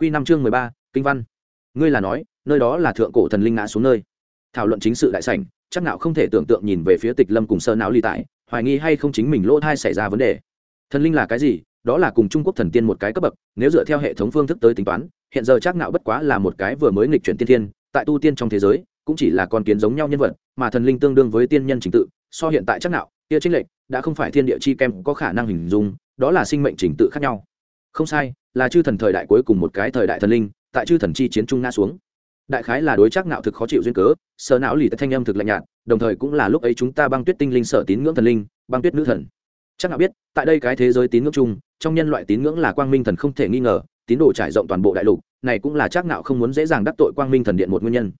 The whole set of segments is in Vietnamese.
Quy năm chương mười ba, kinh văn. Ngươi là nói, nơi đó là thượng cổ thần linh ngã xuống nơi. Thảo luận chính sự đại sảnh, chắc nào không thể tưởng tượng nhìn về phía tịch lâm cùng sơ não ly tại, hoài nghi hay không chính mình lỗ thai xảy ra vấn đề. Thần linh là cái gì? Đó là cùng trung quốc thần tiên một cái cấp bậc, nếu dựa theo hệ thống phương thức tới tính toán, hiện giờ chắc nạo bất quá là một cái vừa mới nghịch chuyển tiên thiên, tại tu tiên trong thế giới, cũng chỉ là con kiến giống nhau nhân vật, mà thần linh tương đương với tiên nhân chính tự, so hiện tại chắc nạo kia chính lệnh đã không phải thiên địa chi kem có khả năng hình dung, đó là sinh mệnh trình tự khác nhau không sai, là chư thần thời đại cuối cùng một cái thời đại thần linh, tại chư thần chi chiến trung nga xuống. Đại khái là đối chắc nạo thực khó chịu duyên cớ, sở não lì thanh âm thực lạnh nhạt, đồng thời cũng là lúc ấy chúng ta băng tuyết tinh linh sở tín ngưỡng thần linh, băng tuyết nữ thần. Chắc nạo biết, tại đây cái thế giới tín ngưỡng chung, trong nhân loại tín ngưỡng là quang minh thần không thể nghi ngờ, tín đồ trải rộng toàn bộ đại lục, này cũng là chắc nạo không muốn dễ dàng đắc tội quang minh thần điện một nguyên nhân.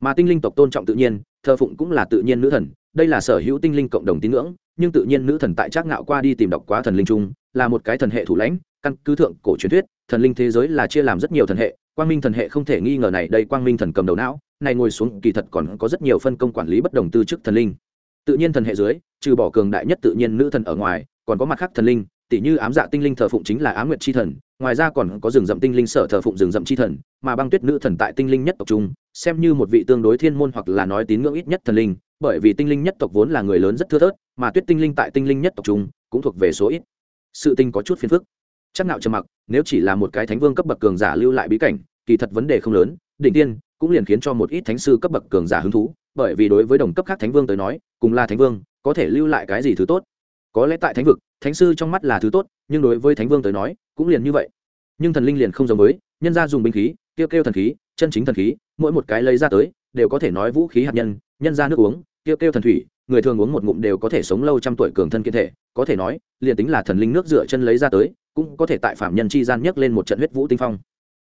Mà tinh linh tộc tôn trọng tự nhiên, thờ phụng cũng là tự nhiên nữ thần, đây là sở hữu tinh linh cộng đồng tín ngưỡng, nhưng tự nhiên nữ thần tại chắc nạo qua đi tìm đọc quá thần linh chung là một cái thần hệ thủ lãnh, căn cứ thượng cổ truyền thuyết, thần linh thế giới là chia làm rất nhiều thần hệ, quang minh thần hệ không thể nghi ngờ này, đây quang minh thần cầm đầu não, này ngồi xuống kỳ thật còn có rất nhiều phân công quản lý bất đồng tư chức thần linh. Tự nhiên thần hệ dưới, trừ bỏ cường đại nhất tự nhiên nữ thần ở ngoài, còn có mặt khác thần linh tỷ như ám dạ tinh linh thờ phụng chính là ám nguyệt chi thần, ngoài ra còn có rừng rậm tinh linh sở thờ phụng rừng rậm chi thần, mà băng tuyết nữ thần tại tinh linh nhất tộc trung xem như một vị tương đối thiên môn hoặc là nói tín ngưỡng ít nhất thần linh, bởi vì tinh linh nhất tộc vốn là người lớn rất thưa thớt, mà tuyết tinh linh tại tinh linh nhất tộc trung cũng thuộc về số ít sự tình có chút phiền phức. Chắc nạo trầm mặc, nếu chỉ là một cái thánh vương cấp bậc cường giả lưu lại bí cảnh, kỳ thật vấn đề không lớn, đỉnh tiên cũng liền khiến cho một ít thánh sư cấp bậc cường giả hứng thú, bởi vì đối với đồng cấp khác thánh vương tới nói, cùng là thánh vương, có thể lưu lại cái gì thứ tốt? Có lẽ tại thánh vực, thánh sư trong mắt là thứ tốt, nhưng đối với thánh vương tới nói, cũng liền như vậy. Nhưng thần linh liền không giống với, nhân ra dùng binh khí, kêu kêu thần khí, chân chính thần khí, mỗi một cái lấy ra tới, đều có thể nói vũ khí hạt nhân nhân ra nước uống, kêu kêu thần thủy người thường uống một ngụm đều có thể sống lâu trăm tuổi cường thân kiên thể, có thể nói, liền tính là thần linh nước dựa chân lấy ra tới, cũng có thể tại phạm nhân chi gian nhấc lên một trận huyết vũ tinh phong.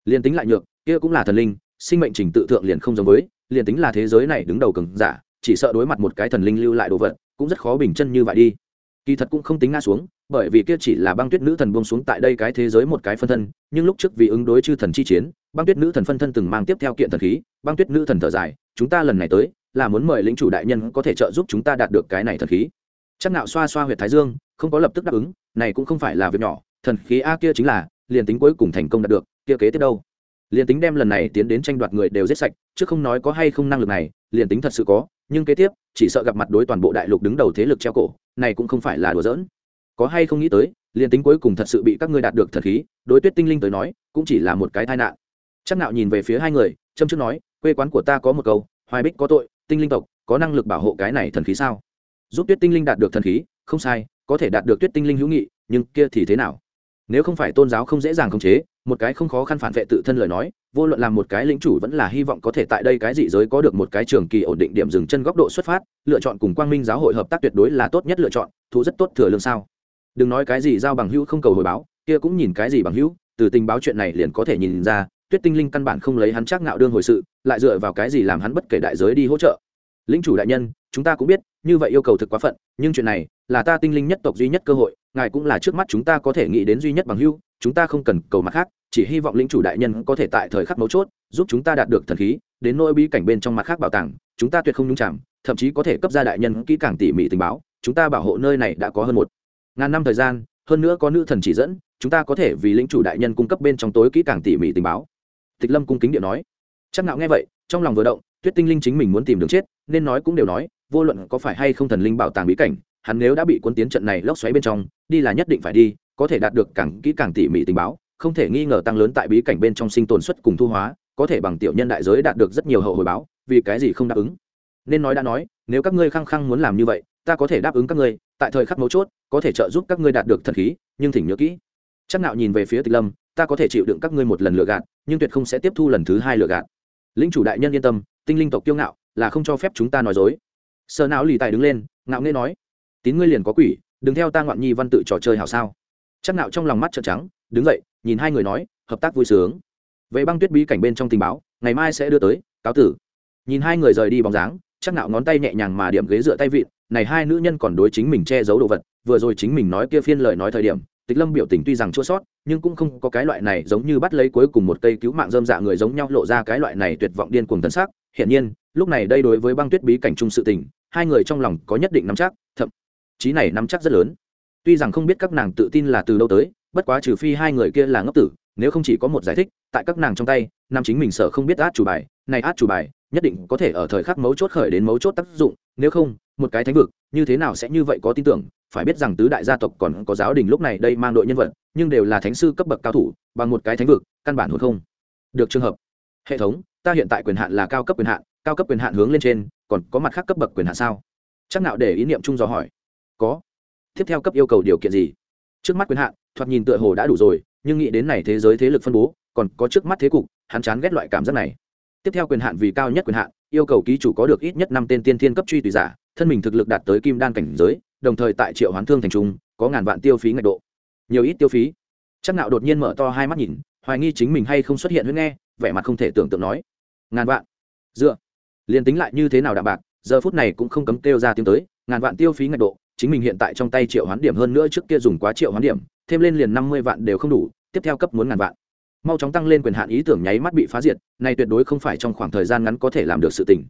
Liền tính lại nhược, kia cũng là thần linh, sinh mệnh trình tự thượng liền không giống với, liền tính là thế giới này đứng đầu cường giả, chỉ sợ đối mặt một cái thần linh lưu lại đồ vật, cũng rất khó bình chân như vậy đi. Kỳ thật cũng không tính ngã xuống, bởi vì kia chỉ là băng tuyết nữ thần buông xuống tại đây cái thế giới một cái phân thân, nhưng lúc trước vì ứng đối chư thần chi chiến, băng tuyết nữ thần phân thân từng mang tiếp theo kiện thần khí, băng tuyết nữ thần thở dài, chúng ta lần này tới là muốn mời lĩnh chủ đại nhân có thể trợ giúp chúng ta đạt được cái này thần khí. Chắc nạo xoa xoa huyệt thái dương, không có lập tức đáp ứng, này cũng không phải là việc nhỏ, thần khí a kia chính là, liền tính cuối cùng thành công đạt được, kia kế tiếp đâu? Liền tính đem lần này tiến đến tranh đoạt người đều giết sạch, chứ không nói có hay không năng lực này, liền tính thật sự có, nhưng kế tiếp, chỉ sợ gặp mặt đối toàn bộ đại lục đứng đầu thế lực treo cổ, này cũng không phải là đùa giỡn. Có hay không nghĩ tới, liền tính cuối cùng thật sự bị các ngươi đạt được thần khí, đối tuyết tinh linh tới nói, cũng chỉ là một cái tai nạn. Chắc nạo nhìn về phía hai người, châm trước nói, quê quán của ta có một câu, hoài bích có tội tinh linh tộc, có năng lực bảo hộ cái này thần khí sao? Giúp tuyết tinh linh đạt được thần khí, không sai, có thể đạt được tuyết tinh linh hữu nghị, nhưng kia thì thế nào? Nếu không phải tôn giáo không dễ dàng khống chế, một cái không khó khăn phản vệ tự thân lời nói, vô luận làm một cái lĩnh chủ vẫn là hy vọng có thể tại đây cái dị giới có được một cái trường kỳ ổn định điểm dừng chân góc độ xuất phát, lựa chọn cùng quang minh giáo hội hợp tác tuyệt đối là tốt nhất lựa chọn thu rất tốt thừa lương sao? Đừng nói cái gì giao bằng hữu không cầu hồi báo, kia cũng nhìn cái gì bằng hữu, từ tình báo chuyện này liền có thể nhìn ra tuyết tinh linh căn bản không lấy hắn chắc ngạo đương hồi sự, lại dựa vào cái gì làm hắn bất kể đại giới đi hỗ trợ? Lĩnh chủ đại nhân, chúng ta cũng biết, như vậy yêu cầu thực quá phận, nhưng chuyện này là ta tinh linh nhất tộc duy nhất cơ hội, ngài cũng là trước mắt chúng ta có thể nghĩ đến duy nhất bằng hưu chúng ta không cần cầu mặt khác, chỉ hy vọng lĩnh chủ đại nhân có thể tại thời khắc mấu chốt giúp chúng ta đạt được thần khí, đến nỗi bí cảnh bên trong mặt khác bảo tàng, chúng ta tuyệt không nhung chạm thậm chí có thể cấp ra đại nhân kỹ càng tỉ mỉ tình báo, chúng ta bảo hộ nơi này đã có hơn một ngàn năm thời gian, hơn nữa có nữ thần chỉ dẫn, chúng ta có thể vì lĩnh chủ đại nhân cung cấp bên trong tối kỹ càng tỉ mỉ tình báo tịch lâm cung kính điện nói. Chắc nạo nghe vậy, trong lòng vừa động, tuyết tinh linh chính mình muốn tìm đường chết, nên nói cũng đều nói, vô luận có phải hay không thần linh bảo tàng bí cảnh, hắn nếu đã bị cuốn tiến trận này lốc xoáy bên trong, đi là nhất định phải đi, có thể đạt được càng kỹ càng tỉ mỉ tình báo, không thể nghi ngờ tăng lớn tại bí cảnh bên trong sinh tồn suất cùng thu hóa, có thể bằng tiểu nhân đại giới đạt được rất nhiều hậu hồi báo, vì cái gì không đáp ứng? Nên nói đã nói, nếu các ngươi khăng khăng muốn làm như vậy, ta có thể đáp ứng các ngươi, tại thời khắc mấu chốt, có thể trợ giúp các ngươi đạt được thần khí, nhưng thỉnh nhớ kỹ. Chắc nạo nhìn về phía tịch lâm ta có thể chịu đựng các ngươi một lần lừa gạt, nhưng tuyệt không sẽ tiếp thu lần thứ hai lừa gạt. Linh chủ đại nhân yên tâm, tinh linh tộc kiêu ngạo, là không cho phép chúng ta nói dối. Sợ não lì tài đứng lên, ngạo nghễ nói, tín ngươi liền có quỷ, đừng theo ta ngoạn nhi văn tự trò chơi hảo sao. Chắc nạo trong lòng mắt trợn trắng, đứng dậy, nhìn hai người nói, hợp tác vui sướng. Về băng tuyết bí cảnh bên trong tình báo, ngày mai sẽ đưa tới, cáo tử. Nhìn hai người rời đi bóng dáng, chắc nạo ngón tay nhẹ nhàng mà điểm ghế dựa tay vịn, này hai nữ nhân còn đối chính mình che giấu đồ vật, vừa rồi chính mình nói kia phiên lời nói thời điểm tịch lâm biểu tình tuy rằng chua sót, nhưng cũng không có cái loại này giống như bắt lấy cuối cùng một cây cứu mạng dơm dạ người giống nhau lộ ra cái loại này tuyệt vọng điên cuồng tấn sắc. Hiển nhiên, lúc này đây đối với băng tuyết bí cảnh chung sự tình, hai người trong lòng có nhất định nắm chắc, thậm chí này nắm chắc rất lớn. Tuy rằng không biết các nàng tự tin là từ đâu tới, bất quá trừ phi hai người kia là ngốc tử, nếu không chỉ có một giải thích, tại các nàng trong tay, nam chính mình sợ không biết át chủ bài, này át chủ bài, nhất định có thể ở thời khắc mấu chốt khởi đến mấu chốt tác dụng nếu không, một cái thánh vực, như thế nào sẽ như vậy có tin tưởng? Phải biết rằng tứ đại gia tộc còn có giáo đình lúc này đây mang đội nhân vật, nhưng đều là thánh sư cấp bậc cao thủ, bằng một cái thánh vực, căn bản hồn không. Được trường hợp. Hệ thống, ta hiện tại quyền hạn là cao cấp quyền hạn, cao cấp quyền hạn hướng lên trên, còn có mặt khác cấp bậc quyền hạn sao? Chắc nào để ý niệm chung do hỏi. Có. Tiếp theo cấp yêu cầu điều kiện gì? Trước mắt quyền hạn, thoạt nhìn tựa hồ đã đủ rồi, nhưng nghĩ đến này thế giới thế lực phân bố, còn có trước mắt thế cục, hắn chán ghét loại cảm giác này tiếp theo quyền hạn vì cao nhất quyền hạn, yêu cầu ký chủ có được ít nhất năm tên tiên thiên cấp truy tùy giả, thân mình thực lực đạt tới kim đan cảnh giới, đồng thời tại triệu hoán thương thành trung, có ngàn vạn tiêu phí ngạch độ. Nhiều ít tiêu phí. Chắc nạo đột nhiên mở to hai mắt nhìn, hoài nghi chính mình hay không xuất hiện huyết nghe, vẻ mặt không thể tưởng tượng nói. Ngàn vạn. Dựa. Liền tính lại như thế nào đạm bạc, giờ phút này cũng không cấm kêu ra tiếng tới, ngàn vạn tiêu phí ngạch độ, chính mình hiện tại trong tay triệu hoán điểm hơn nữa trước kia dùng quá triệu hoán điểm, thêm lên liền năm mươi vạn đều không đủ, tiếp theo cấp muốn ngàn vạn mau chóng tăng lên quyền hạn ý tưởng nháy mắt bị phá diệt, này tuyệt đối không phải trong khoảng thời gian ngắn có thể làm được sự tình.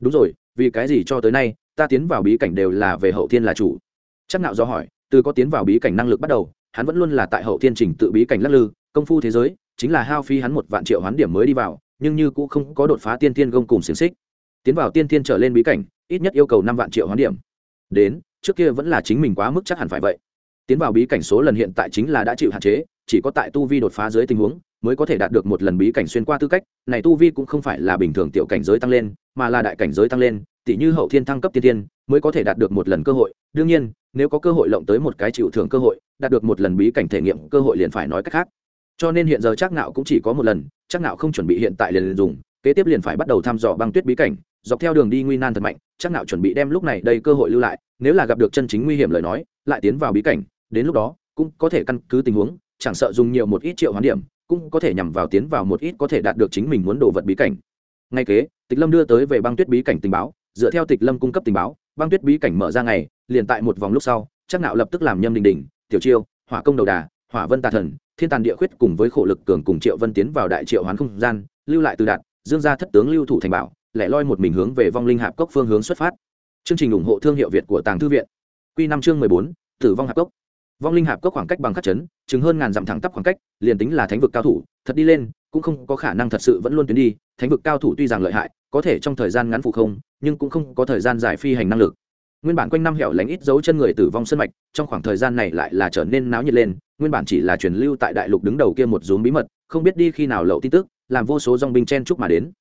Đúng rồi, vì cái gì cho tới nay, ta tiến vào bí cảnh đều là về hậu thiên là chủ. Chắc nạo do hỏi, từ có tiến vào bí cảnh năng lực bắt đầu, hắn vẫn luôn là tại hậu thiên trình tự bí cảnh lắc lư, công phu thế giới, chính là hao phi hắn một vạn triệu hoán điểm mới đi vào, nhưng như cũng không có đột phá tiên thiên gông cùng xiềng xích. Tiến vào tiên thiên trở lên bí cảnh, ít nhất yêu cầu năm vạn triệu hoán điểm. Đến, trước kia vẫn là chính mình quá mức chắc hẳn phải vậy. Tiến vào bí cảnh số lần hiện tại chính là đã chịu hạn chế, chỉ có tại tu vi đột phá dưới tình huống mới có thể đạt được một lần bí cảnh xuyên qua tư cách này tu vi cũng không phải là bình thường tiểu cảnh giới tăng lên mà là đại cảnh giới tăng lên tỷ như hậu thiên thăng cấp tiên tiên, mới có thể đạt được một lần cơ hội. Đương nhiên nếu có cơ hội lộng tới một cái chịu thưởng cơ hội đạt được một lần bí cảnh thể nghiệm cơ hội liền phải nói cách khác. Cho nên hiện giờ chắc nạo cũng chỉ có một lần chắc nạo không chuẩn bị hiện tại liền dùng kế tiếp liền phải bắt đầu thăm dò băng tuyết bí cảnh dọc theo đường đi nguy nan thật mạnh chắc nạo chuẩn bị đem lúc này đây cơ hội lưu lại nếu là gặp được chân chính nguy hiểm lời nói lại tiến vào bí cảnh đến lúc đó cũng có thể căn cứ tình huống chẳng sợ dùng nhiều một ít triệu hoán điểm cũng có thể nhằm vào tiến vào một ít có thể đạt được chính mình muốn đồ vật bí cảnh. Ngay kế, tịch lâm đưa tới về băng tuyết bí cảnh tình báo, dựa theo tịch lâm cung cấp tình báo, băng tuyết bí cảnh mở ra ngày, liền tại một vòng lúc sau chắc nạo lập tức làm nhâm đình đình tiểu chiêu, hỏa công đầu đà, hỏa vân tà thần, thiên tàn địa khuyết cùng với khổ lực cường cùng triệu vân tiến vào đại triệu hoán không gian, lưu lại từ đạt, dương gia thất tướng lưu thủ thành bảo, lẻ loi một mình hướng về vong linh hạp cốc phương hướng xuất phát. Chương trình ủng hộ thương hiệu việt của tàng thư viện. Quy năm chương mười bốn, tử vong hạp cốc vong linh hạp cốc khoảng cách bằng khắc chấn chứng hơn ngàn dặm thẳng tắp khoảng cách, liền tính là thánh vực cao thủ, thật đi lên, cũng không có khả năng thật sự vẫn luôn tuyến đi. Thánh vực cao thủ tuy rằng lợi hại, có thể trong thời gian ngắn phụ không, nhưng cũng không có thời gian giải phi hành năng lực. Nguyên bản quanh năm hẻo lánh ít dấu chân người tử vong sân mạch, trong khoảng thời gian này lại là trở nên náo nhiệt lên, nguyên bản chỉ là truyền lưu tại đại lục đứng đầu kia một rúm bí mật, không biết đi khi nào lậu tin tức, làm vô số dong binh chen chúc mà đến.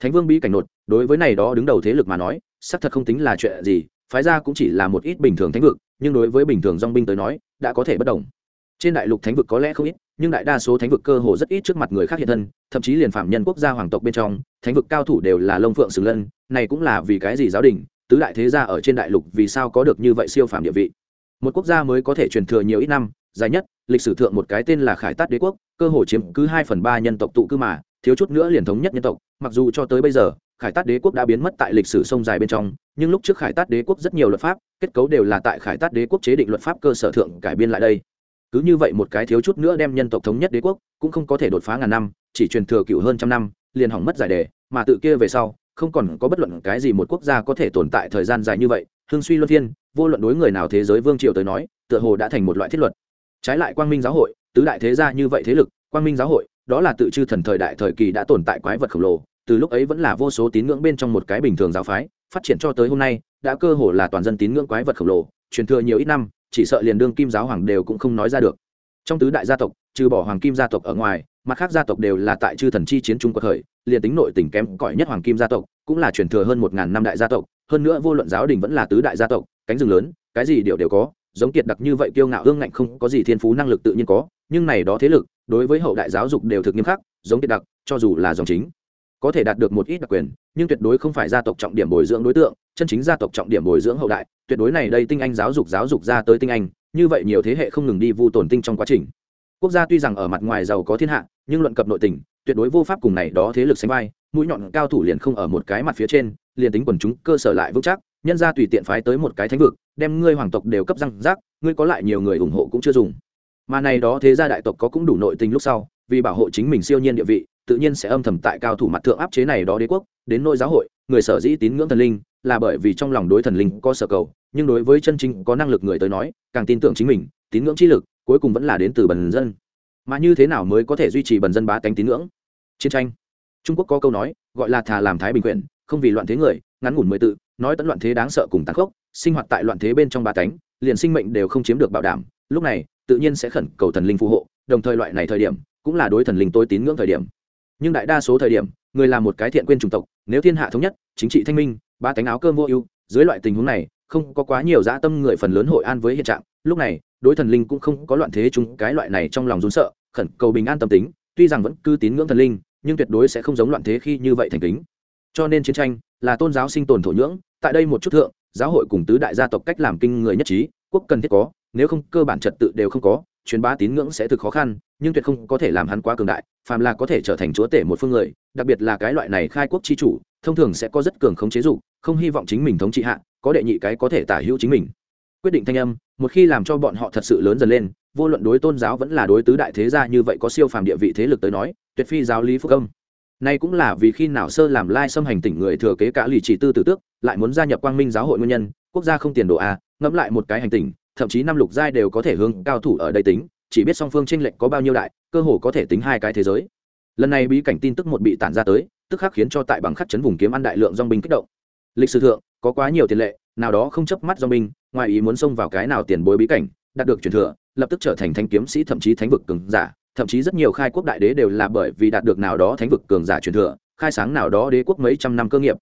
Thánh vương bí cảnh nột, đối với này đó đứng đầu thế lực mà nói, xác thật không tính là chuyện gì, phái ra cũng chỉ là một ít bình thường thánh vực, nhưng đối với bình thường dong binh tới nói đã có thể bất đồng. Trên đại lục thánh vực có lẽ không ít, nhưng đại đa số thánh vực cơ hồ rất ít trước mặt người khác hiện thân, thậm chí liền phạm nhân quốc gia hoàng tộc bên trong, thánh vực cao thủ đều là lông phượng sừng lân, này cũng là vì cái gì giáo đình, tứ đại thế gia ở trên đại lục vì sao có được như vậy siêu phạm địa vị. Một quốc gia mới có thể truyền thừa nhiều ít năm, dài nhất, lịch sử thượng một cái tên là khải tát đế quốc, cơ hồ chiếm cứ hai phần ba nhân tộc tụ cư mà, thiếu chút nữa liền thống nhất nhân tộc, mặc dù cho tới bây giờ khải tát đế quốc đã biến mất tại lịch sử sông dài bên trong, nhưng lúc trước khải tát đế quốc rất nhiều luật pháp, kết cấu đều là tại khải tát đế quốc chế định luật pháp cơ sở thượng cải biên lại đây. Cứ như vậy một cái thiếu chút nữa đem nhân tộc thống nhất đế quốc, cũng không có thể đột phá ngàn năm, chỉ truyền thừa cựu hơn trăm năm, liền hỏng mất giải đề, mà tự kia về sau, không còn có bất luận cái gì một quốc gia có thể tồn tại thời gian dài như vậy hương suy luân thiên, vô luận đối người nào thế giới vương triều tới nói, tựa hồ đã thành một loại thiết luật. Trái lại quang minh giáo hội, tứ đại thế gia như vậy thế lực, quang minh giáo hội, đó là tự chư thần thời đại thời kỳ đã tồn tại quái vật khổng lồ từ lúc ấy vẫn là vô số tín ngưỡng bên trong một cái bình thường giáo phái, phát triển cho tới hôm nay, đã cơ hồ là toàn dân tín ngưỡng quái vật khổng lồ, truyền thừa nhiều ít năm, chỉ sợ liền đương kim giáo hoàng đều cũng không nói ra được. Trong tứ đại gia tộc, trừ bỏ hoàng kim gia tộc ở ngoài, mặt khác gia tộc đều là tại chư thần chi chiến trung cuộc khởi, liền tính nội tỉnh kém cỏi nhất hoàng kim gia tộc, cũng là truyền thừa hơn một ngàn năm đại gia tộc, hơn nữa vô luận giáo đình vẫn là tứ đại gia tộc, cánh rừng lớn, cái gì đều đều có, giống kiệt đặc như vậy kiêu ngạo hương ngạnh không có gì thiên phú năng lực tự nhiên có, nhưng này đó thế lực, đối với hậu đại giáo dục đều thực nghiêm khắc, giống kiệt đặc, cho dù là dòng chính có thể đạt được một ít đặc quyền, nhưng tuyệt đối không phải gia tộc trọng điểm bồi dưỡng đối tượng, chân chính gia tộc trọng điểm bồi dưỡng hậu đại, tuyệt đối này đây tinh anh giáo dục giáo dục ra tới tinh anh, như vậy nhiều thế hệ không ngừng đi vu tổn tinh trong quá trình. Quốc gia tuy rằng ở mặt ngoài giàu có thiên hạ, nhưng luận cập nội tình, tuyệt đối vô pháp cùng này đó thế lực sánh vai, mũi nhọn cao thủ liền không ở một cái mặt phía trên, liền tính quần chúng cơ sở lại vững chắc, nhân ra tùy tiện phái tới một cái thánh vực, đem ngươi hoàng tộc đều cấp răng rác, ngươi có lại nhiều người ủng hộ cũng chưa dùng. Mà này đó thế gia đại tộc có cũng đủ nội tình lúc sau, vì bảo hộ chính mình siêu nhiên địa vị tự nhiên sẽ âm thầm tại cao thủ mặt thượng áp chế này đó đế quốc, đến nội giáo hội, người sở dĩ tín ngưỡng thần linh, là bởi vì trong lòng đối thần linh có sở cầu, nhưng đối với chân chính có năng lực người tới nói, càng tin tưởng chính mình, tín ngưỡng chi lực, cuối cùng vẫn là đến từ bần dân. Mà như thế nào mới có thể duy trì bần dân bá tánh tín ngưỡng? Chiến tranh. Trung quốc có câu nói, gọi là thà làm thái bình quyền, không vì loạn thế người, ngắn ngủn mười tự, nói tận loạn thế đáng sợ cùng tàn khốc, sinh hoạt tại loạn thế bên trong bá tánh, liền sinh mệnh đều không chiếm được bảo đảm, lúc này, tự nhiên sẽ khẩn cầu thần linh phù hộ, đồng thời loại này thời điểm, cũng là đối thần linh tối tín ngưỡng thời điểm nhưng đại đa số thời điểm, người là một cái thiện quên chủng tộc, nếu thiên hạ thống nhất, chính trị thanh minh, ba tánh áo cơm vô ưu, dưới loại tình huống này, không có quá nhiều dã tâm người phần lớn hội an với hiện trạng. Lúc này, đối thần linh cũng không có loạn thế chúng cái loại này trong lòng rốn sợ, khẩn cầu bình an tâm tính, tuy rằng vẫn cư tín ngưỡng thần linh, nhưng tuyệt đối sẽ không giống loạn thế khi như vậy thành kính. Cho nên chiến tranh là tôn giáo sinh tồn thổ nhưỡng, tại đây một chút thượng, giáo hội cùng tứ đại gia tộc cách làm kinh người nhất trí, quốc cần thiết có, nếu không cơ bản trật tự đều không có, truyền bá tín ngưỡng sẽ thực khó khăn, nhưng tuyệt không có thể làm hắn quá cường đại phàm là có thể trở thành chúa tể một phương người, đặc biệt là cái loại này khai quốc chi chủ, thông thường sẽ có rất cường khống chế dục, không hy vọng chính mình thống trị hạ, có đệ nhị cái có thể tả hữu chính mình quyết định thanh âm, một khi làm cho bọn họ thật sự lớn dần lên, vô luận đối tôn giáo vẫn là đối tứ đại thế gia như vậy có siêu phàm địa vị thế lực tới nói, tuyệt phi giáo lý phúc công. nay cũng là vì khi nào sơ làm lai xâm hành tỉnh người thừa kế cả lì chỉ tư tử tước, lại muốn gia nhập quang minh giáo hội nguyên nhân, quốc gia không tiền đồ a ngẫm lại một cái hành tỉnh, thậm chí năm lục giai đều có thể hướng cao thủ ở đây tính chỉ biết song phương tranh lệch có bao nhiêu đại, cơ hồ có thể tính hai cái thế giới. Lần này bí cảnh tin tức một bị tản ra tới, tức khắc khiến cho tại bằng khắc chấn vùng kiếm ăn đại lượng dong binh kích động. Lịch sử thượng, có quá nhiều tiền lệ, nào đó không chấp mắt dong binh, ngoài ý muốn xông vào cái nào tiền bối bí cảnh, đạt được truyền thừa, lập tức trở thành thánh kiếm sĩ, thậm chí thánh vực cường giả, thậm chí rất nhiều khai quốc đại đế đều là bởi vì đạt được nào đó thánh vực cường giả truyền thừa, khai sáng nào đó đế quốc mấy trăm năm cơ nghiệp.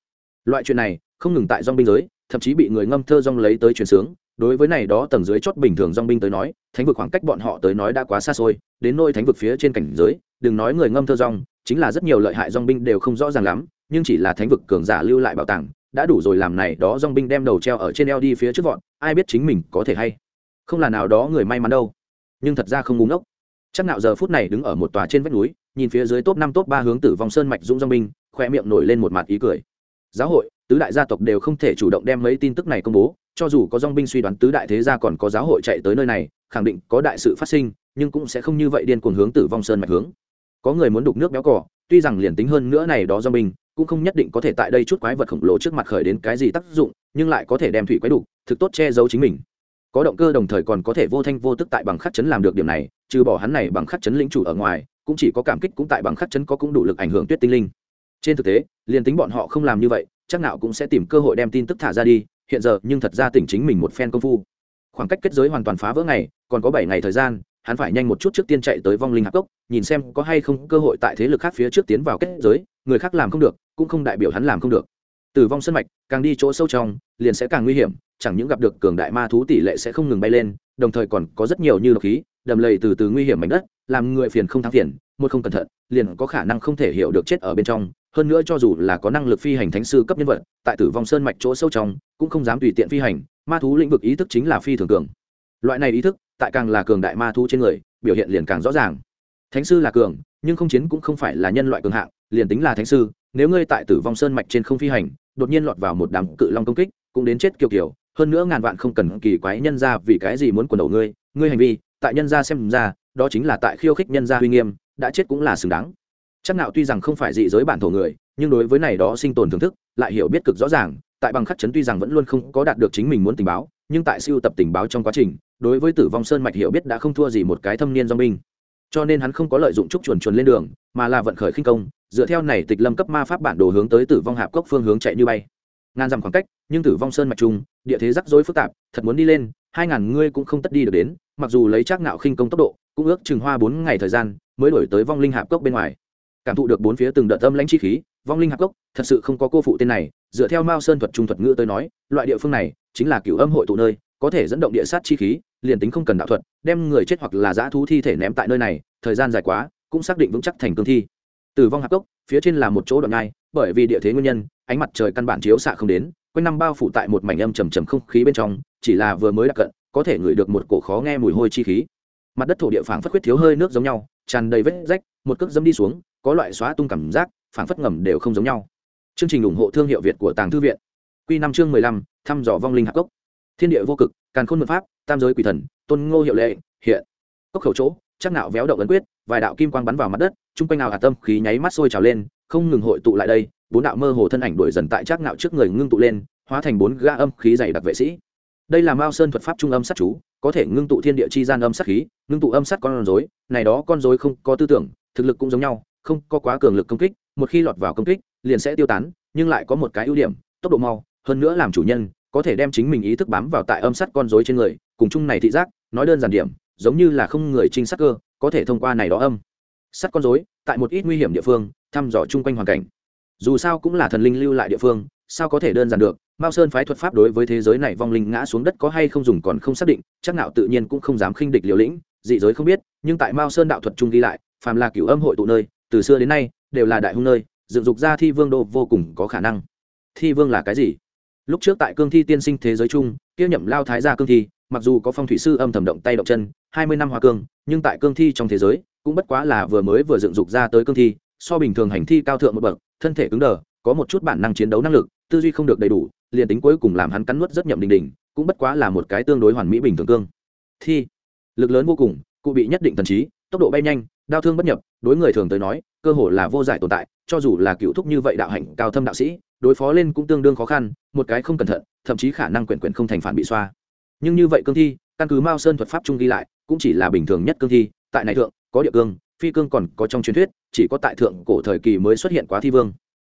Loại chuyện này, không ngừng tại dong binh giới, thậm chí bị người ngâm thơ dong lấy tới truyền sướng đối với này đó tầng dưới chót bình thường dong binh tới nói, thánh vực khoảng cách bọn họ tới nói đã quá xa xôi, đến nôi thánh vực phía trên cảnh giới, đừng nói người ngâm thơ rong chính là rất nhiều lợi hại dong binh đều không rõ ràng lắm, nhưng chỉ là thánh vực cường giả lưu lại bảo tàng, đã đủ rồi làm này đó dong binh đem đầu treo ở trên eo đi phía trước vọn ai biết chính mình có thể hay không là nào đó người may mắn đâu. Nhưng thật ra không ngúng ốc chắc nạo giờ phút này đứng ở một tòa trên vách núi, nhìn phía dưới top năm, top ba hướng tử vong sơn mạch dũng dong binh khoe miệng nổi lên một mặt ý cười. Giáo hội, tứ đại gia tộc đều không thể chủ động đem mấy tin tức này công bố cho dù có dong binh suy đoán tứ đại thế gia còn có giáo hội chạy tới nơi này, khẳng định có đại sự phát sinh, nhưng cũng sẽ không như vậy điên cuồng hướng tử vong sơn mạch hướng. Có người muốn đục nước béo cỏ tuy rằng liền tính hơn nữa này đó dong binh, cũng không nhất định có thể tại đây chút quái vật khổng lồ trước mặt khởi đến cái gì tác dụng, nhưng lại có thể đem thủy quái đủ thực tốt che giấu chính mình. Có động cơ đồng thời còn có thể vô thanh vô tức tại bằng khắc chấn làm được điểm này, trừ bỏ hắn này bằng khắc chấn lĩnh chủ ở ngoài, cũng chỉ có cảm kích cũng tại bằng khắc chấn có cũng đủ lực ảnh hưởng tuyết tinh linh. Trên thực tế, liền tính bọn họ không làm như vậy, chắc nào cũng sẽ tìm cơ hội đem tin tức thả ra đi hiện giờ nhưng thật ra tỉnh chính mình một phen công phu. Khoảng cách kết giới hoàn toàn phá vỡ ngày, còn có bảy ngày thời gian, hắn phải nhanh một chút trước tiên chạy tới vong linh hạp cốc, nhìn xem có hay không cơ hội tại thế lực khác phía trước tiến vào kết giới, người khác làm không được, cũng không đại biểu hắn làm không được. Tử vong sân mạch, càng đi chỗ sâu trong, liền sẽ càng nguy hiểm, chẳng những gặp được cường đại ma thú tỷ lệ sẽ không ngừng bay lên, đồng thời còn có rất nhiều như độc khí, đầm lầy từ từ nguy hiểm mảnh đất, làm người phiền không thắng phiền, một không cẩn thận, liền có khả năng không thể hiểu được chết ở bên trong hơn nữa cho dù là có năng lực phi hành thánh sư cấp nhân vật, tại tử vong sơn mạch chỗ sâu trong, cũng không dám tùy tiện phi hành, ma thú lĩnh vực ý thức chính là phi thường cường. Loại này ý thức, tại càng là cường đại ma thú trên người, biểu hiện liền càng rõ ràng. Thánh sư là cường, nhưng không chiến cũng không phải là nhân loại cường hạng, liền tính là thánh sư, nếu ngươi tại tử vong sơn mạch trên không phi hành, đột nhiên lọt vào một đám cự long công kích, cũng đến chết kiều kiều hơn nữa ngàn vạn không cần kỳ quái nhân ra vì cái gì muốn quần đầu ngươi ngươi hành vi, tại nhân gia xem ra, đó chính là tại khiêu khích nhân gia uy nghiêm, đã chết cũng là xứng đáng chắc nạo tuy rằng không phải dị giới bản thổ người, nhưng đối với này đó sinh tồn thưởng thức, lại hiểu biết cực rõ ràng, tại bằng khắc chấn tuy rằng vẫn luôn không có đạt được chính mình muốn tình báo, nhưng tại siêu tập tình báo trong quá trình, đối với tử vong sơn mạch hiểu biết đã không thua gì một cái thâm niên do binh. Cho nên hắn không có lợi dụng trúc chuồn chuồn lên đường, mà là vận khởi khinh công, dựa theo này tịch lâm cấp ma pháp bản đồ hướng tới tử vong hạp cốc phương hướng chạy như bay. Ngàn dặm khoảng cách, nhưng tử vong sơn mạch trung, địa thế rắc rối phức tạp, thật muốn đi lên, hai ngàn ngươi cũng không tất đi được đến, mặc dù lấy trác nạo khinh công tốc độ, cũng ước chừng hoa bốn ngày thời gian, mới đổi tới vong linh hạp cốc bên ngoài cảm thụ được bốn phía từng đợt âm lãnh chi khí, vong linh hạp cốc, thật sự không có cô phụ tên này, dựa theo mao sơn thuật trung thuật ngữ tới nói, loại địa phương này chính là cửu âm hội tụ nơi, có thể dẫn động địa sát chi khí, liền tính không cần đạo thuật, đem người chết hoặc là dã thú thi thể ném tại nơi này, thời gian dài quá, cũng xác định vững chắc thành cương thi. Từ vong hạp cốc, phía trên là một chỗ đoạn ngai, bởi vì địa thế nguyên nhân, ánh mặt trời căn bản chiếu xạ không đến, quanh năm bao phủ tại một mảnh âm trầm trầm không khí bên trong, chỉ là vừa mới đặt cận, có thể ngửi được một cổ khó nghe mùi hôi chi khí. Mặt đất thổ địa phảng phất khuyết thiếu hơi nước giống nhau, tràn đầy vết rách, một cước dẫm đi xuống có loại xóa tung cảm giác, phảng phất ngầm đều không giống nhau. Chương trình ủng hộ thương hiệu việt của tàng thư viện. Q năm chương mười lăm, thăm dò vong linh hạc cốc. Thiên địa vô cực, càn khôn mật pháp, tam giới quỷ thần, tôn ngô hiệu lệ, hiện. Cốc khẩu chỗ, chắc nạo véo động ấn quyết, vài đạo kim quang bắn vào mặt đất, chung quanh nào hạt tâm khí nháy mắt sôi trào lên, không ngừng hội tụ lại đây, bốn đạo mơ hồ thân ảnh đuổi dần tại chắc nạo trước người ngưng tụ lên, hóa thành bốn ga âm khí dày đặc vệ sĩ. Đây là mao sơn thuật pháp trung âm sát chú, có thể ngưng tụ thiên địa chi gian âm sát khí, ngưng tụ âm sát con rối, này đó con rối không có tư tưởng, thực lực cũng giống nhau không có quá cường lực công kích, một khi lọt vào công kích, liền sẽ tiêu tán, nhưng lại có một cái ưu điểm, tốc độ mau, hơn nữa làm chủ nhân, có thể đem chính mình ý thức bám vào tại âm sắt con rối trên người, cùng chung này thị giác, nói đơn giản điểm, giống như là không người trinh sát cơ, có thể thông qua này đó âm sắt con rối, tại một ít nguy hiểm địa phương, thăm dò chung quanh hoàn cảnh. Dù sao cũng là thần linh lưu lại địa phương, sao có thể đơn giản được? Mao sơn phái thuật pháp đối với thế giới này vong linh ngã xuống đất có hay không dùng còn không xác định, chắc nào tự nhiên cũng không dám khinh địch liều lĩnh, dị giới không biết, nhưng tại mao sơn đạo thuật trung ghi lại, phàm là cửu âm hội tụ nơi từ xưa đến nay, đều là đại hung nơi, dựng dục ra thi vương đô vô cùng có khả năng. Thi vương là cái gì? Lúc trước tại cương thi tiên sinh thế giới chung, kia nhậm lao thái gia cương thi, mặc dù có phong thủy sư âm thầm động tay động chân, hai mươi năm hoa cương, nhưng tại cương thi trong thế giới, cũng bất quá là vừa mới vừa dựng dục ra tới cương thi, so bình thường hành thi cao thượng một bậc, thân thể cứng đờ, có một chút bản năng chiến đấu năng lực, tư duy không được đầy đủ, liền tính cuối cùng làm hắn cắn nuốt rất nhậm đình đình, cũng bất quá là một cái tương đối hoàn mỹ bình thường cương. Thi, lực lớn vô cùng, cụ bị nhất định thần trí, tốc độ bay nhanh, đau thương bất nhập đối người thường tới nói, cơ hồ là vô giải tồn tại, cho dù là cựu thúc như vậy đạo hạnh cao thâm đạo sĩ, đối phó lên cũng tương đương khó khăn, một cái không cẩn thận, thậm chí khả năng quyển quyển không thành phản bị xoa. Nhưng như vậy cương thi, căn cứ mao sơn thuật pháp trung ghi lại, cũng chỉ là bình thường nhất cương thi, tại này thượng, có địa cương, phi cương còn có trong truyền thuyết, chỉ có tại thượng cổ thời kỳ mới xuất hiện quá thi vương.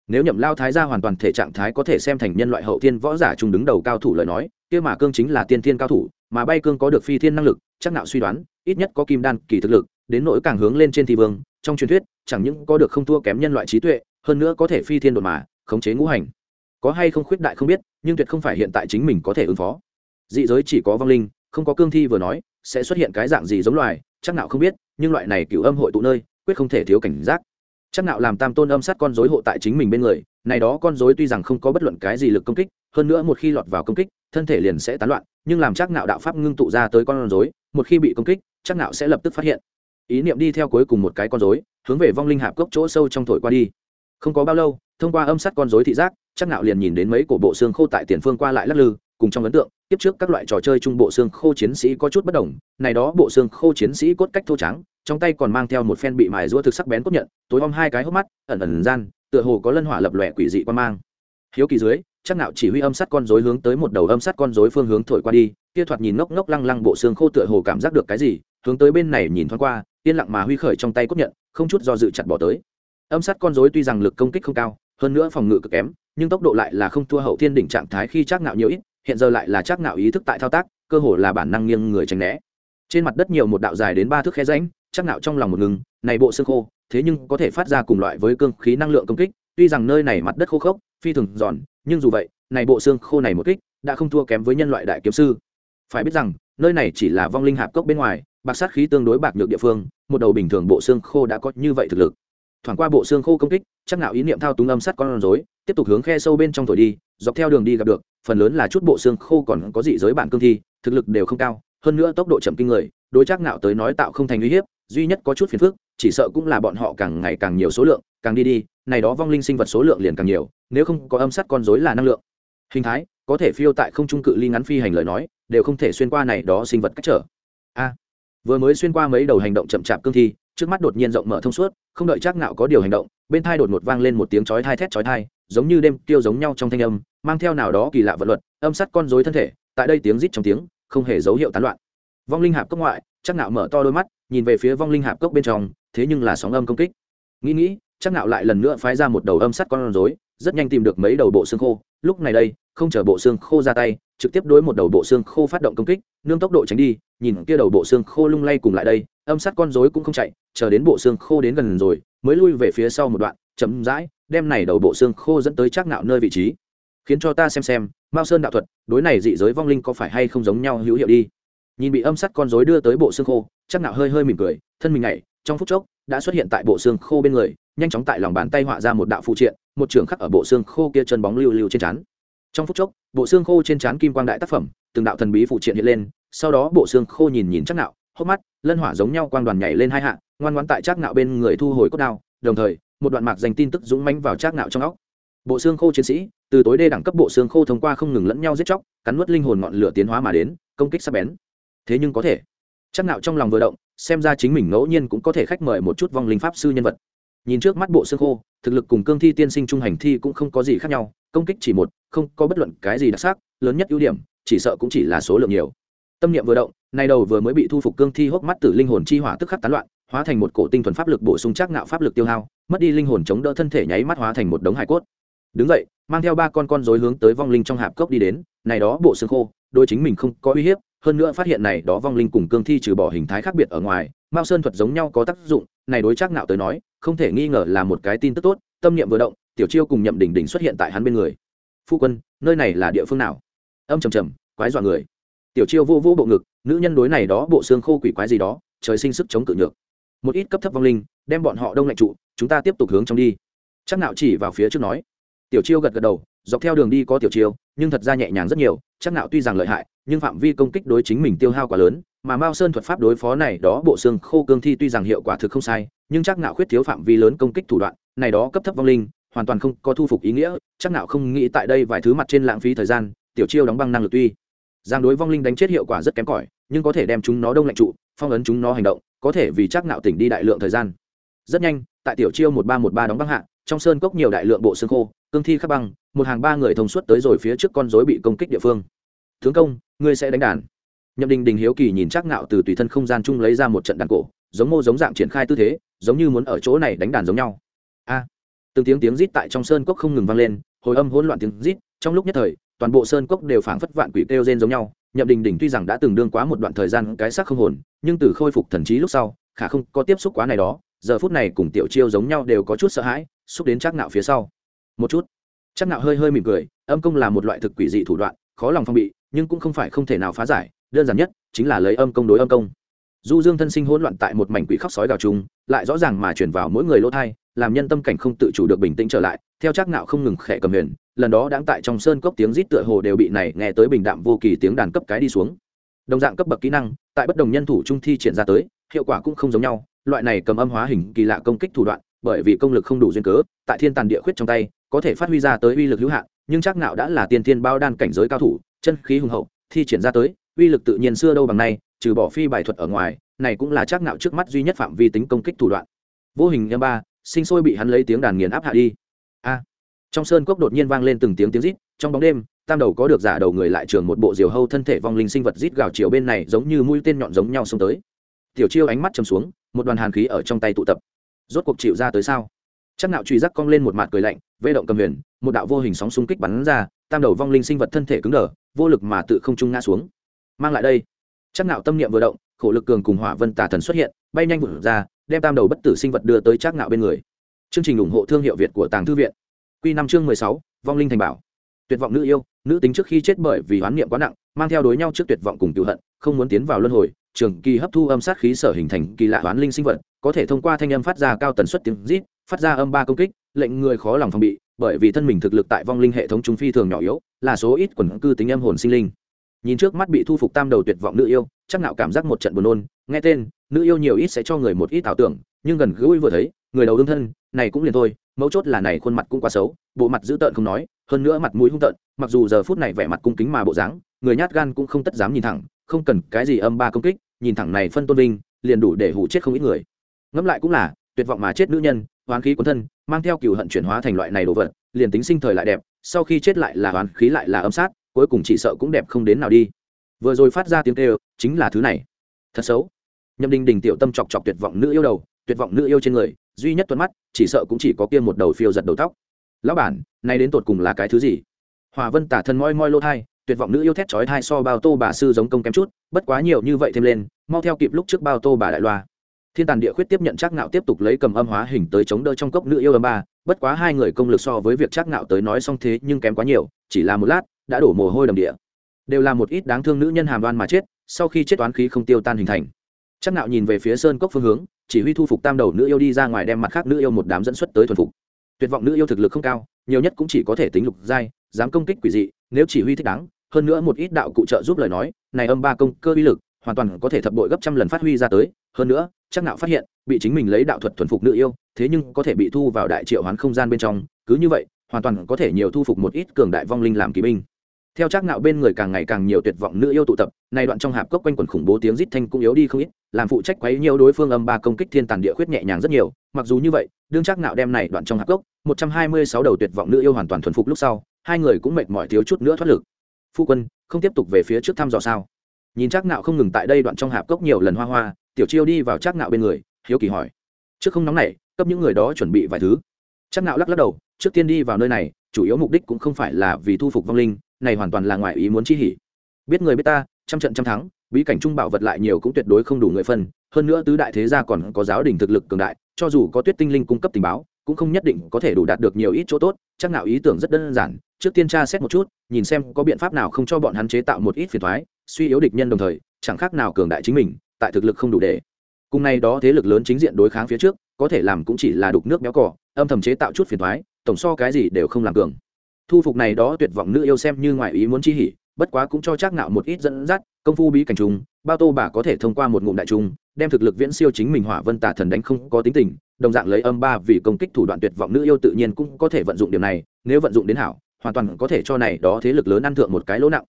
Nếu nhậm lao thái gia hoàn toàn thể trạng thái có thể xem thành nhân loại hậu thiên võ giả trung đứng đầu cao thủ lời nói, kia mà cương chính là tiên thiên cao thủ, mà bay cương có được phi thiên năng lực, chắc nạo suy đoán, ít nhất có kim đan kỳ thực lực, đến nỗi càng hướng lên trên thi vương trong truyền thuyết, chẳng những có được không thua kém nhân loại trí tuệ, hơn nữa có thể phi thiên đột mà, khống chế ngũ hành. Có hay không khuyết đại không biết, nhưng tuyệt không phải hiện tại chính mình có thể ứng phó. Dị giới chỉ có vong linh, không có cương thi vừa nói, sẽ xuất hiện cái dạng gì giống loài, chắc nào không biết, nhưng loại này cựu âm hội tụ nơi, quyết không thể thiếu cảnh giác. Chắc nào làm tam tôn âm sát con dối hộ tại chính mình bên người, này đó con dối tuy rằng không có bất luận cái gì lực công kích, hơn nữa một khi lọt vào công kích, thân thể liền sẽ tán loạn, nhưng làm chắc nạo đạo pháp ngưng tụ ra tới con rối, một khi bị công kích, chắc nạo sẽ lập tức phát hiện ý niệm đi theo cuối cùng một cái con rối, hướng về vong linh hạp cốc chỗ sâu trong thổi qua đi. Không có bao lâu, thông qua âm sắt con rối thị giác, chắc nạo liền nhìn đến mấy cổ bộ xương khô tại tiền phương qua lại lắc lư, cùng trong ấn tượng tiếp trước các loại trò chơi trung bộ xương khô chiến sĩ có chút bất đồng, này đó bộ xương khô chiến sĩ cốt cách thô trắng, trong tay còn mang theo một phen bị mài rũa thực sắc bén cốt nhận, tối om hai cái hốc mắt, ẩn ẩn gian, tựa hồ có lân hỏa lập lòe quỷ dị quan mang. Hiếu kỳ dưới, chắc nạo chỉ huy âm sắt con rối hướng tới một đầu âm sắt con rối phương hướng thổi qua đi, kia thoạt nhìn ngốc ngốc lăng lăng bộ xương khô tựa hồ cảm giác được cái gì hướng tới bên này nhìn thoáng qua, yên lặng mà huy khởi trong tay cốt nhận, không chút do dự chặt bỏ tới. Âm sắt con rối tuy rằng lực công kích không cao, hơn nữa phòng ngự cực kém, nhưng tốc độ lại là không thua hậu thiên đỉnh trạng thái khi chắc ngạo nhiều ít, hiện giờ lại là chắc ngạo ý thức tại thao tác, cơ hồ là bản năng nghiêng người tránh né. Trên mặt đất nhiều một đạo dài đến ba thước khe rãnh, chắc ngạo trong lòng một ngừng, này bộ xương khô, thế nhưng có thể phát ra cùng loại với cương khí năng lượng công kích, tuy rằng nơi này mặt đất khô khốc, phi thường giòn, nhưng dù vậy, này bộ xương khô này một kích, đã không thua kém với nhân loại đại kiếm sư. Phải biết rằng, nơi này chỉ là vong linh hạp cốc bên ngoài bạc sát khí tương đối bạc nhược địa phương, một đầu bình thường bộ xương khô đã có như vậy thực lực. Thoảng qua bộ xương khô công kích, chắc nạo ý niệm thao túng âm sắt con rối, tiếp tục hướng khe sâu bên trong thổi đi, dọc theo đường đi gặp được, phần lớn là chút bộ xương khô còn có dị giới bản cương thi, thực lực đều không cao, hơn nữa tốc độ chậm kinh người, đối chắc nạo tới nói tạo không thành uy hiếp, duy nhất có chút phiền phức, chỉ sợ cũng là bọn họ càng ngày càng nhiều số lượng, càng đi đi, này đó vong linh sinh vật số lượng liền càng nhiều, nếu không có âm sắt con rối là năng lượng. Hình thái, có thể phiêu tại không trung cự ly ngắn phi hành lời nói, đều không thể xuyên qua này đó sinh vật cách trở. A vừa mới xuyên qua mấy đầu hành động chậm chạp cương thi, trước mắt đột nhiên rộng mở thông suốt, không đợi chắc nạo có điều hành động, bên thai đột ngột vang lên một tiếng chói thai thét chói thai giống như đêm tiêu giống nhau trong thanh âm, mang theo nào đó kỳ lạ vật luật, âm sắt con rối thân thể, tại đây tiếng rít trong tiếng, không hề dấu hiệu tán loạn. Vong linh hạp cốc ngoại chắc nạo mở to đôi mắt, nhìn về phía vong linh hạp cốc bên trong, thế nhưng là sóng âm công kích. Nghĩ nghĩ chắc nạo lại lần nữa phái ra một đầu âm sắt con rối rất nhanh tìm được mấy đầu bộ xương khô. Lúc này đây, không chờ bộ xương khô ra tay, trực tiếp đối một đầu bộ xương khô phát động công kích, nương tốc độ tránh đi, nhìn kia đầu bộ xương khô lung lay cùng lại đây, âm sát con rối cũng không chạy, chờ đến bộ xương khô đến gần rồi, mới lui về phía sau một đoạn, chậm rãi, đem này đầu bộ xương khô dẫn tới chắc nạo nơi vị trí. Khiến cho ta xem xem, mao sơn đạo thuật, đối này dị giới vong linh có phải hay không giống nhau hữu hiệu đi. Nhìn bị âm sát con rối đưa tới bộ xương khô, chắc nạo hơi hơi mỉm cười, thân mình nhảy, trong phút chốc, đã xuất hiện tại bộ xương khô bên người, nhanh chóng tại lòng bàn tay họa ra một đạo phụ triện một trường khắc ở bộ xương khô kia chân bóng lưu lưu trên trán. Trong phút chốc, bộ xương khô trên trán kim quang đại tác phẩm, từng đạo thần bí phụ triện hiện lên, sau đó bộ xương khô nhìn nhìn chắc nạo, hốc mắt, lân hỏa giống nhau quang đoàn nhảy lên hai hạ, ngoan ngoãn tại chắc nạo bên người thu hồi cốt đao, đồng thời, một đoạn mạc dành tin tức dũng mãnh vào chắc nạo trong óc. Bộ xương khô chiến sĩ, từ tối đê đẳng cấp bộ xương khô thông qua không ngừng lẫn nhau giết chóc, cắn nuốt linh hồn ngọn lửa tiến hóa mà đến, công kích sắc bén. Thế nhưng có thể, chắc nạo trong lòng vừa động, xem ra chính mình ngẫu nhiên cũng có thể khách mời một chút vong linh pháp sư nhân vật nhìn trước mắt bộ xương khô, thực lực cùng cương thi tiên sinh trung hành thi cũng không có gì khác nhau, công kích chỉ một, không có bất luận cái gì đặc sắc, lớn nhất ưu điểm, chỉ sợ cũng chỉ là số lượng nhiều. Tâm niệm vừa động, nay đầu vừa mới bị thu phục cương thi hốc mắt tử linh hồn chi hỏa tức khắc tán loạn, hóa thành một cổ tinh thuần pháp lực bổ sung chắc ngạo pháp lực tiêu hao, mất đi linh hồn chống đỡ thân thể nháy mắt hóa thành một đống hải cốt. Đứng dậy, mang theo ba con con rối hướng tới vong linh trong hạp cốc đi đến, này đó bộ xương khô đôi chính mình không có uy hiếp, hơn nữa phát hiện này đó vong linh cùng cương thi trừ bỏ hình thái khác biệt ở ngoài mao sơn thuật giống nhau có tác dụng, này đối chắc ngạo tới nói, không thể nghi ngờ là một cái tin tức tốt, tâm niệm vừa động, tiểu chiêu cùng nhậm đỉnh đỉnh xuất hiện tại hắn bên người. Phu quân, nơi này là địa phương nào? Âm trầm trầm, quái dọa người. Tiểu chiêu vô vô bộ ngực, nữ nhân đối này đó bộ xương khô quỷ quái gì đó, trời sinh sức chống cự nhược. Một ít cấp thấp vong linh, đem bọn họ đông lạnh trụ, chúng ta tiếp tục hướng trong đi. Chắc nạo chỉ vào phía trước nói. Tiểu chiêu gật gật đầu, dọc theo đường đi có tiểu chiêu nhưng thật ra nhẹ nhàng rất nhiều, chắc nạo tuy rằng lợi hại, nhưng phạm vi công kích đối chính mình tiêu hao quá lớn, mà mao sơn thuật pháp đối phó này đó bộ xương khô cương thi tuy rằng hiệu quả thực không sai, nhưng chắc nạo khuyết thiếu phạm vi lớn công kích thủ đoạn, này đó cấp thấp vong linh, hoàn toàn không có thu phục ý nghĩa, chắc nạo không nghĩ tại đây vài thứ mặt trên lãng phí thời gian, tiểu chiêu đóng băng năng lực tuy giang đối vong linh đánh chết hiệu quả rất kém cỏi, nhưng có thể đem chúng nó đông lạnh trụ, phong ấn chúng nó hành động, có thể vì chắc nạo tỉnh đi đại lượng thời gian. Rất nhanh, tại tiểu chiêu một ba một ba đóng băng hạ, trong sơn cốc nhiều đại lượng bộ xương khô cương thi khắc băng, một hàng ba người thông suốt tới rồi phía trước con rối bị công kích địa phương. Tướng công, ngươi sẽ đánh đàn. Nhậm đình đình hiếu kỳ nhìn chắc ngạo từ tùy thân không gian chung lấy ra một trận đàn cổ, giống mô giống dạng triển khai tư thế, giống như muốn ở chỗ này đánh đàn giống nhau. A! Từng tiếng tiếng rít tại trong sơn cốc không ngừng vang lên, hồi âm hỗn loạn tiếng rít, trong lúc nhất thời, toàn bộ sơn cốc đều phảng phất vạn quỷ kêu rên giống nhau. Nhậm đình đình tuy rằng đã từng đương quá một đoạn thời gian cái xác không hồn, nhưng từ khôi phục thần trí lúc sau, khả không có tiếp xúc quá này đó, giờ phút này cùng tiểu chiêu giống nhau đều có chút sợ hãi, xúc đến chắc nạo phía sau một chút. Chắc nạo hơi hơi mỉm cười, âm công là một loại thực quỷ dị thủ đoạn, khó lòng phong bị, nhưng cũng không phải không thể nào phá giải, đơn giản nhất chính là lấy âm công đối âm công. Du dương thân sinh hỗn loạn tại một mảnh quỷ khóc sói gào chung lại rõ ràng mà truyền vào mỗi người lỗ thai, làm nhân tâm cảnh không tự chủ được bình tĩnh trở lại, theo chắc nạo không ngừng khẽ cầm huyền, lần đó đang tại trong sơn cốc tiếng rít tựa hồ đều bị này nghe tới bình đạm vô kỳ tiếng đàn cấp cái đi xuống. Đồng dạng cấp bậc kỹ năng, tại bất đồng nhân thủ trung thi triển ra tới, hiệu quả cũng không giống nhau, loại này cầm âm hóa hình kỳ lạ công kích thủ đoạn, bởi vì công lực không đủ duyên cớ, tại thiên tàn địa khuyết trong tay có thể phát huy ra tới uy lực hữu hạn, nhưng chắc nạo đã là tiên thiên bao đan cảnh giới cao thủ, chân khí hùng hậu, thi triển ra tới, uy lực tự nhiên xưa đâu bằng nay, trừ bỏ phi bài thuật ở ngoài, này cũng là chắc nạo trước mắt duy nhất phạm vi tính công kích thủ đoạn. Vô hình âm ba, sinh sôi bị hắn lấy tiếng đàn nghiền áp hạ đi. A. Trong sơn cốc đột nhiên vang lên từng tiếng tiếng rít, trong bóng đêm, tam đầu có được giả đầu người lại trường một bộ diều hâu thân thể vong linh sinh vật rít gào chiều bên này giống như mũi tên nhọn giống nhau xông tới. Tiểu chiêu ánh mắt chầm xuống, một đoàn hàn khí ở trong tay tụ tập. Rốt cuộc chịu ra tới sao? Chắc nạo truy giác cong lên một mặt cười lạnh vê động cầm huyền, một đạo vô hình sóng xung kích bắn ra, tam đầu vong linh sinh vật thân thể cứng đờ, vô lực mà tự không trung ngã xuống. Mang lại đây. Chắc nạo tâm niệm vừa động, khổ lực cường cùng hỏa vân tà thần xuất hiện, bay nhanh vụt ra, đem tam đầu bất tử sinh vật đưa tới chắc nạo bên người. Chương trình ủng hộ thương hiệu việt của tàng thư viện. Quy năm chương mười sáu, vong linh thành bảo. Tuyệt vọng nữ yêu, nữ tính trước khi chết bởi vì hoán niệm quá nặng, mang theo đối nhau trước tuyệt vọng cùng tiêu hận, không muốn tiến vào luân hồi, trường kỳ hấp thu âm sát khí sở hình thành kỳ lạ hoán linh sinh vật, có thể thông qua thanh âm phát ra cao tần suất tiếng rít phát ra âm ba công kích, lệnh người khó lòng phòng bị, bởi vì thân mình thực lực tại vong linh hệ thống trung phi thường nhỏ yếu, là số ít quần cư tính âm hồn sinh linh. Nhìn trước mắt bị thu phục tam đầu tuyệt vọng nữ yêu, chắc nạo cảm giác một trận buồn nôn, nghe tên, nữ yêu nhiều ít sẽ cho người một ít ảo tưởng, nhưng gần gũi vừa thấy, người đầu đương thân, này cũng liền thôi, mấu chốt là này khuôn mặt cũng quá xấu, bộ mặt dữ tợn không nói, hơn nữa mặt mũi hung tợn, mặc dù giờ phút này vẻ mặt cung kính mà bộ dáng, người nhát gan cũng không tất dám nhìn thẳng, không cần cái gì âm ba công kích, nhìn thẳng này phân tôn vinh, liền đủ để hủ chết không ít người. Ngẫm lại cũng là, tuyệt vọng mà chết nữ nhân hoán khí cuốn thân, mang theo cựu hận chuyển hóa thành loại này đồ vật, liền tính sinh thời lại đẹp, sau khi chết lại là hoán khí lại là âm sát, cuối cùng chỉ sợ cũng đẹp không đến nào đi. Vừa rồi phát ra tiếng kêu, chính là thứ này. Thật xấu. Nhâm đình đình tiểu tâm chọc chọc tuyệt vọng nữ yêu đầu, tuyệt vọng nữ yêu trên người, duy nhất tuấn mắt, chỉ sợ cũng chỉ có kia một đầu phiêu giật đầu tóc. Lão bản, nay đến tột cùng là cái thứ gì? Hòa vân tả thân moi moi lô thai, tuyệt vọng nữ yêu thét chói thai so bao tô bà sư giống công kém chút, bất quá nhiều như vậy thêm lên, mau theo kịp lúc trước bao tô bà đại loa thiên tàn địa khuyết tiếp nhận chắc ngạo tiếp tục lấy cầm âm hóa hình tới chống đỡ trong cốc nữ yêu âm ba, bất quá hai người công lực so với việc chắc ngạo tới nói xong thế nhưng kém quá nhiều, chỉ là một lát, đã đổ mồ hôi đầm địa. Đều là một ít đáng thương nữ nhân hàm đoan mà chết, sau khi chết toán khí không tiêu tan hình thành. Chắc ngạo nhìn về phía sơn cốc phương hướng, chỉ huy thu phục tam đầu nữ yêu đi ra ngoài đem mặt khác nữ yêu một đám dẫn xuất tới thuần phục. Tuyệt vọng nữ yêu thực lực không cao, nhiều nhất cũng chỉ có thể tính lục giai, dám công kích quỷ dị, nếu chỉ huy thích đáng, hơn nữa một ít đạo cụ trợ giúp lời nói, này âm ba công cơ uy lực hoàn toàn có thể thập bội gấp trăm lần phát huy ra tới. Hơn nữa, chắc nạo phát hiện, bị chính mình lấy đạo thuật thuần phục nữ yêu, thế nhưng có thể bị thu vào đại triệu hoán không gian bên trong. Cứ như vậy, hoàn toàn có thể nhiều thu phục một ít cường đại vong linh làm kỳ binh. Theo chắc nạo bên người càng ngày càng nhiều tuyệt vọng nữ yêu tụ tập, nay đoạn trong hạp cốc quanh quần khủng bố tiếng rít thanh cũng yếu đi không ít, làm phụ trách quấy nhiều đối phương âm ba công kích thiên tàn địa khuyết nhẹ nhàng rất nhiều. Mặc dù như vậy, đương chắc nạo đem này đoạn trong hạp cốc 126 đầu tuyệt vọng nữ yêu hoàn toàn thuần phục lúc sau, hai người cũng mệt mỏi thiếu chút nữa thoát lực. Phu quân, không tiếp tục về phía trước thăm dò sao? Nhìn chắc nạo không ngừng tại đây đoạn trong hạp cốc nhiều lần hoa hoa, tiểu chiêu đi vào chắc nạo bên người, hiếu kỳ hỏi. Trước không nóng này, cấp những người đó chuẩn bị vài thứ. Chắc nạo lắc lắc đầu, trước tiên đi vào nơi này, chủ yếu mục đích cũng không phải là vì thu phục vong linh, này hoàn toàn là ngoại ý muốn chi hỉ. Biết người biết ta, trăm trận trăm thắng, bí cảnh trung bảo vật lại nhiều cũng tuyệt đối không đủ người phân, hơn nữa tứ đại thế gia còn có giáo đình thực lực cường đại, cho dù có tuyết tinh linh cung cấp tình báo, cũng không nhất định có thể đủ đạt được nhiều ít chỗ tốt chắc nào ý tưởng rất đơn giản, trước tiên tra xét một chút, nhìn xem có biện pháp nào không cho bọn hắn chế tạo một ít phiền thoái suy yếu địch nhân đồng thời, chẳng khác nào cường đại chính mình, tại thực lực không đủ để. Cùng này đó thế lực lớn chính diện đối kháng phía trước, có thể làm cũng chỉ là đục nước béo cỏ âm thầm chế tạo chút phiền thoái tổng so cái gì đều không làm cường. Thu phục này đó tuyệt vọng nữ yêu xem như ngoại ý muốn chi hỉ, bất quá cũng cho chắc nạo một ít dẫn dắt, công phu bí cảnh trùng, bao tô bà có thể thông qua một ngụm đại trung đem thực lực viễn siêu chính mình hỏa vân tà thần đánh không có tính tình, đồng dạng lấy âm ba vì công kích thủ đoạn tuyệt vọng nữ yêu tự nhiên cũng có thể vận dụng điều này, nếu vận dụng đến hảo, hoàn toàn có thể cho này đó thế lực lớn ăn thượng một cái lỗ nặng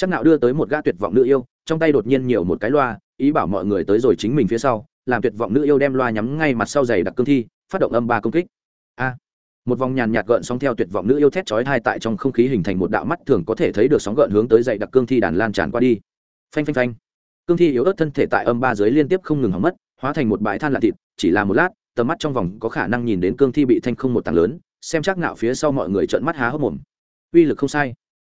chắc nạo đưa tới một gã tuyệt vọng nữ yêu, trong tay đột nhiên nhiều một cái loa, ý bảo mọi người tới rồi chính mình phía sau, làm tuyệt vọng nữ yêu đem loa nhắm ngay mặt sau giày đặc cương thi, phát động âm ba công kích. A! Một vòng nhàn nhạt gợn sóng theo tuyệt vọng nữ yêu thét chói hai tại trong không khí hình thành một đạo mắt thường có thể thấy được sóng gợn hướng tới dày đặc cương thi đàn lan tràn qua đi. Phanh phanh phanh. Cương thi yếu ớt thân thể tại âm ba dưới liên tiếp không ngừng hỏng mất, hóa thành một bãi than lạ thịt, chỉ là một lát, tầm mắt trong vòng có khả năng nhìn đến cương thi bị thanh không một tảng lớn, xem chắc nạo phía sau mọi người trợn mắt há hốc mồm. Uy lực không sai.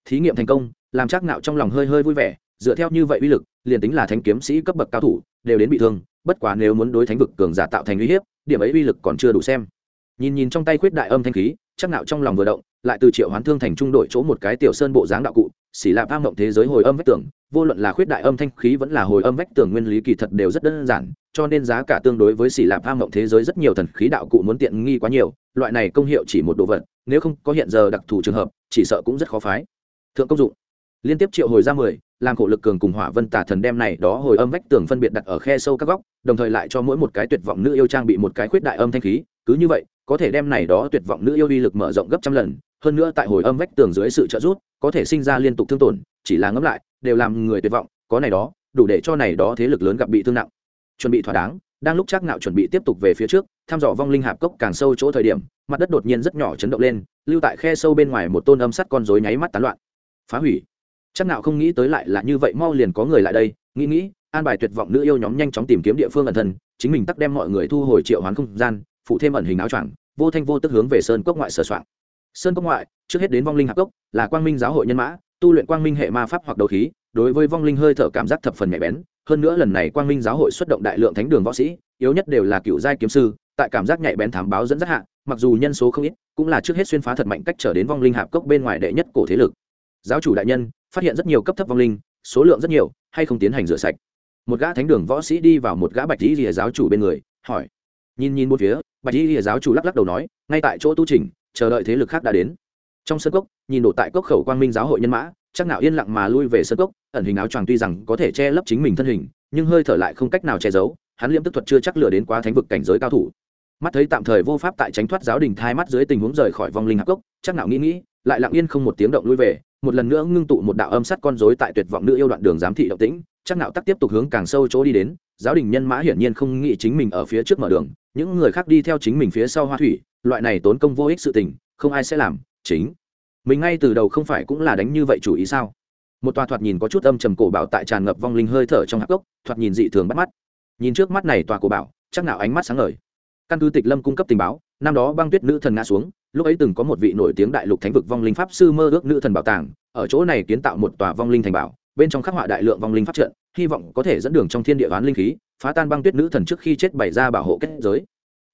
Thí nghiệm thành công làm chắc nạo trong lòng hơi hơi vui vẻ, dựa theo như vậy uy lực, liền tính là thánh kiếm sĩ cấp bậc cao thủ, đều đến bị thương, bất quá nếu muốn đối thánh vực cường giả tạo thành uy hiếp, điểm ấy uy lực còn chưa đủ xem. Nhìn nhìn trong tay khuyết đại âm thanh khí chắc nạo trong lòng vừa động, lại từ triệu hoán thương thành trung đổi chỗ một cái tiểu sơn bộ dáng đạo cụ, xỉ lạp am động thế giới hồi âm vách tường, vô luận là khuyết đại âm thanh khí vẫn là hồi âm vách tường nguyên lý kỳ thật đều rất đơn giản, cho nên giá cả tương đối với xỉ lạp am động thế giới rất nhiều thần khí đạo cụ muốn tiện nghi quá nhiều, loại này công hiệu chỉ một đồ vật, nếu không có hiện giờ đặc thù trường hợp, chỉ sợ cũng rất khó phái. Thượng công dụng liên tiếp triệu hồi ra mười, làm khổ lực cường cùng hỏa vân tả thần đem này đó hồi âm vách tường phân biệt đặt ở khe sâu các góc, đồng thời lại cho mỗi một cái tuyệt vọng nữ yêu trang bị một cái khuyết đại âm thanh khí, cứ như vậy, có thể đem này đó tuyệt vọng nữ yêu uy lực mở rộng gấp trăm lần, hơn nữa tại hồi âm vách tường dưới sự trợ giúp, có thể sinh ra liên tục thương tổn, chỉ là ngẫm lại, đều làm người tuyệt vọng, có này đó, đủ để cho này đó thế lực lớn gặp bị thương nặng. Chuẩn bị thỏa đáng, đang lúc chắc nạo chuẩn bị tiếp tục về phía trước, thăm dò vong linh hạp cốc càng sâu chỗ thời điểm, mặt đất đột nhiên rất nhỏ chấn động lên, lưu tại khe sâu bên ngoài một tôn âm sắt con rối nháy mắt tán loạn. Phá hủy chắc nào không nghĩ tới lại là như vậy, mau liền có người lại đây. Nghĩ nghĩ, an bài tuyệt vọng nữ yêu nhóm nhanh chóng tìm kiếm địa phương ẩn thân, chính mình tắt đem mọi người thu hồi triệu hoán không gian, phụ thêm ẩn hình áo choàng, vô thanh vô tức hướng về sơn cốc ngoại sửa soạn. Sơn cốc ngoại, trước hết đến vong linh hạp cốc, là quang minh giáo hội nhân mã, tu luyện quang minh hệ ma pháp hoặc đấu khí, đối với vong linh hơi thở cảm giác thập phần nhạy bén. Hơn nữa lần này quang minh giáo hội xuất động đại lượng thánh đường võ sĩ, yếu nhất đều là cựu giai kiếm sư, tại cảm giác nhạy bén thám báo dẫn dắt hạ, mặc dù nhân số không ít, cũng là trước hết xuyên phá thật mạnh cách trở đến vong linh hạp cốc bên ngoài đệ nhất cổ thế lực. Giáo chủ đại nhân phát hiện rất nhiều cấp thấp vong linh, số lượng rất nhiều, hay không tiến hành rửa sạch. Một gã thánh đường võ sĩ đi vào một gã bạch lý rìa giáo chủ bên người, hỏi. Nhìn nhìn một phía, bạch lý rìa giáo chủ lắc lắc đầu nói, ngay tại chỗ tu trình chờ đợi thế lực khác đã đến. Trong sân cốc, nhìn đổ tại cốc khẩu quang minh giáo hội nhân mã, chắc nào yên lặng mà lui về sân cốc, ẩn hình áo choàng tuy rằng có thể che lấp chính mình thân hình, nhưng hơi thở lại không cách nào che giấu, hắn liễm tức thuật chưa chắc lừa đến quá thánh vực cảnh giới cao thủ. Mắt thấy tạm thời vô pháp tại tránh thoát giáo đình thai mắt dưới tình huống rời khỏi vong linh hạc cốc, chắc nào nghĩ nghĩ, lại lặng yên không một tiếng động lui về một lần nữa ngưng tụ một đạo âm sắt con rối tại tuyệt vọng nữ yêu đoạn đường giám thị động tĩnh, chắc nạo tắc tiếp tục hướng càng sâu chỗ đi đến, giáo đình nhân mã hiển nhiên không nghĩ chính mình ở phía trước mở đường, những người khác đi theo chính mình phía sau hoa thủy, loại này tốn công vô ích sự tình, không ai sẽ làm, chính. Mình ngay từ đầu không phải cũng là đánh như vậy chủ ý sao? Một tòa thoạt nhìn có chút âm trầm cổ bảo tại tràn ngập vong linh hơi thở trong hạc gốc, thoạt nhìn dị thường bắt mắt. Nhìn trước mắt này tòa cổ bảo, chắc nào ánh mắt sáng ngời. Căn cứ tịch lâm cung cấp tình báo, năm đó băng tuyết nữ thần ngã xuống lúc ấy từng có một vị nổi tiếng đại lục thánh vực vong linh pháp sư mơ ước nữ thần bảo tàng, ở chỗ này kiến tạo một tòa vong linh thành bảo, bên trong khắc họa đại lượng vong linh pháp trận, hy vọng có thể dẫn đường trong thiên địa oán linh khí, phá tan băng tuyết nữ thần trước khi chết bày ra bảo hộ kết giới.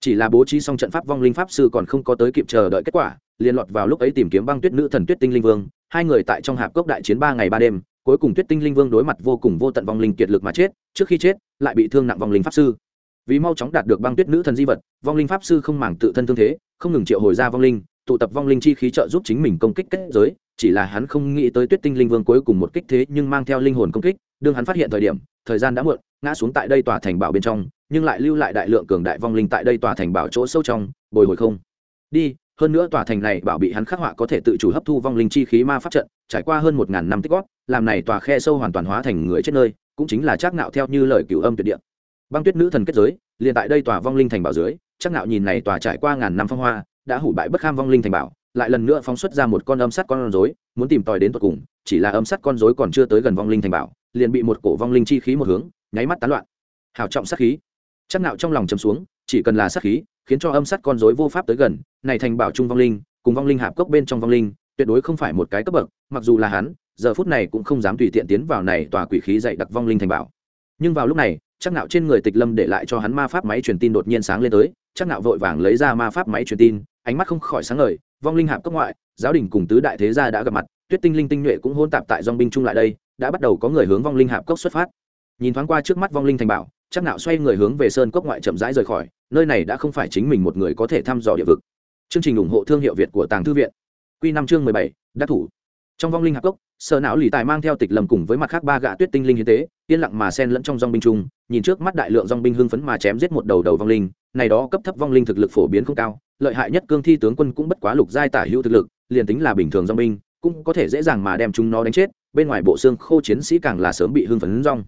Chỉ là bố trí xong trận pháp vong linh pháp sư còn không có tới kịp chờ đợi kết quả liên lọt vào lúc ấy tìm kiếm băng tuyết nữ thần tuyết tinh linh vương, hai người tại trong hạp cốc đại chiến ba ngày ba đêm, cuối cùng tuyết tinh linh vương đối mặt vô cùng vô tận vong linh kiệt lực mà chết, trước khi chết, lại bị thương nặng vong linh pháp sư vì mau chóng đạt được băng tuyết nữ thần di vật, vong linh pháp sư không màng tự thân thương thế, không ngừng triệu hồi ra vong linh, tụ tập vong linh chi khí trợ giúp chính mình công kích kết giới, chỉ là hắn không nghĩ tới tuyết tinh linh vương cuối cùng một kích thế nhưng mang theo linh hồn công kích, đương hắn phát hiện thời điểm, thời gian đã muộn, ngã xuống tại đây tòa thành bảo bên trong, nhưng lại lưu lại đại lượng cường đại vong linh tại đây tòa thành bảo chỗ sâu trong, bồi hồi không. Đi, hơn nữa tòa thành này bảo bị hắn khắc họa có thể tự chủ hấp thu vong linh chi khí ma pháp trận, trải qua hơn một ngàn năm tích gót làm này tòa khe sâu hoàn toàn hóa thành người chết nơi, cũng chính là trác nạo theo như lời cửu âm tuyệt địa băng tuyết nữ thần kết giới, liền tại đây tòa vong linh thành bảo dưới, chắc nạo nhìn này tòa trải qua ngàn năm phong hoa, đã hủ bại bất kham vong linh thành bảo, lại lần nữa phóng xuất ra một con âm sắt con rối, muốn tìm tòi đến tận cùng, chỉ là âm sắt con rối còn chưa tới gần vong linh thành bảo, liền bị một cổ vong linh chi khí một hướng, nháy mắt tán loạn. Hào trọng sát khí. Chắc nạo trong lòng chầm xuống, chỉ cần là sát khí, khiến cho âm sát con rối vô pháp tới gần, này thành bảo trung vong linh, cùng vong linh hạp cốc bên trong vong linh, tuyệt đối không phải một cái cấp bậc, mặc dù là hắn, giờ phút này cũng không dám tùy tiện tiến vào này tòa quỷ khí dạy đặc vong linh thành bảo. Nhưng vào lúc này chắc nạo trên người tịch lâm để lại cho hắn ma pháp máy truyền tin đột nhiên sáng lên tới, chắc nạo vội vàng lấy ra ma pháp máy truyền tin, ánh mắt không khỏi sáng ngời, vong linh hạp cốc ngoại, giáo đình cùng tứ đại thế gia đã gặp mặt, tuyết tinh linh tinh nhuệ cũng hôn tạp tại dòng binh chung lại đây, đã bắt đầu có người hướng vong linh hạp cốc xuất phát. Nhìn thoáng qua trước mắt vong linh thành bảo, chắc nạo xoay người hướng về sơn cốc ngoại chậm rãi rời khỏi, nơi này đã không phải chính mình một người có thể thăm dò địa vực. Chương trình ủng hộ thương hiệu việt của tàng thư viện. Quy năm chương mười bảy, đắc thủ trong vong linh hạp cốc, sở não lì tài mang theo tịch lầm cùng với mặt khác ba gã tuyết tinh linh hiến tế, yên lặng mà xen lẫn trong dong binh chung, nhìn trước mắt đại lượng dong binh hưng phấn mà chém giết một đầu đầu vong linh, này đó cấp thấp vong linh thực lực phổ biến không cao, lợi hại nhất cương thi tướng quân cũng bất quá lục giai tả hữu thực lực, liền tính là bình thường dong binh, cũng có thể dễ dàng mà đem chúng nó đánh chết, bên ngoài bộ xương khô chiến sĩ càng là sớm bị hưng phấn rong.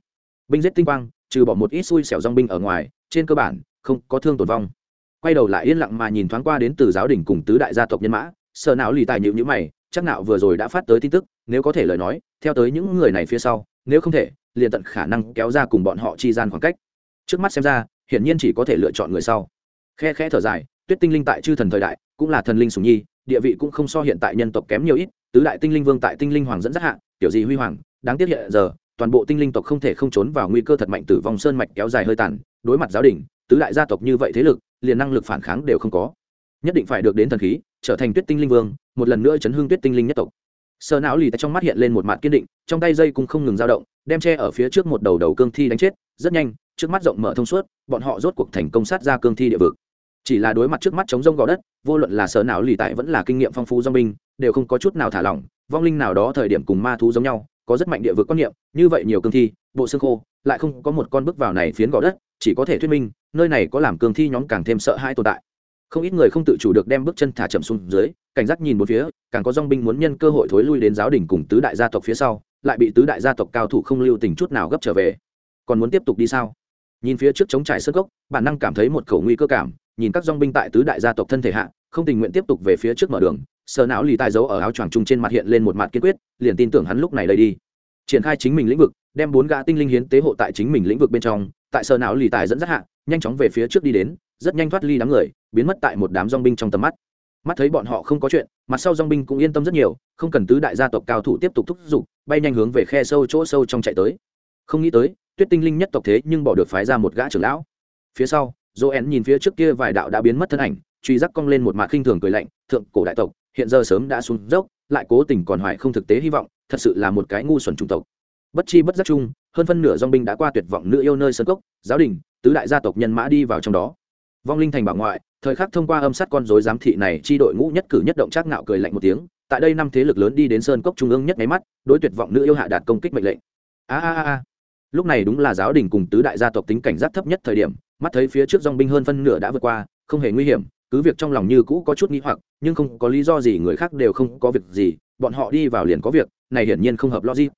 Binh giết tinh quang, trừ bỏ một ít xui xẻo dong binh ở ngoài, trên cơ bản, không có thương tổn vong. Quay đầu lại yên lặng mà nhìn thoáng qua đến từ giáo đình cùng tứ đại gia tộc nhân mã sợ não lì tài nhịu nhữ mày chắc nào vừa rồi đã phát tới tin tức, nếu có thể lời nói, theo tới những người này phía sau, nếu không thể, liền tận khả năng kéo ra cùng bọn họ chi gian khoảng cách. Trước mắt xem ra, hiển nhiên chỉ có thể lựa chọn người sau. Khe khẽ thở dài, tuyết tinh linh tại chư thần thời đại, cũng là thần linh sùng nhi, địa vị cũng không so hiện tại nhân tộc kém nhiều ít, tứ đại tinh linh vương tại tinh linh hoàng dẫn dắt hạ, tiểu gì huy hoàng, đáng tiếc hiện giờ, toàn bộ tinh linh tộc không thể không trốn vào nguy cơ thật mạnh tử vong sơn mạch kéo dài hơi tàn, đối mặt giáo đình, tứ đại gia tộc như vậy thế lực, liền năng lực phản kháng đều không có. Nhất định phải được đến thần khí, trở thành tuyết tinh linh vương một lần nữa chấn hương tuyết tinh linh nhất tộc. Sờ não lì tại trong mắt hiện lên một mặt kiên định, trong tay dây cũng không ngừng dao động, đem che ở phía trước một đầu đầu cương thi đánh chết, rất nhanh, trước mắt rộng mở thông suốt, bọn họ rốt cuộc thành công sát ra cương thi địa vực. Chỉ là đối mặt trước mắt chống rông gò đất, vô luận là sở não lì tại vẫn là kinh nghiệm phong phú do binh, đều không có chút nào thả lỏng, vong linh nào đó thời điểm cùng ma thú giống nhau, có rất mạnh địa vực quan niệm, như vậy nhiều cương thi, bộ xương khô, lại không có một con bước vào này phiến gò đất, chỉ có thể thuyết minh, nơi này có làm cương thi nhóm càng thêm sợ hãi tồn tại không ít người không tự chủ được đem bước chân thả chậm xuống dưới, cảnh giác nhìn một phía, càng có dong binh muốn nhân cơ hội thối lui đến giáo đình cùng tứ đại gia tộc phía sau, lại bị tứ đại gia tộc cao thủ không lưu tình chút nào gấp trở về. Còn muốn tiếp tục đi sao? Nhìn phía trước chống trải sơ gốc, bản năng cảm thấy một khẩu nguy cơ cảm, nhìn các dong binh tại tứ đại gia tộc thân thể hạ, không tình nguyện tiếp tục về phía trước mở đường, sờ não lì tài dấu ở áo choàng trung trên mặt hiện lên một mặt kiên quyết, liền tin tưởng hắn lúc này đây đi. Triển khai chính mình lĩnh vực, đem bốn gã tinh linh hiến tế hộ tại chính mình lĩnh vực bên trong, tại sờ não lì tài dẫn dắt hạ, nhanh chóng về phía trước đi đến rất nhanh thoát ly đám người, biến mất tại một đám dong binh trong tầm mắt. Mắt thấy bọn họ không có chuyện, mặt sau dong binh cũng yên tâm rất nhiều, không cần tứ đại gia tộc cao thủ tiếp tục thúc giục, bay nhanh hướng về khe sâu chỗ sâu trong chạy tới. Không nghĩ tới, tuyết tinh linh nhất tộc thế nhưng bỏ được phái ra một gã trưởng lão. Phía sau, joen nhìn phía trước kia vài đạo đã biến mất thân ảnh, truy giác cong lên một mạc khinh thường cười lạnh, thượng cổ đại tộc, hiện giờ sớm đã xuống dốc, lại cố tình còn hoài không thực tế hy vọng, thật sự là một cái ngu xuẩn chủng tộc. Bất chi bất giác chung, hơn phân nửa dong binh đã qua tuyệt vọng nữ yêu nơi sân cốc, giáo đình, tứ đại gia tộc nhân mã đi vào trong đó vong linh thành bảo ngoại, thời khắc thông qua âm sát con dối giám thị này, chi đội ngũ nhất cử nhất động trác ngạo cười lạnh một tiếng, tại đây năm thế lực lớn đi đến sơn cốc trung ương nhất máy mắt, đối tuyệt vọng nữ yêu hạ đạt công kích mệnh lệnh. A a a lúc này đúng là giáo đình cùng tứ đại gia tộc tính cảnh giác thấp nhất thời điểm, mắt thấy phía trước dong binh hơn phân nửa đã vượt qua, không hề nguy hiểm, cứ việc trong lòng như cũ có chút nghĩ hoặc, nhưng không có lý do gì người khác đều không có việc gì, bọn họ đi vào liền có việc, này hiển nhiên không hợp logic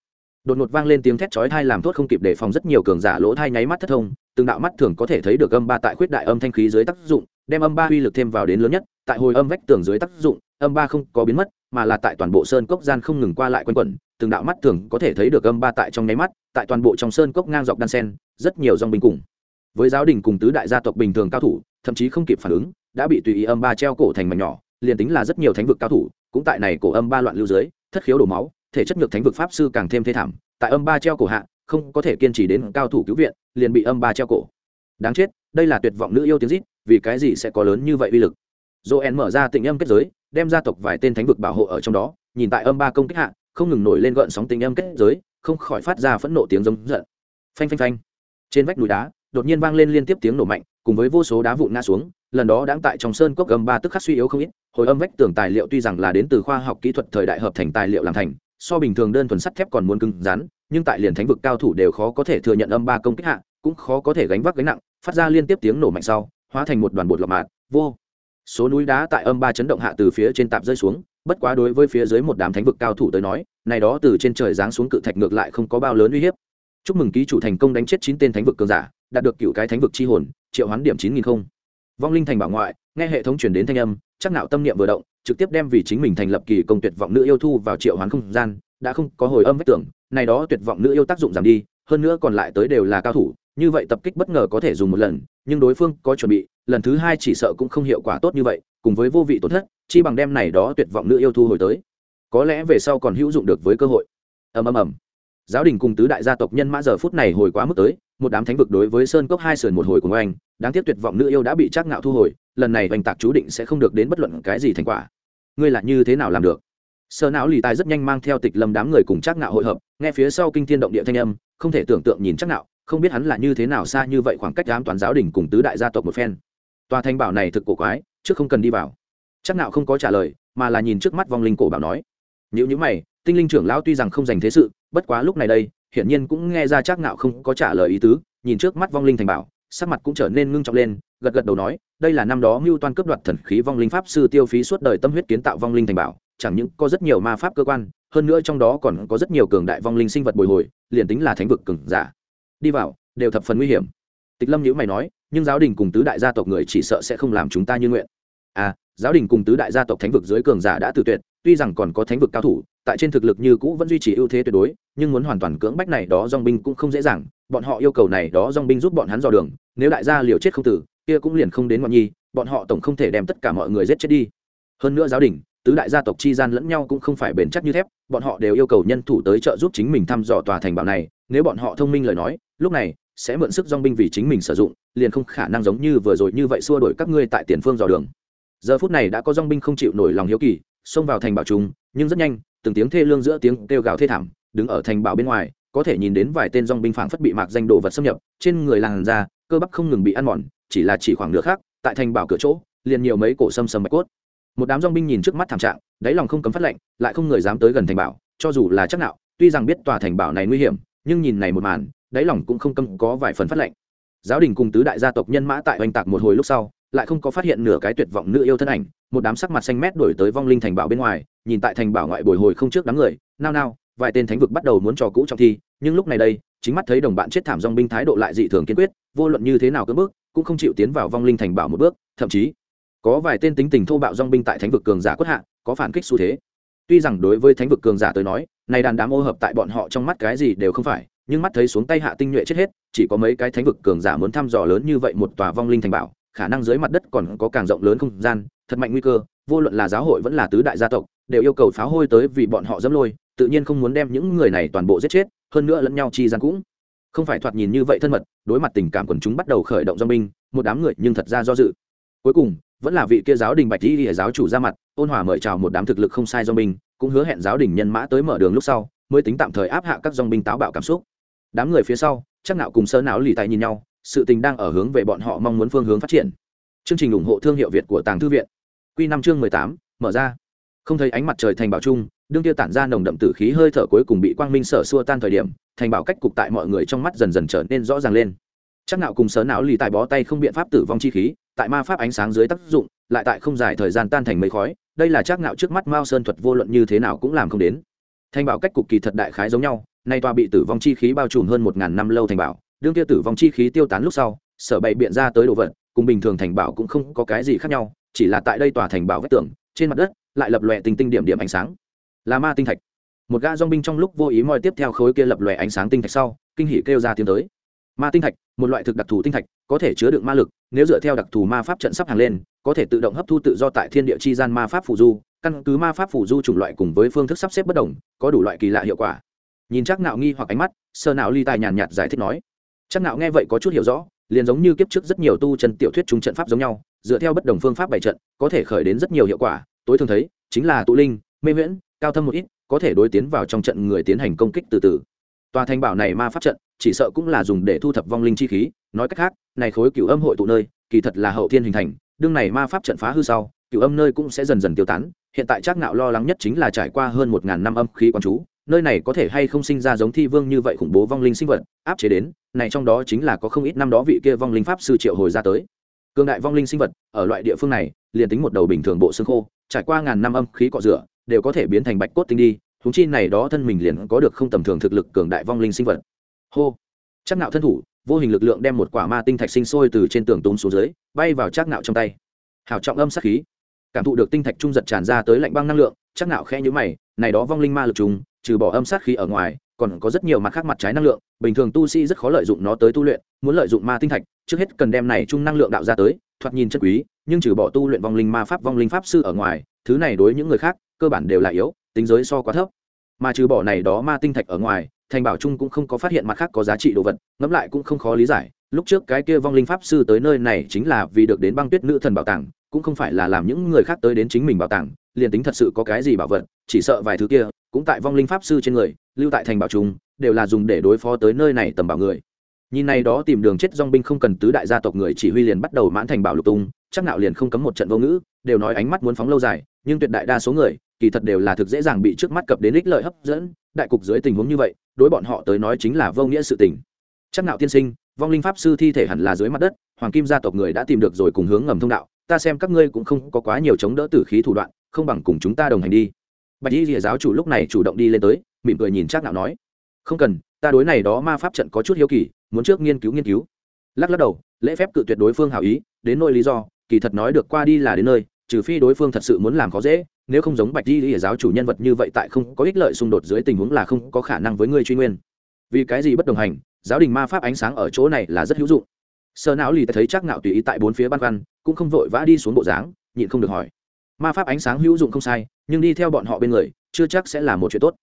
đột ngột vang lên tiếng thét chói thai làm tốt không kịp đề phòng rất nhiều cường giả lỗ thai nháy mắt thất thông, từng đạo mắt thường có thể thấy được âm ba tại khuyết đại âm thanh khí dưới tác dụng, đem âm ba uy lực thêm vào đến lớn nhất, tại hồi âm vách tường dưới tác dụng, âm ba không có biến mất, mà là tại toàn bộ sơn cốc gian không ngừng qua lại quanh quẩn, từng đạo mắt thường có thể thấy được âm ba tại trong nháy mắt, tại toàn bộ trong sơn cốc ngang dọc đan sen, rất nhiều dòng binh cùng. Với giáo đình cùng tứ đại gia tộc bình thường cao thủ, thậm chí không kịp phản ứng, đã bị tùy ý âm ba treo cổ thành mảnh nhỏ, liền tính là rất nhiều thánh vực cao thủ, cũng tại này cổ âm ba loạn lưu dưới, thất khiếu đổ máu thể chất nhược thánh vực pháp sư càng thêm thê thảm, tại âm ba treo cổ hạ, không có thể kiên trì đến cao thủ cứu viện, liền bị âm ba treo cổ. Đáng chết, đây là tuyệt vọng nữ yêu tiếng rít, vì cái gì sẽ có lớn như vậy uy lực? Joen mở ra tịnh âm kết giới, đem gia tộc vài tên thánh vực bảo hộ ở trong đó, nhìn tại âm ba công kích hạ, không ngừng nổi lên gợn sóng tịnh âm kết giới, không khỏi phát ra phẫn nộ tiếng giống giận. Phanh phanh phanh. Trên vách núi đá, đột nhiên vang lên liên tiếp tiếng nổ mạnh, cùng với vô số đá vụn ngã xuống, lần đó đang tại trong sơn cốc âm ba tức khắc suy yếu không ít, hồi âm vách tường tài liệu tuy rằng là đến từ khoa học kỹ thuật thời đại hợp thành tài liệu làm thành so bình thường đơn thuần sắt thép còn muốn cứng rắn, nhưng tại liền thánh vực cao thủ đều khó có thể thừa nhận âm ba công kích hạ, cũng khó có thể gánh vác gánh nặng, phát ra liên tiếp tiếng nổ mạnh sau, hóa thành một đoàn bột lọc mạt, vô. Số núi đá tại âm ba chấn động hạ từ phía trên tạp rơi xuống, bất quá đối với phía dưới một đám thánh vực cao thủ tới nói, này đó từ trên trời giáng xuống cự thạch ngược lại không có bao lớn uy hiếp. Chúc mừng ký chủ thành công đánh chết chín tên thánh vực cường giả, đạt được cựu cái thánh vực chi hồn, triệu hoán điểm chín nghìn không. Vong linh thành bảo ngoại nghe hệ thống truyền đến thanh âm, chắc nạo tâm niệm vừa động, trực tiếp đem vì chính mình thành lập kỳ công tuyệt vọng nữ yêu thu vào triệu hoán không gian, đã không có hồi âm vách tưởng, này đó tuyệt vọng nữ yêu tác dụng giảm đi, hơn nữa còn lại tới đều là cao thủ, như vậy tập kích bất ngờ có thể dùng một lần, nhưng đối phương có chuẩn bị, lần thứ hai chỉ sợ cũng không hiệu quả tốt như vậy, cùng với vô vị tổn thất, chi bằng đem này đó tuyệt vọng nữ yêu thu hồi tới. Có lẽ về sau còn hữu dụng được với cơ hội. Ầm ầm ầm. Giáo đình cùng tứ đại gia tộc nhân mã giờ phút này hồi quá mức tới, một đám thánh vực đối với sơn cốc hai sườn một hồi của anh đáng tiếc tuyệt vọng nữ yêu đã bị chắc ngạo thu hồi lần này oanh tạc chú định sẽ không được đến bất luận cái gì thành quả. Ngươi là như thế nào làm được? Sơ não lì tài rất nhanh mang theo tịch lâm đám người cùng chắc ngạo hội hợp, nghe phía sau kinh thiên động địa thanh âm, không thể tưởng tượng nhìn chắc ngạo, không biết hắn là như thế nào xa như vậy khoảng cách đám toàn giáo đình cùng tứ đại gia tộc một phen. Tòa thanh bảo này thực cổ quái, trước không cần đi vào. Chắc ngạo không có trả lời, mà là nhìn trước mắt vong linh cổ bảo nói. Nếu như mày, tinh linh trưởng lão tuy rằng không dành thế sự, bất quá lúc này đây, hiển nhiên cũng nghe ra chắc ngạo không có trả lời ý tứ, nhìn trước mắt vong linh thành bảo, sắc mặt cũng trở nên ngưng trọng lên, gật gật đầu nói đây là năm đó mưu toan cướp đoạt thần khí vong linh pháp sư tiêu phí suốt đời tâm huyết kiến tạo vong linh thành bảo, chẳng những có rất nhiều ma pháp cơ quan, hơn nữa trong đó còn có rất nhiều cường đại vong linh sinh vật bồi hồi, liền tính là thánh vực cường giả. Đi vào, đều thập phần nguy hiểm. Tịch lâm nhữ mày nói, nhưng giáo đình cùng tứ đại gia tộc người chỉ sợ sẽ không làm chúng ta như nguyện. À giáo đình cùng tứ đại gia tộc thánh vực dưới cường giả đã tự tuyệt, tuy rằng còn có thánh vực cao thủ, tại trên thực lực như cũ vẫn duy trì ưu thế tuyệt đối, nhưng muốn hoàn toàn cưỡng bách này đó dong binh cũng không dễ dàng, bọn họ yêu cầu này đó dong binh giúp bọn hắn dò đường, nếu đại gia liều chết không tử kia cũng liền không đến ngọn nhi bọn họ tổng không thể đem tất cả mọi người giết chết đi. Hơn nữa giáo đình tứ đại gia tộc chi gian lẫn nhau cũng không phải bền chắc như thép bọn họ đều yêu cầu nhân thủ tới trợ giúp chính mình thăm dò tòa thành bảo này nếu bọn họ thông minh lời nói lúc này sẽ mượn sức dong binh vì chính mình sử dụng liền không khả năng giống như vừa rồi như vậy xua đuổi các ngươi tại tiền phương dò đường. Giờ phút này đã có dong binh không chịu nổi lòng hiếu kỳ xông vào thành bảo chúng, nhưng rất nhanh từng tiếng thê lương giữa tiếng kêu gào thê thảm đứng ở thành bảo bên ngoài có thể nhìn đến vài tên dong binh phảng phất bị mạc danh đồ vật xâm nhập trên người làn da cơ bắp không ngừng bị ăn mòn chỉ là chỉ khoảng nửa khác tại thành bảo cửa chỗ, liền nhiều mấy cổ sâm sầm bạch cốt một đám dong binh nhìn trước mắt thảm trạng, đáy lòng không cấm phát lệnh, lại không người dám tới gần thành bảo, cho dù là chắc nạo, tuy rằng biết tòa thành bảo này nguy hiểm, nhưng nhìn này một màn, đáy lòng cũng không cấm có vài phần phát lệnh giáo đình cùng tứ đại gia tộc nhân mã tại oanh tạc một hồi lúc sau, lại không có phát hiện nửa cái tuyệt vọng nữ yêu thân ảnh, một đám sắc mặt xanh mét đổi tới vong linh thành bảo bên ngoài, nhìn tại thành bảo ngoại bồi hồi không trước đám người, nao nao, vài tên thánh vực bắt đầu muốn trò cũ trong thi, nhưng lúc này đây, chính mắt thấy đồng bạn chết thảm dong binh thái độ lại dị thường kiên quyết, vô luận như thế nào cưỡng bức cũng không chịu tiến vào vong linh thành bảo một bước, thậm chí có vài tên tính tình thô bạo dong binh tại thánh vực cường giả quất hạ, có phản kích xu thế. Tuy rằng đối với thánh vực cường giả tới nói, này đàn đám ô hợp tại bọn họ trong mắt cái gì đều không phải, nhưng mắt thấy xuống tay hạ tinh nhuệ chết hết, chỉ có mấy cái thánh vực cường giả muốn thăm dò lớn như vậy một tòa vong linh thành bảo, khả năng dưới mặt đất còn có càng rộng lớn không gian, thật mạnh nguy cơ, vô luận là giáo hội vẫn là tứ đại gia tộc, đều yêu cầu phá hôi tới vì bọn họ dẫm lôi, tự nhiên không muốn đem những người này toàn bộ giết chết, hơn nữa lẫn nhau chi gian cũng không phải thoạt nhìn như vậy thân mật, đối mặt tình cảm quần chúng bắt đầu khởi động do binh một đám người nhưng thật ra do dự. Cuối cùng, vẫn là vị kia giáo đình bạch di giáo chủ ra mặt, ôn hòa mời chào một đám thực lực không sai do binh cũng hứa hẹn giáo đình nhân mã tới mở đường lúc sau, mới tính tạm thời áp hạ các dòng binh táo bạo cảm xúc. Đám người phía sau, chắc nạo cùng sơ não lì tay nhìn nhau, sự tình đang ở hướng về bọn họ mong muốn phương hướng phát triển. Chương trình ủng hộ thương hiệu việt của tàng thư viện. Quy năm chương mười tám, mở ra. Không thấy ánh mặt trời thành bảo trung đương tiêu tản ra nồng đậm tử khí hơi thở cuối cùng bị quang minh sở xua tan thời điểm, thành bảo cách cục tại mọi người trong mắt dần dần trở nên rõ ràng lên. Chắc nạo cùng sớ não lì tài bó tay không biện pháp tử vong chi khí, tại ma pháp ánh sáng dưới tác dụng, lại tại không dài thời gian tan thành mây khói, đây là chắc nạo trước mắt mao sơn thuật vô luận như thế nào cũng làm không đến. Thành bảo cách cục kỳ thật đại khái giống nhau, nay tòa bị tử vong chi khí bao trùm hơn một ngàn năm lâu thành bảo, đương kia tử vong chi khí tiêu tán lúc sau, sở bày biện ra tới đồ vật, cùng bình thường thành bảo cũng không có cái gì khác nhau, chỉ là tại đây tòa thành bảo vách tường, trên mặt đất, lại lập lòe tinh tinh điểm điểm ánh sáng là ma tinh thạch. Một gã dong binh trong lúc vô ý moi tiếp theo khối kia lập lòe ánh sáng tinh thạch sau, kinh hỉ kêu ra tiếng tới. Ma tinh thạch, một loại thực đặc thù tinh thạch, có thể chứa đựng ma lực, nếu dựa theo đặc thù ma pháp trận sắp hàng lên, có thể tự động hấp thu tự do tại thiên địa chi gian ma pháp phù du, căn cứ ma pháp phù du chủng loại cùng với phương thức sắp xếp bất đồng, có đủ loại kỳ lạ hiệu quả. Nhìn chắc nạo nghi hoặc ánh mắt sơ nạo ly tài nhàn nhạt giải thích nói chắc nạo nghe vậy có chút hiểu rõ, liền giống như kiếp trước rất nhiều tu chân tiểu thuyết chúng trận pháp giống nhau, dựa theo bất đồng phương pháp bày trận, có thể khởi đến rất nhiều hiệu quả, tối thường thấy, chính là tụ linh, mê miễn cao thâm một ít, có thể đối tiến vào trong trận người tiến hành công kích từ từ. Tòa thành bảo này ma pháp trận, chỉ sợ cũng là dùng để thu thập vong linh chi khí. Nói cách khác, này khối cửu âm hội tụ nơi, kỳ thật là hậu thiên hình thành, đương này ma pháp trận phá hư sau, cửu âm nơi cũng sẽ dần dần tiêu tán. Hiện tại chắc ngạo lo lắng nhất chính là trải qua hơn một ngàn năm âm khí quan chú, nơi này có thể hay không sinh ra giống thi vương như vậy khủng bố vong linh sinh vật, áp chế đến, này trong đó chính là có không ít năm đó vị kia vong linh pháp sư triệu hồi ra tới. Cương đại vong linh sinh vật, ở loại địa phương này, liền tính một đầu bình thường bộ xương khô trải qua ngàn năm âm khí cọ rửa, đều có thể biến thành bạch cốt tinh đi thúng chi này đó thân mình liền có được không tầm thường thực lực cường đại vong linh sinh vật. Hô. Chắc nạo thân thủ, vô hình lực lượng đem một quả ma tinh thạch sinh sôi từ trên tường túm xuống dưới, bay vào chắc nạo trong tay. Hào trọng âm sát khí. Cảm thụ được tinh thạch trung giật tràn ra tới lạnh băng năng lượng, chắc nạo khẽ nhíu mày, này đó vong linh ma lực trùng, trừ bỏ âm sát khí ở ngoài, còn có rất nhiều mặt khác mặt trái năng lượng, bình thường tu sĩ rất khó lợi dụng nó tới tu luyện, muốn lợi dụng ma tinh thạch, trước hết cần đem này chung năng lượng đạo ra tới, thoạt nhìn chất quý nhưng trừ bỏ tu luyện vong linh ma pháp, vong linh pháp sư ở ngoài, thứ này đối những người khác, cơ bản đều là yếu, tính giới so quá thấp. Mà trừ bỏ này đó ma tinh thạch ở ngoài, thành bảo trung cũng không có phát hiện mặt khác có giá trị đồ vật, ngẫm lại cũng không khó lý giải, lúc trước cái kia vong linh pháp sư tới nơi này chính là vì được đến băng tuyết nữ thần bảo tàng, cũng không phải là làm những người khác tới đến chính mình bảo tàng, liền tính thật sự có cái gì bảo vật, chỉ sợ vài thứ kia cũng tại vong linh pháp sư trên người, lưu tại thành bảo trung, đều là dùng để đối phó tới nơi này tầm bảo người nhìn này đó tìm đường chết dong binh không cần tứ đại gia tộc người chỉ huy liền bắt đầu mãn thành bảo lục tung, chắc nạo liền không cấm một trận vô ngữ, đều nói ánh mắt muốn phóng lâu dài, nhưng tuyệt đại đa số người, kỳ thật đều là thực dễ dàng bị trước mắt cập đến ích lợi hấp dẫn, đại cục dưới tình huống như vậy, đối bọn họ tới nói chính là vô nghĩa sự tình. Chắc nạo tiên sinh, vong linh pháp sư thi thể hẳn là dưới mặt đất, hoàng kim gia tộc người đã tìm được rồi cùng hướng ngầm thông đạo, ta xem các ngươi cũng không có quá nhiều chống đỡ tử khí thủ đoạn, không bằng cùng chúng ta đồng hành đi. Bạch y rìa giáo chủ lúc này chủ động đi lên tới, mỉm cười nhìn chắc nạo nói, không cần, ta đối này đó ma pháp trận có chút hiếu kỳ muốn trước nghiên cứu nghiên cứu. Lắc lắc đầu, lễ phép cự tuyệt đối phương hảo ý, đến nỗi lý do, kỳ thật nói được qua đi là đến nơi, trừ phi đối phương thật sự muốn làm khó dễ, nếu không giống bạch di lý giáo chủ nhân vật như vậy tại không có ích lợi xung đột dưới tình huống là không có khả năng với ngươi truy nguyên. Vì cái gì bất đồng hành, giáo đình ma pháp ánh sáng ở chỗ này là rất hữu dụng. Sơ não lì thấy chắc ngạo tùy ý tại bốn phía băn khoăn, cũng không vội vã đi xuống bộ dáng, nhịn không được hỏi. Ma pháp ánh sáng hữu dụng không sai, nhưng đi theo bọn họ bên người, chưa chắc sẽ là một chuyện tốt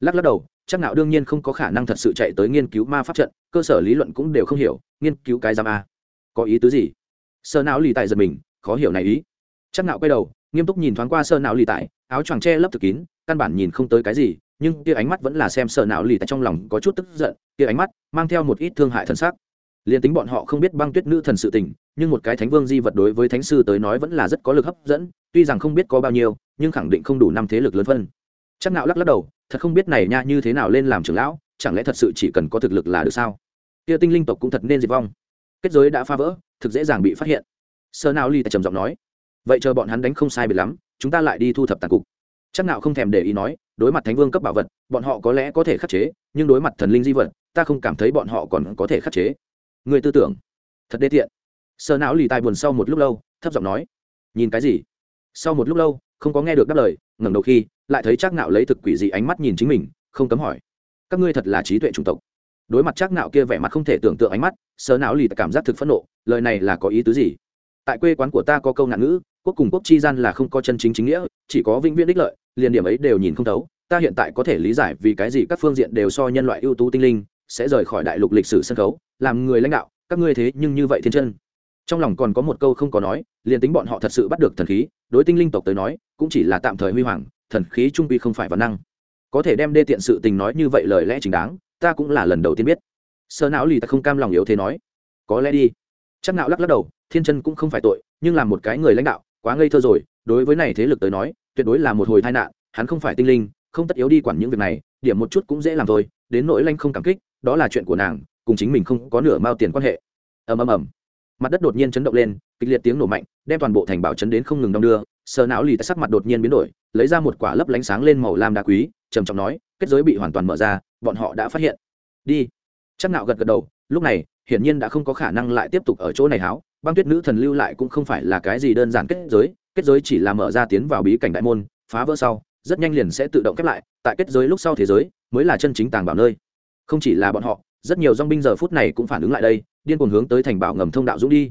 lắc lắc đầu, chắc nạo đương nhiên không có khả năng thật sự chạy tới nghiên cứu ma pháp trận, cơ sở lý luận cũng đều không hiểu, nghiên cứu cái giam a. Có ý tứ gì? Sơ não lì tại giật mình, khó hiểu này ý. Chắc nạo quay đầu, nghiêm túc nhìn thoáng qua sơ não lì tại, áo choàng che lấp thực kín, căn bản nhìn không tới cái gì, nhưng kia ánh mắt vẫn là xem sơ não lì tại trong lòng có chút tức giận kia ánh mắt mang theo một ít thương hại thần sắc. Liền tính bọn họ không biết băng tuyết nữ thần sự tình, nhưng một cái thánh vương di vật đối với thánh sư tới nói vẫn là rất có lực hấp dẫn, tuy rằng không biết có bao nhiêu, nhưng khẳng định không đủ năm thế lực lớn phân. Chắc nạo lắc lắc đầu thật không biết này nha như thế nào lên làm trưởng lão, chẳng lẽ thật sự chỉ cần có thực lực là được sao? Kia tinh linh tộc cũng thật nên diệt vong. Kết giới đã phá vỡ, thực dễ dàng bị phát hiện. Sơ nào ly trầm giọng nói, vậy chờ bọn hắn đánh không sai biệt lắm, chúng ta lại đi thu thập tàn cục. Chắc nào không thèm để ý nói, đối mặt thánh vương cấp bảo vật, bọn họ có lẽ có thể khắc chế, nhưng đối mặt thần linh di vật, ta không cảm thấy bọn họ còn có thể khắc chế. Người tư tưởng, thật đê tiện. Sơ não lì tai buồn sau một lúc lâu, thấp giọng nói, nhìn cái gì? Sau một lúc lâu không có nghe được đáp lời, ngẩng đầu khi, lại thấy chắc nạo lấy thực quỷ dị ánh mắt nhìn chính mình, không cấm hỏi, các ngươi thật là trí tuệ chủng tộc. Đối mặt chắc nạo kia vẻ mặt không thể tưởng tượng ánh mắt sơ não lì cảm giác thực phẫn nộ, lời này là có ý tứ gì? Tại quê quán của ta có câu ngạn ngữ, quốc cùng quốc chi gian là không có chân chính chính nghĩa, chỉ có vĩnh viễn đích lợi, liền điểm ấy đều nhìn không thấu, ta hiện tại có thể lý giải vì cái gì các phương diện đều so nhân loại ưu tú tinh linh sẽ rời khỏi đại lục lịch sử sân khấu, làm người lãnh đạo, các ngươi thế nhưng như vậy thiên chân trong lòng còn có một câu không có nói, liền tính bọn họ thật sự bắt được thần khí, đối tinh linh tộc tới nói, cũng chỉ là tạm thời huy hoàng, thần khí trung quy không phải văn năng. Có thể đem đê tiện sự tình nói như vậy lời lẽ chính đáng, ta cũng là lần đầu tiên biết. Sơ não lì ta không cam lòng yếu thế nói. Có lẽ đi. Chắc não lắc lắc đầu, thiên chân cũng không phải tội, nhưng là một cái người lãnh đạo, quá ngây thơ rồi, đối với này thế lực tới nói, tuyệt đối là một hồi tai nạn, hắn không phải tinh linh, không tất yếu đi quản những việc này, điểm một chút cũng dễ làm thôi, đến nỗi lanh không cảm kích, đó là chuyện của nàng, cùng chính mình không có nửa mao tiền quan hệ. Ầm ầm ầm mặt đất đột nhiên chấn động lên, kịch liệt tiếng nổ mạnh, đem toàn bộ thành bảo chấn đến không ngừng đong đưa, sờ não lì tại sắc mặt đột nhiên biến đổi, lấy ra một quả lấp lánh sáng lên màu lam đá quý, trầm trọng nói, kết giới bị hoàn toàn mở ra, bọn họ đã phát hiện. Đi. Chắc nạo gật gật đầu, lúc này, hiển nhiên đã không có khả năng lại tiếp tục ở chỗ này háo, băng tuyết nữ thần lưu lại cũng không phải là cái gì đơn giản kết giới kết giới chỉ là mở ra tiến vào bí cảnh đại môn, phá vỡ sau, rất nhanh liền sẽ tự động khép lại, tại kết giới lúc sau thế giới, mới là chân chính tàng bảo nơi. Không chỉ là bọn họ, rất nhiều dong binh giờ phút này cũng phản ứng lại đây điên cuồng hướng tới thành bảo ngầm thông đạo dũng đi.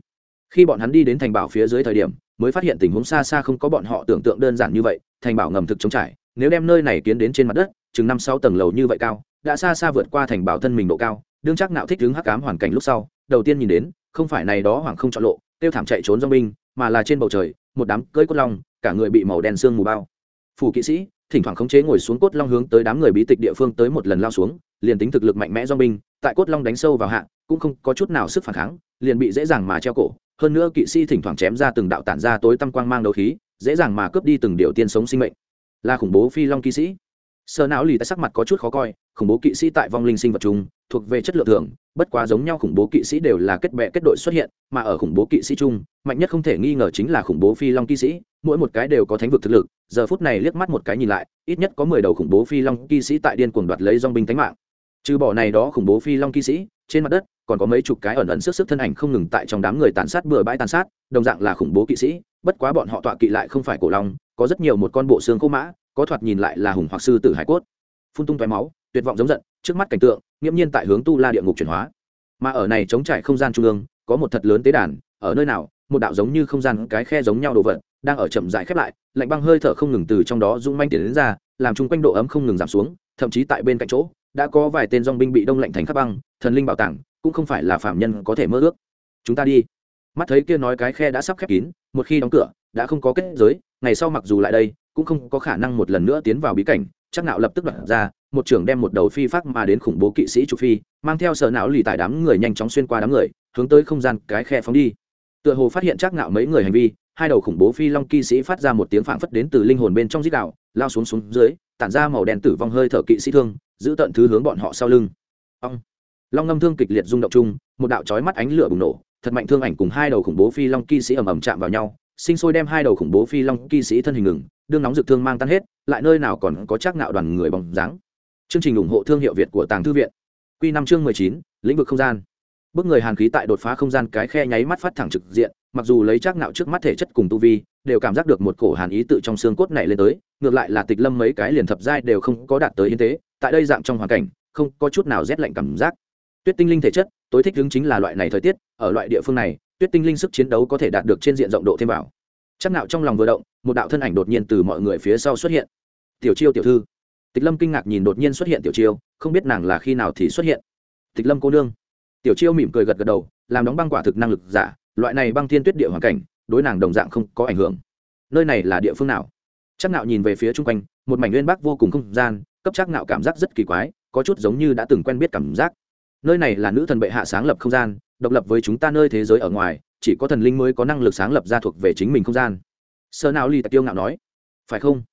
Khi bọn hắn đi đến thành bảo phía dưới thời điểm, mới phát hiện tình huống xa xa không có bọn họ tưởng tượng đơn giản như vậy, thành bảo ngầm thực chống trải, nếu đem nơi này kiến đến trên mặt đất, chừng năm sáu tầng lầu như vậy cao, đã xa xa vượt qua thành bảo thân mình độ cao, đương chắc nạo thích đứng hắc ám hoàn cảnh lúc sau, đầu tiên nhìn đến, không phải này đó hoàng không chọn lộ, tiêu thảm chạy trốn do binh mà là trên bầu trời, một đám cưỡi cốt long, cả người bị màu đen sương mù bao. Phủ kỵ sĩ, thỉnh thoảng khống chế ngồi xuống cốt long hướng tới đám người bí tịch địa phương tới một lần lao xuống, liền tính thực lực mạnh mẽ do binh tại cốt long đánh sâu vào hạ, cũng không có chút nào sức phản kháng, liền bị dễ dàng mà treo cổ. Hơn nữa kỵ sĩ thỉnh thoảng chém ra từng đạo tản ra tối tăm quang mang đấu khí, dễ dàng mà cướp đi từng điều tiên sống sinh mệnh. Là khủng bố phi long kỵ sĩ. Sơ não lì tại sắc mặt có chút khó coi, khủng bố kỵ sĩ tại vong linh sinh vật chung, thuộc về chất lượng thường, bất quá giống nhau khủng bố kỵ sĩ đều là kết bè kết đội xuất hiện, mà ở khủng bố kỵ sĩ chung, mạnh nhất không thể nghi ngờ chính là khủng bố phi long kỵ sĩ, mỗi một cái đều có thánh vực thực lực, giờ phút này liếc mắt một cái nhìn lại, ít nhất có mười đầu khủng bố phi long kỵ sĩ tại điên cuồng đoạt lấy dong binh tánh mạng trừ bỏ này đó khủng bố phi long kỵ sĩ, trên mặt đất còn có mấy chục cái ẩn ẩn sức sức thân ảnh không ngừng tại trong đám người tàn sát bừa bãi tàn sát, đồng dạng là khủng bố kỵ sĩ, bất quá bọn họ tọa kỵ lại không phải cổ long, có rất nhiều một con bộ xương khô mã, có thoạt nhìn lại là hùng hoặc sư tử hải cốt. Phun tung tóe máu, tuyệt vọng giống giận, trước mắt cảnh tượng, nghiễm nhiên tại hướng tu la địa ngục chuyển hóa. Mà ở này chống trải không gian trung ương, có một thật lớn tế đàn, ở nơi nào, một đạo giống như không gian cái khe giống nhau đồ vật, đang ở chậm rãi khép lại, lạnh băng hơi thở không ngừng từ trong đó rung manh tiến đến ra, làm chung quanh độ ấm không ngừng giảm xuống, thậm chí tại bên cạnh chỗ đã có vài tên dong binh bị đông lạnh thành khắp băng, thần linh bảo tàng cũng không phải là phạm nhân có thể mơ ước. Chúng ta đi. Mắt thấy kia nói cái khe đã sắp khép kín, một khi đóng cửa, đã không có kết giới, ngày sau mặc dù lại đây, cũng không có khả năng một lần nữa tiến vào bí cảnh, chắc nạo lập tức đoạn ra, một trưởng đem một đầu phi phát mà đến khủng bố kỵ sĩ trục phi, mang theo sở não lì tại đám người nhanh chóng xuyên qua đám người, hướng tới không gian cái khe phóng đi. Tựa hồ phát hiện chắc nạo mấy người hành vi, hai đầu khủng bố phi long kỵ sĩ phát ra một tiếng phảng phất đến từ linh hồn bên trong dít đạo lao xuống xuống dưới, tản ra màu đen tử vong hơi thở kỵ sĩ thương giữ tận thứ hướng bọn họ sau lưng. Ông. Long ngâm thương kịch liệt rung động chung, một đạo chói mắt ánh lửa bùng nổ, thật mạnh thương ảnh cùng hai đầu khủng bố phi long kỵ sĩ ầm ầm chạm vào nhau, sinh sôi đem hai đầu khủng bố phi long kỵ sĩ thân hình ngừng, đương nóng rực thương mang tan hết, lại nơi nào còn có chắc nạo đoàn người bóng dáng. Chương trình ủng hộ thương hiệu việt của tàng thư viện. Quy năm chương mười chín, lĩnh vực không gian. Bước người hàn khí tại đột phá không gian cái khe nháy mắt phát thẳng trực diện, mặc dù lấy chắc nạo trước mắt thể chất cùng tu vi, đều cảm giác được một cổ hàn ý tự trong xương cốt này lên tới, ngược lại là tịch lâm mấy cái liền thập giai đều không có đạt tới yên tế tại đây dạng trong hoàn cảnh, không có chút nào rét lạnh cảm giác. Tuyết tinh linh thể chất, tối thích hứng chính là loại này thời tiết, ở loại địa phương này, tuyết tinh linh sức chiến đấu có thể đạt được trên diện rộng độ thêm vào. Chắc nạo trong lòng vừa động, một đạo thân ảnh đột nhiên từ mọi người phía sau xuất hiện. Tiểu chiêu tiểu thư. Tịch lâm kinh ngạc nhìn đột nhiên xuất hiện tiểu chiêu, không biết nàng là khi nào thì xuất hiện. Tịch lâm cô nương. Tiểu chiêu mỉm cười gật gật đầu, làm đóng băng quả thực năng lực giả, loại này băng thiên tuyết địa hoàn cảnh, đối nàng đồng dạng không có ảnh hưởng. Nơi này là địa phương nào? Chắc nạo nhìn về phía chung quanh, một mảnh nguyên bắc vô cùng không gian cấp chắc nạo cảm giác rất kỳ quái, có chút giống như đã từng quen biết cảm giác. Nơi này là nữ thần bệ hạ sáng lập không gian, độc lập với chúng ta nơi thế giới ở ngoài, chỉ có thần linh mới có năng lực sáng lập ra thuộc về chính mình không gian. Sơ nào ly tiêu ngạo nói, phải không?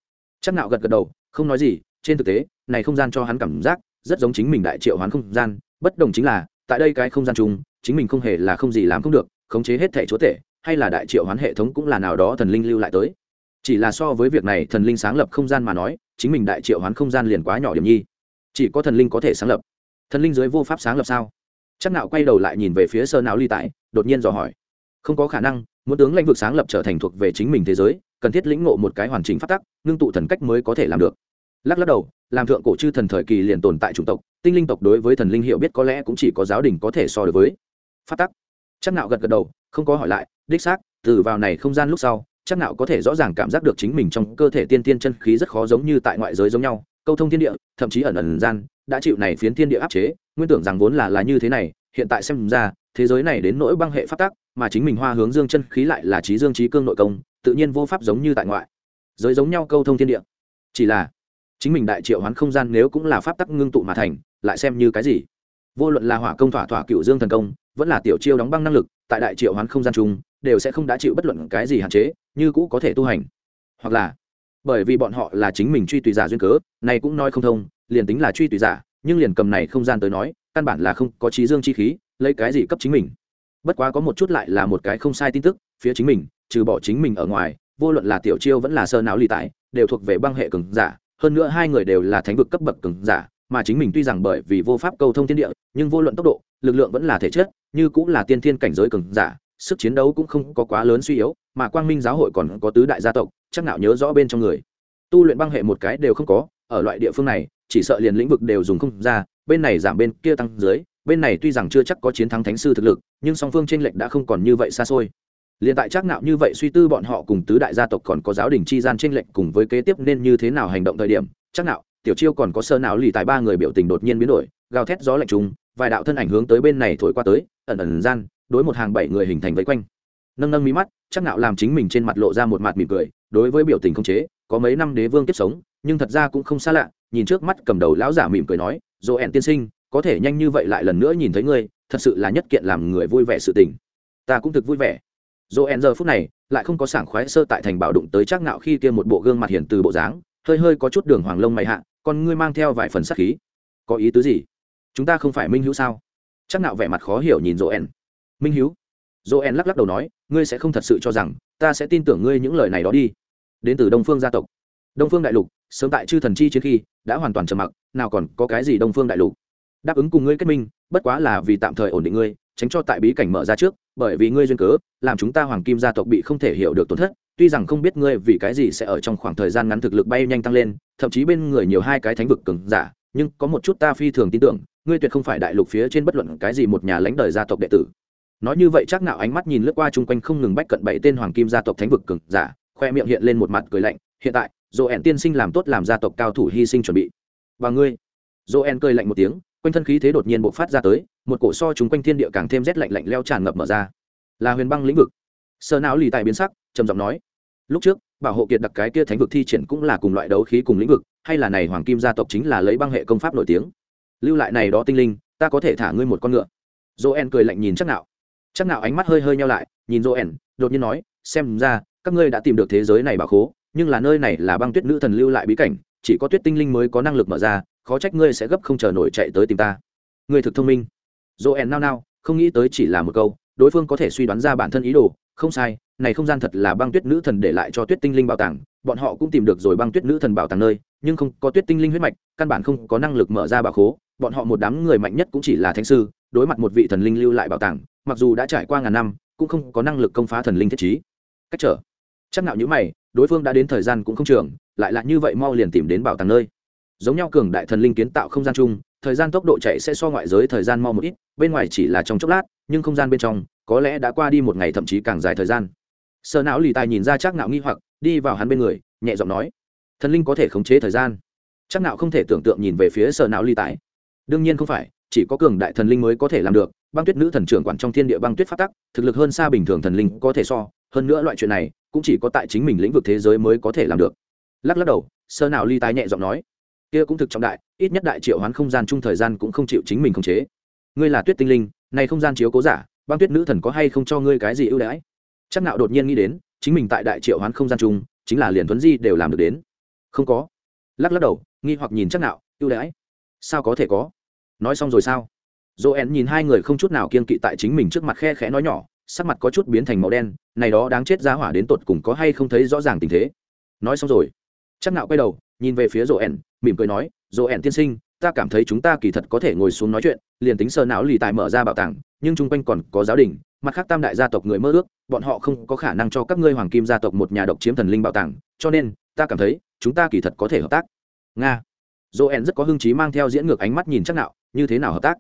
Chắc nạo gật gật đầu, không nói gì, trên thực tế, này không gian cho hắn cảm giác rất giống chính mình đại triệu hoán không gian, bất đồng chính là, tại đây cái không gian chung, chính mình không hề là không gì làm không được, khống chế hết thể chúa tể, hay là đại triệu hoán hệ thống cũng là nào đó thần linh lưu lại tới. Chỉ là so với việc này thần linh sáng lập không gian mà nói chính mình đại triệu hoán không gian liền quá nhỏ điểm nhi. Chỉ có thần linh có thể sáng lập. Thần linh dưới vô pháp sáng lập sao? Chắc nạo quay đầu lại nhìn về phía sơ não ly tại, đột nhiên dò hỏi. Không có khả năng, muốn tướng lãnh vực sáng lập trở thành thuộc về chính mình thế giới, cần thiết lĩnh ngộ một cái hoàn chỉnh phát tắc, ngưng tụ thần cách mới có thể làm được. Lắc lắc đầu, làm thượng cổ chư thần thời kỳ liền tồn tại chủng tộc, tinh linh tộc đối với thần linh hiểu biết có lẽ cũng chỉ có giáo đình có thể so được với phát tắc. Chắc nạo gật gật đầu, không có hỏi lại, đích xác, từ vào này không gian lúc sau chắc nạo có thể rõ ràng cảm giác được chính mình trong cơ thể tiên tiên chân khí rất khó giống như tại ngoại giới giống nhau, câu thông thiên địa, thậm chí ẩn ẩn gian, đã chịu này phiến thiên địa áp chế, nguyên tưởng rằng vốn là là như thế này, hiện tại xem ra, thế giới này đến nỗi băng hệ phát tác mà chính mình hoa hướng dương chân khí lại là trí dương trí cương nội công, tự nhiên vô pháp giống như tại ngoại. Giới giống nhau câu thông thiên địa. Chỉ là, chính mình đại triệu hoán không gian nếu cũng là pháp tắc ngưng tụ mà thành, lại xem như cái gì? Vô luận là hỏa công thỏa thỏa cựu dương thần công, vẫn là tiểu chiêu đóng băng năng lực, tại đại triệu hoán không gian chung đều sẽ không đã chịu bất luận cái gì hạn chế, như cũ có thể tu hành. Hoặc là, bởi vì bọn họ là chính mình truy tùy giả duyên cớ, này cũng nói không thông, liền tính là truy tùy giả, nhưng liền cầm này không gian tới nói, căn bản là không có trí dương chi khí, lấy cái gì cấp chính mình. Bất quá có một chút lại là một cái không sai tin tức, phía chính mình, trừ bỏ chính mình ở ngoài, vô luận là tiểu chiêu vẫn là sơ não lì tại, đều thuộc về băng hệ cường giả, hơn nữa hai người đều là thánh vực cấp bậc cường giả, mà chính mình tuy rằng bởi vì vô pháp cầu thông thiên địa, nhưng vô luận tốc độ, lực lượng vẫn là thể chất, như cũng là tiên thiên cảnh giới cường giả sức chiến đấu cũng không có quá lớn suy yếu, mà quang minh giáo hội còn có tứ đại gia tộc, chắc nào nhớ rõ bên trong người. Tu luyện băng hệ một cái đều không có, ở loại địa phương này, chỉ sợ liền lĩnh vực đều dùng không ra, bên này giảm bên kia tăng dưới, bên này tuy rằng chưa chắc có chiến thắng thánh sư thực lực, nhưng song phương tranh lệch đã không còn như vậy xa xôi. Liền tại chắc nạo như vậy suy tư bọn họ cùng tứ đại gia tộc còn có giáo đình chi gian tranh lệch cùng với kế tiếp nên như thế nào hành động thời điểm, chắc nạo tiểu chiêu còn có sơ nào lì tại ba người biểu tình đột nhiên biến đổi, gào thét gió lạnh trùng, vài đạo thân ảnh hướng tới bên này thổi qua tới, ẩn ẩn gian đối một hàng bảy người hình thành vây quanh. Nâng nâng mí mắt, chắc nạo làm chính mình trên mặt lộ ra một mặt mỉm cười, đối với biểu tình không chế, có mấy năm đế vương tiếp sống, nhưng thật ra cũng không xa lạ, nhìn trước mắt cầm đầu lão giả mỉm cười nói dỗ ẹn tiên sinh, có thể nhanh như vậy lại lần nữa nhìn thấy ngươi, thật sự là nhất kiện làm người vui vẻ sự tình. Ta cũng thực vui vẻ. Dỗ ẹn giờ phút này lại không có sảng khoái sơ tại thành bảo đụng tới chắc nạo khi kia một bộ gương mặt hiền từ bộ dáng, hơi hơi có chút đường hoàng lông mày hạ còn ngươi mang theo vài phần sát khí. Có ý tứ gì? Chúng ta không phải minh hữu sao? Chắc nạo vẻ mặt khó hiểu nhìn dỗ ẹn minh Hiếu, dỗ lắc lắc đầu nói ngươi sẽ không thật sự cho rằng ta sẽ tin tưởng ngươi những lời này đó đi. Đến từ đông phương gia tộc. Đông phương đại lục sớm tại chư thần chi chiến khi đã hoàn toàn trầm mặc nào còn có cái gì đông phương đại lục. Đáp ứng cùng ngươi kết minh bất quá là vì tạm thời ổn định ngươi tránh cho tại bí cảnh mở ra trước bởi vì ngươi duyên cớ làm chúng ta hoàng kim gia tộc bị không thể hiểu được tổn thất tuy rằng không biết ngươi vì cái gì sẽ ở trong khoảng thời gian ngắn thực lực bay nhanh tăng lên thậm chí bên người nhiều hai cái thánh vực cường giả nhưng có một chút ta phi thường tin tưởng ngươi tuyệt không phải đại lục phía trên bất luận cái gì một nhà lãnh đời gia tộc đệ tử nói như vậy chắc nạo ánh mắt nhìn lướt qua chung quanh không ngừng bách cận bảy tên hoàng kim gia tộc thánh vực cường giả, khoe miệng hiện lên một mặt cười lạnh, hiện tại dỗ ẻn tiên sinh làm tốt làm gia tộc cao thủ hy sinh chuẩn bị. Và ngươi? Dỗ ẻn cười lạnh một tiếng, quanh thân khí thế đột nhiên bộc phát ra tới, một cổ so chúng quanh thiên địa càng thêm rét lạnh lạnh leo tràn ngập mở ra. Là huyền băng lĩnh vực. Sơ não lì tài biến sắc, trầm giọng nói, lúc trước, bảo hộ kiệt đặc cái kia thánh vực thi triển cũng là cùng loại đấu khí cùng lĩnh vực, hay là này hoàng kim gia tộc chính là lấy băng hệ công pháp nổi tiếng. Lưu lại này đó tinh linh, ta có thể thả ngươi một con ngựa. En cười lạnh nhìn chắc nạo chắc nào ánh mắt hơi hơi nhau lại, nhìn rô ẻn đột nhiên nói, xem ra, các ngươi đã tìm được thế giới này bảo khố, nhưng là nơi này là băng tuyết nữ thần lưu lại bí cảnh, chỉ có tuyết tinh linh mới có năng lực mở ra, khó trách ngươi sẽ gấp không chờ nổi chạy tới tìm ta. Ngươi thực thông minh. Joel nao nao, không nghĩ tới chỉ là một câu, đối phương có thể suy đoán ra bản thân ý đồ, không sai, này không gian thật là băng tuyết nữ thần để lại cho tuyết tinh linh bảo tàng, bọn họ cũng tìm được rồi băng tuyết nữ thần bảo tàng nơi, nhưng không có tuyết tinh linh huyết mạch, căn bản không có năng lực mở ra bảo khố, bọn họ một đám người mạnh nhất cũng chỉ là thánh sư, đối mặt một vị thần linh lưu lại bảo tàng mặc dù đã trải qua ngàn năm, cũng không có năng lực công phá thần linh thiết trí. Cách trở. Chắc nạo như mày, đối phương đã đến thời gian cũng không trường, lại là như vậy mau liền tìm đến bảo tàng nơi. Giống nhau cường đại thần linh kiến tạo không gian chung, thời gian tốc độ chạy sẽ so ngoại giới thời gian mau một ít, bên ngoài chỉ là trong chốc lát, nhưng không gian bên trong, có lẽ đã qua đi một ngày thậm chí càng dài thời gian. Sợ não lì tài nhìn ra chắc nạo nghi hoặc, đi vào hắn bên người, nhẹ giọng nói, thần linh có thể khống chế thời gian? Chắc nạo không thể tưởng tượng nhìn về phía sợ não lì tài. Đương nhiên không phải, chỉ có cường đại thần linh mới có thể làm được băng tuyết nữ thần trưởng quản trong thiên địa băng tuyết phát tắc, thực lực hơn xa bình thường thần linh có thể so, hơn nữa loại chuyện này, cũng chỉ có tại chính mình lĩnh vực thế giới mới có thể làm được. Lắc lắc đầu, sơ nào ly tái nhẹ giọng nói, kia cũng thực trọng đại, ít nhất đại triệu hoán không gian chung thời gian cũng không chịu chính mình khống chế. Ngươi là tuyết tinh linh, này không gian chiếu cố giả, băng tuyết nữ thần có hay không cho ngươi cái gì ưu đãi? Chắc nạo đột nhiên nghĩ đến, chính mình tại đại triệu hoán không gian chung, chính là liền thuấn di đều làm được đến. Không có. Lắc lắc đầu, nghi hoặc nhìn chắc nạo, ưu đãi? Sao có thể có? Nói xong rồi sao? Joel nhìn hai người không chút nào kiên kỵ tại chính mình trước mặt khe khẽ nói nhỏ, sắc mặt có chút biến thành màu đen, này đó đáng chết ra hỏa đến tột cùng có hay không thấy rõ ràng tình thế. Nói xong rồi chắc nạo quay đầu, nhìn về phía joel mỉm cười nói joel tiên sinh, ta cảm thấy chúng ta kỳ thật có thể ngồi xuống nói chuyện, liền tính sơ não lì tài mở ra bảo tàng, nhưng chung quanh còn có giáo đình, mặt khác tam đại gia tộc người mơ ước, bọn họ không có khả năng cho các ngươi hoàng kim gia tộc một nhà độc chiếm thần linh bảo tàng, cho nên, ta cảm thấy, chúng ta kỳ thật có thể hợp tác. Nga. Joel rất có hưng trí mang theo diễn ngược ánh mắt nhìn chắc nạo như thế nào hợp tác?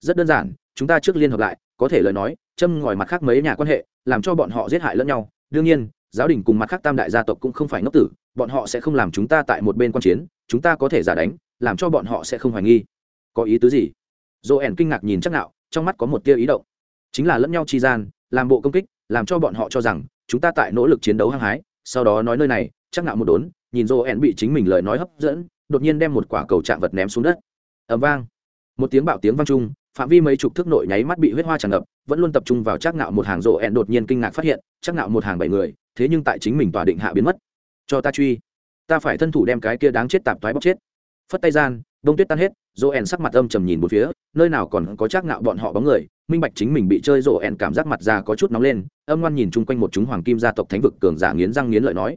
Rất đơn giản, chúng ta trước liên hợp lại, có thể lời nói, châm ngòi mặt khác mấy nhà quan hệ, làm cho bọn họ giết hại lẫn nhau. Đương nhiên, giáo đình cùng mặt khác tam đại gia tộc cũng không phải ngốc tử, bọn họ sẽ không làm chúng ta tại một bên quan chiến, chúng ta có thể giả đánh, làm cho bọn họ sẽ không hoài nghi. Có ý tứ gì? Joel kinh ngạc nhìn chắc nạo trong mắt có một tia ý động. Chính là lẫn nhau chi gian, làm bộ công kích, làm cho bọn họ cho rằng, chúng ta tại nỗ lực chiến đấu hăng hái. Sau đó nói nơi này chắc nạo một đốn, nhìn joel bị chính mình lời nói hấp dẫn, đột nhiên đem một quả cầu trạng vật ném xuống đất. Ầm vang. Một tiếng bạo tiếng vang chung phạm vi mấy chục thước nội nháy mắt bị huyết hoa tràn ngập, vẫn luôn tập trung vào chắc nạo một hàng rộ ẹn đột nhiên kinh ngạc phát hiện chắc nạo một hàng bảy người, thế nhưng tại chính mình tòa định hạ biến mất. Cho ta truy. Ta phải thân thủ đem cái kia đáng chết tạp thoái bóc chết. Phất tay gian, đông tuyết tan hết, rộ ẹn sắc mặt âm trầm nhìn một phía, nơi nào còn có chắc nạo bọn họ bóng người, minh bạch chính mình bị chơi rộ ẹn cảm giác mặt già có chút nóng lên, âm ngoan nhìn chung quanh một chúng hoàng kim gia tộc thánh vực cường giả nghiến răng nghiến lợi nói.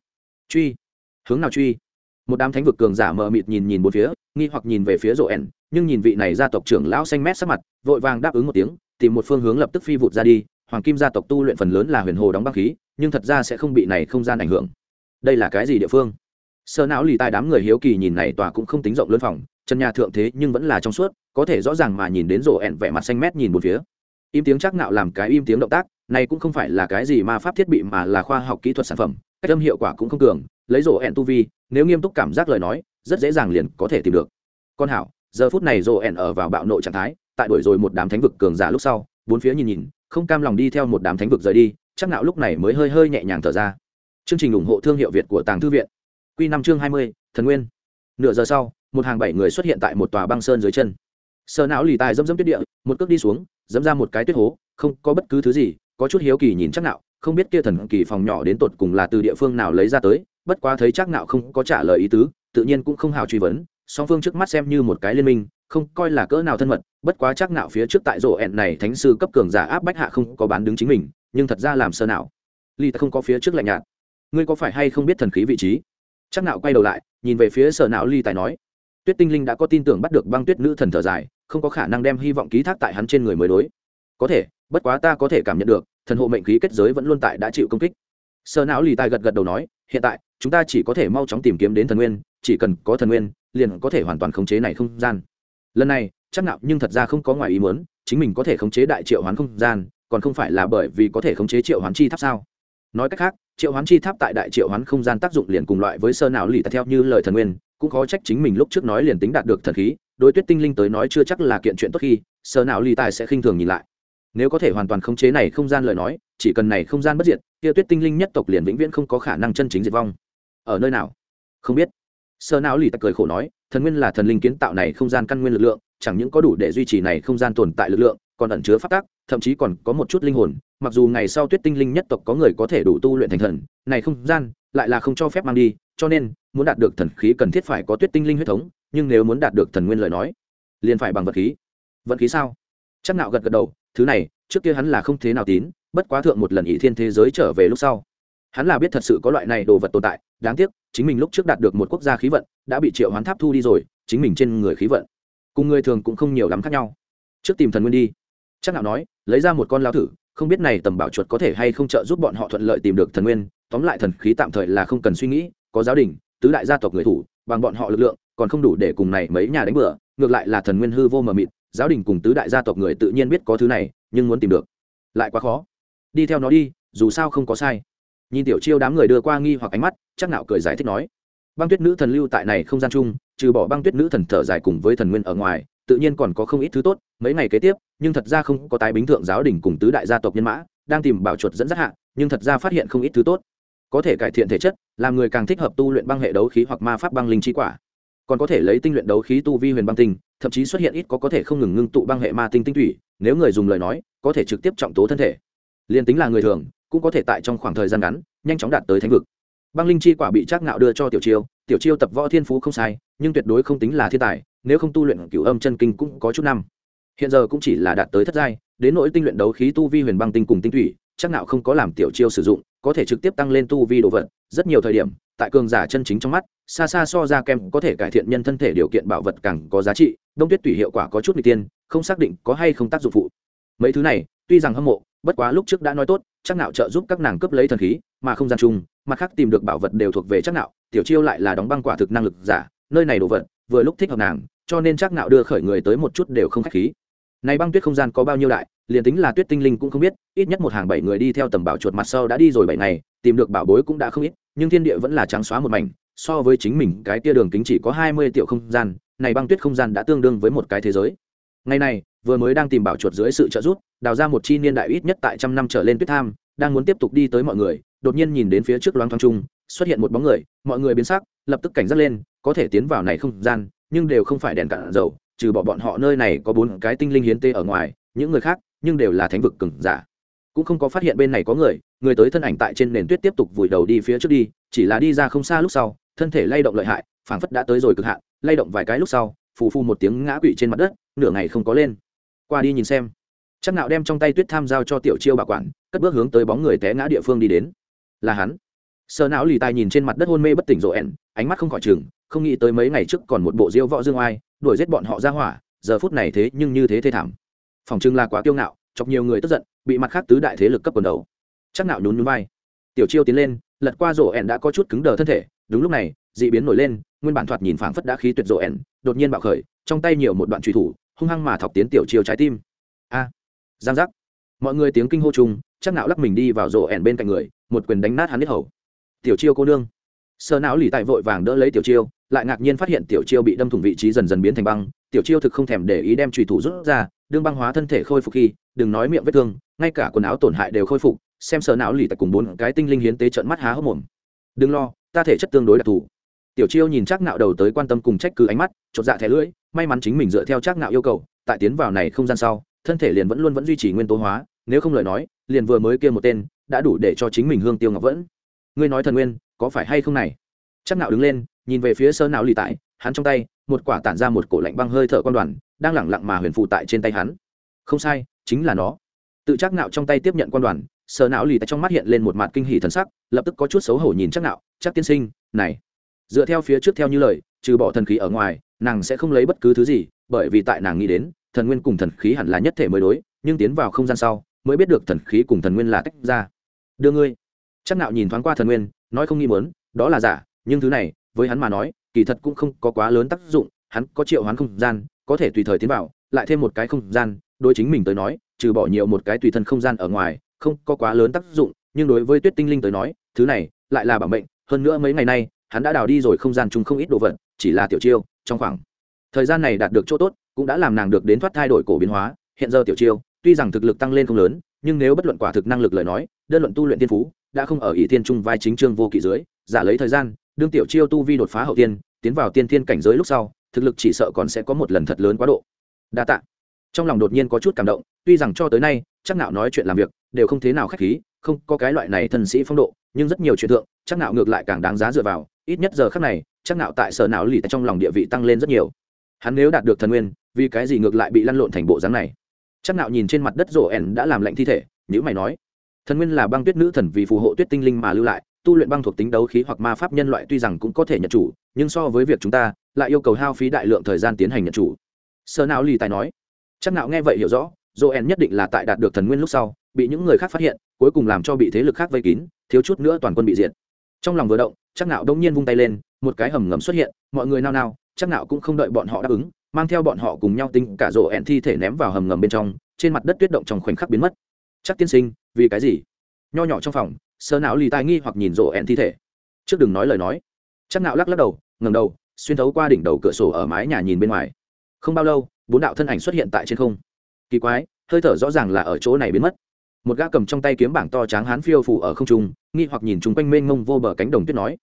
Truy. Hướng nào truy? Một đám thánh vực cường giả mờ mịt nhìn nhìn bốn phía, nghi hoặc nhìn về phía rộ ẹn nhưng nhìn vị này gia tộc trưởng lão xanh mét sắc mặt, vội vàng đáp ứng một tiếng, tìm một phương hướng lập tức phi vụt ra đi, hoàng kim gia tộc tu luyện phần lớn là huyền hồ đóng băng khí, nhưng thật ra sẽ không bị này không gian ảnh hưởng. Đây là cái gì địa phương? Sơ não lì tai đám người hiếu kỳ nhìn này tòa cũng không tính rộng lớn phòng, chân nhà thượng thế nhưng vẫn là trong suốt, có thể rõ ràng mà nhìn đến rổ ẹn vẻ mặt xanh mét nhìn một phía. Im tiếng chắc nạo làm cái im tiếng động tác, này cũng không phải là cái gì mà pháp thiết bị mà là khoa học kỹ thuật sản phẩm, cách âm hiệu quả cũng không cường, lấy rổ ẹn tu vi, nếu nghiêm túc cảm giác lời nói, rất dễ dàng liền có thể tìm được. Con hảo giờ phút này rộ ẻn ở vào bạo nội trạng thái, tại đuổi rồi một đám thánh vực cường giả lúc sau, bốn phía nhìn nhìn, không cam lòng đi theo một đám thánh vực rời đi, chắc nạo lúc này mới hơi hơi nhẹ nhàng thở ra. Chương trình ủng hộ thương hiệu việt của tàng thư viện. Quy năm chương hai mươi, thần nguyên. Nửa giờ sau, một hàng bảy người xuất hiện tại một tòa băng sơn dưới chân. Sơ não lì tài dẫm dẫm tuyết địa, một cước đi xuống, dẫm ra một cái tuyết hố, không có bất cứ thứ gì, có chút hiếu kỳ nhìn chắc nạo, không biết kia thần kỳ phòng nhỏ đến tột cùng là từ địa phương nào lấy ra tới, bất quá thấy chắc nạo không có trả lời ý tứ, tự nhiên cũng không hào truy vấn song phương trước mắt xem như một cái liên minh, không coi là cỡ nào thân mật, bất quá chắc nạo phía trước tại rổ ẹn này thánh sư cấp cường giả áp bách hạ không có bán đứng chính mình, nhưng thật ra làm sơ nào. Ly ta không có phía trước lạnh nhạt. Ngươi có phải hay không biết thần khí vị trí? Chắc nạo quay đầu lại, nhìn về phía sở não ly tài nói. Tuyết tinh linh đã có tin tưởng bắt được băng tuyết nữ thần thở dài, không có khả năng đem hy vọng ký thác tại hắn trên người mới đối. Có thể, bất quá ta có thể cảm nhận được, thần hộ mệnh khí kết giới vẫn luôn tại đã chịu công kích. Sở não ly tài gật gật đầu nói, hiện tại, chúng ta chỉ có thể mau chóng tìm kiếm đến thần nguyên, chỉ cần có thần nguyên liền có thể hoàn toàn khống chế này không gian. Lần này, chắc nạo nhưng thật ra không có ngoài ý muốn, chính mình có thể khống chế đại triệu hoán không gian, còn không phải là bởi vì có thể khống chế triệu hoán chi tháp sao? Nói cách khác, triệu hoán chi tháp tại đại triệu hoán không gian tác dụng liền cùng loại với sơ não lì theo như lời thần nguyên, cũng khó trách chính mình lúc trước nói liền tính đạt được thần khí, đối tuyết tinh linh tới nói chưa chắc là kiện chuyện tốt khi, sơ não lì tài sẽ khinh thường nhìn lại. Nếu có thể hoàn toàn khống chế này không gian lời nói, chỉ cần này không gian bất diệt, kia tuyết tinh linh nhất tộc liền vĩnh viễn không có khả năng chân chính diệt vong. Ở nơi nào? Không biết sơ não lì tài cười khổ nói, thần nguyên là thần linh kiến tạo này không gian căn nguyên lực lượng, chẳng những có đủ để duy trì này không gian tồn tại lực lượng, còn ẩn chứa phát tác thậm chí còn có một chút linh hồn, mặc dù ngày sau tuyết tinh linh nhất tộc có người có thể đủ tu luyện thành thần, này không gian lại là không cho phép mang đi, cho nên muốn đạt được thần khí cần thiết phải có tuyết tinh linh huyết thống, nhưng nếu muốn đạt được thần nguyên lời nói, liền phải bằng vật khí. Vật khí sao? Chắc nạo gật gật đầu, thứ này, trước kia hắn là không thế nào tín, bất quá thượng một lần ỷ thiên thế giới trở về lúc sau hắn là biết thật sự có loại này đồ vật tồn tại, đáng tiếc, chính mình lúc trước đạt được một quốc gia khí vận, đã bị triệu hoán tháp thu đi rồi, chính mình trên người khí vận cùng người thường cũng không nhiều lắm khác nhau. Trước tìm thần nguyên đi. Chắc nào nói, lấy ra một con lao thử, không biết này tầm bảo chuột có thể hay không trợ giúp bọn họ thuận lợi tìm được thần nguyên, tóm lại thần khí tạm thời là không cần suy nghĩ, có giáo đình, tứ đại gia tộc người thủ, bằng bọn họ lực lượng, còn không đủ để cùng này mấy nhà đánh bừa, ngược lại là thần nguyên hư vô mờ mịt, giáo đình cùng tứ đại gia tộc người tự nhiên biết có thứ này, nhưng muốn tìm được lại quá khó. Đi theo nó đi, dù sao không có sai nhìn tiểu chiêu đám người đưa qua nghi hoặc ánh mắt, chắc nạo cười giải thích nói, băng tuyết nữ thần lưu tại này không gian chung, trừ bỏ băng tuyết nữ thần thở dài cùng với thần nguyên ở ngoài, tự nhiên còn có không ít thứ tốt, mấy ngày kế tiếp, nhưng thật ra không có tái bính thượng giáo đình cùng tứ đại gia tộc nhân mã, đang tìm bảo chuột dẫn dắt hạ, nhưng thật ra phát hiện không ít thứ tốt. Có thể cải thiện thể chất, làm người càng thích hợp tu luyện băng hệ đấu khí hoặc ma pháp băng linh chi quả. Còn có thể lấy tinh luyện đấu khí tu vi huyền băng tinh, thậm chí xuất hiện ít có có thể không ngừng ngưng tụ băng hệ ma tinh tinh thủy, nếu người dùng lời nói, có thể trực tiếp trọng tố thân thể. Liền tính là người thường cũng có thể tại trong khoảng thời gian ngắn, nhanh chóng đạt tới thánh vực. Băng linh chi quả bị trác ngạo đưa cho tiểu chiêu tiểu chiêu tập võ thiên phú không sai, nhưng tuyệt đối không tính là thiên tài, nếu không tu luyện cửu âm chân kinh cũng có chút năm. Hiện giờ cũng chỉ là đạt tới thất giai, đến nỗi tinh luyện đấu khí tu vi huyền băng tinh cùng tinh thủy chắc nạo không có làm tiểu chiêu sử dụng, có thể trực tiếp tăng lên tu vi đồ vật, rất nhiều thời điểm, tại cường giả chân chính trong mắt, xa xa so ra kem có thể cải thiện nhân thân thể điều kiện bảo vật càng có giá trị, đông tuyết tùy hiệu quả có chút n tiên, không xác định có hay không tác dụng phụ. Mấy thứ này tuy rằng hâm mộ bất quá lúc trước đã nói tốt chắc Nạo trợ giúp các nàng cướp lấy thần khí mà không gian chung mặt khác tìm được bảo vật đều thuộc về chắc Nạo, tiểu chiêu lại là đóng băng quả thực năng lực giả nơi này đồ vật vừa lúc thích hợp nàng cho nên chắc nạo đưa khởi người tới một chút đều không khách khí. Này băng tuyết không gian có bao nhiêu đại liền tính là tuyết tinh linh cũng không biết ít nhất một hàng bảy người đi theo tầm bảo chuột mặt sau đã đi rồi bảy ngày tìm được bảo bối cũng đã không ít nhưng thiên địa vẫn là trắng xóa một mảnh so với chính mình cái tia đường kính chỉ có hai mươi tiểu không gian này băng tuyết không gian đã tương đương với một cái thế giới ngày này, vừa mới đang tìm bảo chuột dưới sự trợ giúp, đào ra một chi niên đại ít nhất tại trăm năm trở lên tuyết tham, đang muốn tiếp tục đi tới mọi người, đột nhiên nhìn đến phía trước loáng thoáng trung xuất hiện một bóng người, mọi người biến sắc, lập tức cảnh giác lên, có thể tiến vào này không gian, nhưng đều không phải đèn cạn dầu, trừ bỏ bọn họ nơi này có bốn cái tinh linh hiến tê ở ngoài, những người khác, nhưng đều là thánh vực cừng giả. Cũng không có phát hiện bên này có người người tới thân ảnh tại trên nền tuyết tiếp tục vùi đầu đi phía trước đi, chỉ là đi ra không xa lúc sau, thân thể lay động lợi hại, phảng phất đã tới rồi cực hạn, lay động vài cái lúc sau, phù phu một tiếng ngã quỵ trên mặt đất nửa ngày không có lên. Qua đi nhìn xem. Chắc nạo đem trong tay tuyết tham giao cho tiểu chiêu bảo quản, cất bước hướng tới bóng người té ngã địa phương đi đến. Là hắn. Sơ não lì tai nhìn trên mặt đất hôn mê bất tỉnh rộ ẻn ánh mắt không khỏi chừng không nghĩ tới mấy ngày trước còn một bộ diêu võ dương oai, đuổi giết bọn họ ra hỏa, giờ phút này thế nhưng như thế thê thảm. Phòng trưng là quá kiêu ngạo, chọc nhiều người tức giận, bị mặt khác tứ đại thế lực cấp quần đầu. Chắc nạo nhún nhún vai. Tiểu chiêu tiến lên, lật qua rộ ẻn đã có chút cứng đờ thân thể, đúng lúc này, dị biến nổi lên, nguyên bản thoạt nhìn phảng phất đã khí tuyệt rộ ẻn đột nhiên bạo khởi, trong tay nhiều một đoạn truy thủ hung hăng mà thọc tiến tiểu chiêu trái tim. A, giang giác. Mọi người tiếng kinh hô chung, chắc não lắc mình đi vào rổ ẻn bên cạnh người, một quyền đánh nát hắn hết hầu. Tiểu chiêu cô nương. Sơ não lì tại vội vàng đỡ lấy tiểu chiêu, lại ngạc nhiên phát hiện tiểu chiêu bị đâm thủng vị trí dần dần biến thành băng. Tiểu chiêu thực không thèm để ý đem trùy thủ rút ra, đương băng hóa thân thể khôi phục khi, đừng nói miệng vết thương, ngay cả quần áo tổn hại đều khôi phục, xem sơ não lì tại cùng bốn cái tinh linh hiến tế trận mắt há hốc mồm. Đừng lo, ta thể chất tương đối đặc thù tiểu chiêu nhìn chắc nạo đầu tới quan tâm cùng trách cứ ánh mắt, chột dạ thẻ lưỡi, may mắn chính mình dựa theo chắc nạo yêu cầu, tại tiến vào này không gian sau, thân thể liền vẫn luôn vẫn duy trì nguyên tố hóa, nếu không lời nói, liền vừa mới kia một tên, đã đủ để cho chính mình hương tiêu ngọc vẫn. Ngươi nói thần nguyên, có phải hay không này? Chắc nạo đứng lên, nhìn về phía sơ não lì tại hắn trong tay, một quả tản ra một cổ lạnh băng hơi thở quan đoàn, đang lẳng lặng mà huyền phụ tại trên tay hắn. Không sai, chính là nó. Tự chắc nạo trong tay tiếp nhận quan đoàn sơ não lì tại trong mắt hiện lên một mặt kinh hỉ thần sắc, lập tức có chút xấu hổ nhìn chắc nạo chắc tiên sinh, này dựa theo phía trước theo như lời, trừ bỏ thần khí ở ngoài, nàng sẽ không lấy bất cứ thứ gì, bởi vì tại nàng nghĩ đến, thần nguyên cùng thần khí hẳn là nhất thể mới đối, nhưng tiến vào không gian sau, mới biết được thần khí cùng thần nguyên là tách ra. Đưa ngươi. Chắc nạo nhìn thoáng qua thần nguyên, nói không nghĩ muốn, đó là giả, nhưng thứ này, với hắn mà nói, kỳ thật cũng không có quá lớn tác dụng, hắn có triệu hoán không gian, có thể tùy thời tiến vào, lại thêm một cái không gian, đối chính mình tới nói, trừ bỏ nhiều một cái tùy thân không gian ở ngoài, không có quá lớn tác dụng, nhưng đối với tuyết tinh linh tới nói, thứ này lại là bảo mệnh, hơn nữa mấy ngày nay hắn đã đào đi rồi không gian chung không ít đồ vật, chỉ là tiểu chiêu, trong khoảng thời gian này đạt được chỗ tốt, cũng đã làm nàng được đến thoát thay đổi cổ biến hóa. Hiện giờ tiểu chiêu, tuy rằng thực lực tăng lên không lớn, nhưng nếu bất luận quả thực năng lực lời nói, đơn luận tu luyện tiên phú, đã không ở ỷ thiên trung vai chính trương vô kỵ dưới, giả lấy thời gian, đương tiểu chiêu tu vi đột phá hậu tiên, tiến vào tiên thiên cảnh giới lúc sau, thực lực chỉ sợ còn sẽ có một lần thật lớn quá độ. Đa tạ. Trong lòng đột nhiên có chút cảm động, tuy rằng cho tới nay, chắc nạo nói chuyện làm việc, đều không thế nào khách khí, không có cái loại này thần sĩ phong độ, nhưng rất nhiều chuyện thượng, chắc nạo ngược lại càng đáng giá dựa vào ít nhất giờ khắc này, chắc nạo tại sở não lì trong lòng địa vị tăng lên rất nhiều. Hắn nếu đạt được thần nguyên, vì cái gì ngược lại bị lăn lộn thành bộ dáng này? Chắc nạo nhìn trên mặt đất rổ ẻn đã làm lạnh thi thể nhữ mày nói, thần nguyên là băng tuyết nữ thần vì phù hộ tuyết tinh linh mà lưu lại, tu luyện băng thuộc tính đấu khí hoặc ma pháp nhân loại tuy rằng cũng có thể nhận chủ, nhưng so với việc chúng ta, lại yêu cầu hao phí đại lượng thời gian tiến hành nhận chủ. Sở não lì tài nói. Chắc nạo nghe vậy hiểu rõ joel nhất định là tại đạt được thần nguyên lúc sau, bị những người khác phát hiện, cuối cùng làm cho bị thế lực khác vây kín, thiếu chút nữa toàn quân bị diệt. Trong lòng vừa động chắc nạo đông nhiên vung tay lên, một cái hầm ngầm xuất hiện, mọi người nao nao, chắc nạo cũng không đợi bọn họ đáp ứng, mang theo bọn họ cùng nhau tính cả rổ ẹn thi thể ném vào hầm ngầm bên trong, trên mặt đất tuyết động trong khoảnh khắc biến mất. Chắc tiên sinh, vì cái gì? Nho nhỏ trong phòng, sơ não lì tai nghi hoặc nhìn rổ ẹn thi thể. Trước đừng nói lời nói. Chắc nạo lắc lắc đầu, ngẩng đầu, xuyên thấu qua đỉnh đầu cửa sổ ở mái nhà nhìn bên ngoài. Không bao lâu, bốn đạo thân ảnh xuất hiện tại trên không. Kỳ quái, hơi thở rõ ràng là ở chỗ này biến mất. Một gã cầm trong tay kiếm bảng to tráng hán phiêu phủ ở không trung, nghi hoặc nhìn chúng quanh mênh mông vô bờ cánh đồng tuyết nói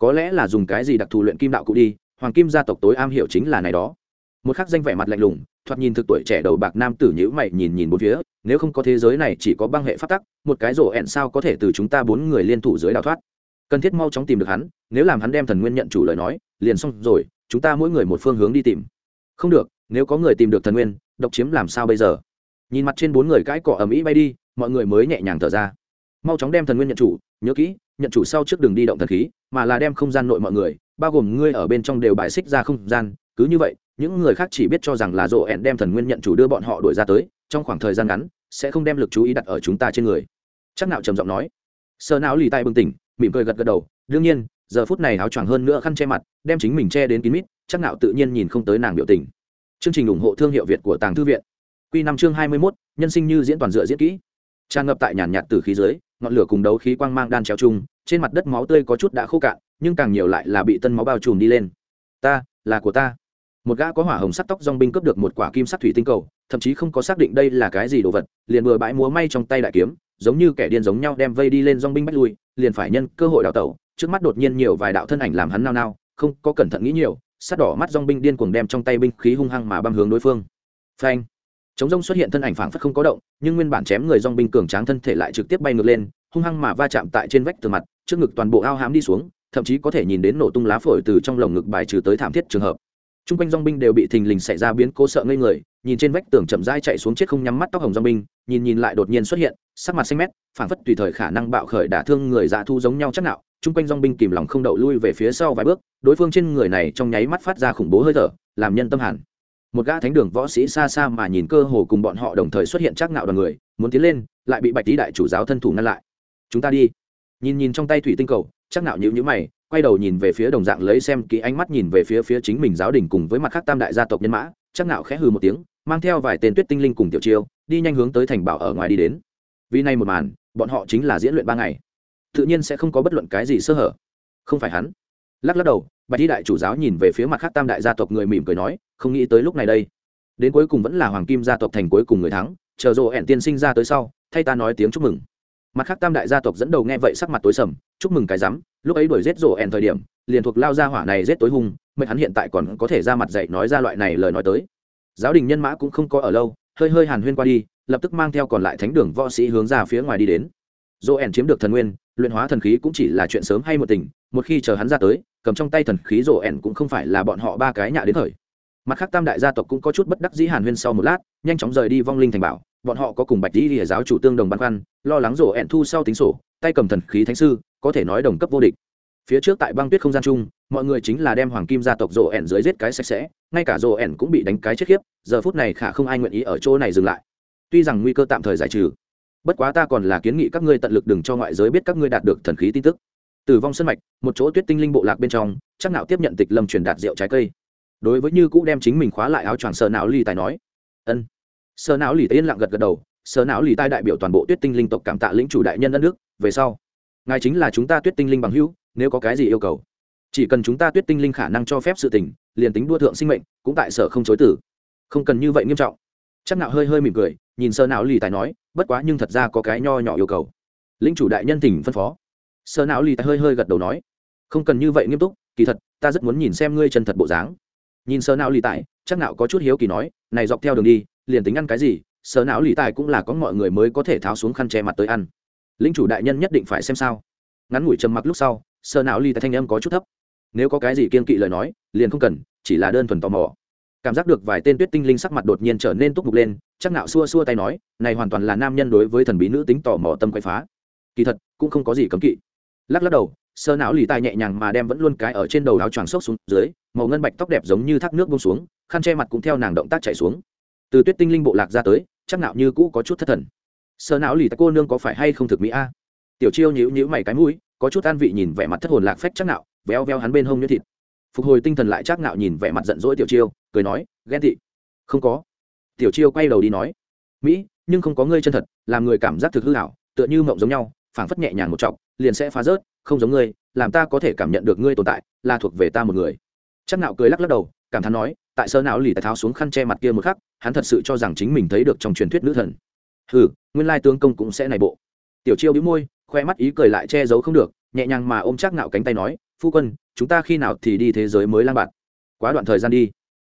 có lẽ là dùng cái gì đặc thù luyện kim đạo cụ đi, hoàng kim gia tộc tối am hiểu chính là này đó. Một khắc danh vẻ mặt lạnh lùng, thoạt nhìn thực tuổi trẻ đầu bạc nam tử nhữ mày nhìn nhìn bốn phía, nếu không có thế giới này chỉ có băng hệ phát tắc, một cái rổ ẹn sao có thể từ chúng ta bốn người liên thủ dưới đào thoát. Cần thiết mau chóng tìm được hắn, nếu làm hắn đem thần nguyên nhận chủ lời nói, liền xong rồi, chúng ta mỗi người một phương hướng đi tìm. Không được, nếu có người tìm được thần nguyên, độc chiếm làm sao bây giờ? Nhìn mặt trên bốn người cãi cọ ầm ĩ bay đi, mọi người mới nhẹ nhàng thở ra. Mau chóng đem thần nguyên nhận chủ, nhớ kỹ, nhận chủ sau trước đường đi động thần khí mà là đem không gian nội mọi người, bao gồm ngươi ở bên trong đều bài xích ra không gian. Cứ như vậy, những người khác chỉ biết cho rằng là rộ ẹn đem thần nguyên nhận chủ đưa bọn họ đuổi ra tới, trong khoảng thời gian ngắn, sẽ không đem lực chú ý đặt ở chúng ta trên người. Chắc nào trầm giọng nói. Sơ não lì tay bừng tỉnh, mỉm cười gật gật đầu. Đương nhiên, giờ phút này áo choàng hơn nữa khăn che mặt, đem chính mình che đến kín mít, chắc nào tự nhiên nhìn không tới nàng biểu tình. Chương trình ủng hộ thương hiệu việt của tàng thư viện. Q năm chương hai mươi mốt, nhân sinh như diễn toàn dựa diễn kỹ. Tràn ngập tại nhàn nhạt từ khí dưới, ngọn lửa cùng đấu khí quang mang đan treo chung trên mặt đất máu tươi có chút đã khô cạn, nhưng càng nhiều lại là bị tân máu bao trùm đi lên. Ta, là của ta. Một gã có hỏa hồng sắt tóc dong binh cướp được một quả kim sắt thủy tinh cầu, thậm chí không có xác định đây là cái gì đồ vật, liền vừa bãi múa may trong tay đại kiếm, giống như kẻ điên giống nhau đem vây đi lên dong binh bắt lui, liền phải nhân cơ hội đào tẩu, trước mắt đột nhiên nhiều vài đạo thân ảnh làm hắn nao nao, không có cẩn thận nghĩ nhiều sắt đỏ mắt dong binh điên cuồng đem trong tay binh khí hung hăng mà băm hướng đối phương. Phanh. Chống rông xuất hiện thân ảnh phảng phất không có động, nhưng nguyên bản chém người dong binh cường tráng thân thể lại trực tiếp bay ngược lên, hung hăng mà va chạm tại trên vách tường mặt trước ngực toàn bộ ao hám đi xuống thậm chí có thể nhìn đến nổ tung lá phổi từ trong lồng ngực bài trừ tới thảm thiết trường hợp Trung quanh dong binh đều bị thình lình xảy ra biến cố sợ ngây người, nhìn trên vách tường chậm rãi chạy xuống chết không nhắm mắt tóc hồng dong binh, nhìn nhìn lại đột nhiên xuất hiện, sắc mặt xanh mét, phản phất tùy thời khả năng bạo khởi đả thương người dạ thu giống nhau chắc nạo. Trung quanh dong binh kìm lòng không đậu lui về phía sau vài bước, đối phương trên người này trong nháy mắt phát ra khủng bố hơi thở, làm nhân tâm hẳn. Một gã thánh đường võ sĩ xa xa mà nhìn cơ hồ cùng bọn họ đồng thời xuất hiện chắc nạo đoàn người, muốn tiến lên, lại bị Bạch Tý đại chủ giáo thân thủ ngăn lại. Chúng ta đi. Nhìn nhìn trong tay thủy tinh cầu, chắc nạo nhíu nhíu mày, quay đầu nhìn về phía đồng dạng lấy xem kỹ ánh mắt nhìn về phía phía chính mình giáo đình cùng với mặt khác tam đại gia tộc nhân mã chắc nạo khẽ hừ một tiếng mang theo vài tên tuyết tinh linh cùng tiểu chiêu đi nhanh hướng tới thành bảo ở ngoài đi đến. Vì nay một màn bọn họ chính là diễn luyện ba ngày. Tự nhiên sẽ không có bất luận cái gì sơ hở. Không phải hắn. Lắc lắc đầu bạch đi đại chủ giáo nhìn về phía mặt khác tam đại gia tộc người mỉm cười nói không nghĩ tới lúc này đây. Đến cuối cùng vẫn là hoàng kim gia tộc thành cuối cùng người thắng chờ rộ ẻn tiên sinh ra tới sau thay ta nói tiếng chúc mừng mặt khác tam đại gia tộc dẫn đầu nghe vậy sắc mặt tối sầm, chúc mừng cái rắm, lúc ấy đuổi giết rổ ẻn thời điểm, liền thuộc lao ra hỏa này giết tối hung mệnh hắn hiện tại còn có thể ra mặt dạy nói ra loại này lời nói tới. Giáo đình nhân mã cũng không có ở lâu, hơi hơi hàn huyên qua đi, lập tức mang theo còn lại thánh đường võ sĩ hướng ra phía ngoài đi đến. Rổ ẻn chiếm được thần nguyên, luyện hóa thần khí cũng chỉ là chuyện sớm hay một tình, một khi chờ hắn ra tới, cầm trong tay thần khí rổ ẻn cũng không phải là bọn họ ba cái nhạ đến thời. Mặt khác tam đại gia tộc cũng có chút bất đắc dĩ hàn huyên sau một lát, nhanh chóng rời đi vong linh thành bảo bọn họ có cùng bạch lý lìa giáo chủ tương đồng băn khoăn, lo lắng rổ ẹn thu sau tính sổ, tay cầm thần khí thánh sư, có thể nói đồng cấp vô địch. Phía trước tại băng tuyết không gian chung, mọi người chính là đem hoàng kim gia tộc rổ ẹn dưới giết cái sạch sẽ, ngay cả rổ ẹn cũng bị đánh cái chết khiếp, giờ phút này khả không ai nguyện ý ở chỗ này dừng lại. Tuy rằng nguy cơ tạm thời giải trừ, bất quá ta còn là kiến nghị các ngươi tận lực đừng cho ngoại giới biết các ngươi đạt được thần khí tin tức. Tử vong sân mạch, một chỗ tuyết tinh linh bộ lạc bên trong, chắc nạo tiếp nhận tịch lâm truyền đạt rượu trái cây. Đối với như cũ đem chính mình khóa lại áo choàng sờ não ly tài nói, ân sờ não lì yên lặng gật gật đầu sờ não lì tai đại biểu toàn bộ tuyết tinh linh tộc cảm tạ lĩnh chủ đại nhân đất nước về sau, ngài chính là chúng ta tuyết tinh linh bằng hữu, nếu có cái gì yêu cầu. Chỉ cần chúng ta tuyết tinh linh khả năng cho phép sự tình, liền tính đua thượng sinh mệnh, cũng tại sở không chối tử không cần như vậy nghiêm trọng. Chắc nạo hơi hơi mỉm cười, nhìn sơ não lì tài nói, bất quá nhưng thật ra có cái nho nhỏ yêu cầu. Linh chủ đại nhân tỉnh phân phó. Sơ não lì tài hơi hơi gật đầu nói, không cần như vậy nghiêm túc, kỳ thật, ta rất muốn nhìn xem ngươi chân thật bộ dáng. Nhìn sơ não lì tài chắc nạo có chút hiếu kỳ nói, này dọc theo đường đi liền tính ăn cái gì sơ não lì tài cũng là có mọi người mới có thể tháo xuống khăn che mặt tới ăn. Linh chủ đại nhân nhất định phải xem sao. Ngắn ngủi trầm mặc lúc sau sơ não lì tài thanh âm có chút thấp. Nếu có cái gì kiên kỵ lời nói, liền không cần, chỉ là đơn thuần tò mò. Cảm giác được vài tên tuyết tinh linh sắc mặt đột nhiên trở nên túc mục lên, chắc nạo xua xua tay nói, này hoàn toàn là nam nhân đối với thần bí nữ tính tò mò tâm quậy phá. Kỳ thật, cũng không có gì cấm kỵ. Lắc lắc đầu sơ não lì tai nhẹ nhàng mà đem vẫn luôn cái ở trên đầu áo choàng xốc xuống dưới, màu ngân bạch tóc đẹp giống như thác nước buông xuống, khăn che mặt cũng theo nàng động tác chảy xuống từ tuyết tinh linh bộ lạc ra tới, chắc nạo như cũ có chút thất thần. Sơ não lì tai cô nương có phải hay không thực mỹ a? Tiểu chiêu nhíu nhíu mày cái mũi, có chút an vị nhìn vẻ mặt thất hồn lạc phách chắc nạo véo véo hắn bên hông như thịt. Phục hồi tinh thần lại chắc nạo nhìn vẻ mặt giận dỗi tiểu chiêu, cười nói, ghen tị. Không có. Tiểu chiêu quay đầu đi nói, mỹ, nhưng không có ngươi chân thật, làm người cảm giác thực hư hảo, tựa như mộng giống nhau, phảng phất nhẹ nhàng một trọng liền sẽ phá rớt, không giống ngươi, làm ta có thể cảm nhận được ngươi tồn tại, là thuộc về ta một người. Chắc nạo cười lắc lắc đầu, cảm thán nói tại sơ não lì tại tháo xuống khăn che mặt kia một khắc, hắn thật sự cho rằng chính mình thấy được trong truyền thuyết nữ thần. Hừ, nguyên lai tướng công cũng sẽ này bộ. Tiểu chiêu bĩu môi, khoe mắt ý cười lại che giấu không được, nhẹ nhàng mà ôm chắc nạo cánh tay nói, phu quân, chúng ta khi nào thì đi thế giới mới lang bạt? Quá đoạn thời gian đi.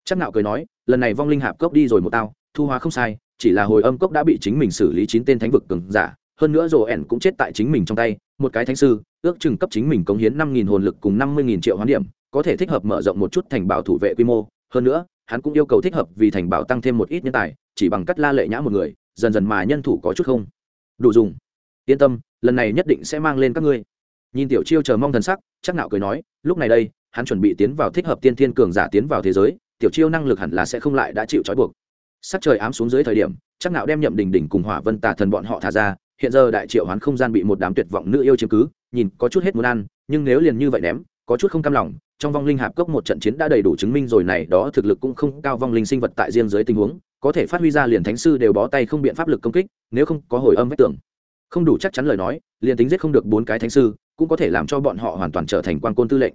Chắc nạo cười nói, lần này vong linh hạp cốc đi rồi một tao, thu hóa không sai, chỉ là hồi âm cốc đã bị chính mình xử lý chín tên thánh vực cường giả, hơn nữa rồ ẻn cũng chết tại chính mình trong tay, một cái thánh sư, ước chừng cấp chính mình cống hiến năm nghìn hồn lực cùng năm mươi nghìn triệu hoán điểm, có thể thích hợp mở rộng một chút thành bảo thủ vệ quy mô hơn nữa, hắn cũng yêu cầu thích hợp vì thành bảo tăng thêm một ít nhân tài, chỉ bằng cách la lệ nhã một người, dần dần mà nhân thủ có chút không. Đủ dùng. Yên tâm, lần này nhất định sẽ mang lên các ngươi. Nhìn tiểu chiêu chờ mong thần sắc, chắc nạo cười nói, lúc này đây, hắn chuẩn bị tiến vào thích hợp tiên thiên cường giả tiến vào thế giới, tiểu chiêu năng lực hẳn là sẽ không lại đã chịu trói buộc. Sắc trời ám xuống dưới thời điểm, chắc nạo đem nhậm đình đình cùng hỏa vân tà thần bọn họ thả ra, hiện giờ đại triệu hoán không gian bị một đám tuyệt vọng nữ yêu chiếm cứ, nhìn có chút hết muốn ăn, nhưng nếu liền như vậy ném có chút không cam lòng, trong vong linh hạp cốc một trận chiến đã đầy đủ chứng minh rồi này đó thực lực cũng không cao vong linh sinh vật tại riêng dưới tình huống, có thể phát huy ra liền thánh sư đều bó tay không biện pháp lực công kích, nếu không có hồi âm vách tưởng. Không đủ chắc chắn lời nói, liền tính giết không được bốn cái thánh sư, cũng có thể làm cho bọn họ hoàn toàn trở thành quan côn tư lệnh.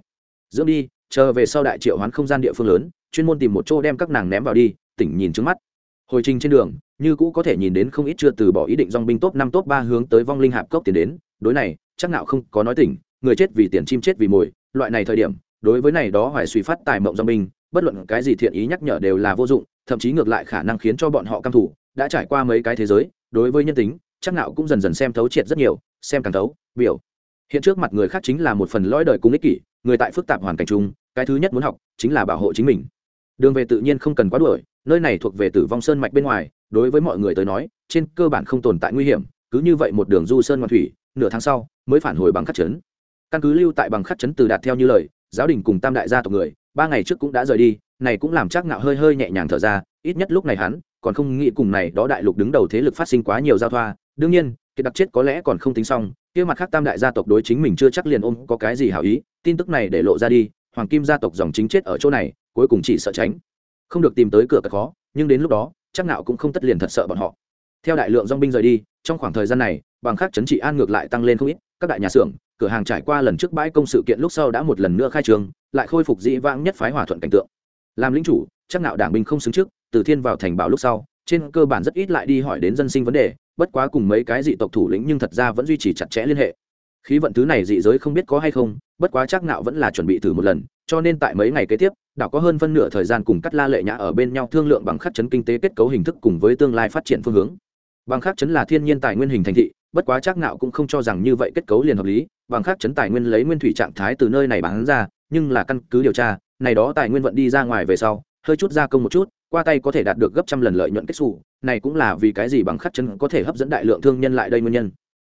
Dưỡng đi, chờ về sau đại triệu hoán không gian địa phương lớn, chuyên môn tìm một chỗ đem các nàng ném vào đi, tỉnh nhìn trước mắt. Hồi trình trên đường, như cũ có thể nhìn đến không ít chưa từ bỏ ý định dong binh top năm top ba hướng tới vong linh hạp cốc tiến đến, đối này, chắc nào không có nói tỉnh, người chết vì tiền chim chết vì mồi loại này thời điểm đối với này đó hoài suy phát tài mộng do mình, bất luận cái gì thiện ý nhắc nhở đều là vô dụng thậm chí ngược lại khả năng khiến cho bọn họ căm thủ đã trải qua mấy cái thế giới đối với nhân tính chắc nào cũng dần dần xem thấu triệt rất nhiều xem càng thấu biểu. Hiện trước mặt người khác chính là một phần lõi đời cung ích kỷ người tại phức tạp hoàn cảnh chung cái thứ nhất muốn học chính là bảo hộ chính mình. Đường về tự nhiên không cần quá đuổi nơi này thuộc về tử vong sơn mạch bên ngoài đối với mọi người tới nói trên cơ bản không tồn tại nguy hiểm cứ như vậy một đường du sơn ngoan thủy nửa tháng sau mới phản hồi bằng khắc chấn căn cứ lưu tại bằng khắc chấn từ đạt theo như lời, giáo đình cùng tam đại gia tộc người, ba ngày trước cũng đã rời đi, này cũng làm chắc ngạo hơi hơi nhẹ nhàng thở ra, ít nhất lúc này hắn còn không nghĩ cùng này đó đại lục đứng đầu thế lực phát sinh quá nhiều giao thoa. Đương nhiên, cái đặc chết có lẽ còn không tính xong, kia mặt khác tam đại gia tộc đối chính mình chưa chắc liền ôm có cái gì hảo ý, tin tức này để lộ ra đi, hoàng kim gia tộc dòng chính chết ở chỗ này, cuối cùng chỉ sợ tránh. Không được tìm tới cửa cật khó, nhưng đến lúc đó chắc nào cũng không tất liền thật sợ bọn họ. Theo đại lượng dong binh rời đi, trong khoảng thời gian này, bằng khác chấn trị an ngược lại tăng lên không ít, các đại nhà xưởng cửa hàng trải qua lần trước bãi công sự kiện lúc sau đã một lần nữa khai trường lại khôi phục dĩ vãng nhất phái hòa thuận cảnh tượng. Làm lính chủ, chắc nạo đảng binh không xứng trước, từ thiên vào thành bảo lúc sau, trên cơ bản rất ít lại đi hỏi đến dân sinh vấn đề, bất quá cùng mấy cái dị tộc thủ lĩnh nhưng thật ra vẫn duy trì chặt chẽ liên hệ. Khí vận thứ này dị giới không biết có hay không, bất quá chắc nạo vẫn là chuẩn bị thử một lần, cho nên tại mấy ngày kế tiếp, đảo có hơn phân nửa thời gian cùng cắt la lệ nhã ở bên nhau thương lượng bằng khắc chấn kinh tế kết cấu hình thức cùng với tương lai phát triển phương hướng. Bằng khắc chấn là thiên nhiên tài nguyên hình thành thị, bất quá chắc nạo cũng không cho rằng như vậy kết cấu liền hợp lý bằng khắc chấn tài nguyên lấy nguyên thủy trạng thái từ nơi này bán ra, nhưng là căn cứ điều tra, này đó tài nguyên vận đi ra ngoài về sau, hơi chút gia công một chút, qua tay có thể đạt được gấp trăm lần lợi nhuận kết xù, này cũng là vì cái gì bằng khắc chân có thể hấp dẫn đại lượng thương nhân lại đây nguyên nhân.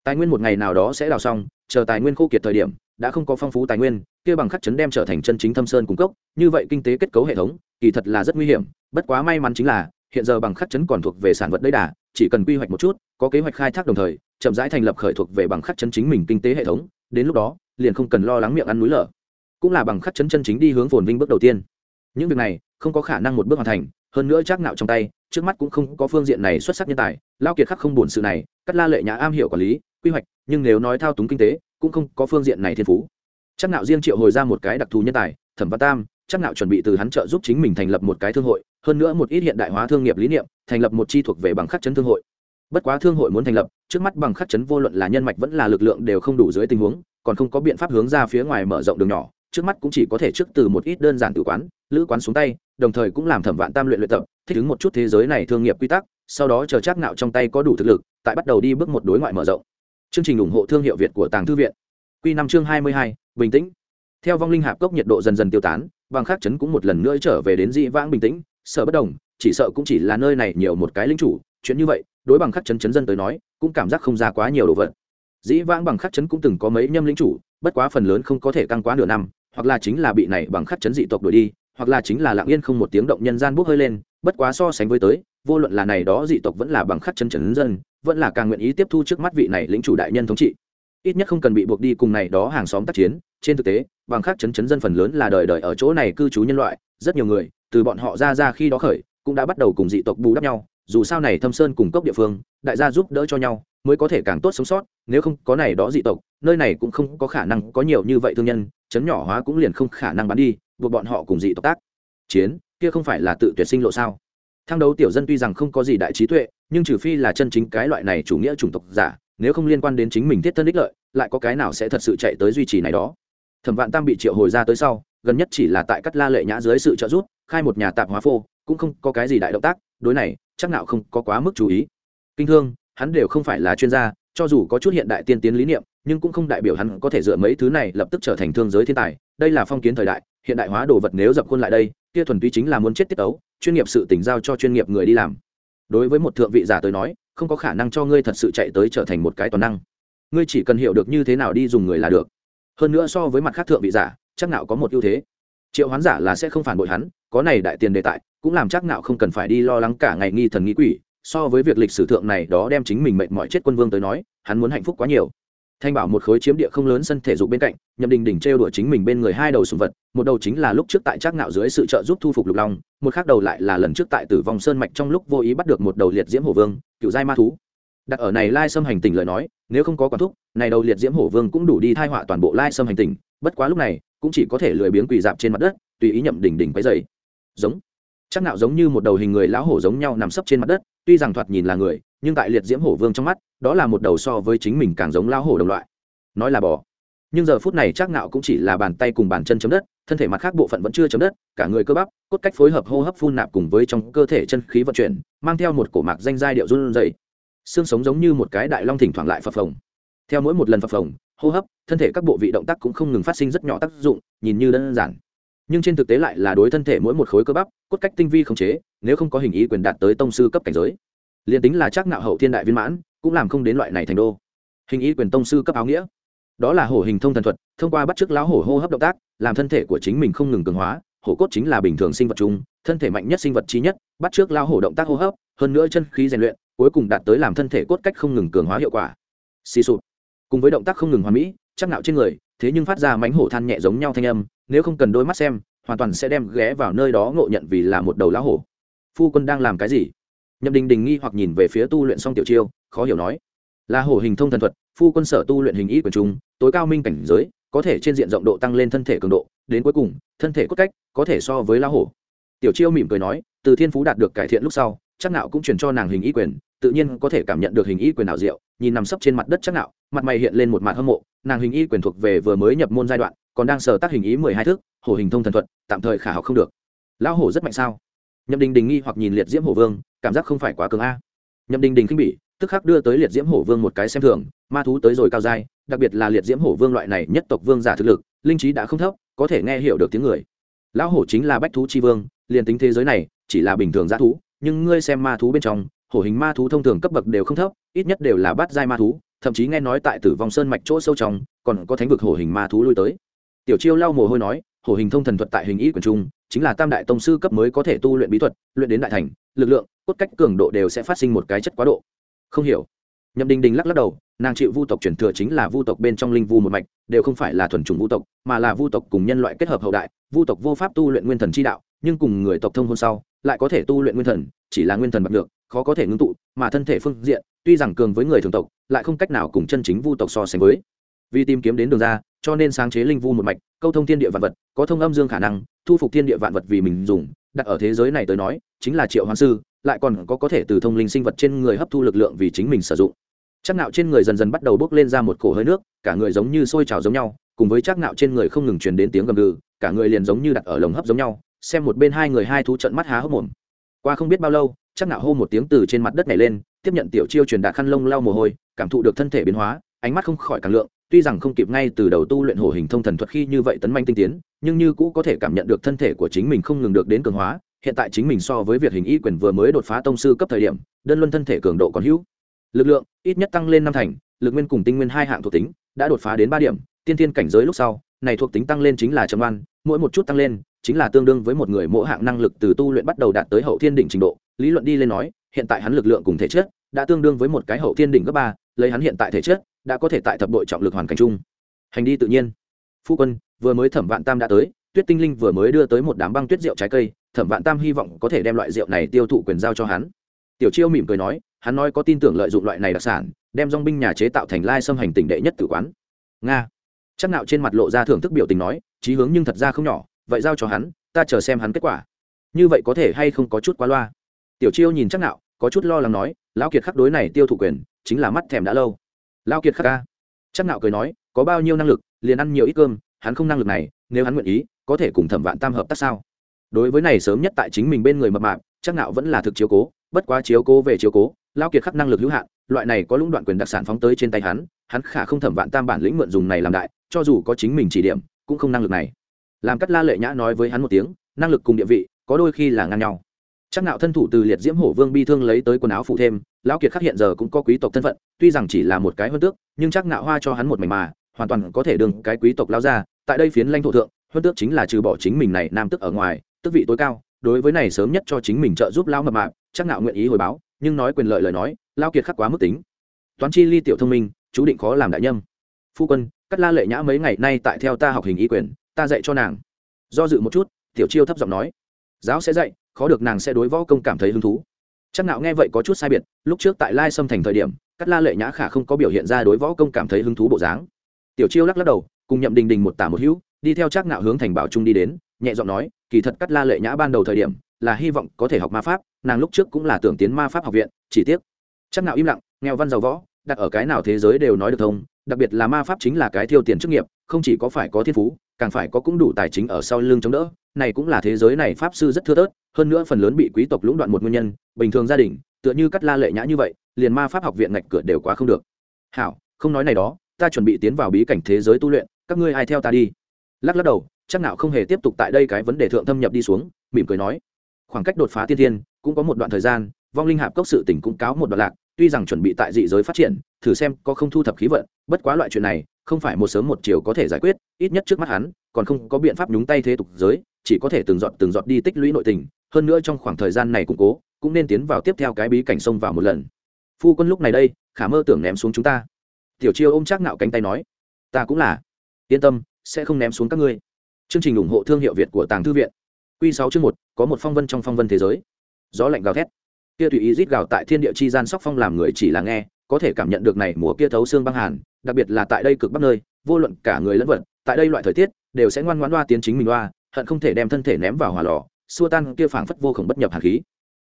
Tài nguyên một ngày nào đó sẽ đào xong, chờ tài nguyên khô kiệt thời điểm, đã không có phong phú tài nguyên, kia bằng khắc chấn đem trở thành chân chính thâm sơn cung cấp như vậy kinh tế kết cấu hệ thống, kỳ thật là rất nguy hiểm, bất quá may mắn chính là, hiện giờ bằng khắc chấn còn thuộc về sản vật đấy đà, chỉ cần quy hoạch một chút, có kế hoạch khai thác đồng thời, chậm rãi thành lập khởi thuộc về bằng khắc chấn chính mình kinh tế hệ thống đến lúc đó, liền không cần lo lắng miệng ăn núi lở. Cũng là bằng khắc chấn chân chính đi hướng phồn vinh bước đầu tiên. Những việc này, không có khả năng một bước hoàn thành, hơn nữa chắc nạo trong tay, trước mắt cũng không có phương diện này xuất sắc nhân tài, lao kiệt khắc không buồn sự này, cắt la lệ nhà am hiểu quản lý, quy hoạch, nhưng nếu nói thao túng kinh tế, cũng không có phương diện này thiên phú. Chắc nạo riêng triệu hồi ra một cái đặc thù nhân tài, thẩm văn tam, chắc nạo chuẩn bị từ hắn trợ giúp chính mình thành lập một cái thương hội, hơn nữa một ít hiện đại hóa thương nghiệp lý niệm, thành lập một chi thuộc về bằng khắc chấn thương hội bất quá thương hội muốn thành lập, trước mắt bằng khắc chấn vô luận là nhân mạch vẫn là lực lượng đều không đủ dưới tình huống, còn không có biện pháp hướng ra phía ngoài mở rộng đường nhỏ, trước mắt cũng chỉ có thể trước từ một ít đơn giản tự quán, lữ quán xuống tay, đồng thời cũng làm thẩm vạn tam luyện luyện tập, thích ứng một chút thế giới này thương nghiệp quy tắc, sau đó chờ chắc nạo trong tay có đủ thực lực, tại bắt đầu đi bước một đối ngoại mở rộng. Chương trình ủng hộ thương hiệu việt của tàng thư viện. Quy năm chương hai mươi hai, bình tĩnh. Theo vong linh hạp cốc nhiệt độ dần dần tiêu tán, bằng khắc chấn cũng một lần nữa trở về đến dị vãng bình tĩnh, sợ bất đồng, chỉ sợ cũng chỉ là nơi này nhiều một cái lính chủ chuyện như vậy, đối bằng khắc chấn chấn dân tới nói, cũng cảm giác không ra quá nhiều đồ vật. Dĩ vãng bằng khắc chấn cũng từng có mấy nhâm lính chủ, bất quá phần lớn không có thể căng quá nửa năm, hoặc là chính là bị này bằng khắc chấn dị tộc đuổi đi, hoặc là chính là lặng yên không một tiếng động nhân gian bốc hơi lên, bất quá so sánh với tới, vô luận là này đó dị tộc vẫn là bằng khắc chấn chấn dân, vẫn là càng nguyện ý tiếp thu trước mắt vị này lĩnh chủ đại nhân thống trị. Ít nhất không cần bị buộc đi cùng này đó hàng xóm tác chiến, trên thực tế, bằng khắc chấn chấn dân phần lớn là đời đời ở chỗ này cư trú nhân loại, rất nhiều người, từ bọn họ ra ra khi đó khởi, cũng đã bắt đầu cùng dị tộc bù đắp nhau dù sao này thâm sơn cùng cốc địa phương, đại gia giúp đỡ cho nhau mới có thể càng tốt sống sót, nếu không có này đó dị tộc, nơi này cũng không có khả năng có nhiều như vậy thương nhân, chấn nhỏ hóa cũng liền không khả năng bán đi, buộc bọn họ cùng dị tộc tác. Chiến, kia không phải là tự tuyệt sinh lộ sao? Thang đấu tiểu dân tuy rằng không có gì đại trí tuệ, nhưng trừ phi là chân chính cái loại này chủ nghĩa chủng tộc giả, nếu không liên quan đến chính mình thiết thân đích lợi, lại có cái nào sẽ thật sự chạy tới duy trì này đó? Thẩm vạn tam bị triệu hồi ra tới sau, gần nhất chỉ là tại cắt la lệ nhã dưới sự trợ giúp, khai một nhà tạp hóa phô, cũng không có cái gì đại động tác, đối này chắc nào không có quá mức chú ý. Kinh thương, hắn đều không phải là chuyên gia, cho dù có chút hiện đại tiên tiến lý niệm, nhưng cũng không đại biểu hắn có thể dựa mấy thứ này lập tức trở thành thương giới thiên tài. Đây là phong kiến thời đại, hiện đại hóa đồ vật nếu dập khuôn lại đây, kia thuần túy chính là muốn chết tiết ấu chuyên nghiệp sự tỉnh giao cho chuyên nghiệp người đi làm. Đối với một thượng vị giả tới nói, không có khả năng cho ngươi thật sự chạy tới trở thành một cái toàn năng. Ngươi chỉ cần hiểu được như thế nào đi dùng người là được. Hơn nữa so với mặt khác thượng vị giả, chắc nào có một ưu thế triệu hoán giả là sẽ không phản bội hắn, có này đại tiền đề tại, cũng làm chắc nạo không cần phải đi lo lắng cả ngày nghi thần nghi quỷ, so với việc lịch sử thượng này đó đem chính mình mệnh mọi chết quân vương tới nói, hắn muốn hạnh phúc quá nhiều. Thanh bảo một khối chiếm địa không lớn sân thể dục bên cạnh, nhậm đình đỉnh trêu đuổi chính mình bên người hai đầu sùng vật, một đầu chính là lúc trước tại trác ngạo dưới sự trợ giúp thu phục lục long, một khác đầu lại là lần trước tại tử vong sơn mạch trong lúc vô ý bắt được một đầu liệt diễm hổ vương, cựu giai ma thú. Đặt ở này lai xâm hành tỉnh lời nói, nếu không có quản thúc, này đầu liệt diễm hổ vương cũng đủ đi thai họa toàn bộ lai xâm hành tỉnh bất quá lúc này cũng chỉ có thể lười biếng quỳ dạp trên mặt đất, tùy ý nhậm đỉnh đỉnh quấy dày giống. Chắc nạo giống như một đầu hình người lão hổ giống nhau nằm sấp trên mặt đất, tuy rằng thoạt nhìn là người, nhưng tại liệt diễm hổ vương trong mắt, đó là một đầu so với chính mình càng giống lão hổ đồng loại. Nói là bò. Nhưng giờ phút này chắc nạo cũng chỉ là bàn tay cùng bàn chân chấm đất, thân thể mặt khác bộ phận vẫn chưa chấm đất, cả người cơ bắp, cốt cách phối hợp hô hấp phun nạp cùng với trong cơ thể chân khí vận chuyển, mang theo một cổ mạc danh giai điệu run rẩy. Xương sống giống như một cái đại long thỉnh thoảng lại phập phồng. Theo mỗi một lần phập phồng hô hấp, thân thể các bộ vị động tác cũng không ngừng phát sinh rất nhỏ tác dụng, nhìn như đơn giản. Nhưng trên thực tế lại là đối thân thể mỗi một khối cơ bắp, cốt cách tinh vi khống chế, nếu không có hình ý quyền đạt tới tông sư cấp cảnh giới. Liền tính là chắc nạo hậu thiên đại viên mãn, cũng làm không đến loại này thành đô. Hình ý quyền tông sư cấp áo nghĩa. Đó là hổ hình thông thần thuật, thông qua bắt chước lão hổ hô hấp động tác, làm thân thể của chính mình không ngừng cường hóa, hổ cốt chính là bình thường sinh vật chung, thân thể mạnh nhất sinh vật trí nhất, bắt trước lão hổ động tác hô hấp, hơn nữa chân khí rèn luyện, cuối cùng đạt tới làm thân thể cốt cách không ngừng cường hóa hiệu quả. Xì sụp cùng với động tác không ngừng hoàn mỹ, chắc nạo trên người, thế nhưng phát ra mánh hổ than nhẹ giống nhau thanh âm, nếu không cần đôi mắt xem, hoàn toàn sẽ đem ghé vào nơi đó ngộ nhận vì là một đầu lão hổ. Phu quân đang làm cái gì? Nhậm đình đình nghi hoặc nhìn về phía tu luyện song tiểu chiêu, khó hiểu nói. Là hổ hình thông thần thuật, phu quân sở tu luyện hình ý quyền trung tối cao minh cảnh giới, có thể trên diện rộng độ tăng lên thân thể cường độ, đến cuối cùng, thân thể cốt cách có thể so với lão hổ. Tiểu chiêu mỉm cười nói, từ thiên phú đạt được cải thiện lúc sau, chắc nạo cũng truyền cho nàng hình ý quyền, tự nhiên có thể cảm nhận được hình ý quyền nào diệu nhìn nằm sấp trên mặt đất chắc nạo, mặt mày hiện lên một mặt hâm mộ, nàng hình ý quyền thuộc về vừa mới nhập môn giai đoạn, còn đang sở tác hình ý mười hai thước, hổ hình thông thần thuật, tạm thời khả học không được. Lão hổ rất mạnh sao? Nhậm đình đình nghi hoặc nhìn liệt diễm hổ vương, cảm giác không phải quá cường a. Nhậm đình đình khinh bỉ, tức khắc đưa tới liệt diễm hổ vương một cái xem thường, ma thú tới rồi cao giai, đặc biệt là liệt diễm hổ vương loại này nhất tộc vương giả thực lực, linh trí đã không thấp, có thể nghe hiểu được tiếng người. Lão hổ chính là bách thú chi vương, liền tính thế giới này chỉ là bình thường g thú, nhưng ngươi xem ma thú bên trong, hổ hình ma thú thông thường cấp bậc đều không thấp ít nhất đều là bát giai ma thú, thậm chí nghe nói tại tử vong sơn mạch chỗ sâu trong, còn có thánh vực hổ hình ma thú lui tới. Tiểu chiêu lau mồ hôi nói, hổ hình thông thần thuật tại hình ý quần trung, chính là tam đại tông sư cấp mới có thể tu luyện bí thuật, luyện đến đại thành, lực lượng, cốt cách cường độ đều sẽ phát sinh một cái chất quá độ. Không hiểu. Nhậm đình đình lắc lắc đầu, nàng chịu vu tộc truyền thừa chính là vu tộc bên trong linh vu một mạch, đều không phải là thuần chủng vu tộc, mà là vu tộc cùng nhân loại kết hợp hậu đại, vu tộc vô pháp tu luyện nguyên thần chi đạo, nhưng cùng người tộc thông hôn sau, lại có thể tu luyện nguyên thần, chỉ là nguyên thần bạc được khó có thể ngưng tụ, mà thân thể phương diện, tuy rằng cường với người thường tộc, lại không cách nào cùng chân chính vu tộc so sánh với. Vì tìm kiếm đến đường ra, cho nên sáng chế linh vu một mạch, câu thông thiên địa vạn vật, có thông âm dương khả năng, thu phục thiên địa vạn vật vì mình dùng, đặt ở thế giới này tới nói, chính là triệu hoàng sư, lại còn có có thể từ thông linh sinh vật trên người hấp thu lực lượng vì chính mình sử dụng. Chắc nạo trên người dần dần bắt đầu bốc lên ra một cổ hơi nước, cả người giống như sôi trào giống nhau, cùng với chắc nạo trên người không ngừng truyền đến tiếng gầm gừ, cả người liền giống như đặt ở lồng hấp giống nhau, xem một bên hai người hai thú trận mắt há hốc mồm. Qua không biết bao lâu chắc nạo hô một tiếng từ trên mặt đất nhảy lên, tiếp nhận tiểu chiêu truyền đạt khăn lông lau mồ hôi, cảm thụ được thân thể biến hóa, ánh mắt không khỏi càng lượng, tuy rằng không kịp ngay từ đầu tu luyện hổ hình thông thần thuật khi như vậy tấn manh tinh tiến, nhưng như cũ có thể cảm nhận được thân thể của chính mình không ngừng được đến cường hóa, hiện tại chính mình so với việc hình y quyền vừa mới đột phá tông sư cấp thời điểm, đơn luân thân thể cường độ còn hữu. Lực lượng, ít nhất tăng lên năm thành, lực nguyên cùng tinh nguyên hai hạng thuộc tính, đã đột phá đến ba điểm, tiên thiên cảnh giới lúc sau, này thuộc tính tăng lên chính là trầm oan, mỗi một chút tăng lên, chính là tương đương với một người mỗi hạng năng lực từ tu luyện bắt đầu đạt tới hậu thiên đỉnh trình độ lý luận đi lên nói, hiện tại hắn lực lượng cùng thể chất đã tương đương với một cái hậu thiên đỉnh cấp ba, lấy hắn hiện tại thể chất đã có thể tại thập đội trọng lực hoàn cảnh chung. Hành đi tự nhiên. Phu quân, vừa mới thẩm vạn tam đã tới, tuyết tinh linh vừa mới đưa tới một đám băng tuyết rượu trái cây, thẩm vạn tam hy vọng có thể đem loại rượu này tiêu thụ quyền giao cho hắn. Tiểu chiêu mỉm cười nói, hắn nói có tin tưởng lợi dụng loại này đặc sản, đem dong binh nhà chế tạo thành lai xâm hành tỉnh đệ nhất tử quán. Nga. Chắc nạo trên mặt lộ ra thưởng thức biểu tình nói trí hướng nhưng thật ra không nhỏ, vậy giao cho hắn, ta chờ xem hắn kết quả. Như vậy có thể hay không có chút quá loa tiểu chiêu nhìn chắc nạo có chút lo lắng nói, lão kiệt khắc đối này tiêu thụ quyền, chính là mắt thèm đã lâu. Lão kiệt khắc ca? Chắc nạo cười nói, có bao nhiêu năng lực, liền ăn nhiều ít cơm, hắn không năng lực này, nếu hắn nguyện ý, có thể cùng thẩm vạn tam hợp tác sao? Đối với này sớm nhất tại chính mình bên người mập mạp chắc nạo vẫn là thực chiếu cố, bất quá chiếu cố về chiếu cố, lão kiệt khắc năng lực hữu hạn, loại này có lũng đoạn quyền đặc sản phóng tới trên tay hắn hắn khả không thẩm vạn tam bản lĩnh mượn dùng này làm đại, cho dù có chính mình chỉ điểm, cũng không năng lực này. Làm cắt la lệ nhã nói với hắn một tiếng, năng lực cùng địa vị, có đôi khi là ngang nhau chắc nạo thân thủ từ liệt diễm hổ vương bi thương lấy tới quần áo phụ thêm, lão kiệt khắc hiện giờ cũng có quý tộc thân phận, tuy rằng chỉ là một cái hơn tước, nhưng chắc nạo hoa cho hắn một mảnh mà, hoàn toàn có thể đương cái quý tộc lao ra tại đây phiến lãnh thổ thượng hơn tước chính là trừ bỏ chính mình này nam tức ở ngoài, tước vị tối cao, đối với này sớm nhất cho chính mình trợ giúp lao mập mạp, chắc nạo nguyện ý hồi báo, nhưng nói quyền lợi lời nói lao kiệt khắc quá mức tính. Toán chi ly tiểu thông minh, chú định khó làm đại nhâm. Phu quân, cắt la lệ nhã mấy ngày nay tại theo ta học hình y quyền, ta dạy cho nàng. Do dự một chút, tiểu chiêu thấp giọng nói. Giáo sẽ dạy khó được nàng sẽ đối võ công cảm thấy hứng thú. Chắc nạo nghe vậy có chút sai biệt, lúc trước tại lai sâm thành thời điểm cắt la lệ nhã khả không có biểu hiện ra đối võ công cảm thấy hứng thú bộ dáng. Tiểu chiêu lắc lắc đầu, cùng nhậm đình đình một tả một hữu, đi theo chắc nạo hướng thành bảo trung đi đến, nhẹ giọng nói, kỳ thật cắt la lệ nhã ban đầu thời điểm, là hy vọng có thể học ma pháp, nàng lúc trước cũng là tưởng tiến ma pháp học viện, chỉ tiếc. Chắc nạo im lặng, nghèo văn giàu võ, đặt ở cái nào thế giới đều nói được thông, đặc biệt là ma pháp chính là cái tiêu tiền chức nghiệp, không chỉ có phải có thiên phú, càng phải có cũng đủ tài chính ở sau lưng chống đỡ này cũng là thế giới này pháp sư rất thưa thớt hơn nữa phần lớn bị quý tộc lũng đoạn một nguyên nhân, bình thường gia đình, tựa như cắt la lệ nhã như vậy, liền ma pháp học viện ngạch cửa đều quá không được. Hảo, không nói này đó, ta chuẩn bị tiến vào bí cảnh thế giới tu luyện, các ngươi ai theo ta đi? Lắc lắc đầu, chắc nào không hề tiếp tục tại đây cái vấn đề thượng thâm nhập đi xuống, mỉm cười nói. Khoảng cách đột phá tiên thiên, cũng có một đoạn thời gian, vong linh hạp cốc sự tỉnh cũng cáo một đoạn lạc, tuy rằng chuẩn bị tại dị giới phát triển, thử xem có không thu thập khí vận, bất quá loại chuyện này, không phải một sớm một chiều có thể giải quyết, ít nhất trước mắt hắn, còn không có biện pháp nhúng tay thế tục giới chỉ có thể từng giọt từng giọt đi tích lũy nội tình, hơn nữa trong khoảng thời gian này củng cố, cũng nên tiến vào tiếp theo cái bí cảnh sông vào một lần. Phu quân lúc này đây, khả mơ tưởng ném xuống chúng ta. Tiểu chiêu ôm chắc nạo cánh tay nói, ta cũng là. Yên tâm, sẽ không ném xuống các ngươi. Chương trình ủng hộ thương hiệu việt của tàng thư viện. Q sáu chương một, có một phong vân trong phong vân thế giới. Gió lạnh gào thét. Kia tùy ý rít gào tại thiên địa chi gian sóc phong làm người chỉ là nghe, có thể cảm nhận được này mùa kia thấu xương băng hàn, đặc biệt là tại đây cực bắc nơi, vô luận cả người lẫn vật, tại đây loại thời tiết, đều sẽ ngoan ngoãn loa tiến chính mình loa hận không thể đem thân thể ném vào hỏa lò, xua tan kia phảng phất vô khổng bất nhập hàn khí.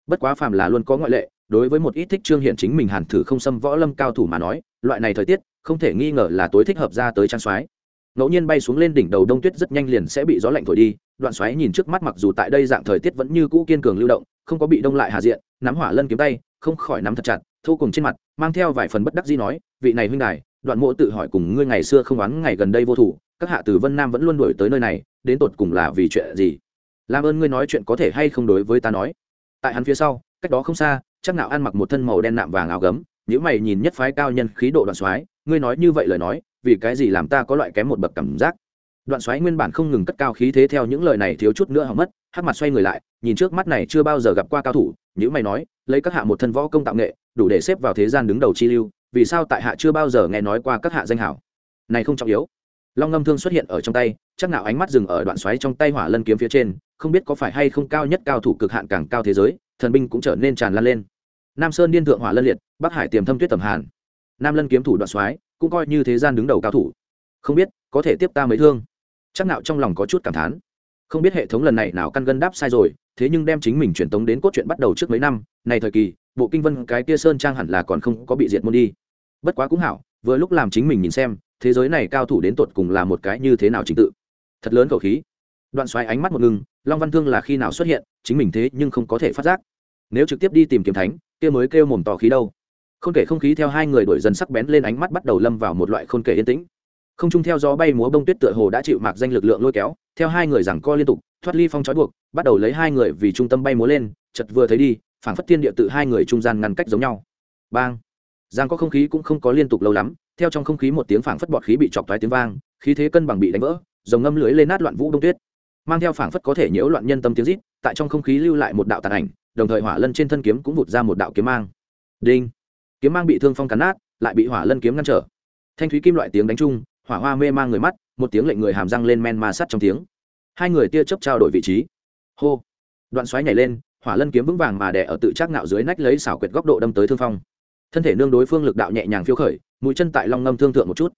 Bất quá phàm là luôn có ngoại lệ, đối với một ít thích trương hiện chính mình hàn thử không xâm võ lâm cao thủ mà nói, loại này thời tiết, không thể nghi ngờ là tối thích hợp ra tới trang soái. Ngẫu nhiên bay xuống lên đỉnh đầu đông tuyết rất nhanh liền sẽ bị gió lạnh thổi đi, đoạn xoáy nhìn trước mắt mặc dù tại đây dạng thời tiết vẫn như cũ kiên cường lưu động, không có bị đông lại hà diện, nắm hỏa lân kiếm tay, không khỏi nắm thật chặt, thu cùng trên mặt, mang theo vài phần bất đắc dĩ nói, vị này huynh đài, đoạn mộ tự hỏi cùng ngươi ngày xưa không oán ngày gần đây vô thủ các hạ từ vân nam vẫn luôn đuổi tới nơi này, đến tột cùng là vì chuyện gì? Làm ơn ngươi nói chuyện có thể hay không đối với ta nói. Tại hắn phía sau, cách đó không xa, chắc nạo ăn mặc một thân màu đen nạm vàng áo gấm nếu mày nhìn nhất phái cao nhân khí độ đoạn soái, ngươi nói như vậy lời nói, vì cái gì làm ta có loại kém một bậc cảm giác? Đoạn xoáy nguyên bản không ngừng cất cao khí thế theo những lời này thiếu chút nữa hỏng mất, hắc mặt xoay người lại, nhìn trước mắt này chưa bao giờ gặp qua cao thủ nếu mày nói, lấy các hạ một thân võ công tạo nghệ, đủ để xếp vào thế gian đứng đầu chi lưu, vì sao tại hạ chưa bao giờ nghe nói qua các hạ danh hảo? Này không trọng yếu long ngâm thương xuất hiện ở trong tay, chắc nào ánh mắt dừng ở đoạn xoáy trong tay hỏa lân kiếm phía trên, không biết có phải hay không cao nhất cao thủ cực hạn càng cao thế giới, thần binh cũng trở nên tràn lan lên. Nam sơn điên thượng hỏa lân liệt, bắc hải tiềm thâm tuyết tầm hàn. Nam lân kiếm thủ đoạn xoáy, cũng coi như thế gian đứng đầu cao thủ. Không biết, có thể tiếp ta mấy thương? Chắc nào trong lòng có chút cảm thán. Không biết hệ thống lần này nào căn gân đáp sai rồi, thế nhưng đem chính mình truyền tống đến cốt truyện bắt đầu trước mấy năm, này thời kỳ, bộ kinh vân cái kia sơn trang hẳn là còn không có bị diệt môn đi. Bất quá cũng hảo, vừa lúc làm chính mình nhìn xem thế giới này cao thủ đến tột cùng là một cái như thế nào trình tự? Thật lớn khẩu khí. Đoạn xoáy ánh mắt một ngừng, long văn thương là khi nào xuất hiện, chính mình thế nhưng không có thể phát giác. Nếu trực tiếp đi tìm kiếm thánh, kia mới kêu mồm tỏ khí đâu. Không kể không khí theo hai người đổi dần sắc bén lên ánh mắt bắt đầu lâm vào một loại không kể yên tĩnh. Không chung theo gió bay múa bông tuyết tựa hồ đã chịu mạc danh lực lượng lôi kéo, theo hai người giằng co liên tục, thoát ly phong trói buộc, bắt đầu lấy hai người vì trung tâm bay múa lên chật vừa thấy đi, phảng phất thiên địa tự hai người trung gian ngăn cách giống nhau. Bang! Giang có không khí cũng không có liên tục lâu lắm theo trong không khí một tiếng phảng phất bọt khí bị chọc toái tiếng vang, khí thế cân bằng bị đánh vỡ dòng ngâm lưới lên nát loạn vũ đông tuyết. Mang theo phảng phất có thể nhiễu loạn nhân tâm tiếng rít, tại trong không khí lưu lại một đạo tàn ảnh, đồng thời hỏa lân trên thân kiếm cũng vụt ra một đạo kiếm mang. Đinh! Kiếm mang bị thương phong cắn nát, lại bị hỏa lân kiếm ngăn trở. Thanh thúy kim loại tiếng đánh chung, hỏa hoa mê mang người mắt, một tiếng lệnh người hàm răng lên men ma sắt trong tiếng. Hai người tia chớp trao đổi vị trí. Hô! Đoạn xoáy nhảy lên, hỏa lân kiếm vững vàng mà đè ở tự trác ngạo dưới nách lấy xảo quyệt góc độ đâm tới thương phong. Thân thể nương đối phương lực đạo nhẹ nhàng phiêu khởi mũi chân tại long ngâm thương thượng một chút.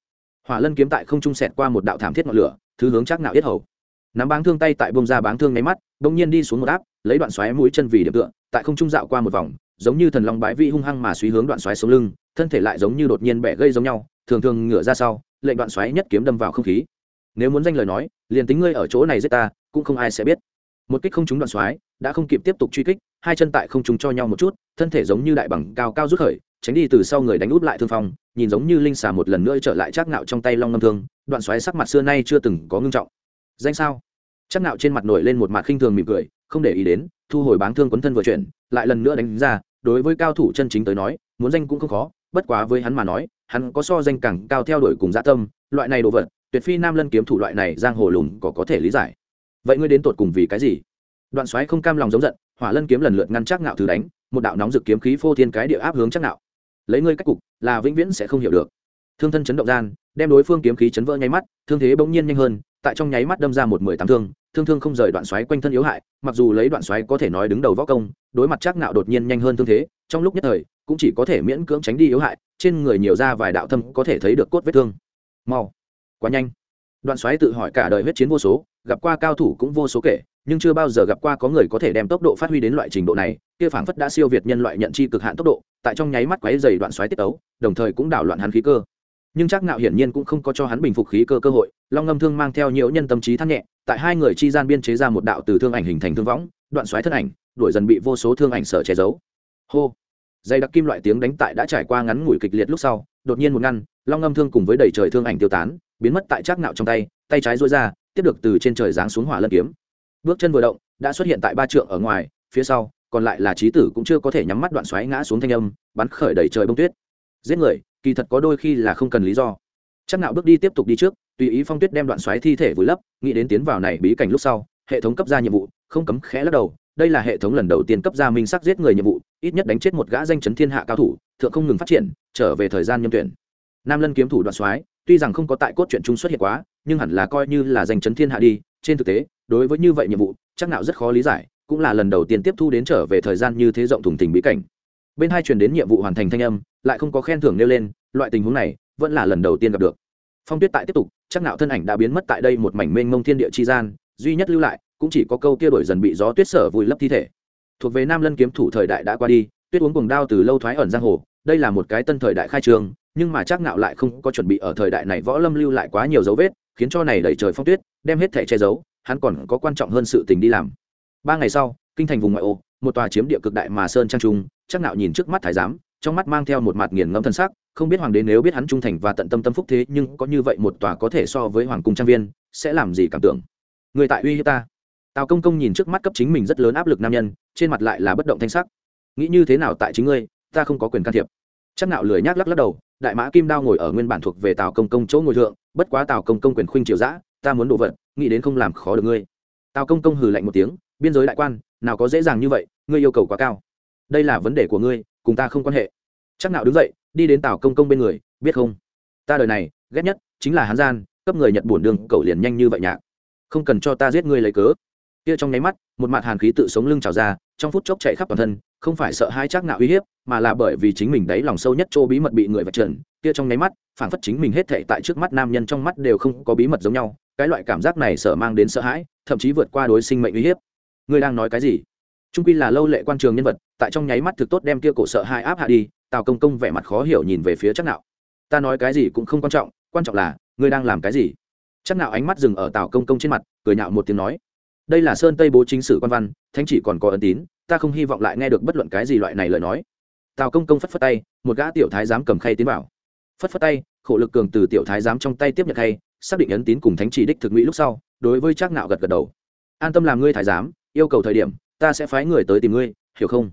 Hỏa lân kiếm tại không trung sẹt qua một đạo thảm thiết ngọn lửa, thứ hướng chắc ngạo yết hầu. Nắm báng thương tay tại bông ra báng thương nháy mắt, bỗng nhiên đi xuống một áp, lấy đoạn xoáy mũi chân vì điểm tựa, tại không trung dạo qua một vòng, giống như thần long bái vị hung hăng mà suy hướng đoạn xoáy xuống lưng, thân thể lại giống như đột nhiên bẻ gây giống nhau, thường thường ngửa ra sau, lệnh đoạn xoáy nhất kiếm đâm vào không khí. Nếu muốn danh lời nói, liền tính ngươi ở chỗ này giết ta, cũng không ai sẽ biết. Một kích không trúng đoạn xoáy, đã không kịp tiếp tục truy kích, hai chân tại không trúng cho nhau một chút thân thể giống như đại bằng cao cao rút khởi, tránh đi từ sau người đánh úp lại thương phong, nhìn giống như linh xà một lần nữa trở lại chắc nạo trong tay long ngâm thương, đoạn xoáy sắc mặt xưa nay chưa từng có ngưng trọng. Danh sao? Chắc nạo trên mặt nổi lên một mặt khinh thường mỉm cười, không để ý đến, thu hồi báng thương quấn thân vừa chuyển, lại lần nữa đánh ra, đối với cao thủ chân chính tới nói, muốn danh cũng không khó, bất quá với hắn mà nói, hắn có so danh càng cao theo đuổi cùng dạ tâm, loại này đồ vật, tuyệt phi nam lân kiếm thủ loại này giang hồ lùn có có thể lý giải. Vậy ngươi đến tột cùng vì cái gì? Đoạn xoáy không cam lòng giống giận, hỏa lân kiếm lần lượt ngăn chắc ngạo thứ đánh một đạo nóng rực kiếm khí phô thiên cái địa áp hướng chắc nạo. Lấy ngươi cách cục, là vĩnh viễn sẽ không hiểu được. Thương thân chấn động gian, đem đối phương kiếm khí chấn vỡ nháy mắt, thương thế bỗng nhiên nhanh hơn, tại trong nháy mắt đâm ra một mười tám thương thương thương không rời đoạn xoáy quanh thân yếu hại, mặc dù lấy đoạn xoáy có thể nói đứng đầu võ công, đối mặt chắc nạo đột nhiên nhanh hơn thương thế, trong lúc nhất thời, cũng chỉ có thể miễn cưỡng tránh đi yếu hại, trên người nhiều ra vài đạo thâm có thể thấy được cốt vết thương. Mau, quá nhanh. Đoạn xoáy tự hỏi cả đời huyết chiến vô số, gặp qua cao thủ cũng vô số kể nhưng chưa bao giờ gặp qua có người có thể đem tốc độ phát huy đến loại trình độ này, kia phảng phất đã siêu việt nhân loại nhận chi cực hạn tốc độ, tại trong nháy mắt quáy dày đoạn xoáy tiết ấu đồng thời cũng đảo loạn hắn khí cơ. Nhưng chắc nạo hiển nhiên cũng không có cho hắn bình phục khí cơ cơ hội, long ngâm thương mang theo nhiều nhân tâm trí thắt nhẹ, tại hai người chi gian biên chế ra một đạo từ thương ảnh hình thành thương võng, đoạn xoáy thân ảnh, đuổi dần bị vô số thương ảnh sở che giấu. Hô! Dây đặc kim loại tiếng đánh tại đã trải qua ngắn ngủi kịch liệt lúc sau, đột nhiên một ngăn, long ngâm thương cùng với đầy trời thương ảnh tiêu tán, biến mất tại chắc nạo trong tay tay trái duỗi ra, tiếp được từ trên trời giáng xuống hỏa lân kiếm bước chân vừa động, đã xuất hiện tại ba trượng ở ngoài, phía sau, còn lại là trí tử cũng chưa có thể nhắm mắt đoạn xoáy ngã xuống thanh âm, bắn khởi đầy trời bông tuyết. Giết người, kỳ thật có đôi khi là không cần lý do. Chắc nạo bước đi tiếp tục đi trước, tùy ý phong tuyết đem đoạn xoáy thi thể vùi lấp, nghĩ đến tiến vào này bí cảnh lúc sau, hệ thống cấp ra nhiệm vụ, không cấm khẽ lắc đầu, đây là hệ thống lần đầu tiên cấp ra minh sắc giết người nhiệm vụ, ít nhất đánh chết một gã danh chấn thiên hạ cao thủ, thượng không ngừng phát triển, trở về thời gian nhâm tuyển. Nam lân kiếm thủ đoạn xoáy, tuy rằng không có tại cốt truyện trung xuất hiện quá, nhưng hẳn là coi như là danh chấn thiên hạ đi, trên thực tế đối với như vậy nhiệm vụ, chắc nào rất khó lý giải, cũng là lần đầu tiên tiếp thu đến trở về thời gian như thế rộng thùng tình bí cảnh. Bên hai truyền đến nhiệm vụ hoàn thành thanh âm, lại không có khen thưởng nêu lên, loại tình huống này vẫn là lần đầu tiên gặp được. Phong tuyết tại tiếp tục, chắc nạo thân ảnh đã biến mất tại đây một mảnh mênh mông thiên địa chi gian, duy nhất lưu lại cũng chỉ có câu kia đổi dần bị gió tuyết sở vùi lấp thi thể. Thuộc về nam lân kiếm thủ thời đại đã qua đi, tuyết uống cuồng đao từ lâu thoái ẩn giang hồ, đây là một cái tân thời đại khai trường, nhưng mà chắc nạo lại không có chuẩn bị ở thời đại này võ lâm lưu lại quá nhiều dấu vết, khiến cho này đẩy trời phong tuyết, đem hết thể che giấu hắn còn có quan trọng hơn sự tình đi làm. Ba ngày sau, kinh thành vùng ngoại ô, một tòa chiếm địa cực đại mà sơn trang trung, chắc nạo nhìn trước mắt thái giám, trong mắt mang theo một mặt nghiền ngẫm thân sắc, không biết hoàng đế nếu biết hắn trung thành và tận tâm tâm phúc thế, nhưng có như vậy một tòa có thể so với hoàng cung trang viên, sẽ làm gì cảm tưởng? Người tại uy hiếp ta. Tào công công nhìn trước mắt cấp chính mình rất lớn áp lực nam nhân, trên mặt lại là bất động thanh sắc. Nghĩ như thế nào tại chính ngươi, ta không có quyền can thiệp. Chắc nạo lười nhác lắc lắc đầu, đại mã kim đao ngồi ở nguyên bản thuộc về tào công công chỗ ngồi thượng, bất quá tào công công quyền khuynh triều dã ta muốn đồ vật, nghĩ đến không làm khó được ngươi. Tào công công hừ lạnh một tiếng, biên giới đại quan, nào có dễ dàng như vậy, ngươi yêu cầu quá cao. Đây là vấn đề của ngươi, cùng ta không quan hệ. Chắc nào đứng dậy, đi đến tào công công bên người, biết không? Ta đời này, ghét nhất chính là hán gian, cấp người nhật bổn đường, cậu liền nhanh như vậy nhạc không cần cho ta giết ngươi lấy cớ. Kia trong nháy mắt, một mặt hàn khí tự sống lưng trào ra, trong phút chốc chạy khắp toàn thân, không phải sợ hai chắc nạo uy hiếp, mà là bởi vì chính mình đáy lòng sâu nhất chỗ bí mật bị người vạch trần. Kia trong nháy mắt, phản phất chính mình hết thảy tại trước mắt nam nhân trong mắt đều không có bí mật giống nhau cái loại cảm giác này sợ mang đến sợ hãi, thậm chí vượt qua đối sinh mệnh uy hiếp. Ngươi đang nói cái gì? Trung quy là lâu lệ quan trường nhân vật, tại trong nháy mắt thực tốt đem kia cổ sợ hai áp hạ đi, tào công công vẻ mặt khó hiểu nhìn về phía chắc nạo. Ta nói cái gì cũng không quan trọng quan trọng là, ngươi đang làm cái gì? Chắc nạo ánh mắt dừng ở tào công công trên mặt, cười nhạo một tiếng nói, đây là sơn tây bố chính sử quan văn, thánh chỉ còn có ấn tín, ta không hy vọng lại nghe được bất luận cái gì loại này lời nói. Tào công công phất phất tay, một gã tiểu thái giám cầm khay tiến vào. Phất phất tay, khổ lực cường từ tiểu thái giám trong tay tiếp nhận khay xác định ấn tín cùng thánh chỉ đích thực ngụy lúc sau, đối với trác nạo gật gật đầu. An tâm làm ngươi thái giám, yêu cầu thời điểm, ta sẽ phái người tới tìm ngươi, hiểu không?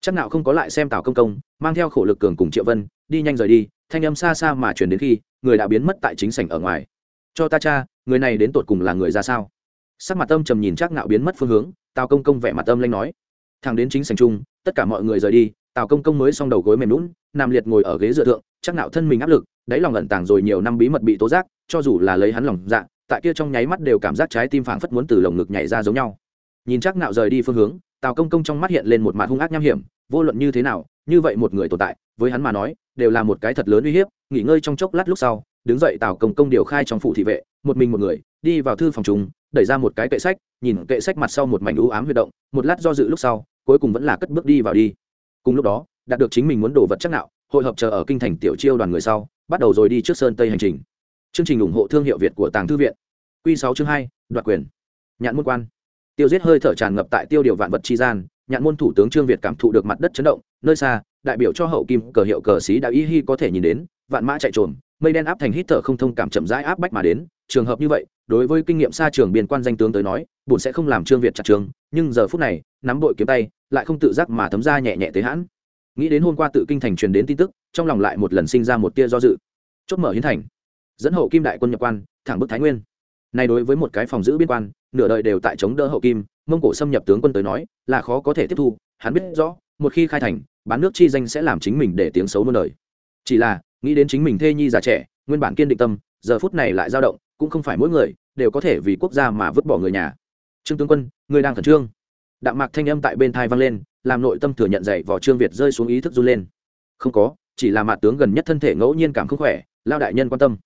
Trác nạo không có lại xem tào công công, mang theo khổ lực cường cùng triệu vân, đi nhanh rời đi, thanh âm xa xa mà truyền đến khi, người đã biến mất tại chính sảnh ở ngoài. Cho ta cha, người này đến tột cùng là người ra sao? Sắc mặt âm trầm nhìn trác nạo biến mất phương hướng, tào công công vẻ mặt âm lanh nói, thằng đến chính sảnh chung, tất cả mọi người rời đi, tào công công mới xong đầu gối mềm lún nằm liệt ngồi ở ghế dựa thượng chắc nạo thân mình áp lực, đáy lòng ẩn tàng rồi nhiều năm bí mật bị tố giác cho dù là lấy hắn lòng dạ tại kia trong nháy mắt đều cảm giác trái tim phảng phất muốn từ lồng ngực nhảy ra giống nhau. Nhìn chắc nạo rời đi phương hướng, tào công công trong mắt hiện lên một mặt hung ác nham hiểm, vô luận như thế nào, như vậy một người tồn tại, với hắn mà nói, đều là một cái thật lớn uy hiếp, nghỉ ngơi trong chốc lát lúc sau, đứng dậy tào công công điều khai trong phủ thị vệ, một mình một người, đi vào thư phòng chúng đẩy ra một cái kệ sách, nhìn kệ sách mặt sau một mảnh u ám huy động, một lát do dự lúc sau, cuối cùng vẫn là cất bước đi vào đi. Cùng lúc đó, đạt được chính mình muốn đổ vật chắc nạo, hội hợp chờ ở kinh thành tiểu chiêu đoàn người sau, bắt đầu rồi đi trước sơn tây hành trình chương trình ủng hộ thương hiệu việt của tàng thư viện. Q sáu chương hai, đoạt quyền. Nhạn môn quan. Tiêu giết hơi thở tràn ngập tại tiêu điều vạn vật chi gian, nhạn môn thủ tướng trương việt cảm thụ được mặt đất chấn động, nơi xa, đại biểu cho hậu kim cờ hiệu cờ xí đã y hi có thể nhìn đến, vạn mã chạy trồm, mây đen áp thành hít thở không thông cảm chậm rãi áp bách mà đến. Trường hợp như vậy, đối với kinh nghiệm xa trường biên quan danh tướng tới nói bùn sẽ không làm trương việt chặt trường nhưng giờ phút này, nắm bội kiếm tay, lại không tự giác mà thấm ra nhẹ nhẹ tới hãn. Nghĩ đến hôm qua tự kinh thành truyền đến tin tức, trong lòng lại một lần sinh ra một tia do dự. Chốt mở hiến thành dẫn hậu kim đại quân nhập quan, thẳng bức thái nguyên. Này đối với một cái phòng giữ biên quan, nửa đời đều tại chống đỡ hậu kim, mông cổ xâm nhập tướng quân tới nói, là khó có thể tiếp thu, hắn biết rõ, một khi khai thành, bán nước chi danh sẽ làm chính mình để tiếng xấu muôn đời. Chỉ là, nghĩ đến chính mình thê nhi già trẻ, nguyên bản kiên định tâm, giờ phút này lại dao động, cũng không phải mỗi người đều có thể vì quốc gia mà vứt bỏ người nhà. Trương tướng quân, người đang khẩn trương. Đạm mạc thanh âm tại bên thai vang lên, làm nội tâm thừa nhận dậy vỏ trương việt rơi xuống ý thức run lên. Không có, chỉ là mạ tướng gần nhất thân thể ngẫu nhiên cảm không khỏe lao đại nhân quan tâm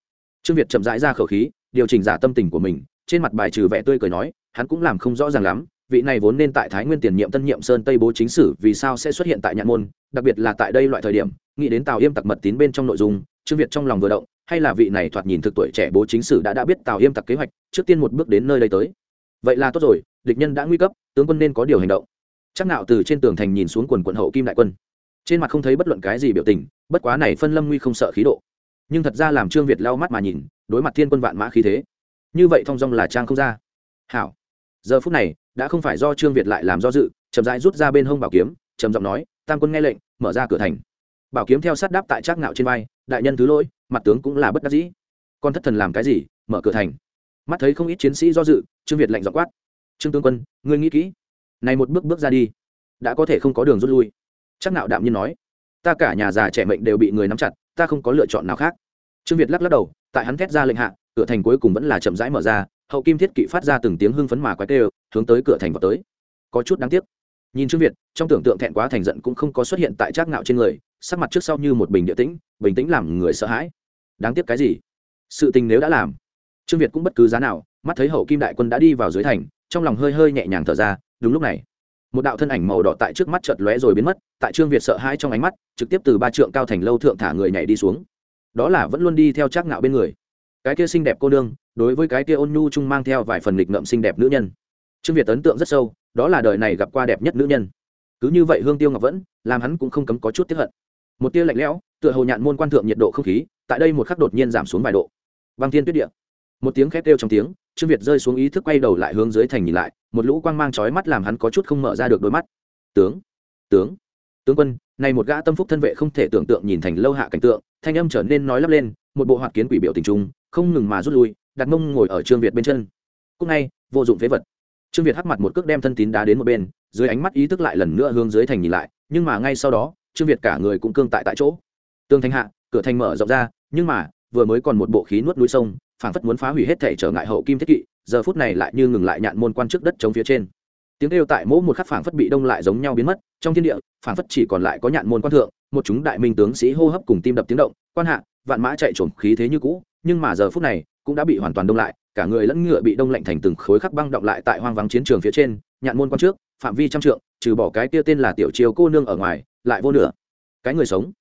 trương việt chậm rãi ra khẩu khí, điều chỉnh giả tâm tình của mình, trên mặt bài trừ vẻ tươi cười nói, hắn cũng làm không rõ ràng lắm, vị này vốn nên tại thái nguyên tiền nhiệm tân nhiệm sơn tây bố chính sử vì sao sẽ xuất hiện tại nhạn môn, đặc biệt là tại đây loại thời điểm, nghĩ đến tào yêm tặc mật tín bên trong nội dung, trương việt trong lòng vừa động, hay là vị này thoạt nhìn thực tuổi trẻ bố chính sử đã đã biết tào yêm tặc kế hoạch, trước tiên một bước đến nơi đây tới. Vậy là tốt rồi, địch nhân đã nguy cấp, tướng quân nên có điều hành động. Chắc nạo từ trên tường thành nhìn xuống quần quận hậu kim đại quân. Trên mặt không thấy bất luận cái gì biểu tình, bất quá này phân lâm nguy không sợ khí độ nhưng thật ra làm trương việt lau mắt mà nhìn, đối mặt thiên quân vạn mã khí thế. Như vậy thong dong là trang không ra. Hảo. Giờ phút này, đã không phải do trương việt lại làm do dự, chậm rãi rút ra bên hông bảo kiếm, trầm giọng nói, tam quân nghe lệnh, mở ra cửa thành. Bảo kiếm theo sát đáp tại trác ngạo trên vai, đại nhân thứ lỗi, mặt tướng cũng là bất đắc dĩ. Con thất thần làm cái gì, mở cửa thành. Mắt thấy không ít chiến sĩ do dự, trương việt lạnh dọ quát, trương tướng quân, ngươi nghĩ kỹ. Này một bước bước ra đi, đã có thể không có đường rút lui. Trác ngạo đạm nhiên nói ta cả nhà già trẻ mệnh đều bị người nắm chặt, ta không có lựa chọn nào khác. Trương việt lắc lắc đầu, tại hắn thét ra lệnh hạ, cửa thành cuối cùng vẫn là chậm rãi mở ra, hậu kim thiết kỵ phát ra từng tiếng hưng phấn mà quái tê hướng tới cửa thành vào tới. Có chút đáng tiếc. Nhìn trương việt, trong tưởng tượng thẹn quá thành giận cũng không có xuất hiện tại trác ngạo trên người, sắc mặt trước sau như một bình địa tĩnh, bình tĩnh làm người sợ hãi. Đáng tiếc cái gì? Sự tình nếu đã làm. Trương việt cũng bất cứ giá nào, mắt thấy hậu kim đại quân đã đi vào dưới thành, trong lòng hơi hơi nhẹ nhàng thở ra, đúng lúc này một đạo thân ảnh màu đỏ tại trước mắt chợt lóe rồi biến mất, tại trương việt sợ hãi trong ánh mắt, trực tiếp từ ba trượng cao thành lâu thượng thả người nhảy đi xuống. Đó là vẫn luôn đi theo trác ngạo bên người. Cái kia xinh đẹp cô nương, đối với cái kia ôn nhu chung mang theo vài phần nghịch ngợm xinh đẹp nữ nhân. Trương việt ấn tượng rất sâu, đó là đời này gặp qua đẹp nhất nữ nhân. Cứ như vậy hương tiêu ngọc vẫn, làm hắn cũng không cấm có chút tiếp hận. Một tia lạnh lẽo, tựa hồ nhạn môn quan thượng nhiệt độ không khí, tại đây một khắc đột nhiên giảm xuống vài độ. Băng thiên tuyết địa. Một tiếng khét kêu trong tiếng trương việt rơi xuống ý thức quay đầu lại hướng dưới thành nhìn lại, một lũ quang mang chói mắt làm hắn có chút không mở ra được đôi mắt. Tướng tướng tướng quân này một gã tâm phúc thân vệ không thể tưởng tượng nhìn thành lâu hạ cảnh tượng. Thanh âm trở nên nói lắp lên, một bộ hoạt kiến quỷ biểu tình trung, không ngừng mà rút lui, đặt mông ngồi ở trương việt bên chân. Cúc ngay, vô dụng phế vật. Trương việt hắc mặt một cước đem thân tín đá đến một bên, dưới ánh mắt ý thức lại lần nữa hướng dưới thành nhìn lại, nhưng mà ngay sau đó, trương việt cả người cũng cương tại tại chỗ. Tương thanh hạ, cửa thành mở rộng ra, nhưng mà vừa mới còn một bộ khí nuốt núi sông, phảng phất muốn phá hủy hết thể trở ngại hậu kim thiết kỵ, giờ phút này lại như ngừng lại nhạn môn quan trước đất chống phía trên. Tiếng kêu tại mỗi một khắc phảng phất bị đông lại giống nhau biến mất, trong thiên địa, phảng phất chỉ còn lại có nhạn môn quan thượng, một chúng đại minh tướng sĩ hô hấp cùng tim đập tiếng động, quan hạ, vạn mã chạy trộm khí thế như cũ, nhưng mà giờ phút này cũng đã bị hoàn toàn đông lại, cả người lẫn ngựa bị đông lạnh thành từng khối khắc băng động lại tại hoang vắng chiến trường phía trên, nhạn môn quan trước, phạm vi trăm trượng, trừ bỏ cái kia tên là tiểu chiêu cô nương ở ngoài, lại vô nửa. Cái người sống.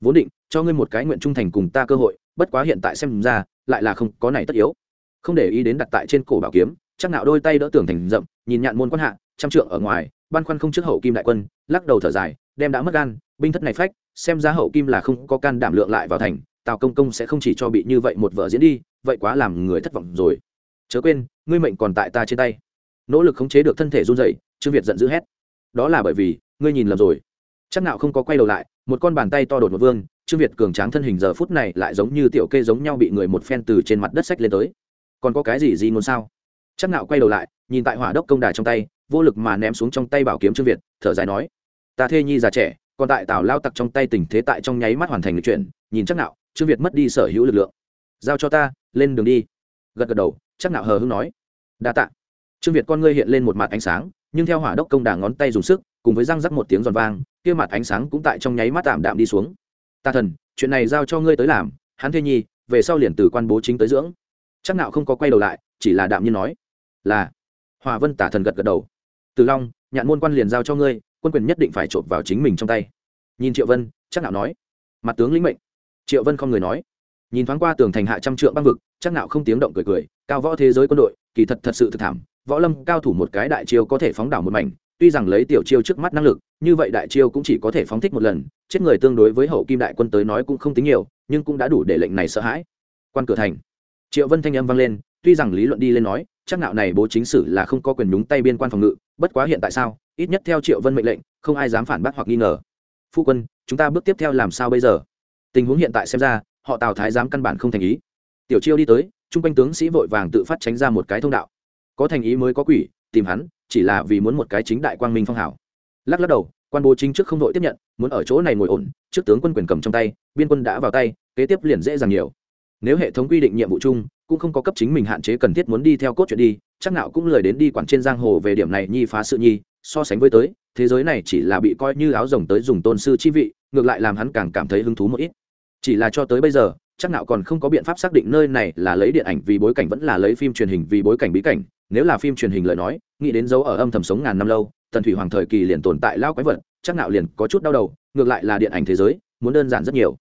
Vốn định, cho ngươi một cái nguyện trung thành cùng ta cơ hội bất quá hiện tại xem ra, lại là không có này tất yếu. Không để ý đến đặt tại trên cổ bảo kiếm, chắc nạo đôi tay đỡ tưởng thành rậm, nhìn nhạn môn quan hạ, trăm trượng ở ngoài ban khoăn không trước hậu kim đại quân, lắc đầu thở dài, đem đã mất gan, binh thất này phách, xem ra hậu kim là không có can đảm lượng lại vào thành, tào công công sẽ không chỉ cho bị như vậy một vợ diễn đi, vậy quá làm người thất vọng rồi. Chớ quên, ngươi mệnh còn tại ta trên tay. Nỗ lực khống chế được thân thể run rẩy, trương việt giận dữ hét. Đó là bởi vì, ngươi nhìn lầm rồi. Chắc nào không có quay đầu lại, một con bàn tay to đột một vương trương việt cường tráng thân hình giờ phút này lại giống như tiểu kê giống nhau bị người một phen từ trên mặt đất sách lên tới. Còn có cái gì gì ngôn sao? Chắc nạo quay đầu lại, nhìn tại hỏa đốc công đài trong tay, vô lực mà ném xuống trong tay bảo kiếm trương việt, thở dài nói, ta thê nhi già trẻ, còn tại tào lao tặc trong tay tình thế tại trong nháy mắt hoàn thành lịch chuyển, nhìn chắc nạo trương việt mất đi sở hữu lực lượng. Giao cho ta, lên đường đi. Gật gật đầu, chắc nạo hờ hững nói, đa tạ. Trương việt con ngươi hiện lên một mặt ánh sáng, nhưng theo hỏa đốc công đà ngón tay dùng sức, cùng với răng rắc một tiếng giòn vang, kia mặt ánh sáng cũng tại trong nháy mắt tạm đạm đi xuống ta thần, chuyện này giao cho ngươi tới làm, hắn thê nhi, về sau liền từ quan bố chính tới dưỡng. Chắc nạo không có quay đầu lại, chỉ là đạm nhiên nói. Là. Hòa vân tả thần gật gật đầu. Từ long, nhạn môn quan liền giao cho ngươi, quân quyền nhất định phải trộm vào chính mình trong tay. Nhìn triệu vân, chắc nạo nói. Mặt tướng lĩnh mệnh. Triệu vân không người nói. Nhìn thoáng qua tường thành hạ trăm trượng băng vực, chắc nạo không tiếng động cười cười. Cao võ thế giới quân đội, kỳ thật thật sự thực thảm. Võ lâm cao thủ một cái đại chiêu có thể phóng đảo một mảnh tuy rằng lấy tiểu chiêu trước mắt năng lực, như vậy đại chiêu cũng chỉ có thể phóng thích một lần, chết người tương đối với hậu kim đại quân tới nói cũng không tính nhiều, nhưng cũng đã đủ để lệnh này sợ hãi. Quan cửa thành. Triệu vân thanh âm vang lên, tuy rằng lý luận đi lên nói, chắc nạo này bố chính sử là không có quyền nhúng tay biên quan phòng ngự, bất quá hiện tại sao, ít nhất theo triệu vân mệnh lệnh, không ai dám phản bác hoặc nghi ngờ. Phu quân, chúng ta bước tiếp theo làm sao bây giờ? Tình huống hiện tại xem ra, họ tào thái dám căn bản không thành ý. Tiểu chiêu đi tới, trung quanh tướng sĩ vội vàng tự phát tránh ra một cái thông đạo. Có thành ý mới có quỷ, tìm hắn chỉ là vì muốn một cái chính đại quang minh phong hảo lắc lắc đầu, quan bố chính trước không đội tiếp nhận, muốn ở chỗ này ngồi ổn, trước tướng quân quyền cầm trong tay, biên quân đã vào tay, kế tiếp liền dễ dàng nhiều. Nếu hệ thống quy định nhiệm vụ chung, cũng không có cấp chính mình hạn chế cần thiết muốn đi theo cốt chuyện đi, chắc nào cũng lời đến đi quản trên giang hồ về điểm này nhi phá sự nhi, so sánh với tới, thế giới này chỉ là bị coi như áo rồng tới dùng tôn sư chi vị, ngược lại làm hắn càng cảm thấy hứng thú một ít. Chỉ là cho tới bây giờ chắc nào còn không có biện pháp xác định nơi này là lấy điện ảnh vì bối cảnh vẫn là lấy phim truyền hình vì bối cảnh bí cảnh. Nếu là phim truyền hình lời nói, nghĩ đến dấu ở âm thầm sống ngàn năm lâu, tần thủy hoàng thời kỳ liền tồn tại lao quái vật, chắc nào liền có chút đau đầu, ngược lại là điện ảnh thế giới, muốn đơn giản rất nhiều.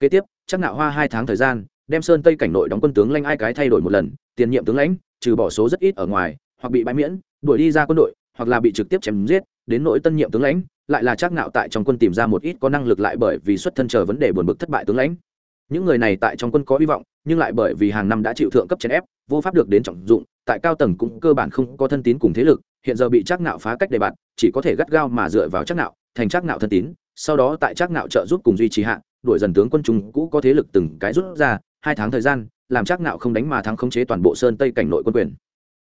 Kế tiếp, chắc nào hoa hai tháng thời gian, đem sơn tây cảnh nội đóng quân tướng lanh ai cái thay đổi một lần, tiền nhiệm tướng lãnh, trừ bỏ số rất ít ở ngoài, hoặc bị bãi miễn, đuổi đi ra quân đội, hoặc là bị trực tiếp chém giết, đến nỗi tân nhiệm tướng lãnh, lại là chắc nạo tại trong quân tìm ra một ít có năng lực lại bởi vì xuất thân chờ vấn đề buồn bực thất bại tướng lãnh những người này tại trong quân có hy vọng, nhưng lại bởi vì hàng năm đã chịu thượng cấp chèn ép, vô pháp được đến trọng dụng, tại cao tầng cũng cơ bản không có thân tín cùng thế lực, hiện giờ bị chắc nạo phá cách đề bạt chỉ có thể gắt gao mà dựa vào chắc nạo, thành chắc nạo thân tín, sau đó tại chắc nạo trợ giúp cùng duy trì hạ, đuổi dần tướng quân chúng cũ có thế lực từng cái rút ra, hai tháng thời gian, làm chắc nạo không đánh mà thắng khống chế toàn bộ sơn tây cảnh nội quân quyền.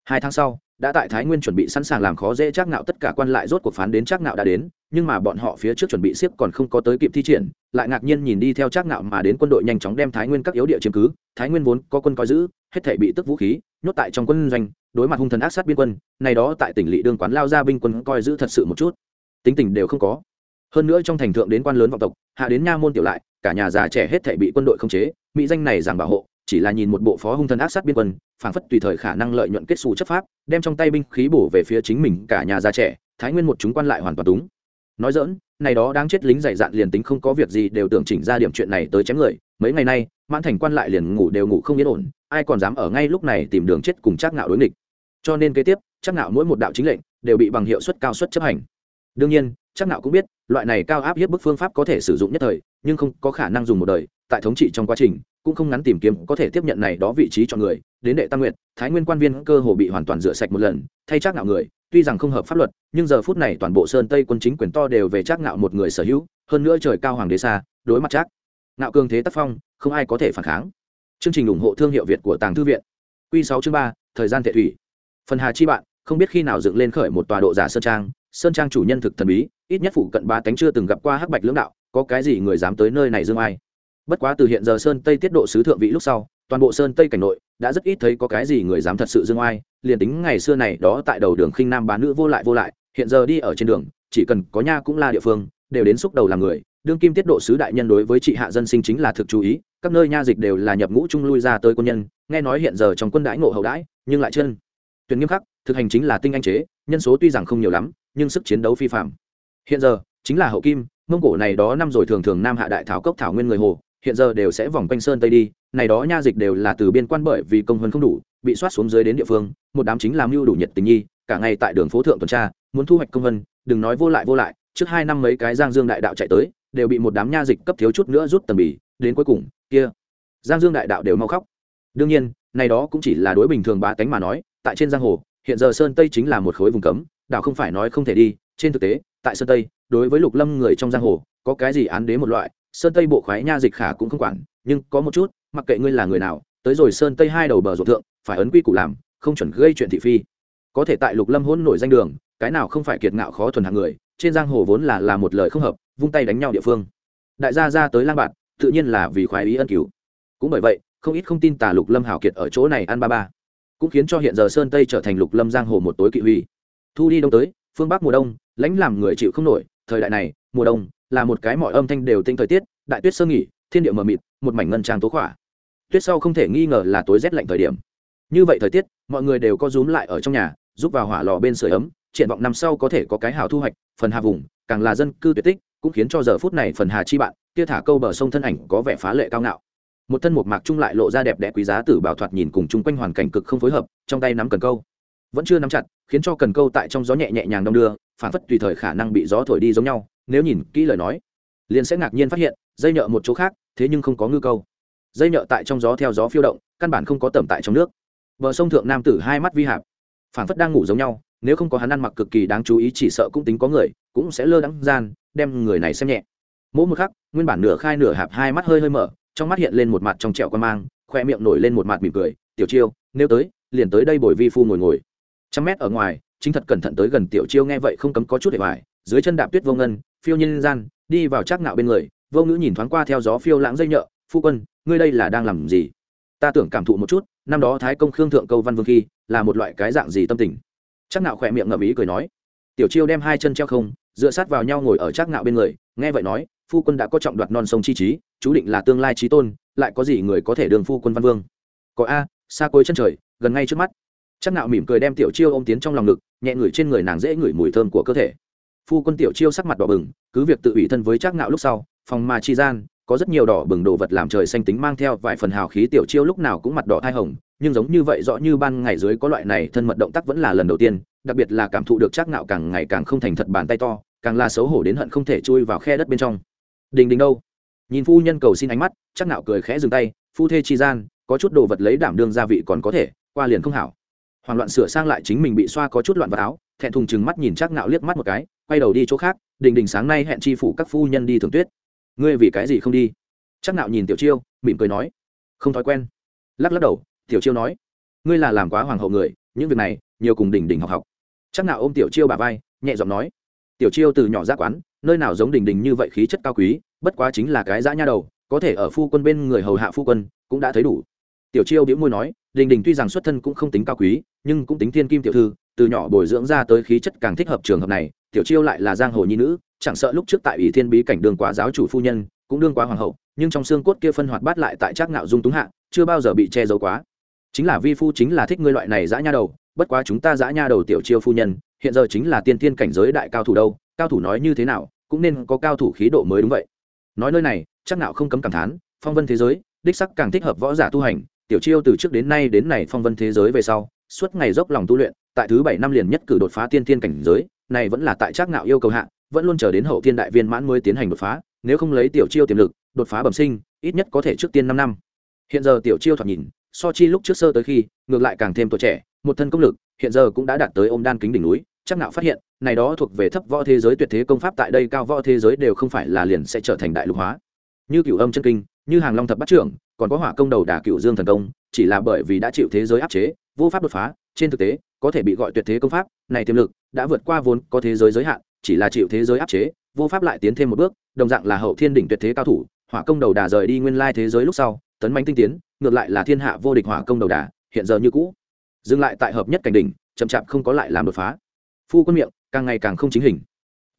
Hai tháng sau đã tại thái nguyên chuẩn bị sẵn sàng làm khó dễ chắc nạo tất cả quan lại rốt cuộc phán đến chắc nạo đã đến, nhưng mà bọn họ phía trước chuẩn bị xếp còn không có tới kịp thi triển, lại ngạc nhiên nhìn đi theo chắc nạo mà đến quân đội nhanh chóng đem thái nguyên các yếu địa chiếm cứ. Thái nguyên vốn có quân coi giữ, hết thảy bị tức vũ khí, nhốt tại trong quân doanh, đối mặt hung thần ác sát biên quân, này đó tại tỉnh lỵ đương quán lao ra binh quân coi giữ thật sự một chút. Tính tình đều không có. Hơn nữa trong thành thượng đến quan lớn vọng tộc, hạ đến nha môn tiểu lại, cả nhà già trẻ hết thảy bị quân đội khống chế, mỹ danh này giảng bảo hộ, chỉ là nhìn một bộ phó hung thần ác sát biên quân phảng phất tùy thời khả năng lợi nhuận kết xù chấp pháp, đem trong tay binh khí bổ về phía chính mình, cả nhà già trẻ, thái nguyên một chúng quan lại hoàn toàn túng. Nói dỡn này đó đang chết lính dày dạn liền tính không có việc gì đều tưởng chỉnh ra điểm chuyện này tới chém người, mấy ngày nay, mãn thành quan lại liền ngủ đều ngủ không yên ổn, ai còn dám ở ngay lúc này tìm đường chết cùng chắc ngạo đối nghịch. Cho nên kế tiếp, chắc ngạo mỗi một đạo chính lệnh đều bị bằng hiệu suất cao suất chấp hành. Đương nhiên, chắc ngạo cũng biết, loại này cao áp hiếp bức phương pháp có thể sử dụng nhất thời, nhưng không có khả năng dùng một đời, tại thống trị trong quá trình cũng không ngắn tìm kiếm, có thể tiếp nhận này đó vị trí chọn người, đến đệ tam nguyện thái nguyên quan viên cơ hồ bị hoàn toàn rửa sạch một lần, thay trác ngạo người, tuy rằng không hợp pháp luật, nhưng giờ phút này toàn bộ sơn tây quân chính quyền to đều về trác ngạo một người sở hữu, hơn nữa trời cao hoàng đế xa, đối mặt trác ngạo cường thế tác phong, không ai có thể phản kháng. Chương trình ủng hộ thương hiệu việt của tàng thư viện. Q sáu chương ba, thời gian tệ thủy. Phần hà chi bạn, không biết khi nào dựng lên khởi một tòa độ giả sơn trang sơn trang chủ nhân thực thần bí, ít nhất phụ cận ba tánh chưa từng gặp qua hắc bạch lưỡng đạo, có cái gì người dám tới nơi này dương ai? Bất quá từ hiện giờ sơn tây tiết độ sứ thượng vị lúc sau, toàn bộ sơn tây cảnh nội đã rất ít thấy có cái gì người dám thật sự dương oai, liền tính ngày xưa này đó tại đầu đường khinh nam bán nữ vô lại vô lại, hiện giờ đi ở trên đường, chỉ cần có nha cũng là địa phương, đều đến xúc đầu làm người. Đương kim tiết độ sứ đại nhân đối với trị hạ dân sinh chính là thực chú ý, các nơi nha dịch đều là nhập ngũ trung lui ra tới quân nhân, nghe nói hiện giờ trong quân đãi ngộ hậu đãi, nhưng lại chân. Tuyển nghiêm khắc, thực hành chính là tinh anh chế, nhân số tuy rằng không nhiều lắm, nhưng sức chiến đấu phi phạm. Hiện giờ, chính là hậu kim, mông cổ này đó năm rồi thường thường nam hạ đại thảo cốc thảo nguyên người hồ hiện giờ đều sẽ vòng quanh sơn tây đi, này đó nha dịch đều là từ biên quan bởi vì công hơn không đủ, bị soát xuống dưới đến địa phương, một đám chính làm mưu đủ nhiệt tình nhi, cả ngày tại đường phố thượng tuần tra, muốn thu hoạch công vân đừng nói vô lại vô lại, trước hai năm mấy cái giang dương đại đạo chạy tới, đều bị một đám nha dịch cấp thiếu chút nữa rút tầm bì, đến cuối cùng, kia, giang dương đại đạo đều mau khóc. Đương nhiên, này đó cũng chỉ là đối bình thường bá tánh mà nói, tại trên giang hồ, hiện giờ sơn tây chính là một khối vùng cấm đạo không phải nói không thể đi, trên thực tế, tại sơn tây, đối với lục lâm người trong giang hồ, có cái gì án đế một loại sơn tây bộ khoái nha dịch khả cũng không quản, nhưng có một chút, mặc kệ ngươi là người nào, tới rồi sơn tây hai đầu bờ ruộng thượng, phải ấn quy củ làm, không chuẩn gây chuyện thị phi. Có thể tại lục lâm hôn nổi danh đường, cái nào không phải kiệt ngạo khó thuần hạng người, trên giang hồ vốn là là một lời không hợp, vung tay đánh nhau địa phương. Đại gia ra tới lang bạn, tự nhiên là vì khoái ý ân cứu. Cũng bởi vậy, không ít không tin tà lục lâm hảo kiệt ở chỗ này ăn ba ba. Cũng khiến cho hiện giờ sơn tây trở thành lục lâm giang hồ một tối kỵ huy. Thu đi đông tới, phương bắc mùa đông, lãnh làm người chịu không nổi, thời đại này, mùa đông là một cái mọi âm thanh đều tinh thời tiết, đại tuyết sơ nghỉ, thiên địa mờ mịt, một mảnh ngân trang tố khỏa. Tuyết sau không thể nghi ngờ là tối rét lạnh thời điểm. Như vậy thời tiết, mọi người đều có rúm lại ở trong nhà, giúp vào hỏa lò bên sưởi ấm, triển vọng năm sau có thể có cái hào thu hoạch, phần hà vùng, càng là dân cư tuyệt tích, cũng khiến cho giờ phút này phần hà chi bạn, kia thả câu bờ sông thân ảnh có vẻ phá lệ cao ngạo. Một thân một mạc trung lại lộ ra đẹp đẽ quý giá tử bảo thoạt nhìn cùng chung quanh hoàn cảnh cực không phối hợp, trong tay nắm cần câu. Vẫn chưa nắm chặt, khiến cho cần câu tại trong gió nhẹ nhẹ nhàng đông đưa, phản phất tùy thời khả năng bị gió thổi đi giống nhau nếu nhìn kỹ lời nói, liền sẽ ngạc nhiên phát hiện, dây nhợ một chỗ khác, thế nhưng không có ngư câu. Dây nhợ tại trong gió theo gió phiêu động, căn bản không có tầm tại trong nước. Bờ sông thượng nam tử hai mắt vi hạp phản phất đang ngủ giống nhau, nếu không có hắn ăn mặc cực kỳ đáng chú ý chỉ sợ cũng tính có người, cũng sẽ lơ đắng gian, đem người này xem nhẹ. Mỗi một khắc, nguyên bản nửa khai nửa hạp hai mắt hơi hơi mở, trong mắt hiện lên một mặt trong trẹo quan mang, khoe miệng nổi lên một mặt mỉm cười, tiểu chiêu, nếu tới, liền tới đây bồi vi phu ngồi ngồi. Trăm mét ở ngoài, chính thật cẩn thận tới gần tiểu chiêu nghe vậy không cấm có chút để hoài, dưới chân đạp tuyết vô ngân phiêu nhân gian, đi vào trác nạo bên người, vô ngữ nhìn thoáng qua theo gió phiêu lãng dây nhợ, phu quân, ngươi đây là đang làm gì? Ta tưởng cảm thụ một chút, năm đó thái công khương thượng câu văn vương khi, là một loại cái dạng gì tâm tình? Trác nạo khỏe miệng ngậm ý cười nói. Tiểu chiêu đem hai chân treo không, dựa sát vào nhau ngồi ở trác nạo bên người, nghe vậy nói, phu quân đã có trọng đoạt non sông chi trí, chú định là tương lai trí tôn, lại có gì người có thể đường phu quân văn vương? Có a, xa cuối chân trời, gần ngay trước mắt. Chắc nạo mỉm cười đem tiểu chiêu ôm tiến trong lòng ngực, nhẹ ngửi trên người nàng dễ ngửi mùi thơm của cơ thể phu quân tiểu chiêu sắc mặt đỏ bừng, cứ việc tự ủy thân với chắc ngạo lúc sau, phòng mà chi gian, có rất nhiều đỏ bừng đồ vật làm trời xanh tính mang theo vài phần hào khí tiểu chiêu lúc nào cũng mặt đỏ thai hồng, nhưng giống như vậy rõ như ban ngày dưới có loại này thân mật động tác vẫn là lần đầu tiên, đặc biệt là cảm thụ được chắc ngạo càng ngày càng không thành thật bàn tay to, càng là xấu hổ đến hận không thể chui vào khe đất bên trong. Đình đình đâu? Nhìn phu nhân cầu xin ánh mắt chắc ngạo cười khẽ dừng tay, phu thê chi gian, có chút đồ vật lấy đảm đương gia vị còn có thể, qua liền không hảo. Hoàn loạn sửa sang lại chính mình bị xoa có chút loạn vào áo, thẹn thùng chừng mắt nhìn chắc ngạo liếc mắt một cái quay đầu đi chỗ khác, đình đình sáng nay hẹn tri phủ các phu nhân đi thường tuyết. Ngươi vì cái gì không đi? Chắc nạo nhìn tiểu chiêu, mỉm cười nói. Không thói quen. Lắc lắc đầu, tiểu chiêu nói. Ngươi là làm quá hoàng hậu người, những việc này, nhiều cùng đình đình học học. Chắc nạo ôm tiểu chiêu bà vai, nhẹ giọng nói. Tiểu chiêu từ nhỏ ra quán, nơi nào giống đình đình như vậy khí chất cao quý, bất quá chính là cái dã nha đầu, có thể ở phu quân bên người hầu hạ phu quân, cũng đã thấy đủ. Tiểu chiêu đĩu môi nói, đình đình tuy rằng xuất thân cũng không tính cao quý, nhưng cũng tính thiên kim tiểu thư, từ nhỏ bồi dưỡng ra tới khí chất càng thích hợp trường hợp này tiểu chiêu lại là giang hồ nhi nữ, chẳng sợ lúc trước tại ủy thiên bí cảnh đường quá giáo chủ phu nhân, cũng đương quá hoàng hậu, nhưng trong xương cốt kia phân hoạt bát lại tại trác ngạo dung túng hạ, chưa bao giờ bị che giấu quá. Chính là vi phu chính là thích ngươi loại này dã nha đầu, bất quá chúng ta dã nha đầu tiểu chiêu phu nhân, hiện giờ chính là tiên tiên cảnh giới đại cao thủ đâu, cao thủ nói như thế nào, cũng nên có cao thủ khí độ mới đúng vậy. Nói nơi này chắc nào không cấm cảm thán, phong vân thế giới, đích sắc càng thích hợp võ giả tu hành, tiểu chiêu từ trước đến nay đến này phong vân thế giới về sau, suốt ngày dốc lòng tu luyện, tại thứ bảy năm liền nhất cử đột phá tiên tiên cảnh giới này vẫn là tại Trác Ngạo yêu cầu hạ, vẫn luôn chờ đến hậu thiên đại viên mãn mới tiến hành đột phá, nếu không lấy tiểu chiêu tiềm lực, đột phá bẩm sinh, ít nhất có thể trước tiên năm năm. Hiện giờ tiểu chiêu thoạt nhìn, so chi lúc trước sơ tới khi, ngược lại càng thêm tuổi trẻ, một thân công lực, hiện giờ cũng đã đạt tới ôm đan kính đỉnh núi chắc nạo phát hiện, này đó thuộc về thấp võ thế giới tuyệt thế công pháp tại đây cao võ thế giới đều không phải là liền sẽ trở thành đại lục hóa. Như cửu âm chân kinh, như hàng long thập bát trưởng, còn có hỏa công đầu đả cửu dương thần công, chỉ là bởi vì đã chịu thế giới áp chế, vô pháp đột phá trên thực tế, có thể bị gọi tuyệt thế công pháp, này tiềm lực đã vượt qua vốn có thế giới giới hạn, chỉ là chịu thế giới áp chế, vô pháp lại tiến thêm một bước, đồng dạng là hậu thiên đỉnh tuyệt thế cao thủ, hỏa công đầu đà rời đi nguyên lai thế giới lúc sau, tấn manh tinh tiến, ngược lại là thiên hạ vô địch hỏa công đầu đà, hiện giờ như cũ. Dừng lại tại hợp nhất cảnh đỉnh, chậm chạp không có lại làm đột phá. Phu quân miệng, càng ngày càng không chính hình.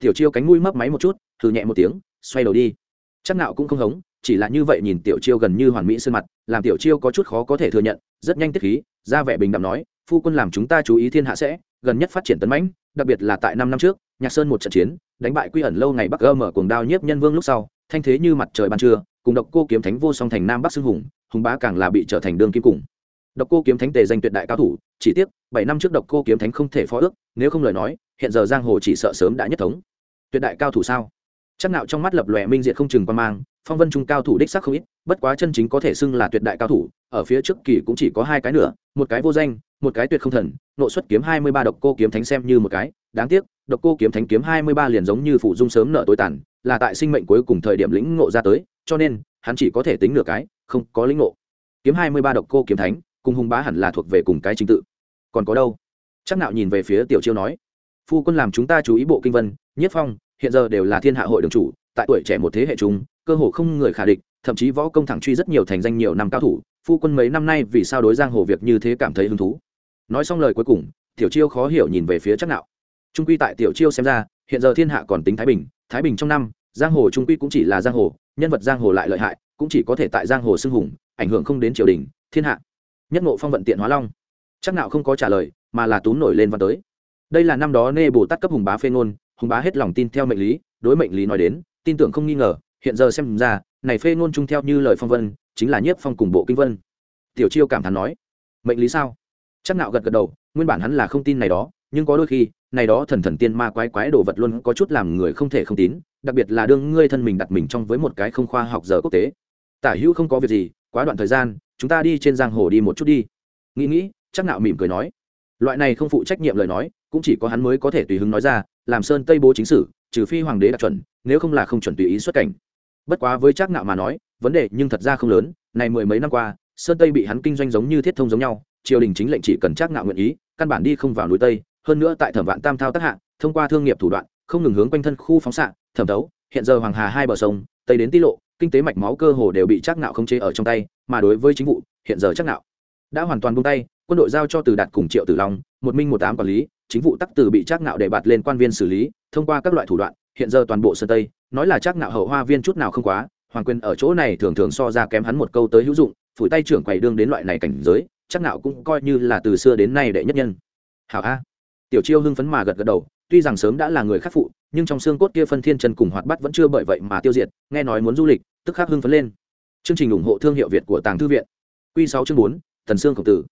Tiểu chiêu cánh mũi mấp máy một chút thử nhẹ một tiếng, xoay đầu đi. Chắc nạo cũng không hống, chỉ là như vậy nhìn tiểu chiêu gần như hoàn mỹ sơn mặt, làm tiểu chiêu có chút khó có thể thừa nhận, rất nhanh tiết khí, ra vẻ bình đẳng nói phu quân làm chúng ta chú ý thiên hạ sẽ gần nhất phát triển tấn mãnh, đặc biệt là tại năm năm trước, nhạc sơn một trận chiến, đánh bại quy ẩn lâu ngày bắc gơ mở cuồng đao nhiếp nhân vương lúc sau, thanh thế như mặt trời ban trưa, cùng độc cô kiếm thánh vô song thành nam bắc xưng hùng hùng bá càng là bị trở thành đương kim cùng. Độc cô kiếm thánh tề danh tuyệt đại cao thủ, chỉ tiếc, bảy năm trước độc cô kiếm thánh không thể phó ước, nếu không lời nói, hiện giờ giang hồ chỉ sợ sớm đã nhất thống. Tuyệt đại cao thủ sao? Chắc nạo trong mắt lập lòe minh diệt không chừng quan mang phong vân trung cao thủ đích sắc không ít, bất quá chân chính có thể xưng là tuyệt đại cao thủ, ở phía trước kỳ cũng chỉ có hai cái nữa, một cái vô danh, một cái tuyệt không thần, nộ xuất kiếm hai mươi ba độc cô kiếm thánh xem như một cái, đáng tiếc, độc cô kiếm thánh kiếm hai mươi ba liền giống như phụ dung sớm nợ tối tàn, là tại sinh mệnh cuối cùng thời điểm lĩnh ngộ ra tới, cho nên, hắn chỉ có thể tính nửa cái, không có lĩnh ngộ. Kiếm hai mươi ba độc cô kiếm thánh, cùng hùng bá hẳn là thuộc về cùng cái trình tự. Còn có đâu? Chắc nạo nhìn về phía tiểu chiêu nói. Phu quân làm chúng ta chú ý bộ kinh vân, nhất phong, hiện giờ đều là thiên hạ hội đường chủ tại tuổi trẻ một thế hệ chúng cơ hồ không người khả địch, thậm chí võ công thẳng truy rất nhiều thành danh nhiều năm cao thủ, phu quân mấy năm nay vì sao đối giang hồ việc như thế cảm thấy hứng thú? Nói xong lời cuối cùng, tiểu chiêu khó hiểu nhìn về phía chắc nạo. Trung quy tại tiểu chiêu xem ra, hiện giờ thiên hạ còn tính thái bình thái bình trong năm, giang hồ trung quy cũng chỉ là giang hồ, nhân vật giang hồ lại lợi hại, cũng chỉ có thể tại giang hồ xưng hùng, ảnh hưởng không đến triều đình, thiên hạ. Nhất ngộ phong vận tiện hóa long. Chắc nạo không có trả lời, mà là túm nổi lên văn tới. Đây là năm đó nê bồ tát cấp hùng bá phê ngôn, hùng bá hết lòng tin theo mệnh lý, đối mệnh lý nói đến tin tưởng không nghi ngờ, hiện giờ xem ra, này phê ngôn chung theo như lời phong vân, chính là nhiếp phong cùng bộ kinh vân. Tiểu chiêu cảm thán nói, mệnh lý sao? Chắc nạo gật gật đầu, nguyên bản hắn là không tin này đó, nhưng có đôi khi, này đó thần thần tiên ma quái quái đồ vật luôn có chút làm người không thể không tín, đặc biệt là đương ngươi thân mình đặt mình trong với một cái không khoa học giờ quốc tế. Tả hữu không có việc gì, quá đoạn thời gian, chúng ta đi trên giang hồ đi một chút đi. Nghĩ nghĩ, chắc nạo mỉm cười nói, loại này không phụ trách nhiệm lời nói, cũng chỉ có hắn mới có thể tùy hứng nói ra, làm sơn tây bố chính sử trừ phi hoàng đế đạt chuẩn, nếu không là không chuẩn tùy ý xuất cảnh. Bất quá với Trác nạo mà nói, vấn đề nhưng thật ra không lớn, này mười mấy năm qua, sơn tây bị hắn kinh doanh giống như thiết thông giống nhau, triều đình chính lệnh chỉ cần Trác nạo nguyện ý, căn bản đi không vào núi tây, hơn nữa tại thẩm vạn tam thao tác hạ, thông qua thương nghiệp thủ đoạn, không ngừng hướng quanh thân khu phóng xạ, thẩm thấu, hiện giờ hoàng hà hai bờ sông, tây đến tý lộ, kinh tế mạch máu cơ hồ đều bị Trác nạo không chế ở trong tay, mà đối với chính vụ, hiện giờ Trác nạo đã hoàn toàn buông tay, quân đội giao cho từ đạt cùng triệu tử long, một minh một tám quản lý, chính vụ tắc từ bị Trác nạo để bạt lên quan viên xử lý thông qua các loại thủ đoạn, hiện giờ toàn bộ sơn tây, nói là chắc nạo hậu hoa viên chút nào không quá, hoàng quyền ở chỗ này thường thường so ra kém hắn một câu tới hữu dụng, phủi tay trưởng quầy đương đến loại này cảnh giới, chắc nạo cũng coi như là từ xưa đến nay đệ nhất nhân. Hảo a. Tiểu chiêu hưng phấn mà gật gật đầu, tuy rằng sớm đã là người khắc phụ, nhưng trong xương cốt kia phân thiên chân cùng hoạt bát vẫn chưa bởi vậy mà tiêu diệt, nghe nói muốn du lịch, tức khắc hưng phấn lên. Chương trình ủng hộ thương hiệu việt của tàng thư viện. Quy sáu chương bốn, thần xương khổng tử.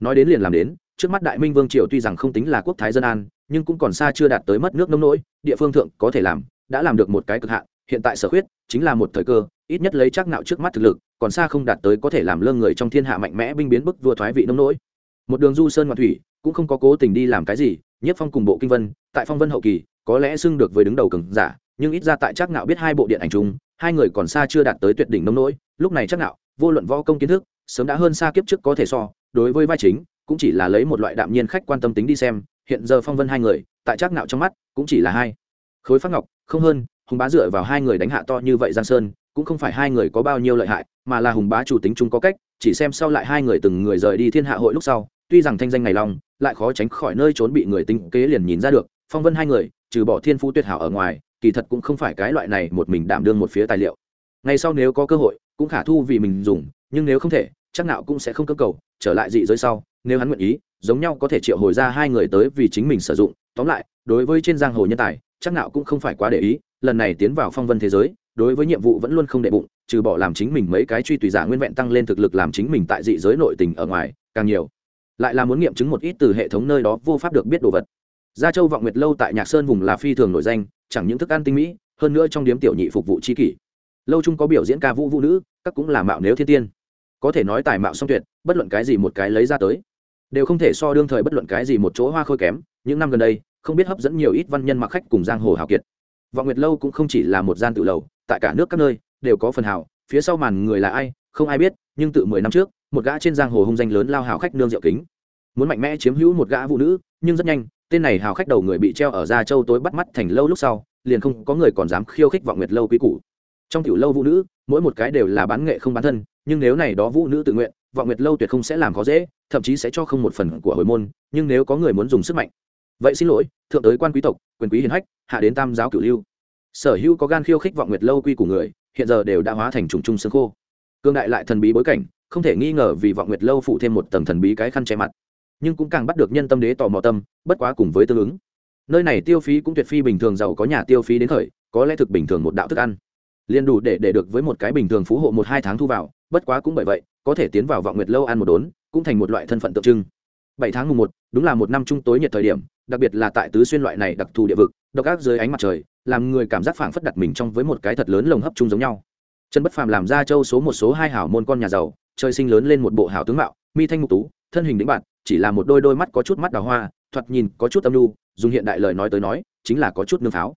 Nói đến liền làm đến, trước mắt đại minh vương triều tuy rằng không tính là quốc thái dân an nhưng cũng còn xa chưa đạt tới mất nước nông nỗi, địa phương thượng có thể làm, đã làm được một cái cực hạn, hiện tại sở khuyết chính là một thời cơ, ít nhất lấy chắc nạo trước mắt thực lực, còn xa không đạt tới có thể làm lương người trong thiên hạ mạnh mẽ binh biến bức vua thoái vị nông nỗi. Một đường du sơn ngoạn thủy, cũng không có cố tình đi làm cái gì, nhất phong cùng bộ kinh vân, tại phong vân hậu kỳ, có lẽ xưng được với đứng đầu cường giả, nhưng ít ra tại chắc nạo biết hai bộ điện ảnh chung, hai người còn xa chưa đạt tới tuyệt đỉnh nông nỗi, lúc này chắc nạo, vô luận võ công kiến thức, sớm đã hơn xa kiếp trước có thể so, đối với vai chính, cũng chỉ là lấy một loại đạm nhiên khách quan tâm tính đi xem hiện giờ phong vân hai người, tại chắc nạo trong mắt, cũng chỉ là hai. Khối phát ngọc, không hơn, hùng bá dựa vào hai người đánh hạ to như vậy giang sơn, cũng không phải hai người có bao nhiêu lợi hại, mà là hùng bá chủ tính chung có cách, chỉ xem sau lại hai người từng người rời đi thiên hạ hội lúc sau, tuy rằng thanh danh ngày long, lại khó tránh khỏi nơi trốn bị người tính kế liền nhìn ra được, phong vân hai người, trừ bỏ thiên phú tuyệt hảo ở ngoài, kỳ thật cũng không phải cái loại này một mình đảm đương một phía tài liệu. Ngay sau nếu có cơ hội, cũng khả thu vì mình dùng, nhưng nếu không thể chắc nào cũng sẽ không cơ cầu, trở lại dị giới sau, nếu hắn nguyện ý giống nhau có thể triệu hồi ra hai người tới vì chính mình sử dụng. Tóm lại, đối với trên giang hồ nhân tài, chắc nào cũng không phải quá để ý, lần này tiến vào phong vân thế giới, đối với nhiệm vụ vẫn luôn không đệ bụng, trừ bỏ làm chính mình mấy cái truy tùy giả nguyên vẹn tăng lên thực lực làm chính mình tại dị giới nội tình ở ngoài, càng nhiều. Lại là muốn nghiệm chứng một ít từ hệ thống nơi đó vô pháp được biết đồ vật. Gia châu vọng nguyệt lâu tại nhạc sơn vùng là phi thường nổi danh, chẳng những thức ăn tinh mỹ, hơn nữa trong điếm tiểu nhị phục vụ chi kỷ. Lâu chung có biểu diễn ca vũ vũ nữ, các cũng là mạo nếu thiên tiên. Có thể nói tài mạo song tuyệt, bất luận cái gì một cái lấy ra tới đều không thể so đương thời bất luận cái gì một chỗ hoa khôi kém, những năm gần đây, không biết hấp dẫn nhiều ít văn nhân mặc khách cùng giang hồ hào kiệt. Vọng nguyệt lâu cũng không chỉ là một gian tự lầu, tại cả nước các nơi, đều có phần hào, phía sau màn người là ai, không ai biết, nhưng tự mười năm trước, một gã trên giang hồ hung danh lớn lao hào khách nương rượu kính. Muốn mạnh mẽ chiếm hữu một gã vũ nữ, nhưng rất nhanh, tên này hào khách đầu người bị treo ở gia châu tối bắt mắt thành lâu lúc sau, liền không có người còn dám khiêu khích vọng nguyệt lâu quý cũ trong tiểu lâu vũ nữ, mỗi một cái đều là bán nghệ không bán thân, nhưng nếu này đó vũ nữ tự nguyện vọng nguyệt lâu tuyệt không sẽ làm khó dễ, thậm chí sẽ cho không một phần của hồi môn, nhưng nếu có người muốn dùng sức mạnh. Vậy xin lỗi, thượng tới quan quý tộc, quyền quý hiền hách, hạ đến tam giáo cửu lưu. Sở hữu có gan khiêu khích vọng nguyệt lâu quy của người, hiện giờ đều đã hóa thành trùng trung xương khô. Cương đại lại thần bí bối cảnh, không thể nghi ngờ vì vọng nguyệt lâu phụ thêm một tầng thần bí cái khăn che mặt. Nhưng cũng càng bắt được nhân tâm đế tò mò tâm, bất quá cùng với tương ứng. Nơi này tiêu phí cũng tuyệt phi bình thường giàu có nhà tiêu phí đến khởi, có lẽ thực bình thường một đạo thức ăn. Liền đủ để để được với một cái bình thường phú hộ một hai tháng thu vào bất quá cũng bởi vậy, có thể tiến vào vọng nguyệt lâu ăn một đốn, cũng thành một loại thân phận tượng trưng. Bảy tháng mùng một, đúng là một năm trung tối nhiệt thời điểm, đặc biệt là tại tứ xuyên loại này đặc thù địa vực, độc ác dưới ánh mặt trời, làm người cảm giác phảng phất đặt mình trong với một cái thật lớn lồng hấp chung giống nhau. Trần bất phàm làm ra châu số một số hai hảo môn con nhà giàu, trời sinh lớn lên một bộ hảo tướng mạo, mi thanh mục tú, thân hình đĩnh bạn, chỉ là một đôi đôi mắt có chút mắt đào hoa, thoạt nhìn có chút âm lưu dùng hiện đại lời nói tới nói, chính là có chút nương pháo.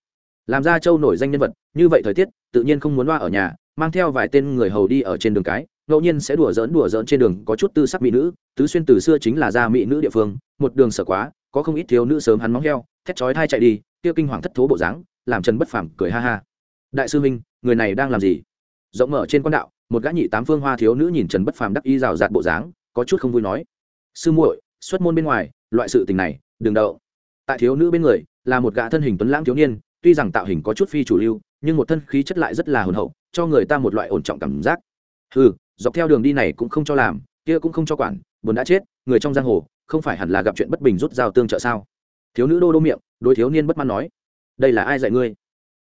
Làm ra châu nổi danh nhân vật, như vậy thời tiết, tự nhiên không muốn loa ở nhà mang theo vài tên người hầu đi ở trên đường cái, ngẫu nhiên sẽ đùa dỡn đùa dỡn trên đường có chút tư sắc mỹ nữ, tứ xuyên từ xưa chính là gia mỹ nữ địa phương, một đường sở quá, có không ít thiếu nữ sớm hắn móng heo, thét chói thai chạy đi tiêu kinh hoàng thất thố bộ dáng, làm trần bất phàm cười ha ha. Đại sư minh người này đang làm gì? Rộng mở trên quan đạo, một gã nhị tám phương hoa thiếu nữ nhìn trần bất phàm đắc y rào rạt bộ dáng, có chút không vui nói. Sư muội, xuất môn bên ngoài, loại sự tình này, đừng đậu. Tại thiếu nữ bên người, là một gã thân hình tuấn lãng thiếu niên, tuy rằng tạo hình có chút phi chủ lưu, nhưng một thân khí chất lại rất là hồn hậu cho người ta một loại ổn trọng cảm giác. Ừ dọc theo đường đi này cũng không cho làm, kia cũng không cho quản, buồn đã chết, người trong giang hồ, không phải hẳn là gặp chuyện bất bình rút dao tương trợ sao? Thiếu nữ đô đô miệng, đối thiếu niên bất mãn nói, đây là ai dạy ngươi?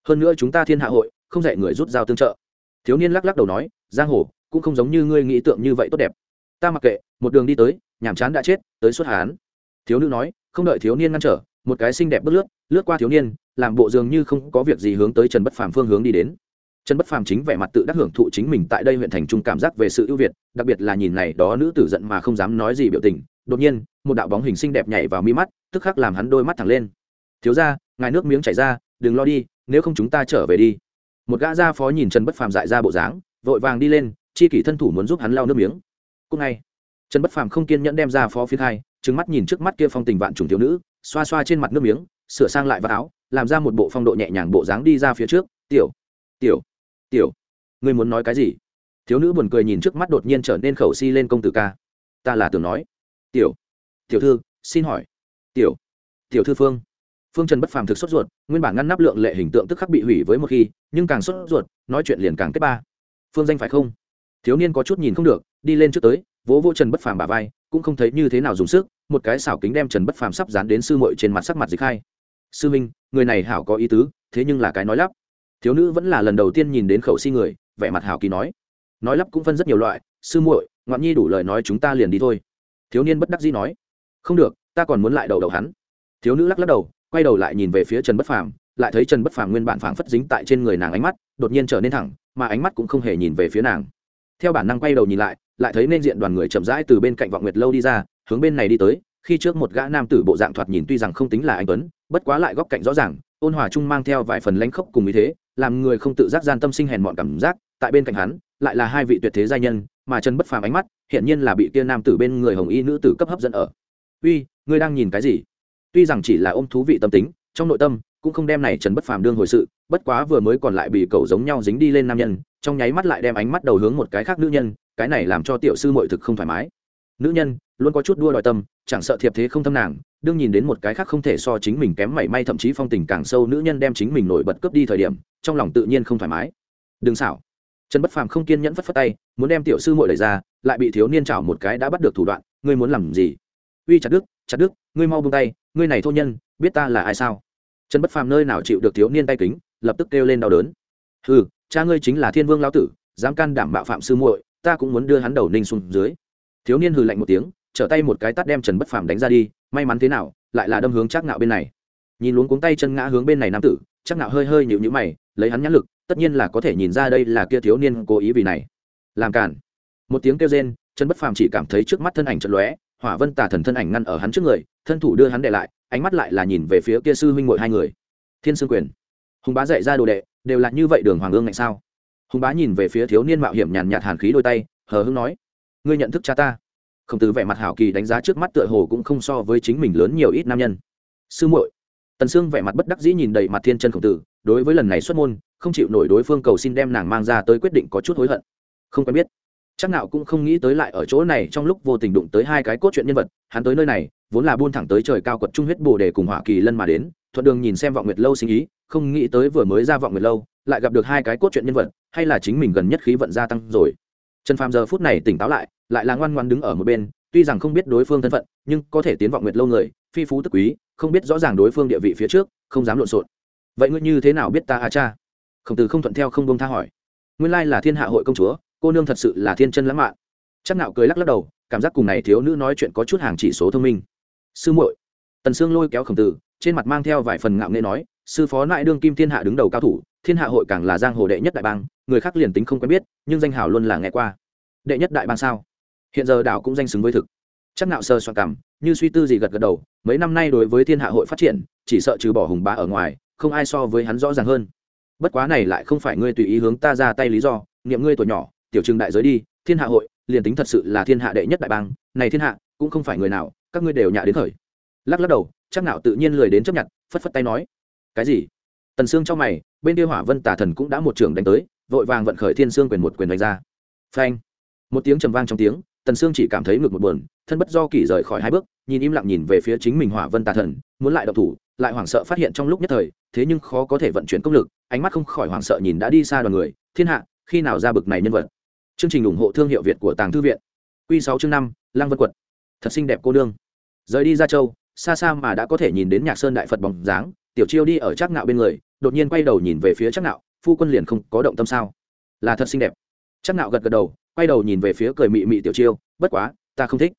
Hơn nữa chúng ta thiên hạ hội, không dạy người rút dao tương trợ. Thiếu niên lắc lắc đầu nói, giang hồ, cũng không giống như ngươi nghĩ tượng như vậy tốt đẹp. Ta mặc kệ, một đường đi tới, nhàm chán đã chết, tới suốt hán. Thiếu nữ nói, không đợi thiếu niên ngăn trở, một cái xinh đẹp bước lướt lướt qua thiếu niên, làm bộ dường như không có việc gì hướng tới trần bất phàm phương hướng đi đến trần bất phàm chính vẻ mặt tự đắc hưởng thụ chính mình tại đây huyện thành trung cảm giác về sự ưu việt, đặc biệt là nhìn này đó nữ tử giận mà không dám nói gì biểu tình. Đột nhiên, một đạo bóng hình xinh đẹp nhảy vào mi mắt, tức khắc làm hắn đôi mắt thẳng lên. Thiếu ra ngài nước miếng chảy ra, đừng lo đi, nếu không chúng ta trở về đi. Một gã gia phó nhìn trần bất phàm dại ra bộ dáng, vội vàng đi lên, chi kỷ thân thủ muốn giúp hắn lau nước miếng. Cúc ngay, trần bất phàm không kiên nhẫn đem ra phó phía hai trứng mắt nhìn trước mắt kia phong tình vạn trùng thiếu nữ, xoa xoa trên mặt nước miếng, sửa sang lại vạt áo, làm ra một bộ phong độ nhẹ nhàng bộ dáng đi ra phía trước. Tiểu tiểu tiểu, ngươi muốn nói cái gì? Thiếu nữ buồn cười nhìn trước mắt đột nhiên trở nên khẩu si lên công tử ca. Ta là tưởng nói. Tiểu tiểu thư, xin hỏi. Tiểu tiểu thư phương. Phương trần bất phàm thực sốt ruột, nguyên bản ngăn nắp lượng lệ hình tượng tức khắc bị hủy với một khi, nhưng càng sốt ruột, nói chuyện liền càng kết ba. Phương danh phải không? Thiếu niên có chút nhìn không được, đi lên trước tới, vỗ vỗ trần bất phàm bà vai, cũng không thấy như thế nào dùng sức, một cái xảo kính đem trần bất phàm sắp dán đến sư muội trên mặt sắc mặt dịch hai. Sư minh, người này hảo có ý tứ, thế nhưng là cái nói lắp thiếu nữ vẫn là lần đầu tiên nhìn đến khẩu si người, vẻ mặt hào kỳ nói. Nói lắp cũng phân rất nhiều loại, sư muội, ngoạn nhi đủ lời nói chúng ta liền đi thôi. Thiếu niên bất đắc dĩ nói. Không được, ta còn muốn lại đầu đầu hắn. Thiếu nữ lắc lắc đầu, quay đầu lại nhìn về phía trần bất phàm, lại thấy trần bất phàm nguyên bản phảng phất dính tại trên người nàng ánh mắt, đột nhiên trở nên thẳng, mà ánh mắt cũng không hề nhìn về phía nàng. Theo bản năng quay đầu nhìn lại lại thấy nên diện đoàn người chậm rãi từ bên cạnh vọng nguyệt lâu đi ra, hướng bên này đi tới, khi trước một gã nam tử bộ dạng thoạt nhìn tuy rằng không tính là anh tuấn, bất quá lại góc cạnh rõ ràng, ôn hòa trung mang theo vài phần lãnh khốc cùng ý thế làm người không tự giác gian tâm sinh hèn mọn cảm giác, tại bên cạnh hắn, lại là hai vị tuyệt thế gia nhân, mà Trần bất phàm ánh mắt hiện nhiên là bị kia nam tử bên người hồng y nữ tử cấp hấp dẫn ở. Uy, ngươi đang nhìn cái gì? Tuy rằng chỉ là ôm thú vị tâm tính, trong nội tâm cũng không đem này trần bất phàm đương hồi sự, bất quá vừa mới còn lại bị cậu giống nhau dính đi lên nam nhân, trong nháy mắt lại đem ánh mắt đầu hướng một cái khác nữ nhân, cái này làm cho tiểu sư mội thực không thoải mái. Nữ nhân, luôn có chút đua đòi tâm, chẳng sợ thiệp thế không thâm nàng đương nhìn đến một cái khác không thể so chính mình kém mảy may thậm chí phong tình càng sâu nữ nhân đem chính mình nổi bật cướp đi thời điểm, trong lòng tự nhiên không thoải mái. Đừng xảo. Trần bất phàm không kiên nhẫn phất phất tay, muốn đem tiểu sư mội đẩy ra, lại bị thiếu niên chảo một cái đã bắt được thủ đoạn, ngươi muốn làm gì? Uy, chặt đức chặt đức ngươi mau buông tay, ngươi này thô nhân, biết ta là ai sao? Trần bất phàm nơi nào chịu được thiếu niên tay kính, lập tức kêu lên đau đớn. Ừ cha ngươi chính là thiên vương lão tử, dám can đảm bạo phạm sư muội, ta cũng muốn đưa hắn đầu ninh xuống dưới. Thiếu niên hừ lạnh một tiếng trở tay một cái tắt đem trần bất phàm đánh ra đi, may mắn thế nào, lại là đâm hướng chắc ngạo bên này. Nhìn luống cuống tay chân ngã hướng bên này nam tử chắc ngạo hơi hơi nhịu nhữ mày, lấy hắn nhãn lực, tất nhiên là có thể nhìn ra đây là kia thiếu niên cố ý vì này. Làm cản một tiếng kêu rên, trần bất phàm chỉ cảm thấy trước mắt thân ảnh chật lóe, hỏa vân tà thần thân ảnh ngăn ở hắn trước người, thân thủ đưa hắn để lại, ánh mắt lại là nhìn về phía kia sư huynh ngội hai người. Thiên sương quyền. Hùng bá dạy ra đồ đệ, đều là như vậy đường hoàng ương ngạnh sao? Hùng bá nhìn về phía thiếu niên mạo hiểm nhàn nhạt hàn khí đôi tay, hờ hưng nói, ngươi nhận thức cha ta? Không từ vẻ mặt hảo kỳ đánh giá trước mắt tựa hồ cũng không so với chính mình lớn nhiều ít nam nhân. Sư muội, tần sương vẻ mặt bất đắc dĩ nhìn đầy mặt thiên chân khổng tử, đối với lần này xuất môn, không chịu nổi đối phương cầu xin đem nàng mang ra tới quyết định có chút hối hận. Không quen biết. Chắc nào cũng không nghĩ tới lại ở chỗ này trong lúc vô tình đụng tới hai cái cốt truyện nhân vật, hắn tới nơi này, vốn là buôn thẳng tới trời cao quật trung huyết bồ để cùng hỏa kỳ lân mà đến, thuận đường nhìn xem vọng nguyệt lâu sinh ý, không nghĩ tới vừa mới ra vọng nguyệt lâu, lại gặp được hai cái cốt truyện nhân vật, hay là chính mình gần nhất khí vận gia tăng rồi. Trần phàm giờ phút này tỉnh táo lại lại là ngoan ngoan đứng ở một bên, tuy rằng không biết đối phương thân phận, nhưng có thể tiến vọng nguyệt lâu người, phi phú tức quý, không biết rõ ràng đối phương địa vị phía trước, không dám lộn xộn. Vậy ngươi như thế nào biết ta a cha? Khổng tử không thuận theo không bông tha hỏi. Nguyên lai là thiên hạ hội công chúa, cô nương thật sự là thiên chân lãng mạn. Chắc nạo cười lắc lắc đầu, cảm giác cùng này thiếu nữ nói chuyện có chút hàng chỉ số thông minh. Sư muội. Tần sương lôi kéo khổng tử, trên mặt mang theo vài phần ngạo nghễ nói, sư phó nại đương kim thiên hạ đứng đầu cao thủ, thiên hạ hội càng là giang hồ đệ nhất đại bang, người khác liền tính không quen biết, nhưng danh hào luôn là nghe qua. Đệ nhất đại bang sao? Hiện giờ đảo cũng danh xứng với thực. Chắc nạo sơ soạn cảm, như suy tư gì gật gật đầu, mấy năm nay đối với thiên hạ hội phát triển, chỉ sợ trừ bỏ hùng bá ở ngoài, không ai so với hắn rõ ràng hơn. Bất quá này lại không phải ngươi tùy ý hướng ta ra tay lý do, niệm ngươi tuổi nhỏ, tiểu trừng đại giới đi, thiên hạ hội, liền tính thật sự là thiên hạ đệ nhất đại bang, này thiên hạ cũng không phải người nào, các ngươi đều nhạ đến khởi. Lắc lắc đầu, chắc nạo tự nhiên lười đến chấp nhận, phất phất tay nói. Cái gì? Tần xương trong mày, bên kia hỏa vân tà thần cũng đã một trường đánh tới, vội vàng vận khởi thiên xương quyền một quyền đánh ra. Phanh. Một tiếng trầm vang trong tiếng tần sương chỉ cảm thấy ngực một buồn, thân bất do kỳ rời khỏi hai bước, nhìn im lặng nhìn về phía chính mình hỏa vân tà thần, muốn lại độc thủ, lại hoảng sợ phát hiện trong lúc nhất thời, thế nhưng khó có thể vận chuyển công lực, ánh mắt không khỏi hoảng sợ nhìn đã đi xa đoàn người, thiên hạ, khi nào ra bực này nhân vật. Chương trình ủng hộ thương hiệu việt của tàng thư viện. Q sáu chương năm lang vân quật. Thật xinh đẹp cô nương. Rời đi ra châu, xa xa mà đã có thể nhìn đến nhạc sơn đại phật bóng dáng, tiểu chiêu đi ở trác ngạo bên người, đột nhiên quay đầu nhìn về phía trác ngạo, phu quân liền không có động tâm sao? Là thật xinh đẹp. Trác ngạo gật gật đầu quay đầu nhìn về phía cười mị mị tiểu chiêu, bất quá, ta không thích.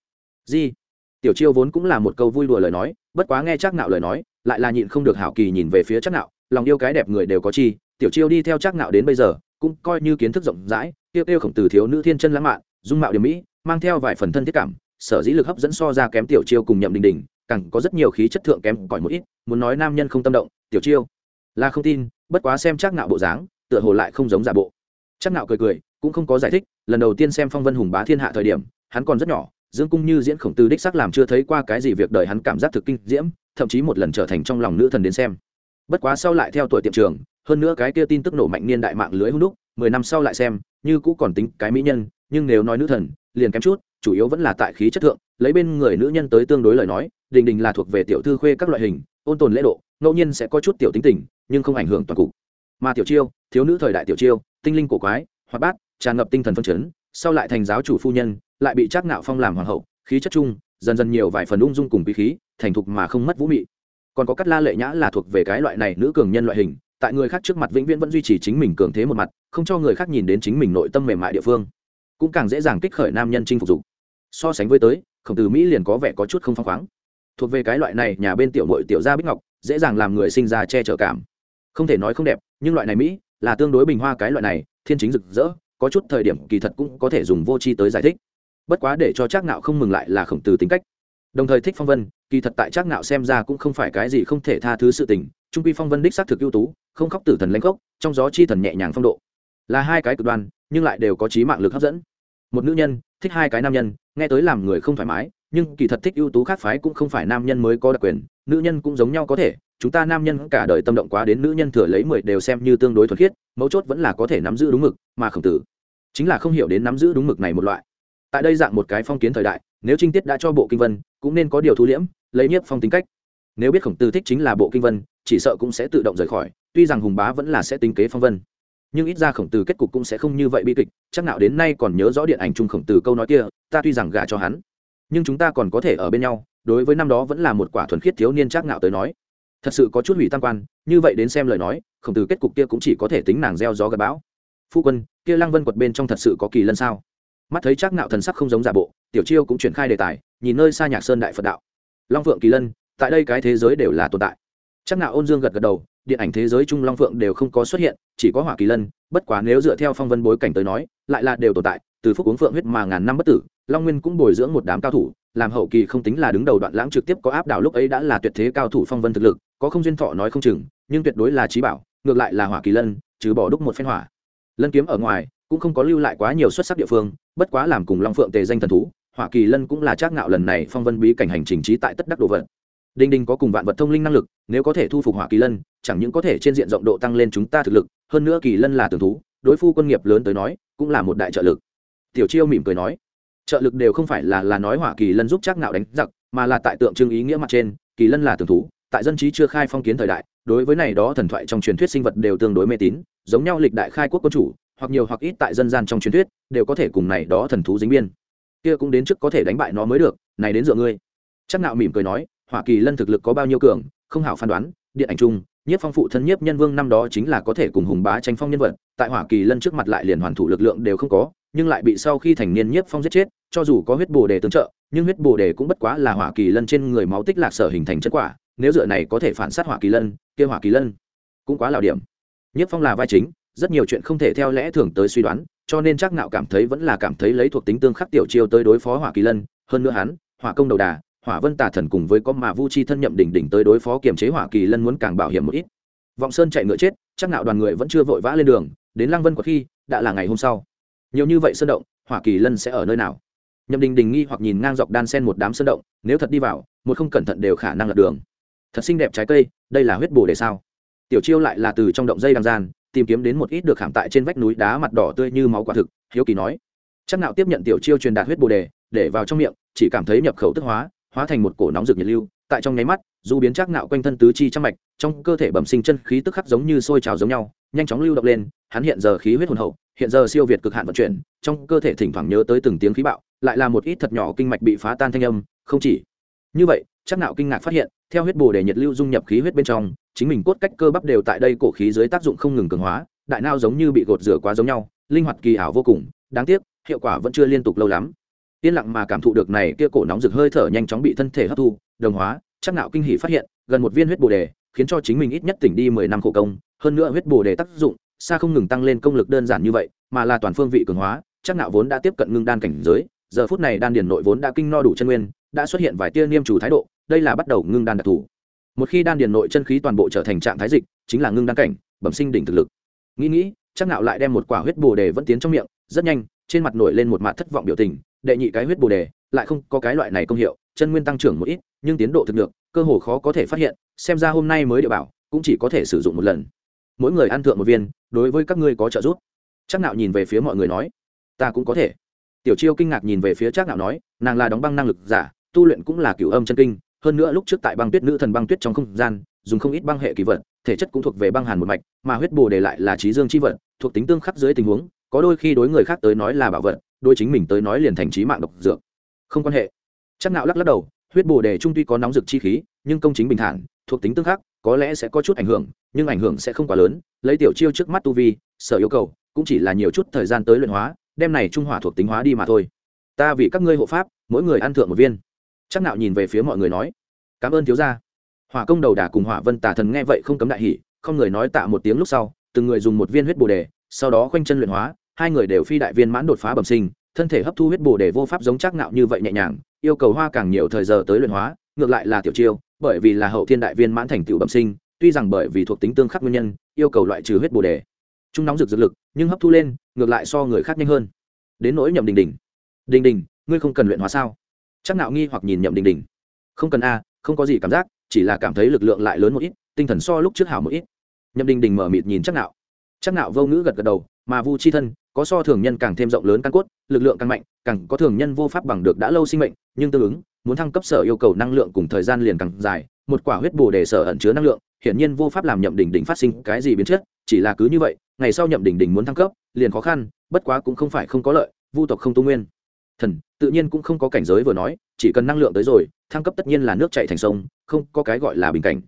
Gì? Tiểu chiêu vốn cũng là một câu vui đùa lời nói, bất quá nghe chắc nạo lời nói, lại là nhịn không được hảo kỳ nhìn về phía chắc nạo lòng yêu cái đẹp người đều có chi, tiểu chiêu đi theo chắc nạo đến bây giờ, cũng coi như kiến thức rộng rãi, tiêu tiêu khổng tử thiếu nữ thiên chân lãng mạn, dung mạo điểm mỹ, mang theo vài phần thân thiết cảm, sở dĩ lực hấp dẫn so ra kém tiểu chiêu cùng nhậm đình đình, càng có rất nhiều khí chất thượng kém cỏi một ít, muốn nói nam nhân không tâm động, tiểu chiêu là không tin, bất quá xem chắc nạo bộ dáng, tựa hồ lại không giống giả bộ. Chắc nạo cười cười cũng không có giải thích, lần đầu tiên xem phong vân hùng bá thiên hạ thời điểm, hắn còn rất nhỏ, dương cung như diễn khổng tử đích sắc làm chưa thấy qua cái gì việc đời hắn cảm giác thực kinh diễm, thậm chí một lần trở thành trong lòng nữ thần đến xem. Bất quá sau lại theo tuổi tiệm trường, hơn nữa cái kia tin tức nổ mạnh niên đại mạng lưới hung đúc, mười năm sau lại xem, như cũ còn tính cái mỹ nhân, nhưng nếu nói nữ thần, liền kém chút, chủ yếu vẫn là tại khí chất thượng, lấy bên người nữ nhân tới tương đối lời nói, đình đình là thuộc về tiểu thư khuê các loại hình, ôn tồn lễ độ, ngẫu nhiên sẽ có chút tiểu tính tình, nhưng không ảnh hưởng toàn cục. Mà tiểu chiêu, thiếu nữ thời đại tiểu chiêu, tinh linh cổ quái, hoạt bát tràn ngập tinh thần phân chấn, sau lại thành giáo chủ phu nhân, lại bị trác ngạo phong làm hoàng hậu, khí chất chung, dần dần nhiều vài phần ung dung cùng bí khí, thành thục mà không mất vũ mị. Còn có cắt la lệ nhã là thuộc về cái loại này nữ cường nhân loại hình, tại người khác trước mặt vĩnh viễn vẫn duy trì chính mình cường thế một mặt, không cho người khác nhìn đến chính mình nội tâm mềm mại địa phương. Cũng càng dễ dàng kích khởi nam nhân chinh phục dục. So sánh với tới, khổng tử mỹ liền có vẻ có chút không phăng khoáng. Thuộc về cái loại này nhà bên tiểu nội tiểu gia bích ngọc, dễ dàng làm người sinh ra che chở cảm. Không thể nói không đẹp, nhưng loại này mỹ là tương đối bình hoa cái loại này, thiên chính rực rỡ có chút thời điểm kỳ thật cũng có thể dùng vô tri tới giải thích. Bất quá để cho trác nạo không mừng lại là khổng tử tính cách. Đồng thời thích phong vân, kỳ thật tại trác nạo xem ra cũng không phải cái gì không thể tha thứ sự tình, trung quy phong vân đích xác thực ưu tú, không khóc tử thần lãnh khốc, trong gió chi thần nhẹ nhàng phong độ. Là hai cái cực đoan, nhưng lại đều có trí mạng lực hấp dẫn. Một nữ nhân, thích hai cái nam nhân, nghe tới làm người không thoải mái, nhưng kỳ thật thích ưu tú khác phái cũng không phải nam nhân mới có đặc quyền, nữ nhân cũng giống nhau có thể, chúng ta nam nhân cả đời tâm động quá đến nữ nhân thừa lấy mười đều xem như tương đối thuần khiết mấu chốt vẫn là có thể nắm giữ đúng mực mà khổng tử chính là không hiểu đến nắm giữ đúng mực này một loại tại đây dạng một cái phong kiến thời đại nếu trinh tiết đã cho bộ kinh vân cũng nên có điều thu liễm lấy nhiếp phong tính cách nếu biết khổng tử thích chính là bộ kinh vân chỉ sợ cũng sẽ tự động rời khỏi tuy rằng hùng bá vẫn là sẽ tính kế phong vân nhưng ít ra khổng tử kết cục cũng sẽ không như vậy bi kịch chắc nào đến nay còn nhớ rõ điện ảnh chung khổng tử câu nói kia ta tuy rằng gả cho hắn nhưng chúng ta còn có thể ở bên nhau đối với năm đó vẫn là một quả thuần khiết thiếu niên chắc ngạo tới nói thật sự có chút hủy tam quan, như vậy đến xem lời nói, khổng tử kết cục kia cũng chỉ có thể tính nàng gieo gió gặp bão. Phu quân, kia lăng vân quật bên trong thật sự có kỳ lân sao? Mắt thấy chắc ngạo thần sắc không giống giả bộ, tiểu chiêu cũng triển khai đề tài, nhìn nơi xa nhạc sơn đại phật đạo. Long phượng kỳ lân, tại đây cái thế giới đều là tồn tại. Chắc ngạo ôn dương gật gật đầu, điện ảnh thế giới trung long phượng đều không có xuất hiện, chỉ có hỏa kỳ lân, bất quá nếu dựa theo phong vân bối cảnh tới nói, lại là đều tồn tại, từ phúc uống phượng huyết mà ngàn năm bất tử, long nguyên cũng bồi dưỡng một đám cao thủ, làm hậu kỳ không tính là đứng đầu đoạn lãng trực tiếp có áp đảo lúc ấy đã là tuyệt thế cao thủ phong vân thực lực có không duyên thọ nói không chừng, nhưng tuyệt đối là trí bảo, ngược lại là hỏa kỳ lân, trừ bỏ đúc một phen hỏa. Lân kiếm ở ngoài, cũng không có lưu lại quá nhiều xuất sắc địa phương, bất quá làm cùng long phượng tề danh thần thú, hỏa kỳ lân cũng là trác ngạo lần này phong vân bí cảnh hành trình trí tại tất đắc đồ vật. Đinh đinh có cùng vạn vật thông linh năng lực, nếu có thể thu phục hỏa kỳ lân, chẳng những có thể trên diện rộng độ tăng lên chúng ta thực lực, hơn nữa kỳ lân là tường thú, đối phu quân nghiệp lớn tới nói, cũng là một đại trợ lực. Tiểu chiêu mỉm cười nói, trợ lực đều không phải là là nói hỏa kỳ lân giúp trác ngạo đánh giặc, mà là tại tượng trưng ý nghĩa mặt trên, kỳ lân là tường thú tại dân trí chưa khai phong kiến thời đại, đối với này đó thần thoại trong truyền thuyết sinh vật đều tương đối mê tín, giống nhau lịch đại khai quốc quân chủ, hoặc nhiều hoặc ít tại dân gian trong truyền thuyết, đều có thể cùng này đó thần thú dính biên. Kia cũng đến trước có thể đánh bại nó mới được, này đến dựa ngươi. Chắc nạo mỉm cười nói, hỏa kỳ lân thực lực có bao nhiêu cường, không hảo phán đoán, điện ảnh chung, nhiếp phong phụ thân nhiếp nhân vương năm đó chính là có thể cùng hùng bá tranh phong nhân vật, tại hỏa kỳ lân trước mặt lại liền hoàn thủ lực lượng đều không có, nhưng lại bị sau khi thành niên nhiếp phong giết chết, cho dù có huyết bồ đề tương trợ, nhưng huyết bồ đề cũng bất quá là hỏa kỳ lân trên người máu tích lạc sở hình thành chất quả nếu dựa này có thể phản sát hỏa kỳ lân, kia hỏa kỳ lân cũng quá lào điểm. Nhất phong là vai chính, rất nhiều chuyện không thể theo lẽ thường tới suy đoán, cho nên chắc nạo cảm thấy vẫn là cảm thấy lấy thuộc tính tương khắc tiểu chiêu tới đối phó hỏa kỳ lân, hơn nữa hắn, hỏa công đầu đà, hỏa vân tà thần cùng với có mà vu chi thân nhậm đỉnh đỉnh tới đối phó kiềm chế hỏa kỳ lân muốn càng bảo hiểm một ít. Vọng sơn chạy ngựa chết, chắc nạo đoàn người vẫn chưa vội vã lên đường, đến lăng vân của khi, đã là ngày hôm sau. Nhiều như vậy sơn động, hỏa kỳ lân sẽ ở nơi nào? Nhậm đình đình nghi hoặc nhìn ngang dọc đan sen một đám sơn động, nếu thật đi vào, một không cẩn thận đều khả năng lật đường thật xinh đẹp trái cây, đây là huyết bổ để sao? Tiểu chiêu lại là từ trong động dây đằng gian, tìm kiếm đến một ít được khảm tại trên vách núi đá mặt đỏ tươi như máu quả thực, hiếu kỳ nói. Chắc nạo tiếp nhận tiểu chiêu truyền đạt huyết bồ đề để vào trong miệng, chỉ cảm thấy nhập khẩu tức hóa hóa thành một cổ nóng rực nhiệt lưu, tại trong nháy mắt, dù biến chắc nạo quanh thân tứ chi trong mạch, trong cơ thể bẩm sinh chân khí tức khắc giống như sôi trào giống nhau, nhanh chóng lưu động lên, hắn hiện giờ khí huyết hồn hậu, hiện giờ siêu việt cực hạn vận chuyển, trong cơ thể thỉnh thoảng nhớ tới từng tiếng khí bạo, lại là một ít thật nhỏ kinh mạch bị phá tan thanh âm, không chỉ. Như vậy chắc nạo kinh ngạc phát hiện, theo huyết bồ đề nhiệt lưu dung nhập khí huyết bên trong, chính mình cốt cách cơ bắp đều tại đây cổ khí dưới tác dụng không ngừng cường hóa, đại nao giống như bị gột rửa quá giống nhau, linh hoạt kỳ ảo vô cùng, đáng tiếc, hiệu quả vẫn chưa liên tục lâu lắm. Yên lặng mà cảm thụ được này kia cổ nóng rực hơi thở nhanh chóng bị thân thể hấp thu, đồng hóa, chắc nạo kinh hỉ phát hiện, gần một viên huyết bồ đề, khiến cho chính mình ít nhất tỉnh đi mười năm khổ công, hơn nữa huyết bồ đề tác dụng, xa không ngừng tăng lên công lực đơn giản như vậy, mà là toàn phương vị cường hóa, chắc nạo vốn đã tiếp cận ngưng đan cảnh giới, giờ phút này đan điền nội vốn đã kinh no đủ chân nguyên, đã xuất hiện vài tia niêm chủ thái độ đây là bắt đầu ngưng đan đặc thù. Một khi đan điền nội chân khí toàn bộ trở thành trạng thái dịch, chính là ngưng đan cảnh, bẩm sinh đỉnh thực lực. Nghĩ nghĩ, chắc nạo lại đem một quả huyết bồ đề vẫn tiến trong miệng, rất nhanh, trên mặt nổi lên một mặt thất vọng biểu tình, đệ nhị cái huyết bồ đề, lại không có cái loại này công hiệu, chân nguyên tăng trưởng một ít, nhưng tiến độ thực được, cơ hồ khó có thể phát hiện, xem ra hôm nay mới địa bảo, cũng chỉ có thể sử dụng một lần. Mỗi người ăn thượng một viên, đối với các ngươi có trợ giúp. Chắc nạo nhìn về phía mọi người nói, ta cũng có thể. Tiểu chiêu kinh ngạc nhìn về phía chắc nạo nói, nàng là đóng băng năng lực giả, tu luyện cũng là cửu âm chân kinh hơn nữa lúc trước tại băng tuyết nữ thần băng tuyết trong không gian, dùng không ít băng hệ kỳ vật, thể chất cũng thuộc về băng hàn một mạch, mà huyết bồ đề lại là trí dương chi vật, thuộc tính tương khắc dưới tình huống, có đôi khi đối người khác tới nói là bảo vật đôi chính mình tới nói liền thành trí mạng độc dược. Không quan hệ. Chắc nạo lắc lắc đầu, huyết bồ đề trung tuy có nóng dực chi khí, nhưng công chính bình thản, thuộc tính tương khắc, có lẽ sẽ có chút ảnh hưởng, nhưng ảnh hưởng sẽ không quá lớn, lấy tiểu chiêu trước mắt tu vi, sở yêu cầu, cũng chỉ là nhiều chút thời gian tới luyện hóa đem này trung hỏa thuộc tính hóa đi mà thôi. Ta vì các ngươi hộ pháp, mỗi người ăn thượng một viên chắc nạo nhìn về phía mọi người nói, cảm ơn thiếu gia. Hỏa công đầu đà cùng hỏa vân tà thần nghe vậy không cấm đại hỉ, không người nói tạ một tiếng lúc sau, từng người dùng một viên huyết bồ đề, sau đó khoanh chân luyện hóa, hai người đều phi đại viên mãn đột phá bẩm sinh, thân thể hấp thu huyết bồ đề vô pháp giống chắc nạo như vậy nhẹ nhàng, yêu cầu hoa càng nhiều thời giờ tới luyện hóa, ngược lại là tiểu chiêu, bởi vì là hậu thiên đại viên mãn thành tựu bẩm sinh, tuy rằng bởi vì thuộc tính tương khắc nguyên nhân, yêu cầu loại trừ huyết bồ đề. Chúng nóng rực dược lực, nhưng hấp thu lên, ngược lại so người khác nhanh hơn. Đến nỗi nhậm đình đình. Đình đình, ngươi không cần luyện hóa sao? Chắc nạo nghi hoặc nhìn nhậm đình đình. Không cần a, không có gì cảm giác, chỉ là cảm thấy lực lượng lại lớn một ít, tinh thần so lúc trước hảo một ít. Nhậm đình đình mở mịt nhìn chắc nạo. Chắc nạo vô ngữ gật gật đầu, mà vu chi thân, có so thường nhân càng thêm rộng lớn căn cốt, lực lượng càng mạnh, càng có thường nhân vô pháp bằng được đã lâu sinh mệnh, nhưng tương ứng, muốn thăng cấp sở yêu cầu năng lượng cùng thời gian liền càng dài, một quả huyết bù để sở ẩn chứa năng lượng, hiển nhiên vô pháp làm nhậm đỉnh đỉnh phát sinh cái gì biến chất, chỉ là cứ như vậy, ngày sau nhậm đỉnh đỉnh muốn thăng cấp, liền khó khăn, bất quá cũng không phải không có lợi, vu tộc không tu nguyên. Thần tự nhiên cũng không có cảnh giới vừa nói, chỉ cần năng lượng tới rồi, thăng cấp tất nhiên là nước chạy thành sông, không có cái gọi là bình cảnh.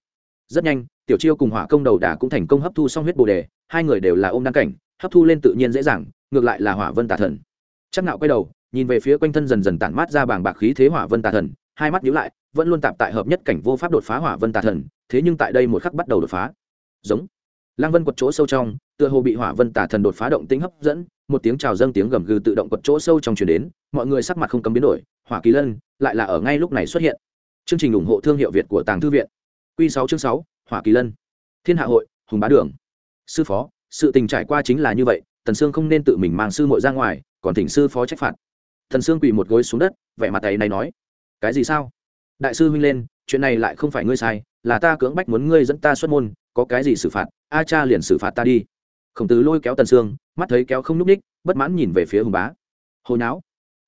Rất nhanh, tiểu chiêu cùng hỏa công đầu đà cũng thành công hấp thu xong huyết bồ đề, hai người đều là ôm đăng cảnh, hấp thu lên tự nhiên dễ dàng, ngược lại là hỏa vân tà thần. Chắc nạo quay đầu, nhìn về phía quanh thân dần dần tản mát ra bảng bạc khí thế hỏa vân tà thần, hai mắt nhíu lại, vẫn luôn tạm tại hợp nhất cảnh vô pháp đột phá hỏa vân tà thần, thế nhưng tại đây một khắc bắt đầu đột phá. Giống lang vân quật chỗ sâu trong, tựa hồ bị hỏa vân tà thần đột phá động tĩnh hấp dẫn, một tiếng chào dâng tiếng gầm gừ tự động quật chỗ sâu trong truyền đến, mọi người sắc mặt không cấm biến đổi, hỏa kỳ lân lại là ở ngay lúc này xuất hiện. Chương trình ủng hộ thương hiệu việt của tàng thư viện. Quy sáu chương sáu, hỏa kỳ lân. Thiên hạ hội, hùng bá đường. Sư phó, sự tình trải qua chính là như vậy, tần sương không nên tự mình mang sư muội ra ngoài, còn thỉnh sư phó trách phạt. Thần sương quỳ một gối xuống đất, vẻ mặt tay này nói, cái gì sao? Đại sư huynh lên, chuyện này lại không phải ngươi sai, là ta cưỡng bách muốn ngươi dẫn ta xuất môn có cái gì xử phạt, a cha liền xử phạt ta đi. Khổng tử lôi kéo tần sương, mắt thấy kéo không n ú c ních, bất mãn nhìn về phía hùng bá. Hồi não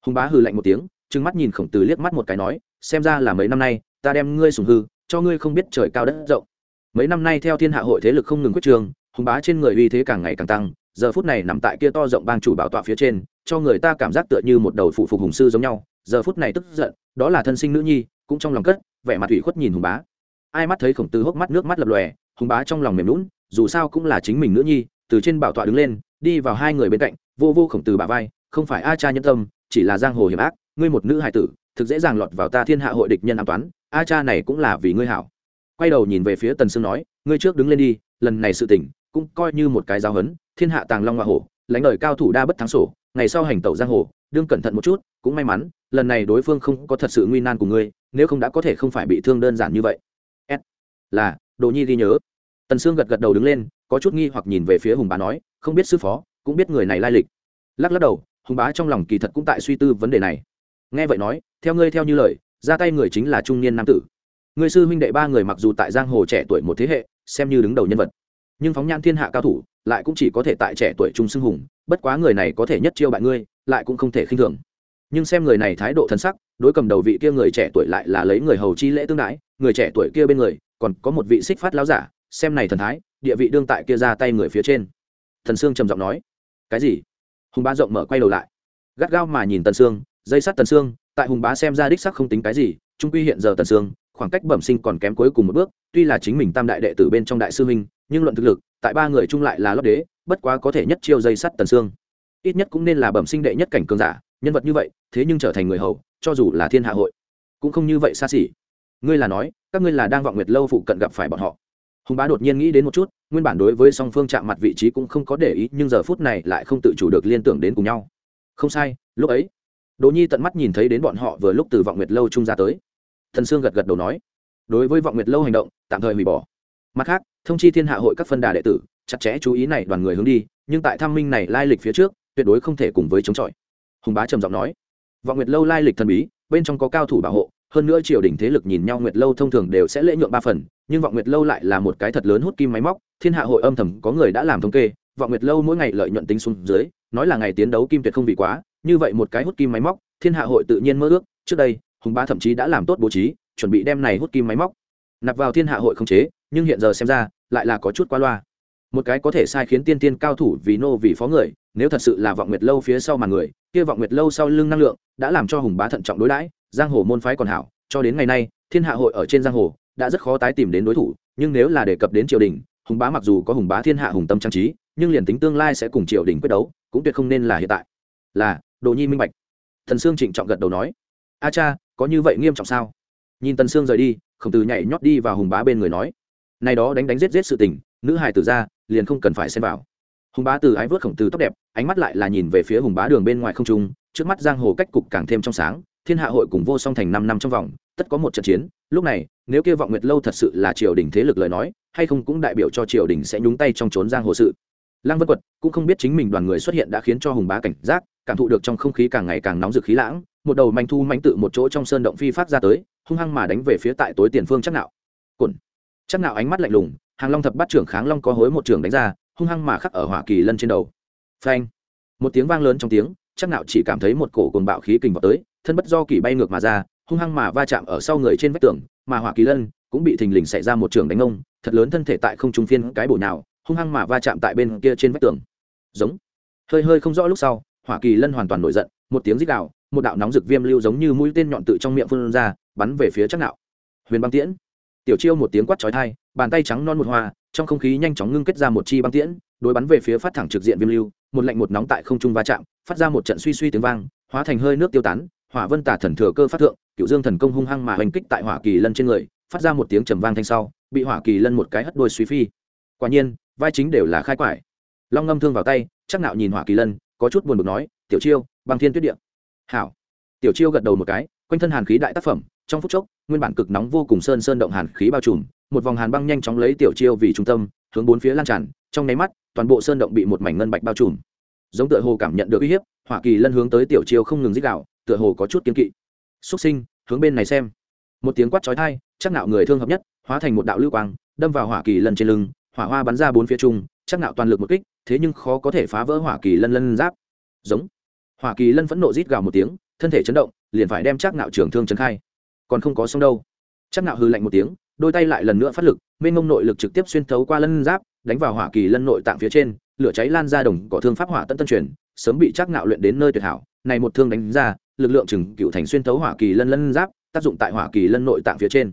hùng bá hừ lạnh một tiếng, trừng mắt nhìn khổng tử liếc mắt một cái nói, xem ra là mấy năm nay, ta đem ngươi sùng hư, cho ngươi không biết trời cao đất rộng. Mấy năm nay theo thiên hạ hội thế lực không ngừng quyết trường, hùng bá trên người uy thế càng ngày càng tăng, giờ phút này nằm tại kia to rộng bang chủ bảo tọa phía trên, cho người ta cảm giác tựa như một đầu phụ phục hùng sư giống nhau, giờ phút này tức giận, đó là thân sinh nữ nhi, cũng trong lòng cất, vẻ mặt ủy khuất nhìn hùng bá. Ai mắt thấy khổng tử hốc mắt, nước mắt lập lòe hùng bá trong lòng mềm lún, dù sao cũng là chính mình nữ nhi, từ trên bảo tọa đứng lên, đi vào hai người bên cạnh, vô vô khổng tử bà vai, không phải a cha nhân tâm, chỉ là giang hồ hiểm ác, ngươi một nữ hài tử, thực dễ dàng lọt vào ta thiên hạ hội địch nhân an toán, a cha này cũng là vì ngươi hảo. Quay đầu nhìn về phía tần sương nói, ngươi trước đứng lên đi, lần này sự tỉnh cũng coi như một cái giáo hấn thiên hạ tàng long hoa hổ, lãnh đời cao thủ đa bất thắng sổ, ngày sau hành tẩu giang hồ, đương cẩn thận một chút, cũng may mắn, lần này đối phương không có thật sự nguy nan của ngươi, nếu không đã có thể không phải bị thương đơn giản như vậy. S là đồ nhi ghi nhớ. Tần sương gật gật đầu đứng lên, có chút nghi hoặc nhìn về phía hùng bá nói, không biết sư phó, cũng biết người này lai lịch. Lắc lắc đầu, hùng bá trong lòng kỳ thật cũng tại suy tư vấn đề này. Nghe vậy nói, theo ngươi theo như lời, ra tay người chính là trung niên nam tử. Người sư huynh đệ ba người mặc dù tại giang hồ trẻ tuổi một thế hệ, xem như đứng đầu nhân vật, nhưng phóng nhan thiên hạ cao thủ, lại cũng chỉ có thể tại trẻ tuổi trung xưng hùng, bất quá người này có thể nhất chiêu bại ngươi, lại cũng không thể khinh thường. Nhưng xem người này thái độ thân sắc, đối cầm đầu vị kia người trẻ tuổi lại là lấy người hầu chi lễ tương đãi, người trẻ tuổi kia bên người còn có một vị xích phát lão giả, xem này thần thái, địa vị đương tại kia ra tay người phía trên. Thần sương trầm giọng nói, cái gì? Hùng bá rộng mở quay đầu lại, gắt gao mà nhìn tần sương, dây sắt tần sương, tại hùng bá xem ra đích sắc không tính cái gì, trung quy hiện giờ tần sương, khoảng cách bẩm sinh còn kém cuối cùng một bước, tuy là chính mình tam đại đệ tử bên trong đại sư huynh, nhưng luận thực lực, tại ba người chung lại là lót đế, bất quá có thể nhất chiêu dây sắt tần sương. Ít nhất cũng nên là bẩm sinh đệ nhất cảnh cường giả, nhân vật như vậy, thế nhưng trở thành người hầu, cho dù là thiên hạ hội, cũng không như vậy xa xỉ ngươi là nói, các ngươi là đang vọng nguyệt lâu phụ cận gặp phải bọn họ. Hùng bá đột nhiên nghĩ đến một chút, nguyên bản đối với song phương chạm mặt vị trí cũng không có để ý, nhưng giờ phút này lại không tự chủ được liên tưởng đến cùng nhau. Không sai, lúc ấy, đỗ nhi tận mắt nhìn thấy đến bọn họ vừa lúc từ vọng nguyệt lâu trung ra tới. Thần sương gật gật đầu nói, đối với vọng nguyệt lâu hành động, tạm thời hủy bỏ. Mặt khác, thông chi thiên hạ hội các phân đà đệ tử, chặt chẽ chú ý này đoàn người hướng đi, nhưng tại tham minh này lai lịch phía trước, tuyệt đối không thể cùng với chống chọi. Hùng bá trầm giọng nói, vọng nguyệt lâu lai lịch thần bí, bên trong có cao thủ bảo hộ hơn nữa triều đình thế lực nhìn nhau nguyệt lâu thông thường đều sẽ lễ nhượng ba phần, nhưng vọng nguyệt lâu lại là một cái thật lớn hút kim máy móc, thiên hạ hội âm thầm có người đã làm thống kê, vọng nguyệt lâu mỗi ngày lợi nhuận tính xuống dưới, nói là ngày tiến đấu kim tuyệt không bị quá, như vậy một cái hút kim máy móc, thiên hạ hội tự nhiên mơ ước, trước đây, hùng bá thậm chí đã làm tốt bố trí, chuẩn bị đem này hút kim máy móc nạp vào thiên hạ hội không chế, nhưng hiện giờ xem ra, lại là có chút quá loa. Một cái có thể sai khiến tiên tiên cao thủ vì nô vì phó người, nếu thật sự là vọng nguyệt lâu phía sau màn người, kia vọng nguyệt lâu sau lưng năng lượng, đã làm cho hùng bá thận trọng đối đãi giang hồ môn phái còn hảo, cho đến ngày nay, thiên hạ hội ở trên giang hồ đã rất khó tái tìm đến đối thủ, nhưng nếu là đề cập đến triều đình, hùng bá mặc dù có hùng bá thiên hạ hùng tâm trang trí, nhưng liền tính tương lai sẽ cùng triều đình quyết đấu, cũng tuyệt không nên là hiện tại. Là, đồ nhi minh bạch. Thần sương trịnh trọng gật đầu nói. A cha, có như vậy nghiêm trọng sao? Nhìn tần sương rời đi, khổng tử nhảy nhót đi vào hùng bá bên người nói. Nay đó đánh đánh giết giết sự tình, nữ hài tử ra, liền không cần phải xem vào. Hùng bá từ ái vớt khổng tử tóc đẹp, ánh mắt lại là nhìn về phía hùng bá đường bên ngoài không trung, trước mắt giang hồ cách cục càng thêm trong sáng thiên hạ hội cùng vô song thành năm năm trong vòng, tất có một trận chiến. Lúc này, nếu kia vọng nguyệt lâu thật sự là triều đình thế lực lời nói, hay không cũng đại biểu cho triều đình sẽ nhúng tay trong trốn giang hồ sự. Lăng vân quật cũng không biết chính mình đoàn người xuất hiện đã khiến cho hùng bá cảnh giác, cảm thụ được trong không khí càng ngày càng nóng rực khí lãng, một đầu manh thu manh tự một chỗ trong sơn động phi phát ra tới, hung hăng mà đánh về phía tại tối tiền phương chắc nạo. Cồn chắc nạo ánh mắt lạnh lùng, hàng long thập bắt trưởng kháng long có hối một trưởng đánh ra, hung hăng mà khắc ở hỏa kỳ lân trên đầu. Phanh. Một tiếng vang lớn trong tiếng chắc nạo chỉ cảm thấy một cổ cuồng bạo khí kình vào tới thân bất do kỳ bay ngược mà ra, hung hăng mà va chạm ở sau người trên vách tường, mà hỏa kỳ lân cũng bị thình lình xảy ra một trường đánh ông thật lớn thân thể tại không trung phiên cái bổ nào hung hăng mà va chạm tại bên kia trên vách tường. Giống. Hơi hơi không rõ lúc sau, hỏa kỳ lân hoàn toàn nổi giận, một tiếng rít đạo một đạo nóng rực viêm lưu giống như mũi tên nhọn tự trong miệng phun ra, bắn về phía chắc nạo. Huyền băng tiễn. Tiểu chiêu một tiếng quát chói tai, bàn tay trắng non một hoa, trong không khí nhanh chóng ngưng kết ra một chi băng tiễn, đối bắn về phía phát thẳng trực diện viêm lưu, một lạnh một nóng tại không trung va chạm, phát ra một trận suy suy tiếng vang, hóa thành hơi nước tiêu tán hỏa vân tả thần thừa cơ phát thượng cựu dương thần công hung hăng mà hành kích tại hỏa kỳ lân trên người, phát ra một tiếng trầm vang thanh sau, bị hỏa kỳ lân một cái hất đôi suy phi. Quả nhiên, vai chính đều là khai quải. Long ngâm thương vào tay, chắc nạo nhìn hỏa kỳ lân, có chút buồn bực nói, tiểu chiêu, băng thiên tuyết địa. Hảo. Tiểu chiêu gật đầu một cái, quanh thân hàn khí đại tác phẩm, trong phút chốc, nguyên bản cực nóng vô cùng sơn sơn động hàn khí bao trùm, một vòng hàn băng nhanh chóng lấy tiểu chiêu vì trung tâm, hướng bốn phía lan tràn, trong nháy mắt, toàn bộ sơn động bị một mảnh ngân bạch bao trùm. Giống tựa hồ cảm nhận được uy hiếp, hỏa kỳ lân hướng tới tiểu chiêu không ngừng dích đạo tựa hồ có chút kiên kỵ. Xuất sinh, hướng bên này xem. Một tiếng quát chói thai chắc nạo người thương hợp nhất, hóa thành một đạo lưu quang, đâm vào hỏa kỳ lân trên lưng, hỏa hoa bắn ra bốn phía trung, chắc nạo toàn lực một kích, thế nhưng khó có thể phá vỡ hỏa kỳ lân lân giáp. Giống. Hỏa kỳ lân phẫn nộ rít gào một tiếng, thân thể chấn động, liền phải đem chắc nạo trưởng thương chấn khai. Còn không có xong đâu. Chắc nạo hừ lạnh một tiếng, đôi tay lại lần nữa phát lực, mênh mông nội lực trực tiếp xuyên thấu qua lân giáp, đánh vào hỏa kỳ lân nội tạng phía trên, lửa cháy lan ra đồng cỏ thương pháp hỏa tân tân truyền, sớm bị chắc nạo luyện đến nơi tuyệt hảo, này một thương đánh ra lực lượng chừng cựu thành xuyên thấu hỏa kỳ lân lân giáp, tác dụng tại hỏa kỳ lân nội tạng phía trên.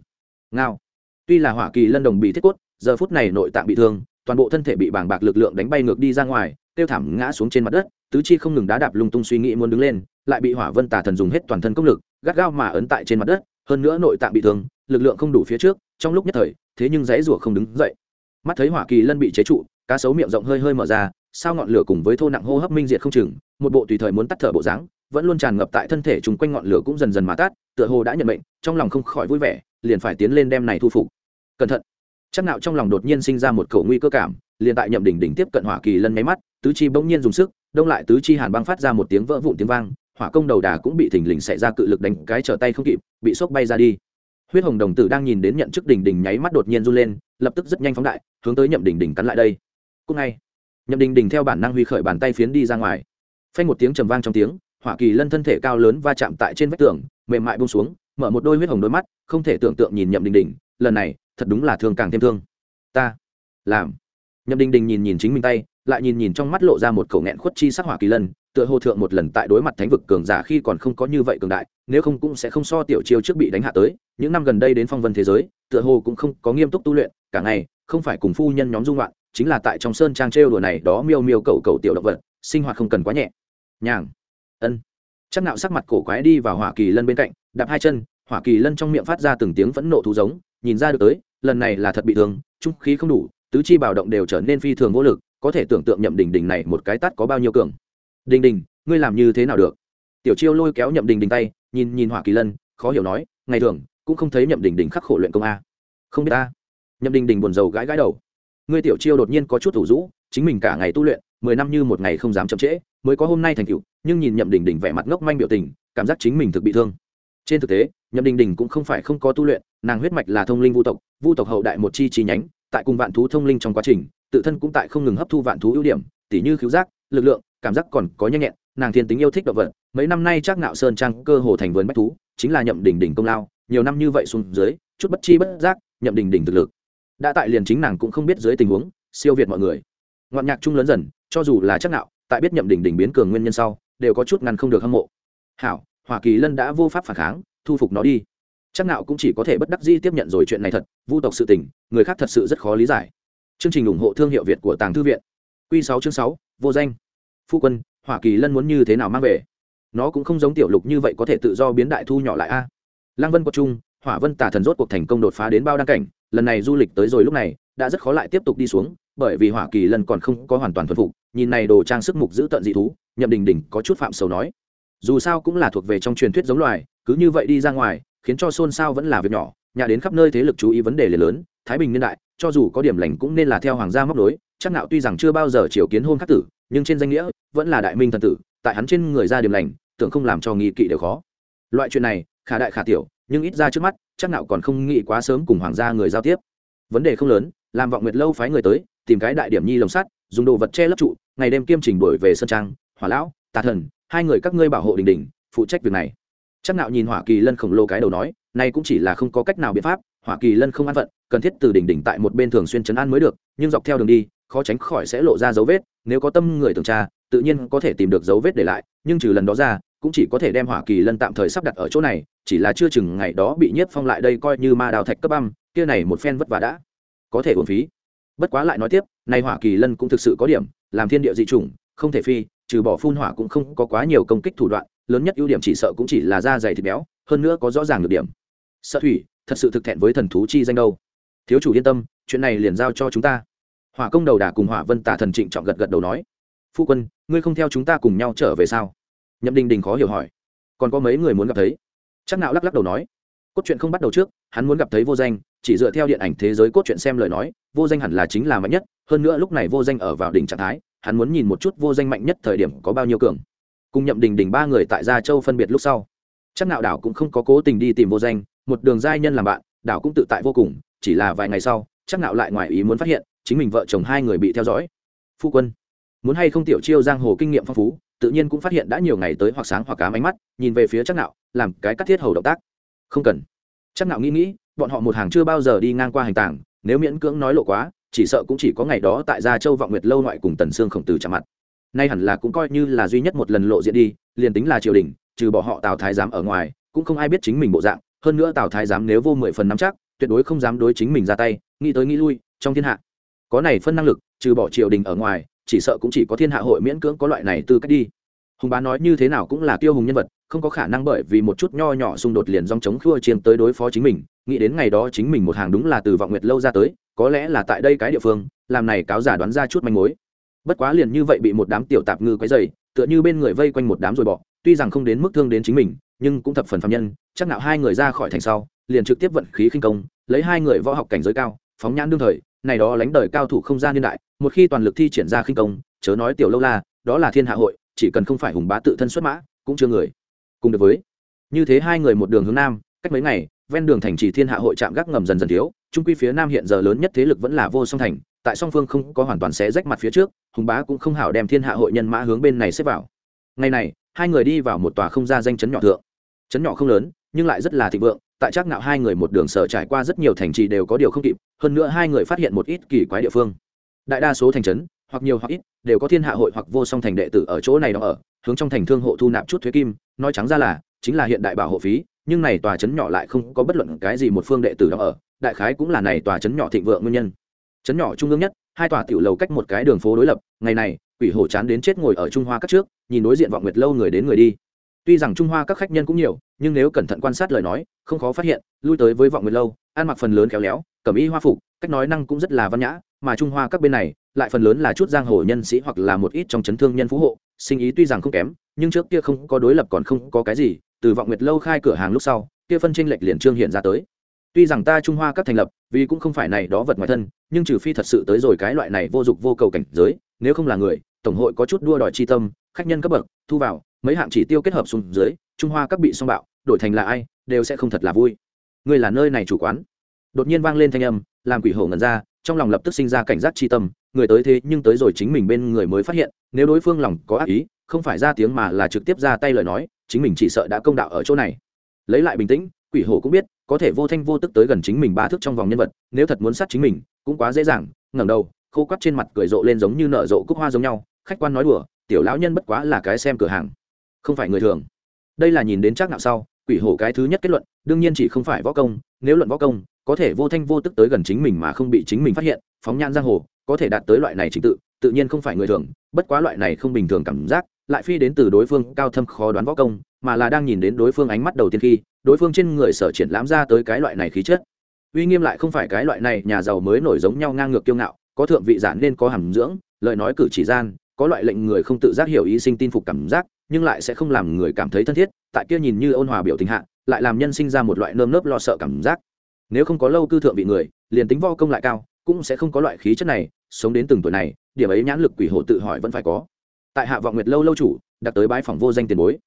Ngao. Tuy là hỏa kỳ lân đồng bị thiết cốt, giờ phút này nội tạng bị thương, toàn bộ thân thể bị bàng bạc lực lượng đánh bay ngược đi ra ngoài, tiêu thảm ngã xuống trên mặt đất, tứ chi không ngừng đá đạp lung tung suy nghĩ muốn đứng lên, lại bị hỏa vân tà thần dùng hết toàn thân công lực, gắt gao mà ấn tại trên mặt đất, hơn nữa nội tạng bị thương, lực lượng không đủ phía trước, trong lúc nhất thời, thế nhưng dãy rủa không đứng dậy. Mắt thấy hỏa kỳ lân bị chế trụ, cá sấu miệng rộng hơi hơi mở ra, sao ngọn lửa cùng với thô nặng hô hấp minh diệt không chừng, một bộ tùy thời muốn tắt thở bộ dáng vẫn luôn tràn ngập tại thân thể chúng quanh ngọn lửa cũng dần dần mà tắt tựa hồ đã nhận mệnh, trong lòng không khỏi vui vẻ, liền phải tiến lên đem này thu phục. Cẩn thận. Chắc nạo trong lòng đột nhiên sinh ra một cầu nguy cơ cảm, liền tại nhậm đỉnh đỉnh tiếp cận hỏa kỳ lân máy mắt, tứ chi bỗng nhiên dùng sức, đông lại tứ chi hàn băng phát ra một tiếng vỡ vụn tiếng vang, hỏa công đầu đà cũng bị thình lình xảy ra cự lực đánh cái trở tay không kịp, bị sốc bay ra đi. Huyết hồng đồng tử đang nhìn đến nhận chức đỉnh đỉnh nháy mắt đột nhiên run lên, lập tức rất nhanh phóng đại, hướng tới nhậm đỉnh đỉnh cắn lại đây. Cũng ngay. Nhậm đỉnh đỉnh theo bản năng huy khởi bàn tay phiến đi ra ngoài. Phanh một tiếng trầm vang trong tiếng hỏa kỳ lân thân thể cao lớn va chạm tại trên vách tường, mềm mại buông xuống, mở một đôi huyết hồng đôi mắt, không thể tưởng tượng nhìn nhậm đình đình, lần này, thật đúng là thương càng thêm thương. Ta, làm. Nhậm đình đình nhìn nhìn chính mình tay, lại nhìn nhìn trong mắt lộ ra một khẩu nghẹn khuất chi sắc hỏa kỳ lân, tựa hồ thượng một lần tại đối mặt thánh vực cường giả khi còn không có như vậy cường đại, nếu không cũng sẽ không so tiểu chiêu trước bị đánh hạ tới. Những năm gần đây đến phong vân thế giới, tựa hồ cũng không có nghiêm túc tu luyện, cả ngày, không phải cùng phu nhân nhóm dung loạn, chính là tại trong sơn trang trêu đùa này đó miêu miêu cầu cầu tiểu động vật, sinh hoạt không cần quá nhẹ. Nhàng ân. Chắc nạo sắc mặt cổ quái đi vào hỏa kỳ lân bên cạnh, đạp hai chân, hỏa kỳ lân trong miệng phát ra từng tiếng phẫn nộ thú giống, nhìn ra được tới, lần này là thật bị thương, trung khí không đủ, tứ chi bào động đều trở nên phi thường vô lực, có thể tưởng tượng nhậm đình đình này một cái tát có bao nhiêu cường. Đình đình, ngươi làm như thế nào được? Tiểu chiêu lôi kéo nhậm đình đình tay, nhìn nhìn hỏa kỳ lân, khó hiểu nói, ngày thường, cũng không thấy nhậm đình đình khắc khổ luyện công a. Không biết ta. Nhậm đình đình buồn rầu gãi gãi đầu. Ngươi tiểu chiêu đột nhiên có chút thủ rũ, chính mình cả ngày tu luyện mười năm như một ngày không dám chậm trễ, mới có hôm nay thành tựu, nhưng nhìn nhậm đình đình vẻ mặt ngốc manh biểu tình, cảm giác chính mình thực bị thương. Trên thực tế, nhậm đình đình cũng không phải không có tu luyện, nàng huyết mạch là thông linh vu tộc vu tộc hậu đại một chi chi nhánh, tại cùng vạn thú thông linh trong quá trình, tự thân cũng tại không ngừng hấp thu vạn thú ưu điểm, tỉ như khiếu giác, lực lượng, cảm giác còn có nhanh nhẹn, nàng thiên tính yêu thích động vật, mấy năm nay chắc nạo sơn trang cơ hồ thành vườn bách thú, chính là nhậm đình đình công lao, nhiều năm như vậy xuống dưới, chút bất chi bất giác, nhậm đình đình thực lực, đã tại liền chính nàng cũng không biết dưới tình huống, siêu việt mọi người. Ngoạn nhạc chung lớn dần cho dù là chắc nạo tại biết nhậm đỉnh đỉnh biến cường nguyên nhân sau đều có chút ngăn không được hâm mộ. Hảo hoa kỳ lân đã vô pháp phản kháng thu phục nó đi. Chắc nạo cũng chỉ có thể bất đắc dĩ tiếp nhận rồi chuyện này thật vu tộc sự tình người khác thật sự rất khó lý giải. Chương trình ủng hộ thương hiệu việt của tàng thư viện. Quy 6 chương 6, vô danh. Phu quân hoa kỳ lân muốn như thế nào mang về? Nó cũng không giống tiểu lục như vậy có thể tự do biến đại thu nhỏ lại a. À. lăng vân quật trung hỏa vân tả thần rốt cuộc thành công đột phá đến bao đăng cảnh lần này du lịch tới rồi lúc này đã rất khó lại tiếp tục đi xuống bởi vì hỏa kỳ lân còn không có hoàn toàn thuần phục, nhìn này đồ trang sức mục giữ tận dị thú, nhậm đình đình có chút phạm sầu nói. Dù sao cũng là thuộc về trong truyền thuyết giống loài, cứ như vậy đi ra ngoài, khiến cho xôn xao vẫn là việc nhỏ, nhà đến khắp nơi thế lực chú ý vấn đề lớn, thái bình niên đại, cho dù có điểm lành cũng nên là theo hoàng gia móc đối chắc nạo tuy rằng chưa bao giờ triều kiến hôn khắc tử, nhưng trên danh nghĩa, vẫn là đại minh thần tử, tại hắn trên người ra điểm lành, tưởng không làm cho nghi kỵ đều khó. Loại chuyện này, khả đại khả tiểu, nhưng ít ra trước mắt, chắc nạo còn không nghĩ quá sớm cùng hoàng gia người giao tiếp. Vấn đề không lớn, làm vọng nguyệt lâu phái người tới tìm cái đại điểm nhi lồng sắt, dùng đồ vật che lấp trụ, ngày đêm kiêm trình đổi về sân trang, hỏa lão, tà thần, hai người các ngươi bảo hộ đình đình, phụ trách việc này. Chắc nạo nhìn hỏa kỳ lân khổng lồ cái đầu nói nay cũng chỉ là không có cách nào biện pháp, hỏa kỳ lân không an phận, cần thiết từ đỉnh đỉnh tại một bên thường xuyên chấn an mới được, nhưng dọc theo đường đi, khó tránh khỏi sẽ lộ ra dấu vết, nếu có tâm người tưởng tra, tự nhiên có thể tìm được dấu vết để lại, nhưng trừ lần đó ra, cũng chỉ có thể đem hỏa kỳ lân tạm thời sắp đặt ở chỗ này, chỉ là chưa chừng ngày đó bị nhiếp phong lại đây coi như ma đào thạch cấp âm, kia này một phen vất vả đã có thể uổng phí bất quá lại nói tiếp nay hỏa kỳ lân cũng thực sự có điểm, làm thiên địa dị chủng, không thể phi, trừ bỏ phun hỏa cũng không có quá nhiều công kích thủ đoạn, lớn nhất ưu điểm chỉ sợ cũng chỉ là da dày thịt béo, hơn nữa có rõ ràng được điểm. Sợ thủy, thật sự thực thẹn với thần thú chi danh đâu. Thiếu chủ yên tâm, chuyện này liền giao cho chúng ta. Hỏa công đầu đà cùng hỏa vân tả thần trịnh trọng gật gật đầu nói. Phu quân, ngươi không theo chúng ta cùng nhau trở về sao? Nhậm đình đình khó hiểu hỏi. Còn có mấy người muốn gặp thấy? Chắc nạo lắc lắc đầu nói cốt truyện không bắt đầu trước, hắn muốn gặp thấy vô danh, chỉ dựa theo điện ảnh thế giới cốt truyện xem lời nói, vô danh hẳn là chính là mạnh nhất, hơn nữa lúc này vô danh ở vào đỉnh trạng thái, hắn muốn nhìn một chút vô danh mạnh nhất thời điểm có bao nhiêu cường. Cùng nhậm đình đình ba người tại gia châu phân biệt lúc sau, chắc nạo đảo cũng không có cố tình đi tìm vô danh, một đường giai nhân làm bạn, đảo cũng tự tại vô cùng, chỉ là vài ngày sau, chắc nạo lại ngoài ý muốn phát hiện, chính mình vợ chồng hai người bị theo dõi. Phu quân, muốn hay không tiểu chiêu giang hồ kinh nghiệm phong phú, tự nhiên cũng phát hiện đã nhiều ngày tới hoặc sáng hoặc cám ánh mắt, nhìn về phía chắc nạo làm cái cắt thiết hầu động tác không cần. Chắc nạo nghĩ nghĩ, bọn họ một hàng chưa bao giờ đi ngang qua hành tảng nếu miễn cưỡng nói lộ quá, chỉ sợ cũng chỉ có ngày đó tại gia châu vọng nguyệt lâu ngoại cùng tần sương khổng tử chạm mặt. Nay hẳn là cũng coi như là duy nhất một lần lộ diện đi, liền tính là triều đình, trừ bỏ họ tào thái giám ở ngoài, cũng không ai biết chính mình bộ dạng. Hơn nữa tào thái giám nếu vô mười phần nắm chắc, tuyệt đối không dám đối chính mình ra tay, nghĩ tới nghĩ lui, trong thiên hạ. Có này phân năng lực, trừ bỏ triều đình ở ngoài, chỉ sợ cũng chỉ có thiên hạ hội miễn cưỡng có loại này tư cách đi hùng bá nói như thế nào cũng là tiêu hùng nhân vật, không có khả năng bởi vì một chút nho nhỏ xung đột liền dòng chống khua chiên tới đối phó chính mình, nghĩ đến ngày đó chính mình một hàng đúng là từ vọng nguyệt lâu ra tới, có lẽ là tại đây cái địa phương, làm này cáo giả đoán ra chút manh mối. Bất quá liền như vậy bị một đám tiểu tạp ngư quấy dày tựa như bên người vây quanh một đám rồi bỏ, tuy rằng không đến mức thương đến chính mình, nhưng cũng thập phần phạm nhân, chắc nào hai người ra khỏi thành sau, liền trực tiếp vận khí khinh công, lấy hai người võ học cảnh giới cao, phóng nhãn đương thời, này đó lánh đời cao thủ không gian niên đại, một khi toàn lực thi triển ra khinh công, chớ nói tiểu lâu la, đó là thiên hạ hội chỉ cần không phải hùng bá tự thân xuất mã, cũng chưa người. Cùng được với, như thế hai người một đường hướng nam, cách mấy ngày, ven đường thành trì thiên hạ hội chạm gác ngầm dần dần thiếu, trung quy phía nam hiện giờ lớn nhất thế lực vẫn là vô song thành, tại song phương không có hoàn toàn xé rách mặt phía trước, hùng bá cũng không hảo đem thiên hạ hội nhân mã hướng bên này xếp vào. Ngày này, hai người đi vào một tòa không ra danh chấn nhỏ thượng. Chấn nhỏ không lớn, nhưng lại rất là thịnh vượng, tại chắc nạo hai người một đường sở trải qua rất nhiều thành trì đều có điều không kịp, hơn nữa hai người phát hiện một ít kỳ quái địa phương. Đại đa số thành trấn hoặc nhiều hoặc ít, đều có thiên hạ hội hoặc vô song thành đệ tử ở chỗ này đó ở, hướng trong thành thương hộ thu nạp chút thuế kim, nói trắng ra là, chính là hiện đại bảo hộ phí, nhưng này tòa trấn nhỏ lại không có bất luận cái gì một phương đệ tử đó ở, đại khái cũng là này tòa trấn nhỏ thịnh vượng nguyên nhân. Trấn nhỏ trung ương nhất, hai tòa tiểu lầu cách một cái đường phố đối lập, ngày này, quỷ hổ chán đến chết ngồi ở trung hoa các trước, nhìn đối diện vọng nguyệt lâu người đến người đi. Tuy rằng trung hoa các khách nhân cũng nhiều, nhưng nếu cẩn thận quan sát lời nói, không khó phát hiện, lui tới với vọng nguyệt lâu, ăn mặc phần lớn khéo léo, cẩm y hoa phục, cách nói năng cũng rất là văn nhã, mà trung hoa các bên này lại phần lớn là chút giang hồ nhân sĩ hoặc là một ít trong chấn thương nhân phú hộ, sinh ý tuy rằng không kém, nhưng trước kia không có đối lập còn không có cái gì, từ vọng nguyệt lâu khai cửa hàng lúc sau, kia phân tranh lệch liền trương hiện ra tới. Tuy rằng ta trung hoa các thành lập, vì cũng không phải này đó vật ngoài thân, nhưng trừ phi thật sự tới rồi cái loại này vô dụng vô cầu cảnh giới, nếu không là người, tổng hội có chút đua đòi chi tâm, khách nhân cấp bậc, thu vào, mấy hạng chỉ tiêu kết hợp xuống dưới, trung hoa các bị song bạo, đổi thành là ai, đều sẽ không thật là vui. Ngươi là nơi này chủ quán. Đột nhiên vang lên thanh âm, làm quỷ hổ ngẩn ra trong lòng lập tức sinh ra cảnh giác chi tâm, người tới thế nhưng tới rồi chính mình bên người mới phát hiện, nếu đối phương lòng có ác ý, không phải ra tiếng mà là trực tiếp ra tay lời nói, chính mình chỉ sợ đã công đạo ở chỗ này. Lấy lại bình tĩnh, quỷ hổ cũng biết, có thể vô thanh vô tức tới gần chính mình ba thước trong vòng nhân vật, nếu thật muốn sát chính mình, cũng quá dễ dàng, ngẩng đầu, khô quắt trên mặt cười rộ lên giống như nở rộ cúc hoa giống nhau, khách quan nói đùa, tiểu lão nhân bất quá là cái xem cửa hàng, không phải người thường. Đây là nhìn đến chắc nào sau, quỷ hổ cái thứ nhất kết luận, đương nhiên chỉ không phải võ công, nếu luận võ công có thể vô thanh vô tức tới gần chính mình mà không bị chính mình phát hiện, phóng nhan giang hồ, có thể đạt tới loại này trình tự tự nhiên không phải người thường, bất quá loại này không bình thường cảm giác, lại phi đến từ đối phương cao thâm khó đoán võ công, mà là đang nhìn đến đối phương ánh mắt đầu tiên khi, đối phương trên người sở triển lãm ra tới cái loại này khí chất. Uy nghiêm lại không phải cái loại này nhà giàu mới nổi giống nhau ngang ngược kiêu ngạo, có thượng vị giản nên có hàm dưỡng, lời nói cử chỉ gian, có loại lệnh người không tự giác hiểu ý sinh tin phục cảm giác, nhưng lại sẽ không làm người cảm thấy thân thiết, tại kia nhìn như ôn hòa biểu tình hạ, lại làm nhân sinh ra một loại nơm nớp lo sợ cảm giác nếu không có lâu cư thượng vị người, liền tính vo công lại cao, cũng sẽ không có loại khí chất này, sống đến từng tuổi này, điểm ấy nhãn lực quỷ hộ tự hỏi vẫn phải có. Tại hạ vọng nguyệt lâu lâu chủ, đặt tới bãi phòng vô danh tiền bối.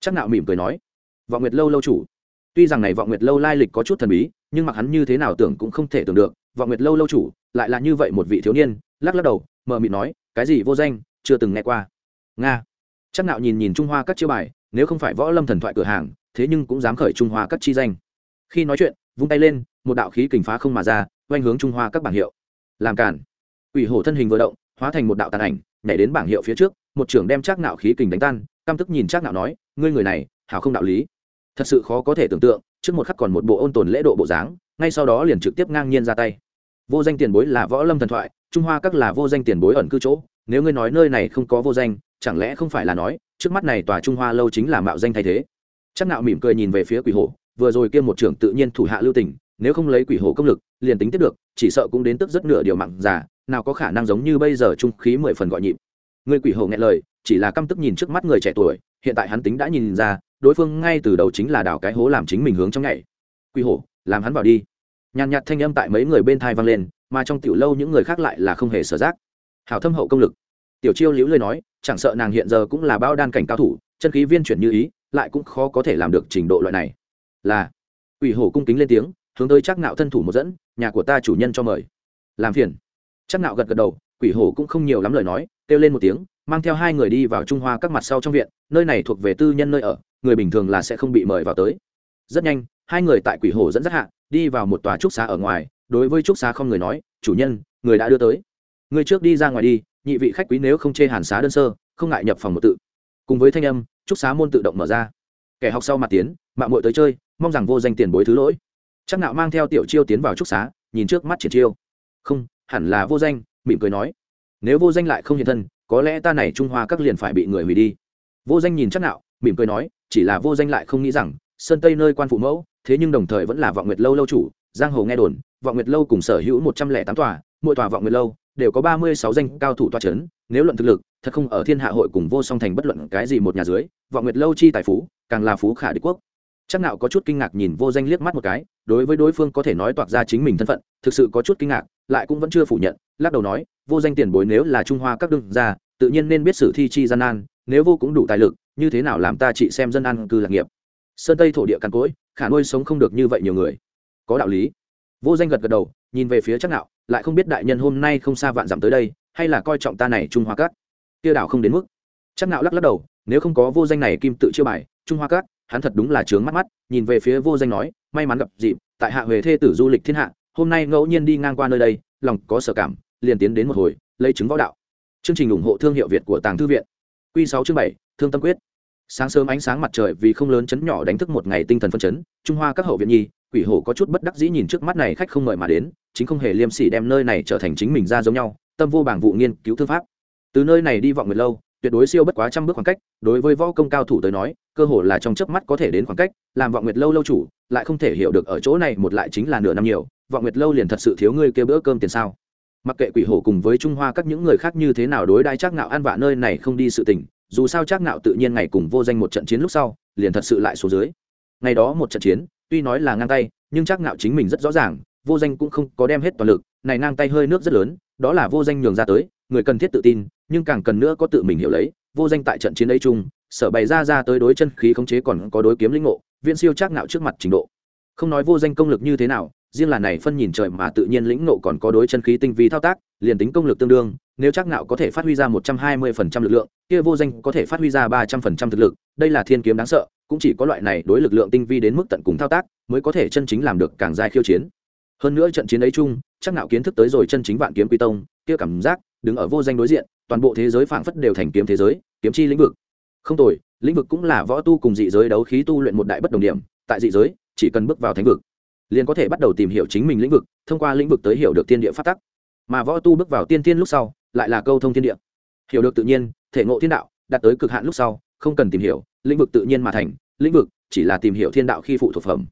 Chắc nạo mỉm cười nói, vọng nguyệt lâu lâu chủ, tuy rằng này vọng nguyệt lâu lai lịch có chút thần bí, nhưng mặc hắn như thế nào tưởng cũng không thể tưởng được, vọng nguyệt lâu lâu chủ lại là như vậy một vị thiếu niên. Lắc lắc đầu mờ mịt nói, cái gì vô danh, chưa từng nghe qua. Nga. Chắc nạo nhìn nhìn trung hoa các chiêu bài, nếu không phải võ lâm thần thoại cửa hàng, thế nhưng cũng dám khởi trung hoa các chi danh. Khi nói chuyện, vung tay lên một đạo khí kình phá không mà ra, oanh hướng trung hoa các bảng hiệu. Làm cản ủy hổ thân hình vừa động, hóa thành một đạo tàn ảnh, nhảy đến bảng hiệu phía trước, một trưởng đem trác nạo khí kình đánh tan, căm tức nhìn trác nạo nói, ngươi người này, hảo không đạo lý. Thật sự khó có thể tưởng tượng, trước một khắc còn một bộ ôn tồn lễ độ bộ dáng, ngay sau đó liền trực tiếp ngang nhiên ra tay. Vô danh tiền bối là võ lâm thần thoại, trung hoa các là vô danh tiền bối ẩn cư chỗ, nếu ngươi nói nơi này không có vô danh, chẳng lẽ không phải là nói, trước mắt này tòa trung hoa lâu chính là mạo danh thay thế? Chắc nạo mỉm cười nhìn về phía quỷ hổ, vừa rồi kia một trưởng tự nhiên thủ hạ lưu tình nếu không lấy quỷ hổ công lực, liền tính tiếp được, chỉ sợ cũng đến tức rất nửa điều mặn già, nào có khả năng giống như bây giờ trung khí mười phần gọi nhịp. Người quỷ hổ nghe lời, chỉ là căm tức nhìn trước mắt người trẻ tuổi, hiện tại hắn tính đã nhìn ra, đối phương ngay từ đầu chính là đào cái hố làm chính mình hướng trong nhảy. Quỷ hổ, làm hắn vào đi. Nhàn nhạt thanh âm tại mấy người bên thai vang lên, mà trong tiểu lâu những người khác lại là không hề sở giác. Hảo thâm hậu công lực. Tiểu chiêu liễu lời nói, chẳng sợ nàng hiện giờ cũng là bao đan cảnh cao thủ, chân khí viên chuyển như ý, lại cũng khó có thể làm được trình độ loại này. Là, quỷ hổ cung kính lên tiếng hướng tới chắc nạo thân thủ một dẫn, nhà của ta chủ nhân cho mời. Làm phiền. Chắc nạo gật gật đầu, quỷ hổ cũng không nhiều lắm lời nói, kêu lên một tiếng, mang theo hai người đi vào trung hoa các mặt sau trong viện, nơi này thuộc về tư nhân nơi ở, người bình thường là sẽ không bị mời vào tới. Rất nhanh, hai người tại quỷ hổ dẫn dắt hạ, đi vào một tòa trúc xá ở ngoài, đối với trúc xá không người nói, chủ nhân, người đã đưa tới. Người trước đi ra ngoài đi, nhị vị khách quý nếu không chê hàn xá đơn sơ, không ngại nhập phòng một tự. Cùng với thanh âm, trúc xá môn tự động mở ra. Kẻ học sau mặt tiến mạng muội tới chơi, mong rằng vô danh tiền bối thứ lỗi chắc nạo mang theo tiểu chiêu tiến vào trúc xá, nhìn trước mắt triển chiêu. Không, hẳn là vô danh, mỉm cười nói. Nếu vô danh lại không hiện thân, có lẽ ta này trung hoa các liền phải bị người hủy đi. Vô danh nhìn chắc nạo, mỉm cười nói, chỉ là vô danh lại không nghĩ rằng, sơn tây nơi quan phụ mẫu, thế nhưng đồng thời vẫn là vọng nguyệt lâu lâu chủ, giang hồ nghe đồn, vọng nguyệt lâu cùng sở hữu một trăm lẻ tám tòa, mỗi tòa vọng nguyệt lâu đều có ba mươi sáu danh cao thủ toa c h ấ n nếu luận thực lực, thật không ở thiên hạ hội cùng vô song thành bất luận cái gì một nhà dưới, vọng nguyệt lâu chi tài phú, càng là phú khả đế quốc chắc Nạo có chút kinh ngạc nhìn vô danh liếc mắt một cái, đối với đối phương có thể nói toạc ra chính mình thân phận, thực sự có chút kinh ngạc, lại cũng vẫn chưa phủ nhận, lắc đầu nói, vô danh tiền bối nếu là trung hoa các đương gia, tự nhiên nên biết sử thi chi gian nan, nếu vô cũng đủ tài lực, như thế nào làm ta chị xem dân ăn cư lạc nghiệp. Sơn tây thổ địa càn cỗi, khả nuôi sống không được như vậy nhiều người. Có đạo lý. Vô danh gật gật đầu, nhìn về phía chắc nạo lại không biết đại nhân hôm nay không xa vạn dặm tới đây, hay là coi trọng ta này trung hoa cát kia đảo không đến mức. Chắc nạo lắc lắc đầu, nếu không có vô danh này kim tự chiêu bài, trung hoa cát hắn thật đúng là trướng mắt mắt, nhìn về phía vô danh nói, may mắn gặp dịp, tại hạ huệ thê tử du lịch thiên hạ, hôm nay ngẫu nhiên đi ngang qua nơi đây, lòng có sở cảm, liền tiến đến một hồi, lấy chứng võ đạo. Chương trình ủng hộ thương hiệu việt của tàng thư viện. Quy sáu chương bảy, thương tâm quyết. Sáng sớm ánh sáng mặt trời vì không lớn chấn nhỏ đánh thức một ngày tinh thần phân chấn, trung hoa các hậu viện nhi, quỷ hổ có chút bất đắc dĩ nhìn trước mắt này khách không mời mà đến, chính không hề liêm sỉ đem nơi này trở thành chính mình ra giống nhau, tâm vô bảng vụ nghiên cứu thư pháp. Từ nơi này đi vọng người lâu tuyệt đối siêu bất quá trăm bước khoảng cách, đối với võ công cao thủ tới nói, cơ hồ là trong chớp mắt có thể đến khoảng cách, làm vọng nguyệt lâu lâu chủ, lại không thể hiểu được ở chỗ này một lại chính là nửa năm nhiều, vọng nguyệt lâu liền thật sự thiếu ngươi kêu bữa cơm tiền sao? Mặc kệ quỷ hổ cùng với trung hoa các những người khác như thế nào đối đai chắc nạo ăn vạ nơi này không đi sự tình, dù sao chắc nạo tự nhiên ngày cùng vô danh một trận chiến lúc sau, liền thật sự lại số dưới. Ngày đó một trận chiến, tuy nói là ngang tay, nhưng chắc nạo chính mình rất rõ ràng, vô danh cũng không có đem hết toàn lực, này ngang tay hơi nước rất lớn, đó là vô danh nhường ra tới người cần thiết tự tin, nhưng càng cần nữa có tự mình hiểu lấy, vô danh tại trận chiến ấy chung, sở bày ra ra tới đối chân khí khống chế còn có đối kiếm linh ngộ viên siêu trác ngạo trước mặt trình độ. Không nói vô danh công lực như thế nào, riêng là này phân nhìn trời mà tự nhiên lĩnh ngộ còn có đối chân khí tinh vi thao tác, liền tính công lực tương đương, nếu chắc nạo có thể phát huy ra một trăm hai mươi phần trăm lực lượng, kia vô danh có thể phát huy ra ba trăm phần trăm thực lực, đây là thiên kiếm đáng sợ, cũng chỉ có loại này đối lực lượng tinh vi đến mức tận cùng thao tác, mới có thể chân chính làm được càng dài khiêu chiến. Hơn nữa trận chiến ấy chung chắc nạo kiến thức tới rồi chân chính vạn kiếm quy tông, kia cảm giác đứng ở vô danh đối diện, toàn bộ thế giới phảng phất đều thành kiếm thế giới, kiếm chi lĩnh vực. Không tồi, lĩnh vực cũng là võ tu cùng dị giới đấu khí tu luyện một đại bất đồng điểm, tại dị giới, chỉ cần bước vào thánh vực, liền có thể bắt đầu tìm hiểu chính mình lĩnh vực, thông qua lĩnh vực tới hiểu được tiên địa phát tắc. Mà võ tu bước vào tiên tiên lúc sau, lại là câu thông thiên địa. Hiểu được tự nhiên, thể ngộ thiên đạo, đạt tới cực hạn lúc sau, không cần tìm hiểu, lĩnh vực tự nhiên mà thành, lĩnh vực chỉ là tìm hiểu thiên đạo khi phụ thuộc phẩm.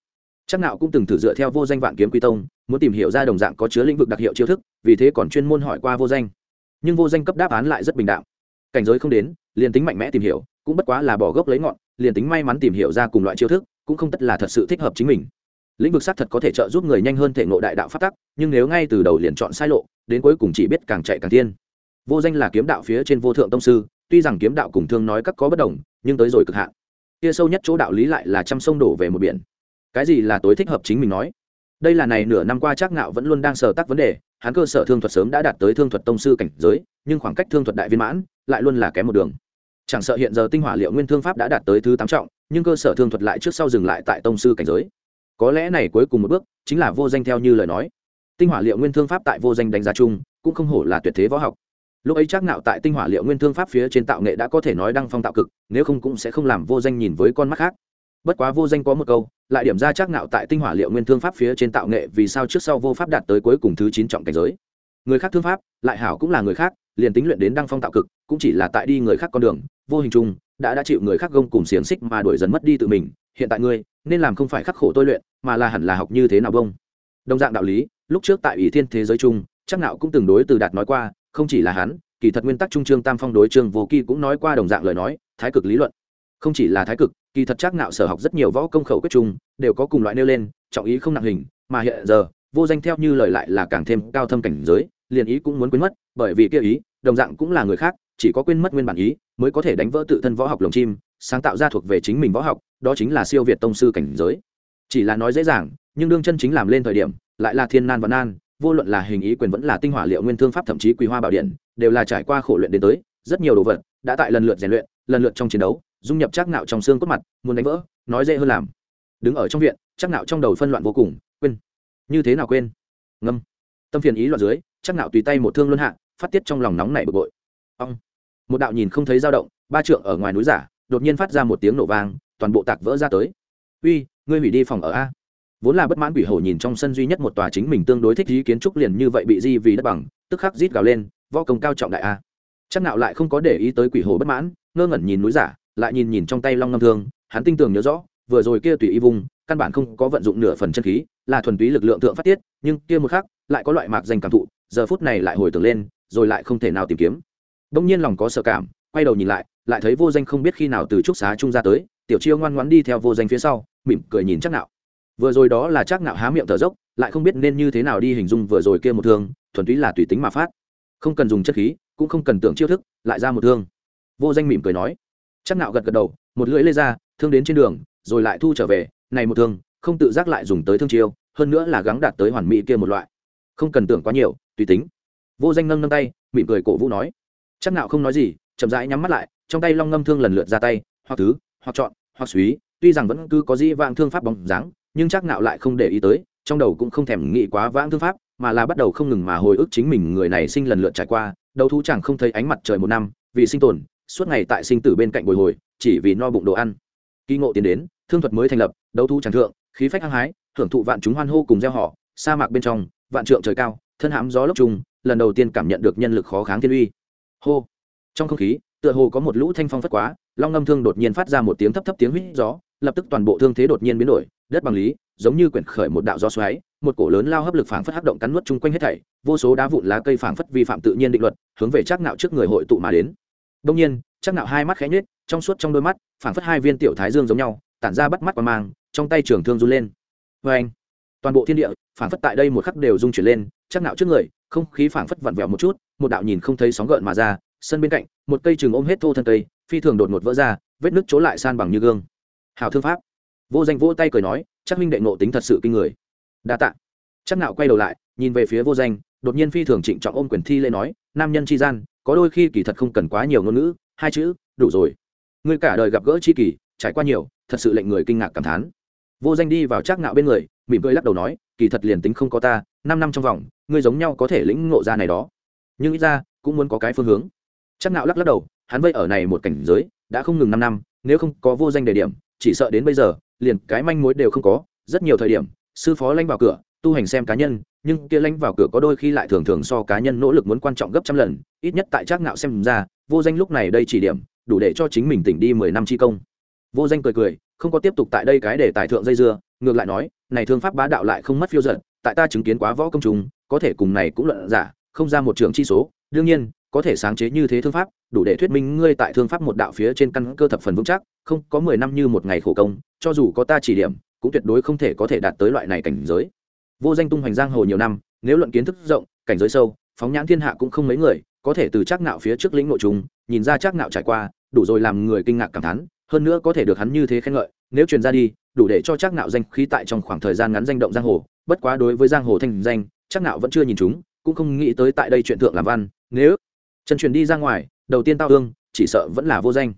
Chắc nào cũng từng thử dựa theo vô danh vạn kiếm quy tông, muốn tìm hiểu ra đồng dạng có chứa lĩnh vực đặc hiệu chiêu thức, vì thế còn chuyên môn hỏi qua vô danh nhưng vô danh cấp đáp án lại rất bình đạm. Cảnh giới không đến, liền tính mạnh mẽ tìm hiểu, cũng bất quá là bỏ gốc lấy ngọn, liền tính may mắn tìm hiểu ra cùng loại chiêu thức, cũng không tất là thật sự thích hợp chính mình. Lĩnh vực xác thật có thể trợ giúp người nhanh hơn thể ngộ đại đạo phát tắc, nhưng nếu ngay từ đầu liền chọn sai lộ, đến cuối cùng chỉ biết càng chạy càng tiên vô danh là kiếm đạo phía trên vô thượng tông sư, tuy rằng kiếm đạo cùng thương nói các có bất đồng, nhưng tới rồi cực hạn. Kia sâu nhất chỗ đạo lý lại là trăm sông đổ về một biển. Cái gì là tối thích hợp chính mình nói? Đây là này nửa năm qua chắc ngạo vẫn luôn đang sờ tác vấn đề hắn cơ sở thương thuật sớm đã đạt tới thương thuật tông sư cảnh giới, nhưng khoảng cách thương thuật đại viên mãn lại luôn là kém một đường. Chẳng sợ hiện giờ tinh hỏa liệu nguyên thương pháp đã đạt tới thứ tám trọng, nhưng cơ sở thương thuật lại trước sau dừng lại tại tông sư cảnh giới. Có lẽ này cuối cùng một bước chính là vô danh theo như lời nói. Tinh hỏa liệu nguyên thương pháp tại vô danh đánh giá chung, cũng không hổ là tuyệt thế võ học. Lúc ấy chắc nạo tại tinh hỏa liệu nguyên thương pháp phía trên tạo nghệ đã có thể nói đăng phong tạo cực, nếu không cũng sẽ không làm vô danh nhìn với con mắt khác. Bất quá vô danh có một câu lại điểm ra chắc nạo tại tinh hỏa liệu nguyên thương pháp phía trên tạo nghệ vì sao trước sau vô pháp đạt tới cuối cùng thứ chín trọng cảnh giới. Người khác thương pháp, lại hảo cũng là người khác, liền tính luyện đến đăng phong tạo cực, cũng chỉ là tại đi người khác con đường, vô hình chung, đã đã chịu người khác gông cùng xiềng xích mà đuổi dần mất đi tự mình, hiện tại ngươi, nên làm không phải khắc khổ tôi luyện, mà là hẳn là học như thế nào bông. Đồng dạng đạo lý, lúc trước tại ủy thiên thế giới chung, chắc nạo cũng từng đối từ đạt nói qua, không chỉ là hắn, kỳ thật nguyên tắc trung trương tam phong đối trương vô kỳ cũng nói qua đồng dạng lời nói, thái cực lý luận không chỉ là thái cực, kỳ thật chắc nạo sở học rất nhiều võ công khẩu quyết chung, đều có cùng loại nêu lên, trọng ý không nặng hình, mà hiện giờ, vô danh theo như lời lại là càng thêm cao thâm cảnh giới, liền ý cũng muốn quên mất, bởi vì kia ý, đồng dạng cũng là người khác, chỉ có quên mất nguyên bản ý, mới có thể đánh vỡ tự thân võ học lồng chim, sáng tạo ra thuộc về chính mình võ học, đó chính là siêu việt tông sư cảnh giới. Chỉ là nói dễ dàng, nhưng đương chân chính làm lên thời điểm, lại là thiên nan và nan, vô luận là hình ý quyền vẫn là tinh hỏa liệu nguyên thương pháp thậm chí quý hoa bảo điện, đều là trải qua khổ luyện đến tới, rất nhiều đồ vật đã tại lần lượt rèn luyện lần lượt trong chiến đấu, dung nhập chắc nạo trong xương cốt mặt, muốn đánh vỡ, nói dễ hơn làm. Đứng ở trong viện chắc nạo trong đầu phân loạn vô cùng, quên. Như thế nào quên? Ngâm. Tâm phiền ý loạn dưới chắc nạo tùy tay một thương luân hạ, phát tiết trong lòng nóng nảy bực bội. Ông một đạo nhìn không thấy dao động, ba trượng ở ngoài núi giả, đột nhiên phát ra một tiếng nổ vang, toàn bộ tạc vỡ ra tới. Uy, ngươi hủy đi phòng ở a. Vốn là bất mãn quỷ hổ nhìn trong sân duy nhất một tòa chính mình tương đối thích ý kiến trúc liền như vậy bị di vì đất bằng, tức khắc rít gào lên, võ công cao trọng đại a chắc nạo lại không có để ý tới quỷ hổ bất mãn, ngơ ngẩn nhìn núi giả, lại nhìn nhìn trong tay long ngâm thương, hắn tinh tường nhớ rõ, vừa rồi kia tùy y vùng, căn bản không có vận dụng nửa phần chân khí, là thuần túy lực lượng thượng phát tiết, nhưng kia một khắc, lại có loại mạc danh cảm thụ, giờ phút này lại hồi tưởng lên, rồi lại không thể nào tìm kiếm. Đông nhiên lòng có sợ cảm, quay đầu nhìn lại lại thấy vô danh không biết khi nào từ trúc xá trung ra tới, tiểu chiêu ngoan ngoãn đi theo vô danh phía sau, mỉm cười nhìn chắc nạo vừa rồi đó là chắc nạo há miệng thở dốc, lại không biết nên như thế nào đi hình dung vừa rồi kia một thương, thuần túy là tùy tính mà phát không cần dùng chất khí, cũng không cần tưởng chiêu thức, lại ra một thương. Vô danh mỉm cười nói. Chắc nạo gật gật đầu, một lưỡi lê ra, thương đến trên đường, rồi lại thu trở về, này một thương, không tự giác lại dùng tới thương chiêu, hơn nữa là gắng đạt tới hoàn mỹ kia một loại. Không cần tưởng quá nhiều, tùy tính. Vô danh nâng nâng tay, mỉm cười cổ vũ nói. Chắc nạo không nói gì, chậm rãi nhắm mắt lại, trong tay long ngâm thương lần lượt ra tay, hoặc thứ, hoặc chọn, hoặc suý, tuy rằng vẫn cứ có di vãng thương pháp bóng dáng, nhưng chắc nạo lại không để ý tới, trong đầu cũng không thèm nghĩ quá vãng thương pháp mà là bắt đầu không ngừng mà hồi ức chính mình người này sinh lần lượt trải qua đầu thú chẳng không thấy ánh mặt trời một năm, vì sinh tồn, suốt ngày tại sinh tử bên cạnh bồi hồi, chỉ vì no bụng đồ ăn. Kỳ ngộ tiến đến, thương thuật mới thành lập, đấu thú chẳng thượng, khí phách hăng hái thưởng thụ vạn chúng hoan hô cùng gieo họ, sa mạc bên trong, vạn trượng trời cao, thân hãm gió lốc trùng, lần đầu tiên cảm nhận được nhân lực khó kháng thiên uy. Hô. Trong không khí, tựa hồ có một lũ thanh phong phất quá, long ngâm thương đột nhiên phát ra một tiếng thấp thấp tiếng huýt gió, lập tức toàn bộ thương thế đột nhiên biến đổi, đất bằng lý, giống như quyển khởi một đạo gió xoáy một cổ lớn lao hấp lực phảng phất hấp động cắn nuốt chung quanh hết thảy, vô số đá vụn lá cây phảng phất vi phạm tự nhiên định luật, hướng về chắc nạo trước người hội tụ mà đến. Đương nhiên chắc nạo hai mắt khẽ nhếch, trong suốt trong đôi mắt, phảng phất hai viên tiểu thái dương giống nhau, tản ra bắt mắt qua mang, trong tay trường thương run lên. Oeng! anh toàn bộ thiên địa, phảng phất tại đây một khắc đều rung chuyển lên chắc nạo trước người, không khí phảng phất vặn vẹo một chút, một đạo nhìn không thấy sóng gợn mà ra, sân bên cạnh, một cây trường ôm hết thô thân cây, phi thường đột ngột vỡ ra, vết nứt chỗ lại san bằng như gương. Hảo thương pháp! Vô danh vỗ tay cười nói chắc minh đệ ngộ tính thật sự kinh người đa tạ. Chắc nạo quay đầu lại, nhìn về phía vô danh, đột nhiên phi thường trịnh trọng ôm quyền thi lễ nói, nam nhân chi gian, có đôi khi kỳ thật không cần quá nhiều ngôn ngữ, hai chữ, đủ rồi. Ngươi cả đời gặp gỡ chi kỳ, trải qua nhiều, thật sự lệnh người kinh ngạc cảm thán. Vô danh đi vào chắc nạo bên người, mỉm cười lắc đầu nói, kỳ thật liền tính không có ta, năm năm trong vòng, ngươi giống nhau có thể lĩnh ngộ ra này đó. Nhưng ít ra, cũng muốn có cái phương hướng. Chắc nạo lắc lắc đầu, hắn vây ở này một cảnh giới, đã không ngừng năm năm, nếu không có vô danh đề điểm, chỉ sợ đến bây giờ, liền cái manh mối đều không có, rất nhiều thời điểm sư phó lanh vào cửa, tu hành xem cá nhân, nhưng kia lanh vào cửa có đôi khi lại thường thường so cá nhân nỗ lực muốn quan trọng gấp trăm lần, ít nhất tại trác ngạo xem ra, vô danh lúc này đây chỉ điểm, đủ để cho chính mình tỉnh đi mười năm chi công. Vô danh cười cười, không có tiếp tục tại đây cái để tài thượng dây dưa, ngược lại nói, này thương pháp bá đạo lại không mất phiêu giận, tại ta chứng kiến quá võ công chúng, có thể cùng này cũng luận giả, không ra một trường chi số, đương nhiên, có thể sáng chế như thế thương pháp, đủ để thuyết minh ngươi tại thương pháp một đạo phía trên căn cơ thập phần vững chắc, không có mười năm như một ngày khổ công, cho dù có ta chỉ điểm cũng tuyệt đối không thể có thể đạt tới loại này cảnh giới. Vô danh tung hoành giang hồ nhiều năm, nếu luận kiến thức rộng, cảnh giới sâu, phóng nhãn thiên hạ cũng không mấy người, có thể từ chắc nạo phía trước lĩnh nội trùng nhìn ra chắc nạo trải qua, đủ rồi làm người kinh ngạc cảm thán, hơn nữa có thể được hắn như thế khen ngợi, nếu truyền ra đi, đủ để cho chắc nạo danh khí tại trong khoảng thời gian ngắn danh động giang hồ, bất quá đối với giang hồ thanh danh, chắc nạo vẫn chưa nhìn chúng, cũng không nghĩ tới tại đây chuyện thượng làm văn, nếu chân truyền đi ra ngoài, đầu tiên tao ương chỉ sợ vẫn là vô danh.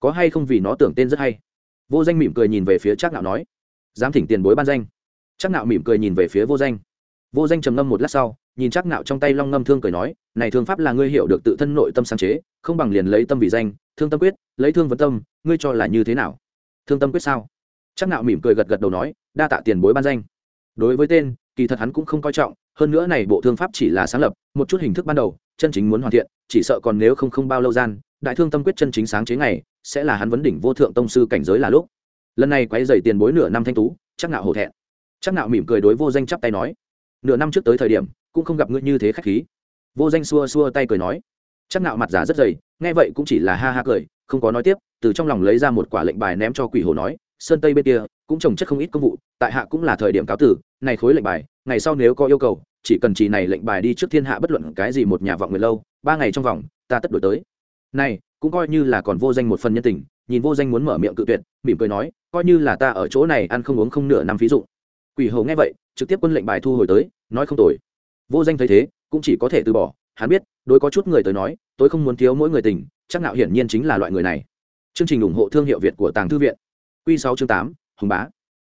Có hay không vì nó tưởng tên rất hay. Vô danh mỉm cười nhìn về phía chắc nạo nói dám thỉnh tiền bối ban danh. Chắc nạo mỉm cười nhìn về phía vô danh. Vô danh trầm ngâm một lát sau, nhìn chắc nạo trong tay long ngâm thương cười nói, này thương pháp là ngươi hiểu được tự thân nội tâm sáng chế, không bằng liền lấy tâm vì danh, thương tâm quyết, lấy thương vấn tâm, ngươi cho là như thế nào? Thương tâm quyết sao? Chắc nạo mỉm cười gật gật đầu nói, đa tạ tiền bối ban danh. Đối với tên, kỳ thật hắn cũng không coi trọng, hơn nữa này bộ thương pháp chỉ là sáng lập, một chút hình thức ban đầu, chân chính muốn hoàn thiện, chỉ sợ còn nếu không không bao lâu gian, đại thương tâm quyết chân chính sáng chế ngày, sẽ là hắn vấn đỉnh vô thượng tông sư cảnh giới là lúc lần này quay dày tiền bối nửa năm thanh tú, chắc nạo hổ thẹn. Chắc nạo mỉm cười đối vô danh chắp tay nói, nửa năm trước tới thời điểm, cũng không gặp ngươi như thế khách khí. Vô danh xua xua tay cười nói, chắc nạo mặt giả rất dày, nghe vậy cũng chỉ là ha ha cười, không có nói tiếp, từ trong lòng lấy ra một quả lệnh bài ném cho quỷ hồ nói, sơn tây bên kia, cũng trồng chất không ít công vụ, tại hạ cũng là thời điểm cáo tử, này khối lệnh bài, ngày sau nếu có yêu cầu, chỉ cần chỉ này lệnh bài đi trước thiên hạ bất luận cái gì một nhà vọng người lâu, ba ngày trong vòng, ta tất đổi tới. Này, cũng coi như là còn vô danh một phần nhân tình nhìn vô danh muốn mở miệng cự tuyệt, mỉm cười nói, coi như là ta ở chỗ này ăn không uống không nửa năm ví dụ quỷ hầu nghe vậy, trực tiếp quân lệnh bài thu hồi tới, nói không tồi. Vô danh thấy thế, cũng chỉ có thể từ bỏ, hắn biết, đối có chút người tới nói, tôi không muốn thiếu mỗi người tình, chắc nạo hiển nhiên chính là loại người này. Chương trình ủng hộ thương hiệu việt của tàng thư viện. Q sáu chương tám, hùng bá.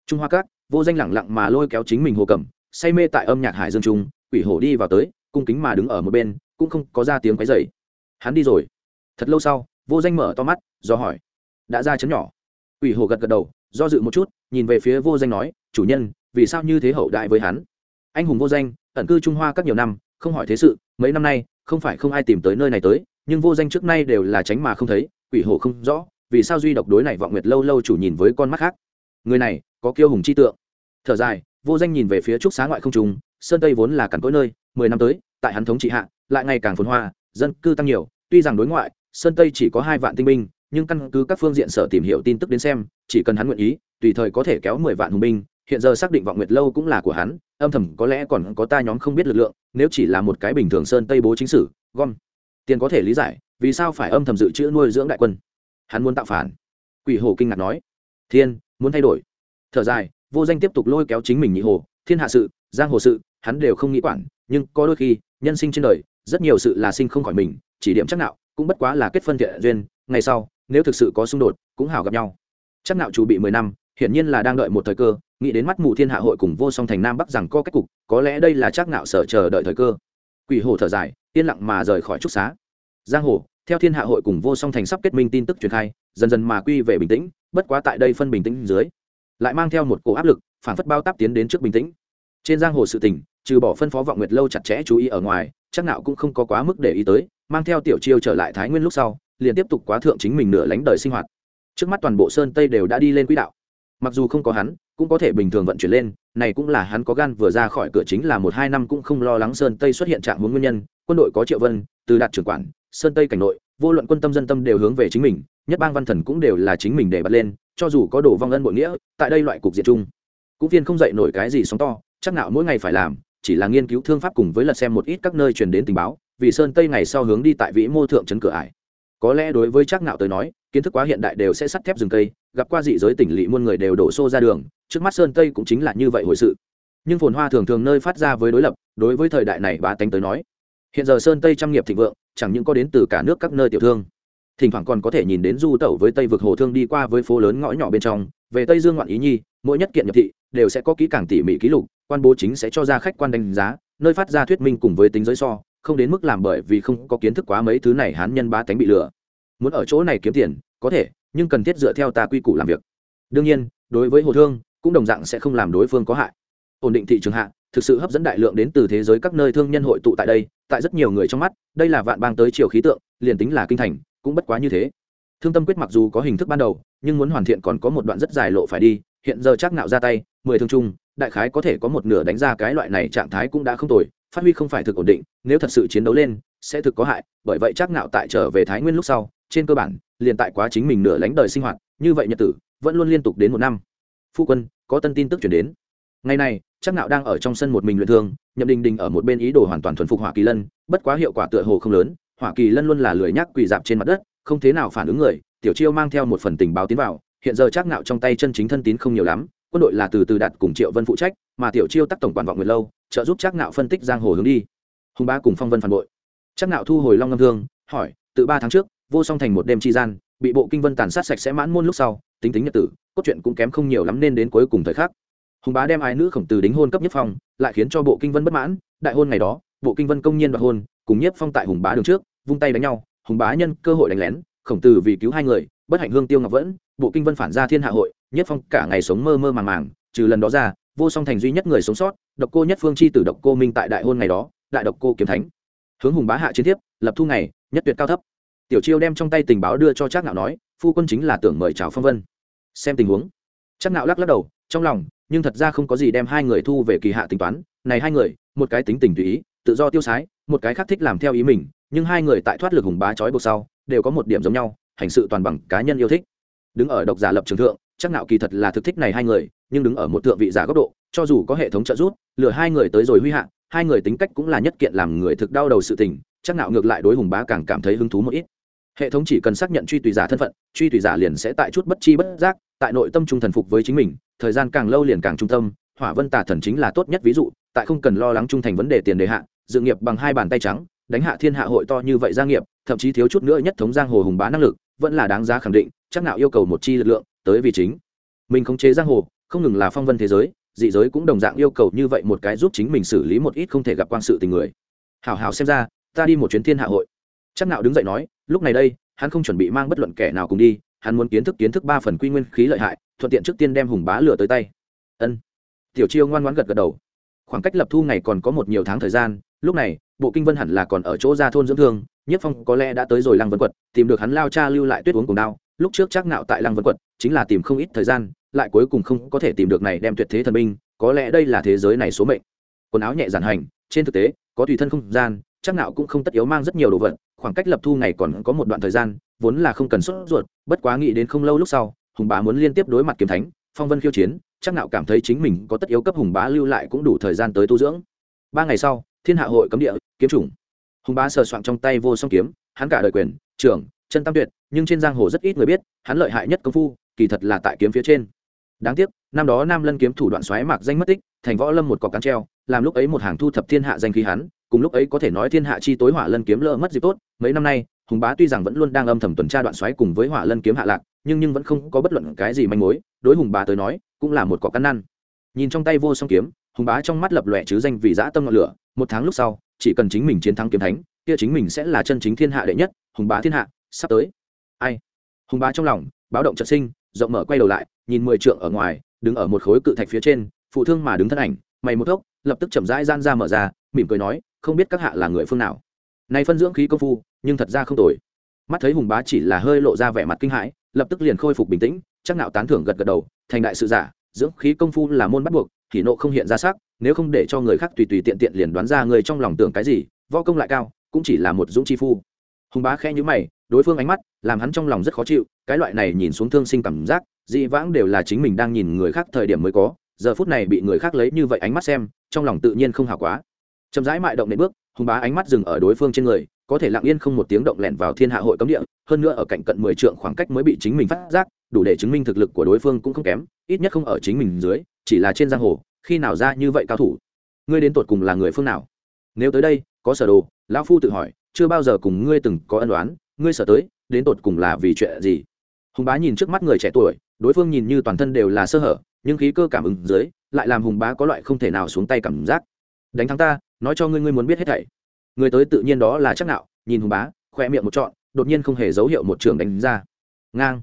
Trung hoa cát vô danh lẳng lặng mà lôi kéo chính mình hồ cầm, say mê tại âm nhạc hải dương trung, quỷ hổ đi vào tới, cung kính mà đứng ở một bên, cũng không có ra tiếng quấy dày hắn đi rồi. Thật lâu sau, vô danh mở to mắt, do hỏi đã ra chấn nhỏ. Quỷ hổ gật gật đầu, do dự một chút, nhìn về phía vô danh nói, chủ nhân, vì sao như thế hậu đại với hắn? Anh hùng vô danh, ẩn cư trung hoa các nhiều năm, không hỏi thế sự, mấy năm nay, không phải không ai tìm tới nơi này tới, nhưng vô danh trước nay đều là tránh mà không thấy, quỷ hổ không rõ, vì sao duy độc đối này vọng nguyệt lâu lâu chủ nhìn với con mắt khác? Người này, có kiêu hùng chi tượng. Thở dài, vô danh nhìn về phía trúc xá ngoại không trùng sơn tây vốn là cản cỗi nơi, mười năm tới, tại hắn thống trị hạ, lại ngày càng phồn hoa, dân cư tăng nhiều, tuy rằng đối ngoại, sơn tây chỉ có hai vạn tinh binh nhưng căn cứ các phương diện sở tìm hiểu tin tức đến xem, chỉ cần hắn nguyện ý, tùy thời có thể kéo mười vạn hùng binh. Hiện giờ xác định vọng nguyệt lâu cũng là của hắn, âm thầm có lẽ còn có ta nhóm không biết lực lượng, nếu chỉ là một cái bình thường sơn tây bố chính sử, gom, tiền có thể lý giải, vì sao phải âm thầm dự trữ nuôi dưỡng đại quân? Hắn muốn tạo phản. Quỷ hồ kinh ngạc nói. Thiên, muốn thay đổi. Thở dài, vô danh tiếp tục lôi kéo chính mình nhị hồ. Thiên hạ sự, giang hồ sự, hắn đều không nghĩ quản, nhưng có đôi khi, nhân sinh trên đời, rất nhiều sự là sinh không khỏi mình, chỉ điểm chắc nạo, cũng bất quá là kết phân thiện duyên. Ngày sau nếu thực sự có xung đột, cũng hảo gặp nhau. Chắc nạo chủ bị mười năm, hiển nhiên là đang đợi một thời cơ, nghĩ đến mắt mù thiên hạ hội cùng vô song thành nam bắc rằng có cách cục, có lẽ đây là chắc nạo sở chờ đợi thời cơ. Quỷ hồ thở dài, yên lặng mà rời khỏi trúc xá. Giang hồ, theo thiên hạ hội cùng vô song thành sắp kết minh tin tức truyền khai, dần dần mà quy về bình tĩnh, bất quá tại đây phân bình tĩnh dưới, lại mang theo một cổ áp lực, phản phất bao táp tiến đến trước bình tĩnh. Trên giang hồ sự tình, trừ bỏ phân phó vọng nguyệt lâu chặt chẽ chú ý ở ngoài, chắc nạo cũng không có quá mức để ý tới, mang theo tiểu chiêu trở lại thái nguyên lúc sau liền tiếp tục quá thượng chính mình nửa lánh đời sinh hoạt. Trước mắt toàn bộ sơn tây đều đã đi lên quỹ đạo. Mặc dù không có hắn, cũng có thể bình thường vận chuyển lên, này cũng là hắn có gan vừa ra khỏi cửa chính là một hai năm cũng không lo lắng sơn tây xuất hiện trạng hướng nguyên nhân, quân đội có triệu vân, từ đạt trưởng quản, sơn tây cảnh nội, vô luận quân tâm dân tâm đều hướng về chính mình, nhất bang văn thần cũng đều là chính mình để bật lên, cho dù có đổ vong ân bội nghĩa, tại đây loại cục diện chung, cũng viên không dậy nổi cái gì sóng to, chắc nào mỗi ngày phải làm, chỉ là nghiên cứu thương pháp cùng với lật xem một ít các nơi truyền đến tình báo, vì sơn tây ngày sau hướng đi tại vĩ mô thượng trấn cửa ải có lẽ đối với chắc nạo tới nói, kiến thức quá hiện đại đều sẽ sắt thép rừng cây, gặp qua dị giới tỉnh lỵ muôn người đều đổ xô ra đường, trước mắt sơn tây cũng chính là như vậy hồi sự. Nhưng phồn hoa thường thường nơi phát ra với đối lập, đối với thời đại này bà tánh tới nói, hiện giờ sơn tây trăm nghiệp thịnh vượng, chẳng những có đến từ cả nước các nơi tiểu thương. Thỉnh thoảng còn có thể nhìn đến du tẩu với tây vực hồ thương đi qua với phố lớn ngõ nhỏ bên trong, về tây dương ngoạn ý nhi, mỗi nhất kiện nhập thị, đều sẽ có kỹ càng tỉ mỉ ký lục, quan bố chính sẽ cho ra khách quan đánh giá, nơi phát ra thuyết minh cùng với tính giới so không đến mức làm bởi vì không có kiến thức quá mấy thứ này hán nhân ba tánh bị lừa. Muốn ở chỗ này kiếm tiền, có thể, nhưng cần thiết dựa theo ta quy củ làm việc. Đương nhiên, đối với hồ thương, cũng đồng dạng sẽ không làm đối phương có hại. Ổn định thị trường hạ, thực sự hấp dẫn đại lượng đến từ thế giới các nơi thương nhân hội tụ tại đây, tại rất nhiều người trong mắt, đây là vạn bang tới chiều khí tượng, liền tính là kinh thành, cũng bất quá như thế. Thương tâm quyết mặc dù có hình thức ban đầu, nhưng muốn hoàn thiện còn có một đoạn rất dài lộ phải đi, hiện giờ chắc nạo ra tay, mười thương chung đại khái có thể có một nửa đánh ra cái loại này trạng thái cũng đã không tồi phát huy không phải thực ổn định, nếu thật sự chiến đấu lên, sẽ thực có hại, bởi vậy chắc nạo tại trở về thái nguyên lúc sau, trên cơ bản, liền tại quá chính mình nửa lánh đời sinh hoạt, như vậy nhật tử, vẫn luôn liên tục đến một năm. Phu quân, có tân tin tức chuyển đến. Ngày này, chắc nạo đang ở trong sân một mình luyện thương, nhậm đình đình ở một bên ý đồ hoàn toàn thuần phục hỏa kỳ lân, bất quá hiệu quả tựa hồ không lớn, hỏa kỳ lân luôn là lười nhác quỳ dạp trên mặt đất, không thế nào phản ứng người, tiểu chiêu mang theo một phần tình báo tiến vào, hiện giờ chắc nạo trong tay chân chính thân tín không nhiều lắm, quân đội là từ từ đặt cùng triệu vân phụ trách, mà tiểu chiêu tác tổng quản vọng nguyệt lâu trợ giúp chắc nạo phân tích giang hồ hướng đi. Hùng ba cùng phong vân phản bội. Chắc nạo thu hồi long ngâm thương, hỏi, từ ba tháng trước, vô song thành một đêm chi gian, bị bộ kinh vân tàn sát sạch sẽ mãn môn lúc sau, tính tính nhật tử, cốt truyện cũng kém không nhiều lắm nên đến cuối cùng thời khắc. Hùng bá đem ái nữ khổng tử đính hôn cấp nhất phong, lại khiến cho bộ kinh vân bất mãn, đại hôn ngày đó, bộ kinh vân công nhiên đoạt hôn, cùng nhiếp phong tại hùng bá đường trước, vung tay đánh nhau, hùng bá nhân cơ hội đánh lén, khổng tử vì cứu hai người, bất hạnh hương tiêu ngọc vẫn, bộ kinh vân phản ra thiên hạ hội nhiếp phong cả ngày sống mơ mơ màng màng, trừ lần đó ra vô song thành duy nhất người sống sót, độc cô nhất phương chi tử độc cô minh tại đại hôn ngày đó, đại độc cô kiếm thánh. Hướng hùng bá hạ chiến thiếp, lập thu ngày, nhất tuyệt cao thấp. Tiểu chiêu đem trong tay tình báo đưa cho trác ngạo nói, phu quân chính là tưởng mời chào phong vân. Xem tình huống. Trác ngạo lắc lắc đầu, trong lòng, nhưng thật ra không có gì đem hai người thu về kỳ hạ tính toán. Này hai người, một cái tính tình tùy ý, tự do tiêu sái, một cái khác thích làm theo ý mình, nhưng hai người tại thoát lực hùng bá trói buộc sau, đều có một điểm giống nhau, hành sự toàn bằng cá nhân yêu thích. Đứng ở độc giả lập trường thượng chắc nạo kỳ thật là thực thích này hai người nhưng đứng ở một thượng vị giả góc độ, cho dù có hệ thống trợ giúp, lừa hai người tới rồi huy hạ, hai người tính cách cũng là nhất kiện làm người thực đau đầu sự tình, chắc nạo ngược lại đối hùng bá càng cảm thấy hứng thú một ít. Hệ thống chỉ cần xác nhận truy tùy giả thân phận, truy tùy giả liền sẽ tại chút bất chi bất giác, tại nội tâm trung thần phục với chính mình, thời gian càng lâu liền càng trung tâm, hỏa vân tà thần chính là tốt nhất ví dụ, tại không cần lo lắng trung thành vấn đề tiền đề hạ, dự nghiệp bằng hai bàn tay trắng, đánh hạ thiên hạ hội to như vậy gia nghiệp, thậm chí thiếu chút nữa nhất thống giang hồ hùng bá năng lực, vẫn là đáng giá khẳng định, chắc nào yêu cầu một chi lực lượng, tới vì chính. Mình khống chế giang hồ không ngừng là phong vân thế giới, dị giới cũng đồng dạng yêu cầu như vậy một cái giúp chính mình xử lý một ít không thể gặp quan sự tình người. Hảo hảo xem ra, ta đi một chuyến thiên hạ hội. Chắc nào đứng dậy nói, lúc này đây, hắn không chuẩn bị mang bất luận kẻ nào cùng đi, hắn muốn kiến thức kiến thức ba phần quy nguyên khí lợi hại, thuận tiện trước tiên đem hùng bá lửa tới tay. Ân. Tiểu chiêu ngoan ngoãn gật gật đầu. Khoảng cách lập thu ngày còn có một nhiều tháng thời gian, lúc này, bộ kinh vân hẳn là còn ở chỗ ra thôn dưỡng thương, nhất phong có lẽ đã tới rồi lăng vân quật, tìm được hắn lao cha lưu lại tuyết uống cùng đao. Lúc trước chắc nạo tại lăng vân quật, chính là tìm không ít thời gian lại cuối cùng không có thể tìm được này đem tuyệt thế thần binh, có lẽ đây là thế giới này số mệnh. Quần áo nhẹ giản hành, trên thực tế, có tùy thân không gian, chắc nào cũng không tất yếu mang rất nhiều đồ vật, khoảng cách lập thu này còn có một đoạn thời gian, vốn là không cần xuất ruột, bất quá nghĩ đến không lâu lúc sau, hùng bá muốn liên tiếp đối mặt kiếm thánh, phong vân khiêu chiến, chắc nào cảm thấy chính mình có tất yếu cấp hùng bá lưu lại cũng đủ thời gian tới tu dưỡng. Ba ngày sau, thiên hạ hội cấm địa, kiếm chủng. Hùng bá sờ soạn trong tay vô song kiếm, hắn cả đời quyền, trưởng, chân tam tuyệt, nhưng trên giang hồ rất ít người biết, hắn lợi hại nhất công phu, kỳ thật là tại kiếm phía trên đáng tiếc, năm đó nam lân kiếm thủ đoạn xoáy mạc danh mất tích, thành võ lâm một cọc cán treo, làm lúc ấy một hàng thu thập thiên hạ danh khí hắn, cùng lúc ấy có thể nói thiên hạ chi tối hỏa lân kiếm lỡ mất dịp tốt. Mấy năm nay, hùng bá tuy rằng vẫn luôn đang âm thầm tuần tra đoạn xoáy cùng với hỏa lân kiếm hạ lạc, nhưng nhưng vẫn không có bất luận cái gì manh mối, đối hùng bá tới nói, cũng là một cọc căn năn. Nhìn trong tay vô song kiếm, hùng bá trong mắt lập lòe chứ danh vì dã tâm ngọn lửa, một tháng lúc sau, chỉ cần chính mình chiến thắng kiếm thánh, kia chính mình sẽ là chân chính thiên hạ đệ nhất, hùng bá thiên hạ, sắp tới. Ai? Hùng bá trong lòng, báo động trận sinh, rộng mở quay đầu lại nhìn mười trượng ở ngoài, đứng ở một khối cự thạch phía trên, phụ thương mà đứng thân ảnh, mày một gốc lập tức chậm rãi gian ra mở ra, mỉm cười nói, không biết các hạ là người phương nào. Nay phân dưỡng khí công phu, nhưng thật ra không tồi. Mắt thấy hùng bá chỉ là hơi lộ ra vẻ mặt kinh hãi, lập tức liền khôi phục bình tĩnh, chắc nạo tán thưởng gật gật đầu, thành đại sự giả, dưỡng khí công phu là môn bắt buộc thì nộ không hiện ra sắc, nếu không để cho người khác tùy tùy tiện tiện liền đoán ra người trong lòng tưởng cái gì, võ công lại cao, cũng chỉ là một dũng chi phu. Hùng bá khẽ nhíu mày, đối phương ánh mắt làm hắn trong lòng rất khó chịu, cái loại này nhìn xuống thương sinh cảm giác dị vãng đều là chính mình đang nhìn người khác thời điểm mới có, giờ phút này bị người khác lấy như vậy ánh mắt xem, trong lòng tự nhiên không hào quá. Chậm rãi mại động đến bước, hùng bá ánh mắt dừng ở đối phương trên người, có thể lặng yên không một tiếng động lẻn vào thiên hạ hội cấm địa, hơn nữa ở cạnh cận mười trượng khoảng cách mới bị chính mình phát giác, đủ để chứng minh thực lực của đối phương cũng không kém, ít nhất không ở chính mình dưới, chỉ là trên giang hồ, khi nào ra như vậy cao thủ? Ngươi đến tột cùng là người phương nào? Nếu tới đây, có sở đồ, lão phu tự hỏi, chưa bao giờ cùng ngươi từng có ân đoán ngươi sở tới, đến tột cùng là vì chuyện gì? Hùng bá nhìn trước mắt người trẻ tuổi, đối phương nhìn như toàn thân đều là sơ hở, nhưng khí cơ cảm ứng dưới, lại làm hùng bá có loại không thể nào xuống tay cảm giác. Đánh thắng ta, nói cho ngươi ngươi muốn biết hết thảy. Người tới tự nhiên đó là chắc nạo, nhìn hùng bá, khoe miệng một trọn, đột nhiên không hề dấu hiệu một trường đánh ra. Ngang.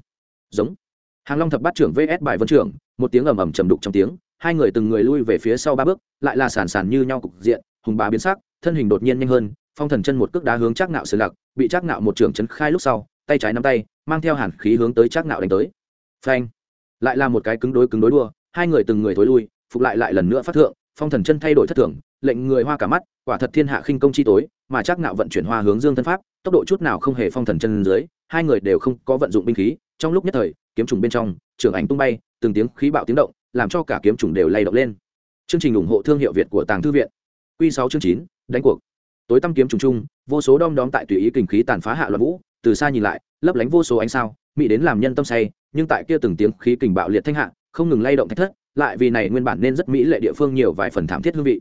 Giống. Hàng long thập bát trưởng vs bài vân trưởng, một tiếng ầm ầm trầm đục trong tiếng, hai người từng người lui về phía sau ba bước, lại là sàn sàn như nhau cục diện, hùng bá biến sắc, thân hình đột nhiên nhanh hơn, phong thần chân một cước đá hướng chắc nạo sờ lạc, bị chắc nạo một trường chấn khai lúc sau, tay trái nắm tay mang theo hàn khí hướng tới Trác nạo đánh tới. Phanh! Lại là một cái cứng đối cứng đối đua, hai người từng người thối lui, phục lại lại lần nữa phát thượng, phong thần chân thay đổi thất thường, lệnh người hoa cả mắt, quả thật thiên hạ khinh công chi tối, mà Trác nạo vận chuyển hoa hướng dương thân pháp, tốc độ chút nào không hề phong thần chân dưới, hai người đều không có vận dụng binh khí, trong lúc nhất thời, kiếm trùng bên trong, trường ảnh tung bay, từng tiếng khí bạo tiếng động, làm cho cả kiếm trùng đều lay động lên. Chương trình ủng hộ thương hiệu việt của tàng thư viện. Quy sáu chương chín, đánh cuộc. Tối tăm kiếm trùng trung vô số đom đóm tại tùy ý kình khí tàn phá hạ loạn vũ, từ xa nhìn lại lấp lánh vô số ánh sao, mỹ đến làm nhân tâm say, nhưng tại kia từng tiếng khí kình bạo liệt thanh hạ, không ngừng lay động thách thất, lại vì này nguyên bản nên rất mỹ lệ địa phương nhiều vài phần thảm thiết hương vị.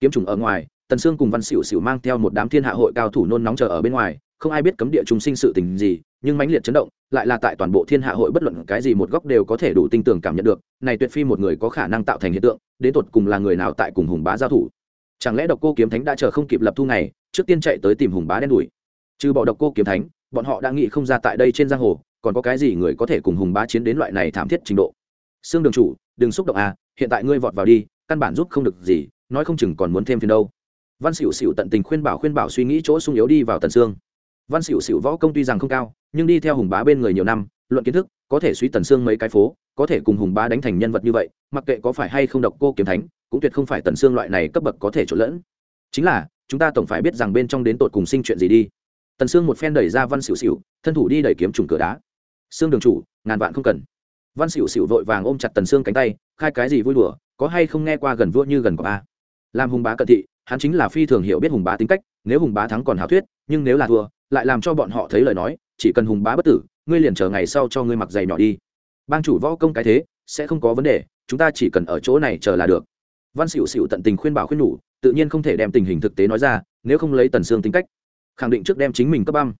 Kiếm trùng ở ngoài, tần sương cùng văn xỉu xỉu mang theo một đám thiên hạ hội cao thủ nôn nóng chờ ở bên ngoài, không ai biết cấm địa chúng sinh sự tình gì, nhưng mãnh liệt chấn động, lại là tại toàn bộ thiên hạ hội bất luận cái gì một góc đều có thể đủ tinh tường cảm nhận được, này tuyệt phi một người có khả năng tạo thành hiện tượng, đến tột cùng là người nào tại cùng hùng bá giao thủ. Chẳng lẽ độc cô kiếm thánh đã chờ không kịp lập thu này trước tiên chạy tới tìm hùng bá đen đuổi? Trừ bỏ độc cô kiếm thánh bọn họ đã nghĩ không ra tại đây trên giang hồ, còn có cái gì người có thể cùng hùng bá chiến đến loại này thảm thiết trình độ. Xương đường chủ, đừng xúc động à hiện tại ngươi vọt vào đi, căn bản giúp không được gì, nói không chừng còn muốn thêm phiền đâu. Văn xỉu xỉu tận tình khuyên bảo khuyên bảo suy nghĩ chỗ sung yếu đi vào tần xương văn xỉu xỉu võ công tuy rằng không cao, nhưng đi theo hùng bá bên người nhiều năm, luận kiến thức, có thể suy tần xương mấy cái phố, có thể cùng hùng bá đánh thành nhân vật như vậy, mặc kệ có phải hay không độc cô kiếm thánh, cũng tuyệt không phải tần xương loại này cấp bậc có thể trộn lẫn. Chính là, chúng ta tổng phải biết rằng bên trong đến tột cùng sinh chuyện gì đi tần Sương một phen đẩy ra văn xỉu xỉu, thân thủ đi đẩy kiếm trùng cửa đá. Xương đường chủ, ngàn vạn không cần. Văn xỉu xỉu vội vàng ôm chặt tần Sương cánh tay, khai cái gì vui đùa, có hay không nghe qua gần vua như gần của a? Làm hùng bá cận thị, hắn chính là phi thường hiểu biết hùng bá tính cách, nếu hùng bá thắng còn hảo thuyết, nhưng nếu là thua, lại làm cho bọn họ thấy lời nói, chỉ cần hùng bá bất tử, ngươi liền chờ ngày sau cho ngươi mặc giày nhỏ đi. Bang chủ võ công cái thế, sẽ không có vấn đề, chúng ta chỉ cần ở chỗ này chờ là được. Văn xỉu xỉu tận tình khuyên bảo khuyên nhủ, tự nhiên không thể đem tình hình thực tế nói ra, nếu không lấy tần xương tính cách khẳng định trước đem chính mình cấp băm.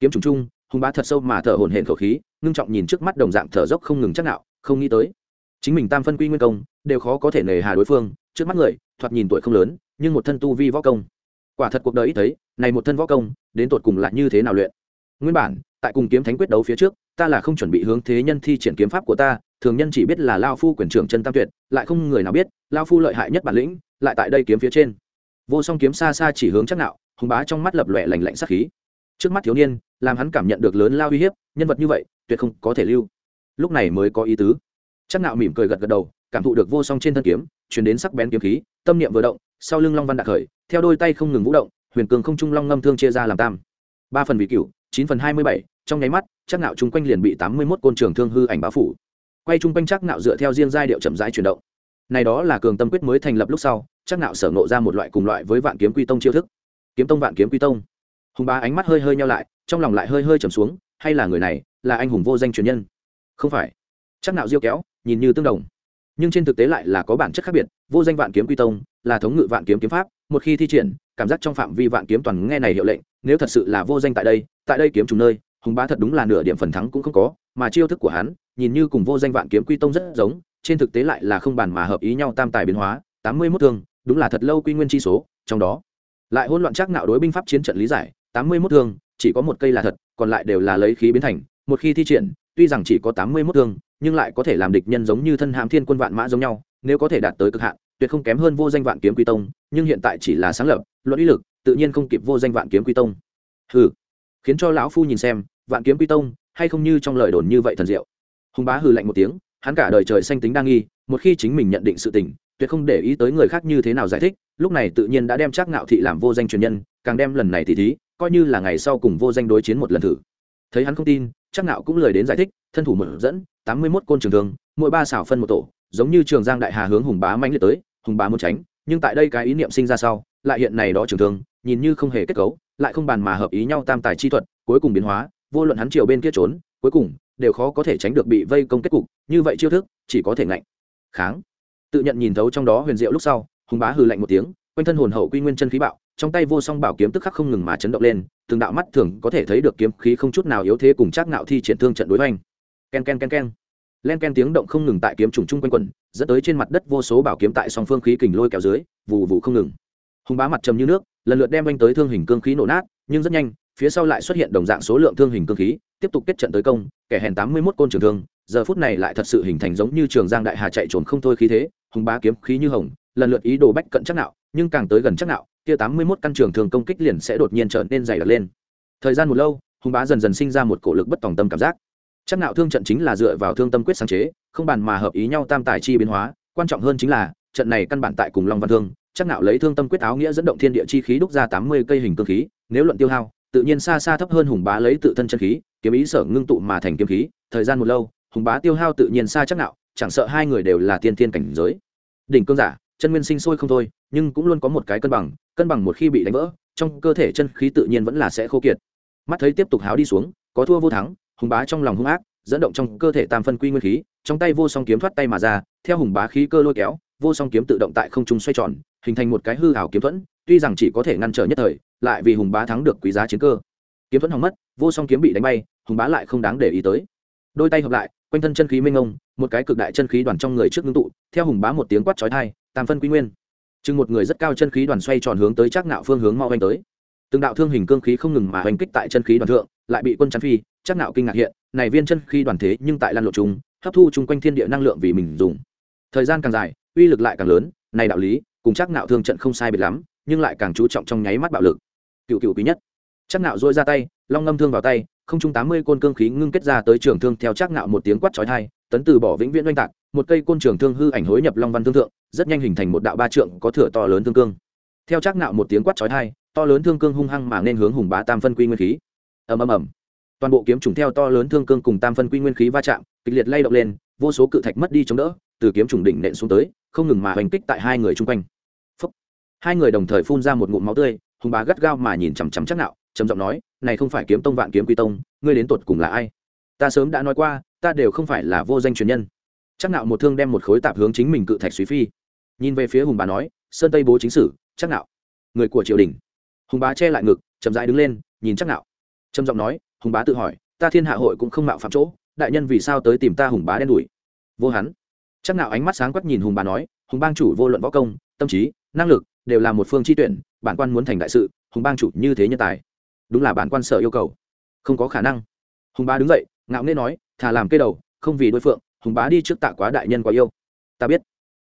Kiếm trùng trung hùng bá thật sâu mà thở hổn hển khẩu khí, ngưng trọng nhìn trước mắt đồng dạng thở dốc không ngừng chắc nạo, không nghĩ tới. Chính mình tam phân quy nguyên công, đều khó có thể nề hà đối phương, trước mắt người, thoạt nhìn tuổi không lớn, nhưng một thân tu vi võ công. Quả thật cuộc đời ít thấy, này một thân võ công, đến tột cùng là như thế nào luyện? Nguyên bản, tại cùng kiếm thánh quyết đấu phía trước, ta là không chuẩn bị hướng thế nhân thi triển kiếm pháp của ta, thường nhân chỉ biết là lao phu quyền trưởng chân tam tuyệt, lại không người nào biết, lao phu lợi hại nhất bản lĩnh, lại tại đây kiếm phía trên. Vô song kiếm xa xa chỉ hướng chắc nạo hùng bá trong mắt lập lòe lạnh lạnh sắc khí. Trước mắt thiếu niên, làm hắn cảm nhận được lớn lao uy hiếp, nhân vật như vậy, tuyệt không có thể lưu. Lúc này mới có ý tứ. Chắc nạo mỉm cười gật gật đầu, cảm thụ được vô song trên thân kiếm, truyền đến sắc bén kiếm khí, tâm niệm vừa động, sau lưng long văn đặc khởi, theo đôi tay không ngừng vũ động, huyền cường không trung long ngâm thương chia ra làm tam. Ba phần vị cửu, chín phần hai mươi bảy, trong nháy mắt, chắc nạo chung quanh liền bị tám mươi 81 côn trường thương hư ảnh bá phủ. Quay chung quanh chắc nạo dựa theo riêng giai điệu chậm rãi chuyển động. Này đó là cường tâm quyết mới thành lập lúc sau, chắc nạo sở ngộ ra một loại cùng loại với vạn kiếm quy tông chiêu thức kiếm tông vạn kiếm quy tông. Hùng bá ánh mắt hơi hơi nhau lại, trong lòng lại hơi hơi trầm xuống, hay là người này là anh hùng vô danh truyền nhân? Không phải. Chắc nạo diêu kéo, nhìn như tương đồng. Nhưng trên thực tế lại là có bản chất khác biệt, vô danh vạn kiếm quy tông là thống ngự vạn kiếm kiếm pháp, một khi thi triển, cảm giác trong phạm vi vạn kiếm toàn nghe này hiệu lệnh, nếu thật sự là vô danh tại đây tại đây kiếm trùng nơi, hùng bá thật đúng là nửa điểm phần thắng cũng không có, mà chiêu thức của hắn, nhìn như cùng vô danh vạn kiếm quy tông rất giống, trên thực tế lại là không bàn mà hợp ý nhau tam tài biến hóa, tám mươi mốt thương, đúng là thật lâu quy nguyên chi số, trong đó lại hỗn loạn chắc nạo đối binh pháp chiến trận lý giải, tám mươi mốt thương, chỉ có một cây là thật, còn lại đều là lấy khí biến thành. Một khi thi triển, tuy rằng chỉ có tám mươi mốt thương, nhưng lại có thể làm địch nhân giống như thân hàm thiên quân vạn mã giống nhau, nếu có thể đạt tới cực hạn, tuyệt không kém hơn vô danh vạn kiếm quy tông, nhưng hiện tại chỉ là sáng lập, luận uy lực, tự nhiên không kịp vô danh vạn kiếm quy tông. Hừ, khiến cho lão phu nhìn xem, vạn kiếm quy tông, hay không như trong lời đồn như vậy thần diệu. Hùng bá hừ lạnh một tiếng, hắn cả đời trời xanh tính đa nghi, một khi chính mình nhận định sự tình tuyệt không để ý tới người khác như thế nào giải thích, lúc này tự nhiên đã đem chắc ngạo thị làm vô danh truyền nhân, càng đem lần này thì thí, coi như là ngày sau cùng vô danh đối chiến một lần thử. Thấy hắn không tin chắc ngạo cũng lời đến giải thích, thân thủ mở dẫn, tám mươi 81 côn trường thương, mỗi ba xảo phân một tổ, giống như trường giang đại hà hướng hùng bá mãnh liệt tới, hùng bá muốn tránh, nhưng tại đây cái ý niệm sinh ra sau, lại hiện này đó trường thương, nhìn như không hề kết cấu, lại không bàn mà hợp ý nhau tam tài chi thuật, cuối cùng biến hóa, vô luận hắn chiều bên kia trốn, cuối cùng, đều khó có thể tránh được bị vây công kết cục, như vậy chiêu thức, chỉ có thể ngạnh. Kháng tự nhận nhìn thấu trong đó huyền diệu lúc sau, hùng bá hừ lạnh một tiếng, quanh thân hồn hậu quy nguyên chân khí bạo, trong tay vô song bảo kiếm tức khắc không ngừng mà chấn động lên, từng đạo mắt thường có thể thấy được kiếm khí không chút nào yếu thế cùng chắc ngạo thi triển thương trận đối hoành. Ken ken ken ken. Len ken tiếng động không ngừng tại kiếm trùng chung quanh quẩn, dẫn tới trên mặt đất vô số bảo kiếm tại song phương khí kình lôi kéo dưới vụ vụ không ngừng. Hùng bá mặt trầm như nước, lần lượt đem anh tới thương hình cương khí nổ nát, nhưng rất nhanh, phía sau lại xuất hiện đồng dạng số lượng thương hình cương khí, tiếp tục kết trận tới công, kẻ hèn tám mươi mốt côn trường thương, giờ phút này lại thật sự hình thành giống như trường giang đại hà chạy trốn không thôi khí thế hùng bá kiếm khí như hồng, lần lượt ý đồ bách cận chắc nạo, nhưng càng tới gần chắc nạo, kia tám mươi mốt căn trường thường công kích liền sẽ đột nhiên trở nên dày đặc lên. Thời gian một lâu, hùng bá dần dần sinh ra một cổ lực bất tòng tâm cảm giác. Chắc nạo thương trận chính là dựa vào thương tâm quyết sáng chế, không bàn mà hợp ý nhau tam tài chi biến hóa, quan trọng hơn chính là, trận này căn bản tại cùng long văn thương, chắc nạo lấy thương tâm quyết áo nghĩa dẫn động thiên địa chi khí đúc ra tám mươi cây hình cương khí, nếu luận tiêu hao, tự nhiên xa xa thấp hơn hùng bá lấy tự thân chân khí, kiếm ý sở ngưng tụ mà thành kiếm khí, thời gian một lâu, hùng bá tiêu hao tự nhiên xa chắc nạo chẳng sợ hai người đều là tiên thiên cảnh giới. Đỉnh cương giả, chân nguyên sinh sôi không thôi, nhưng cũng luôn có một cái cân bằng cân bằng một khi bị đánh vỡ, trong cơ thể chân khí tự nhiên vẫn là sẽ khô kiệt. Mắt thấy tiếp tục háo đi xuống, có thua vô thắng, hùng bá trong lòng hung ác, dẫn động trong cơ thể tam phân quy nguyên khí, trong tay vô song kiếm thoát tay mà ra, theo hùng bá khí cơ lôi kéo, vô song kiếm tự động tại không trung xoay tròn, hình thành một cái hư ảo kiếm thuẫn, tuy rằng chỉ có thể ngăn trở nhất thời, lại vì hùng bá thắng được quý giá chiến cơ. Kiếm thuẫn hỏng mất, vô song kiếm bị đánh bay, hùng bá lại không đáng để ý tới. Đôi tay hợp lại quanh thân chân khí minh ông một cái cực đại chân khí đoàn trong người trước ngưng tụ, theo hùng bá một tiếng quát chói thai tam phân quy nguyên. Chừng một người rất cao chân khí đoàn xoay tròn hướng tới chắc nạo phương hướng mau anh tới. Từng đạo thương hình cương khí không ngừng mà oanh kích tại chân khí đoàn thượng, lại bị quân chắn phi chắc nạo kinh ngạc hiện, này viên chân khí đoàn thế nhưng tại lan lộ chúng, hấp thu chung quanh thiên địa năng lượng vì mình dùng. Thời gian càng dài, uy lực lại càng lớn, này đạo lý, cùng chắc nạo thương trận không sai biệt lắm, nhưng lại càng chú trọng trong nháy mắt bạo lực. Cựu cựu quý nhất. Chắc nạo dội ra tay, long ngâm thương vào tay không trung tám mươi côn cương khí ngưng kết ra tới trường thương theo chắc nạo một tiếng quát chói tai, tấn từ bỏ vĩnh viễn oanh tạc, một cây côn trường thương hư ảnh hối nhập long văn thương thượng, rất nhanh hình thành một đạo ba trượng có thửa to lớn thương cương. Theo chắc nạo một tiếng quát chói tai, to lớn thương cương hung hăng mà nên hướng hùng bá tam phân quy nguyên khí. Ầm ầm ầm. Toàn bộ kiếm trùng theo to lớn thương cương cùng tam phân quy nguyên khí va chạm, kịch liệt lay động lên, vô số cự thạch mất đi chống đỡ, từ kiếm trùng đỉnh nện xuống tới, không ngừng mà hoành kích tại hai người chung quanh. Phúc. hai người đồng thời phun ra một ngụm máu tươi, hùng bá gắt gao mà nhìn chằm chằm chắc nạo trầm giọng nói, này không phải kiếm tông vạn kiếm quy tông, ngươi đến tột cùng là ai? Ta sớm đã nói qua, ta đều không phải là vô danh truyền nhân. Chắc nạo một thương đem một khối tạp hướng chính mình cự thạch suy phi. Nhìn về phía hùng bá nói, sơn tây bố chính sử, chắc nạo. Người của triều đình. Hùng bá che lại ngực, chậm rãi đứng lên, nhìn chắc nạo. Trầm giọng nói, hùng bá tự hỏi, ta thiên hạ hội cũng không mạo phạm chỗ, đại nhân vì sao tới tìm ta hùng bá đen đuổi vô hắn. Chắc nạo ánh mắt sáng quắc nhìn hùng bá nói, hùng bang chủ vô luận võ công, tâm trí, năng lực đều là một phương chi tuyển, bản quan muốn thành đại sự, hùng bang chủ như thế nhân tài đúng là bản quan sở yêu cầu. Không có khả năng. Hùng bá đứng dậy, ngạo nghễ nói, thà làm cây đầu, không vì đối phượng, hùng bá đi trước tạ quá đại nhân quá yêu. Ta biết.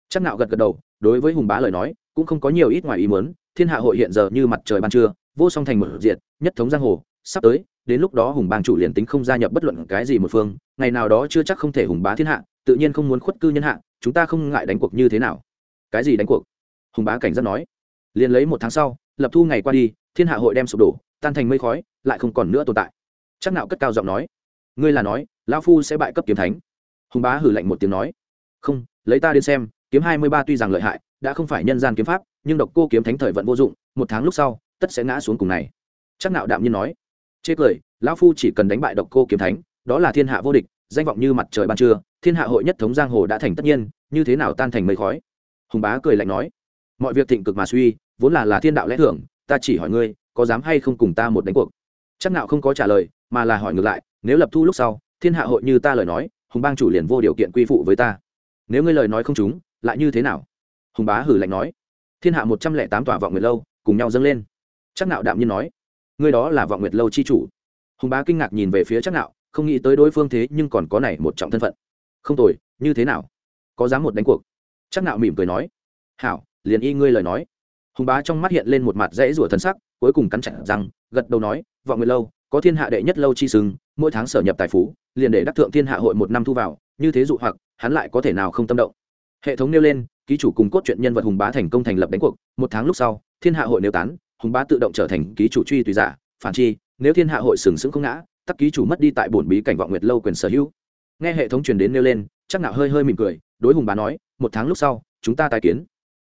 Chắc ngạo gật gật đầu, đối với hùng bá lời nói, cũng không có nhiều ít ngoài ý muốn, thiên hạ hội hiện giờ như mặt trời ban trưa, vô song thành một diệt, nhất thống giang hồ, sắp tới, đến lúc đó hùng bang chủ liền tính không gia nhập bất luận cái gì một phương, ngày nào đó chưa chắc không thể hùng bá thiên hạ, tự nhiên không muốn khuất cư nhân hạ, chúng ta không ngại đánh cuộc như thế nào. Cái gì đánh cuộc? Hùng bá cảnh giác nói. Liền lấy một tháng sau, lập thu ngày qua đi, thiên hạ hội đem sụp đổ tan thành mây khói, lại không còn nữa tồn tại. Chắc nạo cất cao giọng nói, ngươi là nói, lão phu sẽ bại cấp kiếm thánh. Hùng bá hử lạnh một tiếng nói, không, lấy ta đến xem, kiếm hai mươi ba tuy rằng lợi hại, đã không phải nhân gian kiếm pháp, nhưng độc cô kiếm thánh thời vận vô dụng, một tháng lúc sau, tất sẽ ngã xuống cùng này. Chắc nạo đạm nhiên nói, chê cười, lão phu chỉ cần đánh bại độc cô kiếm thánh, đó là thiên hạ vô địch, danh vọng như mặt trời ban trưa, thiên hạ hội nhất thống giang hồ đã thành tất nhiên, như thế nào tan thành mây khói? Hùng bá cười lạnh nói, mọi việc thịnh cực mà suy, vốn là là thiên đạo lẽ thưởng ta chỉ hỏi ngươi có dám hay không cùng ta một đánh cuộc? Chắc nạo không có trả lời, mà là hỏi ngược lại, nếu lập thu lúc sau, thiên hạ hội như ta lời nói, hùng bang chủ liền vô điều kiện quy phụ với ta. Nếu ngươi lời nói không trúng, lại như thế nào? Hùng bá hử lạnh nói. Thiên hạ một trăm lẻ tám tòa vọng nguyệt lâu, cùng nhau dâng lên. Chắc nạo đạm nhiên nói. Ngươi đó là vọng nguyệt lâu chi chủ. Hùng bá kinh ngạc nhìn về phía chắc nạo không nghĩ tới đối phương thế nhưng còn có này một trọng thân phận. Không tồi, như thế nào? Có dám một đánh cuộc? Chắc nạo mỉm cười nói. Hảo, liền y ngươi lời nói. Hùng bá trong mắt hiện lên một mặt dễ rủa thần sắc cuối cùng cắn chặt rằng, gật đầu nói vọng nguyệt lâu có thiên hạ đệ nhất lâu chi sừng mỗi tháng sở nhập tài phú liền để đắc thượng thiên hạ hội một năm thu vào như thế dụ hoặc hắn lại có thể nào không tâm động? Hệ thống nêu lên ký chủ cùng cốt truyện nhân vật hùng bá thành công thành lập đánh cuộc một tháng lúc sau thiên hạ hội nếu tán hùng bá tự động trở thành ký chủ truy tùy giả phản chi nếu thiên hạ hội sừng sững không ngã tắc ký chủ mất đi tại bổn bí cảnh vọng nguyệt lâu quyền sở hữu. Nghe hệ thống truyền đến nêu lên chắc nạo hơi hơi mỉm cười đối hùng bá nói một tháng lúc sau chúng ta tái kiến.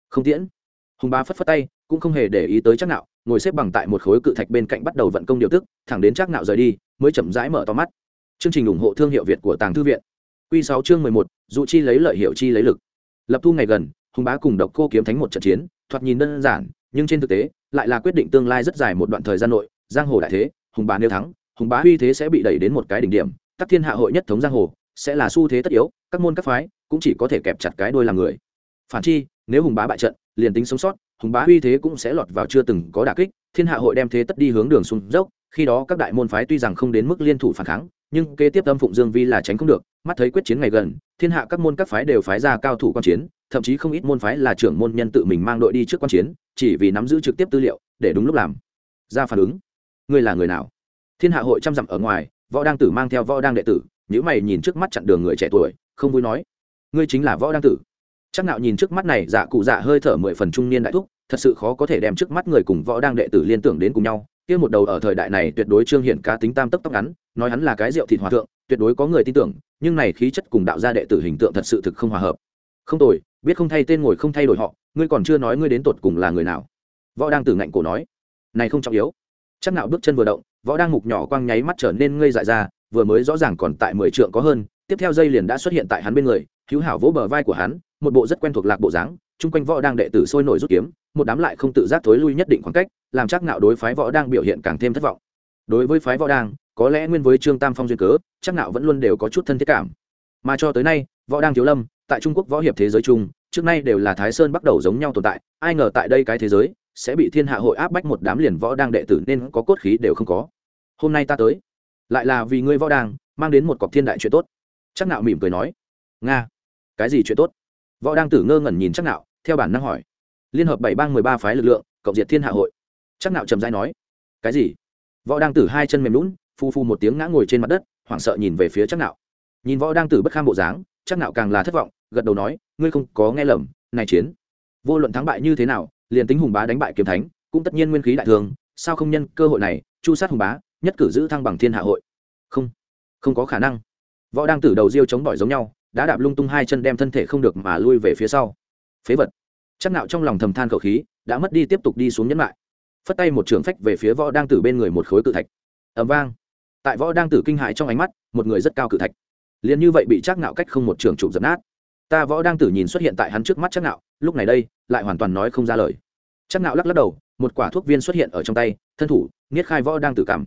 Không tiễn. Hùng bá phất phất tay cũng không hề để ý tới chắc nạo ngồi xếp bằng tại một khối cự thạch bên cạnh bắt đầu vận công điều tức thẳng đến chắc nạo rời đi mới chậm rãi mở to mắt. Chương trình ủng hộ thương hiệu việt của tàng thư viện. Quy 6 chương 11, dụ chi lấy lợi hiệu chi lấy lực. Lập thu ngày gần hùng bá cùng độc cô kiếm thánh một trận chiến thoạt nhìn đơn giản nhưng trên thực tế lại là quyết định tương lai rất dài một đoạn thời gian nội giang hồ đại thế hùng bá nếu thắng hùng bá uy thế sẽ bị đẩy đến một cái đỉnh điểm các thiên hạ hội nhất thống giang hồ sẽ là xu thế tất yếu các môn các phái cũng chỉ có thể kẹp chặt cái đôi làm người. Phản chi nếu hùng bá bại trận liền tính sống sót hùng bá uy thế cũng sẽ lọt vào chưa từng có đả kích, thiên hạ hội đem thế tất đi hướng đường xuống dốc, khi đó các đại môn phái tuy rằng không đến mức liên thủ phản kháng, nhưng kế tiếp âm phụng dương vi là tránh không được, mắt thấy quyết chiến ngày gần, thiên hạ các môn các phái đều phái ra cao thủ quan chiến, thậm chí không ít môn phái là trưởng môn nhân tự mình mang đội đi trước quan chiến, chỉ vì nắm giữ trực tiếp tư liệu, để đúng lúc làm. Ra phản ứng. Ngươi là người nào? Thiên hạ hội trăm dặm ở ngoài, võ đang tử mang theo võ đang đệ tử những mày nhìn trước mắt chặn đường người trẻ tuổi, không vui nói. Ngươi chính là võ đang tử chắc nạo nhìn trước mắt này dạ cụ dạ hơi thở mười phần trung niên đại thúc, thật sự khó có thể đem trước mắt người cùng võ đang đệ tử liên tưởng đến cùng nhau. Kia một đầu ở thời đại này tuyệt đối trương hiện cá tính tam tốc tóc ngắn, nói hắn là cái rượu thịt hòa thượng, tuyệt đối có người tin tưởng, nhưng này khí chất cùng đạo gia đệ tử hình tượng thật sự thực không hòa hợp. Không tồi, biết không thay tên ngồi không thay đổi họ, ngươi còn chưa nói ngươi đến tột cùng là người nào. Võ đang tử ngạnh cổ nói, này không trọng yếu. Chắc nạo bước chân vừa động, võ đang mục nhỏ quang nháy mắt trở nên ngây dại ra, vừa mới rõ ràng còn tại mười trượng có hơn, tiếp theo dây liền đã xuất hiện tại hắn bên người, hữu hảo vỗ bờ vai của hắn một bộ rất quen thuộc lạc bộ dáng, chung quanh võ đang đệ tử sôi nổi rút kiếm, một đám lại không tự giác thối lui nhất định khoảng cách, làm chắc nạo đối phái võ đang biểu hiện càng thêm thất vọng. Đối với phái võ đang, có lẽ nguyên với trương tam phong duyên cớ, chắc nạo vẫn luôn đều có chút thân thiết cảm. Mà cho tới nay, võ đang thiếu lâm, tại trung quốc võ hiệp thế giới chung, trước nay đều là thái sơn bắt đầu giống nhau tồn tại, ai ngờ tại đây cái thế giới, sẽ bị thiên hạ hội áp bách một đám liền võ đang đệ tử nên có cốt khí đều không có. Hôm nay ta tới, lại là vì ngươi võ đang, mang đến một cọc thiên đại chuyện tốt. Chắc nạo mỉm cười nói, nga, cái gì chuyện tốt? Võ đang tử ngơ ngẩn nhìn chắc nạo, theo bản năng hỏi. Liên hợp bảy bang mười ba phái lực lượng, cộng diệt thiên hạ hội. Chắc nạo trầm dai nói. Cái gì? Võ đang tử hai chân mềm lún phu phu một tiếng ngã ngồi trên mặt đất, hoảng sợ nhìn về phía chắc nạo. Nhìn võ đang tử bất kham bộ dáng chắc nạo càng là thất vọng, gật đầu nói, ngươi không có nghe lầm, này chiến, vô luận thắng bại như thế nào, liền tính hùng bá đánh bại kiếm thánh, cũng tất nhiên nguyên khí đại thường, sao không nhân cơ hội này, chu sát hùng bá, nhất cử giữ thăng bằng thiên hạ hội? Không không có khả năng. Võ đang tử đầu diêu chống bỏi giống nhau đã đạp lung tung hai chân đem thân thể không được mà lui về phía sau. Phế vật. Chắc nạo trong lòng thầm than khẩu khí, đã mất đi tiếp tục đi xuống nhẫn lại phất tay một trường phách về phía võ đang tử bên người một khối cự thạch. Ầm vang. Tại võ đang tử kinh hãi trong ánh mắt, một người rất cao cự thạch. Liền như vậy bị chắc nạo cách không một trường trụ dập nát. Ta võ đang tử nhìn xuất hiện tại hắn trước mắt chắc nạo, lúc này đây, lại hoàn toàn nói không ra lời. Chắc nạo lắc lắc đầu, một quả thuốc viên xuất hiện ở trong tay, thân thủ niết khai võ đang tử cảm.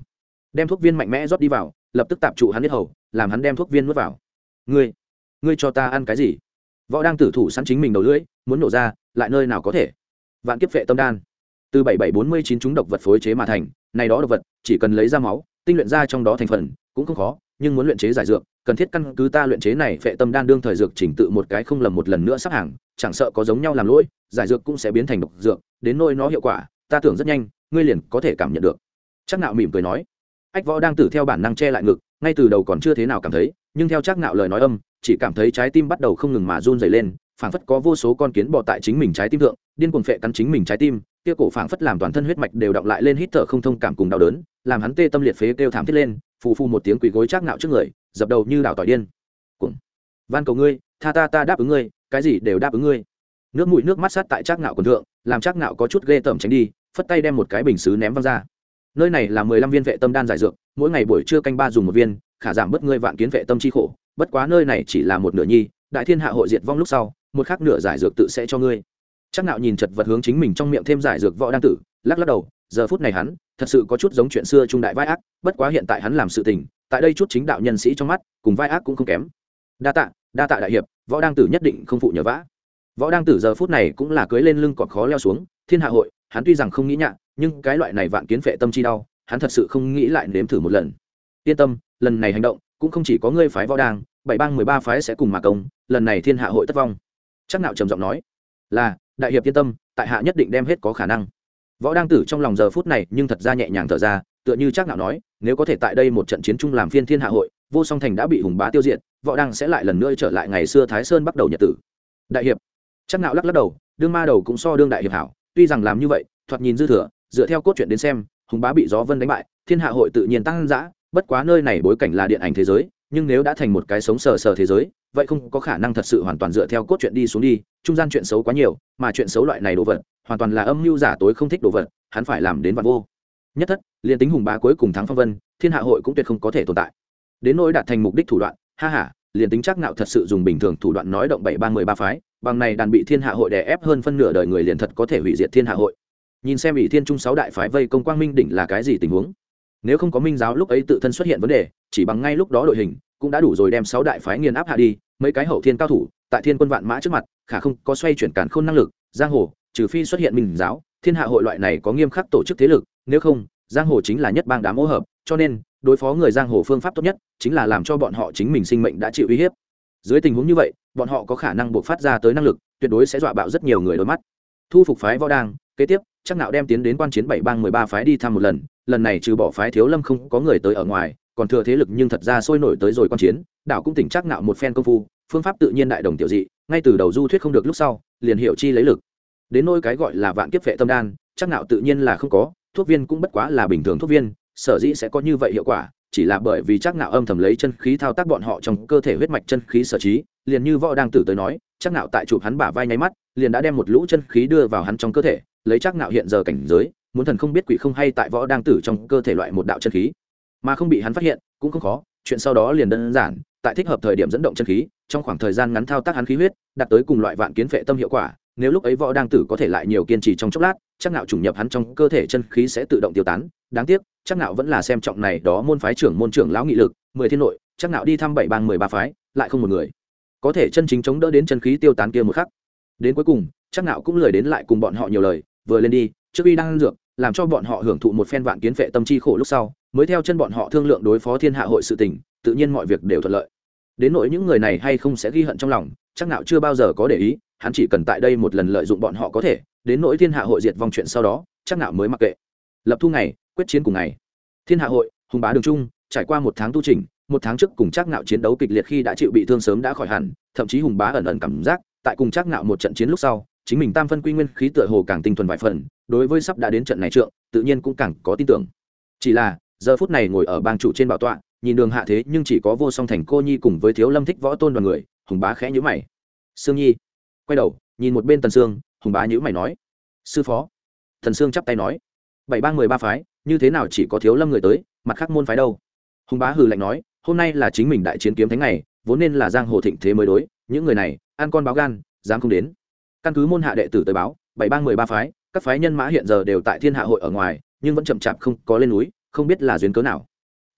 Đem thuốc viên mạnh mẽ rót đi vào, lập tức tạm trụ hắn niết hầu, làm hắn đem thuốc viên nuốt vào. Ngươi ngươi cho ta ăn cái gì? Võ đang tử thủ sẵn chính mình đầu lưỡi, muốn nổ ra, lại nơi nào có thể? Vạn kiếp vệ tâm đan. Từ bảy bảy bốn mươi chín chúng độc vật phối chế mà thành, này đó độc vật, chỉ cần lấy ra máu, tinh luyện ra trong đó thành phần, cũng không khó, nhưng muốn luyện chế giải dược, cần thiết căn cứ ta luyện chế này phệ tâm đan đương thời dược chỉnh tự một cái không lầm một lần nữa sắp hàng, chẳng sợ có giống nhau làm lỗi, giải dược cũng sẽ biến thành độc dược, đến nôi nó hiệu quả, ta tưởng rất nhanh, ngươi liền có thể cảm nhận được. Chắc nạo mỉm cười nói. Ách, võ đang tử theo bản năng che lại ngực, ngay từ đầu còn chưa thế nào cảm thấy, nhưng theo chắc nạo lời nói âm chỉ cảm thấy trái tim bắt đầu không ngừng mà run rẩy lên, phảng phất có vô số con kiến bò tại chính mình trái tim thượng, điên cuồng phệ cắn chính mình trái tim, kia cổ phảng phất làm toàn thân huyết mạch đều động lại lên hít thở không thông cảm cùng đau đớn, làm hắn tê tâm liệt phế kêu thảm thiết lên, phù phù một tiếng quỳ gối chắc ngạo trước người, dập đầu như đảo tỏi điên. Cùng van cầu ngươi, tha ta ta đáp ứng ngươi, cái gì đều đáp ứng ngươi. Nước mũi nước mắt sát tại chắc ngạo quần thượng, làm chắc ngạo có chút ghê tởm tránh đi, phất tay đem một cái bình xứ ném văng ra. Nơi này là mười lăm viên vệ tâm đan giải dược, mỗi ngày buổi trưa canh ba dùng một viên, khả giảm bớt ngươi vạn kiến vệ tâm chi khổ bất quá nơi này chỉ là một nửa nhi, đại thiên hạ hội diệt vong lúc sau, một khác nửa giải dược tự sẽ cho ngươi. Chắc nạo nhìn chật vật hướng chính mình trong miệng thêm giải dược võ đang tử, lắc lắc đầu, giờ phút này hắn, thật sự có chút giống chuyện xưa trung đại vai ác, bất quá hiện tại hắn làm sự tình, tại đây chút chính đạo nhân sĩ trong mắt, cùng vai ác cũng không kém. Đa tạ đa tạ đại hiệp, võ đang tử nhất định không phụ nhờ vã võ đang tử giờ phút này cũng là cưới lên lưng cọt khó leo xuống, thiên hạ hội, hắn tuy rằng không nghĩ nhạ, nhưng cái loại này vạn kiến phệ tâm chi đau, hắn thật sự không nghĩ lại nếm thử một lần. Yên tâm, lần này hành động, cũng không chỉ có ngươi phái võ đang bảy bang mười ba phái sẽ cùng mà công, lần này thiên hạ hội tất vong. Chắc nạo trầm giọng nói, là, đại hiệp yên tâm, tại hạ nhất định đem hết có khả năng. Võ đang tử trong lòng giờ phút này nhưng thật ra nhẹ nhàng thở ra, tựa như chắc nạo nói, nếu có thể tại đây một trận chiến chung làm phiên thiên hạ hội, vô song thành đã bị hùng bá tiêu diệt, võ Đang sẽ lại lần nữa trở lại ngày xưa thái sơn bắt đầu nhật tử. Đại hiệp, chắc nạo lắc lắc đầu, đương ma đầu cũng so đương đại hiệp hảo, tuy rằng làm như vậy, thoạt nhìn dư thừa, dựa theo cốt truyện đến xem, hùng bá bị gió vân đánh bại, thiên hạ hội tự nhiên tăng dã, bất quá nơi này bối cảnh là điện ảnh thế giới nhưng nếu đã thành một cái sống sờ sờ thế giới, vậy không có khả năng thật sự hoàn toàn dựa theo cốt truyện đi xuống đi, trung gian chuyện xấu quá nhiều, mà chuyện xấu loại này đồ vật, hoàn toàn là âm mưu giả tối không thích đồ vật, hắn phải làm đến vạn vô. Nhất thất, liền tính hùng bá cuối cùng thắng phong vân, thiên hạ hội cũng tuyệt không có thể tồn tại. Đến nỗi đạt thành mục đích thủ đoạn, ha ha, liền tính chắc nạo thật sự dùng bình thường thủ đoạn nói động bảy ba mười ba phái, bằng này đàn bị thiên hạ hội đè ép hơn phân nửa đời người liền thật có thể hủy diệt thiên hạ hội. Nhìn xem ủy thiên trung sáu đại phái vây công quang minh đỉnh là cái gì tình huống? Nếu không có minh giáo lúc ấy tự thân xuất hiện vấn đề, chỉ bằng ngay lúc đó đội hình cũng đã đủ rồi đem sáu đại phái nghiền áp hạ đi, mấy cái hậu thiên cao thủ tại thiên quân vạn mã trước mặt, khả không có xoay chuyển cản khôn năng lực, giang hồ, trừ phi xuất hiện minh giáo, thiên hạ hội loại này có nghiêm khắc tổ chức thế lực, nếu không, giang hồ chính là nhất bang đám ô hợp, cho nên, đối phó người giang hồ phương pháp tốt nhất chính là làm cho bọn họ chính mình sinh mệnh đã chịu uy hiếp. Dưới tình huống như vậy, bọn họ có khả năng buộc phát ra tới năng lực, tuyệt đối sẽ dọa bạo rất nhiều người đôi mắt. Thu phục phái võ đang, kế tiếp, chắc nạo đem tiến đến quan chiến bảy bang mười ba phái đi thăm một lần lần này trừ bỏ phái thiếu lâm không có người tới ở ngoài, còn thừa thế lực nhưng thật ra sôi nổi tới rồi quan chiến, đảo cũng tỉnh chắc nạo một phen công phu, phương pháp tự nhiên đại đồng tiểu dị, ngay từ đầu du thuyết không được lúc sau, liền hiểu chi lấy lực. Đến nôi cái gọi là vạn kiếp vệ tâm đan chắc nạo tự nhiên là không có, thuốc viên cũng bất quá là bình thường thuốc viên, sở dĩ sẽ có như vậy hiệu quả, chỉ là bởi vì chắc nạo âm thầm lấy chân khí thao tác bọn họ trong cơ thể huyết mạch chân khí sở trí, liền như võ đang tử tới nói chắc nạo tại chụp hắn bả vai nháy mắt, liền đã đem một lũ chân khí đưa vào hắn trong cơ thể, lấy chắc nạo hiện giờ cảnh giới muốn thần không biết quỷ không hay tại võ đang tử trong cơ thể loại một đạo chân khí. Mà không bị hắn phát hiện, cũng không khó, chuyện sau đó liền đơn giản, tại thích hợp thời điểm dẫn động chân khí, trong khoảng thời gian ngắn thao tác hắn khí huyết, đạt tới cùng loại vạn kiến phệ tâm hiệu quả, nếu lúc ấy võ đang tử có thể lại nhiều kiên trì trong chốc lát, chắc nạo trùng nhập hắn trong cơ thể chân khí sẽ tự động tiêu tán. Đáng tiếc, chắc nạo vẫn là xem trọng này đó môn phái trưởng môn trưởng lão nghị lực, mười thiên nội, chắc nạo đi thăm bảy bang mười ba phái, lại không một người. Có thể chân chính chống đỡ đến chân khí tiêu tán kia một khắc. Đến cuối cùng, chắc nạo cũng lười đến lại cùng bọn họ nhiều lời, vừa lên đi trước uy đang dược, làm cho bọn họ hưởng thụ một phen vạn kiến vệ tâm chi khổ lúc sau, mới theo chân bọn họ thương lượng đối phó thiên hạ hội sự tình, tự nhiên mọi việc đều thuận lợi. Đến nỗi những người này hay không sẽ ghi hận trong lòng, chắc nạo chưa bao giờ có để ý, hắn chỉ cần tại đây một lần lợi dụng bọn họ có thể, đến nỗi thiên hạ hội diệt vong chuyện sau đó, chắc nạo mới mặc kệ. Lập thu ngày, quyết chiến cùng ngày. Thiên hạ hội, hùng bá đường trung, trải qua một tháng tu trình một tháng trước cùng chắc nạo chiến đấu kịch liệt khi đã chịu bị thương sớm đã khỏi hẳn, thậm chí hùng bá ẩn ẩn cảm giác, tại cùng chắc nạo một trận chiến lúc sau chính mình tam phân quy nguyên khí tựa hồ càng tinh thuần vài phần, đối với sắp đã đến trận này trượng, tự nhiên cũng càng có tin tưởng. Chỉ là, giờ phút này ngồi ở bang chủ trên bảo tọa, nhìn đường hạ thế nhưng chỉ có vô song thành cô nhi cùng với thiếu lâm thích võ tôn đoàn người, hùng bá khẽ nhữ mày. Sương nhi, quay đầu, nhìn một bên tần sương, hùng bá nhữ mày nói. Sư phó. Thần sương chắp tay nói. Bảy bang mười ba phái, như thế nào chỉ có thiếu lâm người tới, mặt khác môn phái đâu? Hùng bá hừ lạnh nói, hôm nay là chính mình đại chiến kiếm thánh ngày, vốn nên là giang hồ thịnh thế mới đối, những người này, ăn con báo gan, dám không đến căn cứ môn hạ đệ tử tới báo, bảy bang mười ba phái, các phái nhân mã hiện giờ đều tại thiên hạ hội ở ngoài, nhưng vẫn chậm chạp không có lên núi, không biết là duyên cớ nào.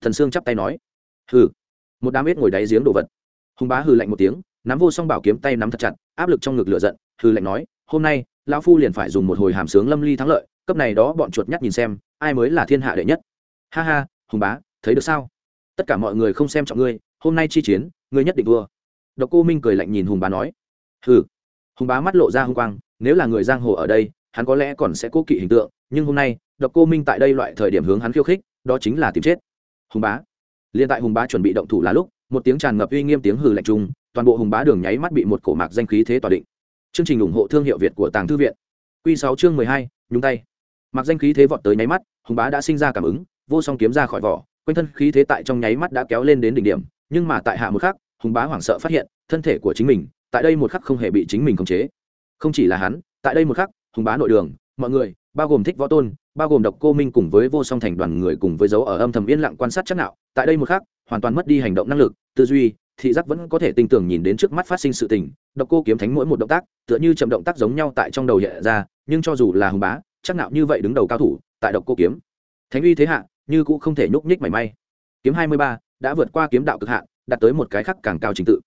Thần sương chắp tay nói, hừ. Một đám ếch ngồi đáy giếng đồ vật. Hùng bá hừ lạnh một tiếng, nắm vô song bảo kiếm tay nắm thật chặt, áp lực trong ngực lửa giận, hừ lạnh nói, hôm nay, lão phu liền phải dùng một hồi hàm sướng lâm ly thắng lợi, cấp này đó bọn chuột nhắt nhìn xem, ai mới là thiên hạ đệ nhất. Ha ha, hùng bá, thấy được sao? Tất cả mọi người không xem trọng ngươi, hôm nay chi chiến, ngươi nhất định vua độc cô minh cười lạnh nhìn hùng bá nói, hừ hùng bá mắt lộ ra hung quang nếu là người giang hồ ở đây hắn có lẽ còn sẽ cố kỵ hình tượng nhưng hôm nay độc cô minh tại đây loại thời điểm hướng hắn khiêu khích đó chính là tìm chết. Hùng bá. Liên tại hùng bá chuẩn bị động thủ là lúc một tiếng tràn ngập uy nghiêm tiếng hừ lạnh chung, toàn bộ hùng bá đường nháy mắt bị một cổ mạc danh khí thế tỏa định. Chương trình ủng hộ thương hiệu việt của tàng thư viện. Q sáu chương mười hai nhúng tay. Mặc danh khí thế vọt tới nháy mắt hùng bá đã sinh ra cảm ứng vô song kiếm ra khỏi vỏ quanh thân khí thế tại trong nháy mắt đã kéo lên đến đỉnh điểm nhưng mà tại hạ một khắc hùng bá hoảng sợ phát hiện thân thể của chính mình tại đây một khắc không hề bị chính mình khống chế. Không chỉ là hắn, tại đây một khắc, hùng bá nội đường, mọi người, bao gồm thích võ tôn, bao gồm độc cô minh cùng với vô song thành đoàn người cùng với dấu ở âm thầm yên lặng quan sát chắc nạo, tại đây một khắc, hoàn toàn mất đi hành động năng lực, tư duy, thị giác vẫn có thể tinh tường nhìn đến trước mắt phát sinh sự tình, độc cô kiếm thánh mỗi một động tác, tựa như chậm động tác giống nhau tại trong đầu hiện ra, nhưng cho dù là hùng bá, chắc nạo như vậy đứng đầu cao thủ, tại độc cô kiếm, thánh uy thế hạ, như cũng không thể nhúc nhích mảy may. Kiếm hai mươi ba, đã vượt qua kiếm đạo cực hạn, đạt tới một cái khắc càng cao trình tự.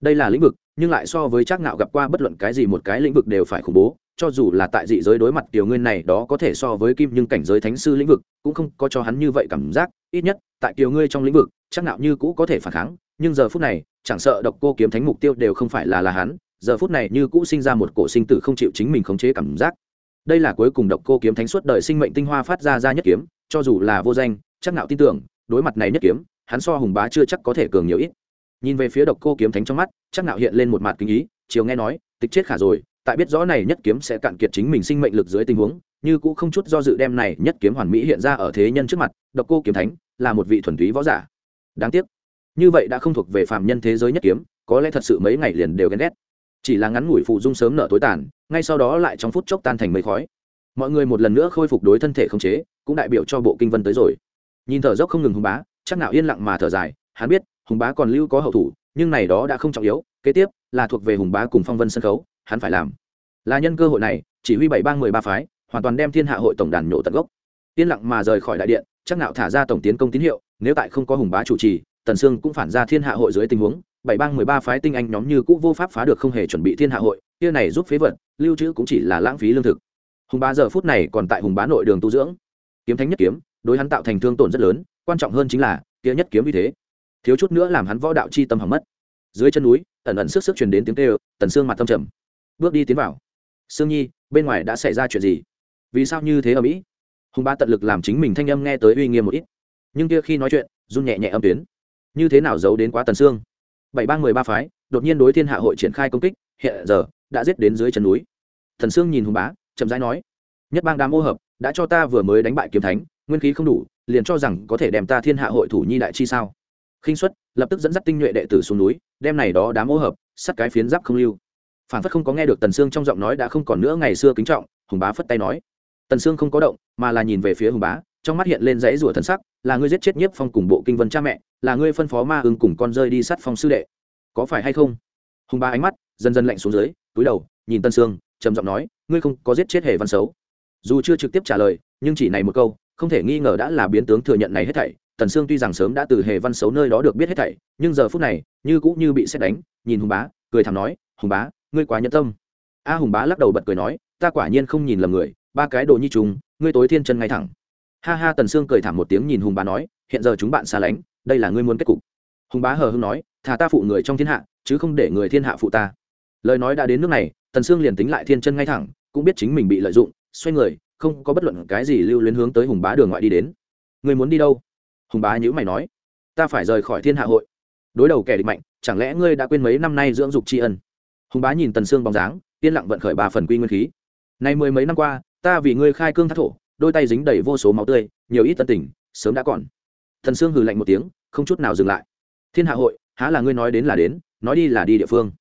Đây là lĩnh vực nhưng lại so với chắc nạo gặp qua bất luận cái gì một cái lĩnh vực đều phải khủng bố, cho dù là tại dị giới đối mặt tiểu nguyên này đó có thể so với kim nhưng cảnh giới thánh sư lĩnh vực, cũng không có cho hắn như vậy cảm giác, ít nhất, tại tiểu ngươi trong lĩnh vực chắc nạo như cũ có thể phản kháng, nhưng giờ phút này, chẳng sợ độc cô kiếm thánh mục tiêu đều không phải là là hắn, giờ phút này như cũ sinh ra một cổ sinh tử không chịu chính mình khống chế cảm giác. Đây là cuối cùng độc cô kiếm thánh suốt đời sinh mệnh tinh hoa phát ra ra nhất kiếm, cho dù là vô danh chắc nạo tin tưởng, đối mặt này nhất kiếm, hắn so hùng bá chưa chắc có thể cường nhiều ít nhìn về phía độc cô kiếm thánh trong mắt, chắc nạo hiện lên một mặt kinh ý, chiều nghe nói, tịch chết khả rồi, tại biết rõ này nhất kiếm sẽ cạn kiệt chính mình sinh mệnh lực dưới tình huống, như cũ không chút do dự đem này nhất kiếm hoàn mỹ hiện ra ở thế nhân trước mặt, độc cô kiếm thánh là một vị thuần túy võ giả. Đáng tiếc, như vậy đã không thuộc về phàm nhân thế giới nhất kiếm, có lẽ thật sự mấy ngày liền đều ghen ghét. Chỉ là ngắn ngủi phụ dung sớm nở tối tàn, ngay sau đó lại trong phút chốc tan thành mây khói. Mọi người một lần nữa khôi phục đối thân thể không chế, cũng đại biểu cho bộ kinh vân tới rồi. Nhìn thở dốc không ngừng hùng bá, chắc nào yên lặng mà thở dài, hắn biết hùng bá còn lưu có hậu thủ, nhưng này đó đã không trọng yếu, kế tiếp là thuộc về hùng bá cùng phong vân sân khấu, hắn phải làm. Là nhân cơ hội này, chỉ huy bảy bang mười ba phái, hoàn toàn đem thiên hạ hội tổng đàn nhổ tận gốc. Yên lặng mà rời khỏi đại điện, chắc nào thả ra tổng tiến công tín hiệu, nếu tại không có hùng bá chủ trì, tần sương cũng phản ra thiên hạ hội dưới tình huống, bảy bang mười ba phái tinh anh nhóm như cũ vô pháp phá được không hề chuẩn bị thiên hạ hội, kia này giúp phế vật, lưu trữ cũng chỉ là lãng phí lương thực. Hùng bá giờ phút này còn tại hùng bá nội đường tu dưỡng. Kiếm thánh nhất kiếm, đối hắn tạo thành thương tổn rất lớn, quan trọng hơn chính là, kia nhất kiếm như thế thiếu chút nữa làm hắn võ đạo chi tâm hỏng mất. Dưới chân núi, ẩn ẩn sức sức truyền đến tiếng kêu, tần xương mặt tâm trầm. Bước đi tiến vào. Sương nhi, bên ngoài đã xảy ra chuyện gì? Vì sao như thế ở mỹ? Hùng bá tận lực làm chính mình thanh âm nghe tới uy nghiêm một ít. Nhưng kia khi nói chuyện, run nhẹ nhẹ âm tuyến. Như thế nào giấu đến quá tần xương. bảy bang mười ba phái, đột nhiên đối thiên hạ hội triển khai công kích, hiện giờ, đã giết đến dưới chân núi. Thần xương nhìn hùng bá, chậm rãi nói, nhất bang đám ô hợp, đã cho ta vừa mới đánh bại kiếm thánh, nguyên khí không đủ, liền cho rằng có thể đem ta thiên hạ hội thủ nhi đại chi sao? Khinh suất, lập tức dẫn dắt tinh nhuệ đệ tử xuống núi, đem này đó đám ô hợp, sắt cái phiến giáp không lưu. Phản phất không có nghe được tần sương trong giọng nói đã không còn nữa ngày xưa kính trọng, hùng bá phất tay nói. Tần sương không có động, mà là nhìn về phía hùng bá, trong mắt hiện lên dãy rủa thần sắc, là ngươi giết chết nhiếp phong cùng bộ kinh vân cha mẹ, là ngươi phân phó ma ưng cùng con rơi đi sát phong sư đệ. Có phải hay không? Hùng bá ánh mắt dần dần lạnh xuống dưới, túi đầu, nhìn tân sương, trầm giọng nói, ngươi không có giết chết hề văn xấu. Dù chưa trực tiếp trả lời, nhưng chỉ này một câu, không thể nghi ngờ đã là biến tướng thừa nhận này hết thảy tần sương tuy rằng sớm đã từ hề văn xấu nơi đó được biết hết thảy, nhưng giờ phút này, như cũng như bị xét đánh, nhìn hùng bá, cười thẳng nói, hùng bá, ngươi quá nhẫn tâm. A hùng bá lắc đầu bật cười nói, ta quả nhiên không nhìn lầm người, ba cái đồ nhi trùng, ngươi tối thiên chân ngay thẳng. Ha ha, tần sương cười thảm một tiếng nhìn hùng bá nói, hiện giờ chúng bạn xa lánh, đây là ngươi muốn kết cục. Hùng bá hờ hưng nói, thà ta phụ người trong thiên hạ, chứ không để người thiên hạ phụ ta. Lời nói đã đến nước này, tần sương liền tính lại thiên chân ngay thẳng, cũng biết chính mình bị lợi dụng, xoay người, không có bất luận cái gì lưu luyến hướng tới hùng bá đường ngoại đi đến. Người muốn đi đâu? Hùng bá nhữ mày nói, ta phải rời khỏi thiên hạ hội. Đối đầu kẻ địch mạnh, chẳng lẽ ngươi đã quên mấy năm nay dưỡng dục tri ân? Hùng bá nhìn tần sương bóng dáng, yên lặng vận khởi ba phần quy nguyên khí. Nay mười mấy năm qua, ta vì ngươi khai cương thác thổ, đôi tay dính đầy vô số máu tươi, nhiều ít tân tình, sớm đã còn. Thần sương hừ lạnh một tiếng, không chút nào dừng lại. Thiên hạ hội, há là ngươi nói đến là đến, nói đi là đi địa phương.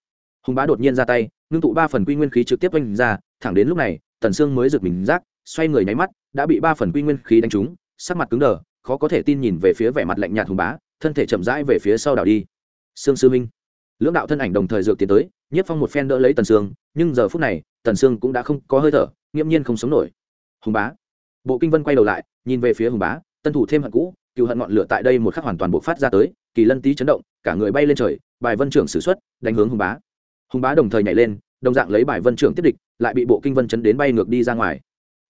Hùng bá đột nhiên ra tay, ngưng tụ ba phần quy nguyên khí trực tiếp oanh ra, thẳng đến lúc này, tần sương mới giật mình rác xoay người nháy mắt, đã bị ba phần quy nguyên khí đánh trúng, sắc mặt cứng đờ khó có thể tin nhìn về phía vẻ mặt lạnh nhạt hùng bá, thân thể chậm rãi về phía sau đảo đi. Sương sư minh. Lưỡng đạo thân ảnh đồng thời dược tiến tới, nhất phong một phen đỡ lấy tần sương, nhưng giờ phút này, tần sương cũng đã không có hơi thở, nghiễm nhiên không sống nổi. Hùng bá. Bộ kinh vân quay đầu lại, nhìn về phía hùng bá, tân thủ thêm hận cũ, cựu hận ngọn lửa tại đây một khắc hoàn toàn bộc phát ra tới, kỳ lân tý chấn động, cả người bay lên trời, bài vân trưởng s ử x u ấ t đánh hướng hùng bá. Hùng bá đồng thời nhảy lên, đồng dạng lấy bài vân trưởng tiếp địch, lại bị bộ kinh vân chấn đến bay ngược đi ra ngoài.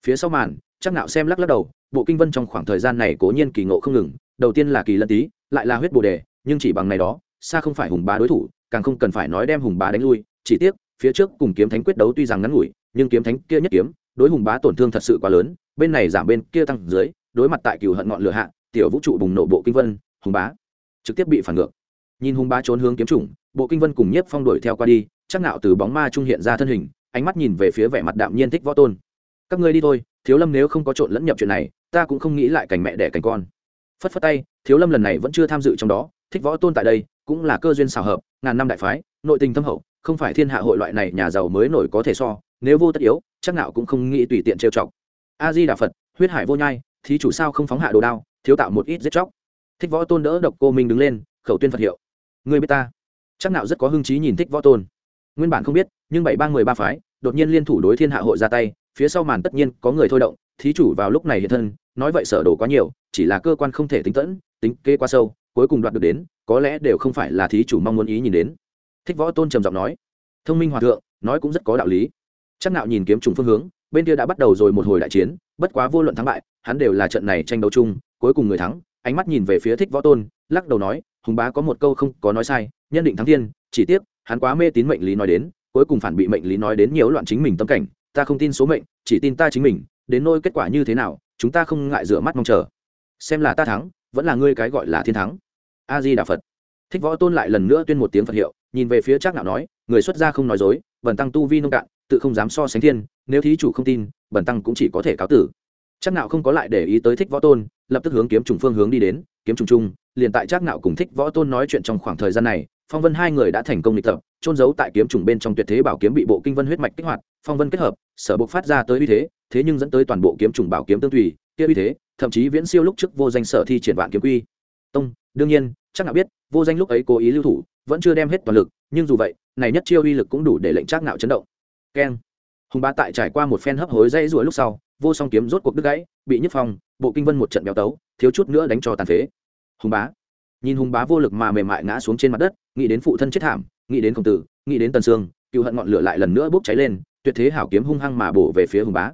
Phía sau màn chắc nạo xem lắc lắc đầu bộ kinh vân trong khoảng thời gian này cố nhiên kỳ ngộ không ngừng, đầu tiên là kỳ lân tý lại là huyết bồ đề, nhưng chỉ bằng này đó, xa không phải hùng bá đối thủ, càng không cần phải nói đem hùng bá đánh lui, chỉ tiếc, phía trước cùng kiếm thánh quyết đấu tuy rằng ngắn ngủi, nhưng kiếm thánh kia nhất kiếm, đối hùng bá tổn thương thật sự quá lớn, bên này giảm bên kia tăng dưới, đối mặt tại cừu hận ngọn lửa hạ, tiểu vũ trụ bùng nổ bộ kinh vân, hùng bá trực tiếp bị phản ngược. Nhìn hùng bá trốn hướng kiếm chủng, bộ kinh vân cùng nhiếp phong đuổi theo qua đi, chắc nạo từ bóng ma trung hiện ra thân hình, ánh mắt nhìn về phía vẻ mặt đạm nhiên thích võ tôn. Các ngươi đi thôi thiếu lâm nếu không có trộn lẫn nhập chuyện này, ta cũng không nghĩ lại cảnh mẹ đẻ cảnh con. Phất phất tay, thiếu lâm lần này vẫn chưa tham dự trong đó, thích võ tôn tại đây, cũng là cơ duyên xào hợp, ngàn năm đại phái, nội tình thâm hậu, không phải thiên hạ hội loại này nhà giàu mới nổi có thể so, nếu vô tất yếu, chắc nào cũng không nghĩ tùy tiện trêu chọc. A di đà phật, huyết hải vô nhai, thí chủ sao không phóng hạ đồ đao, thiếu tạo một ít giết chóc. Thích võ tôn đỡ độc cô minh đứng lên, khẩu tuyên phật hiệu. Người biết ta? Chắc nào rất có hưng trí nhìn thích võ tôn. Nguyên bản không biết, nhưng bảy ba người ba phái, đột nhiên liên thủ đối thiên hạ hội ra tay phía sau màn tất nhiên có người thôi động, thí chủ vào lúc này hiện thân, nói vậy sở đồ quá nhiều, chỉ là cơ quan không thể tính tẫn, tính kê quá sâu, cuối cùng đoạt được đến, có lẽ đều không phải là thí chủ mong muốn ý nhìn đến. Thích võ tôn trầm giọng nói, thông minh hòa thượng, nói cũng rất có đạo lý. Chắc nạo nhìn kiếm trùng phương hướng, bên kia đã bắt đầu rồi một hồi đại chiến, bất quá vô luận thắng bại, hắn đều là trận này tranh đấu chung, cuối cùng người thắng, ánh mắt nhìn về phía thích võ tôn, lắc đầu nói, hùng bá có một câu không có nói sai, nhân định thắng thiên, chỉ tiếc, hắn quá mê tín mệnh lý nói đến, cuối cùng phản bị mệnh lý nói đến nhiều loạn chính mình tâm cảnh ta không tin số mệnh, chỉ tin ta chính mình, đến nôi kết quả như thế nào, chúng ta không ngại rửa mắt mong chờ. Xem là ta thắng, vẫn là ngươi cái gọi là thiên thắng. A di đà phật. Thích võ tôn lại lần nữa tuyên một tiếng phật hiệu, nhìn về phía trác nạo nói, người xuất gia không nói dối, bần tăng tu vi nông cạn, tự không dám so sánh thiên, nếu thí chủ không tin, bần tăng cũng chỉ có thể cáo tử. Trác nạo không có lại để ý tới thích võ tôn, lập tức hướng kiếm trùng phương hướng đi đến, kiếm trùng trung liền tại trác nạo cùng thích võ tôn nói chuyện trong khoảng thời gian này phong vân hai người đã thành công lịch tập trôn giấu tại kiếm trùng bên trong tuyệt thế bảo kiếm bị bộ kinh vân huyết mạch kích hoạt, phong vân kết hợp, sở buộc phát ra tới uy thế thế nhưng dẫn tới toàn bộ kiếm trùng bảo kiếm tương tùy, kia uy thế, thậm chí viễn siêu lúc trước vô danh sở thi triển vạn kiếm quy. Tông, đương nhiên, chắc nào biết, vô danh lúc ấy cố ý lưu thủ, vẫn chưa đem hết toàn lực, nhưng dù vậy, này nhất chiêu uy lực cũng đủ để lệnh chắc nạo chấn động. Keng. Hùng bá tại trải qua một phen hấp hối dây rủa lúc sau, vô song kiếm rốt cuộc đứt gãy, bị nhức phong, bộ kinh vân một trận béo tấu, thiếu chút nữa đánh cho tàn phế. Hùng bá nhìn hùng bá vô lực mà mềm mại ngã xuống trên mặt đất, nghĩ đến phụ thân chết thảm, nghĩ đến công tử, nghĩ đến tần sương, cựu hận ngọn lửa lại lần nữa bốc cháy lên, tuyệt thế hảo kiếm hung hăng mà bổ về phía hùng bá.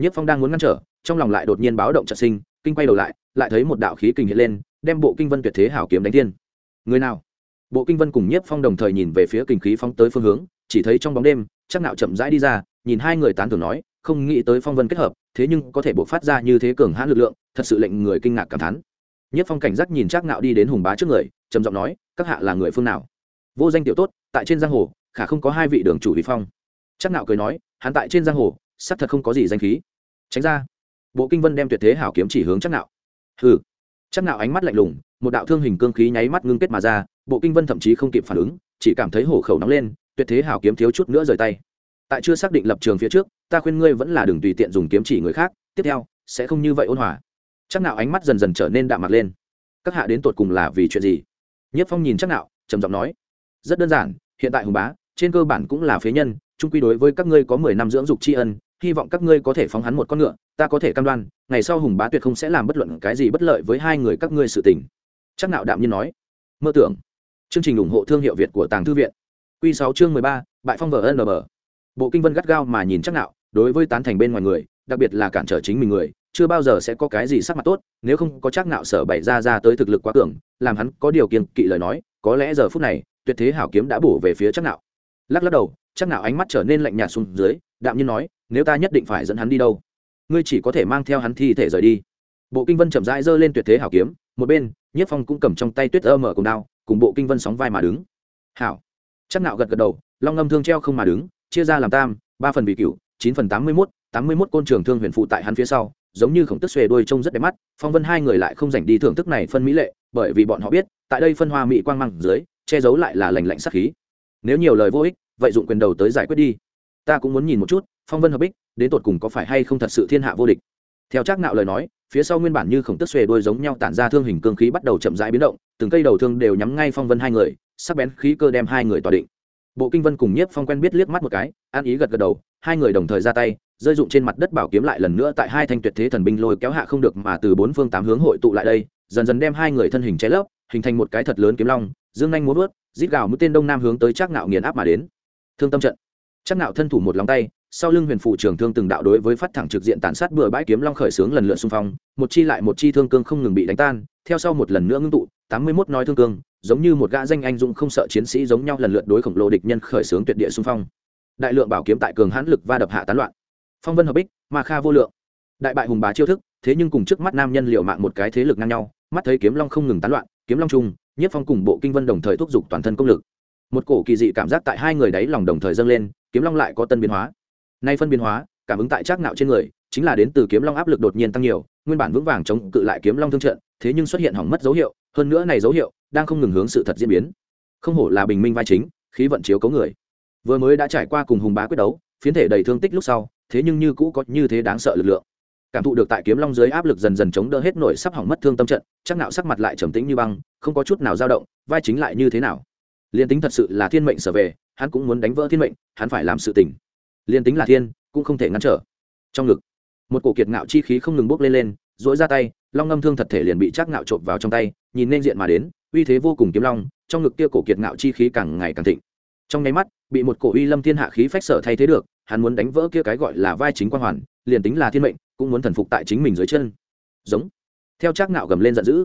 Nhất phong đang muốn ngăn trở, trong lòng lại đột nhiên báo động trận sinh, kinh quay đầu lại lại thấy một đạo khí kình hiện lên, đem bộ kinh vân tuyệt thế hảo kiếm đánh thiên. Người nào? Bộ kinh vân cùng nhiếp phong đồng thời nhìn về phía kinh khí phóng tới phương hướng, chỉ thấy trong bóng đêm, chắc nạo chậm rãi đi ra, nhìn hai người tán thưởng nói, không nghĩ tới phong vân kết hợp, thế nhưng có thể bộc phát ra như thế cường hãn lực lượng, thật sự lệnh người kinh ngạc cảm thán nhất phong cảnh giác nhìn Trác nạo đi đến hùng bá trước người, trầm giọng nói, các hạ là người phương nào? Vô danh tiểu tốt, tại trên giang hồ, khả không có hai vị đường chủ vi phong. Trác nạo cười nói, hắn tại trên giang hồ, xác thật không có gì danh khí. Tránh ra, bộ kinh vân đem tuyệt thế hảo kiếm chỉ hướng Trác nạo hừ. Trác nạo ánh mắt lạnh lùng, một đạo thương hình cương khí nháy mắt ngưng kết mà ra, bộ kinh vân thậm chí không kịp phản ứng, chỉ cảm thấy hổ khẩu nóng lên, tuyệt thế hảo kiếm thiếu chút nữa rời tay. Tại chưa xác định lập trường phía trước, ta khuyên ngươi vẫn là đừng tùy tiện dùng kiếm chỉ người khác, tiếp theo sẽ không như vậy ôn hòa chắc nạo ánh mắt dần dần trở nên đạm mặt lên. Các hạ đến tột cùng là vì chuyện gì? Nhất phong nhìn chắc nạo, trầm giọng nói, rất đơn giản, hiện tại hùng bá, trên cơ bản cũng là phế nhân trung quy đối với các ngươi có mười năm dưỡng dục tri ân, hy vọng các ngươi có thể phóng hắn một con ngựa, ta có thể cam đoan, ngày sau hùng bá tuyệt không sẽ làm bất luận cái gì bất lợi với hai người các ngươi sự tình. Chắc nạo đạm nhiên nói, mơ tưởng. Chương trình ủng hộ thương hiệu việt của tàng thư viện. Q sáu chương mười ba, bại phong vở nb bộ kinh vân gắt gao mà nhìn chắc nạo, đối với tán thành bên ngoài người đặc biệt là cản trở chính mình người, chưa bao giờ sẽ có cái gì sắc mặt tốt, nếu không có chắc nạo sở bày ra ra tới thực lực quá cường, làm hắn có điều kiện kỵ lời nói, có lẽ giờ phút này, tuyệt thế hảo kiếm đã bổ về phía chắc nạo lắc lắc đầu, chắc nạo ánh mắt trở nên lạnh nhạt xuống dưới, đạm nhiên nói, nếu ta nhất định phải dẫn hắn đi đâu? Ngươi chỉ có thể mang theo hắn thi thể rời đi. Bộ kinh vân chậm rãi giơ lên tuyệt thế hảo kiếm, một bên nhiếp phong cũng cầm trong tay tuyết ơ mở cùng đao, cùng bộ kinh vân sóng vai mà đứng. Hảo. Chắc nạo gật gật đầu, long ngâm thương treo không mà đứng, chia ra làm tam, ba phần bị cửu, chín phần tám mươi mốt tám mươi mốt côn trường thương huyền phụ tại hắn phía sau, giống như khổng tức xuề đuôi trông rất đẹp mắt, phong vân hai người lại không dành đi thưởng thức này phân mỹ lệ, bởi vì bọn họ biết, tại đây phân hoa mỹ quang măng dưới, che giấu lại là lành lạnh sắc khí. Nếu nhiều lời vô ích, vậy dụng quyền đầu tới giải quyết đi. Ta cũng muốn nhìn một chút, phong vân hợp bích, đến tột cùng có phải hay không thật sự thiên hạ vô địch. Theo trác nạo lời nói, phía sau nguyên bản như khổng tức xuề đuôi giống nhau tản ra thương hình cương khí bắt đầu chậm rãi biến động, từng cây đầu thương đều nhắm ngay phong vân hai người, sắc bén khí cơ đem hai người tỏa định. Bộ kinh vân cùng nhiếp phong quen biết liếc mắt một cái, an ý gật gật đầu, hai người đồng thời ra tay rơi dụng trên mặt đất bảo kiếm lại lần nữa tại hai thanh tuyệt thế thần binh lôi kéo hạ không được mà từ bốn phương tám hướng hội tụ lại đây, dần dần đem hai người thân hình che lấp, hình thành một cái thật lớn kiếm long, dương nhanh muốn vớt, rít gào mũi tên đông nam hướng tới chắc ngạo nghiền áp mà đến. Thương tâm trận. Chắc ngạo thân thủ một lòng tay, sau lưng huyền phụ trưởng thương từng đạo đối với phát thẳng trực diện tàn sát bừa bãi kiếm long khởi sướng lần lượt xung phong, một chi lại một chi thương cương không ngừng bị đánh tan, theo sau một lần nữa ngưng tụ, tám mươi 81 nói thương cương, giống như một gã danh anh dũng không sợ chiến sĩ giống nhau lần lượt đối khổng lồ địch nhân khởi sướng tuyệt địa xung phong. Đại lượng bảo kiếm tại cường hãn lực va đập hạ tán loạn phong vân hợp bích, ma kha vô lượng. Đại bại hùng bá chiêu thức, thế nhưng cùng trước mắt nam nhân liều mạng một cái thế lực ngang nhau, mắt thấy kiếm long không ngừng tán loạn, kiếm long trung nhất phong cùng bộ kinh vân đồng thời thúc giục toàn thân công lực. Một cổ kỳ dị cảm giác tại hai người đấy lòng đồng thời dâng lên, kiếm long lại có tân biến hóa. Nay phân biến hóa, cảm ứng tại trác nạo trên người, chính là đến từ kiếm long áp lực đột nhiên tăng nhiều, nguyên bản vững vàng chống cự lại kiếm long thương trận, thế nhưng xuất hiện hỏng mất dấu hiệu, hơn nữa này dấu hiệu đang không ngừng hướng sự thật diễn biến. Không hổ là bình minh vai chính, khí vận chiếu cấu người. Vừa mới đã trải qua cùng hùng bá quyết đấu, phiến thể đầy thương tích lúc sau thế nhưng như cũ có như thế đáng sợ lực lượng. Cảm thụ được tại kiếm long dưới áp lực dần dần chống đỡ hết nổi sắp hỏng mất thương tâm trận, chắc nạo sắc mặt lại trầm tĩnh như băng, không có chút nào dao động, vai chính lại như thế nào? Liên tính thật sự là thiên mệnh sở về, hắn cũng muốn đánh vỡ thiên mệnh, hắn phải làm sự tình. Liên tính là thiên, cũng không thể ngăn trở. Trong ngực, một cổ kiệt ngạo chi khí không ngừng bốc lên lên dỗi ra tay, long ngâm thương thật thể liền bị chắc ngạo trộm vào trong tay, nhìn nên diện mà đến, uy thế vô cùng kiếm long, trong ngực kia cổ kiệt ngạo chi khí càng ngày càng thịnh. Trong nháy mắt, bị một cổ uy lâm thiên hạ khí phách sở thay thế được hắn muốn đánh vỡ kia cái gọi là vai chính quan hoàn, liền tính là thiên mệnh, cũng muốn thần phục tại chính mình dưới chân. Giống. Theo chắc ngạo gầm lên giận dữ.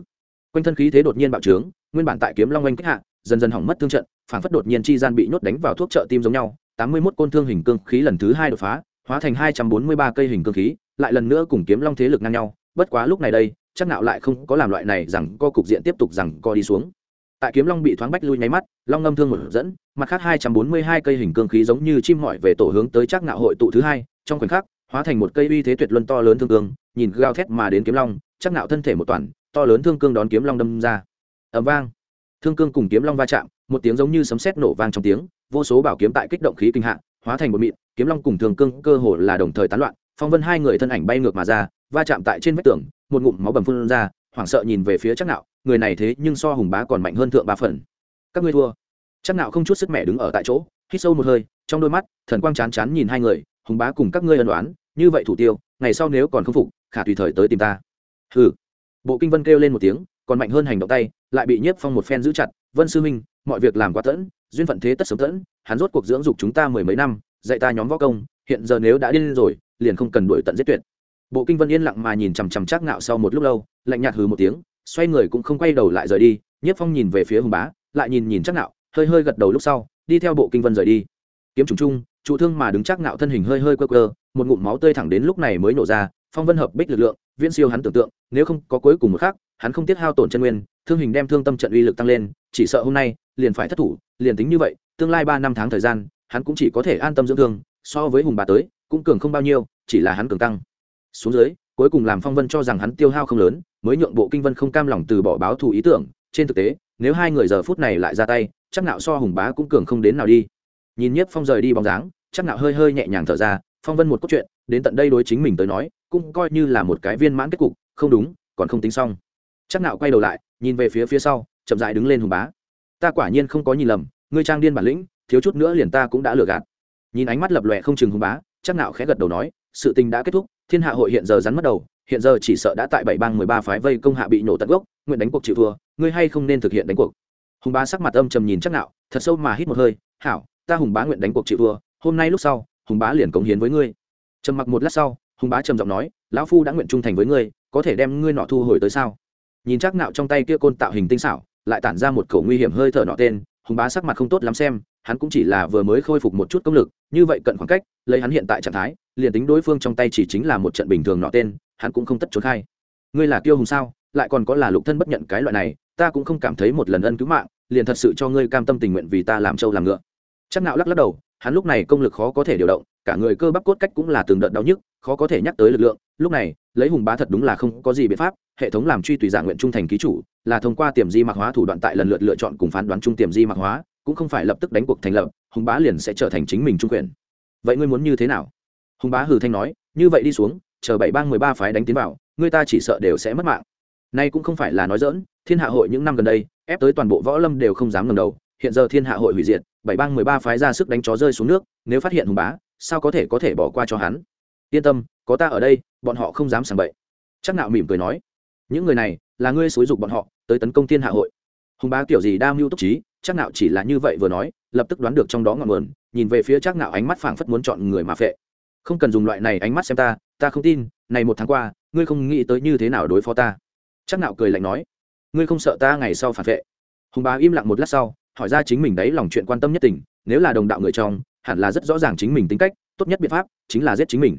Quanh thân khí thế đột nhiên bạo trướng, nguyên bản tại kiếm long oanh kích hạ, dần dần hỏng mất thương trận phản phất đột nhiên chi gian bị nhốt đánh vào thuốc trợ tim giống nhau. Tám mươi mốt côn thương hình cương khí lần thứ hai đột phá, hóa thành hai trăm bốn mươi ba cây hình cương khí, lại lần nữa cùng kiếm long thế lực ngang nhau. Bất quá lúc này đây chắc nạo lại không có làm loại này rằng co cục diện tiếp tục rằng co đi xuống tại kiếm long bị thoáng bách lui nháy mắt, long ngâm thương một dẫn, mặt khác hai trăm bốn mươi hai cây hình cương khí giống như chim mọi về tổ hướng tới chắc nạo hội tụ thứ hai, trong khoảnh khắc, hóa thành một cây uy thế tuyệt luân to lớn thương cương, nhìn gao thét mà đến kiếm long chắc nạo thân thể một toàn, to lớn thương cương đón kiếm long đâm ra. Ầm vang. Thương cương cùng kiếm long va chạm, một tiếng giống như sấm sét nổ vang trong tiếng, vô số bảo kiếm tại kích động khí kinh hạ, hóa thành một mịn, kiếm long cùng thương cương cơ hồ là đồng thời tán loạn, phong vân hai người thân ảnh bay ngược mà ra, va chạm tại trên vách tường, một ngụm máu bầm phun ra, hoảng sợ nhìn về phía chắc nạo người này thế nhưng so hùng bá còn mạnh hơn thượng ba phần. Các ngươi thua. Chắc nạo không chút sức mẹ đứng ở tại chỗ, hít sâu một hơi, trong đôi mắt, thần quang chán chán nhìn hai người, hùng bá cùng các ngươi ân đoán như vậy thủ tiêu, ngày sau nếu còn không phục, khả tùy thời tới tìm ta. Hừ. Bộ kinh vân kêu lên một tiếng, còn mạnh hơn hành động tay, lại bị nhiếp phong một phen giữ chặt, vân sư minh mọi việc làm quá tẫn, duyên phận thế tất sớm tẫn, hắn rốt cuộc dưỡng dục chúng ta mười mấy năm, dạy ta nhóm võ công, hiện giờ nếu đã điên rồi, liền không cần đuổi tận giết tuyệt. Bộ kinh vân yên lặng mà nhìn chằm chằm chắc ngạo sau một lúc lâu, lạnh nhạt hừ một tiếng xoay người cũng không quay đầu lại rời đi nhiếp phong nhìn về phía hùng bá lại nhìn nhìn chắc nạo, hơi hơi gật đầu lúc sau đi theo bộ kinh vân rời đi. Kiếm trùng trung trụ thương mà đứng chắc nạo thân hình hơi hơi quơ quơ một ngụm máu tươi thẳng đến lúc này mới nổ ra phong vân hợp bích lực lượng viễn siêu hắn tưởng tượng nếu không có cuối cùng một khác hắn không tiếc hao tổn chân nguyên thương hình đem thương tâm trận uy lực tăng lên chỉ sợ hôm nay liền phải thất thủ liền tính như vậy tương lai ba năm tháng thời gian hắn cũng chỉ có thể an tâm dưỡng thương so với hùng bà tới cũng cường không bao nhiêu chỉ là hắn cường tăng. Xuống dưới cuối cùng làm phong vân cho rằng hắn tiêu hao không lớn, mới nhượng bộ kinh vân không cam lòng từ bỏ báo thù ý tưởng. Trên thực tế, nếu hai người giờ phút này lại ra tay, chắc nạo so hùng bá cũng cường không đến nào đi. Nhìn nhiếp phong rời đi bóng dáng, chắc nạo hơi hơi nhẹ nhàng thở ra, phong vân một cốt truyện, đến tận đây đối chính mình tới nói, cũng coi như là một cái viên mãn kết cục, không đúng, còn không tính xong. Chắc nạo quay đầu lại, nhìn về phía phía sau, chậm rãi đứng lên hùng bá. Ta quả nhiên không có nhìn lầm, ngươi trang điên bản lĩnh, thiếu chút nữa liền ta cũng đã lừa gạt. Nhìn ánh mắt lập lòe không chừng hùng bá, chắc nạo khẽ gật đầu nói, sự tình đã kết thúc thiên hạ hội hiện giờ rắn mất đầu, hiện giờ chỉ sợ đã tại bảy bang mười ba phái vây công hạ bị nổ tận gốc, nguyện đánh cuộc chịu thua, ngươi hay không nên thực hiện đánh cuộc? Hùng bá sắc mặt âm trầm nhìn chắc nạo thật sâu mà hít một hơi, hảo, ta hùng bá nguyện đánh cuộc chịu thua, hôm nay lúc sau, hùng bá liền cống hiến với ngươi. Trầm mặc một lát sau, hùng bá trầm giọng nói, lão phu đã nguyện trung thành với ngươi, có thể đem ngươi nọ thu hồi tới sao? Nhìn chắc nạo trong tay kia côn tạo hình tinh xảo, lại tản ra một khẩu nguy hiểm hơi thở nọ tên, hùng bá sắc mặt không tốt lắm xem hắn cũng chỉ là vừa mới khôi phục một chút công lực, như vậy cận khoảng cách, lấy hắn hiện tại trạng thái, liền tính đối phương trong tay chỉ chính là một trận bình thường nọ tên, hắn cũng không tất trốn khai. Ngươi là kiêu hùng sao? Lại còn có là lục thân bất nhận cái loại này, ta cũng không cảm thấy một lần ân cứu mạng, liền thật sự cho ngươi cam tâm tình nguyện vì ta làm trâu làm ngựa. Chắc nạo lắc lắc đầu, hắn lúc này công lực khó có thể điều động, cả người cơ bắp cốt cách cũng là từng đợt đau nhức, khó có thể nhắc tới lực lượng, lúc này, lấy hùng bá thật đúng là không có gì biện pháp, hệ thống làm truy tùy dạng nguyện trung thành ký chủ, là thông qua tiềm di mạc hóa thủ đoạn tại lần lượt lựa chọn cùng phán đoán trung tiềm di mạc hóa cũng không phải lập tức đánh cuộc thành lập, hùng bá liền sẽ trở thành chính mình trung quyền. Vậy ngươi muốn như thế nào? Hùng bá hừ thanh nói, như vậy đi xuống, chờ bảy bang mười ba phái đánh tiến vào, ngươi ta chỉ sợ đều sẽ mất mạng. Nay cũng không phải là nói dỡn thiên hạ hội những năm gần đây, ép tới toàn bộ võ lâm đều không dám ngầm đầu, hiện giờ thiên hạ hội hủy diệt, bảy bang mười ba phái ra sức đánh chó rơi xuống nước, nếu phát hiện hùng bá, sao có thể có thể bỏ qua cho hắn? Yên tâm, có ta ở đây, bọn họ không dám sảng bậy. Chắc nạo mỉm cười nói, những người này, là ngươi xúi dục bọn họ, tới tấn công thiên hạ hội. Hùng bá kiểu gì đa mưu túc trí chắc nạo chỉ là như vậy vừa nói, lập tức đoán được trong đó ngọn nguồn, nhìn về phía chắc nạo ánh mắt phảng phất muốn chọn người mà phệ. Không cần dùng loại này ánh mắt xem ta ta không tin, này một tháng qua, ngươi không nghĩ tới như thế nào đối phó ta. Chắc nạo cười lạnh nói, ngươi không sợ ta ngày sau phản vệ? Hùng bá im lặng một lát sau, hỏi ra chính mình đấy lòng chuyện quan tâm nhất tình, nếu là đồng đạo người trong, hẳn là rất rõ ràng chính mình tính cách, tốt nhất biện pháp chính là giết chính mình.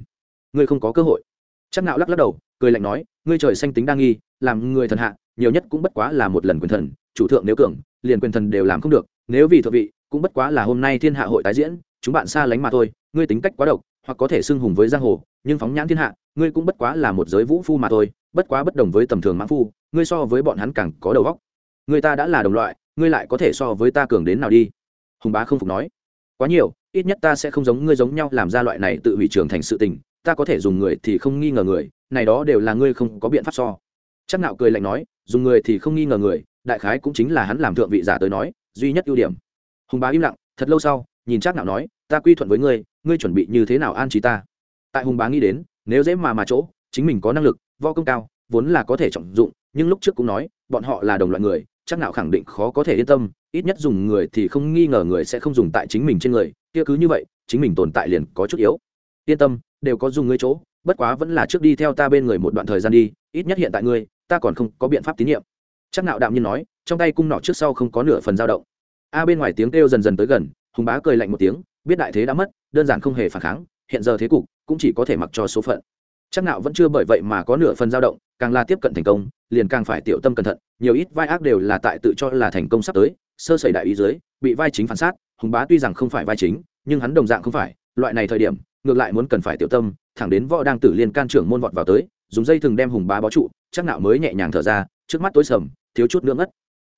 Ngươi không có cơ hội. Chắc nạo lắc lắc đầu, cười lạnh nói, ngươi trời xanh tính đa nghi, làm người thần hạ, nhiều nhất cũng bất quá là một lần quyền thần, chủ thượng nếu cường liền quyền thần đều làm không được, nếu vì thượng vị, cũng bất quá là hôm nay thiên hạ hội tái diễn, chúng bạn xa lánh mà thôi, ngươi tính cách quá độc, hoặc có thể xưng hùng với giang hồ, nhưng phóng nhãn thiên hạ, ngươi cũng bất quá là một giới vũ phu mà thôi, bất quá bất đồng với tầm thường mãn phu, ngươi so với bọn hắn càng có đầu óc. Người ta đã là đồng loại, ngươi lại có thể so với ta cường đến nào đi? Hùng bá không phục nói. Quá nhiều, ít nhất ta sẽ không giống ngươi giống nhau làm ra loại này tự hủy trường thành sự tình, ta có thể dùng người thì không nghi ngờ người, này đó đều là ngươi không có biện pháp so. Chắc nạo cười lạnh nói, dùng người thì không nghi ngờ người đại khái cũng chính là hắn làm thượng vị giả tới nói, duy nhất ưu điểm. Hùng bá im lặng, thật lâu sau, nhìn chắc nạo nói, ta quy thuận với ngươi ngươi chuẩn bị như thế nào an trí ta? Tại hùng bá nghĩ đến, nếu dễ mà mà chỗ, chính mình có năng lực vo công cao, vốn là có thể trọng dụng, nhưng lúc trước cũng nói, bọn họ là đồng loại người chắc nào khẳng định khó có thể yên tâm, ít nhất dùng người thì không nghi ngờ người sẽ không dùng tại chính mình trên người, kia cứ như vậy, chính mình tồn tại liền có chút yếu. Yên tâm, đều có dùng ngươi chỗ, bất quá vẫn là trước đi theo ta bên người một đoạn thời gian đi, ít nhất hiện tại ngươi, ta còn không có biện pháp tín nhiệm chắc nạo đạm nhiên nói, trong tay cung nỏ trước sau không có nửa phần dao động. A bên ngoài tiếng kêu dần dần tới gần, hùng bá cười lạnh một tiếng, biết đại thế đã mất, đơn giản không hề phản kháng, hiện giờ thế cục cũng chỉ có thể mặc cho số phận. Chắc nạo vẫn chưa bởi vậy mà có nửa phần dao động, càng là tiếp cận thành công, liền càng phải tiểu tâm cẩn thận, nhiều ít vai ác đều là tại tự cho là thành công sắp tới, sơ sẩy đại ý dưới, bị vai chính phản sát, hùng bá tuy rằng không phải vai chính, nhưng hắn đồng dạng không phải, loại này thời điểm, ngược lại muốn cần phải tiểu tâm, thẳng đến võ đang tử liên can trưởng môn vọt vào tới, dùng dây thừng đem hùng bá bó trụ chắc nạo mới nhẹ nhàng thở ra, trước mắt tối sầm, thiếu chút nữa ngất.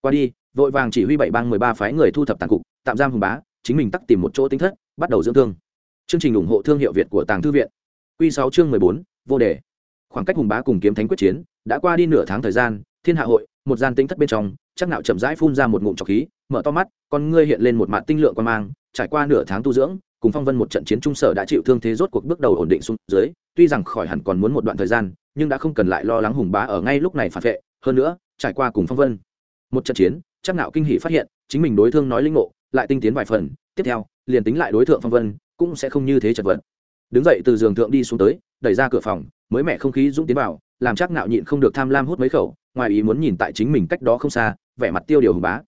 Qua đi, vội vàng chỉ huy bảy bang mười ba phái người thu thập tàn cục, tạm giam hùng bá, chính mình tắt tìm một chỗ tính thất, bắt đầu dưỡng thương. Chương trình ủng hộ thương hiệu việt của tàng thư viện. Q sáu chương mười bốn, vô đề. Khoảng cách hùng bá cùng kiếm thánh quyết chiến, đã qua đi nửa tháng thời gian, thiên hạ hội, một gian tính thất bên trong, chắc nạo chậm rãi phun ra một ngụm trọc khí, mở to mắt, con ngươi hiện lên một mặt tinh lượng quan mang, trải qua nửa tháng tu dưỡng, cùng phong vân một trận chiến trung sở đã chịu thương thế rốt cuộc bước đầu ổn định xuống dưới, tuy rằng khỏi hẳn còn muốn một đoạn thời gian nhưng đã không cần lại lo lắng hùng bá ở ngay lúc này phản vệ. Hơn nữa, trải qua cùng phong vân, một trận chiến, chắc nạo kinh hỉ phát hiện, chính mình đối thương nói linh ngộ, lại tinh tiến vài phần. Tiếp theo, liền tính lại đối tượng phong vân, cũng sẽ không như thế chật vật. Đứng dậy từ giường thượng đi xuống tới, đẩy ra cửa phòng, mới mẻ không khí dũng tiến vào, làm chắc nạo nhịn không được tham lam hút mấy khẩu, ngoài ý muốn nhìn tại chính mình cách đó không xa, vẻ mặt tiêu điều hùng bá.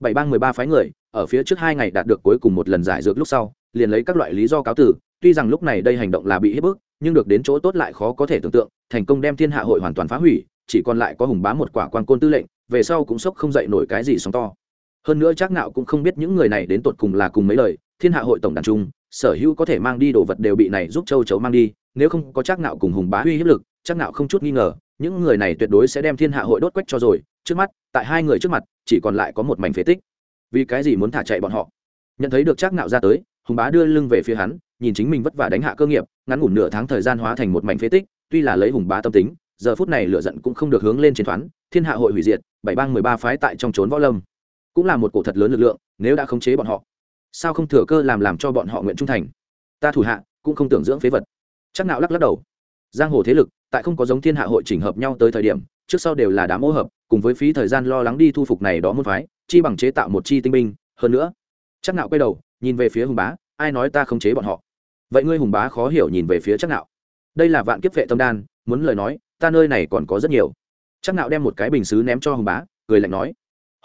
Bảy bang mười ba phái người, ở phía trước hai ngày đạt được cuối cùng một lần giải dược lúc sau, liền lấy các loại lý do cáo tử, tuy rằng lúc này đây hành động là bị hiếp bức nhưng được đến chỗ tốt lại khó có thể tưởng tượng, thành công đem thiên hạ hội hoàn toàn phá hủy, chỉ còn lại có hùng bá một quả quan côn tư lệnh, về sau cũng sốc không dậy nổi cái gì sóng to. Hơn nữa chắc nạo cũng không biết những người này đến tột cùng là cùng mấy lời, thiên hạ hội tổng đàn trung, sở hữu có thể mang đi đồ vật đều bị này giúp châu chấu mang đi, nếu không có chắc nạo cùng hùng bá uy hiếp lực, chắc nạo không chút nghi ngờ, những người này tuyệt đối sẽ đem thiên hạ hội đốt quách cho rồi. Trước mắt, tại hai người trước mặt, chỉ còn lại có một mảnh phế tích. Vì cái gì muốn thả chạy bọn họ? Nhận thấy được chắc nạo ra tới, hùng bá đưa lưng về phía hắn, nhìn chính mình vất vả đánh hạ cơ nghiệp ngắn ngủn nửa tháng thời gian hóa thành một mảnh phế tích, tuy là lấy hùng bá tâm tính, giờ phút này lửa giận cũng không được hướng lên trên thoáng, thiên hạ hội hủy diệt, bảy bang mười ba phái tại trong trốn võ lâm. Cũng là một cổ thật lớn lực lượng, nếu đã khống chế bọn họ, sao không thừa cơ làm làm cho bọn họ nguyện trung thành? Ta thủ hạ, cũng không tưởng dưỡng phế vật. Chắc nạo lắc lắc đầu. Giang hồ thế lực, tại không có giống thiên hạ hội chỉnh hợp nhau tới thời điểm, trước sau đều là đám ô hợp, cùng với phí thời gian lo lắng đi thu phục này đó môn phái, chi bằng chế tạo một chi tinh binh. Hơn nữa, chắc nạo quay đầu, nhìn về phía hùng bá, ai nói ta khống chế bọn họ? Vậy ngươi hùng bá khó hiểu nhìn về phía chắc nạo. Đây là vạn kiếp vệ tâm đan, muốn lời nói, ta nơi này còn có rất nhiều. Chắc nạo đem một cái bình xứ ném cho hùng bá, cười lạnh nói.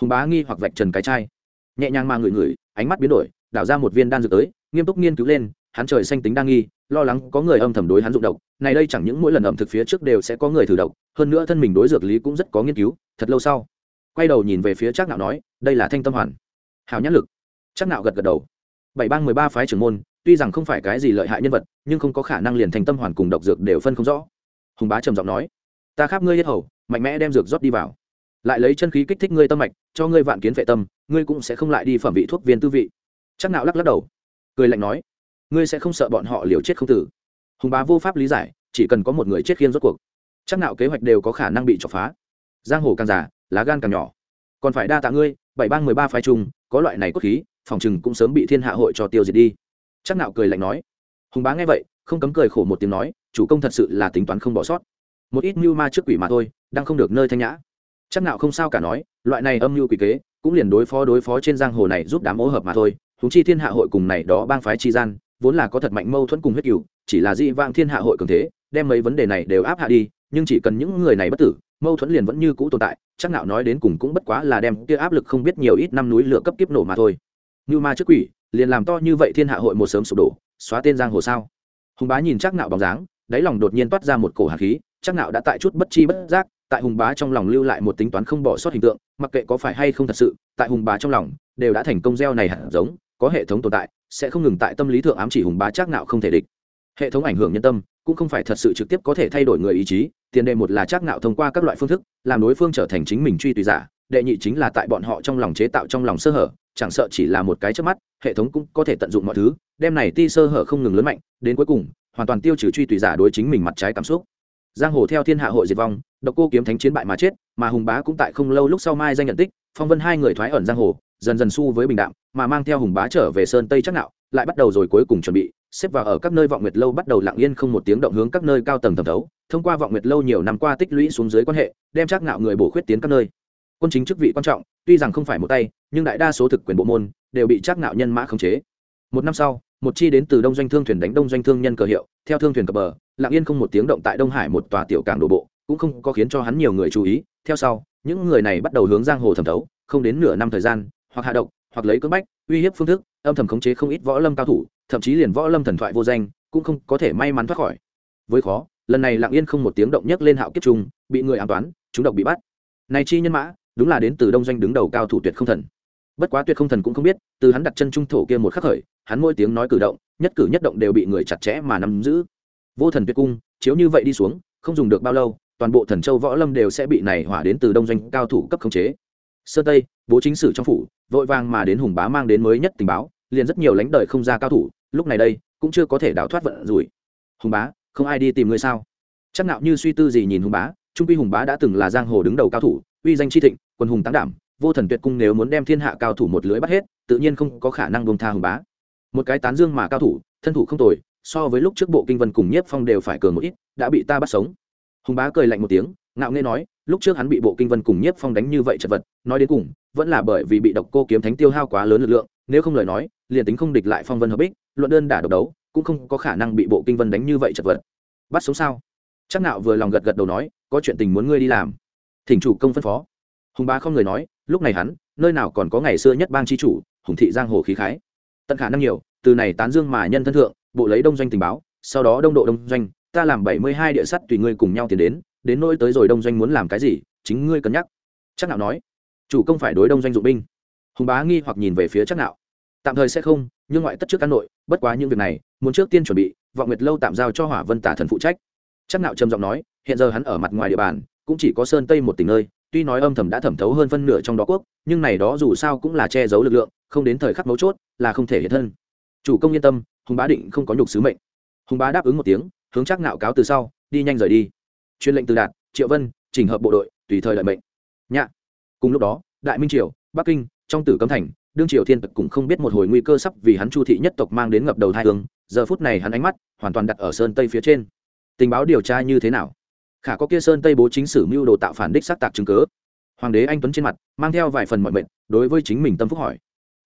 Hùng bá nghi hoặc vạch trần cái chai. Nhẹ nhàng mà ngửi ngửi, ánh mắt biến đổi, đảo ra một viên đan dược tới, nghiêm túc nghiên cứu lên, hắn trời xanh tính đang nghi, lo lắng có người âm thầm đối hắn dụng độc. Này đây chẳng những mỗi lần ẩm thực phía trước đều sẽ có người thử độc, hơn nữa thân mình đối dược lý cũng rất có nghiên cứu, thật lâu sau. Quay đầu nhìn về phía chắc nạo nói, đây là thanh tâm hoàn. Hào nhãn lực. Chắc nạo gật gật đầu. Bảy bang mười ba phái trưởng môn tuy rằng không phải cái gì lợi hại nhân vật, nhưng không có khả năng liền thành tâm hoàn cùng độc dược đều phân không rõ. Hùng bá trầm giọng nói, ta khắp ngươi hết hầu, mạnh mẽ đem dược rót đi vào. Lại lấy chân khí kích thích ngươi tâm mạch, cho ngươi vạn kiến vệ tâm, ngươi cũng sẽ không lại đi phẩm vị thuốc viên tư vị. Chắc nào lắc lắc đầu, cười lạnh nói, ngươi sẽ không sợ bọn họ liều chết không tử. Hùng bá vô pháp lý giải, chỉ cần có một người chết khiên rốt cuộc, chắc nào kế hoạch đều có khả năng bị chọc phá. Giang hồ càng già, lá gan càng nhỏ. Còn phải đa tạ ngươi, bảy bang mười ba phái chung, có loại này cốt khí, phòng chừng cũng sớm bị thiên hạ hội cho tiêu diệt đi chắc nạo cười lạnh nói. Hùng bá nghe vậy, không cấm cười khổ một tiếng nói, chủ công thật sự là tính toán không bỏ sót. Một ít mưu ma trước quỷ mà thôi, đang không được nơi thanh nhã. Chắc nạo không sao cả nói, loại này âm mưu quỷ kế, cũng liền đối phó đối phó trên giang hồ này giúp đám ô hợp mà thôi. Chúng chi thiên hạ hội cùng này đó bang phái chi gian, vốn là có thật mạnh mâu thuẫn cùng huyết cửu chỉ là dị vang thiên hạ hội cường thế, đem mấy vấn đề này đều áp hạ đi, nhưng chỉ cần những người này bất tử, mâu thuẫn liền vẫn như cũ tồn tại chắc nạo nói đến cùng cũng bất quá là đem kia áp lực không biết nhiều ít năm núi lửa cấp kiếp nổ mà thôi. Như ma trước quỷ liền làm to như vậy thiên hạ hội một sớm sụp đổ, xóa tên giang hồ sao? Hùng bá nhìn chắc nạo bóng dáng, đáy lòng đột nhiên toát ra một cổ hàn khí chắc nạo đã tại chút bất chi bất giác, tại hùng bá trong lòng lưu lại một tính toán không bỏ sót hình tượng, mặc kệ có phải hay không thật sự, tại hùng bá trong lòng, đều đã thành công gieo này hẳn giống, có hệ thống tồn tại, sẽ không ngừng tại tâm lý thượng ám chỉ hùng bá chắc nạo không thể địch. Hệ thống ảnh hưởng nhân tâm, cũng không phải thật sự trực tiếp có thể thay đổi người ý chí, tiền đề một là chắc nạo thông qua các loại phương thức, làm đối phương trở thành chính mình truy tùy giả, đệ nhị chính là tại bọn họ trong lòng chế tạo trong lòng sơ hở, chẳng sợ chỉ là một cái chớp mắt hệ thống cũng có thể tận dụng mọi thứ, đem này ti sơ hở không ngừng lớn mạnh, đến cuối cùng, hoàn toàn tiêu trừ truy tùy giả đối chính mình mặt trái cảm xúc. Giang hồ theo thiên hạ hội diệt vong, độc cô kiếm thánh chiến bại mà chết, mà hùng bá cũng tại không lâu lúc sau mai danh nhận tích, phong vân hai người thoái ẩn giang hồ, dần dần su với bình đạm, mà mang theo hùng bá trở về sơn tây chắc nạo, lại bắt đầu rồi cuối cùng chuẩn bị, xếp vào ở các nơi vọng nguyệt lâu bắt đầu lặng yên không một tiếng động hướng các nơi cao tầng thẩm thấu, thông qua vọng nguyệt lâu nhiều năm qua tích lũy xuống dưới quan hệ, đem chắc nạo người bổ khuyết tiến các nơi quân chính chức vị quan trọng, tuy rằng không phải một tay, nhưng đại đa số thực quyền bộ môn đều bị trác nạo nhân mã khống chế. Một năm sau, một chi đến từ đông doanh thương thuyền đánh đông doanh thương nhân cờ hiệu, theo thương thuyền cập bờ lạng yên không một tiếng động tại đông hải một tòa tiểu cảng đổ bộ, cũng không có khiến cho hắn nhiều người chú ý. Theo sau, những người này bắt đầu hướng giang hồ thẩm thấu, không đến nửa năm thời gian, hoặc hạ độc, hoặc lấy cưỡng bách, uy hiếp phương thức, âm thầm khống chế không ít võ lâm cao thủ, thậm chí liền võ lâm thần thoại vô danh, cũng không có thể may mắn thoát khỏi. Với khó, lần này lạng yên không một tiếng động nhấc lên hạo kiếp trung bị người an toán, chúng độc bị bắt. Này chi nhân mã đúng là đến từ đông doanh đứng đầu cao thủ tuyệt không thần. Bất quá tuyệt không thần cũng không biết, từ hắn đặt chân trung thổ kia một khắc khởi, hắn mỗi tiếng nói cử động, nhất cử nhất động đều bị người chặt chẽ mà nắm giữ. Vô thần tuyệt cung, chiếu như vậy đi xuống, không dùng được bao lâu, toàn bộ thần châu võ lâm đều sẽ bị này hỏa đến từ đông doanh cao thủ cấp khống chế. Sơ tây, bố chính sử trong phủ, vội vàng mà đến hùng bá mang đến mới nhất tình báo, liền rất nhiều lãnh đời không ra cao thủ, lúc này đây, cũng chưa có thể đào thoát vận rủi. Hùng bá, không ai đi tìm ngươi sao? Chắc nạo như suy tư gì nhìn hùng bá trung quy hùng bá đã từng là giang hồ đứng đầu cao thủ, uy danh chi thịnh, quân hùng tăng đảm, vô thần tuyệt cung nếu muốn đem thiên hạ cao thủ một lưới bắt hết, tự nhiên không có khả năng bông tha hùng bá. Một cái tán dương mà cao thủ, thân thủ không tồi, so với lúc trước bộ kinh vân cùng nhiếp phong đều phải cường một ít, đã bị ta bắt sống. Hùng bá cười lạnh một tiếng, ngạo nghễ nói, lúc trước hắn bị bộ kinh vân cùng nhiếp phong đánh như vậy chật vật, nói đến cùng, vẫn là bởi vì bị độc cô kiếm thánh tiêu hao quá lớn lực lượng, nếu không lời nói, liền tính không địch lại phong vân hợp bích, luận đơn đả độc đấu, cũng không có khả năng bị bộ kinh vân đánh như vậy chật vật. Bắt sống sao? Chắc nạo vừa lòng gật gật đầu nói có chuyện tình muốn ngươi đi làm. Thỉnh chủ công phân phó. Hùng bá không người nói lúc này hắn nơi nào còn có ngày xưa nhất bang chi chủ hùng thị giang hồ khí khái. Tận khả năng nhiều từ này tán dương mà nhân thân thượng bộ lấy đông doanh tình báo sau đó đông độ đông doanh ta làm bảy mươi hai địa sắt tùy ngươi cùng nhau tiến đến đến nỗi tới rồi đông doanh muốn làm cái gì chính ngươi cân nhắc. Chắc nạo nói. Chủ công phải đối đông doanh dụng binh. Hùng bá nghi hoặc nhìn về phía chắc nạo, tạm thời sẽ không nhưng ngoại tất trước cán nội bất quá những việc này muốn trước tiên chuẩn bị vọng nguyệt lâu tạm giao cho hỏa vân tả thần phụ trách chắc Nạo trầm giọng nói, hiện giờ hắn ở mặt ngoài địa bàn, cũng chỉ có sơn tây một tỉnh nơi, tuy nói âm thầm đã thẩm thấu hơn phân nửa trong đó quốc, nhưng này đó dù sao cũng là che giấu lực lượng, không đến thời khắc mấu chốt, là không thể hiện thân. Chủ công yên tâm, hùng bá định không có nhục sứ mệnh. Hùng bá đáp ứng một tiếng, hướng chắc nạo cáo từ sau, đi nhanh rời đi. Chuyên lệnh từ đạt, triệu vân, chỉnh hợp bộ đội, tùy thời lợi mệnh. Nhạ. Cùng lúc đó, đại minh triều, bắc kinh, trong tử cấm thành, đương triều thiên tật cũng không biết một hồi nguy cơ sắp vì hắn chu thị nhất tộc mang đến ngập đầu thai hương, giờ phút này hắn ánh mắt hoàn toàn đặt ở sơn tây phía trên tình báo điều tra như thế nào? Khả có kia sơn tây bố chính sử mưu đồ tạo phản đích xác tạc chứng cớ hoàng đế anh tuấn trên mặt, mang theo vài phần mọi mệnh đối với chính mình tâm phúc hỏi.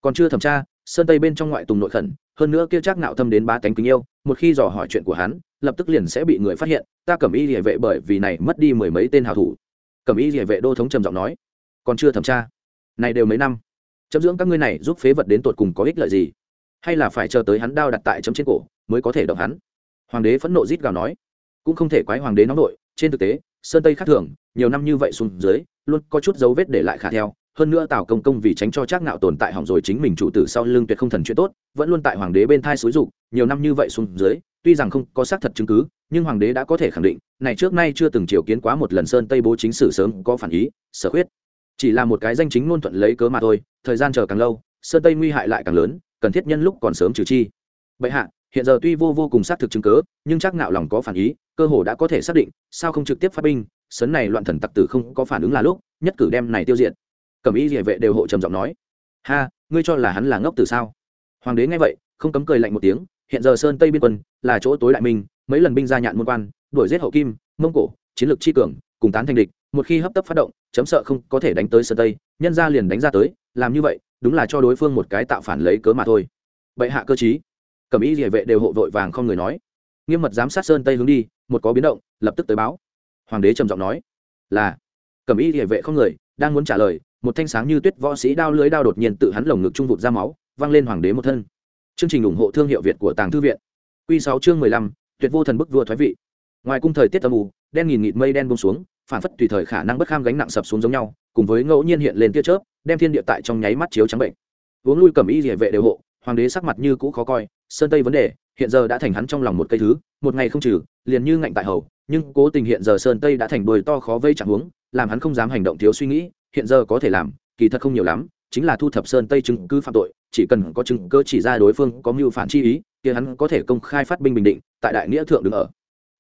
Còn chưa thẩm tra, sơn tây bên trong ngoại tùng nội khẩn, hơn nữa kia chắc nạo thâm đến ba cánh kính yêu, một khi dò hỏi chuyện của hắn, lập tức liền sẽ bị người phát hiện, ta cẩm y địa vệ bởi vì này mất đi mười mấy tên hào thủ. Cẩm y địa vệ đô thống trầm giọng nói, còn chưa thẩm tra, này đều mấy năm. Chấm dưỡng các ngươi này giúp phế vật đến tột cùng có ích lợi gì? Hay là phải chờ tới hắn đao đặt tại chấm trên cổ, mới có thể động hắn? Hoàng đế phẫn nộ rít gào nói cũng không thể quái hoàng đế nóng nội. Trên thực tế, sơn tây khác thường, nhiều năm như vậy xuống dưới, luôn có chút dấu vết để lại khả theo. Hơn nữa tào công công vì tránh cho trác ngạo tồn tại hỏng rồi chính mình chủ tử sau lưng tuyệt không thần chuyện tốt, vẫn luôn tại hoàng đế bên thai xúi dục, nhiều năm như vậy xuống dưới, tuy rằng không có xác thật chứng cứ, nhưng hoàng đế đã có thể khẳng định, này trước nay chưa từng triều kiến quá một lần sơn tây bố chính sử sớm có phản ý, sở khuyết. Chỉ là một cái danh chính ngôn thuận lấy cớ mà thôi, thời gian chờ càng lâu, sơn tây nguy hại lại càng lớn, cần thiết nhân lúc còn sớm trừ chi. Bệ hạ, hiện giờ tuy vô vô cùng xác thực chứng cớ nhưng chắc ngạo lòng có phản ý cơ hồ đã có thể xác định, sao không trực tiếp phát binh, sấn này loạn thần tặc tử không có phản ứng là lúc, nhất cử đem này tiêu diệt. Cẩm y địa vệ đều hộ trầm giọng nói. Ha, ngươi cho là hắn là ngốc từ sao? Hoàng đế nghe vậy, không cấm cười lạnh một tiếng, hiện giờ sơn tây biên quân, là chỗ tối đại minh, mấy lần binh ra nhạn môn quan, đuổi giết hậu kim, mông cổ, chiến lược chi cường, cùng tán thành địch, một khi hấp tấp phát động, chấm sợ không có thể đánh tới sơn tây, nhân ra liền đánh ra tới, làm như vậy, đúng là cho đối phương một cái tạo phản lấy cớ mà thôi. Bệ hạ cơ chí cẩm y địa vệ đều hộ vội vàng không người nói. Nghiêm mật giám sát sơn tây hướng đi một có biến động, lập tức tới báo. Hoàng đế trầm giọng nói, là. Cẩm y địa vệ không người, đang muốn trả lời, một thanh sáng như tuyết võ sĩ đao lưới đao đột nhiên tự hắn lồng ngực trung vụt ra máu văng lên hoàng đế một thân. Chương trình ủng hộ thương hiệu việt của tàng thư viện. Q sáu chương mười lăm, tuyệt vô thần bức vua thoái vị. Ngoài cung thời tiết âm u, đen nghìn nghịt mây đen bông xuống, phản phất tùy thời khả năng bất kham gánh nặng sập xuống giống nhau, cùng với ngẫu nhiên hiện lên tia chớp, đem thiên địa tại trong nháy mắt chiếu trắng bệnh. Uống lui cầm y địa vệ đều hộ, hoàng đế sắc mặt như cũ khó coi, sơn tây vấn đề hiện giờ đã thành hắn trong lòng một cây thứ, một ngày không trừ, liền như ngạnh tại hầu, nhưng cố tình hiện giờ sơn tây đã thành đồi to khó vây chẳng huống, làm hắn không dám hành động thiếu suy nghĩ, hiện giờ có thể làm, kỳ thật không nhiều lắm, chính là thu thập sơn tây chứng cứ phạm tội, chỉ cần có chứng cơ chỉ ra đối phương có mưu phản chi ý thì hắn có thể công khai phát binh bình định, tại đại nghĩa thượng đứng ở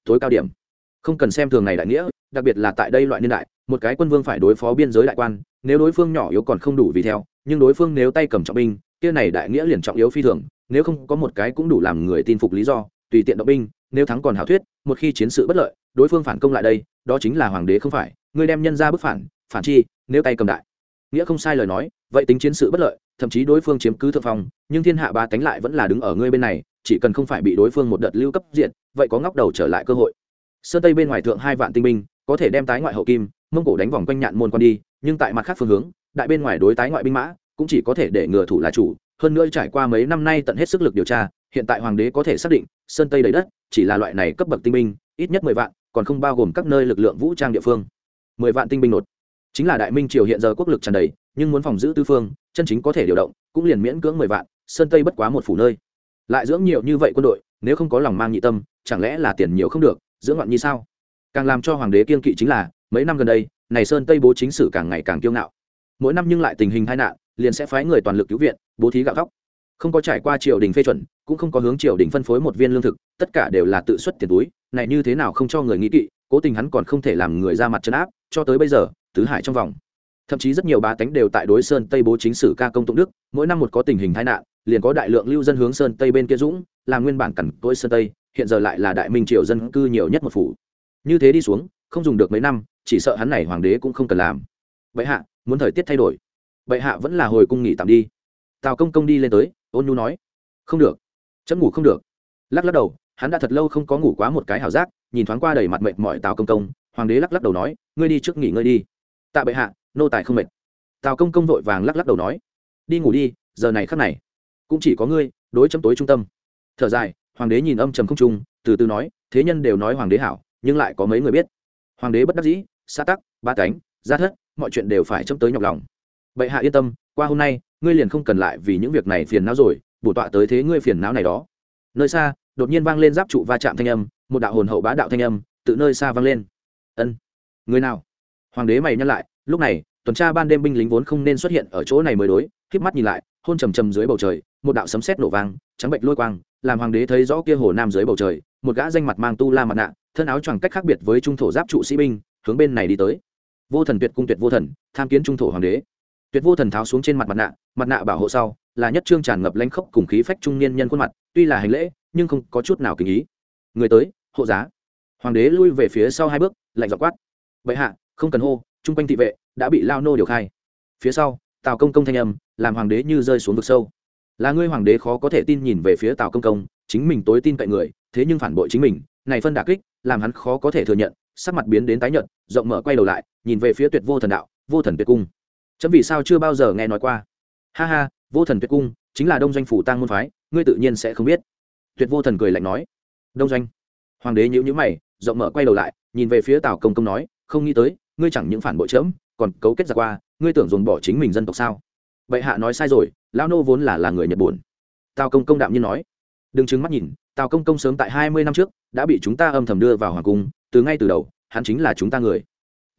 tối cao điểm. Không cần xem thường này đại nghĩa, đặc biệt là tại đây loại niên đại, một cái quân vương phải đối phó biên giới đại quan, nếu đối phương nhỏ yếu còn không đủ vì theo, nhưng đối phương nếu tay cầm trọng binh, kia này đại nghĩa liền trọng yếu phi thường nếu không có một cái cũng đủ làm người tin phục lý do, tùy tiện động binh, nếu thắng còn hảo thuyết, một khi chiến sự bất lợi, đối phương phản công lại đây, đó chính là hoàng đế không phải ngươi đem nhân ra bức phản phản chi, nếu tay cầm đại. Nghĩa không sai lời nói, vậy tính chiến sự bất lợi, thậm chí đối phương chiếm cứ thượng phong, nhưng thiên hạ ba tánh lại vẫn là đứng ở ngươi bên này, chỉ cần không phải bị đối phương một đợt lưu cấp diện vậy có ngóc đầu trở lại cơ hội. Sơn tây bên ngoài thượng hai vạn tinh binh, có thể đem tái ngoại hậu kim, mông cổ đánh vòng quanh nhạn môn quan đi, nhưng tại mặt khác phương hướng, đại bên ngoài đối tái ngoại binh mã, cũng chỉ có thể để ngừa thủ là chủ hơn nữa trải qua mấy năm nay tận hết sức lực điều tra, hiện tại hoàng đế có thể xác định, sơn tây đầy đất, chỉ là loại này cấp bậc tinh binh, ít nhất mười vạn, còn không bao gồm các nơi lực lượng vũ trang địa phương. Mười vạn tinh binh nột. Chính là đại minh triều hiện giờ quốc lực tràn đầy, nhưng muốn phòng giữ tư phương, chân chính có thể điều động, cũng liền miễn cưỡng mười vạn, sơn tây bất quá một phủ nơi. Lại dưỡng nhiều như vậy quân đội, nếu không có lòng mang nhị tâm, chẳng lẽ là tiền nhiều không được, dưỡng loạn như sao? Càng làm cho hoàng đế kiên kỵ chính là, mấy năm gần đây, này sơn tây bố chính sử càng ngày càng kiêu ngạo. Mỗi năm nhưng lại tình hình tai nạn liền sẽ phái người toàn lực cứu viện, bố thí gạo thóc. Không có trải qua triều đình phê chuẩn, cũng không có hướng triều đình phân phối một viên lương thực, tất cả đều là tự xuất tiền túi, này như thế nào không cho người nghĩ kỵ, cố tình hắn còn không thể làm người ra mặt chân áp, cho tới bây giờ, tứ hải trong vòng. Thậm chí rất nhiều bá tánh đều tại đối sơn tây bố chính sử ca công tụng đức, mỗi năm một có tình hình tai nạn, liền có đại lượng lưu dân hướng sơn tây bên kia dũng làm nguyên bản cẩn tối sơn tây, hiện giờ lại là đại minh triều dân cư nhiều nhất một phủ. Như thế đi xuống, không dùng được mấy năm, chỉ sợ hắn này hoàng đế cũng không cần làm. Vậy hạ, muốn thời tiết thay đổi bệ hạ vẫn là hồi cung nghỉ tạm đi. Tào công công đi lên tới, ôn nhu nói, không được, chấm ngủ không được. Lắc lắc đầu, hắn đã thật lâu không có ngủ quá một cái hảo giác, nhìn thoáng qua đầy mặt mệt mỏi tào công công, hoàng đế lắc lắc đầu nói, ngươi đi trước nghỉ ngơi đi. Tạ bệ hạ, nô tài không mệt. Tào công công vội vàng lắc lắc đầu nói, đi ngủ đi, giờ này khắc này, cũng chỉ có ngươi, đối chấm tối trung tâm. Thở dài, hoàng đế nhìn âm trầm không trung, từ từ nói, thế nhân đều nói hoàng đế hảo, nhưng lại có mấy người biết. Hoàng đế bất đắc dĩ xã tắc, ba cánh, gia thất, mọi chuyện đều phải chấm tới nhọc lòng bệ hạ yên tâm, qua hôm nay, ngươi liền không cần lại vì những việc này phiền não rồi, bổ tọa tới thế ngươi phiền não này đó. Nơi xa, đột nhiên vang lên giáp trụ va chạm thanh âm, một đạo hồn hậu bá đạo thanh âm tự nơi xa vang lên. Ân, người nào? Hoàng đế mày nhắc lại, lúc này, tuần tra ban đêm binh lính vốn không nên xuất hiện ở chỗ này mới đối khiếp mắt nhìn lại, hôn trầm trầm dưới bầu trời, một đạo sấm sét nổ vang, trắng bệnh lôi quang, làm hoàng đế thấy rõ kia hồ nam dưới bầu trời, một gã danh mặt mang tu la mặt nạ, thân áo choàng cách khác biệt với trung thổ giáp trụ sĩ binh, hướng bên này đi tới. Vô thần tuyệt cung tuyệt vô thần, tham kiến trung thổ hoàng đế tuyệt vô thần tháo xuống trên mặt mặt nạ mặt nạ bảo hộ sau, là nhất trương tràn ngập lãnh khốc cùng khí phách trung niên nhân khuôn mặt, tuy là hành lễ, nhưng không có chút nào kinh ý. Người tới, hộ giá. Hoàng đế lui về phía sau hai bước, lạnh dọ quát. Vậy hạ, không cần hô, chung quanh thị vệ đã bị lao nô điều khai. Phía sau, tào công công thanh âm, làm hoàng đế như rơi xuống vực sâu. Là ngươi hoàng đế khó có thể tin nhìn về phía tào công công, chính mình tối tin cậy người, thế nhưng phản bội chính mình, này phân đà kích, làm hắn khó có thể thừa nhận. Sắc mặt biến đến tái nhợt, rộng mở quay đầu lại, nhìn về phía tuyệt vô thần đạo, vô thần tuyệt cung chấm vì sao chưa bao giờ nghe nói qua. Ha ha, vô thần tuyệt cung, chính là đông doanh phủ tăng môn phái, ngươi tự nhiên sẽ không biết. Tuyệt vô thần cười lạnh nói. Đông doanh. Hoàng đế nhữ nhữ mày, rộng mở quay đầu lại, nhìn về phía tào công công nói, không nghĩ tới, ngươi chẳng những phản bội chớm còn cấu kết ra qua, ngươi tưởng dồn bỏ chính mình dân tộc sao? Bệ hạ nói sai rồi, lão nô vốn là là người nhật buồn tào công công đạm nhiên nói. Đừng chứng mắt nhìn, tào công công sớm tại hai mươi năm trước, đã bị chúng ta âm thầm đưa vào hoàng cung, từ ngay từ đầu, hắn chính là chúng ta người.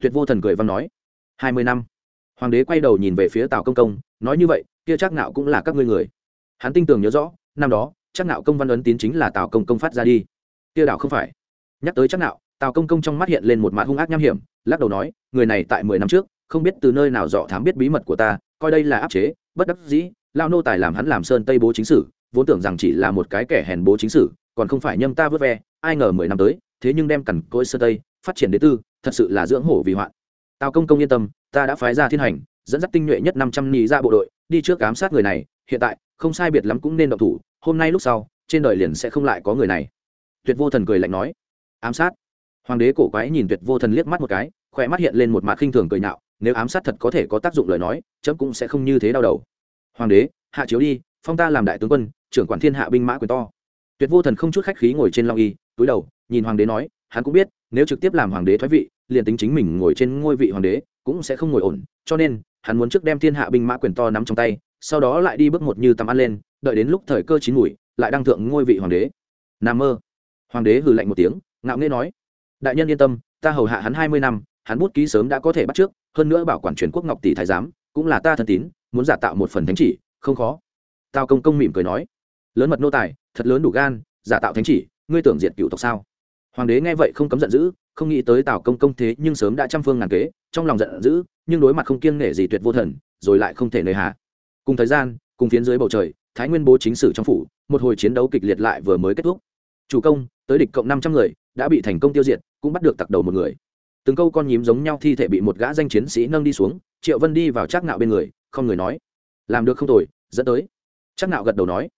Tuyệt vô thần cười văn nói. Hai mươi năm hoàng đế quay đầu nhìn về phía tào công công, nói như vậy, kia chắc nạo cũng là các ngươi người. Hắn tin tưởng nhớ rõ, năm đó, chắc nạo công văn ấn tín chính là tào công công phát ra đi. Kia đảo không phải. Nhắc tới chắc nạo tào công công trong mắt hiện lên một mặt hung ác nham hiểm, lắc đầu nói, người này tại mười năm trước, không biết từ nơi nào dọ thám biết bí mật của ta, coi đây là áp chế, bất đắc dĩ lao nô tài làm hắn làm sơn tây bố chính sử, vốn tưởng rằng chỉ là một cái kẻ hèn bố chính sử, còn không phải nhâm ta vớt ve, ai ngờ mười năm tới, thế nhưng đem cằn cỗi sơn tây phát triển đế tư, thật sự là dưỡng hổ vì hoạn tào công công yên tâm, ta đã phái ra thiên hành, dẫn dắt tinh nhuệ nhất năm trăm nhị ra bộ đội, đi trước ám sát người này, hiện tại, không sai biệt lắm cũng nên động thủ, hôm nay lúc sau, trên đời liền sẽ không lại có người này. Tuyệt vô thần cười lạnh nói. Ám sát? Hoàng đế cổ quái nhìn tuyệt vô thần liếc mắt một cái, khỏe mắt hiện lên một mặt khinh thường cười nhạo, nếu ám sát thật có thể có tác dụng lời nói, chấm cũng sẽ không như thế đau đầu. Hoàng đế, hạ chiếu đi, phong ta làm đại tướng quân, trưởng quản thiên hạ binh mã quyền to. Tuyệt vô thần không chút khách khí ngồi trên long y, túi đầu, nhìn hoàng đế nói, hắn cũng biết, nếu trực tiếp làm hoàng đế thoái vị liền tính chính mình ngồi trên ngôi vị hoàng đế, cũng sẽ không ngồi ổn, cho nên, hắn muốn trước đem thiên hạ binh mã quyền to nắm trong tay, sau đó lại đi bước một như tắm ăn lên, đợi đến lúc thời cơ chín mùi, lại đăng thượng ngôi vị hoàng đế. N mơ. Hoàng đế hừ lạnh một tiếng, ngạo nghễ nói, đại nhân yên tâm, ta hầu hạ hắn hai mươi năm, hắn bút ký sớm đã có thể bắt trước, hơn nữa bảo quản truyền quốc ngọc tỷ thái giám, cũng là ta thân tín, muốn giả tạo một phần thánh chỉ, không khó. Tao công công mỉm cười nói, lớn mật nô tài, thật lớn đủ gan, giả tạo thánh chỉ, ngươi tưởng diệt cựu tộc sao? Hoàng đế nghe vậy không cấm giận dữ không nghĩ tới tào công công thế nhưng sớm đã trăm phương ngàn kế, trong lòng giận dữ, nhưng đối mặt không kiêng nể gì tuyệt vô thần, rồi lại không thể nơi hạ. Cùng thời gian, cùng phiến dưới bầu trời, thái nguyên bố chính sử trong phủ, một hồi chiến đấu kịch liệt lại vừa mới kết thúc. Chủ công, tới địch cộng năm trăm người, đã bị thành công tiêu diệt, cũng bắt được tặc đầu một người. Từng câu con nhím giống nhau thi thể bị một gã danh chiến sĩ nâng đi xuống, triệu vân đi vào trác nạo bên người, không người nói. Làm được không tồi, dẫn tới. Trác nạo gật đầu nói.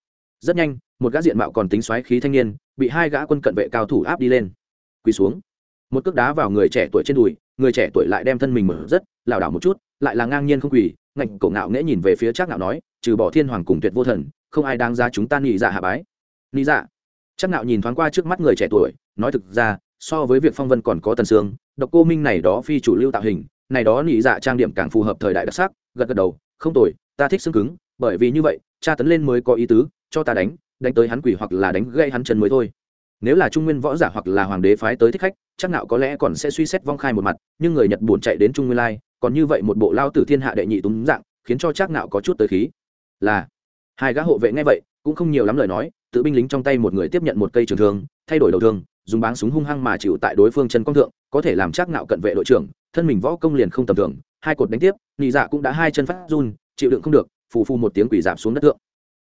Rất nhanh, một gã diện mạo còn tính xoáy khí thanh niên, bị hai gã quân cận vệ cao thủ áp đi lên. Quỳ xuống một cước đá vào người trẻ tuổi trên đùi, người trẻ tuổi lại đem thân mình mở rất, lảo đảo một chút, lại là ngang nhiên không quỳ, ngạnh cổ ngạo nghễ nhìn về phía trác ngạo nói, trừ bỏ thiên hoàng cùng tuyệt vô thần, không ai đáng ra chúng ta nhị dạ hạ bái. Nhị dạ? Trác ngạo nhìn thoáng qua trước mắt người trẻ tuổi, nói thực ra, so với việc phong vân còn có tần sương, độc cô minh này đó phi chủ lưu tạo hình, này đó nhị dạ trang điểm càng phù hợp thời đại đặc sắc, gật gật đầu, không tồi, ta thích xương cứng, bởi vì như vậy, tra tấn lên mới có ý tứ, cho ta đánh đánh tới hắn quỷ hoặc là đánh gây hắn chân mới thôi nếu là trung nguyên võ giả hoặc là hoàng đế phái tới thích khách, chắc nạo có lẽ còn sẽ suy xét vong khai một mặt, nhưng người nhật buồn chạy đến trung nguyên lai, còn như vậy một bộ lao tử thiên hạ đệ nhị túng dạng, khiến cho chắc nạo có chút tới khí. Là, hai gã hộ vệ nghe vậy, cũng không nhiều lắm lời nói, tự binh lính trong tay một người tiếp nhận một cây trường thương, thay đổi đầu thương, dùng báng súng hung hăng mà chịu tại đối phương chân quang thượng, có thể làm chắc nạo cận vệ đội trưởng, thân mình võ công liền không tầm thường, hai cột đánh tiếp nhị dạ cũng đã hai chân phát run, chịu đựng không được, phù phù một tiếng quỷ giảm xuống đất thượng.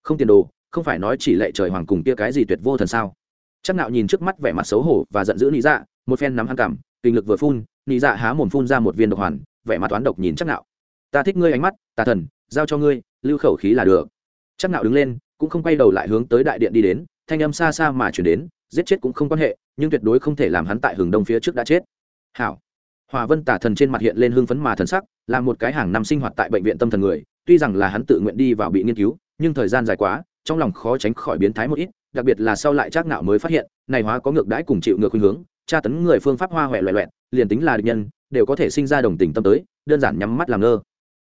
Không tiền đồ, không phải nói chỉ lệ trời hoàng cùng kia cái gì tuyệt vô thần sao? Chắc nạo nhìn trước mắt vẻ mặt xấu hổ và giận dữ nị dạ một phen nắm hăng cảm kinh lực vừa phun, nị dạ há mồm phun ra một viên độc hoàn, vẻ mặt toán độc nhìn chắc nạo. Ta thích ngươi ánh mắt, tà thần, giao cho ngươi, lưu khẩu khí là được. Chắc nạo đứng lên, cũng không quay đầu lại hướng tới đại điện đi đến, thanh âm xa xa mà chuyển đến, giết chết cũng không quan hệ, nhưng tuyệt đối không thể làm hắn tại hừng đông phía trước đã chết. Hảo. Hòa vân tả thần trên mặt hiện lên hưng phấn mà thần sắc, là một cái hàng năm sinh hoạt tại bệnh viện tâm thần người, tuy rằng là hắn tự nguyện đi vào bị nghiên cứu, nhưng thời gian dài quá, trong lòng khó tránh khỏi biến thái một ít đặc biệt là sau lại trác nạo mới phát hiện, này hóa có ngược đãi cùng chịu ngược khuynh hướng, tra tấn người phương pháp hoa hoẹ loẹ loẹt, liền tính là địch nhân, đều có thể sinh ra đồng tình tâm tới, đơn giản nhắm mắt làm ngơ.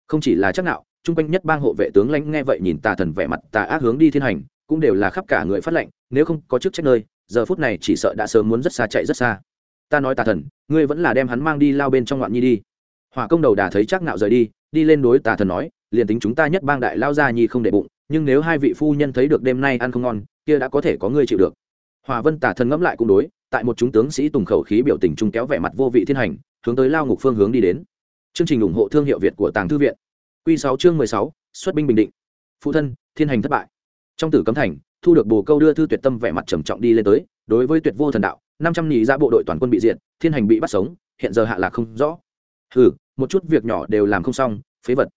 Không chỉ là trác nạo trung quanh nhất bang hộ vệ tướng lãnh nghe vậy nhìn tà thần vẻ mặt tà ác hướng đi thiên hành, cũng đều là khắp cả người phát lệnh, nếu không có chức trách nơi, giờ phút này chỉ sợ đã sớm muốn rất xa chạy rất xa. Ta nói tà thần, ngươi vẫn là đem hắn mang đi lao bên trong ngoạn nhi đi. Hỏa công đầu đà thấy chắc nạo rời đi đi lên đối tà thần nói, liền tính chúng ta nhất bang đại lao ra nhi không để bụng, nhưng nếu hai vị phu nhân thấy được đêm nay ăn không ngon kia đã có thể có ngươi chịu được. Hòa vân tà thần ngẫm lại cũng đối, tại một chúng tướng sĩ tùng khẩu khí biểu tình trung kéo vẻ mặt vô vị thiên hành, hướng tới lao ngục phương hướng đi đến. Chương trình ủng hộ thương hiệu việt của tàng thư viện. Q sáu chương mười sáu, xuất binh bình định. Phụ thân, thiên hành thất bại. Trong tử cấm thành, thu được bồ câu đưa thư tuyệt tâm vẻ mặt trầm trọng đi lên tới, đối với tuyệt vô thần đạo, năm trăm nhị ra bộ đội toàn quân bị diệt, thiên hành bị bắt sống, hiện giờ hạ lạc không rõ. Hừ, một chút việc nhỏ đều làm không xong, phế vật.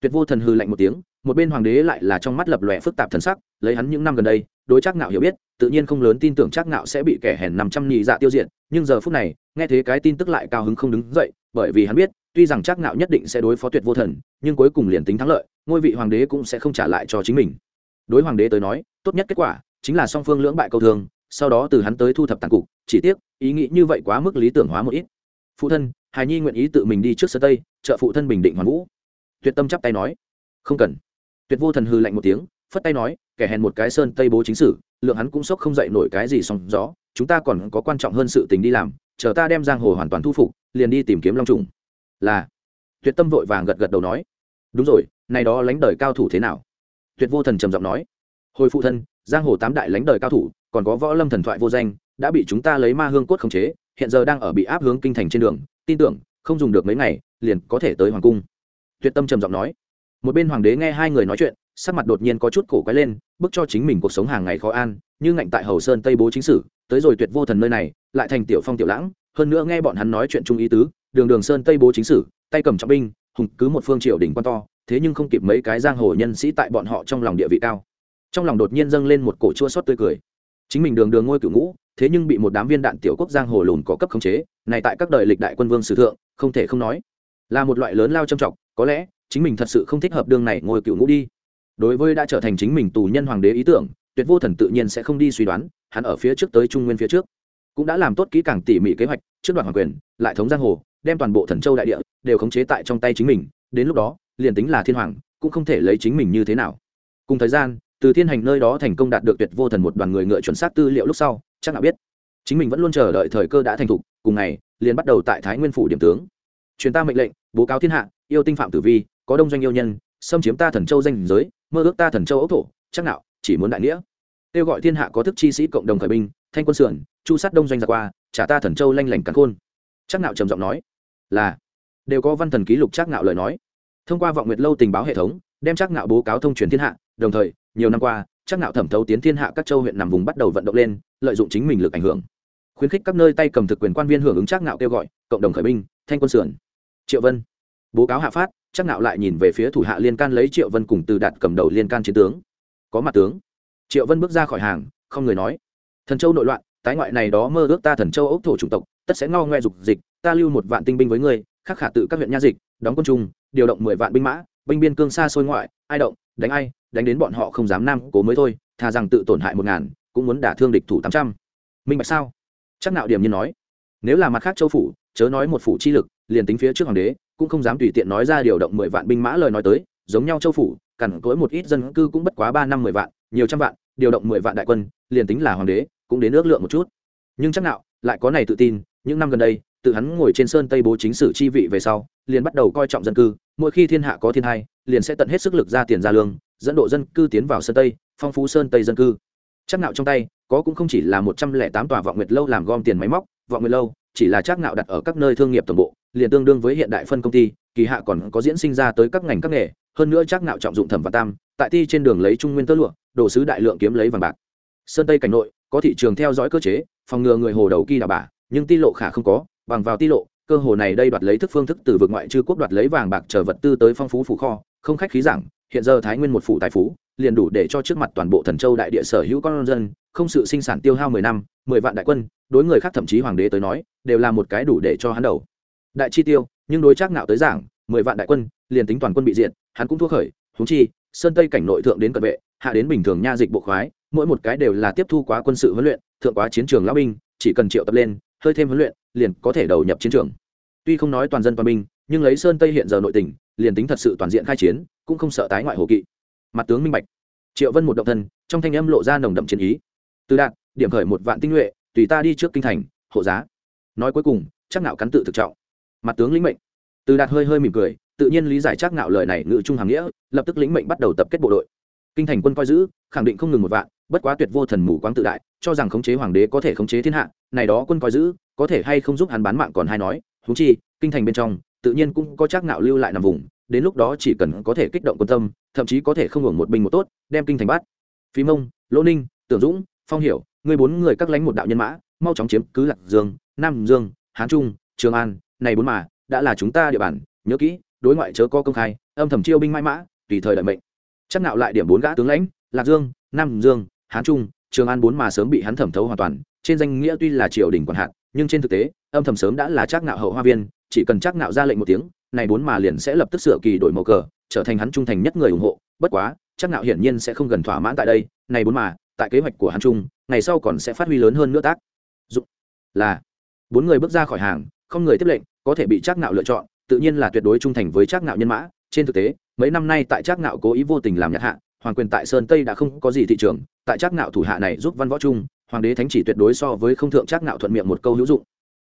Tuyệt vô thần hừ lạnh một tiếng một bên hoàng đế lại là trong mắt lập lòe phức tạp thần sắc, lấy hắn những năm gần đây, đối chắc ngạo hiểu biết, tự nhiên không lớn tin tưởng chắc ngạo sẽ bị kẻ hèn năm trăm nhị dạ tiêu diệt, nhưng giờ phút này, nghe thế cái tin tức lại cao hứng không đứng dậy, bởi vì hắn biết, tuy rằng chắc ngạo nhất định sẽ đối phó tuyệt vô thần, nhưng cuối cùng liền tính thắng lợi, ngôi vị hoàng đế cũng sẽ không trả lại cho chính mình. Đối hoàng đế tới nói, tốt nhất kết quả chính là song phương lưỡng bại câu thương sau đó từ hắn tới thu thập tàn cục, chỉ tiếc, ý nghĩ như vậy quá mức lý tưởng hóa một ít. Phụ thân, hài nhi nguyện ý tự mình đi trước sơ tây, trợ phụ thân bình định hoàn vũ. Tuyệt tâm chắp tay nói, không cần tuyệt vô thần hư lạnh một tiếng, phất tay nói, kẻ hèn một cái sơn tây bố chính sử, lượng hắn cũng sốc không dậy nổi cái gì song gió, chúng ta còn có quan trọng hơn sự tình đi làm, chờ ta đem giang hồ hoàn toàn thu phục, liền đi tìm kiếm long trùng. Là. Tuyệt tâm vội vàng gật gật đầu nói, đúng rồi, này đó lánh đời cao thủ thế nào? Tuyệt vô thần trầm giọng nói, hồi phụ thân, giang hồ tám đại lãnh đời cao thủ, còn có võ lâm thần thoại vô danh, đã bị chúng ta lấy ma hương cốt khống chế, hiện giờ đang ở bị áp hướng kinh thành trên đường, tin tưởng, không dùng được mấy ngày, liền có thể tới hoàng cung. Tuyệt tâm trầm giọng nói một bên hoàng đế nghe hai người nói chuyện, sắc mặt đột nhiên có chút cổ quái lên, bức cho chính mình cuộc sống hàng ngày khó an, như ngạnh tại hầu sơn tây bố chính sử, tới rồi tuyệt vô thần nơi này, lại thành tiểu phong tiểu lãng, hơn nữa nghe bọn hắn nói chuyện chung ý tứ, đường đường sơn tây bố chính sử, tay cầm trọng binh, hùng cứ một phương triều đỉnh quan to, thế nhưng không kịp mấy cái giang hồ nhân sĩ tại bọn họ trong lòng địa vị cao. Trong lòng đột nhiên dâng lên một cổ chua xót tươi cười. Chính mình đường đường ngôi cửu ngũ, thế nhưng bị một đám viên đạn tiểu quốc giang hồ lùn có cấp khống chế, này tại các đời lịch đại quân vương sử thượng, không thể không nói, là một loại lớn lao trầm trọng, có lẽ chính mình thật sự không thích hợp đường này ngồi cựu ngũ đi. Đối với đã trở thành chính mình tù nhân hoàng đế ý tưởng, tuyệt vô thần tự nhiên sẽ không đi suy đoán, hắn ở phía trước tới trung nguyên phía trước, cũng đã làm tốt kỹ càng tỉ mỉ kế hoạch, trước đoạn hoàng quyền, lại thống giang hồ, đem toàn bộ thần châu đại địa đều khống chế tại trong tay chính mình, đến lúc đó, liền tính là thiên hoàng, cũng không thể lấy chính mình như thế nào. Cùng thời gian, từ thiên hành nơi đó thành công đạt được tuyệt vô thần một đoàn người ngựa chuẩn xác tư liệu lúc sau, chắc nào biết, chính mình vẫn luôn chờ đợi thời cơ đã thành thục, cùng ngày, liền bắt đầu tại thái nguyên phủ điểm tướng. Truyền ta mệnh lệnh, bố cáo thiên hạ, yêu tinh phạm tử vi có đông doanh yêu nhân, xâm chiếm ta thần châu danh giới, mơ ước ta thần châu ấu thổ, chắc nào chỉ muốn đại nghĩa. Kêu gọi thiên hạ có thức chi sĩ cộng đồng khởi binh, thanh quân sườn, chu sát đông doanh ra qua, trả ta thần châu lanh lảnh cắn khôn. Chắc nạo trầm giọng nói, là, đều có văn thần ký lục chắc nạo lời nói. Thông qua vọng nguyệt lâu tình báo hệ thống, đem chắc nạo bố cáo thông truyền thiên hạ, đồng thời, nhiều năm qua, chắc nạo thẩm thấu tiến thiên hạ các châu huyện nằm vùng bắt đầu vận động lên, lợi dụng chính mình lực ảnh hưởng. Khuyến khích các nơi tay cầm thực quyền quan viên hưởng ứng chắc nạo kêu gọi, cộng đồng khởi binh, thanh quân sườn. Triệu vân, bố cáo hạ phát chắc nạo lại nhìn về phía thủ hạ liên can lấy triệu vân cùng từ đạt cầm đầu liên can chiến tướng. Có mặt tướng. Triệu vân bước ra khỏi hàng, không người nói. Thần châu nội loạn, tái ngoại này đó mơ ước ta thần châu ốc thổ chủng tộc, tất sẽ ngao ngoe dục dịch, ta lưu một vạn tinh binh với ngươi, khắc khả tự các huyện nha dịch, đóng quân trung điều động mười vạn binh mã, binh biên cương xa xôi ngoại, ai động, đánh ai, đánh đến bọn họ không dám nam cố mới thôi thà rằng tự tổn hại một ngàn, cũng muốn đả thương địch thủ tám trăm. Minh bạch sao? Chắc nạo điểm như nói. Nếu là mặt khác châu phủ, chớ nói một phủ chi lực, liền tính phía trước hoàng đế cũng không dám tùy tiện nói ra điều động mười vạn binh mã lời nói tới, giống nhau châu phủ, cằn cỗi một ít dân cư cũng bất quá ba năm mười vạn, nhiều trăm vạn, điều động mười vạn đại quân, liền tính là hoàng đế, cũng đến ước lượng một chút. Nhưng chắc nào lại có này tự tin, những năm gần đây, tự hắn ngồi trên sơn tây bố chính sử chi vị về sau, liền bắt đầu coi trọng dân cư, mỗi khi thiên hạ có thiên hai, liền sẽ tận hết sức lực ra tiền ra lương, dẫn độ dân cư tiến vào sơn tây, phong phú sơn tây dân cư. Chắc nạo trong tay, có cũng không chỉ là một trăm lẻ tám tòa vọng nguyệt lâu làm gom tiền máy móc, vọng nguyệt lâu chỉ là chắc nạo đặt ở các nơi thương nghiệp tổng bộ liền tương đương với hiện đại phân công ty kỳ hạ còn có diễn sinh ra tới các ngành các nghề hơn nữa chắc nạo trọng dụng thẩm và tam tại ti trên đường lấy trung nguyên tơ lụa đồ sứ đại lượng kiếm lấy vàng bạc. Sơn tây cảnh nội có thị trường theo dõi cơ chế phòng ngừa người hồ đầu kỳ đà bà, nhưng ti lộ khả không có bằng vào ti lộ cơ hồ này đây đoạt lấy thức phương thức từ vực ngoại trư quốc đoạt lấy vàng bạc chờ vật tư tới phong phú phủ kho không khách khí rằng, hiện giờ thái nguyên một phủ tài phú liền đủ để cho trước mặt toàn bộ thần châu đại địa sở hữu con dân không sự sinh sản tiêu hao mười năm mười vạn đại quân đối người khác thậm chí hoàng đế tới nói đều là một cái đủ để cho hắn đầu đại chi tiêu, nhưng đối chắc ngạo tới giảng, mười vạn đại quân, liền tính toàn quân bị diệt, hắn cũng thua khởi. Húng chi, sơn tây cảnh nội thượng đến cận vệ, hạ đến bình thường nha dịch bộ khoái, mỗi một cái đều là tiếp thu quá quân sự huấn luyện, thượng quá chiến trường lão binh, chỉ cần triệu tập lên, hơi thêm huấn luyện, liền có thể đầu nhập chiến trường. Tuy không nói toàn dân toàn binh, nhưng lấy sơn tây hiện giờ nội tình, liền tính thật sự toàn diện khai chiến, cũng không sợ tái ngoại hồ kỵ. Mặt tướng minh bạch. Triệu vân một động thân, trong thanh âm lộ ra nồng đậm chiến ý. Từ đạt điểm khởi một vạn tinh nhuệ, tùy ta đi trước kinh thành, hộ giá. Nói cuối cùng, chắc nạo cắn tự thực trọng mặt tướng lĩnh mệnh. Từ đạt hơi hơi mỉm cười, tự nhiên lý giải chắc ngạo lời này ngự trung hàng nghĩa, lập tức lĩnh mệnh bắt đầu tập kết bộ đội. Kinh thành quân coi giữ, khẳng định không ngừng một vạn, bất quá tuyệt vô thần mù quáng tự đại, cho rằng khống chế hoàng đế có thể khống chế thiên hạ, này đó quân coi giữ, có thể hay không giúp hắn bán mạng còn hay nói húng chi, kinh thành bên trong, tự nhiên cũng có chắc ngạo lưu lại nằm vùng, đến lúc đó chỉ cần có thể kích động quân tâm, thậm chí có thể không hưởng một binh một tốt, đem kinh thành bắt. Phí mông, lỗ ninh, tưởng dũng, phong hiểu, người bốn người các lãnh một đạo nhân mã, mau chóng chiếm cứ lạc dương, nam dương, hán trung, trường an này bốn mà, đã là chúng ta địa bàn, nhớ kỹ, đối ngoại chớ có công khai, âm thầm chiêu binh mãi mã, tùy thời đợi mệnh. Chắc nạo lại điểm bốn gã tướng lãnh, lạc dương, nam dương, hán trung, trường an bốn mà sớm bị hắn thẩm thấu hoàn toàn, trên danh nghĩa tuy là triều đình quản hạt, nhưng trên thực tế, âm thầm sớm đã là chắc nạo hậu hoa viên, chỉ cần chắc nạo ra lệnh một tiếng, này bốn mà liền sẽ lập tức sửa kỳ đổi màu cờ, trở thành hắn trung thành nhất người ủng hộ. Bất quá, chắc nạo hiển nhiên sẽ không gần thỏa mãn tại đây, này bốn mà, tại kế hoạch của hắn trung, ngày sau còn sẽ phát huy lớn hơn nữa tác dụng là bốn người bước ra khỏi hàng, không người tiếp lệnh có thể bị Trác nạo lựa chọn, tự nhiên là tuyệt đối trung thành với Trác nạo nhân mã. Trên thực tế, mấy năm nay tại Trác nạo cố ý vô tình làm nhạt hạ, hoàng quyền tại sơn tây đã không có gì thị trường, tại Trác nạo thủ hạ này giúp văn võ trung, hoàng đế thánh chỉ tuyệt đối so với không thượng Trác nạo thuận miệng một câu hữu dụng.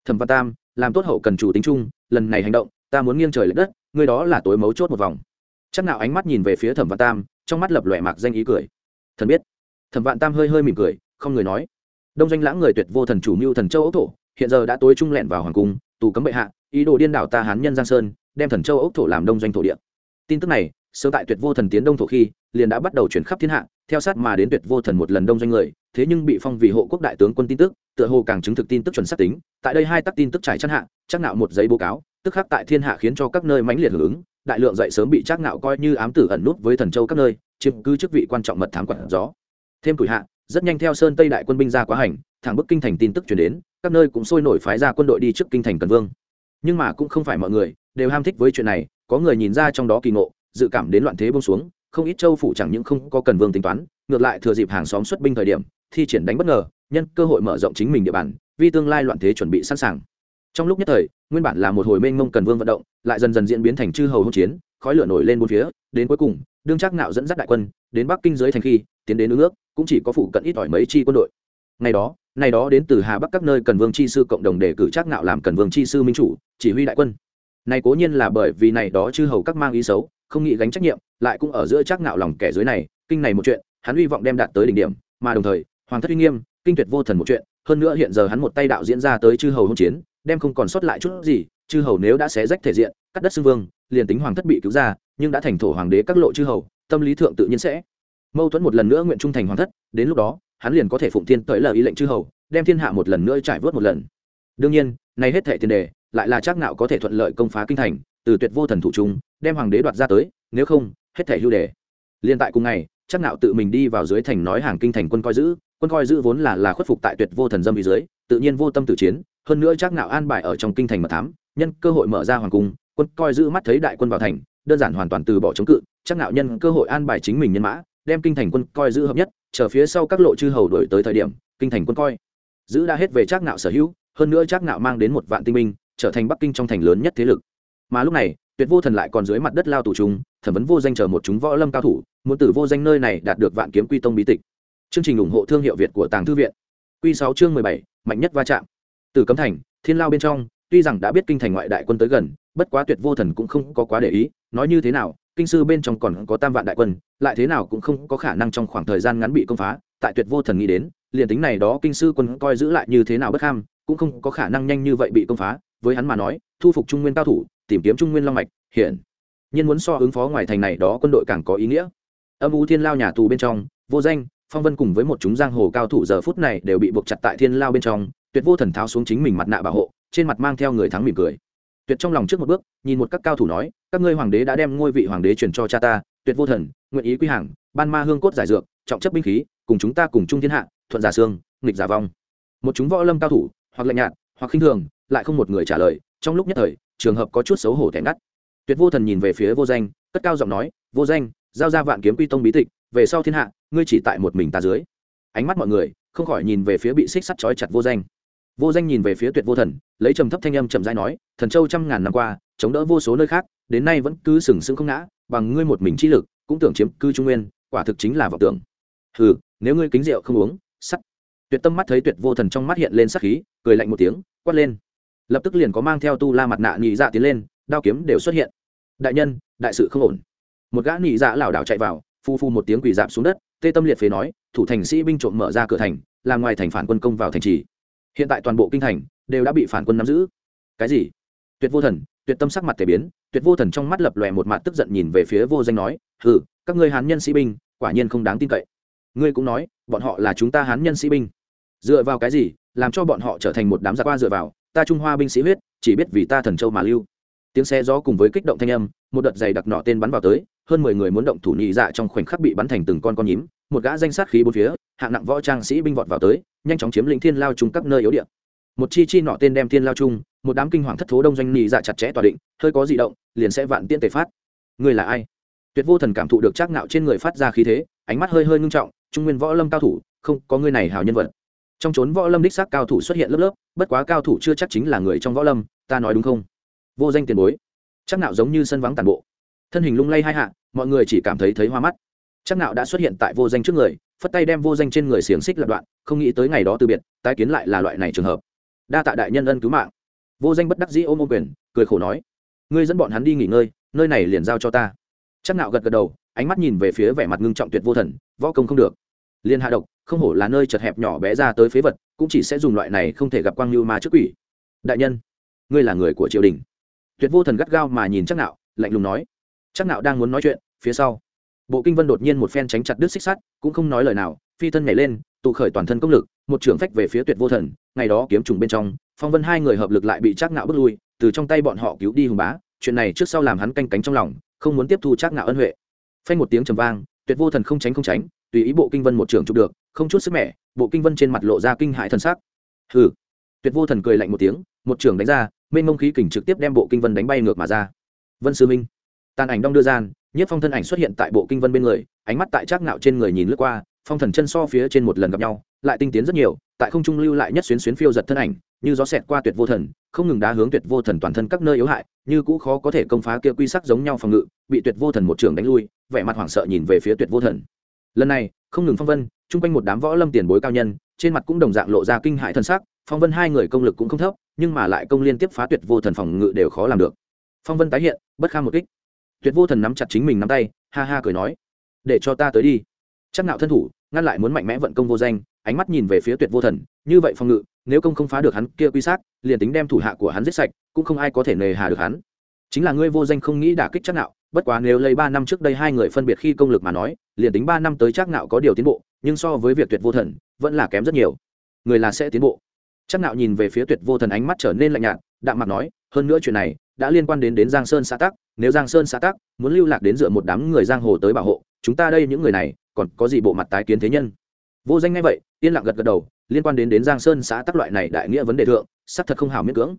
Thẩm văn tam, làm tốt hậu cần chủ tính chung lần này hành động, ta muốn nghiêng trời lệch đất người đó là tối mấu chốt một vòng. Chắc nạo ánh mắt nhìn về phía thẩm văn tam, trong mắt lập lòe mạc danh ý cười. Thần biết. Thẩm vạn tam hơi hơi mỉm cười, không người nói. Đông doanh lãng người tuyệt vô thần chủ mưu thần châu ấu thổ, hiện giờ đã tối trung lẹn vào hoàng cung, tù cấm bệ hạ ý đồ điên đảo ta hán nhân giang sơn, đem thần châu ốc thổ làm đông doanh thổ địa. Tin tức này, sớm tại tuyệt vô thần tiến đông thổ khi, liền đã bắt đầu chuyển khắp thiên hạ, theo sát mà đến tuyệt vô thần một lần đông doanh người, thế nhưng bị phong vì hộ quốc đại tướng quân tin tức, tựa hồ càng chứng thực tin tức chuẩn xác tính, tại đây hai tắc tin tức trải chăn hạ, chắc nạo một giấy báo cáo, tức khắc tại thiên hạ khiến cho các nơi mãnh liệt hưởng ứng, đại lượng dậy sớm bị chắc nạo coi như ám tử ẩn nút với thần châu các nơi, chiếm cứ chức vị quan trọng mật thám quản gió. Thêm tuổi hạ, rất nhanh theo sơn tây đại quân binh ra quá hành, thẳng bức kinh thành tin tức truyền đến, các nơi cũng sôi nổi phái ra quân đội đi trước kinh thành cần vương nhưng mà cũng không phải mọi người, đều ham thích với chuyện này, có người nhìn ra trong đó kỳ ngộ, dự cảm đến loạn thế bông xuống, không ít châu phủ chẳng những không có cần vương tính toán, ngược lại thừa dịp hàng xóm xuất binh thời điểm, thi triển đánh bất ngờ, nhân cơ hội mở rộng chính mình địa bàn, vì tương lai loạn thế chuẩn bị sẵn sàng. Trong lúc nhất thời, nguyên bản là một hồi mênh mông cần vương vận động, lại dần dần diễn biến thành chư hầu hỗn chiến, khói lửa nổi lên bốn phía, đến cuối cùng, đương trác nạo dẫn dắt đại quân, đến bắc kinh dưới thành khi, tiến đến nước cũng chỉ có phụ cận ít ỏi mấy chi quân đội ngày đó này đó đến từ hà bắc các nơi cần vương chi sư cộng đồng để cử trác ngạo làm cần vương chi sư minh chủ, chỉ huy đại quân. Này cố nhiên là bởi vì này đó chư hầu các mang ý xấu, không nghĩ gánh trách nhiệm, lại cũng ở giữa trác ngạo lòng kẻ dưới này, kinh này một chuyện, hắn hy vọng đem đạt tới đỉnh điểm, mà đồng thời, hoàng thất uy nghiêm, kinh tuyệt vô thần một chuyện, hơn nữa hiện giờ hắn một tay đạo diễn ra tới chư hầu hôn chiến, đem không còn sót lại chút gì, chư hầu nếu đã xé rách thể diện, cắt đất xưng vương, liền tính hoàng thất bị cứu ra, nhưng đã thành thổ hoàng đế các lộ chư hầu, tâm lý thượng tự nhiên sẽ mâu thuẫn một lần nữa nguyện trung thành hoàng thất, đến lúc đó hắn liền có thể phụng thiên tới lời ý lệnh chư hầu, đem thiên hạ một lần nữa trải vớt một lần. Đương nhiên nay hết thệ tiền đề, lại là chắc nạo có thể thuận lợi công phá kinh thành, từ tuyệt vô thần thủ trung, đem hoàng đế đoạt ra tới, nếu không, hết thệ hưu đề. Liên tại cùng ngày, chắc nạo tự mình đi vào dưới thành nói hàng kinh thành quân coi giữ, quân coi giữ vốn là là khuất phục tại tuyệt vô thần dâm bị dưới, tự nhiên vô tâm tử chiến, hơn nữa chắc nạo an bài ở trong kinh thành mật thám, nhân cơ hội mở ra hoàng cung, quân coi giữ mắt thấy đại quân vào thành, đơn giản hoàn toàn từ bỏ chống cự, chắc nạo nhân cơ hội an bài chính mình nhân mã, đem kinh thành quân coi giữ hợp nhất chờ phía sau các lộ chư hầu đổi tới thời điểm, kinh thành quân coi. Giữ đã hết về trác nạo sở hữu, hơn nữa trác nạo mang đến một vạn tinh binh, trở thành bắc kinh trong thành lớn nhất thế lực. Mà lúc này, tuyệt vô thần lại còn dưới mặt đất lao tù chúng, thẩm vấn vô danh chờ một chúng võ lâm cao thủ, muốn từ vô danh nơi này đạt được vạn kiếm quy tông bí tịch. Chương trình ủng hộ thương hiệu việt của tàng thư viện. Quy sáu chương mười bảy, mạnh nhất va chạm. Từ cấm thành, thiên lao bên trong, tuy rằng đã biết kinh thành ngoại đại quân tới gần, bất quá tuyệt vô thần cũng không có quá để ý, nói như thế nào kinh sư bên trong còn có tam vạn đại quân, lại thế nào cũng không có khả năng trong khoảng thời gian ngắn bị công phá, tại tuyệt vô thần nghĩ đến, liền tính này đó kinh sư quân coi giữ lại như thế nào bất ham, cũng không có khả năng nhanh như vậy bị công phá, với hắn mà nói, thu phục trung nguyên cao thủ, tìm kiếm trung nguyên long mạch, hiện nhiên muốn so ứng phó ngoài thành này đó quân đội càng có ý nghĩa. Âm u thiên lao nhà tù bên trong, vô danh, phong vân cùng với một chúng giang hồ cao thủ giờ phút này đều bị buộc chặt tại thiên lao bên trong, tuyệt vô thần tháo xuống chính mình mặt nạ bảo hộ, trên mặt mang theo người thắng mỉm cười. Tuyệt trong lòng trước một bước, nhìn một các cao thủ nói các ngươi hoàng đế đã đem ngôi vị hoàng đế truyền cho cha ta, tuyệt vô thần, nguyện ý quy hàng, ban ma hương cốt giải dược, trọng chấp binh khí, cùng chúng ta cùng chung thiên hạ, thuận giả xương, nghịch giả vong. Một chúng võ lâm cao thủ, hoặc lạnh nhạt, hoặc khinh thường, lại không một người trả lời, trong lúc nhất thời, trường hợp có chút xấu hổ thẻ ngắt. Tuyệt vô thần nhìn về phía vô danh, cất cao giọng nói, vô danh, giao ra vạn kiếm quy tông bí tịch, về sau thiên hạ, ngươi chỉ tại một mình ta dưới. Ánh mắt mọi người, không khỏi nhìn về phía bị xích sắt trói chặt vô danh. Vô danh nhìn về phía tuyệt vô thần, lấy trầm thấp thanh âm chậm rãi nói, thần châu trăm ngàn năm qua chống đỡ vô số nơi khác, đến nay vẫn cứ sừng sững không ngã, bằng ngươi một mình chi lực, cũng tưởng chiếm cư trung nguyên, quả thực chính là vọng tưởng. Hừ, nếu ngươi kính rượu không uống, sắt. Tuyệt tâm mắt thấy tuyệt vô thần trong mắt hiện lên sắc khí, cười lạnh một tiếng, quát lên. Lập tức liền có mang theo tu la mặt nạ nhị dạ tiến lên, đao kiếm đều xuất hiện. Đại nhân, đại sự không ổn. Một gã nhị dạ lảo đảo chạy vào, phu phu một tiếng quỳ dạp xuống đất, tê tâm liệt phế nói, thủ thành sĩ binh trộm mở ra cửa thành, làm ngoài thành phản quân công vào thành trì. Hiện tại toàn bộ kinh thành đều đã bị phản quân nắm giữ. Cái gì? Tuyệt vô thần, tuyệt tâm sắc mặt thể biến, tuyệt vô thần trong mắt lập lòe một mặt tức giận nhìn về phía vô danh nói, hừ, các ngươi hán nhân sĩ binh, quả nhiên không đáng tin cậy. Ngươi cũng nói, bọn họ là chúng ta hán nhân sĩ binh. Dựa vào cái gì, làm cho bọn họ trở thành một đám giặc qua dựa vào, ta trung hoa binh sĩ huyết, chỉ biết vì ta thần châu mà lưu. Tiếng xe gió cùng với kích động thanh âm, một đợt giày đặc nọ tên bắn vào tới, hơn mười người muốn động thủ nhị dạ trong khoảnh khắc bị bắn thành từng con con nhím, một gã danh sát khí bốn phía, hạng nặng võ trang sĩ binh vọt vào tới, nhanh chóng chiếm lĩnh thiên lao chung các nơi yếu điện một chi chi nọ tên đem thiên lao chung, một đám kinh hoàng thất thố đông doanh nhị dạ chặt chẽ tỏa định, hơi có di động, liền sẽ vạn tiên tề phát. Người là ai? Tuyệt vô thần cảm thụ được trác ngạo trên người phát ra khí thế, ánh mắt hơi hơi ngưng trọng, trung nguyên võ lâm cao thủ, không, có người này hào nhân vật. Trong chốn võ lâm đích xác cao thủ xuất hiện lớp lớp, bất quá cao thủ chưa chắc chính là người trong võ lâm, ta nói đúng không? Vô danh tiền bối. Chắc nạo giống như sân vắng tàn bộ. Thân hình lung lay hai hạ, mọi người chỉ cảm thấy thấy hoa mắt. Chắc nạo đã xuất hiện tại vô danh trước người, phất tay đem vô danh trên người xiềng xích lập đoạn, không nghĩ tới ngày đó từ biệt, tái kiến lại là loại này trường hợp đa tạ đại nhân ân cứu mạng. Vô danh bất đắc dĩ ôm ôm quyền, cười khổ nói, ngươi dẫn bọn hắn đi nghỉ ngơi, nơi này liền giao cho ta. Chắc nạo gật gật đầu, ánh mắt nhìn về phía vẻ mặt ngưng trọng tuyệt vô thần, võ công không được. Liên hạ độc, không hổ là nơi chật hẹp nhỏ bé ra tới phế vật, cũng chỉ sẽ dùng loại này không thể gặp quang lưu ma trước quỷ. Đại nhân, ngươi là người của triều đình. Tuyệt vô thần gắt gao mà nhìn chắc nạo, lạnh lùng nói. Chắc nạo đang muốn nói chuyện, phía sau, bộ kinh vân đột nhiên một phen tránh chặt đứt xích sắt, cũng không nói lời nào, phi thân nhảy lên, tụ khởi toàn thân công lực, một trường phách về phía tuyệt vô thần ngày đó kiếm trùng bên trong, phong vân hai người hợp lực lại bị trác nạo bước lui, từ trong tay bọn họ cứu đi hùng bá, chuyện này trước sau làm hắn canh cánh trong lòng, không muốn tiếp thu trác nạo ân huệ. Phanh một tiếng trầm vang, tuyệt vô thần không tránh không tránh, tùy ý bộ kinh vân một trường chụp được, không chút sức mẻ, bộ kinh vân trên mặt lộ ra kinh hại thần sắc. Hừ. Tuyệt vô thần cười lạnh một tiếng, một trường đánh ra, mênh mông khí kình trực tiếp đem bộ kinh vân đánh bay ngược mà ra. Vân sư minh. Tàn ảnh đong đưa gian nhất phong thân ảnh xuất hiện tại bộ kinh vân bên người, ánh mắt tại trác nạo trên người nhìn lướt qua, phong thần chân so phía trên một lần gặp nhau, lại tinh tiến rất nhiều tại không trung lưu lại nhất xuyến xuyến phiêu giật thân ảnh, như gió xẹt qua tuyệt vô thần, không ngừng đá hướng tuyệt vô thần toàn thân các nơi yếu hại, như cũ khó có thể công phá kia quy sắc giống nhau phòng ngự, bị tuyệt vô thần một trường đánh lui, vẻ mặt hoảng sợ nhìn về phía tuyệt vô thần. Lần này, không ngừng phong vân, chung quanh một đám võ lâm tiền bối cao nhân, trên mặt cũng đồng dạng lộ ra kinh hãi thân sắc, phong vân hai người công lực cũng không thấp, nhưng mà lại công liên tiếp phá tuyệt vô thần phòng ngự đều khó làm được. Phong vân tái hiện, bất kham một kích. Tuyệt vô thần nắm chặt chính mình nắm tay, ha ha cười nói, để cho ta tới đi. Chắc nạo thân thủ, ngăn lại muốn mạnh mẽ vận công vô danh ánh mắt nhìn về phía tuyệt vô thần, như vậy phòng ngự, nếu công không phá được hắn kia quy sát liền tính đem thủ hạ của hắn giết sạch, cũng không ai có thể nề hà được hắn. Chính là ngươi vô danh không nghĩ đả kích chắc nạo, bất quá nếu lấy ba năm trước đây hai người phân biệt khi công lực mà nói, liền tính ba năm tới chắc nạo có điều tiến bộ, nhưng so với việc tuyệt vô thần, vẫn là kém rất nhiều. Người là sẽ tiến bộ. Chắc nạo nhìn về phía tuyệt vô thần ánh mắt trở nên lạnh nhạt, đạm mặt nói, hơn nữa chuyện này đã liên quan đến đến giang sơn xã tắc, nếu giang sơn xã tắc muốn lưu lạc đến dựa một đám người giang hồ tới bảo hộ, chúng ta đây những người này còn có gì bộ mặt tái kiến thế nhân? Vô danh ngay vậy, yên lặng gật gật đầu, liên quan đến đến giang sơn xã tắc loại này đại nghĩa vấn đề thượng sắc thật không hào miễn cưỡng.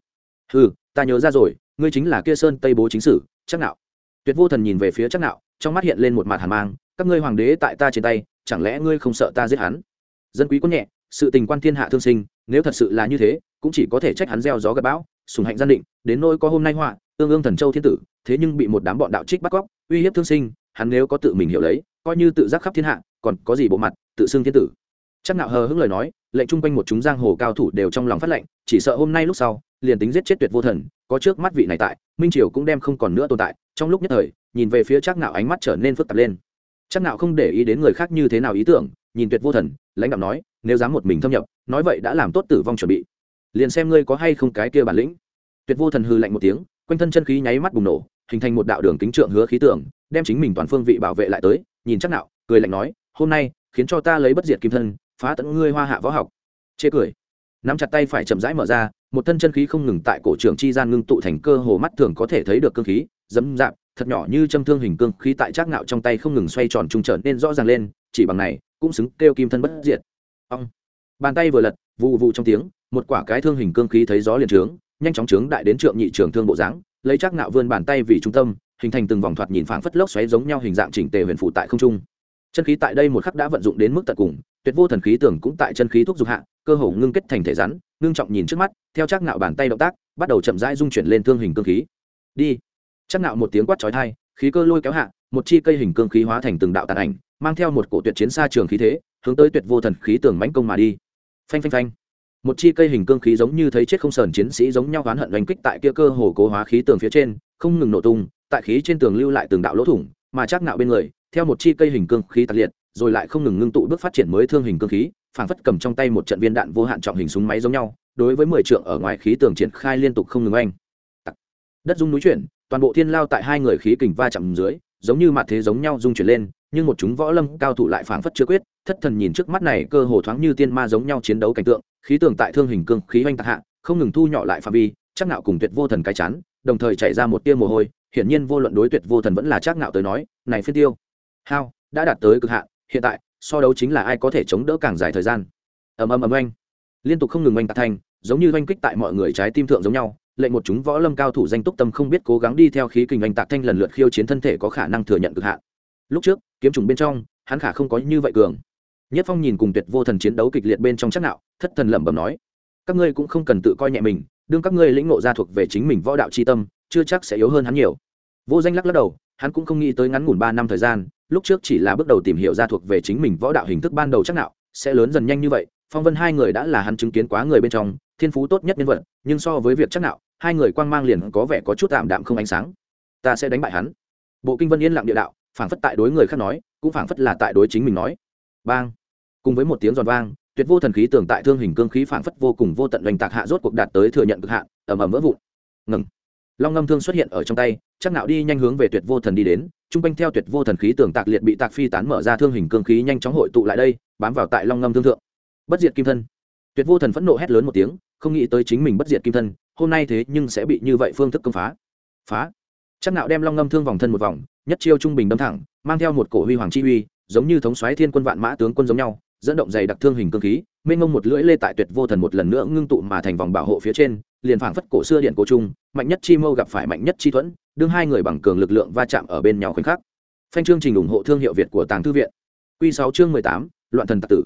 Ừ ta nhớ ra rồi, ngươi chính là kia sơn tây bố chính sử, chắc nạo. Tuyệt vô thần nhìn về phía chắc nạo, trong mắt hiện lên một mặt hàn mang, các ngươi hoàng đế tại ta trên tay, chẳng lẽ ngươi không sợ ta giết hắn? Dân quý quân nhẹ, sự tình quan thiên hạ thương sinh, nếu thật sự là như thế, cũng chỉ có thể trách hắn gieo gió gặp bão, sùng hạnh gian định, đến nỗi có hôm nay họa, tương ương thần châu thiên tử, thế nhưng bị một đám bọn đạo trích bắt cóc, uy hiếp thương sinh, hắn nếu có tự mình hiểu lấy, coi như tự giác khắp thiên hạ còn có gì bộ mặt, tự xưng thiên tử. Chắc nạo hờ hững lời nói, lệnh chung quanh một chúng giang hồ cao thủ đều trong lòng phát lệnh, chỉ sợ hôm nay lúc sau, liền tính giết chết tuyệt vô thần, có trước mắt vị này tại, minh triều cũng đem không còn nữa tồn tại, trong lúc nhất thời, nhìn về phía chắc nạo ánh mắt trở nên phức tạp lên. Chắc nạo không để ý đến người khác như thế nào ý tưởng, nhìn tuyệt vô thần, lãnh đạo nói, nếu dám một mình thâm nhập, nói vậy đã làm tốt tử vong chuẩn bị. Liền xem ngươi có hay không cái kia bản lĩnh. Tuyệt vô thần hư lạnh một tiếng, quanh thân chân khí nháy mắt bùng nổ, hình thành một đạo đường kính trượng hứa khí tưởng đem chính mình toàn phương vị bảo vệ lại tới, nhìn chắc nạo, cười lạnh nói hôm nay khiến cho ta lấy bất diệt kim thân, phá tận ngươi hoa hạ võ học. Chê cười. Nắm chặt tay phải chậm rãi mở ra, một thân chân khí không ngừng tại cổ trưởng chi gian ngưng tụ thành cơ hồ mắt thường có thể thấy được cương khí, dẫm dạp, thật nhỏ như châm thương hình cương khí tại trác ngạo trong tay không ngừng xoay tròn trung trở nên rõ ràng lên, chỉ bằng này, cũng xứng kêu kim thân bất diệt. Ông bàn tay vừa lật vụ vụ trong tiếng, một quả cái thương hình cương khí thấy gió liền trướng, nhanh chóng trướng đại đến trượng nhị trường thương bộ dáng, lấy trác ngạo vươn bàn tay vì trung tâm, hình thành từng vòng thoạt nhìn phảng phất lốc xoáy giống nhau hình dạng chỉnh tề huyền phụ tại không trung chân khí tại đây một khắc đã vận dụng đến mức tận cùng, tuyệt vô thần khí tưởng cũng tại chân khí thuốc dục hạ, cơ hồ ngưng kết thành thể rắn, ngưng trọng nhìn trước mắt, theo chắc nạo bàn tay động tác, bắt đầu chậm rãi dung chuyển lên thương hình cương khí. Đi. Chắc nạo một tiếng quát chói tai, khí cơ lôi kéo hạ, một chi cây hình cương khí hóa thành từng đạo tàn ảnh, mang theo một cổ tuyệt chiến xa trường khí thế, hướng tới tuyệt vô thần khí tưởng mãnh công mà đi. Phanh phanh phanh. Một chi cây hình cương khí giống như thấy chết không sờn chiến sĩ giống nhau oán hận đánh kích tại kia cơ hồ cố hóa khí tường phía trên, không ngừng nổ tung, tại khí trên tường lưu lại từng đạo lỗ thủng, mà chắc nạo bên người theo một chi cây hình cương khí tạc liệt, rồi lại không ngừng ngưng tụ bước phát triển mới thương hình cương khí, phảng phất cầm trong tay một trận viên đạn vô hạn trọng hình súng máy giống nhau, đối với mười trượng ở ngoài khí tường triển khai liên tục không ngừng oanh. Đất rung núi chuyển, toàn bộ thiên lao tại hai người khí kình va chạm dưới, giống như mặt thế giống nhau rung chuyển lên, nhưng một chúng võ lâm cao thủ lại phảng phất chưa quyết, thất thần nhìn trước mắt này cơ hồ thoáng như tiên ma giống nhau chiến đấu cảnh tượng, khí tường tại thương hình cương khí oanh tạc hạ, không ngừng thu nhỏ lại phạm vi, chắc nạo cùng tuyệt vô thần cái chán, đồng thời chạy ra một tia mồ hôi, hiển nhiên vô luận đối tuyệt vô thần vẫn là chắc nạo tới nói, này phiên tiêu hao, đã đạt tới cực hạn, hiện tại, so đấu chính là ai có thể chống đỡ càng dài thời gian. Ầm ầm ầm oanh. Liên tục không ngừng oanh tạc thanh giống như oanh kích tại mọi người trái tim thượng giống nhau, lệnh một chúng võ lâm cao thủ danh túc tâm không biết cố gắng đi theo khí kình oanh tạc thanh lần lượt khiêu chiến thân thể có khả năng thừa nhận cực hạn. Lúc trước, kiếm trùng bên trong, hắn khả không có như vậy cường. Nhất phong nhìn cùng tuyệt vô thần chiến đấu kịch liệt bên trong chắc nạo, thất thần lẩm bẩm nói, các ngươi cũng không cần tự coi nhẹ mình, đương các ngươi lĩnh ngộ ra thuộc về chính mình võ đạo chi tâm, chưa chắc sẽ yếu hơn hắn nhiều. Vô danh lắc lắc đầu, hắn cũng không nghĩ tới ngắn ngủn ba năm thời gian lúc trước chỉ là bước đầu tìm hiểu ra thuộc về chính mình võ đạo hình thức ban đầu chắc nào sẽ lớn dần nhanh như vậy. Phong vân hai người đã là hắn chứng kiến quá người bên trong, thiên phú tốt nhất nhân vật, nhưng so với việc chắc nào hai người quang mang liền có vẻ có chút tạm đạm không ánh sáng. Ta sẽ đánh bại hắn. Bộ kinh vân yên lặng địa đạo, phảng phất tại đối người khác nói, cũng phảng phất là tại đối chính mình nói. Bang. Cùng với một tiếng giòn vang, tuyệt vô thần khí tưởng tại thương hình cương khí phảng phất vô cùng vô tận oanh tạc hạ rốt cuộc đạt tới thừa nhận cực hạn ẩm ẩm vỡ vụn. Ngừng. Long ngâm thương xuất hiện ở trong tay, chắc nạo đi nhanh hướng về tuyệt vô thần đi đến trung quanh theo tuyệt vô thần khí tường tạc liệt bị tạc phi tán mở ra thương hình cương khí nhanh chóng hội tụ lại đây, bám vào tại long ngâm thương thượng. Bất diệt kim thân. Tuyệt vô thần phẫn nộ hét lớn một tiếng, không nghĩ tới chính mình bất diệt kim thân, hôm nay thế nhưng sẽ bị như vậy phương thức công phá. Phá. Chắc nạo đem long ngâm thương vòng thân một vòng, nhất chiêu trung bình đâm thẳng, mang theo một cổ huy hoàng chi uy, giống như thống soái thiên quân vạn mã tướng quân giống nhau, dẫn động dày đặc thương hình cương khí, mênh mông một lưỡi lê tại tuyệt vô thần một lần nữa ngưng tụ mà thành vòng bảo hộ phía trên, liền phảng phất cổ xưa điện cổ trung, mạnh nhất chi mâu gặp phải mạnh nhất chi thuẫn đương hai người bằng cường lực lượng va chạm ở bên nhau khoảnh khắc. Phanh chương trình ủng hộ thương hiệu việt của tàng thư viện. Quy sáu chương mười tám, loạn thần tặc tử.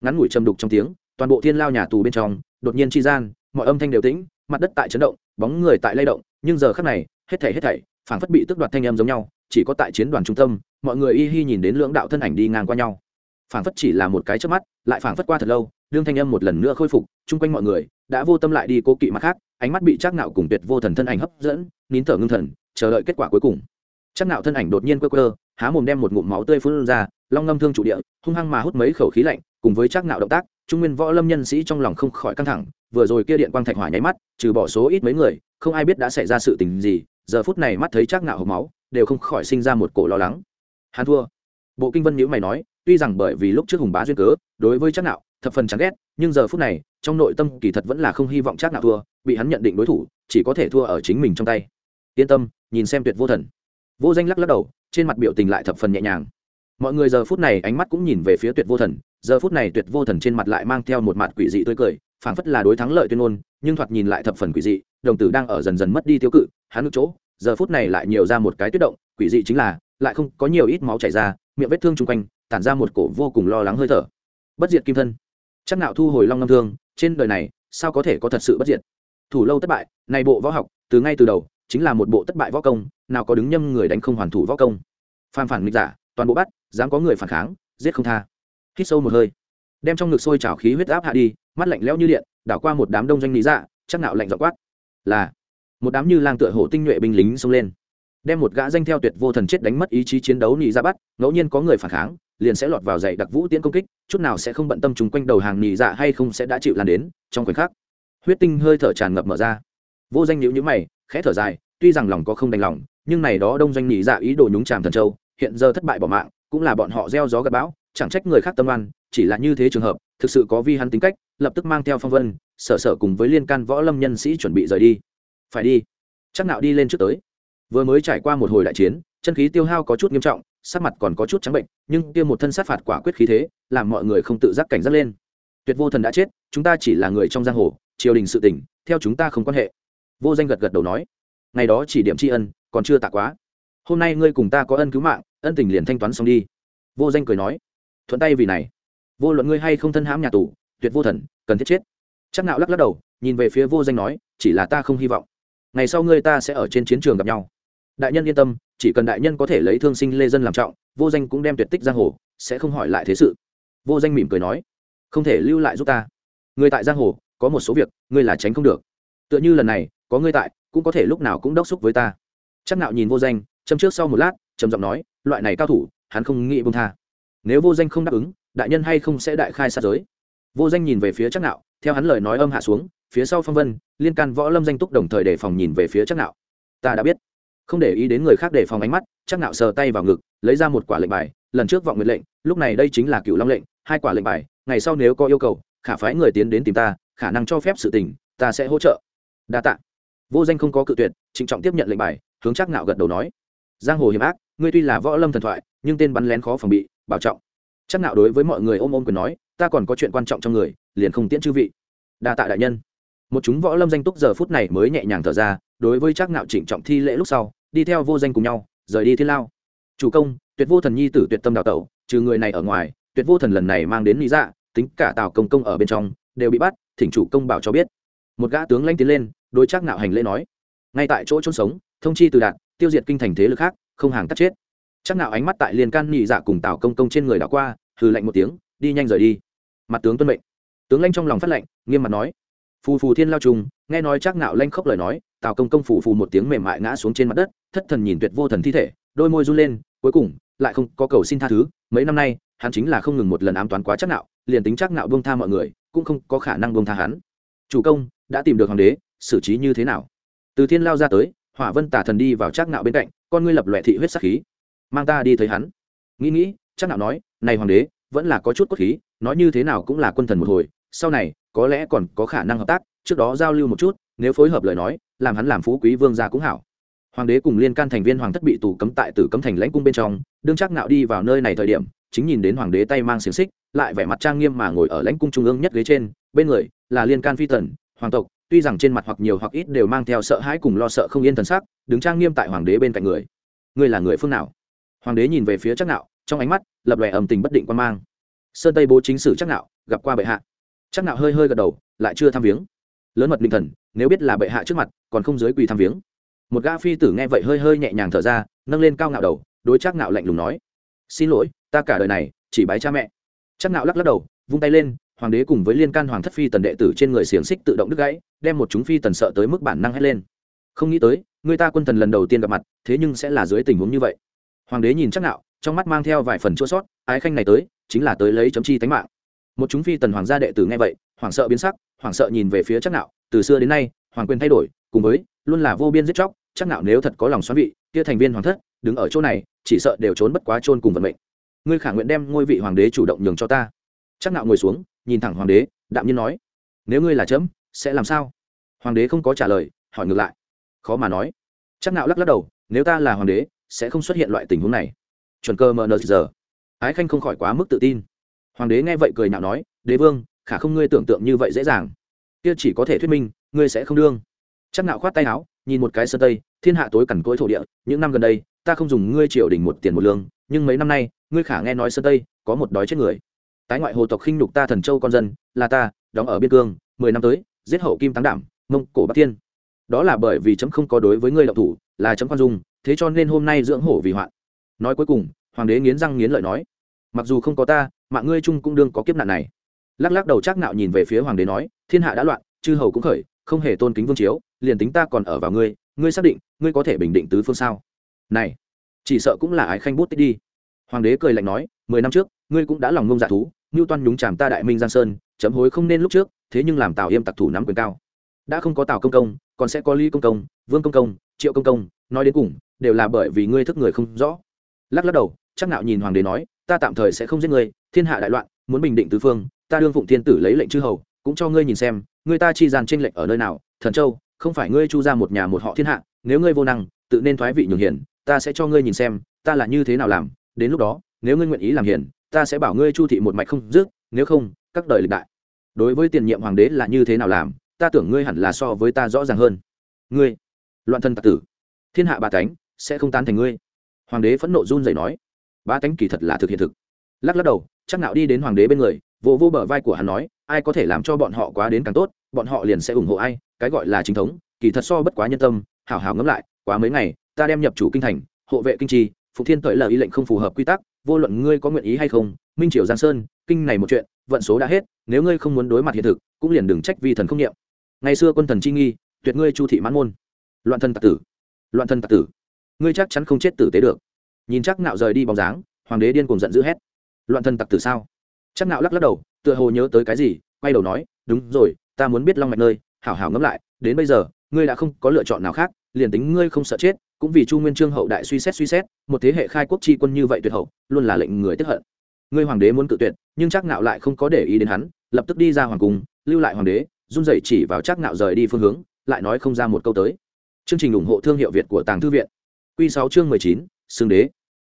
Ngắn ngủi châm đục trong tiếng, toàn bộ thiên lao nhà tù bên trong, đột nhiên chi gian, mọi âm thanh đều tĩnh, mặt đất tại chấn động, bóng người tại lay động, nhưng giờ khắc này, hết thảy hết thảy, phảng phất bị tước đoạt thanh âm giống nhau, chỉ có tại chiến đoàn trung tâm, mọi người y hi nhìn đến lưỡng đạo thân ảnh đi ngang qua nhau. Phảng phất chỉ là một cái trước mắt, lại phảng phất qua thật lâu, đương thanh âm một lần nữa khôi phục, chung quanh mọi người đã vô tâm lại đi cố kỵ mặt khác, ánh mắt bị trác nạo cùng tuyệt vô thần thân ảnh hấp dẫn, nín thở ngưng thần chờ đợi kết quả cuối cùng. Chắc nạo thân ảnh đột nhiên quơ quơ, há mồm đem một ngụm máu tươi phun ra, long ngâm thương chủ địa, hung hăng mà hút mấy khẩu khí lạnh, cùng với chắc nạo động tác, trung nguyên võ lâm nhân sĩ trong lòng không khỏi căng thẳng, vừa rồi kia điện quang thạch hỏa nháy mắt, trừ bỏ số ít mấy người, không ai biết đã xảy ra sự tình gì, giờ phút này mắt thấy chắc nạo hộc máu, đều không khỏi sinh ra một cổ lo lắng. Hắn thua. Bộ kinh vân nhữ mày nói, tuy rằng bởi vì lúc trước hùng bá duyên cớ, đối với chắc nạo, thập phần chán ghét, nhưng giờ phút này, trong nội tâm kỳ thật vẫn là không hy vọng chắc nạo thua, bị hắn nhận định đối thủ, chỉ có thể thua ở chính mình trong tay. Yên tâm nhìn xem tuyệt vô thần. Vô danh lắc lắc đầu, trên mặt biểu tình lại thập phần nhẹ nhàng. Mọi người giờ phút này ánh mắt cũng nhìn về phía tuyệt vô thần, giờ phút này tuyệt vô thần trên mặt lại mang theo một mặt quỷ dị tươi cười, phảng phất là đối thắng lợi tuyên ngôn, nhưng thoạt nhìn lại thập phần quỷ dị, đồng tử đang ở dần dần mất đi tiêu cự, hắn ngực chỗ, giờ phút này lại nhiều ra một cái tuyết động, quỷ dị chính là, lại không có nhiều ít máu chảy ra, miệng vết thương chung quanh, tản ra một cổ vô cùng lo lắng hơi thở. Bất diệt kim thân. Chắc nạo thu hồi long ngâm thương, trên đời này, sao có thể có thật sự bất diệt? Thủ lâu thất bại này bộ võ học, từ ngay từ đầu chính là một bộ thất bại võ công, nào có đứng nhâm người đánh không hoàn thủ võ công. Phan phản nghịch giả, toàn bộ bắt, dám có người phản kháng, giết không tha. Hít sâu một hơi. Đem trong ngực sôi trào khí huyết áp hạ đi, mắt lạnh lẽo như điện, đảo qua một đám đông doanh lý dạ chắc nạo lạnh dọ quát. Là, một đám như lang tựa hổ tinh nhuệ binh lính xông lên. Đem một gã danh theo tuyệt vô thần chết đánh mất ý chí chiến đấu nị ra bắt, ngẫu nhiên có người phản kháng, liền sẽ lọt vào dạy đặc vũ tiễn công kích, chút nào sẽ không bận tâm chung quanh đầu hàng nị dạ hay không sẽ đã chịu lan đến, trong khoảnh khắc, huyết tinh hơi thở tràn ngập mở ra vô danh nhữ nhữ mày, khẽ thở dài, tuy rằng lòng có không đành lòng, nhưng này đó đông doanh nhị dạ ý đồ nhúng tràm thần châu, hiện giờ thất bại bỏ mạng, cũng là bọn họ gieo gió gặt bão, chẳng trách người khác tâm oan, chỉ là như thế trường hợp, thực sự có vi hắn tính cách, lập tức mang theo phong vân, sở sở cùng với liên can võ lâm nhân sĩ chuẩn bị rời đi. Phải đi. Chắc nạo đi lên trước tới. Vừa mới trải qua một hồi đại chiến, chân khí tiêu hao có chút nghiêm trọng, sắc mặt còn có chút trắng bệnh, nhưng kia một thân sát phạt quả quyết khí thế, làm mọi người không tự giác cảnh giác lên. Tuyệt vô thần đã chết, chúng ta chỉ là người trong giang hồ, triều đình sự tình theo chúng ta không quan hệ vô danh gật gật đầu nói, ngày đó chỉ điểm tri ân, còn chưa tạ quá. Hôm nay ngươi cùng ta có ân cứu mạng, ân tình liền thanh toán xong đi. Vô danh cười nói, thuận tay vì này. Vô luận ngươi hay không thân hãm nhà tù, tuyệt vô thần, cần thiết chết. Chắc nạo lắc lắc đầu, nhìn về phía vô danh nói, chỉ là ta không hy vọng. Ngày sau ngươi ta sẽ ở trên chiến trường gặp nhau. Đại nhân yên tâm, chỉ cần đại nhân có thể lấy thương sinh lê dân làm trọng, vô danh cũng đem tuyệt tích giang hồ, sẽ không hỏi lại thế sự. Vô danh mỉm cười nói, không thể lưu lại giúp ta. Người tại giang hồ, có một số việc, ngươi là tránh không được. Tựa như lần này có ngươi tại, cũng có thể lúc nào cũng đốc xúc với ta. Chắc nạo nhìn vô danh, châm trước sau một lát, trầm giọng nói, loại này cao thủ, hắn không nghĩ buông tha. Nếu vô danh không đáp ứng, đại nhân hay không sẽ đại khai sát giới. Vô danh nhìn về phía chắc nạo, theo hắn lời nói âm hạ xuống, phía sau phong vân, liên can võ lâm danh túc đồng thời đề phòng nhìn về phía chắc nạo. Ta đã biết. Không để ý đến người khác đề phòng ánh mắt, chắc nạo sờ tay vào ngực, lấy ra một quả lệnh bài, lần trước vọng nguyện lệnh, lúc này đây chính là cựu long lệnh, hai quả lệnh bài, ngày sau nếu có yêu cầu, khả phái người tiến đến tìm ta, khả năng cho phép sự tình, ta sẽ hỗ trợ. Đa tạ vô danh không có cự tuyệt, trịnh trọng tiếp nhận lệnh bài, hướng chắc nạo gật đầu nói. Giang hồ hiểm ác, ngươi tuy là võ lâm thần thoại, nhưng tên bắn lén khó phòng bị, bảo trọng. Chắc nạo đối với mọi người ôm ôm quyền nói, ta còn có chuyện quan trọng trong người, liền không tiễn chư vị. Đa tạ đại nhân. Một chúng võ lâm danh túc giờ phút này mới nhẹ nhàng thở ra, đối với chắc nạo trịnh trọng thi lễ lúc sau, đi theo vô danh cùng nhau, rời đi thiên lao. Chủ công, tuyệt vô thần nhi tử tuyệt tâm đào tẩu, trừ người này ở ngoài, tuyệt vô thần lần này mang đến lý dạ tính cả tào công công ở bên trong, đều bị bắt, thỉnh chủ công bảo cho biết một gã tướng lãnh tiến lên, đối chắc nạo hành lễ nói, ngay tại chỗ chôn sống, thông chi từ đạt, tiêu diệt kinh thành thế lực khác, không hàng tắt chết. Chắc nạo ánh mắt tại liên can nhị dạ cùng tào công công trên người đảo qua, hừ lạnh một tiếng, đi nhanh rời đi. Mặt tướng tuân mệnh. Tướng lãnh trong lòng phát lệnh, nghiêm mặt nói, phù phù thiên lao trùng, nghe nói chắc nạo lanh khóc lời nói, tào công công phù phù một tiếng mềm mại ngã xuống trên mặt đất, thất thần nhìn tuyệt vô thần thi thể, đôi môi run lên, cuối cùng, lại không có cầu xin tha thứ, mấy năm nay, hắn chính là không ngừng một lần ám toán quá chắc nạo liền tính chắc nạo buông tha mọi người, cũng không có khả năng buông tha hắn chủ công, đã tìm được hoàng đế, xử trí như thế nào? Từ thiên lao ra tới, hỏa vân tả thần đi vào trác nạo bên cạnh, con ngươi lập loẹ thị huyết sắc khí. Mang ta đi thấy hắn. Nghĩ nghĩ, trác nạo nói, này hoàng đế, vẫn là có chút cốt khí, nói như thế nào cũng là quân thần một hồi, sau này, có lẽ còn có khả năng hợp tác, trước đó giao lưu một chút, nếu phối hợp lời nói, làm hắn làm phú quý vương gia cũng hảo. Hoàng đế cùng liên can thành viên hoàng thất bị tù cấm tại tử cấm thành lãnh cung bên trong, đương chắc nạo đi vào nơi này thời điểm, chính nhìn đến hoàng đế tay mang xiềng xích, lại vẻ mặt trang nghiêm mà ngồi ở lãnh cung trung ương nhất ghế trên bên người là liên can phi tần, hoàng tộc, tuy rằng trên mặt hoặc nhiều hoặc ít đều mang theo sợ hãi cùng lo sợ không yên thần sắc, đứng trang nghiêm tại hoàng đế bên cạnh người. Ngươi là người phương nào? Hoàng đế nhìn về phía chắc nạo, trong ánh mắt lập lòe ầm tình bất định quan mang. Sơn tây bố chính sử chắc nạo, gặp qua bệ hạ. Chắc nạo hơi hơi gật đầu, lại chưa tham viếng. Lớn mật định thần, nếu biết là bệ hạ trước mặt, còn không dưới quỳ tham viếng. Một gã phi tử nghe vậy hơi hơi nhẹ nhàng thở ra, nâng lên cao ngạo đầu, đối chắc nạo lạnh lùng nói, xin lỗi, ta cả đời này chỉ bái cha mẹ. Chắc nạo lắc lắc đầu, vung tay lên hoàng đế cùng với liên can hoàng thất phi tần đệ tử trên người xiềng xích tự động đứt gãy, đem một chúng phi tần sợ tới mức bản năng hét lên. Không nghĩ tới, người ta quân thần lần đầu tiên gặp mặt, thế nhưng sẽ là dưới tình huống như vậy. Hoàng đế nhìn chắc nạo, trong mắt mang theo vài phần chua sót, ái khanh này tới, chính là tới lấy chấm chi tánh mạng. Một chúng phi tần hoàng gia đệ tử nghe vậy hoàng sợ biến sắc hoàng sợ nhìn về phía chắc nạo, từ xưa đến nay, hoàng quyền thay đổi, cùng với, luôn là vô biên giết chóc, chắc nạo nếu thật có lòng xoắn vị, kia thành viên hoàng thất, đứng ở chỗ này, chỉ sợ đều trốn bất quá trôn cùng vận mệnh. Ngươi khả nguyện đem ngôi vị hoàng đế chủ động nhường cho ta. Chắc nạo ngồi xuống nhìn thẳng hoàng đế, đạm nhiên nói, nếu ngươi là chấm, sẽ làm sao? Hoàng đế không có trả lời, hỏi ngược lại, khó mà nói. Chắc nạo lắc lắc đầu, nếu ta là hoàng đế, sẽ không xuất hiện loại tình huống này. Chuẩn cơ mờ nờ giờ. Ái khanh không khỏi quá mức tự tin. Hoàng đế nghe vậy cười nạo nói, đế vương, khả không ngươi tưởng tượng như vậy dễ dàng. Kia chỉ có thể thuyết minh, ngươi sẽ không đương. Chắc nạo khoát tay áo, nhìn một cái sơ tây, thiên hạ tối cằn cỗi thổ địa, những năm gần đây, ta không dùng ngươi triều đình một tiền một lương, nhưng mấy năm nay, ngươi khả nghe nói sơ tây có một đói chết người tái ngoại hồ tộc khinh nhục ta thần châu con dân, là ta, đóng ở biên cương, mười năm tới, giết hậu kim táng đảm, mông, cổ bắc tiên đó là bởi vì chấm không có đối với ngươi đậu thủ, là chấm quan dung, thế cho nên hôm nay dưỡng hổ vì hoạn. Nói cuối cùng, hoàng đế nghiến răng nghiến lợi nói, mặc dù không có ta, mạng ngươi chung cũng đương có kiếp nạn này. Lắc lắc đầu chắc nạo nhìn về phía hoàng đế nói, thiên hạ đã loạn, chư hầu cũng khởi, không hề tôn kính vương chiếu, liền tính ta còn ở vào ngươi ngươi xác định, ngươi có thể bình định tứ phương sao? Này, chỉ sợ cũng là ái khanh bút tích đi. Hoàng đế cười lạnh nói, mười năm trước, ngươi cũng đã lòng ngông dạ thú ngưu toan nhúng chàm ta đại minh giang sơn chấm hối không nên lúc trước thế nhưng làm tào yêm tặc thủ nắm quyền cao đã không có tào công công còn sẽ có ly công công vương công công triệu công công nói đến cùng đều là bởi vì ngươi thức người không rõ lắc lắc đầu chắc nạo nhìn hoàng đế nói ta tạm thời sẽ không giết ngươi thiên hạ đại loạn muốn bình định tứ phương ta đương phụng thiên tử lấy lệnh chư hầu cũng cho ngươi nhìn xem ngươi ta chi gian tranh lệnh ở nơi nào thần châu không phải ngươi chu ra một nhà một họ thiên hạ nếu ngươi vô năng tự nên thoái vị nhường hiền, ta sẽ cho ngươi nhìn xem ta là như thế nào làm đến lúc đó nếu ngươi nguyện ý làm hiền ta sẽ bảo ngươi chu thị một mạch không dứt, nếu không, các đời lịch đại. Đối với tiền nhiệm hoàng đế là như thế nào làm, ta tưởng ngươi hẳn là so với ta rõ ràng hơn. Ngươi, loạn thân tạc tử, thiên hạ bà tánh sẽ không tán thành ngươi. Hoàng đế phẫn nộ run rẩy nói ba tánh kỳ thật là thực hiện thực. Lắc lắc đầu, chắc nạo đi đến hoàng đế bên người vỗ vỗ bờ vai của hắn nói, ai có thể làm cho bọn họ quá đến càng tốt, bọn họ liền sẽ ủng hộ ai, cái gọi là chính thống, kỳ thật so bất quá nhân tâm, hảo hảo ngẫm lại, quá mấy ngày, ta đem nhập chủ kinh thành, hộ vệ kinh trì phục thiên tội lợi ý lệnh không phù hợp quy tắc, vô luận ngươi có nguyện ý hay không, minh triều giang sơn, kinh này một chuyện, vận số đã hết, nếu ngươi không muốn đối mặt hiện thực, cũng liền đừng trách vi thần không niệm. Ngày xưa quân thần chi nghi, tuyệt ngươi chu thị mãn môn. Loạn thân tặc tử, loạn thân tặc tử, ngươi chắc chắn không chết tử tế được. Nhìn chắc nạo rời đi bóng dáng, hoàng đế điên cùng giận dữ hét. Loạn thân tặc tử sao? Chắc nạo lắc lắc đầu, tựa hồ nhớ tới cái gì, quay đầu nói, đúng rồi, ta muốn biết long mạch nơi, hảo hảo ngẫm lại, đến bây giờ, ngươi đã không có lựa chọn nào khác, liền tính ngươi không sợ chết cũng vì chu nguyên trương hậu đại suy xét suy xét một thế hệ khai quốc tri quân như vậy tuyệt hậu luôn là lệnh người tiếp hận. Ngươi hoàng đế muốn cự tuyệt nhưng chắc nạo lại không có để ý đến hắn lập tức đi ra hoàng cung lưu lại hoàng đế run rẩy chỉ vào chắc nạo rời đi phương hướng lại nói không ra một câu tới. Chương trình ủng hộ thương hiệu việt của tàng thư viện. Quy 6 chương 19, xương đế.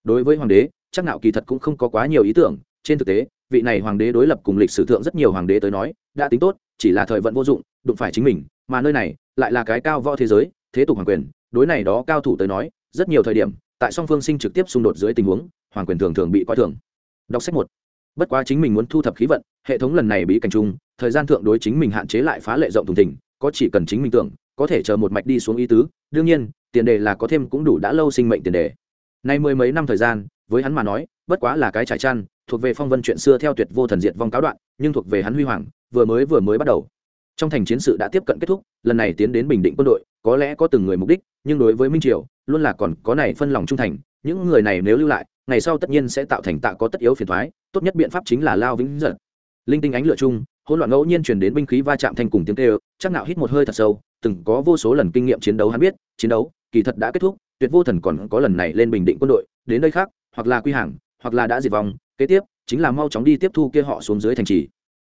Đối với hoàng đế chắc nạo kỳ thật cũng không có quá nhiều ý tưởng trên thực tế vị này hoàng đế đối lập cùng lịch sử thượng rất nhiều hoàng đế tới nói đã tính tốt chỉ là thời vận vô dụng đụng phải chính mình mà nơi này lại là cái cao võ thế giới thế tục hoàng quyền đối này đó cao thủ tới nói, rất nhiều thời điểm, tại song phương sinh trực tiếp xung đột dưới tình huống, hoàng quyền thường thường bị coi thường. Đọc sách một. Bất quá chính mình muốn thu thập khí vận, hệ thống lần này bị cảnh trung thời gian thượng đối chính mình hạn chế lại phá lệ rộng thùng thình, có chỉ cần chính mình tưởng, có thể chờ một mạch đi xuống ý tứ, đương nhiên, tiền đề là có thêm cũng đủ đã lâu sinh mệnh tiền đề. Nay mười mấy năm thời gian, với hắn mà nói, bất quá là cái trải chăn thuộc về phong vân chuyện xưa theo tuyệt vô thần diệt vong cáo đoạn, nhưng thuộc về hắn huy hoàng, vừa mới vừa mới bắt đầu. Trong thành chiến sự đã tiếp cận kết thúc, lần này tiến đến bình định quân đội có lẽ có từng người mục đích, nhưng đối với minh triều, luôn là còn có này phân lòng trung thành, những người này nếu lưu lại, ngày sau tất nhiên sẽ tạo thành tạ có tất yếu phiền thoái, tốt nhất biện pháp chính là lao vĩnh giật linh tinh ánh lửa chung, hỗn loạn ngẫu nhiên chuyển đến binh khí va chạm thanh cùng tiếng tê chắc nạo hít một hơi thật sâu, từng có vô số lần kinh nghiệm chiến đấu hắn biết, chiến đấu, kỳ thật đã kết thúc, tuyệt vô thần còn có lần này lên bình định quân đội, đến nơi khác, hoặc là quy hàng, hoặc là đã diệt vong, kế tiếp, chính là mau chóng đi tiếp thu kia họ xuống dưới thành trì.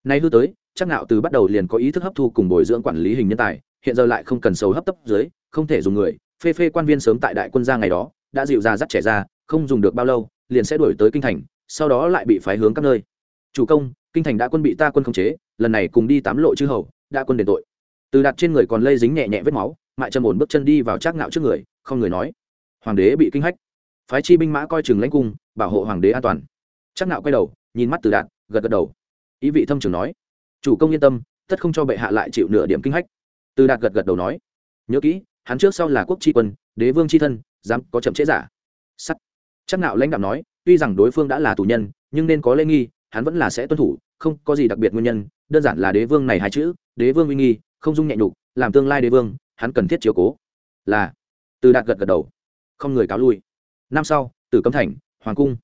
Nay hư tới, chắc nạo từ bắt đầu liền có ý thức hấp thu cùng bồi dưỡng quản lý hình nhân tài hiện giờ lại không cần sầu hấp tấp dưới, không thể dùng người, phê phê quan viên sớm tại đại quân gia ngày đó, đã dịu ra dắt trẻ ra, không dùng được bao lâu, liền sẽ đuổi tới kinh thành, sau đó lại bị phái hướng các nơi. Chủ công, kinh thành đã quân bị ta quân khống chế, lần này cùng đi tám lộ chư hầu, đã quân đền tội. Từ đặt trên người còn lây dính nhẹ nhẹ vết máu, mại trầm ổn bước chân đi vào trác ngạo trước người, không người nói. Hoàng đế bị kinh hách. Phái chi binh mã coi chừng lãnh cung, bảo hộ hoàng đế an toàn. Trác ngạo quay đầu, nhìn mắt từ đạt, gật gật đầu. Ý vị thâm trường nói. Chủ công yên tâm, tất không cho bệ hạ lại chịu nửa điểm kinh hách từ đạt gật gật đầu nói, nhớ kỹ, hắn trước sau là quốc tri quân, đế vương tri thân, dám có chậm chế giả. Sắt. Chắc nạo lãnh đạo nói, tuy rằng đối phương đã là tù nhân, nhưng nên có lễ nghi, hắn vẫn là sẽ tuân thủ, không có gì đặc biệt nguyên nhân, đơn giản là đế vương này hai chữ, đế vương uy nghi, không dung nhẹ nhục, làm tương lai đế vương, hắn cần thiết chiếu cố. Là. Từ đạt gật gật đầu. Không người cáo lui. Năm sau từ cấm thành, hoàng cung.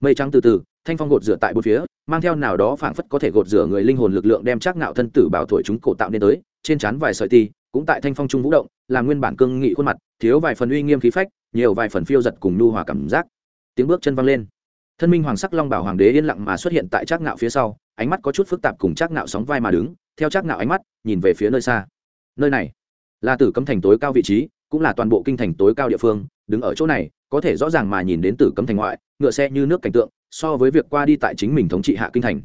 Mây trắng từ từ, thanh phong gột rửa tại bốn phía, mang theo nào đó phảng phất có thể gột rửa người linh hồn lực lượng đem chắc nạo thân tử bảo thổi chúng cổ tạo nên tới trên trán vài sợi ti, cũng tại thanh phong trung vũ động làm nguyên bản cương nghị khuôn mặt, thiếu vài phần uy nghiêm khí phách, nhiều vài phần phiêu giật cùng nhu hòa cảm giác. Tiếng bước chân văng lên. Thân minh hoàng sắc long bảo hoàng đế yên lặng mà xuất hiện tại trác ngạo phía sau, ánh mắt có chút phức tạp cùng trác ngạo sóng vai mà đứng, theo trác ngạo ánh mắt, nhìn về phía nơi xa. Nơi này là tử cấm thành tối cao vị trí, cũng là toàn bộ kinh thành tối cao địa phương, đứng ở chỗ này, có thể rõ ràng mà nhìn đến tử cấm thành ngoại, ngựa xe như nước cảnh tượng, so với việc qua đi tại chính mình thống trị hạ kinh thành.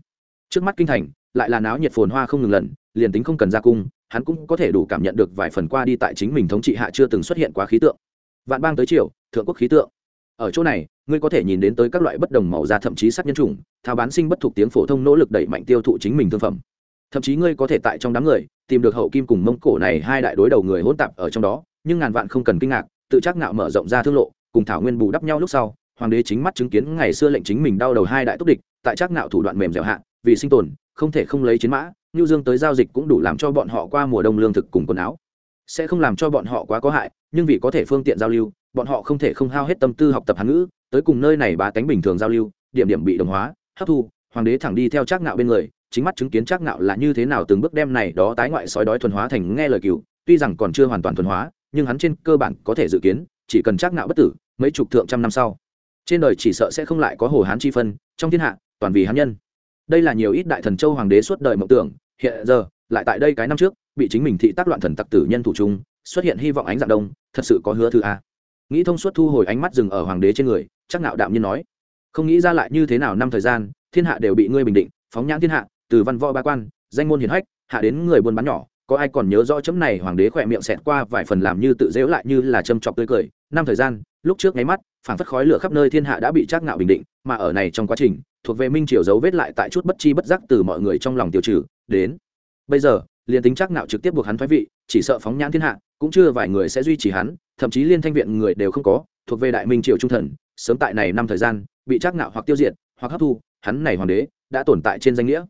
Trước mắt kinh thành, lại là náo nhiệt phồn hoa không ngừng lần, liền tính không cần ra cung hắn cũng có thể đủ cảm nhận được vài phần qua đi tại chính mình thống trị hạ chưa từng xuất hiện quá khí tượng. Vạn bang tới triều, thượng quốc khí tượng. Ở chỗ này, ngươi có thể nhìn đến tới các loại bất đồng màu da thậm chí sắc nhân chủng, thao bán sinh bất thuộc tiếng phổ thông nỗ lực đẩy mạnh tiêu thụ chính mình thương phẩm. Thậm chí ngươi có thể tại trong đám người, tìm được hậu kim cùng mông cổ này hai đại đối đầu người hỗn tạp ở trong đó, nhưng ngàn vạn không cần kinh ngạc, tự chắc ngạo mở rộng ra thương lộ, cùng thảo nguyên bù đắp nhau lúc sau, hoàng đế chính mắt chứng kiến ngày xưa lệnh chính mình đau đầu hai đại túc địch, tại chắc ngạo thủ đoạn mềm dẻo hạ, vì sinh tồn, không thể không lấy chiến mã Nưu Dương tới giao dịch cũng đủ làm cho bọn họ qua mùa đông lương thực cùng quần áo. Sẽ không làm cho bọn họ quá có hại, nhưng vì có thể phương tiện giao lưu, bọn họ không thể không hao hết tâm tư học tập Hán ngữ, tới cùng nơi này bá tánh bình thường giao lưu, điểm điểm bị đồng hóa, hấp thu, hoàng đế thẳng đi theo Trác Ngạo bên người, chính mắt chứng kiến Trác Ngạo là như thế nào từng bước đem này đó tái ngoại sói đói thuần hóa thành nghe lời cừu, tuy rằng còn chưa hoàn toàn thuần hóa, nhưng hắn trên cơ bản có thể dự kiến, chỉ cần Trác Ngạo bất tử, mấy chục thượng trăm năm sau, trên đời chỉ sợ sẽ không lại có hồ hán chi phân, trong thiên hạ, toàn vì hán nhân. Đây là nhiều ít đại thần châu hoàng đế suốt đời mộng tưởng, hiện giờ, lại tại đây cái năm trước, bị chính mình thị tác loạn thần tặc tử nhân thủ trung, xuất hiện hy vọng ánh dạng đông, thật sự có hứa thư a. Nghĩ thông suốt thu hồi ánh mắt dừng ở hoàng đế trên người, chắc nạo đạm nhiên nói. Không nghĩ ra lại như thế nào năm thời gian, thiên hạ đều bị ngươi bình định, phóng nhãn thiên hạ, từ văn võ ba quan, danh môn hiển hách, hạ đến người buôn bán nhỏ, có ai còn nhớ rõ chấm này hoàng đế khỏe miệng xẹt qua vài phần làm như tự dễu lại như là châm chọc tươi cười. Năm thời gian, lúc trước nháy mắt, phảng phất khói lửa khắp nơi thiên hạ đã bị chắc nạo bình định, mà ở này trong quá trình, thuộc về minh triều dấu vết lại tại chút bất chi bất giác từ mọi người trong lòng tiêu trừ đến. Bây giờ liền tính chắc nạo trực tiếp buộc hắn thoái vị, chỉ sợ phóng nhãn thiên hạ, cũng chưa vài người sẽ duy trì hắn, thậm chí liên thanh viện người đều không có, thuộc về đại minh triều trung thần, sớm tại này năm thời gian, bị chắc nạo hoặc tiêu diệt, hoặc hấp thu, hắn này hoàng đế đã tồn tại trên danh nghĩa.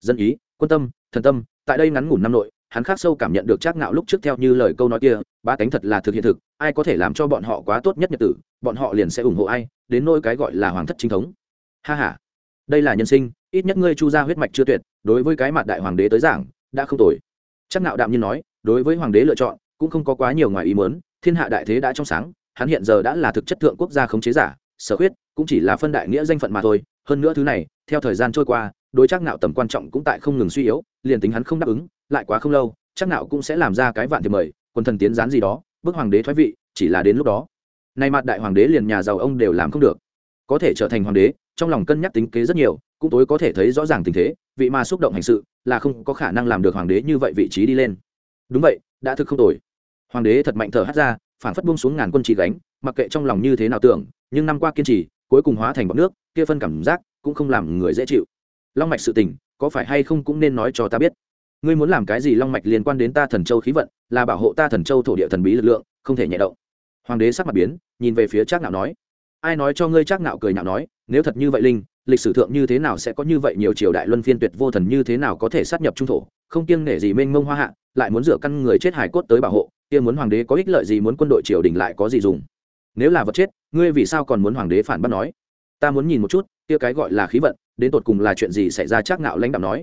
Dân ý, quân tâm, thần tâm, tại đây ngắn ngủn năm nội, hắn khác sâu cảm nhận được chắc nạo lúc trước theo như lời câu nói kia, ba cánh thật là thực hiện thực, ai có thể làm cho bọn họ quá tốt nhất nhật tử, bọn họ liền sẽ ủng hộ ai, đến nỗi cái gọi là hoàng thất chính thống. Ha ha, đây là nhân sinh ít nhất ngươi chu ra huyết mạch chưa tuyệt, đối với cái mặt đại hoàng đế tới giảng, đã không tồi. Chắc nạo đạm nhiên nói, đối với hoàng đế lựa chọn, cũng không có quá nhiều ngoài ý muốn, thiên hạ đại thế đã trong sáng, hắn hiện giờ đã là thực chất thượng quốc gia khống chế giả, sở khuyết, cũng chỉ là phân đại nghĩa danh phận mà thôi. Hơn nữa thứ này, theo thời gian trôi qua, đối chắc nạo tầm quan trọng cũng tại không ngừng suy yếu, liền tính hắn không đáp ứng, lại quá không lâu, chắc nạo cũng sẽ làm ra cái vạn thì mời quân thần tiến gián gì đó, bức hoàng đế thoái vị, chỉ là đến lúc đó. Nay mặt đại hoàng đế liền nhà giàu ông đều làm không được. Có thể trở thành hoàng đế, trong lòng cân nhắc tính kế rất nhiều cũng tối có thể thấy rõ ràng tình thế, vị mà xúc động hành sự là không có khả năng làm được hoàng đế như vậy vị trí đi lên. Đúng vậy, đã thực không tồi. Hoàng đế thật mạnh thở hát ra phản phất buông xuống ngàn quân chỉ gánh, mặc kệ trong lòng như thế nào tưởng, nhưng năm qua kiên trì, cuối cùng hóa thành bọc nước, kia phân cảm giác cũng không làm người dễ chịu. Long mạch sự tình, có phải hay không cũng nên nói cho ta biết. Ngươi muốn làm cái gì long mạch liên quan đến ta thần châu khí vận, là bảo hộ ta thần châu thổ địa thần bí lực lượng, không thể nhẹ động. Hoàng đế sắc mặt biến, nhìn về phía trác nạo nói. Ai nói cho ngươi trác nạo cười nạo nói, nếu thật như vậy linh lịch sử thượng như thế nào sẽ có như vậy nhiều triều đại luân phiên tuyệt vô thần như thế nào có thể sát nhập trung thổ, không kiêng nể gì mênh mông hoa hạ, lại muốn dựa căn người chết hải cốt tới bảo hộ, kia muốn hoàng đế có ích lợi gì muốn quân đội triều đình lại có gì dùng. Nếu là vật chết, ngươi vì sao còn muốn hoàng đế phản bác nói? Ta muốn nhìn một chút, kia cái gọi là khí vận, đến tột cùng là chuyện gì xảy ra chắc ngạo lãnh đạo nói.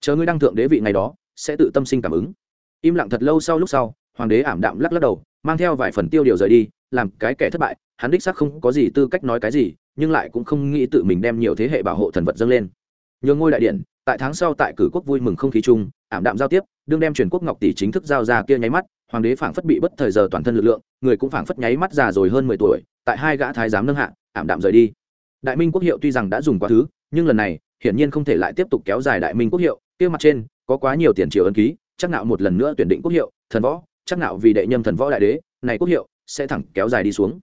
Chờ ngươi đăng thượng đế vị ngày đó, sẽ tự tâm sinh cảm ứng. Im lặng thật lâu sau lúc sau, hoàng đế ảm đạm lắc lắc đầu, mang theo vài phần tiêu điều rời đi, làm cái kẻ thất bại, hắn đích xác không có gì tư cách nói cái gì nhưng lại cũng không nghĩ tự mình đem nhiều thế hệ bảo hộ thần vật dâng lên. Nhường ngôi đại điện, tại tháng sau tại cử quốc vui mừng không khí chung, ảm đạm giao tiếp, đương đem truyền quốc ngọc tỷ chính thức giao ra kia nháy mắt, hoàng đế phảng phất bị bất thời giờ toàn thân lực lượng, người cũng phảng phất nháy mắt già rồi hơn mười tuổi, tại hai gã thái giám nâng hạ, ảm đạm rời đi. Đại minh quốc hiệu tuy rằng đã dùng quá thứ, nhưng lần này, hiển nhiên không thể lại tiếp tục kéo dài đại minh quốc hiệu, kia mặt trên, có quá nhiều tiền triều ân ký, chắc nạo một lần nữa tuyển định quốc hiệu, thần võ, chắc nạo vì đệ nhâm thần võ đại đế, này quốc hiệu sẽ thẳng kéo dài đi xuống.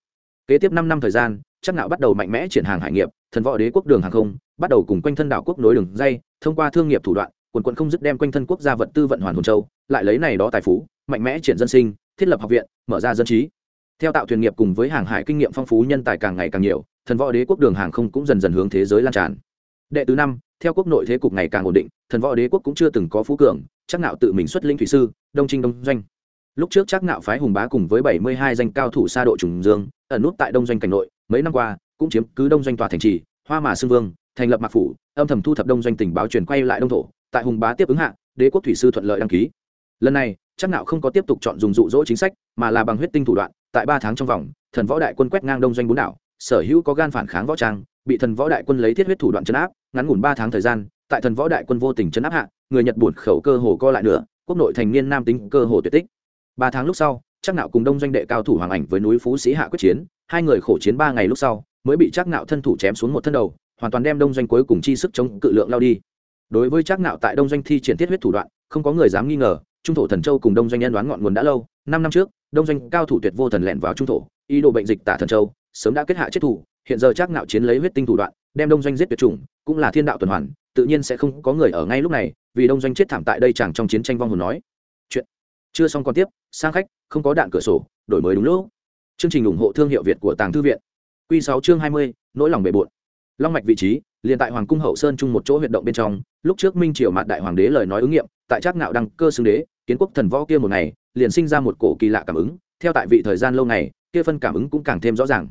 Kế tiếp năm năm thời gian chắc nạo bắt đầu mạnh mẽ triển hàng hải nghiệp, thần võ đế quốc đường hàng không, bắt đầu cùng quanh thân đảo quốc nối đường dây, thông qua thương nghiệp thủ đoạn, quần quận không dứt đem quanh thân quốc gia vật tư vận hoàn hồn châu, lại lấy này đó tài phú, mạnh mẽ triển dân sinh, thiết lập học viện, mở ra dân trí. Theo tạo thuyền nghiệp cùng với hàng hải kinh nghiệm phong phú, nhân tài càng ngày càng nhiều, thần võ đế quốc đường hàng không cũng dần dần hướng thế giới lan tràn. Đệ tứ năm, theo quốc nội thế cục ngày càng ổn định, thần võ đế quốc cũng chưa từng có phú cường, chắc nạo tự mình xuất linh thủy sư, đông trinh đông doanh. Lúc trước chắc nạo phái hùng bá cùng với bảy mươi hai danh cao thủ xa độ trùng dương, ẩn nút tại đông doanh cảnh nội mấy năm qua, cũng chiếm cứ đông doanh tòa thành trì, hoa mà xưng vương, thành lập mạc phủ, âm thầm thu thập đông doanh tình báo truyền quay lại đông thổ, tại hùng bá tiếp ứng hạ, đế quốc thủy sư thuận lợi đăng ký. Lần này, chắc nạo không có tiếp tục chọn dùng dụ dỗ chính sách, mà là bằng huyết tinh thủ đoạn, tại ba tháng trong vòng, thần võ đại quân quét ngang đông doanh bốn đảo, sở hữu có gan phản kháng võ trang, bị thần võ đại quân lấy thiết huyết thủ đoạn chấn áp, ngắn ngủn ba tháng thời gian, tại thần võ đại quân vô tình chấn áp hạ, người nhật buồn khẩu cơ hồ co lại nữa quốc nội thành niên nam tính cơ hồ tuyệt tích. Ba tháng lúc sau, chắc nạo cùng đông doanh đệ cao thủ hoàng ảnh với núi phú sĩ hạ quyết chiến hai người khổ chiến ba ngày lúc sau, mới bị Trác nạo thân thủ chém xuống một thân đầu, hoàn toàn đem đông doanh cuối cùng chi sức chống cự lượng lao đi. Đối với Trác nạo tại đông doanh thi triển thiết huyết thủ đoạn, không có người dám nghi ngờ, trung thổ thần châu cùng đông doanh nhân đoán ngọn nguồn đã lâu, năm năm trước, đông doanh cao thủ tuyệt vô thần lẻn vào trung thổ, ý đồ bệnh dịch tả thần châu, sớm đã kết hạ chết thủ, hiện giờ Trác nạo chiến lấy huyết tinh thủ đoạn, đem đông doanh giết tuyệt chủng, cũng là thiên đạo tuần hoàn, tự nhiên sẽ không có người ở ngay lúc này, vì đông doanh chết thảm tại đây chẳng trong chiến tranh vong hồn nói. Chuyện chưa xong còn tiếp, sang khách, không có đạn cửa sổ, đổi mới đúng lúc chương trình ủng hộ thương hiệu việt của tàng thư viện. Q sáu chương hai mươi, nỗi lòng bề bộn. Long mạch vị trí, liền tại hoàng cung hậu sơn chung một chỗ huyệt động bên trong, lúc trước minh triều mặt đại hoàng đế lời nói ứng nghiệm, tại trác ngạo đăng cơ xưng đế, kiến quốc thần võ kia một ngày, liền sinh ra một cổ kỳ lạ cảm ứng, theo tại vị thời gian lâu ngày kia phân cảm ứng cũng càng thêm rõ ràng.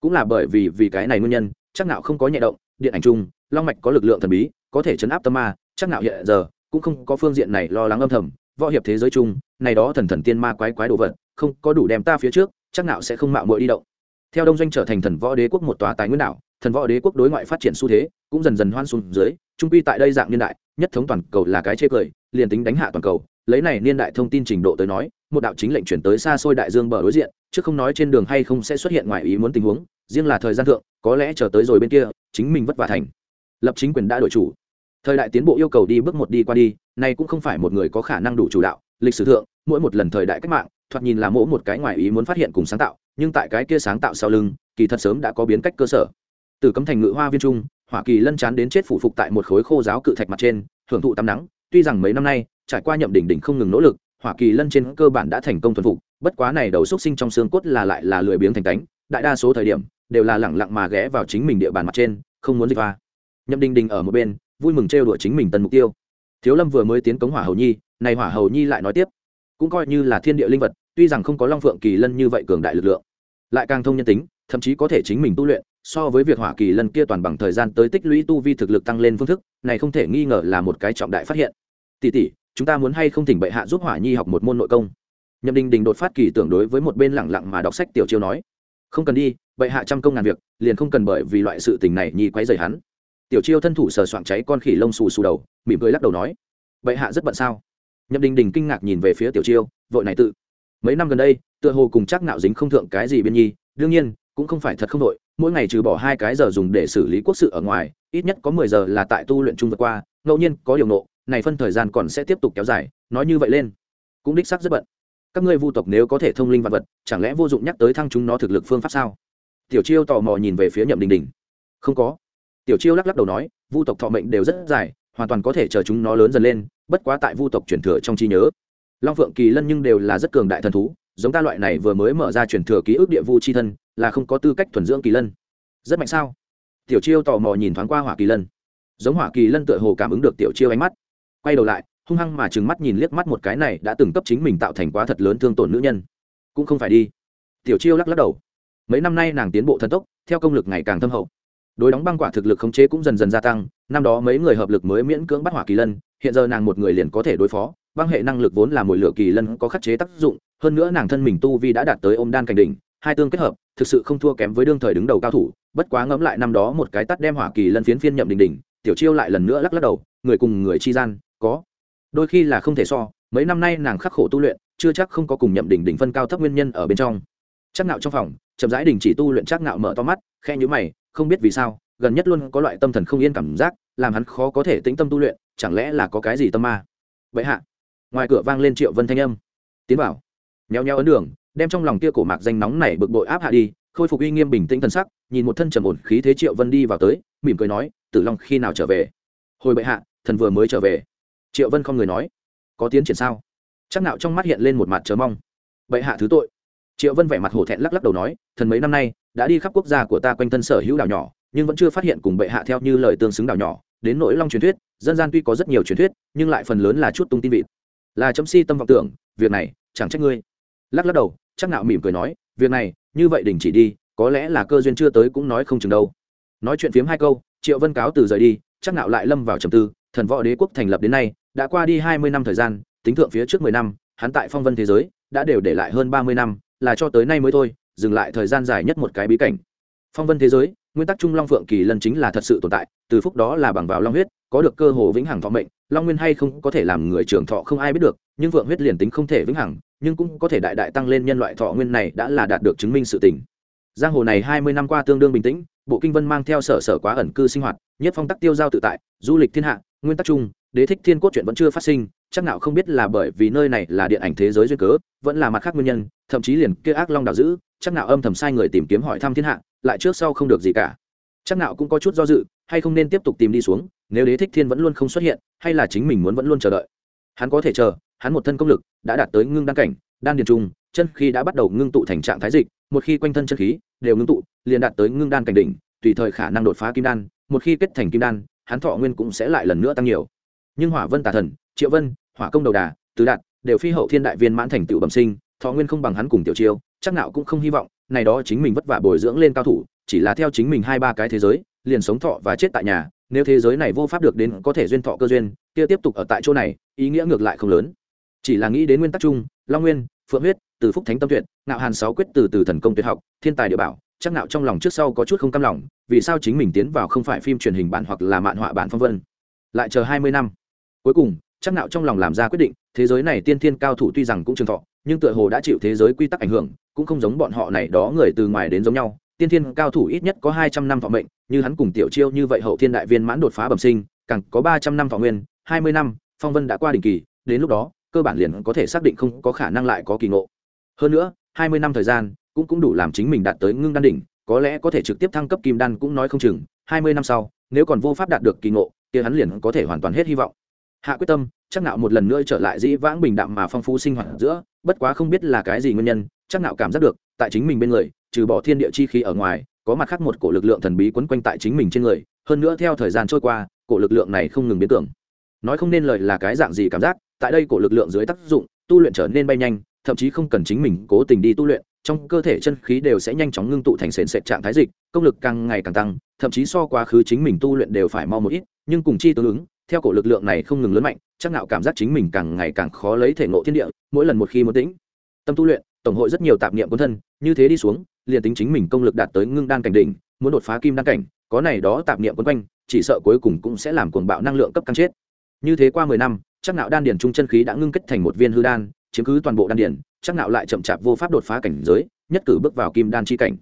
Cũng là bởi vì vì cái này nguyên nhân chắc nạo không có nhẹ động, điện ảnh chung, long mạch có lực lượng thần bí, có thể chấn áp tâm ma chắc nạo hiện giờ, cũng không có phương diện này lo lắng âm thầm, võ hiệp thế giới chung, này đó thần thần tiên ma quái quái đồ vật, không có đủ đem ta phía trước chắc nạo sẽ không mạo muội đi động. Theo đông doanh trở thành thần võ đế quốc một tòa tài nguyên đảo, thần võ đế quốc đối ngoại phát triển xu thế cũng dần dần hoan xuống dưới, trung quy tại đây dạng niên đại, nhất thống toàn cầu là cái chê cười, liền tính đánh hạ toàn cầu, lấy này niên đại thông tin trình độ tới nói, một đạo chính lệnh chuyển tới xa xôi đại dương bờ đối diện, chứ không nói trên đường hay không sẽ xuất hiện ngoài ý muốn tình huống, riêng là thời gian thượng, có lẽ chờ tới rồi bên kia, chính mình vất vả thành. Lập chính quyền đã đổi chủ. Thời đại tiến bộ yêu cầu đi bước một đi qua đi, nay cũng không phải một người có khả năng đủ chủ đạo, lịch sử thượng mỗi một lần thời đại cách mạng, thoạt nhìn là mỗi một cái ngoài ý muốn phát hiện cùng sáng tạo, nhưng tại cái kia sáng tạo sau lưng, kỳ thật sớm đã có biến cách cơ sở. Từ cấm thành ngự hoa viên trung, hỏa kỳ lân chán đến chết phủ phục tại một khối khô giáo cự thạch mặt trên, hưởng thụ tắm nắng, tuy rằng mấy năm nay, trải qua nhậm đỉnh đỉnh không ngừng nỗ lực, hỏa kỳ lân trên cơ bản đã thành công thuần phục, bất quá này đầu xúc sinh trong xương cốt là lại là lười biếng thành cánh, đại đa số thời điểm, đều là lẳng lặng mà ghé vào chính mình địa bàn mặt trên, không muốn dịch va nhậm đình đình ở một bên, vui mừng trêu đuổi chính mình tân mục tiêu. Thiếu lâm vừa mới tiến cống hỏa hầu nhi, này hỏa hầu nhi lại nói tiếp cũng coi như là thiên địa linh vật, tuy rằng không có long phượng kỳ lân như vậy cường đại lực lượng, lại càng thông nhân tính, thậm chí có thể chính mình tu luyện, so với việc hỏa kỳ lân kia toàn bằng thời gian tới tích lũy tu vi thực lực tăng lên phương thức, này không thể nghi ngờ là một cái trọng đại phát hiện. Tỷ tỷ, chúng ta muốn hay không thỉnh bệ hạ giúp hỏa nhi học một môn nội công? Nhậm đình đình đột phát kỳ tưởng đối với một bên lẳng lặng mà đọc sách tiểu chiêu nói. Không cần đi, bệ hạ trăm công ngàn việc, liền không cần bởi vì loại sự tình này nhi quấy rầy hắn. Tiểu chiêu thân thủ sờ soạng cháy con khỉ lông xù xù đầu, mỉm cười lắc đầu nói. Bệ hạ rất bận sao? Nhậm đình đình kinh ngạc nhìn về phía tiểu chiêu, vội này tự, mấy năm gần đây, tựa hồ cùng chắc nạo dính không thượng cái gì biên nhi, đương nhiên, cũng không phải thật không đội mỗi ngày trừ bỏ hai cái giờ dùng để xử lý quốc sự ở ngoài, ít nhất có mười giờ là tại tu luyện chung vượt qua, ngẫu nhiên, có điều nộ, này phân thời gian còn sẽ tiếp tục kéo dài, nói như vậy lên, cũng đích xác rất bận. Các ngươi vu tộc nếu có thể thông linh vật vật, chẳng lẽ vô dụng nhắc tới thăng chúng nó thực lực phương pháp sao? Tiểu chiêu tò mò nhìn về phía nhậm đình đình. Không có. Tiểu chiêu lắc lắc đầu nói, vu tộc thọ mệnh đều rất dài hoàn toàn có thể chờ chúng nó lớn dần lên, bất quá tại vu tộc truyền thừa trong trí nhớ, long phượng kỳ lân nhưng đều là rất cường đại thần thú, giống ta loại này vừa mới mở ra truyền thừa ký ức địa vu c h i thân, là không có tư cách thuần dưỡng kỳ lân. Rất mạnh sao? Tiểu chiêu tò mò nhìn thoáng qua hỏa kỳ lân. Giống hỏa kỳ lân tựa hồ cảm ứng được tiểu chiêu ánh mắt. Quay đầu lại, hung hăng mà trừng mắt nhìn liếc mắt một cái này đã từng cấp chính mình tạo thành quá thật lớn thương tổn nữ nhân. Cũng không phải đi. Tiểu chiêu lắc lắc đầu. Mấy năm nay nàng tiến bộ thần tốc, theo công lực ngày càng thâm hậu đối đóng băng quả thực lực khống chế cũng dần dần gia tăng, năm đó mấy người hợp lực mới miễn cưỡng bắt hỏa kỳ lân, hiện giờ nàng một người liền có thể đối phó, băng hệ năng lực vốn là mồi lửa kỳ lân có khắc chế tác dụng, hơn nữa nàng thân mình tu vi đã đạt tới ôm đan cảnh đỉnh, hai tương kết hợp, thực sự không thua kém với đương thời đứng đầu cao thủ, bất quá ngẫm lại năm đó một cái tắt đem hỏa kỳ lân phiến phiên nhậm đỉnh đỉnh, tiểu chiêu lại lần nữa lắc lắc đầu, người cùng người chi gian, có. Đôi khi là không thể so, mấy năm nay nàng khắc khổ tu luyện, chưa chắc không có cùng nhậm đỉnh đỉnh phân cao thấp nguyên nhân ở bên trong. Chắc nạo trong phòng, chậm rãi đình chỉ tu luyện chắc nạo mở to mắt khe nhíu mày không biết vì sao, gần nhất luôn có loại tâm thần không yên cảm giác, làm hắn khó có thể tĩnh tâm tu luyện, chẳng lẽ là có cái gì tâm ma? Vậy hạ, ngoài cửa vang lên triệu vân thanh âm. Tiến vào nheo nheo ấn đường, đem trong lòng kia cổ mạc danh nóng này bực bội áp hạ đi, khôi phục uy nghiêm bình tĩnh thân sắc, nhìn một thân trầm ổn khí thế triệu vân đi vào tới, mỉm cười nói, tử long khi nào trở về? Hồi bệ hạ, thần vừa mới trở về. Triệu vân không người nói, có tiến triển sao? Chắc nạo trong mắt hiện lên một mặt chờ mong. Bệ hạ thứ tội triệu vân vẻ mặt hổ thẹn lắc lắc đầu nói, thần mấy năm nay, đã đi khắp quốc gia của ta quanh thân sở hữu đảo nhỏ, nhưng vẫn chưa phát hiện cùng bệ hạ theo như lời tương xứng đảo nhỏ. Đến nỗi long truyền thuyết, dân gian tuy có rất nhiều truyền thuyết, nhưng lại phần lớn là chút tung tin vịt. Là chấm si tâm vọng tưởng, việc này, chẳng trách ngươi. Lắc lắc đầu, chắc nạo mỉm cười nói, việc này, như vậy đình chỉ đi, có lẽ là cơ duyên chưa tới cũng nói không chừng đâu. Nói chuyện phiếm hai câu, triệu vân cáo từ rời đi, chắc nạo lại lâm vào trầm tư, thần võ đế quốc thành lập đến nay, đã qua đi hai mươi năm thời gian, tính thượng phía trước mười năm, hắn tại phong vân thế giới, đã đều để lại hơn ba mươi năm là cho tới nay mới thôi, dừng lại thời gian dài nhất một cái bí cảnh. Phong vân thế giới, nguyên tắc trung long phượng kỳ lân chính là thật sự tồn tại, từ phúc đó là bằng vào long huyết, có được cơ hồ vĩnh hằng thọ mệnh, long nguyên hay không có thể làm người trưởng thọ không ai biết được, nhưng phượng huyết liền tính không thể vĩnh hằng, nhưng cũng có thể đại đại tăng lên nhân loại thọ nguyên này đã là đạt được chứng minh sự tình. Giang hồ này hai mươi năm qua tương đương bình tĩnh, bộ kinh vân mang theo sở sở quá ẩn cư sinh hoạt, nhất phong tắc tiêu giao tự tại, du lịch thiên hạ, nguyên tắc chung, đế thích thiên cốt chuyện vẫn chưa phát sinh chắc nào không biết là bởi vì nơi này là điện ảnh thế giới duyên cớ, vẫn là mặt khác nguyên nhân, thậm chí liền kia ác long đào giữ chắc nào âm thầm sai người tìm kiếm hỏi thăm thiên hạ, lại trước sau không được gì cả. Chắc nào cũng có chút do dự, hay không nên tiếp tục tìm đi xuống, nếu đế thích thiên vẫn luôn không xuất hiện, hay là chính mình muốn vẫn luôn chờ đợi. Hắn có thể chờ, hắn một thân công lực, đã đạt tới ngưng đan cảnh, đan điền trung chân khi đã bắt đầu ngưng tụ thành trạng thái dịch, một khi quanh thân chân khí đều ngưng tụ, liền đạt tới ngưng đan cảnh đỉnh, tùy thời khả năng đột phá kim đan, một khi kết thành kim đan, hắn thọ nguyên cũng sẽ lại lần nữa tăng nhiều. Nhưng hỏa vân tà thần triệu vân, hỏa công đầu đà, tứ đạt, đều phi hậu thiên đại viên mãn thành tựu bẩm sinh, thọ nguyên không bằng hắn cùng tiểu chiêu, chắc nào cũng không hy vọng, này đó chính mình vất vả bồi dưỡng lên cao thủ, chỉ là theo chính mình hai ba cái thế giới, liền sống thọ và chết tại nhà, nếu thế giới này vô pháp được đến có thể duyên thọ cơ duyên, kia tiếp tục ở tại chỗ này, ý nghĩa ngược lại không lớn. Chỉ là nghĩ đến nguyên tắc chung, long nguyên, phượng huyết, từ phúc thánh tâm tuyệt, ngạo hàn sáu quyết từ từ thần công tuyệt học, thiên tài địa bảo, chắc nạo trong lòng trước sau có chút không cam lòng, vì sao chính mình tiến vào không phải phim truyền hình bản hoặc là mạn họa bản phong vân. Lại chờ hai mươi năm. Cuối cùng chắc nạo trong lòng làm ra quyết định, thế giới này tiên thiên cao thủ tuy rằng cũng trường thọ, nhưng tựa hồ đã chịu thế giới quy tắc ảnh hưởng, cũng không giống bọn họ này đó người từ ngoài đến giống nhau. Tiên thiên cao thủ ít nhất có hai trăm năm thọ mệnh, như hắn cùng tiểu chiêu như vậy hậu thiên đại viên mãn đột phá bẩm sinh, càng có ba trăm năm thọ nguyên, hai mươi năm, phong vân đã qua đỉnh kỳ, đến lúc đó, cơ bản liền có thể xác định không có khả năng lại có kỳ ngộ. Hơn nữa, hai mươi năm thời gian cũng cũng đủ làm chính mình đạt tới ngưng đan đỉnh, có lẽ có thể trực tiếp thăng cấp kim đan cũng nói không chừng, hai mươi năm sau, nếu còn vô pháp đạt được kỳ ngộ, kia hắn liền có thể hoàn toàn hết hy vọng hạ quyết tâm, chắc nạo một lần nữa trở lại dĩ vãng bình đạm mà phong phú sinh hoạt giữa, bất quá không biết là cái gì nguyên nhân, chắc nạo cảm giác được, tại chính mình bên người, trừ bỏ thiên địa chi khí ở ngoài, có mặt khác một cổ lực lượng thần bí quấn quanh tại chính mình trên người, hơn nữa theo thời gian trôi qua, cổ lực lượng này không ngừng biến tưởng nói không nên lời là cái dạng gì cảm giác, tại đây cổ lực lượng dưới tác dụng, tu luyện trở nên bay nhanh, thậm chí không cần chính mình cố tình đi tu luyện, trong cơ thể chân khí đều sẽ nhanh chóng ngưng tụ thành sền sệt trạng thái dịch, công lực càng ngày càng tăng, thậm chí so quá khứ chính mình tu luyện đều phải mau một ít, nhưng cùng chi tương ứng theo cổ lực lượng này không ngừng lớn mạnh, chắc nạo cảm giác chính mình càng ngày càng khó lấy thể ngộ thiên địa, mỗi lần một khi muốn tĩnh. Tâm tu luyện, tổng hội rất nhiều tạp niệm cuốn thân, như thế đi xuống, liền tính chính mình công lực đạt tới ngưng đan cảnh đỉnh, muốn đột phá kim đan cảnh, có này đó tạp niệm quấn quanh, chỉ sợ cuối cùng cũng sẽ làm cuồng bạo năng lượng cấp căng chết. Như thế qua mười năm, chắc nạo đan điển trung chân khí đã ngưng kết thành một viên hư đan, chiếm cứ toàn bộ đan điển chắc nạo lại chậm chạp vô pháp đột phá cảnh giới, nhất cử bước vào kim đan chi cảnh.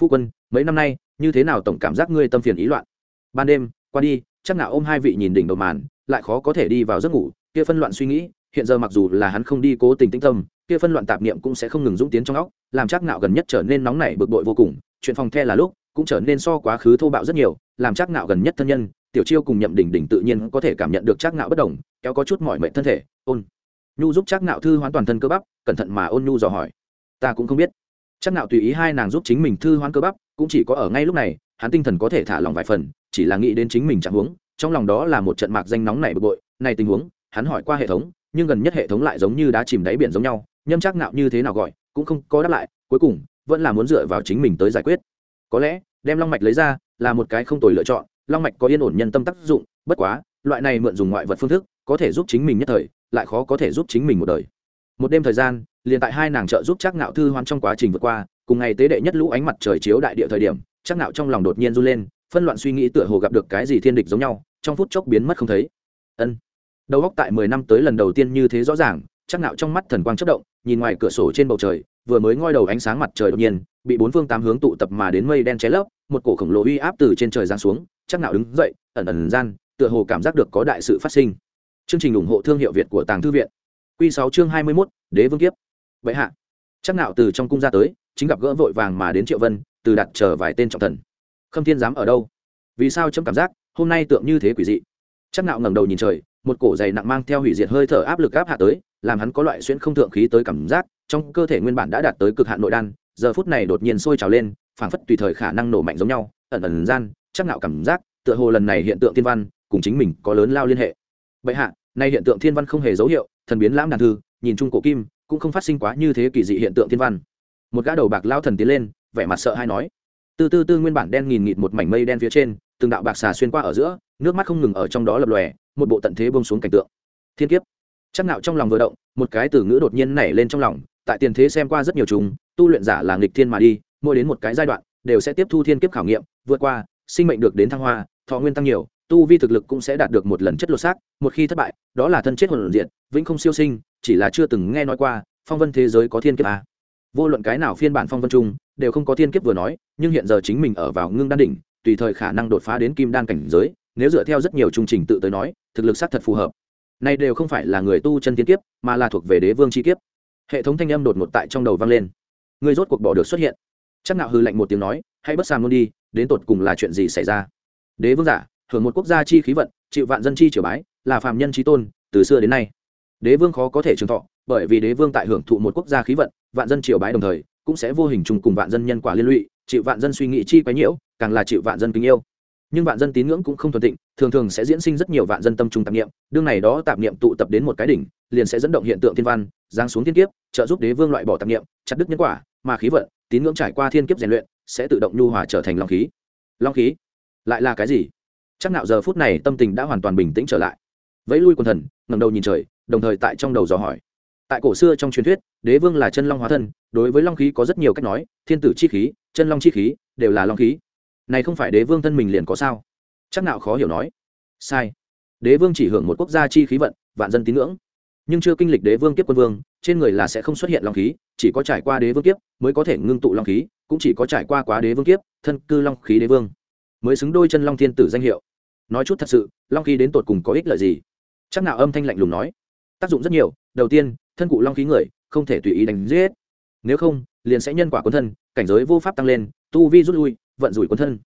Phu quân, mấy năm nay, như thế nào tổng cảm giác ngươi tâm phiền ý loạn? Ban đêm, qua đi chắc nạo ôm hai vị nhìn đỉnh đầu màn, lại khó có thể đi vào giấc ngủ, kia phân loạn suy nghĩ, hiện giờ mặc dù là hắn không đi cố tình tĩnh tâm, kia phân loạn tạp niệm cũng sẽ không ngừng dũng tiến trong óc, làm chắc nạo gần nhất trở nên nóng nảy bực bội vô cùng, chuyện phòng the là lúc, cũng trở nên so quá khứ thô bạo rất nhiều, làm chắc nạo gần nhất thân nhân, tiểu chiêu cùng nhậm đỉnh đỉnh tự nhiên có thể cảm nhận được chắc nạo bất đồng, kéo có chút mỏi mệt thân thể, ôn. Nhu giúp chắc nạo thư hoán toàn thân cơ bắp, cẩn thận mà ôn nhu dò hỏi. Ta cũng không biết. Chắc nạo tùy ý hai nàng giúp chính mình thư hoán cơ bắp, cũng chỉ có ở ngay lúc này hắn tinh thần có thể thả lỏng vài phần, chỉ là nghĩ đến chính mình chẳng huống, trong lòng đó là một trận mạc danh nóng nảy bực bội. Này tình huống, hắn hỏi qua hệ thống, nhưng gần nhất hệ thống lại giống như đá chìm đáy biển giống nhau, nhâm chắc nạo như thế nào gọi, cũng không có đáp lại, cuối cùng, vẫn là muốn dựa vào chính mình tới giải quyết. Có lẽ, đem long mạch lấy ra, là một cái không tồi lựa chọn, long mạch có yên ổn nhân tâm tác dụng, bất quá, loại này mượn dùng ngoại vật phương thức, có thể giúp chính mình nhất thời, lại khó có thể giúp chính mình một đời. Một đêm thời gian, liền tại hai nàng trợ giúp chắc nạo thư hoan trong quá trình vượt qua, cùng ngày tế đệ nhất lũ ánh mặt trời chiếu đại địa thời điểm chắc nạo trong lòng đột nhiên run lên phân loạn suy nghĩ tựa hồ gặp được cái gì thiên địch giống nhau trong phút chốc biến mất không thấy. Ân. Đầu góc tại mười năm tới lần đầu tiên như thế rõ ràng chắc nạo trong mắt thần quang chớp động nhìn ngoài cửa sổ trên bầu trời vừa mới ngoi đầu ánh sáng mặt trời đột nhiên bị bốn phương tám hướng tụ tập mà đến mây đen che lấp một cổ khổng lồ uy áp từ trên trời giáng xuống chắc nạo đứng dậy ẩn ẩn gian tựa hồ cảm giác được có đại sự phát sinh. Chương trình ủng hộ thương hiệu việt của tàng thư viện. Quy sáu chương hai mươi 21, đế vương kiếp. Vậy hạ chắc nạo từ trong cung ra tới chính gặp gỡ vội vàng mà đến triệu vân từ đặt chờ vài tên trọng thần. Khâm thiên dám ở đâu? Vì sao chấm cảm giác hôm nay tượng như thế quỷ dị? Chắc nạo ngẩng đầu nhìn trời, một cổ dày nặng mang theo hủy diệt hơi thở áp lực áp hạ tới, làm hắn có loại xuyên không thượng khí tới cảm giác, trong cơ thể nguyên bản đã đạt tới cực hạn nội đan, giờ phút này đột nhiên sôi trào lên, phảng phất tùy thời khả năng nổ mạnh giống nhau, ẩn ẩn gian, chắc nạo cảm giác, tựa hồ lần này hiện tượng thiên văn, cùng chính mình có lớn lao liên hệ. Bệ hạ, nay hiện tượng thiên văn không hề dấu hiệu, thần biến lãm đàn thư, nhìn chung cổ kim, cũng không phát sinh quá như thế kỳ dị hiện tượng thiên văn. Một gã đầu bạc lao thần tiến lên vẻ mặt sợ hay nói. Từ từ tư nguyên bản đen nghìn nghịt một mảnh mây đen phía trên, từng đạo bạc xà xuyên qua ở giữa, nước mắt không ngừng ở trong đó lập lòe, một bộ tận thế bông xuống cảnh tượng. Thiên kiếp. Chắc nạo trong lòng vừa động, một cái từ ngữ đột nhiên nảy lên trong lòng, tại tiền thế xem qua rất nhiều chúng, tu luyện giả là nghịch thiên mà đi, mỗi đến một cái giai đoạn, đều sẽ tiếp thu thiên kiếp khảo nghiệm, vượt qua, sinh mệnh được đến thăng hoa, thọ nguyên tăng nhiều, tu vi thực lực cũng sẽ đạt được một lần chất lột xác, một khi thất bại, đó là thân chết hồn diện vĩnh không siêu sinh, chỉ là chưa từng nghe nói qua, phong vân thế giới có thiên kiếp à vô luận cái nào phiên bản phong vân trung, đều không có thiên kiếp vừa nói, nhưng hiện giờ chính mình ở vào ngưng đan đỉnh, tùy thời khả năng đột phá đến kim đan cảnh giới, nếu dựa theo rất nhiều chương trình tự tới nói, thực lực xác thật phù hợp. Nay đều không phải là người tu chân thiên kiếp, mà là thuộc về đế vương chi kiếp. Hệ thống thanh âm đột ngột tại trong đầu vang lên. Người rốt cuộc bỏ được xuất hiện. Chắc nạo hư lạnh một tiếng nói, hãy bất sàm luôn đi, đến tột cùng là chuyện gì xảy ra? Đế vương giả, hưởng một quốc gia chi khí vận, chịu vạn dân chi triều bái, là phàm nhân trí tôn, từ xưa đến nay. Đế vương khó có thể trường thọ bởi vì đế vương tại hưởng thụ một quốc gia khí vận vạn dân triều bái đồng thời, cũng sẽ vô hình trùng cùng vạn dân nhân quả liên lụy, chịu vạn dân suy nghĩ chi quái nhiễu, càng là chịu vạn dân kính yêu. Nhưng vạn dân tín ngưỡng cũng không thuần tịnh, thường thường sẽ diễn sinh rất nhiều vạn dân tâm trung tạp niệm, đương này đó tạp niệm tụ tập đến một cái đỉnh, liền sẽ dẫn động hiện tượng thiên văn, giáng xuống thiên kiếp, trợ giúp đế vương loại bỏ tạp niệm, chặt đứt nhân quả, mà khí vận, tín ngưỡng trải qua thiên kiếp rèn luyện, sẽ tự động nhu hòa trở thành long khí. Long khí? Lại là cái gì? Chắc nạo giờ phút này tâm tình đã hoàn toàn bình tĩnh trở lại. Vẫy lui quần thần, ngẩng đầu nhìn trời, đồng thời tại trong đầu dò hỏi tại cổ xưa trong truyền thuyết, đế vương là chân long hóa thân, đối với long khí có rất nhiều cách nói, thiên tử chi khí, chân long chi khí, đều là long khí. Này không phải đế vương thân mình liền có sao? Chắc nào khó hiểu nói. Sai. Đế vương chỉ hưởng một quốc gia chi khí vận, vạn dân tín ngưỡng. Nhưng chưa kinh lịch đế vương kiếp quân vương, trên người là sẽ không xuất hiện long khí, chỉ có trải qua đế vương kiếp mới có thể ngưng tụ long khí, cũng chỉ có trải qua quá đế vương kiếp, thân cư long khí đế vương. Mới xứng đôi chân long thiên tử danh hiệu. Nói chút thật sự, long khí đến tột cùng có ích lợi gì? Chắc nào âm thanh lạnh lùng nói. Tác dụng rất nhiều đầu tiên, thân cụ long khí người, không thể tùy ý đánh giết. Nếu không, liền sẽ nhân quả quân thân, cảnh giới vô pháp tăng lên, tu vi rút lui, vận rủi quân thân.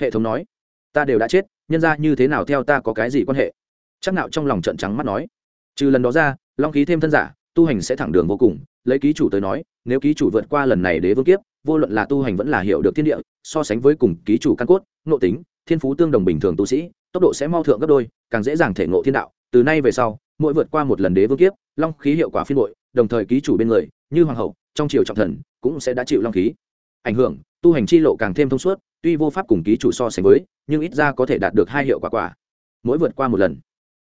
Hệ thống nói, ta đều đã chết, nhân ra như thế nào theo ta có cái gì quan hệ? Chắc nạo trong lòng trận trắng mắt nói, trừ lần đó ra, long khí thêm thân giả, tu hành sẽ thẳng đường vô cùng. Lấy ký chủ tới nói, nếu ký chủ vượt qua lần này đế vương kiếp, vô luận là tu hành vẫn là hiểu được thiên địa, so sánh với cùng ký chủ căn cốt nội tính, thiên phú tương đồng bình thường tu sĩ, tốc độ sẽ mau thượng gấp đôi, càng dễ dàng thể ngộ thiên đạo. Từ nay về sau mỗi vượt qua một lần đế vương kiếp, long khí hiệu quả phiên bội, đồng thời ký chủ bên người, như hoàng hậu, trong triều trọng thần, cũng sẽ đã chịu long khí. Ảnh hưởng, tu hành chi lộ càng thêm thông suốt, tuy vô pháp cùng ký chủ so sánh với, nhưng ít ra có thể đạt được hai hiệu quả quả. Mỗi vượt qua một lần,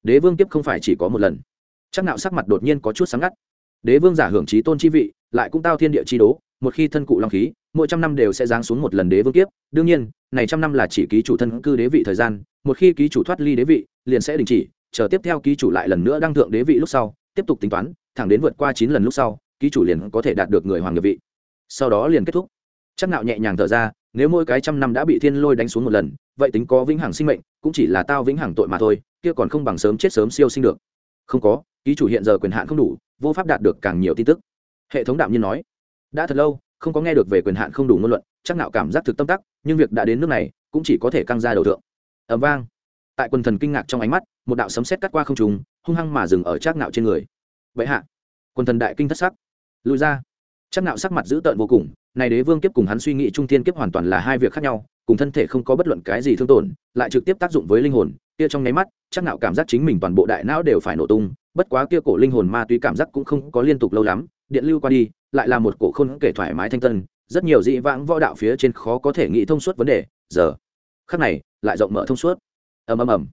đế vương kiếp không phải chỉ có một lần. Chắc nạo sắc mặt đột nhiên có chút sáng ngắt. Đế vương giả hưởng trí tôn chi vị, lại cũng tao thiên địa chi đố, một khi thân cụ long khí, mỗi trăm năm đều sẽ giáng xuống một lần đế vương kiếp. Đương nhiên, này trăm năm là chỉ ký chủ thân cư đế vị thời gian, một khi ký chủ thoát ly đế vị, liền sẽ đình chỉ chờ tiếp theo ký chủ lại lần nữa đăng thượng đế vị lúc sau, tiếp tục tính toán, thẳng đến vượt qua chín lần lúc sau, ký chủ liền có thể đạt được người hoàng nghiệp vị. Sau đó liền kết thúc. Chắc nạo nhẹ nhàng thở ra, nếu mỗi cái trăm năm đã bị thiên lôi đánh xuống một lần, vậy tính có vĩnh hằng sinh mệnh, cũng chỉ là tao vĩnh hằng tội mà thôi, kia còn không bằng sớm chết sớm siêu sinh được. Không có, ký chủ hiện giờ quyền hạn không đủ, vô pháp đạt được càng nhiều tin tức. Hệ thống đạm nhiên nói, đã thật lâu, không có nghe được về quyền hạn không đủ ngôn luận. Chắc nạo cảm giác thực tâm tắc, nhưng việc đã đến nước này, cũng chỉ có thể căng ra đầu thượng. Ầm vang tại quần thần kinh ngạc trong ánh mắt, một đạo sấm sét cắt qua không trung, hung hăng mà dừng ở trác ngạo trên người. Vậy hạ. Quần thần đại kinh thất sắc. Lùi ra. Trác ngạo sắc mặt dữ tợn vô cùng, này đế vương kiếp cùng hắn suy nghĩ trung thiên kiếp hoàn toàn là hai việc khác nhau, cùng thân thể không có bất luận cái gì thương tổn, lại trực tiếp tác dụng với linh hồn. Kia trong nháy mắt, trác ngạo cảm giác chính mình toàn bộ đại não đều phải nổ tung, bất quá kia cổ linh hồn ma túy cảm giác cũng không có liên tục lâu lắm, điện lưu qua đi, lại là một cổ khôn kể thoải mái thanh tân, rất nhiều dị vãng võ đạo phía trên khó có thể nghĩ thông suốt vấn đề, giờ, khắc này, lại rộng mở thông suốt ầm ầm ầm.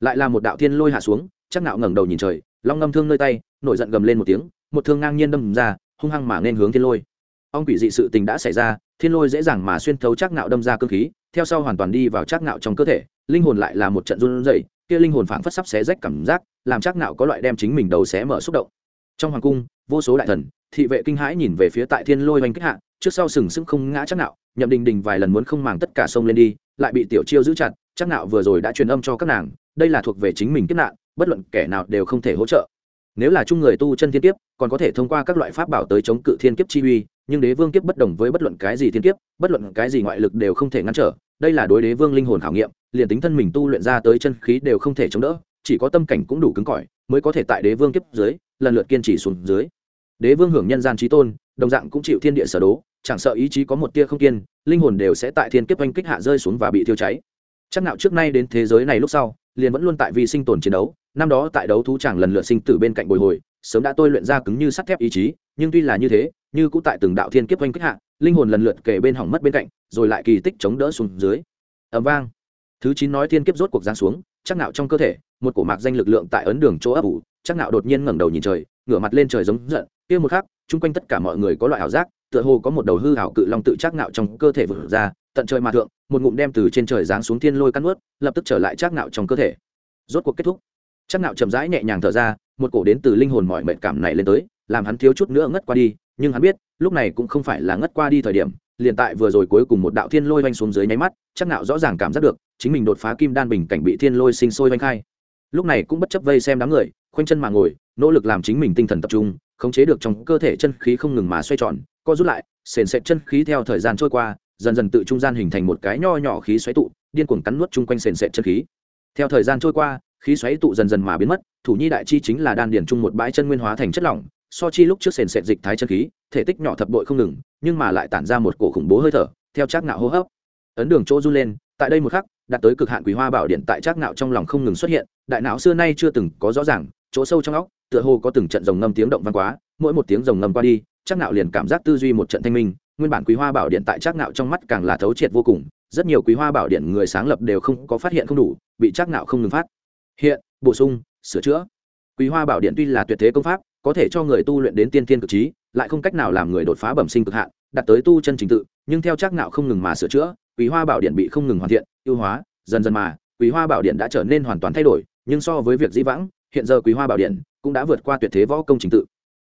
Lại là một đạo thiên lôi hạ xuống chắc nạo ngẩng đầu nhìn trời, long ngâm thương nơi tay, nổi giận gầm lên một tiếng, một thương ngang nhiên đâm ra, hung hăng mà nên hướng thiên lôi. Ông quỷ dị sự tình đã xảy ra, thiên lôi dễ dàng mà xuyên thấu chắc nạo đâm ra cơ khí, theo sau hoàn toàn đi vào chắc nạo trong cơ thể, linh hồn lại là một trận run rẩy, kia linh hồn phảng phất sắp xé rách cảm giác, làm chắc nạo có loại đem chính mình đầu xé mở xúc động. Trong hoàng cung, vô số đại thần, thị vệ kinh hãi nhìn về phía tại thiên lôi oanh kích hạ, trước sau sừng sững không ngã chắc nạo nhậm đình đình vài lần muốn không màng tất cả sông lên đi, lại bị tiểu chiêu giữ chặt chắc nạo vừa rồi đã truyền âm cho các nàng, đây là thuộc về chính mình kiếp nạn, bất luận kẻ nào đều không thể hỗ trợ. Nếu là chung người tu chân thiên kiếp, còn có thể thông qua các loại pháp bảo tới chống cự thiên kiếp chi uy, nhưng đế vương kiếp bất đồng với bất luận cái gì thiên kiếp, bất luận cái gì ngoại lực đều không thể ngăn trở, đây là đối đế vương linh hồn khảo nghiệm, liền tính thân mình tu luyện ra tới chân khí đều không thể chống đỡ, chỉ có tâm cảnh cũng đủ cứng cỏi, mới có thể tại đế vương kiếp dưới, lần lượt kiên trì xuống dưới. Đế vương hưởng nhân gian trí tôn, đồng dạng cũng chịu thiên địa sở đố, chẳng sợ ý chí có một tia không kiên, linh hồn đều sẽ tại thiên kiếp oanh kích hạ rơi xuống và bị thiêu cháy chắc nạo trước nay đến thế giới này lúc sau, liền vẫn luôn tại vì sinh tồn chiến đấu. Năm đó tại đấu thú chẳng lần lượt sinh tử bên cạnh bồi hồi, sớm đã tôi luyện ra cứng như sắt thép ý chí, nhưng tuy là như thế, như cũng tại từng đạo thiên kiếp oanh kích hạ, linh hồn lần lượt kể bên hỏng mất bên cạnh, rồi lại kỳ tích chống đỡ xuống dưới. Ầm vang. Thứ chín nói thiên kiếp rốt cuộc giáng xuống, chắc nạo trong cơ thể, một cổ mạc danh lực lượng tại ấn đường chỗ ấp ủ, chắc nạo đột nhiên ngẩng đầu nhìn trời, ngửa mặt lên trời giống giận, kia một khắc, chung quanh tất cả mọi người có loại ảo giác, tựa hồ có một đầu hư ảo cự long tự chắc nạo trong cơ thể vượt ra tận trời mà thượng, một ngụm đem từ trên trời giáng xuống thiên lôi cắn ướt lập tức trở lại chắc nạo trong cơ thể. Rốt cuộc kết thúc. Chắc nạo chậm rãi nhẹ nhàng thở ra, một cổ đến từ linh hồn mọi mệnh cảm này lên tới, làm hắn thiếu chút nữa ngất qua đi, nhưng hắn biết, lúc này cũng không phải là ngất qua đi thời điểm, liền tại vừa rồi cuối cùng một đạo thiên lôi vanh xuống dưới nháy mắt, chắc nạo rõ ràng cảm giác được, chính mình đột phá kim đan bình cảnh bị thiên lôi sinh sôi vanh khai. Lúc này cũng bất chấp vây xem đám người, khoanh chân mà ngồi, nỗ lực làm chính mình tinh thần tập trung, khống chế được trong cơ thể chân khí không ngừng mà xoay tròn, co rút lại, sền sệt chân khí theo thời gian trôi qua dần dần tự trung gian hình thành một cái nho nhỏ khí xoáy tụ, điên cuồng cắn nuốt chung quanh sền sệt chân khí. Theo thời gian trôi qua, khí xoáy tụ dần dần mà biến mất, thủ nhi đại chi chính là đan điển chung một bãi chân nguyên hóa thành chất lỏng, so chi lúc trước sền sệt dịch thái chân khí, thể tích nhỏ thập bội không ngừng, nhưng mà lại tản ra một cổ khủng bố hơi thở, theo trác ngạo hô hấp. Ấn đường chỗ run lên, tại đây một khắc, đạt tới cực hạn quý hoa bảo điện tại trác ngạo trong lòng không ngừng xuất hiện, đại não xưa nay chưa từng có rõ ràng, chỗ sâu trong óc, tựa hồ có từng trận rồng ngâm tiếng động văn quá, mỗi một tiếng rồng ngâm qua đi, trác ngạo liền cảm giác tư duy một trận thanh minh nguyên bản quý hoa bảo điện tại trác ngạo trong mắt càng là thấu triệt vô cùng, rất nhiều quý hoa bảo điện người sáng lập đều không có phát hiện không đủ, bị trác ngạo không ngừng phát. Hiện, bổ sung, sửa chữa. Quý hoa bảo điện tuy là tuyệt thế công pháp, có thể cho người tu luyện đến tiên tiên cực trí, lại không cách nào làm người đột phá bẩm sinh cực hạn, đạt tới tu chân trình tự, nhưng theo trác ngạo không ngừng mà sửa chữa, quý hoa bảo điện bị không ngừng hoàn thiện, ưu hóa, dần dần mà, quý hoa bảo điện đã trở nên hoàn toàn thay đổi, nhưng so với việc dĩ vãng, hiện giờ quý hoa bảo điện cũng đã vượt qua tuyệt thế võ công trình tự.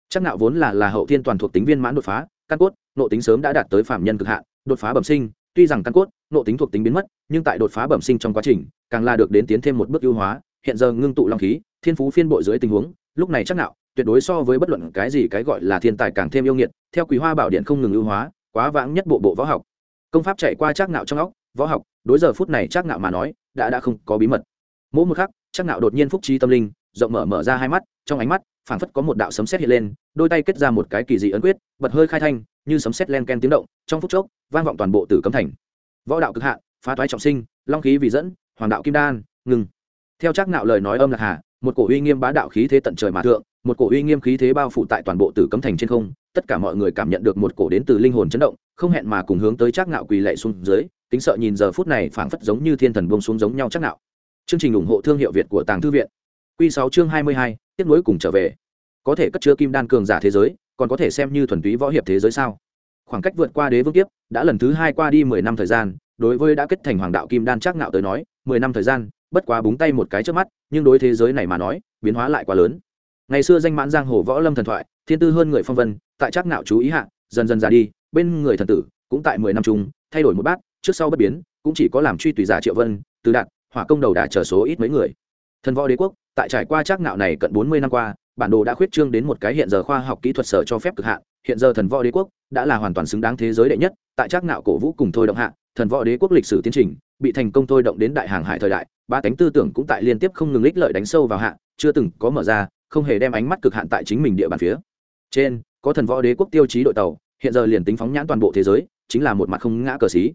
Chắc nạo vốn là là hậu thiên toàn thuộc tính viên mãn đột phá, căn cốt nộ tính sớm đã đạt tới phạm nhân cực hạn, đột phá bẩm sinh, tuy rằng căn cốt, nộ tính thuộc tính biến mất, nhưng tại đột phá bẩm sinh trong quá trình, càng là được đến tiến thêm một bước ưu hóa, hiện giờ ngưng tụ long khí, thiên phú phiên bội dưới tình huống, lúc này chắc nạo, tuyệt đối so với bất luận cái gì cái gọi là thiên tài càng thêm yêu nghiệt, theo quý hoa bảo điện không ngừng ưu hóa, quá vãng nhất bộ bộ võ học. Công pháp chạy qua chắc nạo trong óc, võ học, đối giờ phút này chắc nạo mà nói, đã đã không có bí mật. Mỗi một khắc, chắc nạo đột nhiên phúc trí tâm linh, rộng mở mở ra hai mắt, trong ánh mắt, phảng phất có một đạo sấm sét hiện lên, đôi tay kết ra một cái kỳ dị ấn quyết, bật hơi khai thanh như sấm sét len ken tiếng động trong phút chốc vang vọng toàn bộ tử cấm thành. Võ đạo cực hạn phá thoái trọng sinh long khí vì dẫn hoàng đạo kim đan ngừng. Theo chắc nạo lời nói âm lạc hà một cổ uy nghiêm bá đạo khí thế tận trời mà thượng một cổ uy nghiêm khí thế bao phủ tại toàn bộ tử cấm thành trên không tất cả mọi người cảm nhận được một cổ đến từ linh hồn chấn động không hẹn mà cùng hướng tới chắc nạo quỳ lạy xuống dưới tính sợ nhìn giờ phút này phảng phất giống như thiên thần buông xuống giống nhau chắc nạo. Chương trình ủng hộ thương hiệu việt của tàng thư viện. Quy 6 chương 22, tiếp nối cùng trở về. Có thể cất chứa kim đan cường giả thế giới còn có thể xem như thuần túy võ hiệp thế giới sao? Khoảng cách vượt qua đế vương kiếp, đã lần thứ hai qua đi mười năm thời gian, đối với đã kết thành hoàng đạo kim đan chắc nạo tới nói, mười năm thời gian, bất quá búng tay một cái trước mắt, nhưng đối thế giới này mà nói, biến hóa lại quá lớn. Ngày xưa danh mãn giang hồ võ lâm thần thoại, thiên tư hơn người phong vân, tại chắc nạo chú ý hạ, dần dần già đi, bên người thần tử, cũng tại mười năm chung, thay đổi một bát, trước sau bất biến, cũng chỉ có làm truy tùy giả triệu vân, từ đạt, hỏa công đầu đà chờ số ít mấy người. Thần võ đế quốc, tại trải qua chắc ngạo này cận bốn mươi năm qua bản đồ đã khuyết trương đến một cái hiện giờ khoa học kỹ thuật sở cho phép cực hạn, hiện giờ thần võ đế quốc đã là hoàn toàn xứng đáng thế giới đệ nhất, tại chắc nạo cổ vũ cùng thôi động hạ, thần võ đế quốc lịch sử tiến trình bị thành công thôi động đến đại hàng hải thời đại, ba cánh tư tưởng cũng tại liên tiếp không ngừng lích lợi đánh sâu vào hạ, chưa từng có mở ra, không hề đem ánh mắt cực hạn tại chính mình địa bàn phía. Trên, có thần võ đế quốc tiêu chí đội tàu, hiện giờ liền tính phóng nhãn toàn bộ thế giới, chính là một mặt không ngã cờ xí.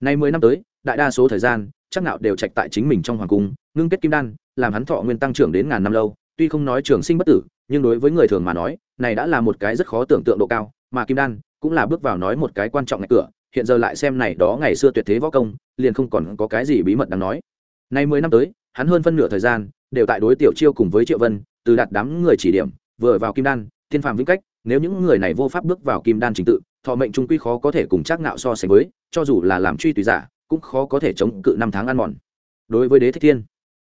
Nay mười năm tới, đại đa số thời gian, chắc nạo đều trạch tại chính mình trong hoàng cung, ngưng kết kim đan, làm hắn thọ nguyên tăng trưởng đến ngàn năm lâu tuy không nói trường sinh bất tử, nhưng đối với người thường mà nói, này đã là một cái rất khó tưởng tượng độ cao, mà kim đan cũng là bước vào nói một cái quan trọng ngạch cửa, hiện giờ lại xem này đó ngày xưa tuyệt thế võ công, liền không còn có cái gì bí mật đáng nói. Nay mười năm tới, hắn hơn phân nửa thời gian đều tại đối tiểu chiêu cùng với triệu vân, từ đạt đám người chỉ điểm, vừa vào kim đan, thiên phàm vĩnh cách, nếu những người này vô pháp bước vào kim đan trình tự, thọ mệnh trung quy khó có thể cùng chắc nạo so sánh với, cho dù là làm truy tùy giả, cũng khó có thể chống cự năm tháng ăn mòn. Đối với đế thích thiên,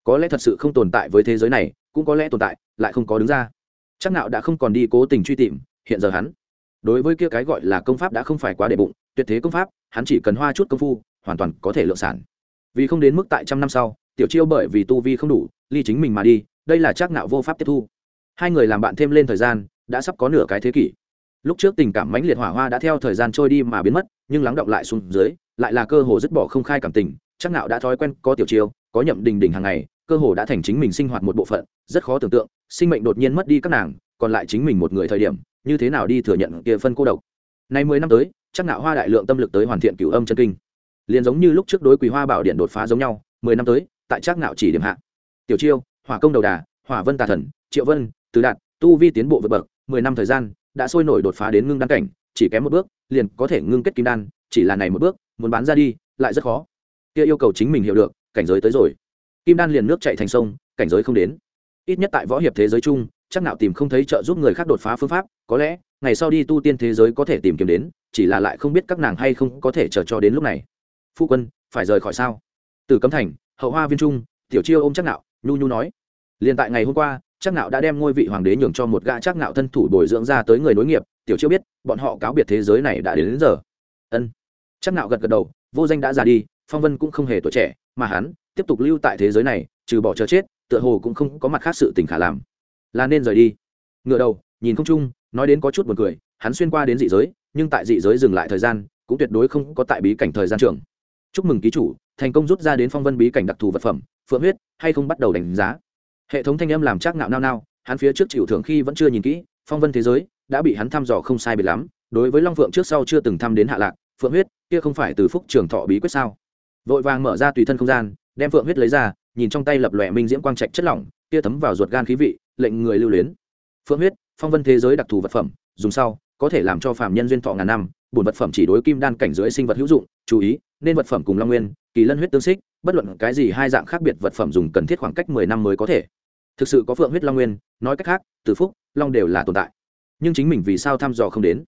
có lẽ thật sự không tồn tại với thế giới này cũng có lẽ tồn tại, lại không có đứng ra. Chắc nạo đã không còn đi cố tình truy tìm, hiện giờ hắn, đối với kia cái gọi là công pháp đã không phải quá để bụng, tuyệt thế công pháp, hắn chỉ cần hoa chút công phu, hoàn toàn có thể lượng sản. Vì không đến mức tại trăm năm sau, tiểu chiêu bởi vì tu vi không đủ, ly chính mình mà đi, đây là chắc nạo vô pháp tiếp thu. Hai người làm bạn thêm lên thời gian, đã sắp có nửa cái thế kỷ. Lúc trước tình cảm mãnh liệt hỏa hoa đã theo thời gian trôi đi mà biến mất, nhưng lắng động lại xuống dưới, lại là cơ hồ dứt bỏ không khai cảm tình, chắc nạo đã thói quen có tiểu chiêu, có nhậm đình đình hàng ngày cơ hồ đã thành chính mình sinh hoạt một bộ phận, rất khó tưởng tượng, sinh mệnh đột nhiên mất đi các nàng, còn lại chính mình một người thời điểm, như thế nào đi thừa nhận kia phân cô độc. Nay mười năm tới, chắc nạo hoa đại lượng tâm lực tới hoàn thiện cửu âm chân kinh. Liền giống như lúc trước đối quý hoa bảo điện đột phá giống nhau, mười năm tới, tại chắc nạo chỉ điểm hạ. Tiểu chiêu, hỏa công đầu đà, hỏa vân tà thần, triệu vân tứ đạt, tu vi tiến bộ vượt bậc, mười năm thời gian, đã sôi nổi đột phá đến ngưng đan cảnh, chỉ kém một bước, liền có thể ngưng kết kim đan, chỉ là này một bước, muốn bán ra đi, lại rất khó. Kia yêu cầu chính mình hiểu được, cảnh giới tới rồi kim đan liền nước chạy thành sông cảnh giới không đến. Ít nhất tại võ hiệp thế giới chung chắc nào tìm không thấy trợ giúp người khác đột phá phương pháp có lẽ ngày sau đi tu tiên thế giới có thể tìm kiếm đến chỉ là lại không biết các nàng hay không có thể chờ cho đến lúc này. Phu quân phải rời khỏi sao? Từ cấm thành hậu hoa viên trung tiểu chiêu ôm chắc nạo nhu nhu nói. Liền tại ngày hôm qua chắc nạo đã đem ngôi vị hoàng đế nhường cho một gã chắc nạo thân thủ bồi dưỡng ra tới người nối nghiệp tiểu chiêu biết bọn họ cáo biệt thế giới này đã đến, đến giờ. Ân. Chắc nạo gật gật đầu vô danh đã già đi phong vân cũng không hề tuổi trẻ mà hắn tiếp tục lưu tại thế giới này, trừ bỏ chờ chết, tựa hồ cũng không có mặt khác sự tình khả làm. Là nên rời đi. Ngựa đầu, nhìn không chung, nói đến có chút buồn cười, hắn xuyên qua đến dị giới, nhưng tại dị giới dừng lại thời gian, cũng tuyệt đối không có tại bí cảnh thời gian trường. Chúc mừng ký chủ, thành công rút ra đến phong vân bí cảnh đặc thù vật phẩm, phượng huyết, hay không bắt đầu đánh giá. Hệ thống thanh âm làm chắc ngạo nao nao, hắn phía trước chịu thưởng khi vẫn chưa nhìn kỹ, phong vân thế giới, đã bị hắn thăm dò không sai biệt lắm, đối với long phượng trước sau chưa từng thăm đến hạ lạc, phượng huyết, kia không phải từ phúc trường thọ bí quyết sao? Vội vàng mở ra tùy thân không gian đem phượng huyết lấy ra, nhìn trong tay lập lòe minh diễm quang trạch chất lỏng, kia thấm vào ruột gan khí vị, lệnh người lưu luyến. Phượng huyết, phong vân thế giới đặc thù vật phẩm, dùng sau, có thể làm cho phàm nhân duyên thọ ngàn năm, bổn vật phẩm chỉ đối kim đan cảnh dưới sinh vật hữu dụng, chú ý, nên vật phẩm cùng long nguyên, kỳ lân huyết tương xích, bất luận cái gì hai dạng khác biệt vật phẩm dùng cần thiết khoảng cách mười năm mới có thể. Thực sự có phượng huyết long nguyên, nói cách khác, từ phúc, long đều là tồn tại. Nhưng chính mình vì sao thăm dò không đến?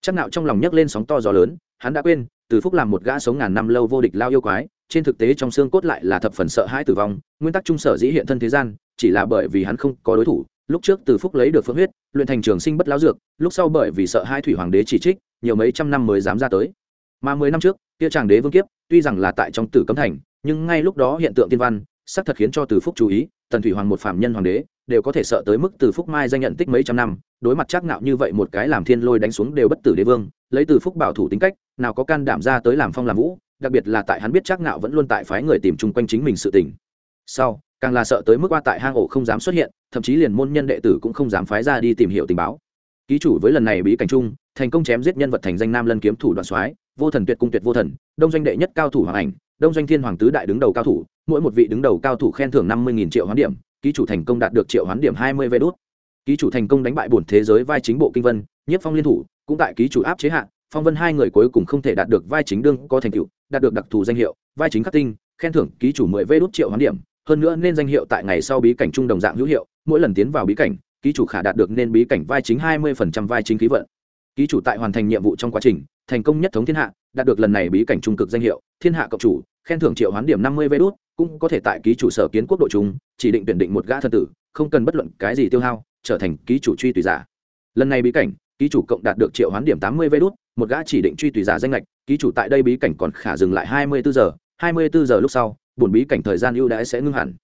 Chắc nạo trong lòng nhấc lên sóng to gió lớn, hắn đã quên, từ phúc làm một gã sống ngàn năm lâu vô địch lao yêu quái trên thực tế trong xương cốt lại là thập phần sợ hãi tử vong, nguyên tắc trung sở dĩ hiện thân thế gian, chỉ là bởi vì hắn không có đối thủ, lúc trước từ phúc lấy được phương huyết, luyện thành trường sinh bất lão dược, lúc sau bởi vì sợ hai thủy hoàng đế chỉ trích, nhiều mấy trăm năm mới dám ra tới. Mà mười năm trước, kia chàng đế vương kiếp, tuy rằng là tại trong tử cấm thành, nhưng ngay lúc đó hiện tượng tiên văn, xác thật khiến cho từ phúc chú ý, tần thủy hoàng một phạm nhân hoàng đế, đều có thể sợ tới mức từ phúc mai danh nhận tích mấy trăm năm, đối mặt chắc nạo như vậy một cái làm thiên lôi đánh xuống đều bất tử đế vương, lấy từ phúc bảo thủ tính cách, nào có can đảm ra tới làm phong làm vũ đặc biệt là tại hắn biết chắc nạo vẫn luôn tại phái người tìm chung quanh chính mình sự tình. Sau, càng là sợ tới mức qua tại hang ổ không dám xuất hiện, thậm chí liền môn nhân đệ tử cũng không dám phái ra đi tìm hiểu tình báo. Ký chủ với lần này bí cảnh chung, thành công chém giết nhân vật thành danh nam lân kiếm thủ đoạn soái, vô thần tuyệt cung tuyệt vô thần, đông doanh đệ nhất cao thủ hoàng ảnh, đông doanh thiên hoàng tứ đại đứng đầu cao thủ, mỗi một vị đứng đầu cao thủ khen thưởng năm mươi triệu hoán điểm, ký chủ thành công đạt được triệu hoán điểm hai mươi vé đốt ký chủ thành công đánh bại bổn thế giới vai chính bộ kinh vân nhất phong liên thủ, cũng tại ký chủ áp chế hạn phong vân hai người cuối cùng không thể đạt được vai chính đương có thành tựu, đạt được đặc thù danh hiệu, vai chính khắc tinh, khen thưởng ký chủ mười vê đốt triệu hoán điểm, hơn nữa nên danh hiệu tại ngày sau bí cảnh trung đồng dạng hữu hiệu, mỗi lần tiến vào bí cảnh, ký chủ khả đạt được nên bí cảnh vai chính hai mươi vai chính khí vận. Ký chủ tại hoàn thành nhiệm vụ trong quá trình, thành công nhất thống thiên hạ, đạt được lần này bí cảnh trung cực danh hiệu, thiên hạ cộng chủ, khen thưởng triệu hoán điểm năm mươi vê đốt, cũng có thể tại ký chủ sở kiến quốc độ chúng chỉ định tuyển định một gã thân tử, không cần bất luận cái gì tiêu hao, trở thành ký chủ truy tùy giả. Lần này bí cảnh, ký chủ cộng đạt được triệu hoán điểm tám mươi vê đốt một gã chỉ định truy tùy giả danh lệch, ký chủ tại đây bí cảnh còn khả dừng lại hai mươi bốn giờ, hai mươi bốn giờ lúc sau, buồn bí cảnh thời gian ưu đãi sẽ ngưng hẳn.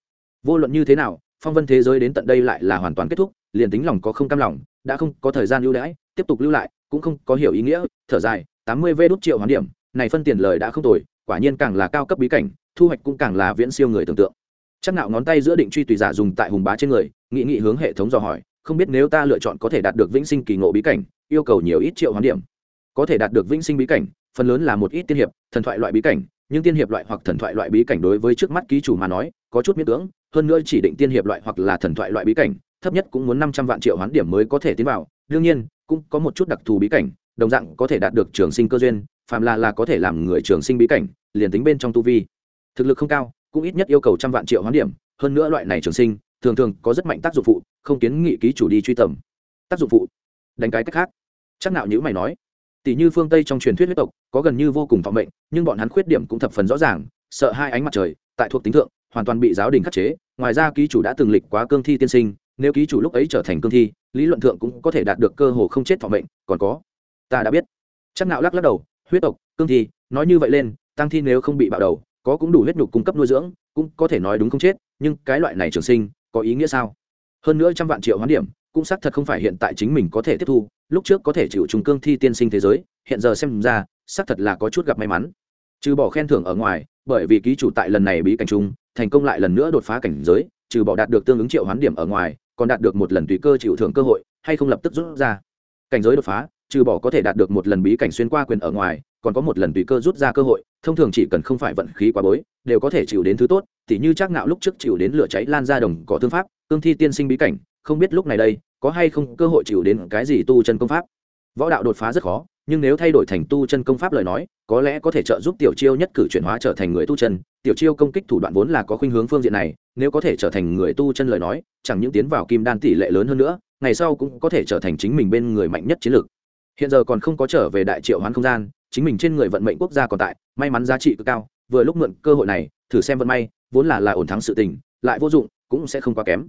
Vô luận như thế nào, phong vân thế giới đến tận đây lại là hoàn toàn kết thúc, liền tính lòng có không cam lòng, đã không có thời gian ưu đãi, tiếp tục lưu lại, cũng không có hiểu ý nghĩa, thở dài, tám mươi vê đốt triệu hoán điểm, này phân tiền lời đã không tồi, quả nhiên càng là cao cấp bí cảnh, thu hoạch cũng càng là viễn siêu người tưởng tượng. Chắc nạo ngón tay giữa định truy tùy giả dùng tại hùng bá trên người, nghị nghị hướng hệ thống dò hỏi, không biết nếu ta lựa chọn có thể đạt được vĩnh sinh kỳ ngộ bí cảnh, yêu cầu nhiều ít triệu hoán điểm có thể đạt được vĩnh sinh bí cảnh, phần lớn là một ít tiên hiệp, thần thoại loại bí cảnh, nhưng tiên hiệp loại hoặc thần thoại loại bí cảnh đối với trước mắt ký chủ mà nói, có chút miễn cưỡng, hơn nữa chỉ định tiên hiệp loại hoặc là thần thoại loại bí cảnh, thấp nhất cũng muốn năm trăm vạn triệu hoán điểm mới có thể tiến vào, đương nhiên, cũng có một chút đặc thù bí cảnh, đồng dạng có thể đạt được trường sinh cơ duyên phạm là là có thể làm người trường sinh bí cảnh, liền tính bên trong tu vi. Thực lực không cao, cũng ít nhất yêu cầu trăm vạn triệu hoán điểm, hơn nữa loại này trường sinh, thường thường có rất mạnh tác dụng phụ, không kiến nghị ký chủ đi truy tầm. Tác dụng phụ. Đánh cái cách khác. Chắc nào nhữ mày nói tỷ như phương tây trong truyền thuyết huyết tộc, có gần như vô cùng thọ mệnh, nhưng bọn hắn khuyết điểm cũng thập phần rõ ràng, sợ hai ánh mặt trời, tại thuộc tính thượng, hoàn toàn bị giáo đình khắc chế. Ngoài ra ký chủ đã từng lịch quá cương thi tiên sinh, nếu ký chủ lúc ấy trở thành cương thi, lý luận thượng cũng có thể đạt được cơ hồ không chết thọ mệnh, còn có, ta đã biết. Chắc nạo lắc lắc đầu, huyết tộc, cương thi, nói như vậy lên, tăng thi nếu không bị bạo đầu, có cũng đủ huyết nhục cung cấp nuôi dưỡng, cũng có thể nói đúng không chết, nhưng cái loại này trường sinh, có ý nghĩa sao? Hơn nữa trăm vạn triệu hoán điểm, cũng xác thật không phải hiện tại chính mình có thể tiếp thu lúc trước có thể chịu trùng cương thi tiên sinh thế giới, hiện giờ xem ra, xác thật là có chút gặp may mắn. Trừ bỏ khen thưởng ở ngoài, bởi vì ký chủ tại lần này bí cảnh chung, thành công lại lần nữa đột phá cảnh giới, trừ bỏ đạt được tương ứng triệu hoán điểm ở ngoài, còn đạt được một lần tùy cơ chịu thưởng cơ hội, hay không lập tức rút ra. Cảnh giới đột phá, trừ bỏ có thể đạt được một lần bí cảnh xuyên qua quyền ở ngoài, còn có một lần tùy cơ rút ra cơ hội, thông thường chỉ cần không phải vận khí quá bối, đều có thể chịu đến thứ tốt, tỉ như chắc ngạo lúc trước chịu đến lửa cháy lan ra đồng cỏ thương pháp, cương thi tiên sinh bí cảnh, không biết lúc này đây có hay không cơ hội chịu đến cái gì tu chân công pháp? Võ đạo đột phá rất khó, nhưng nếu thay đổi thành tu chân công pháp lời nói, có lẽ có thể trợ giúp tiểu chiêu nhất cử chuyển hóa trở thành người tu chân. Tiểu chiêu công kích thủ đoạn vốn là có khuynh hướng phương diện này, nếu có thể trở thành người tu chân lời nói, chẳng những tiến vào kim đan tỷ lệ lớn hơn nữa, ngày sau cũng có thể trở thành chính mình bên người mạnh nhất chiến lược. Hiện giờ còn không có trở về đại triệu hoán không gian, chính mình trên người vận mệnh quốc gia còn tại, may mắn giá trị cực cao, vừa lúc mượn cơ hội này, thử xem vận may, vốn là là ổn thắng sự tình, lại vô dụng, cũng sẽ không quá kém.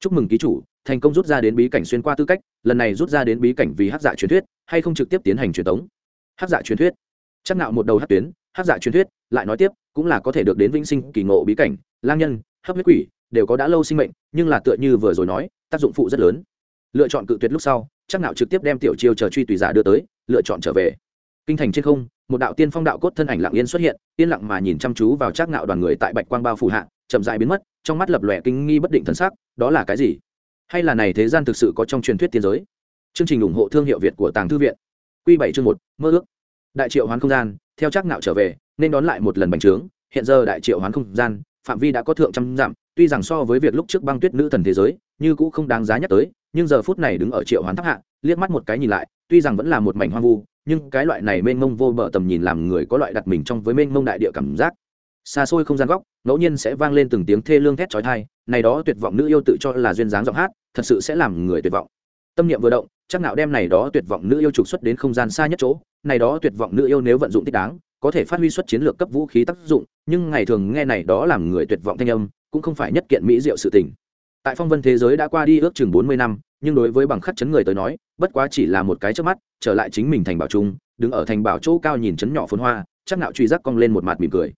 Chúc mừng ký chủ thành công rút ra đến bí cảnh xuyên qua tư cách, lần này rút ra đến bí cảnh vì hát dạ truyền thuyết, hay không trực tiếp tiến hành truyền tống? Hát dạ truyền thuyết. Chắc nạo một đầu hát tuyến hát dạ truyền thuyết, lại nói tiếp, cũng là có thể được đến vĩnh sinh kỳ ngộ bí cảnh, lang nhân, hấp huyết quỷ, đều có đã lâu sinh mệnh, nhưng là tựa như vừa rồi nói, tác dụng phụ rất lớn. Lựa chọn cự tuyệt lúc sau, chắc nạo trực tiếp đem tiểu chiêu chờ truy tùy giả đưa tới, lựa chọn trở về. Kinh thành trên không, một đạo tiên phong đạo cốt thân ảnh lặng yên xuất hiện, yên lặng mà nhìn chăm chú vào chắc nạo đoàn người tại bạch quang bao phủ hạ, chậm rãi biến mất, trong mắt lập lòe kinh nghi bất định thần sắc, đó là cái gì? Hay là này thế gian thực sự có trong truyền thuyết tiên giới? Chương trình ủng hộ thương hiệu việt của tàng thư viện. Quy bảy chương một, mơ ước. Đại triệu hoán không gian, theo chắc nạo trở về, nên đón lại một lần bành trướng. Hiện giờ đại triệu hoán không gian, phạm vi đã có thượng trăm dặm, tuy rằng so với việc lúc trước băng tuyết nữ thần thế giới, như cũ không đáng giá nhắc tới, nhưng giờ phút này đứng ở triệu hoán tháp hạ, liếc mắt một cái nhìn lại, tuy rằng vẫn là một mảnh hoang vu, nhưng cái loại này mênh mông vô bờ tầm nhìn làm người có loại đặt mình trong với mênh mông đại địa cảm giác. Xa xôi không gian góc, ngẫu nhiên sẽ vang lên từng tiếng thê lương thét chói tai này đó tuyệt vọng nữ yêu tự cho là duyên dáng giọng hát, thật sự sẽ làm người tuyệt vọng. Tâm niệm vừa động, chắc nạo đem này đó tuyệt vọng nữ yêu trục xuất đến không gian xa nhất chỗ. Này đó tuyệt vọng nữ yêu nếu vận dụng thích đáng, có thể phát huy xuất chiến lược cấp vũ khí tác dụng, nhưng ngày thường nghe này đó làm người tuyệt vọng thanh âm, cũng không phải nhất kiện mỹ diệu sự tình. Tại phong vân thế giới đã qua đi ước chừng bốn mươi năm, nhưng đối với bằng khắc chấn người tới nói, bất quá chỉ là một cái trước mắt, trở lại chính mình thành bảo trung, đứng ở thành bảo chỗ cao nhìn chấn nhỏ phồn hoa, chắc nạo truy giác cong lên một mặt mỉm cười.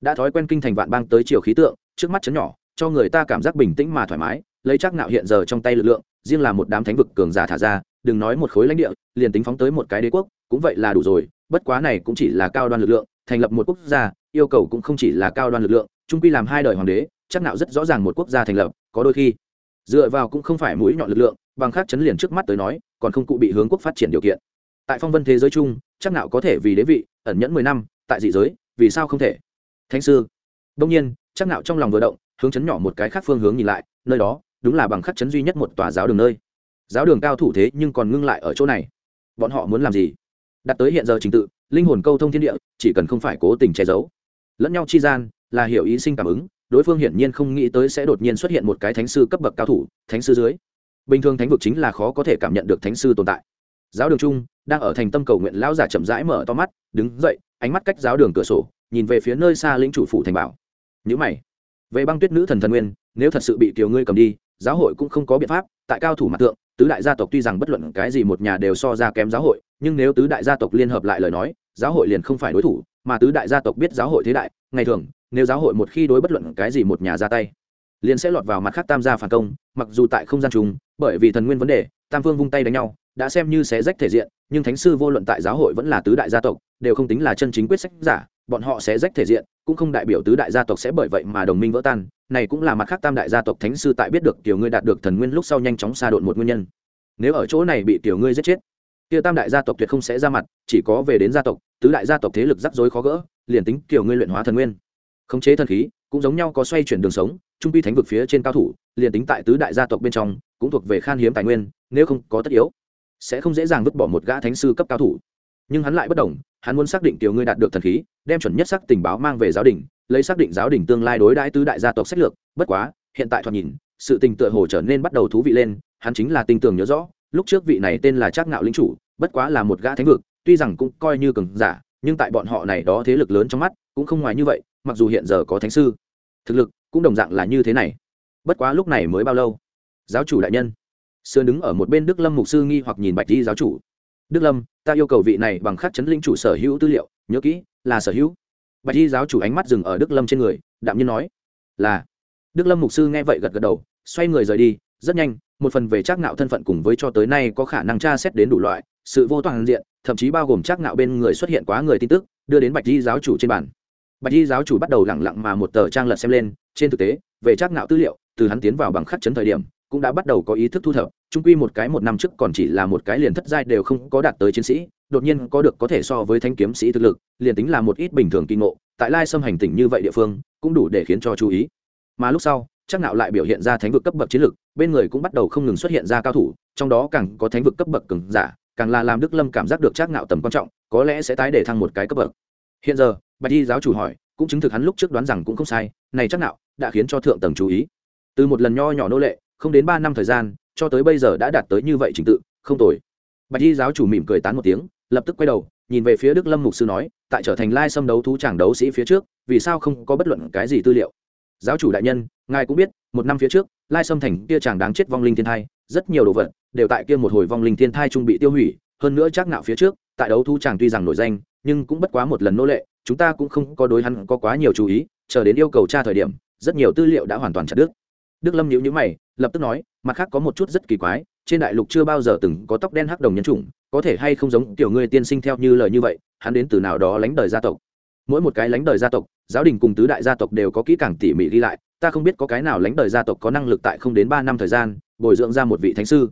Đã thói quen kinh thành vạn bang tới chiều khí tượng, trước mắt chấn nhỏ cho người ta cảm giác bình tĩnh mà thoải mái, lấy chắc nạo hiện giờ trong tay lực lượng, riêng là một đám thánh vực cường giả thả ra, đừng nói một khối lãnh địa, liền tính phóng tới một cái đế quốc, cũng vậy là đủ rồi, bất quá này cũng chỉ là cao đoan lực lượng, thành lập một quốc gia, yêu cầu cũng không chỉ là cao đoan lực lượng, trung quy làm hai đời hoàng đế, chắc nạo rất rõ ràng một quốc gia thành lập, có đôi khi, dựa vào cũng không phải mũi nhọn lực lượng, bằng khác chấn liền trước mắt tới nói, còn không cụ bị hướng quốc phát triển điều kiện. Tại phong vân thế giới chung, chắc nạo có thể vì đế vị, ẩn nhẫn mười năm, tại dị giới, vì sao không thể? Thánh sư đông nhiên, chắc nạo trong lòng vừa động hướng chấn nhỏ một cái khác phương hướng nhìn lại, nơi đó, đúng là bằng khắc chấn duy nhất một tòa giáo đường nơi. Giáo đường cao thủ thế nhưng còn ngưng lại ở chỗ này. Bọn họ muốn làm gì? Đặt tới hiện giờ trình tự, linh hồn câu thông thiên địa, chỉ cần không phải cố tình che giấu. Lẫn nhau chi gian, là hiểu ý sinh cảm ứng, đối phương hiển nhiên không nghĩ tới sẽ đột nhiên xuất hiện một cái thánh sư cấp bậc cao thủ, thánh sư dưới. Bình thường thánh vực chính là khó có thể cảm nhận được thánh sư tồn tại. Giáo đường trung đang ở thành tâm cầu nguyện lão giả chậm rãi mở to mắt, đứng dậy, ánh mắt cách giáo đường cửa sổ, nhìn về phía nơi xa lĩnh chủ phủ thành bảo. Nhữ mày về băng tuyết nữ thần thần nguyên, nếu thật sự bị kiều ngươi cầm đi, giáo hội cũng không có biện pháp, tại cao thủ mặt tượng tứ đại gia tộc tuy rằng bất luận cái gì một nhà đều so ra kém giáo hội, nhưng nếu tứ đại gia tộc liên hợp lại lời nói, giáo hội liền không phải đối thủ, mà tứ đại gia tộc biết giáo hội thế đại, ngày thường, nếu giáo hội một khi đối bất luận cái gì một nhà ra tay, liền sẽ lọt vào mặt khác tam gia phản công, mặc dù tại không gian chung, bởi vì thần nguyên vấn đề, tam phương vung tay đánh nhau đã xem như xé rách thể diện, nhưng thánh sư vô luận tại giáo hội vẫn là tứ đại gia tộc, đều không tính là chân chính quyết sách giả, bọn họ sẽ rách thể diện, cũng không đại biểu tứ đại gia tộc sẽ bởi vậy mà đồng minh vỡ tan, này cũng là mặt khác tam đại gia tộc thánh sư tại biết được tiểu ngươi đạt được thần nguyên lúc sau nhanh chóng xa đột một nguyên nhân. Nếu ở chỗ này bị tiểu ngươi giết chết, kia tam đại gia tộc tuyệt không sẽ ra mặt, chỉ có về đến gia tộc, tứ đại gia tộc thế lực rắc rối khó gỡ, liền tính tiểu ngươi luyện hóa thần nguyên. Khống chế thần khí, cũng giống nhau có xoay chuyển đường sống, trung pi thánh vực phía trên cao thủ, liền tính tại tứ đại gia tộc bên trong, cũng thuộc về khan hiếm tài nguyên, nếu không có tất yếu sẽ không dễ dàng vứt bỏ một gã thánh sư cấp cao thủ. Nhưng hắn lại bất đồng, hắn muốn xác định tiểu ngươi đạt được thần khí, đem chuẩn nhất sắc tình báo mang về giáo đình, lấy xác định giáo đình tương lai đối đãi tứ đại gia tộc sách lược. Bất quá, hiện tại thoạt nhìn, sự tình tựa hồ trở nên bắt đầu thú vị lên, hắn chính là tinh tường nhớ rõ, lúc trước vị này tên là trác ngạo lính chủ, bất quá là một gã thánh vực, tuy rằng cũng coi như cường giả, nhưng tại bọn họ này đó thế lực lớn trong mắt, cũng không ngoài như vậy, mặc dù hiện giờ có thánh sư, thực lực cũng đồng dạng là như thế này. Bất quá lúc này mới bao lâu? Giáo chủ đại nhân sườn đứng ở một bên đức lâm mục sư nghi hoặc nhìn bạch di giáo chủ. Đức lâm, ta yêu cầu vị này bằng khắc chấn linh chủ sở hữu tư liệu, nhớ kỹ, là sở hữu. Bạch di giáo chủ ánh mắt dừng ở đức lâm trên người, đạm nhiên nói, là. Đức lâm mục sư nghe vậy gật gật đầu, xoay người rời đi, rất nhanh, một phần về trác ngạo thân phận cùng với cho tới nay có khả năng tra xét đến đủ loại, sự vô toàn diện, thậm chí bao gồm trác ngạo bên người xuất hiện quá người tin tức, đưa đến bạch di giáo chủ trên bản bạch di giáo chủ bắt đầu lẳng lặng mà một tờ trang lật xem lên, trên thực tế, về trác ngạo tư liệu, từ hắn tiến vào bằng khắc chấn thời điểm, cũng đã bắt đầu có ý thức thu thập trung quy một cái một năm trước còn chỉ là một cái liền thất giai đều không có đạt tới chiến sĩ, đột nhiên có được có thể so với thanh kiếm sĩ thực lực, liền tính là một ít bình thường kinh ngộ, tại lai xâm hành tỉnh như vậy địa phương, cũng đủ để khiến cho chú ý. Mà lúc sau, chắc nạo lại biểu hiện ra thánh vực cấp bậc chiến lực, bên người cũng bắt đầu không ngừng xuất hiện ra cao thủ, trong đó càng có thánh vực cấp bậc cường giả, càng là làm đức lâm cảm giác được chắc nạo tầm quan trọng, có lẽ sẽ tái để thăng một cái cấp bậc. Hiện giờ, bạch y giáo chủ hỏi, cũng chứng thực hắn lúc trước đoán rằng cũng không sai, này chắc nạo đã khiến cho thượng tầng chú ý. Từ một lần nho nhỏ nô lệ, không đến ba năm thời gian cho tới bây giờ đã đạt tới như vậy trình tự, không tồi. Bạch y giáo chủ mỉm cười tán một tiếng, lập tức quay đầu, nhìn về phía đức lâm mục sư nói, tại trở thành lai xâm đấu thú chàng đấu sĩ phía trước, vì sao không có bất luận cái gì tư liệu? Giáo chủ đại nhân, ngài cũng biết, một năm phía trước, lai xâm thành kia chàng đáng chết vong linh thiên thai, rất nhiều đồ vật đều tại kia một hồi vong linh thiên thai trung bị tiêu hủy, hơn nữa chắc nạo phía trước, tại đấu thú chàng tuy rằng nổi danh, nhưng cũng bất quá một lần nô lệ, chúng ta cũng không có đối hắn có quá nhiều chú ý, chờ đến yêu cầu tra thời điểm, rất nhiều tư liệu đã hoàn toàn chặt đứt đức lâm nhíu nhíu mày, lập tức nói, mặt khác có một chút rất kỳ quái, trên đại lục chưa bao giờ từng có tóc đen hắc đồng nhân chủng, có thể hay không giống tiểu ngươi tiên sinh theo như lời như vậy, hắn đến từ nào đó lánh đời gia tộc? Mỗi một cái lánh đời gia tộc, giáo đình cùng tứ đại gia tộc đều có kỹ càng tỉ mỉ ghi lại, ta không biết có cái nào lánh đời gia tộc có năng lực tại không đến ba năm thời gian, bồi dưỡng ra một vị thánh sư.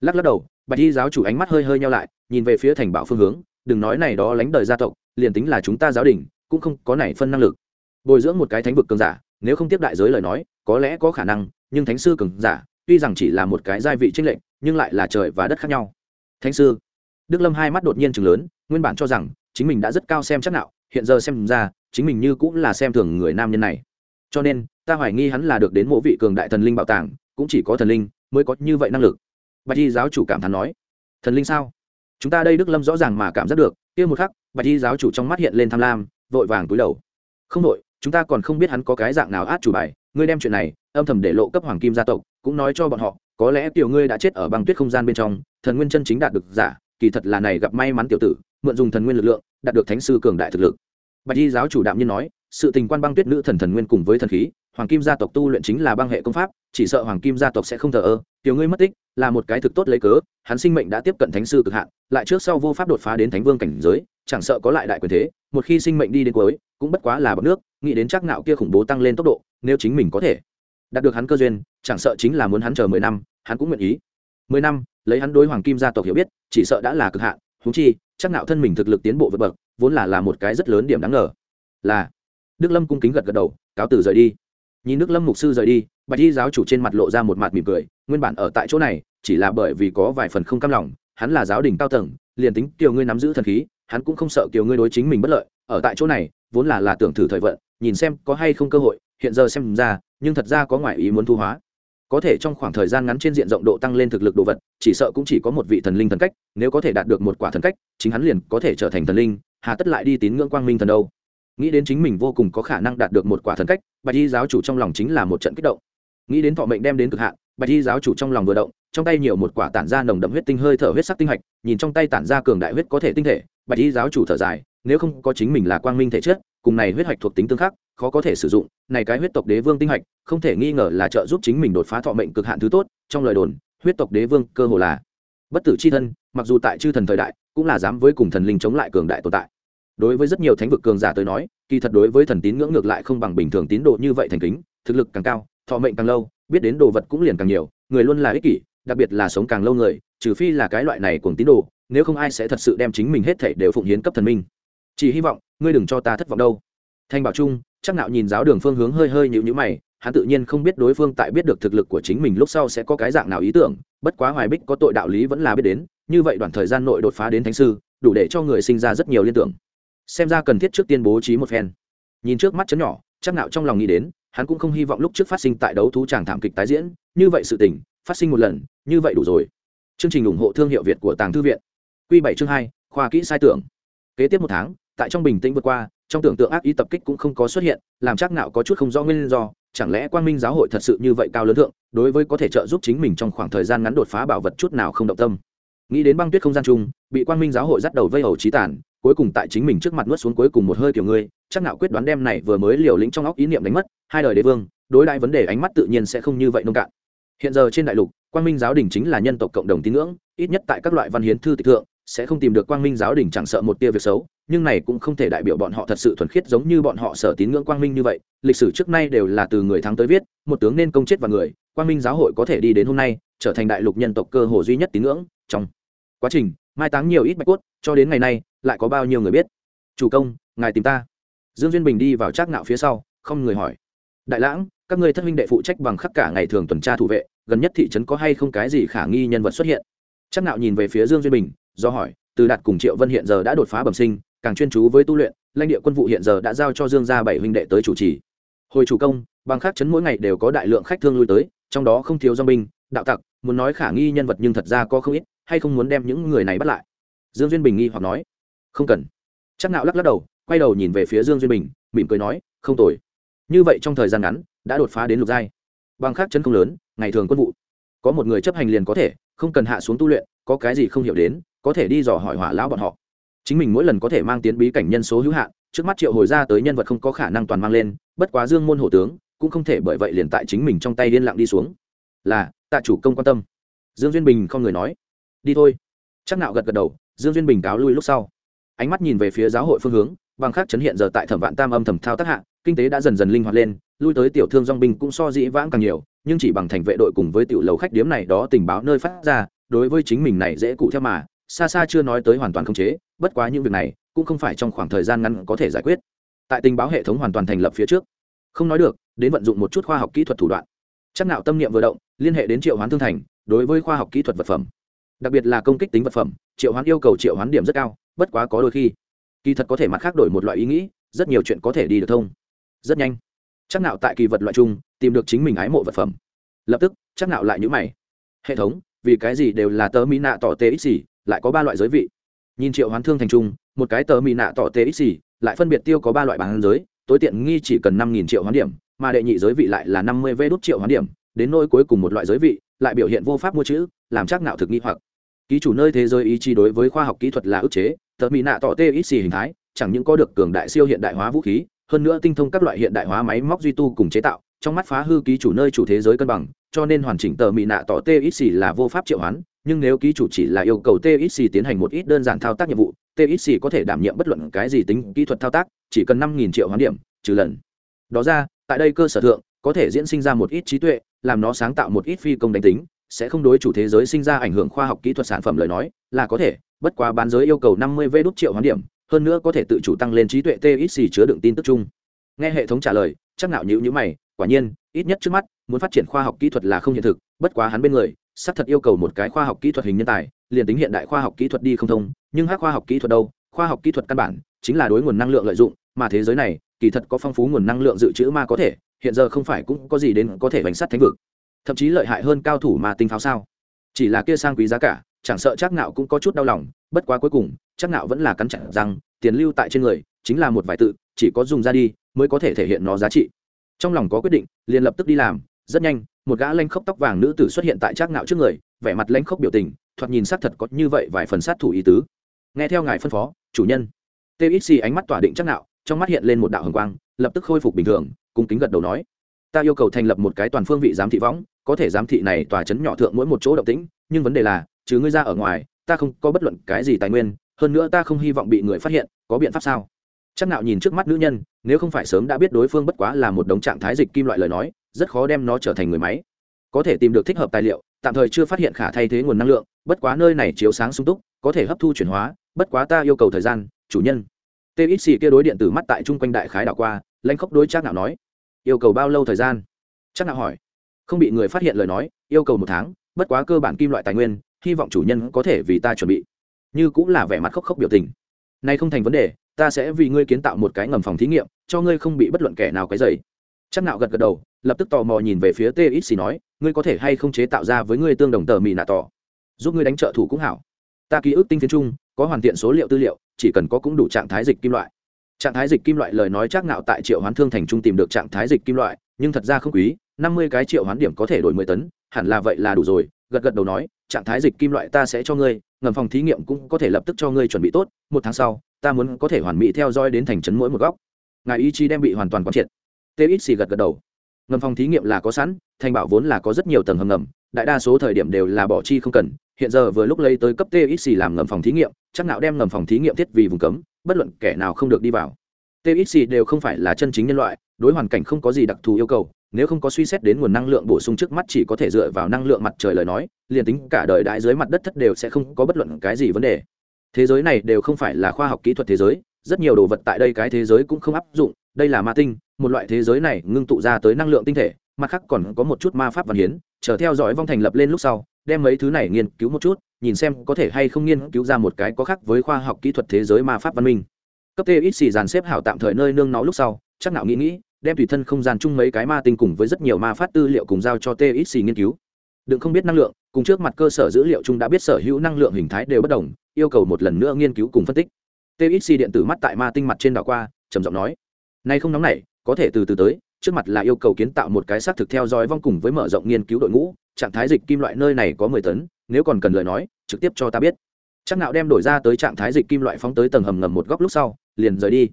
Lắc lắc đầu, bạch y giáo chủ ánh mắt hơi hơi nhau lại, nhìn về phía thành bảo phương hướng, đừng nói này đó lánh đời gia tộc, liền tính là chúng ta giáo đình, cũng không có này phân năng lực. Bồi dưỡng một cái thánh vực cường giả, nếu không tiếp đại giới lời nói, có lẽ có khả năng nhưng thánh sư cường giả, tuy rằng chỉ là một cái giai vị trinh lệnh nhưng lại là trời và đất khác nhau. Thánh sư, đức lâm hai mắt đột nhiên chừng lớn, nguyên bản cho rằng chính mình đã rất cao xem chắc nạo, hiện giờ xem ra, chính mình như cũng là xem thường người nam nhân này. Cho nên, ta hoài nghi hắn là được đến mỗi vị cường đại thần linh bảo tàng, cũng chỉ có thần linh mới có như vậy năng lực. Bạch y giáo chủ cảm thán nói, thần linh sao? Chúng ta đây đức lâm rõ ràng mà cảm giác được. Kia một khắc, bạch y giáo chủ trong mắt hiện lên tham lam, vội vàng túi đầu. Không đội chúng ta còn không biết hắn có cái dạng nào át chủ bài, ngươi đem chuyện này, âm thầm để lộ cấp hoàng kim gia tộc, cũng nói cho bọn họ, có lẽ tiểu ngươi đã chết ở băng tuyết không gian bên trong, thần nguyên chân chính đạt được giả, kỳ thật là này gặp may mắn tiểu tử, mượn dùng thần nguyên lực lượng, đạt được thánh sư cường đại thực lực. Bạch y giáo chủ đạm nhiên nói, sự tình quan băng tuyết nữ thần thần nguyên cùng với thần khí, hoàng kim gia tộc tu luyện chính là băng hệ công pháp, chỉ sợ hoàng kim gia tộc sẽ không thờ ơ, tiểu ngươi mất tích là một cái thực tốt lấy cớ, hắn sinh mệnh đã tiếp cận thánh sư cực hạn, lại trước sau vô pháp đột phá đến thánh vương cảnh giới, chẳng sợ có lại đại quyền thế, một khi sinh mệnh đi đến cuối, cũng bất quá là bọc nước, nghĩ đến chắc nạo kia khủng bố tăng lên tốc độ, nếu chính mình có thể đạt được hắn cơ duyên, chẳng sợ chính là muốn hắn chờ mười năm, hắn cũng nguyện ý. Mười năm, lấy hắn đối hoàng kim gia tộc hiểu biết, chỉ sợ đã là cực hạn thú chi, chắc nạo thân mình thực lực tiến bộ vượt bậc, vốn là là một cái rất lớn điểm đáng ngờ. Là, đức lâm cung kính gật gật đầu, cáo từ rời đi. Nhìn đức lâm mục sư rời đi bạch y giáo chủ trên mặt lộ ra một mặt mỉm cười, nguyên bản ở tại chỗ này, chỉ là bởi vì có vài phần không cam lòng, hắn là giáo đình cao tầng, liền tính kiều ngươi nắm giữ thần khí, hắn cũng không sợ kiều ngươi đối chính mình bất lợi, ở tại chỗ này, vốn là là tưởng thử thời vận, nhìn xem có hay không cơ hội, hiện giờ xem ra, nhưng thật ra có ngoại ý muốn thu hóa. Có thể trong khoảng thời gian ngắn trên diện rộng độ tăng lên thực lực đồ vật, chỉ sợ cũng chỉ có một vị thần linh thần cách, nếu có thể đạt được một quả thần cách, chính hắn liền có thể trở thành thần linh, hà tất lại đi tín ngưỡng quang minh thần đâu. Nghĩ đến chính mình vô cùng có khả năng đạt được một quả thần cách, bạch y giáo chủ trong lòng chính là một trận kích động nghĩ đến thọ mệnh đem đến cực hạn, bạch y giáo chủ trong lòng vừa động, trong tay nhiều một quả tản ra nồng đậm huyết tinh hơi thở huyết sắc tinh hạch, nhìn trong tay tản ra cường đại huyết có thể tinh thể, bạch y giáo chủ thở dài, nếu không có chính mình là quang minh thể chất, cùng này huyết hạch thuộc tính tương khắc, khó có thể sử dụng, này cái huyết tộc đế vương tinh hạch, không thể nghi ngờ là trợ giúp chính mình đột phá thọ mệnh cực hạn thứ tốt, trong lời đồn, huyết tộc đế vương cơ hồ là bất tử c h i thân, mặc dù tại chư thần thời đại, cũng là dám với cùng thần linh chống lại cường đại tồn tại. Đối với rất nhiều thánh vực cường giả tới nói, kỳ thật đối với thần tín ngưỡng ngược lại không bằng bình thường tín độ như vậy thành kính, thực lực càng cao thọ mệnh càng lâu, biết đến đồ vật cũng liền càng nhiều, người luôn là ích kỷ, đặc biệt là sống càng lâu người, trừ phi là cái loại này cùng tín đồ, nếu không ai sẽ thật sự đem chính mình hết thể đều phụng hiến cấp thần minh. Chỉ hy vọng, ngươi đừng cho ta thất vọng đâu. Thanh bảo trung, chắc nạo nhìn giáo đường phương hướng hơi hơi nhíu nhíu mày, hắn tự nhiên không biết đối phương tại biết được thực lực của chính mình lúc sau sẽ có cái dạng nào ý tưởng, bất quá hoài bích có tội đạo lý vẫn là biết đến, như vậy đoạn thời gian nội đột phá đến thánh sư, đủ để cho người sinh ra rất nhiều liên tưởng. Xem ra cần thiết trước tiên bố trí một phen. Nhìn trước mắt chấn nhỏ, chắc nạo trong lòng nghĩ đến hắn cũng không hy vọng lúc trước phát sinh tại đấu thú tràng thảm kịch tái diễn, như vậy sự tình, phát sinh một lần, như vậy đủ rồi. Chương trình ủng hộ thương hiệu việt của tàng thư viện. Q bảy chương hai, khoa kỹ sai tưởng. Kế tiếp một tháng, tại trong bình tĩnh vượt qua, trong tưởng tượng ác ý tập kích cũng không có xuất hiện, làm chắc nạo có chút không rõ nguyên do, chẳng lẽ quang minh giáo hội thật sự như vậy cao lớn thượng, đối với có thể trợ giúp chính mình trong khoảng thời gian ngắn đột phá bảo vật chút nào không động tâm. Nghĩ đến băng tuyết không gian chung, bị quang minh giáo hội dắt đầu vây hầu trí tàn cuối cùng tại chính mình trước mặt nuốt xuống cuối cùng một hơi kiểu ngươi chắc nạo quyết đoán đem này vừa mới liều lĩnh trong óc ý niệm đánh mất, hai đời đế vương, đối đại vấn đề ánh mắt tự nhiên sẽ không như vậy nông cạn. Hiện giờ trên đại lục, quang minh giáo đình chính là nhân tộc cộng đồng tín ngưỡng, ít nhất tại các loại văn hiến thư tịch thượng, sẽ không tìm được quang minh giáo đình chẳng sợ một tia việc xấu, nhưng này cũng không thể đại biểu bọn họ thật sự thuần khiết giống như bọn họ sở tín ngưỡng quang minh như vậy. Lịch sử trước nay đều là từ người thắng tới viết, một tướng nên công chết và người, quang minh giáo hội có thể đi đến hôm nay, trở thành đại lục nhân tộc cơ hồ duy nhất tín ngưỡng trong quá trình, mai táng nhiều ít bạch cốt, cho đến ngày nay, lại có bao nhiêu người biết? Chủ công, ngài tìm ta dương duyên bình đi vào trác ngạo phía sau, không người hỏi. Đại lãng, các ngươi thân huynh đệ phụ trách bằng khắp cả ngày thường tuần tra thủ vệ, gần nhất thị trấn có hay không cái gì khả nghi nhân vật xuất hiện? Trác ngạo nhìn về phía dương duyên bình, do hỏi, từ đạt cùng triệu vân hiện giờ đã đột phá bẩm sinh, càng chuyên chú với tu luyện, lãnh địa quân vụ hiện giờ đã giao cho dương gia bảy huynh đệ tới chủ trì. Hồi chủ công, bằng khắc trấn mỗi ngày đều có đại lượng khách thương lui tới, trong đó không thiếu do binh, đạo tặc, muốn nói khả nghi nhân vật nhưng thật ra có không ít, hay không muốn đem những người này bắt lại? Dương duyên bình nghi hoặc nói, không cần. Chắc nạo lắc lắc đầu quay đầu nhìn về phía dương duyên bình, mỉm cười nói, không tồi. Như vậy trong thời gian ngắn, đã đột phá đến lục giai. Bằng khắc chân không lớn, ngày thường quân vụ. Có một người chấp hành liền có thể, không cần hạ xuống tu luyện, có cái gì không hiểu đến, có thể đi dò hỏi hỏa lão bọn họ. Chính mình mỗi lần có thể mang tiến bí cảnh nhân số hữu hạn, trước mắt triệu hồi ra tới nhân vật không có khả năng toàn mang lên, bất quá dương môn hổ tướng, cũng không thể bởi vậy liền tại chính mình trong tay liên lặng đi xuống. Là, tạ chủ công quan tâm. Dương duyên bình không người nói. Đi thôi. Chắc nạo gật gật đầu, dương duyên bình cáo lui lúc sau. Ánh mắt nhìn về phía giáo hội phương hướng bằng khác chấn hiện giờ tại thẩm vạn tam âm thẩm thao tác hạ, kinh tế đã dần dần linh hoạt lên, lui tới tiểu thương dong binh cũng so dĩ vãng càng nhiều, nhưng chỉ bằng thành vệ đội cùng với tiểu lầu khách điếm này đó tình báo nơi phát ra, đối với chính mình này dễ cụ theo mà, xa xa chưa nói tới hoàn toàn khống chế, bất quá những việc này cũng không phải trong khoảng thời gian ngắn có thể giải quyết. Tại tình báo hệ thống hoàn toàn thành lập phía trước, không nói được, đến vận dụng một chút khoa học kỹ thuật thủ đoạn. Chắc nạo tâm niệm vừa động, liên hệ đến triệu hoán thương thành, đối với khoa học kỹ thuật vật phẩm. Đặc biệt là công kích tính vật phẩm, triệu hoán yêu cầu triệu hoán điểm rất cao, bất quá có đôi khi kỳ thật có thể mặt khác đổi một loại ý nghĩ, rất nhiều chuyện có thể đi được thông. Rất nhanh. Chắc nào tại kỳ vật loại chung, tìm được chính mình ái mộ vật phẩm. Lập tức, chắc nào lại nhữ mày. Hệ thống, vì cái gì đều là tớ mỹ nạ tỏ tê ít xì lại có ba loại giới vị? Nhìn triệu hoán thương thành trung một cái tờ mỹ nạ tỏ tê ít xì lại phân biệt tiêu có ba loại bán giới, tối tiện nghi chỉ cần năm nghìn triệu hoán điểm, mà đệ nhị giới vị lại là năm mươi vê đốt triệu hoán điểm, đến nôi cuối cùng một loại giới vị, lại biểu hiện vô pháp mua chữ, làm chắc nạo thực nghi hoặc. Ký chủ nơi thế giới ý chí đối với khoa học kỹ thuật là ức chế tờ mỹ nạ tỏ tê ít xì hình thái, chẳng những có được cường đại siêu hiện đại hóa vũ khí, hơn nữa tinh thông các loại hiện đại hóa máy móc duy tu cùng chế tạo, trong mắt phá hư ký chủ nơi chủ thế giới cân bằng, cho nên hoàn chỉnh tờ mỹ nạ tỏ txc là vô pháp triệu hoán, nhưng nếu ký chủ chỉ là yêu cầu tê ít xì tiến hành một ít đơn giản thao tác nhiệm vụ, tê ít xì có thể đảm nhiệm bất luận cái gì tính kỹ thuật thao tác, chỉ cần năm nghìn triệu hoán điểm, trừ lần. Đó ra, tại đây cơ sở thượng, có thể diễn sinh ra một ít trí tuệ, làm nó sáng tạo một ít phi công đánh tính sẽ không đối chủ thế giới sinh ra ảnh hưởng khoa học kỹ thuật sản phẩm lời nói, là có thể, bất quá bán giới yêu cầu năm mươi vê đốt triệu hoán điểm, hơn nữa có thể tự chủ tăng lên trí tuệ txc chứa đựng tin tức chung. Nghe hệ thống trả lời, chắc nạo nhữ nhữ mày, quả nhiên, ít nhất trước mắt, muốn phát triển khoa học kỹ thuật là không hiện thực, bất quá hắn bên người, xác thật yêu cầu một cái khoa học kỹ thuật hình nhân tài, liền tính hiện đại khoa học kỹ thuật đi không thông, nhưng hát khoa học kỹ thuật đâu, khoa học kỹ thuật căn bản, chính là đối nguồn năng lượng lợi dụng, mà thế giới này, kỳ thật có phong phú nguồn năng lượng dự trữ mà có thể, hiện giờ không phải cũng có gì đến có thể bánh sắt thánh vực thậm chí lợi hại hơn cao thủ mà tinh pháo sao? Chỉ là kia sang quý giá cả, chẳng sợ chắc nạo cũng có chút đau lòng, bất quá cuối cùng, chắc nạo vẫn là cắn chặt rằng tiền lưu tại trên người, chính là một vài tự, chỉ có dùng ra đi, mới có thể thể hiện nó giá trị. Trong lòng có quyết định, liền lập tức đi làm, rất nhanh, một gã lanh khốc tóc vàng nữ tử xuất hiện tại trác ngạo trước người, vẻ mặt lanh khốc biểu tình, thoạt nhìn sát thật có như vậy vài phần sát thủ ý tứ. Nghe theo ngài phân phó, chủ nhân. Tê ít xì ánh mắt tỏa định trác ngạo, trong mắt hiện lên một đạo hồng quang, lập tức khôi phục bình thường, cung kính gật đầu nói ta yêu cầu thành lập một cái toàn phương vị giám thị võng, có thể giám thị này tòa chấn nhỏ thượng mỗi một chỗ động tĩnh, nhưng vấn đề là chứ ngươi ra ở ngoài, ta không có bất luận cái gì tài nguyên, hơn nữa ta không hy vọng bị người phát hiện, có biện pháp sao? Chắc nạo nhìn trước mắt nữ nhân, nếu không phải sớm đã biết đối phương bất quá là một đống trạng thái dịch kim loại lời nói, rất khó đem nó trở thành người máy. Có thể tìm được thích hợp tài liệu, tạm thời chưa phát hiện khả thay thế nguồn năng lượng, bất quá nơi này chiếu sáng sung túc, có thể hấp thu chuyển hóa, bất quá ta yêu cầu thời gian, chủ nhân. Tê ít xì kia đối điện tử mắt tại trung quanh đại khái đảo qua, lãnh khốc đối chắc nạo nói yêu cầu bao lâu thời gian? Chắc nạo hỏi. Không bị người phát hiện lời nói, yêu cầu một tháng, bất quá cơ bản kim loại tài nguyên, hy vọng chủ nhân có thể vì ta chuẩn bị. Như cũng là vẻ mặt khóc khóc biểu tình. Nay không thành vấn đề, ta sẽ vì ngươi kiến tạo một cái ngầm phòng thí nghiệm, cho ngươi không bị bất luận kẻ nào cái dày chắc nạo gật gật đầu, lập tức tò mò nhìn về phía txc nói, ngươi có thể hay không chế tạo ra với ngươi tương đồng tờ mì nạ tỏ? Giúp ngươi đánh trợ thủ cũng hảo. Ta ký ức tinh phiến chung, có hoàn thiện số liệu tư liệu, chỉ cần có cũng đủ trạng thái dịch kim loại trạng thái dịch kim loại lời nói chắc nạo tại triệu hoán thương thành trung tìm được trạng thái dịch kim loại, nhưng thật ra không quý, năm mươi cái triệu hoán điểm có thể đổi mười tấn, hẳn là vậy là đủ rồi, gật gật đầu nói, trạng thái dịch kim loại ta sẽ cho ngươi, ngầm phòng thí nghiệm cũng có thể lập tức cho ngươi chuẩn bị tốt, một tháng sau, ta muốn có thể hoàn mỹ theo dõi đến thành trấn mỗi một góc. Ngài ý chí đem bị hoàn toàn quán triệt. Txc gật gật đầu. Ngầm phòng thí nghiệm là có sẵn, thành bảo vốn là có rất nhiều tầng hầm ngầm, đại đa số thời điểm đều là bỏ chi không cần, hiện giờ vừa lúc lấy tới cấp txc làm ngầm phòng thí nghiệm, chắc nạo đem ngầm phòng thí nghiệm thiết vì vùng cấm bất luận kẻ nào không được đi vào. Txc đều không phải là chân chính nhân loại, đối hoàn cảnh không có gì đặc thù yêu cầu, nếu không có suy xét đến nguồn năng lượng bổ sung trước mắt chỉ có thể dựa vào năng lượng mặt trời lời nói, liền tính cả đời đại dưới mặt đất thất đều sẽ không có bất luận cái gì vấn đề. Thế giới này đều không phải là khoa học kỹ thuật thế giới, rất nhiều đồ vật tại đây cái thế giới cũng không áp dụng, đây là ma tinh, một loại thế giới này ngưng tụ ra tới năng lượng tinh thể, mặt khác còn có một chút ma pháp văn hiến, chờ theo dõi vong thành lập lên lúc sau, đem mấy thứ này nghiên cứu một chút nhìn xem có thể hay không nghiên cứu ra một cái có khác với khoa học kỹ thuật thế giới ma pháp văn minh. Cấp tx dàn xếp hảo tạm thời nơi nương nó lúc sau, chắc nào nghĩ nghĩ, đem tùy thân không gian chung mấy cái ma tinh cùng với rất nhiều ma phát tư liệu cùng giao cho txc nghiên cứu. Đừng không biết năng lượng, cùng trước mặt cơ sở dữ liệu chung đã biết sở hữu năng lượng hình thái đều bất đồng, yêu cầu một lần nữa nghiên cứu cùng phân tích. Txc điện tử mắt tại ma tinh mặt trên đảo qua, trầm giọng nói, nay không nóng này có thể từ từ tới, trước mặt là yêu cầu kiến tạo một cái xác thực theo dõi vong cùng với mở rộng nghiên cứu đội ngũ, trạng thái dịch kim loại nơi này có mười tấn nếu còn cần lời nói, trực tiếp cho ta biết. Chắc nạo đem đổi ra tới trạng thái dịch kim loại phóng tới tầng hầm ngầm một góc lúc sau, liền rời đi.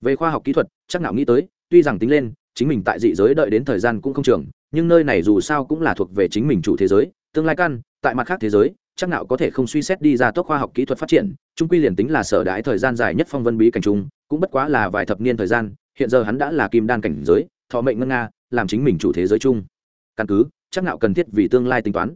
Về khoa học kỹ thuật, chắc nạo nghĩ tới, tuy rằng tính lên, chính mình tại dị giới đợi đến thời gian cũng không trường, nhưng nơi này dù sao cũng là thuộc về chính mình chủ thế giới, tương lai căn, tại mặt khác thế giới, chắc Nạo có thể không suy xét đi ra tốc khoa học kỹ thuật phát triển trung quy liền tính là sở đãi thời gian dài nhất phong vân bí cảnh trung cũng bất quá là vài thập niên thời gian, hiện giờ hắn đã là kim đan cảnh giới, thọ mệnh ngân nga, làm chính mình chủ thế giới chung. Căn cứ, chắc Nạo cần thiết vì tương lai tính toán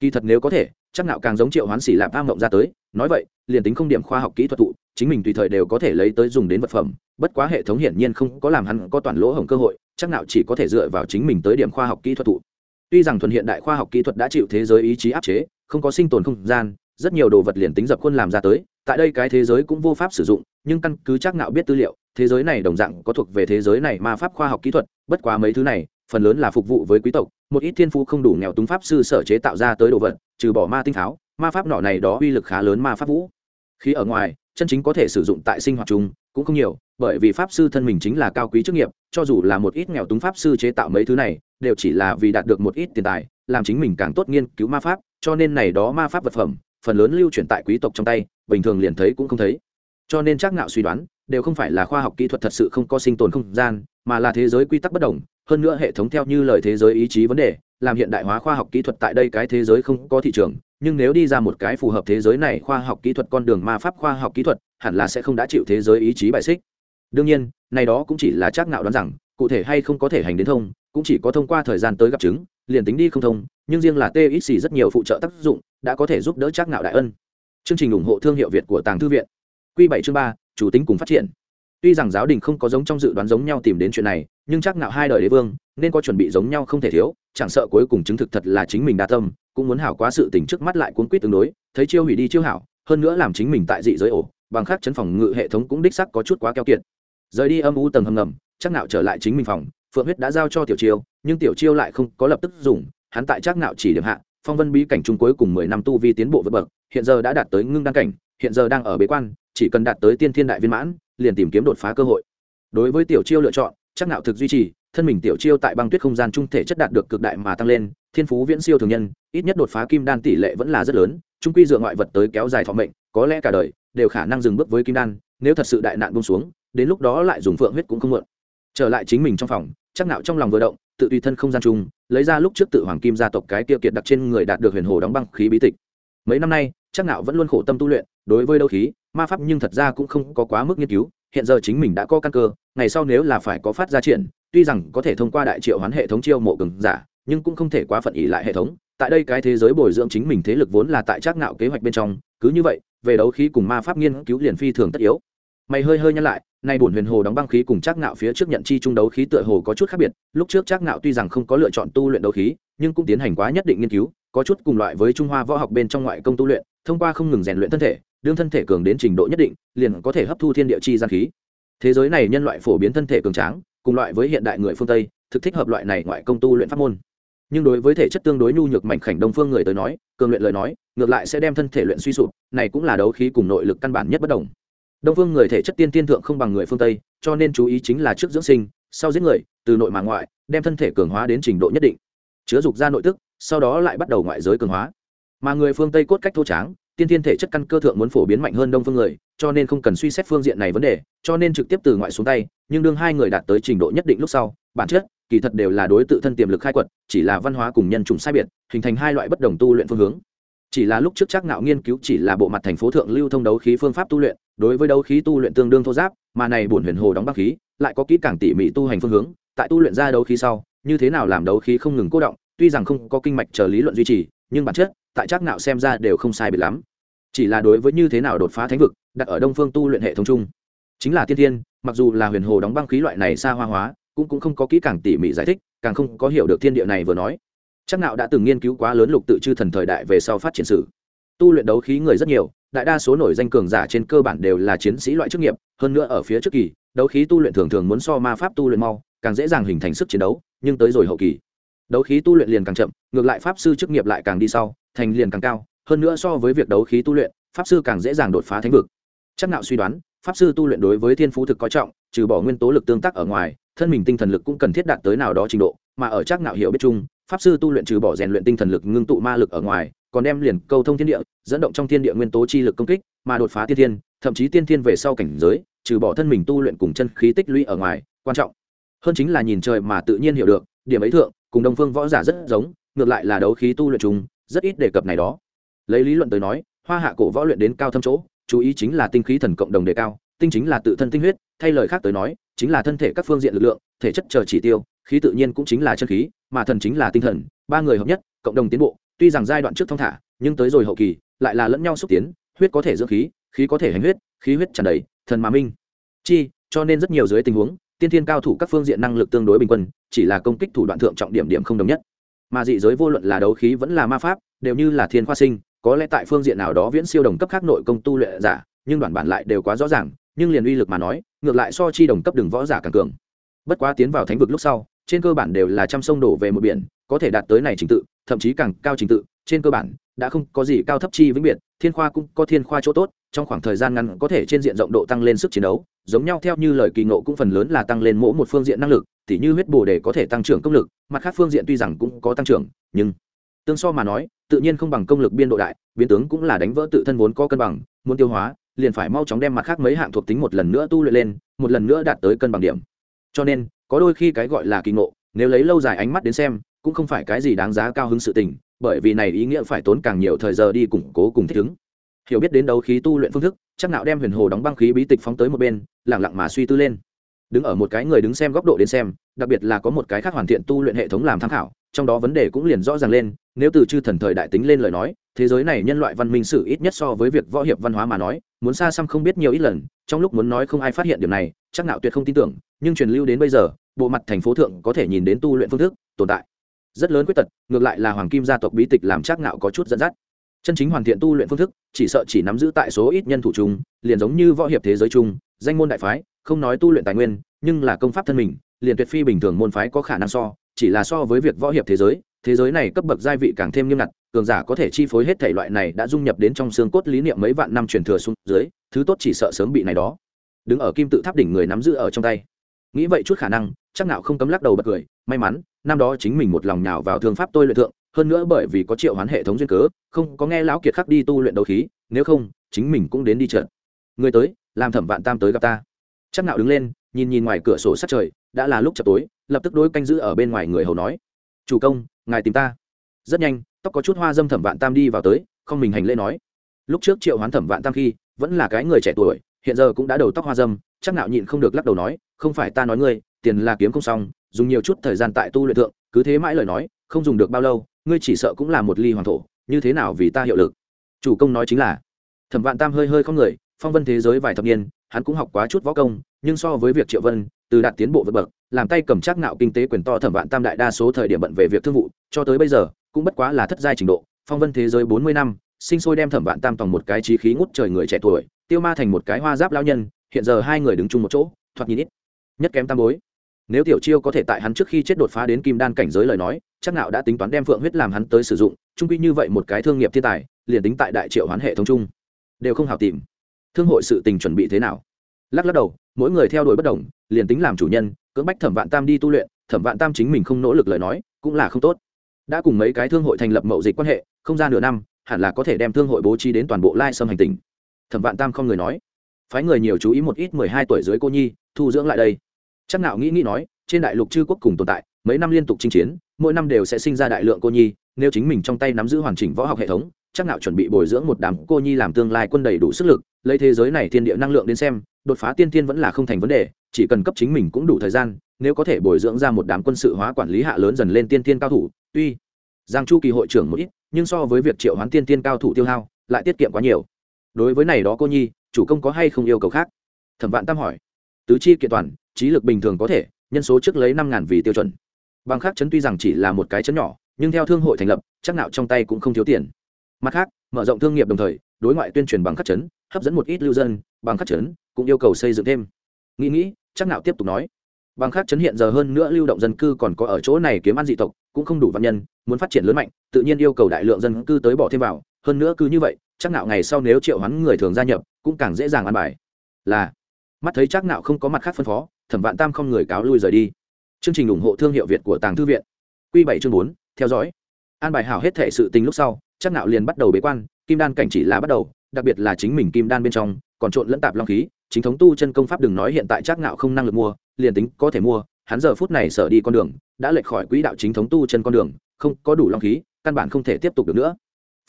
kỳ thật nếu có thể, chắc nạo càng giống triệu hoán xỉ lạp a mộng ra tới, nói vậy, liền tính không điểm khoa học kỹ thuật thụ, chính mình tùy thời đều có thể lấy tới dùng đến vật phẩm, bất quá hệ thống hiển nhiên không có làm hắn có toàn lỗ hổng cơ hội, chắc nạo chỉ có thể dựa vào chính mình tới điểm khoa học kỹ thuật thụ. Tuy rằng thuần hiện đại khoa học kỹ thuật đã chịu thế giới ý chí áp chế, không có sinh tồn không gian, rất nhiều đồ vật liền tính dập khuôn làm ra tới, tại đây cái thế giới cũng vô pháp sử dụng, nhưng căn cứ chắc nạo biết tư liệu, thế giới này đồng dạng có thuộc về thế giới này ma pháp khoa học kỹ thuật, bất quá mấy thứ này phần lớn là phục vụ với quý tộc, một ít thiên phú không đủ nghèo túng pháp sư sở chế tạo ra tới đồ vật, trừ bỏ ma tinh tháo ma pháp nọ này đó uy lực khá lớn ma pháp vũ. Khí ở ngoài, chân chính có thể sử dụng tại sinh hoạt chung cũng không nhiều, bởi vì pháp sư thân mình chính là cao quý chức nghiệp, cho dù là một ít nghèo túng pháp sư chế tạo mấy thứ này, đều chỉ là vì đạt được một ít tiền tài, làm chính mình càng tốt nghiên cứu ma pháp, cho nên này đó ma pháp vật phẩm, phần lớn lưu truyền tại quý tộc trong tay, bình thường liền thấy cũng không thấy. Cho nên chắc ngạo suy đoán, đều không phải là khoa học kỹ thuật thật sự không có sinh tồn không gian, mà là thế giới quy tắc bất đồng hơn nữa hệ thống theo như lời thế giới ý chí vấn đề, làm hiện đại hóa khoa học kỹ thuật tại đây cái thế giới không có thị trường, nhưng nếu đi ra một cái phù hợp thế giới này khoa học kỹ thuật con đường ma pháp khoa học kỹ thuật, hẳn là sẽ không đã chịu thế giới ý chí bài xích. Đương nhiên, này đó cũng chỉ là chắc ngạo đoán rằng, cụ thể hay không có thể hành đến thông, cũng chỉ có thông qua thời gian tới gặp chứng, liền tính đi không thông, nhưng riêng là txc rất nhiều phụ trợ tác dụng, đã có thể giúp đỡ chắc ngạo đại ân. Chương trình ủng hộ thương hiệu việt của tàng thư viện. Q bảy chương ba, chủ tính cùng phát triển tuy rằng giáo đình không có giống trong dự đoán giống nhau tìm đến chuyện này, nhưng chắc nạo hai đời đế vương, nên có chuẩn bị giống nhau không thể thiếu, chẳng sợ cuối cùng chứng thực thật là chính mình đa tâm, cũng muốn hảo quá sự tình trước mắt lại cuốn quýt tương đối, thấy chiêu hủy đi chiêu hảo, hơn nữa làm chính mình tại dị giới ổ, bằng khác chấn phòng ngự hệ thống cũng đích sắc có chút quá keo kiệt. Rời đi âm u tầng hầm ngầm, chắc nạo trở lại chính mình phòng, phượng huyết đã giao cho tiểu chiêu, nhưng tiểu chiêu lại không có lập tức dùng, hắn tại chắc nạo chỉ điểm hạ, phong vân bí cảnh trung cuối cùng mười năm tu vi tiến bộ vượt bậc, hiện giờ đã đạt tới ngưng đăng cảnh, hiện giờ đang ở bế quan, chỉ cần đạt tới tiên thiên đại viên mãn liền tìm kiếm đột phá cơ hội. Đối với tiểu chiêu lựa chọn, chắc nạo thực duy trì, thân mình tiểu chiêu tại băng tuyết không gian trung thể chất đạt được cực đại mà tăng lên, thiên phú viễn siêu thường nhân, ít nhất đột phá kim đan tỷ lệ vẫn là rất lớn, trung quy dựa ngoại vật tới kéo dài thọ mệnh, có lẽ cả đời đều khả năng dừng bước với kim đan, nếu thật sự đại nạn buông xuống, đến lúc đó lại dùng phượng huyết cũng không mượn. Trở lại chính mình trong phòng, chắc nạo trong lòng vừa động, tự tùy thân không gian chung lấy ra lúc trước tự hoàng kim gia tộc cái tiêu kiệt đặt trên người đạt được huyền hồ đóng băng khí bí tịch. Mấy năm nay, chắc nạo vẫn luôn khổ tâm tu luyện, đối với đấu khí ma pháp nhưng thật ra cũng không có quá mức nghiên cứu, hiện giờ chính mình đã có căn cơ, ngày sau nếu là phải có phát ra triển, tuy rằng có thể thông qua đại triệu hoán hệ thống chiêu mộ cường giả, nhưng cũng không thể quá phận ý lại hệ thống. Tại đây cái thế giới bồi dưỡng chính mình thế lực vốn là tại trác ngạo kế hoạch bên trong, cứ như vậy, về đấu khí cùng ma pháp nghiên cứu liền phi thường tất yếu. Mày hơi hơi nhăn lại, nay bổn huyền hồ đóng băng khí cùng trác ngạo phía trước nhận chi trung đấu khí tựa hồ có chút khác biệt, lúc trước trác ngạo tuy rằng không có lựa chọn tu luyện đấu khí, nhưng cũng tiến hành quá nhất định nghiên cứu, có chút cùng loại với trung hoa võ học bên trong ngoại công tu luyện, thông qua không ngừng rèn luyện thân thể đương thân thể cường đến trình độ nhất định, liền có thể hấp thu thiên địa chi gian khí. Thế giới này nhân loại phổ biến thân thể cường tráng, cùng loại với hiện đại người phương tây, thực thích hợp loại này ngoại công tu luyện pháp môn. Nhưng đối với thể chất tương đối nhu nhược mảnh khảnh đông phương người tới nói, cường luyện lời nói, ngược lại sẽ đem thân thể luyện suy sụp, này cũng là đấu khí cùng nội lực căn bản nhất bất đồng. Đông phương người thể chất tiên tiên thượng không bằng người phương tây, cho nên chú ý chính là trước dưỡng sinh, sau giết người, từ nội mà ngoại, đem thân thể cường hóa đến trình độ nhất định. Chứa dục ra nội tức, sau đó lại bắt đầu ngoại giới cường hóa. Mà người phương tây cốt cách thô tráng tiên tiên thể chất căn cơ thượng muốn phổ biến mạnh hơn đông phương người, cho nên không cần suy xét phương diện này vấn đề, cho nên trực tiếp từ ngoại xuống tay, nhưng đương hai người đạt tới trình độ nhất định lúc sau, bản chất, kỳ thật đều là đối tự thân tiềm lực khai quật, chỉ là văn hóa cùng nhân chủng sai biệt, hình thành hai loại bất đồng tu luyện phương hướng. Chỉ là lúc trước chắc ngạo nghiên cứu chỉ là bộ mặt thành phố thượng lưu thông đấu khí phương pháp tu luyện, đối với đấu khí tu luyện tương đương thô giáp, mà này bổn huyền hồ đóng băng khí, lại có kỹ càng tỉ mỉ tu hành phương hướng, tại tu luyện ra đấu khí sau, như thế nào làm đấu khí không ngừng cố động, tuy rằng không có kinh mạch chờ lý luận duy trì, nhưng bản chất, tại chắc ngạo xem ra đều không sai biệt lắm chỉ là đối với như thế nào đột phá thánh vực, đặt ở đông phương tu luyện hệ thống chung. Chính là tiên thiên, mặc dù là huyền hồ đóng băng khí loại này xa hoa hóa, cũng cũng không có kỹ càng tỉ mỉ giải thích, càng không có hiểu được thiên địa này vừa nói. Chắc nạo đã từng nghiên cứu quá lớn lục tự chư thần thời đại về sau phát triển sử. Tu luyện đấu khí người rất nhiều, đại đa số nổi danh cường giả trên cơ bản đều là chiến sĩ loại chức nghiệp, hơn nữa ở phía trước kỳ, đấu khí tu luyện thường thường muốn so ma pháp tu luyện mau, càng dễ dàng hình thành sức chiến đấu, nhưng tới rồi hậu kỳ. Đấu khí tu luyện liền càng chậm, ngược lại pháp sư chức nghiệp lại càng đi sau, thành liền càng cao hơn nữa so với việc đấu khí tu luyện, pháp sư càng dễ dàng đột phá thánh vực. Chắc nạo suy đoán, pháp sư tu luyện đối với thiên phú thực có trọng, trừ bỏ nguyên tố lực tương tác ở ngoài, thân mình tinh thần lực cũng cần thiết đạt tới nào đó trình độ, mà ở chắc nạo hiểu biết chung, pháp sư tu luyện trừ bỏ rèn luyện tinh thần lực ngưng tụ ma lực ở ngoài, còn đem liền câu thông thiên địa, dẫn động trong thiên địa nguyên tố chi lực công kích, mà đột phá tiên thiên, thậm chí tiên thiên về sau cảnh giới, trừ bỏ thân mình tu luyện cùng chân khí tích lũy ở ngoài, quan trọng hơn chính là nhìn trời mà tự nhiên hiểu được, điểm ấy thượng, cùng đông phương võ giả rất giống, ngược lại là đấu khí tu luyện chung, rất ít đề cập này đó lấy lý luận tới nói, hoa hạ cổ võ luyện đến cao thâm chỗ, chú ý chính là tinh khí thần cộng đồng đề cao, tinh chính là tự thân tinh huyết, thay lời khác tới nói, chính là thân thể các phương diện lực lượng, thể chất chờ chỉ tiêu, khí tự nhiên cũng chính là chân khí, mà thần chính là tinh thần, ba người hợp nhất, cộng đồng tiến bộ, tuy rằng giai đoạn trước thông thả, nhưng tới rồi hậu kỳ, lại là lẫn nhau xúc tiến, huyết có thể dưỡng khí khí có thể hành huyết, khí huyết tràn đầy, thần mà minh. Chi, cho nên rất nhiều dưới tình huống, tiên thiên cao thủ các phương diện năng lực tương đối bình quân, chỉ là công kích thủ đoạn thượng trọng điểm điểm không đồng nhất. Mà dị giới vô luận là đấu khí vẫn là ma pháp, đều như là thiên khoa sinh có lẽ tại phương diện nào đó viễn siêu đồng cấp khác nội công tu luyện giả, nhưng đoạn bản lại đều quá rõ ràng, nhưng liền uy lực mà nói, ngược lại so chi đồng cấp đường võ giả càng cường. Bất quá tiến vào thánh vực lúc sau, trên cơ bản đều là trăm sông đổ về một biển, có thể đạt tới này trình tự, thậm chí càng cao trình tự, trên cơ bản đã không có gì cao thấp chi vĩnh biệt, thiên khoa cũng có thiên khoa chỗ tốt, trong khoảng thời gian ngắn có thể trên diện rộng độ tăng lên sức chiến đấu, giống nhau theo như lời kỳ ngộ cũng phần lớn là tăng lên mỗi một phương diện năng lực, tỉ như huyết bổ để có thể tăng trưởng công lực, mặt khác phương diện tuy rằng cũng có tăng trưởng, nhưng tương so mà nói, tự nhiên không bằng công lực biên độ đại, biến tướng cũng là đánh vỡ tự thân vốn có cân bằng, muốn tiêu hóa, liền phải mau chóng đem mặt khác mấy hạng thuộc tính một lần nữa tu luyện lên, một lần nữa đạt tới cân bằng điểm. Cho nên, có đôi khi cái gọi là kỳ ngộ, nếu lấy lâu dài ánh mắt đến xem, cũng không phải cái gì đáng giá cao hứng sự tình, bởi vì này ý nghĩa phải tốn càng nhiều thời giờ đi củng cố cùng thích ứng. Hiểu biết đến đấu khí tu luyện phương thức, chắc nào đem huyền hồ đóng băng khí bí tịch phóng tới một bên, lặng lặng mà suy tư lên. Đứng ở một cái người đứng xem góc độ đến xem, đặc biệt là có một cái khác hoàn thiện tu luyện hệ thống làm tham khảo trong đó vấn đề cũng liền rõ ràng lên, nếu từ chư thần thời đại tính lên lời nói, thế giới này nhân loại văn minh sử ít nhất so với việc võ hiệp văn hóa mà nói, muốn xa xăm không biết nhiều ít lần, trong lúc muốn nói không ai phát hiện điểm này, chắc nạo tuyệt không tin tưởng, nhưng truyền lưu đến bây giờ, bộ mặt thành phố thượng có thể nhìn đến tu luyện phương thức, tồn tại rất lớn quyết tật, ngược lại là hoàng kim gia tộc bí tịch làm chắc nạo có chút dẫn dắt. Chân chính hoàn thiện tu luyện phương thức, chỉ sợ chỉ nắm giữ tại số ít nhân thủ chung, liền giống như võ hiệp thế giới chung, danh môn đại phái, không nói tu luyện tài nguyên, nhưng là công pháp thân mình liền tuyệt phi bình thường môn phái có khả năng so, chỉ là so với việc võ hiệp thế giới thế giới này cấp bậc gia vị càng thêm nghiêm ngặt, cường giả có thể chi phối hết thể loại này đã dung nhập đến trong xương cốt lý niệm mấy vạn năm truyền thừa xuống dưới, thứ tốt chỉ sợ sớm bị này đó. Đứng ở kim tự tháp đỉnh người nắm giữ ở trong tay. Nghĩ vậy chút khả năng, chắc nào không cấm lắc đầu bật cười, may mắn, năm đó chính mình một lòng nhào vào thương pháp tôi luyện thượng, hơn nữa bởi vì có triệu hoán hệ thống duyên cớ, không có nghe lão kiệt khắc đi tu luyện đấu khí, nếu không, chính mình cũng đến đi trận người tới, làm thẩm vạn tam tới gặp ta. Chắc nào đứng lên, nhìn nhìn ngoài cửa sổ sát trời đã là lúc chập tối, lập tức đối canh giữ ở bên ngoài người hầu nói, chủ công, ngài tìm ta. Rất nhanh, tóc có chút hoa dâm thẩm vạn tam đi vào tới, không mình hành lễ nói, lúc trước triệu hoán thẩm vạn tam khi, vẫn là cái người trẻ tuổi, hiện giờ cũng đã đầu tóc hoa dâm, chắc nạo nhịn không được lắc đầu nói, không phải ta nói ngươi, tiền là kiếm không xong, dùng nhiều chút thời gian tại tu luyện thượng, cứ thế mãi lời nói, không dùng được bao lâu, ngươi chỉ sợ cũng là một ly hoàng thổ, như thế nào vì ta hiệu lực? Chủ công nói chính là, thẩm vạn tam hơi hơi không người, phong vân thế giới vài thập niên, hắn cũng học quá chút võ công, nhưng so với việc triệu vân từ đạt tiến bộ vượt bậc, làm tay cầm chắc nạo kinh tế quyền to thẩm vạn tam đại đa số thời điểm bận về việc thương vụ, cho tới bây giờ, cũng bất quá là thất giai trình độ, phong vân thế giới bốn mươi năm, sinh sôi đem thẩm vạn tam tòng một cái trí khí ngút trời người trẻ tuổi, tiêu ma thành một cái hoa giáp lao nhân, hiện giờ hai người đứng chung một chỗ, thoạt nhìn ít, nhất kém tam bối. Nếu tiểu chiêu có thể tại hắn trước khi chết đột phá đến kim đan cảnh giới lời nói, chắc nạo đã tính toán đem phượng huyết làm hắn tới sử dụng trung quy như vậy một cái thương nghiệp thiên tài, liền tính tại đại triệu hoán hệ thống chung, đều không hảo tìm. Thương hội sự tình chuẩn bị thế nào? Lắc lắc đầu, mỗi người theo đuổi bất đồng liền tính làm chủ nhân, cưỡng bách thẩm vạn tam đi tu luyện, thẩm vạn tam chính mình không nỗ lực lời nói, cũng là không tốt. Đã cùng mấy cái thương hội thành lập mậu dịch quan hệ, không ra nửa năm, hẳn là có thể đem thương hội bố trí đến toàn bộ lai sâm hành tình thẩm vạn tam không người nói. Phái người nhiều chú ý một ít mười hai tuổi dưới cô nhi, thu dưỡng lại đây. Chắc nào nghĩ nghĩ nói, trên đại lục chư quốc cùng tồn tại, mấy năm liên tục chinh chiến, mỗi năm đều sẽ sinh ra đại lượng cô nhi, nếu chính mình trong tay nắm giữ hoàn chỉnh võ học hệ thống chắc Nạo chuẩn bị bồi dưỡng một đám cô nhi làm tương lai quân đầy đủ sức lực, lấy thế giới này thiên địa năng lượng đến xem, đột phá tiên thiên vẫn là không thành vấn đề, chỉ cần cấp chính mình cũng đủ thời gian, nếu có thể bồi dưỡng ra một đám quân sự hóa quản lý hạ lớn dần lên tiên thiên cao thủ, tuy giang chu kỳ hội trưởng một ít, nhưng so với việc triệu hoán tiên thiên cao thủ tiêu hao, lại tiết kiệm quá nhiều. Đối với này đó cô nhi, chủ công có hay không yêu cầu khác? Thẩm vạn tam hỏi. Tứ chi kiện toàn, trí lực bình thường có thể, nhân số trước lấy năm ngàn vì tiêu chuẩn. Bằng khác chấn tuy rằng chỉ là một cái chấn nhỏ, nhưng theo thương hội thành lập, chắc Nạo trong tay cũng không thiếu tiền mặt khác, mở rộng thương nghiệp đồng thời, đối ngoại tuyên truyền bằng khắc chấn, hấp dẫn một ít lưu dân, bằng khắc chấn cũng yêu cầu xây dựng thêm. Nghĩ nghĩ, chắc nạo tiếp tục nói. Bằng khắc chấn hiện giờ hơn nữa lưu động dân cư còn có ở chỗ này kiếm ăn dị tộc, cũng không đủ văn nhân, muốn phát triển lớn mạnh, tự nhiên yêu cầu đại lượng dân cư tới bỏ thêm vào. Hơn nữa cứ như vậy, chắc nạo ngày sau nếu triệu hoán người thường gia nhập, cũng càng dễ dàng ăn bài. Là, mắt thấy chắc nạo không có mặt khác phân phó, thẩm vạn tam không người cáo lui rời đi. Chương trình ủng hộ thương hiệu việt của tàng thư viện. Quy bảy chương bốn, theo dõi. An bài hảo hết thể sự tình lúc sau chắc nạo liền bắt đầu bế quan, kim đan cảnh chỉ là bắt đầu, đặc biệt là chính mình kim đan bên trong, còn trộn lẫn tạp long khí, chính thống tu chân công pháp đừng nói hiện tại chắc nạo không năng lực mua, liền tính có thể mua, hắn giờ phút này sợ đi con đường, đã lệch khỏi quỹ đạo chính thống tu chân con đường, không có đủ long khí, căn bản không thể tiếp tục được nữa.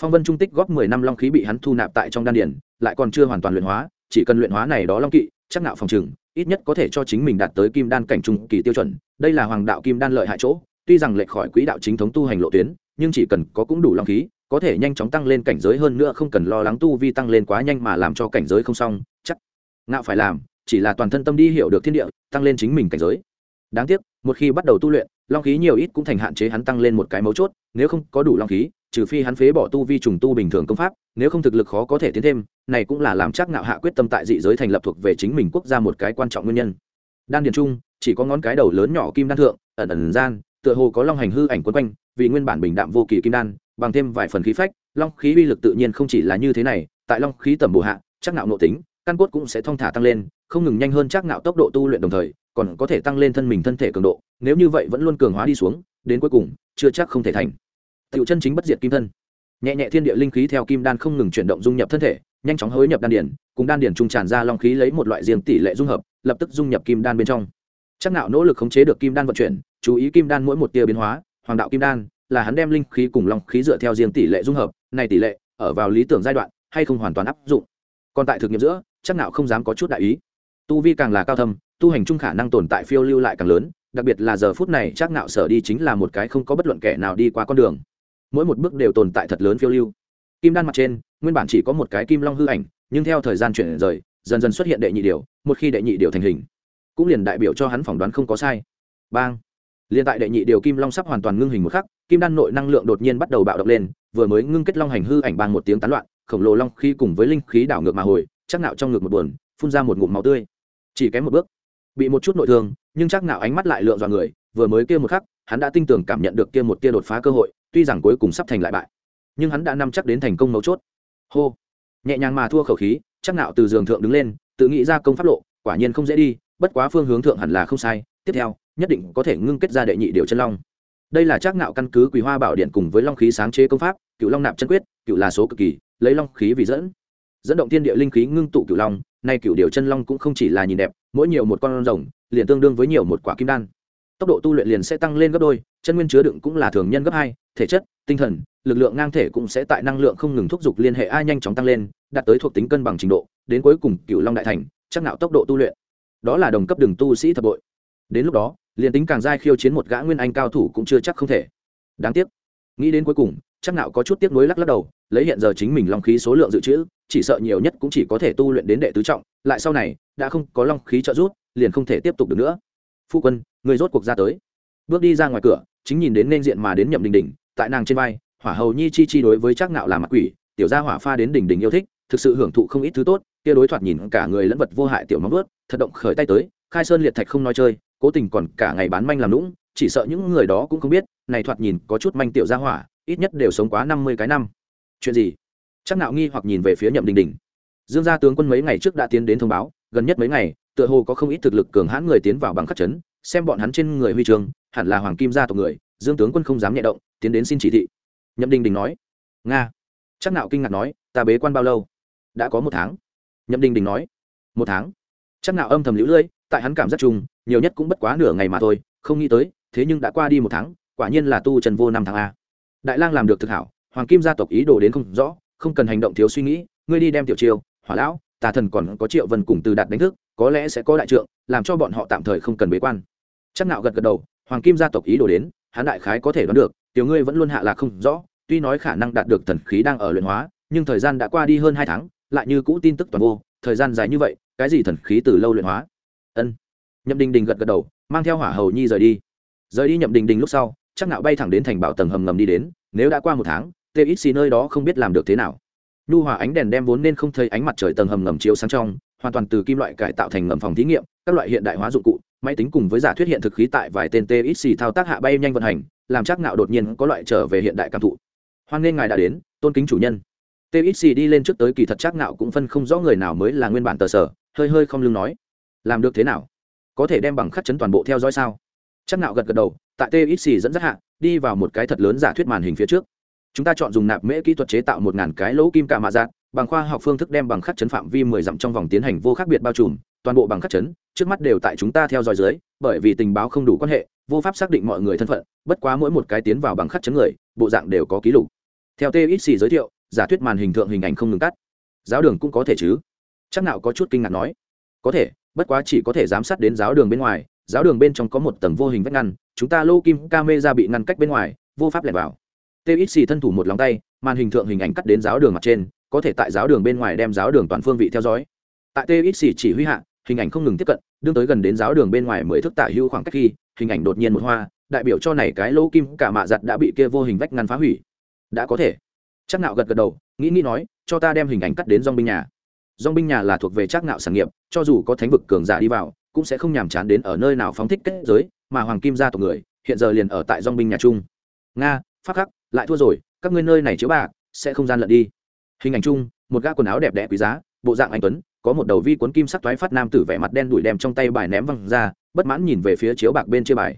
Phong vân trung tích góp mười năm long khí bị hắn thu nạp tại trong đan điển lại còn chưa hoàn toàn luyện hóa, chỉ cần luyện hóa này đó long kỵ, chắc nạo phòng trường, ít nhất có thể cho chính mình đạt tới kim đan cảnh trung kỳ tiêu chuẩn, đây là hoàng đạo kim đan lợi hại chỗ, tuy rằng lệch khỏi quỹ đạo chính thống tu hành lộ tuyến, nhưng chỉ cần có cũng đủ long khí có thể nhanh chóng tăng lên cảnh giới hơn nữa không cần lo lắng tu vi tăng lên quá nhanh mà làm cho cảnh giới không xong, chắc ngạo phải làm, chỉ là toàn thân tâm đi hiểu được thiên địa, tăng lên chính mình cảnh giới. Đáng tiếc, một khi bắt đầu tu luyện, long khí nhiều ít cũng thành hạn chế hắn tăng lên một cái mấu chốt, nếu không có đủ long khí, trừ phi hắn phế bỏ tu vi trùng tu bình thường công pháp, nếu không thực lực khó có thể tiến thêm, này cũng là làm chắc ngạo hạ quyết tâm tại dị giới thành lập thuộc về chính mình quốc gia một cái quan trọng nguyên nhân. Đan điền trung, chỉ có ngón cái đầu lớn nhỏ kim đan thượng, ẩn ẩn gian, tựa hồ có long hành hư ảnh quấn quanh, vì nguyên bản bình đạm vô kỳ kim đan bằng thêm vài phần khí phách, long khí uy lực tự nhiên không chỉ là như thế này, tại long khí tầm bổ hạ, chắc ngạo nội tính, căn cốt cũng sẽ thong thả tăng lên, không ngừng nhanh hơn chắc ngạo tốc độ tu luyện đồng thời, còn có thể tăng lên thân mình thân thể cường độ, nếu như vậy vẫn luôn cường hóa đi xuống, đến cuối cùng, chưa chắc không thể thành. Tiểu chân chính bất diệt kim thân. Nhẹ nhẹ thiên địa linh khí theo kim đan không ngừng chuyển động dung nhập thân thể, nhanh chóng hối nhập đan điển, cùng đan điển trung tràn ra long khí lấy một loại riêng tỷ lệ dung hợp, lập tức dung nhập kim đan bên trong. Chắc nạo nỗ lực khống chế được kim đan vận chuyển, chú ý kim đan mỗi một tia biến hóa, hoàng đạo kim đan là hắn đem linh khí cùng long khí dựa theo riêng tỷ lệ dung hợp, này tỷ lệ ở vào lý tưởng giai đoạn hay không hoàn toàn áp dụng. Còn tại thực nghiệm giữa, chắc nào không dám có chút đại ý. Tu vi càng là cao thâm, tu hành chung khả năng tồn tại phiêu lưu lại càng lớn, đặc biệt là giờ phút này chắc nạo sở đi chính là một cái không có bất luận kẻ nào đi qua con đường. Mỗi một bước đều tồn tại thật lớn phiêu lưu. Kim đan mặt trên, nguyên bản chỉ có một cái kim long hư ảnh, nhưng theo thời gian chuyển rời, dần dần xuất hiện đệ nhị điều, một khi đệ nhị điều thành hình, cũng liền đại biểu cho hắn phỏng đoán không có sai. Bang! Liền tại đệ nhị điều kim long sắp hoàn toàn ngưng hình một khắc kim đan nội năng lượng đột nhiên bắt đầu bạo động lên, vừa mới ngưng kết long hành hư ảnh bang một tiếng tán loạn, khổng lồ long khí cùng với linh khí đảo ngược mà hồi, chắc nạo trong ngực một buồn, phun ra một ngụm máu tươi. Chỉ kém một bước, bị một chút nội thương, nhưng chắc nạo ánh mắt lại lượn dọa người, vừa mới kia một khắc, hắn đã tinh tường cảm nhận được kia một kia đột phá cơ hội, tuy rằng cuối cùng sắp thành lại bại, nhưng hắn đã nắm chắc đến thành công mấu chốt. Hô! Nhẹ nhàng mà thua khẩu khí, chắc nạo từ giường thượng đứng lên, tự nghĩ ra công pháp lộ, quả nhiên không dễ đi, bất quá phương hướng thượng hẳn là không sai, tiếp theo, nhất định có thể ngưng kết ra đệ nhị điều chân long đây là chắc nạo căn cứ quý hoa bảo điện cùng với long khí sáng chế công pháp, cựu long nạp chân quyết, cựu là số cực kỳ, lấy long khí vì dẫn. Dẫn động thiên địa linh khí ngưng tụ cựu long, nay cựu điều chân long cũng không chỉ là nhìn đẹp, mỗi nhiều một con rồng, liền tương đương với nhiều một quả kim đan. Tốc độ tu luyện liền sẽ tăng lên gấp đôi, chân nguyên chứa đựng cũng là thường nhân gấp hai, thể chất, tinh thần, lực lượng ngang thể cũng sẽ tại năng lượng không ngừng thúc giục liên hệ ai nhanh chóng tăng lên, đạt tới thuộc tính cân bằng trình độ, đến cuối cùng cựu long đại thành chắc nạo tốc độ tu luyện. Đó là đồng cấp đường tu sĩ thập bội. Đến lúc đó liền tính càng giai khiêu chiến một gã nguyên anh cao thủ cũng chưa chắc không thể. Đáng tiếc. Nghĩ đến cuối cùng, chắc nạo có chút tiếc nuối lắc lắc đầu, lấy hiện giờ chính mình long khí số lượng dự trữ, chỉ sợ nhiều nhất cũng chỉ có thể tu luyện đến đệ tứ trọng, lại sau này, đã không có long khí trợ giúp, liền không thể tiếp tục được nữa. Phu quân, người rốt cuộc ra tới. Bước đi ra ngoài cửa, chính nhìn đến nên diện mà đến nhậm đình đình, tại nàng trên vai, hỏa hầu nhi chi chi đối với chắc nạo là mặt quỷ, tiểu gia hỏa pha đến đỉnh đỉnh yêu thích, thực sự hưởng thụ không ít thứ tốt, kia đối thoại nhìn cả người lẫn vật vô hại tiểu móng vuốt, thật động khởi tay tới, khai sơn liệt thạch không nói chơi cố tình còn cả ngày bán manh làm lũng chỉ sợ những người đó cũng không biết, này thoạt nhìn có chút manh tiểu gia hỏa, ít nhất đều sống quá năm mươi cái năm. Chuyện gì? Chắc nạo nghi hoặc nhìn về phía nhậm đình đình. Dương gia tướng quân mấy ngày trước đã tiến đến thông báo, gần nhất mấy ngày, tựa hồ có không ít thực lực cường hãn người tiến vào bằng khắc chấn, xem bọn hắn trên người huy trường hẳn là hoàng kim gia tộc người, dương tướng quân không dám nhẹ động, tiến đến xin chỉ thị. Nhậm đình đình nói, nga. Chắc nạo kinh ngạc nói, ta bế quan bao lâu? Đã có một tháng. Nhậm đình đình nói, một tháng. Chắc nạo âm thầm lũ lưỡi, tại hắn cảm giác chung nhiều nhất cũng bất quá nửa ngày mà thôi, không nghĩ tới, thế nhưng đã qua đi một tháng, quả nhiên là tu trần vô năm tháng a. Đại lang làm được thực hảo, hoàng kim gia tộc ý đồ đến không rõ, không cần hành động thiếu suy nghĩ, ngươi đi đem tiểu chiêu hỏa lão, tà thần còn có triệu vân cùng từ đạt đánh thức, có lẽ sẽ có đại trượng, làm cho bọn họ tạm thời không cần bế quan. Chắc nạo gật gật đầu, hoàng kim gia tộc ý đồ đến, hắn đại khái có thể đoán được, tiểu ngươi vẫn luôn hạ lạc không rõ, tuy nói khả năng đạt được thần khí đang ở luyện hóa, nhưng thời gian đã qua đi hơn hai tháng, lại như cũ tin tức toàn vô, thời gian dài như vậy, cái gì thần khí từ lâu luyện hóa? Ân nhậm đình đình gật gật đầu, mang theo hỏa hầu nhi rời đi. Rời đi nhậm đình đình lúc sau, chắc nạo bay thẳng đến thành bảo tầng hầm ngầm đi đến, nếu đã qua một tháng Tê ít xì nơi đó không biết làm được thế nào. Nhu hòa ánh đèn đem vốn nên không thấy ánh mặt trời tầng hầm ngầm chiếu sáng trong, hoàn toàn từ kim loại cải tạo thành ngầm phòng thí nghiệm, các loại hiện đại hóa dụng cụ, máy tính cùng với giả thuyết hiện thực khí tại vài tên Tê ít xì thao tác hạ bay nhanh vận hành, làm chắc nạo đột nhiên có loại trở về hiện đại cảm thụ. Hoan nghênh ngài đã đến, tôn kính chủ nhân. Tê ít xì đi lên trước tới kỳ thật chắc nạo cũng phân không rõ người nào mới là nguyên bản tờ sở, hơi hơi không lưng nói. Làm được thế nào? Có thể đem bằng khắc chấn toàn bộ theo dõi sao? Chắc nạo gật gật đầu, tại tx dẫn dắt hạ, đi vào một cái thật lớn giả thuyết màn hình phía trước. Chúng ta chọn dùng nạp mễ kỹ thuật chế tạo một ngàn cái lỗ kim cả mạ dạng bằng khoa học phương thức đem bằng khắc chấn phạm vi mười dặm trong vòng tiến hành vô khác biệt bao trùm, toàn bộ bằng khắc chấn, trước mắt đều tại chúng ta theo dõi dưới, bởi vì tình báo không đủ quan hệ, vô pháp xác định mọi người thân phận, bất quá mỗi một cái tiến vào bằng khắc chấn người, bộ dạng đều có ký lục. Theo txc giới thiệu, giả thuyết màn hình thượng hình ảnh không ngừng tắt. Giáo đường cũng có thể chứ? Chắc nào có chút kinh ngạc nói. Có thể bất quá chỉ có thể giám sát đến giáo đường bên ngoài, giáo đường bên trong có một tầng vô hình vách ngăn, chúng ta lô kim ca mê ra bị ngăn cách bên ngoài, vô pháp lẻn vào. Txc thân thủ một lòng tay, màn hình thượng hình ảnh cắt đến giáo đường mặt trên, có thể tại giáo đường bên ngoài đem giáo đường toàn phương vị theo dõi. Tại txc chỉ huy hạ, hình ảnh không ngừng tiếp cận, đương tới gần đến giáo đường bên ngoài mới thức tạ hữu khoảng cách khi, hình ảnh đột nhiên một hoa, đại biểu cho này cái lỗ kim cả mạ giặt đã bị kia vô hình vách ngăn phá hủy. Đã có thể. Chắc nạo gật gật đầu, nghĩ nghĩ nói, cho ta đem hình ảnh cắt đến dong binh nhà dong binh nhà là thuộc về Trác nạo sản nghiệp, cho dù có thánh vực cường giả đi vào, cũng sẽ không nhàm chán đến ở nơi nào phóng thích kết giới, mà hoàng kim gia tộc người, hiện giờ liền ở tại dong binh nhà chung. Nga phát khắc, lại thua rồi, các ngươi nơi này chiếu bạc, sẽ không gian lận đi. Hình ảnh chung, một gã quần áo đẹp đẽ quý giá, bộ dạng anh tuấn, có một đầu vi cuốn kim sắc toái phát nam tử vẻ mặt đen đuổi đem trong tay bài ném văng ra, bất mãn nhìn về phía chiếu bạc bên chia bài.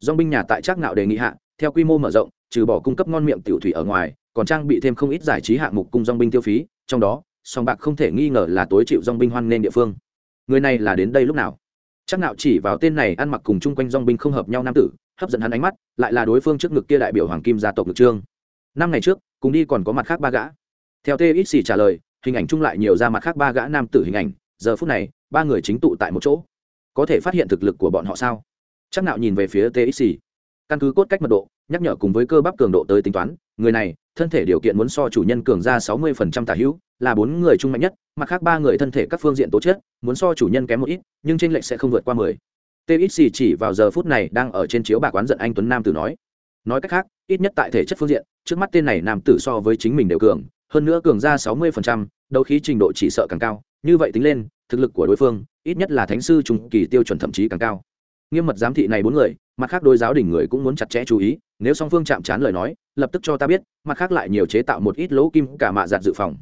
Dong binh nhà tại trác ngạo đề nghị hạ, theo quy mô mở rộng, trừ bỏ cung cấp ngon miệng tiểu thủy ở ngoài, còn trang bị thêm không ít giải trí hạng mục cung dong binh tiêu phí, trong đó song bạc không thể nghi ngờ là tối chịu dong binh hoan nên địa phương. Người này là đến đây lúc nào? Chắc nạo chỉ vào tên này ăn mặc cùng chung quanh dong binh không hợp nhau nam tử, hấp dẫn hắn ánh mắt, lại là đối phương trước ngực kia đại biểu hoàng kim gia tộc ngực trương. Năm ngày trước, cùng đi còn có mặt khác ba gã. Theo tê ít xì trả lời, hình ảnh chung lại nhiều ra mặt khác ba gã nam tử hình ảnh, giờ phút này, ba người chính tụ tại một chỗ. Có thể phát hiện thực lực của bọn họ sao? Chắc nạo nhìn về phía tê ít xì căn cứ cốt cách mật độ, nhắc nhở cùng với cơ bắp cường độ tới tính toán, người này, thân thể điều kiện muốn so chủ nhân cường ra sáu mươi tả hữu là bốn người trung mạnh nhất, mặt khác ba người thân thể các phương diện tố chất, muốn so chủ nhân kém một ít, nhưng trên lệch sẽ không vượt qua mười. Txc chỉ vào giờ phút này đang ở trên chiếu bạc quán giận anh tuấn nam tử nói. Nói cách khác, ít nhất tại thể chất phương diện, trước mắt tên này nam tử so với chính mình đều cường, hơn nữa cường ra sáu mươi đấu khí trình độ chỉ sợ càng cao. Như vậy tính lên, thực lực của đối phương, ít nhất là thánh sư trung kỳ tiêu chuẩn thậm chí càng cao. Nghiêm mật giám thị này bốn người, mặt khác đôi giáo đình người cũng muốn chặt chẽ chú ý, nếu song phương chạm trán lời nói, lập tức cho ta biết, mặt khác lại nhiều chế tạo một ít lỗ kim cả mạ giạt dự phòng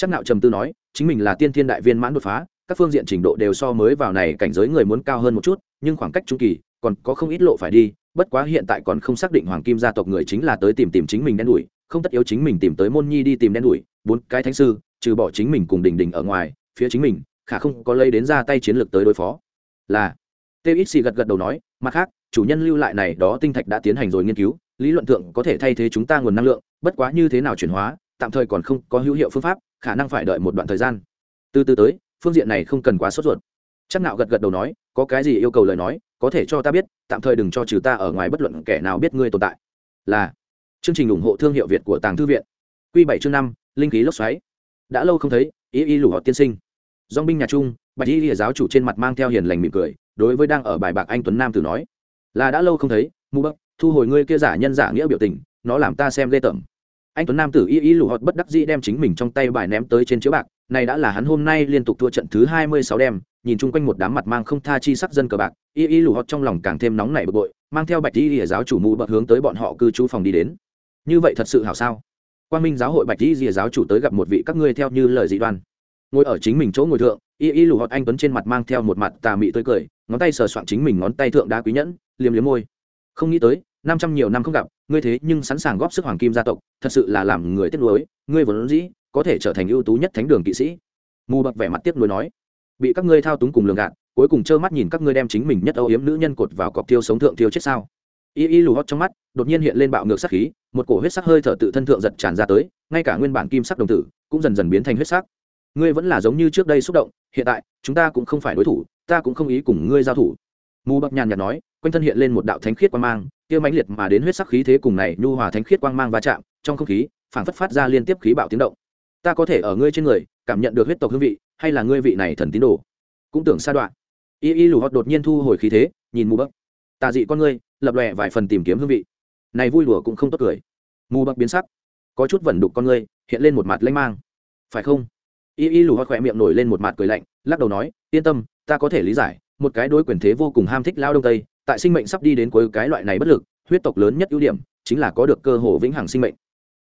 chắc nạo trầm tư nói, chính mình là tiên thiên đại viên mãn đột phá, các phương diện trình độ đều so mới vào này cảnh giới người muốn cao hơn một chút, nhưng khoảng cách trung kỳ, còn có không ít lộ phải đi, bất quá hiện tại còn không xác định hoàng kim gia tộc người chính là tới tìm tìm chính mình đen đuổi không tất yếu chính mình tìm tới môn nhi đi tìm đen đuổi bốn cái thánh sư, trừ bỏ chính mình cùng đình đình ở ngoài, phía chính mình, khả không có lấy đến ra tay chiến lược tới đối phó. Là txc gật gật đầu nói, mặt khác, chủ nhân lưu lại này đó tinh thạch đã tiến hành rồi nghiên cứu, lý luận thượng có thể thay thế chúng ta nguồn năng lượng, bất quá như thế nào chuyển hóa, tạm thời còn không có hữu hiệu phương pháp khả năng phải đợi một đoạn thời gian. Từ từ tới, phương diện này không cần quá sốt ruột. Chắc nạo gật gật đầu nói, có cái gì yêu cầu lời nói, có thể cho ta biết, tạm thời đừng cho trừ ta ở ngoài bất luận kẻ nào biết ngươi tồn tại. Là, chương trình ủng hộ thương hiệu việt của tàng thư viện, quy bảy chương năm, linh khí lốc xoáy. Đã lâu không thấy, ý y lủ họ tiên sinh. Dong binh nhà trung, bạch y lìa giáo chủ trên mặt mang theo hiền lành mỉm cười, đối với đang ở bài bạc anh tuấn nam tử nói, là đã lâu không thấy mu bắc thu hồi ngươi kia giả nhân giả nghĩa biểu tình, nó làm ta xem lê tởm anh tuấn nam tử y y lù họt bất đắc dĩ đem chính mình trong tay bài ném tới trên chiếu bạc. Này đã là hắn hôm nay liên tục thua trận thứ hai mươi sáu đêm nhìn chung quanh một đám mặt mang không tha chi sắc dân cờ bạc, y y lù hót trong lòng càng thêm nóng nảy bực bội, mang theo bạch y rìa giáo chủ mù bậc hướng tới bọn họ cư trú phòng đi đến. Như vậy thật sự hảo sao? Quan minh giáo hội bạch y rìa giáo chủ tới gặp một vị các ngươi theo như lời dị đoan. Ngồi ở chính mình chỗ ngồi thượng, y y lù hót anh tuấn trên mặt mang theo một mặt tà mị tươi cười, ngón tay sờ soạn chính mình ngón tay thượng đá quý nhẫn, liếm liếm môi. Không nghĩ tới năm trăm nhiều năm không gặp, ngươi thế nhưng sẵn sàng góp sức hoàng kim gia tộc, thật sự là làm người tiếc nuối, ngươi vốn dĩ có thể trở thành ưu tú nhất thánh đường kỵ sĩ. Mù bậc vẻ mặt tiếc nuối nói, bị các ngươi thao túng cùng lường gạt, cuối cùng trơ mắt nhìn các ngươi đem chính mình nhất âu yếm nữ nhân cột vào cọc tiêu sống thượng tiêu chết sao. Y y lù hót trong mắt, đột nhiên hiện lên bạo ngược sắc khí, một cổ huyết sắc hơi thở tự thân thượng giật tràn ra tới, ngay cả nguyên bản kim sắc đồng tử cũng dần dần biến thành huyết sắc. Ngươi vẫn là giống như trước đây xúc động, hiện tại, chúng ta cũng không phải đối thủ, ta cũng không ý cùng ngươi giao thủ. Mù bậc nhàn nhạt nói, quanh thân hiện lên một đạo thánh khiết quan mang kia mãnh liệt mà đến huyết sắc khí thế cùng này nhu hòa thánh khiết quang mang va chạm, trong không khí, phảng phất phát ra liên tiếp khí bạo tiếng động. Ta có thể ở ngươi trên người, cảm nhận được huyết tộc hương vị, hay là ngươi vị này thần tín đồ? Cũng tưởng xa đoạn. Y y lù hót đột nhiên thu hồi khí thế, nhìn mù bấc tà dị con ngươi, lập lòe vài phần tìm kiếm hương vị. Này vui lùa cũng không tốt cười. Mù bấc biến sắc. Có chút vẩn đục con ngươi, hiện lên một mặt lanh mang. Phải không? Y y lù hót khỏe miệng nổi lên một mặt cười lạnh, lắc đầu nói, yên tâm, ta có thể lý giải, một cái đối quyền thế vô cùng ham thích lao đông tây tại sinh mệnh sắp đi đến cuối cái loại này bất lực, huyết tộc lớn nhất ưu điểm chính là có được cơ hồ vĩnh hằng sinh mệnh.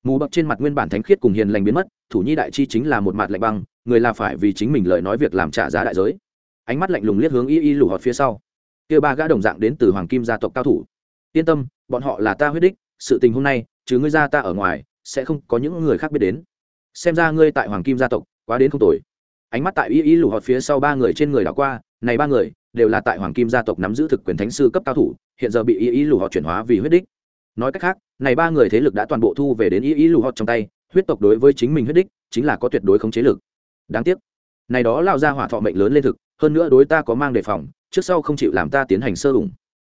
Mù bậc trên mặt nguyên bản thánh khiết cùng hiền lành biến mất, thủ nhi đại chi chính là một mặt lạnh băng, người là phải vì chính mình lời nói việc làm trả giá đại giới. Ánh mắt lạnh lùng liếc hướng y y lù họt phía sau. Kia ba gã đồng dạng đến từ hoàng kim gia tộc cao thủ. Yên tâm, bọn họ là ta huyết đích, sự tình hôm nay chứ ngươi ra ta ở ngoài, sẽ không có những người khác biết đến. Xem ra ngươi tại hoàng kim gia tộc, quá đến không tồi. Ánh mắt tại y y lù họt phía sau ba người trên người đảo qua, này ba người đều là tại hoàng kim gia tộc nắm giữ thực quyền thánh sư cấp cao thủ, hiện giờ bị y y lù họt chuyển hóa vì huyết đích. Nói cách khác, này ba người thế lực đã toàn bộ thu về đến y y lù họt trong tay, huyết tộc đối với chính mình huyết đích chính là có tuyệt đối khống chế lực. Đáng tiếc, này đó lao ra hỏa thọ mệnh lớn lên thực, hơn nữa đối ta có mang đề phòng, trước sau không chịu làm ta tiến hành sơ ủng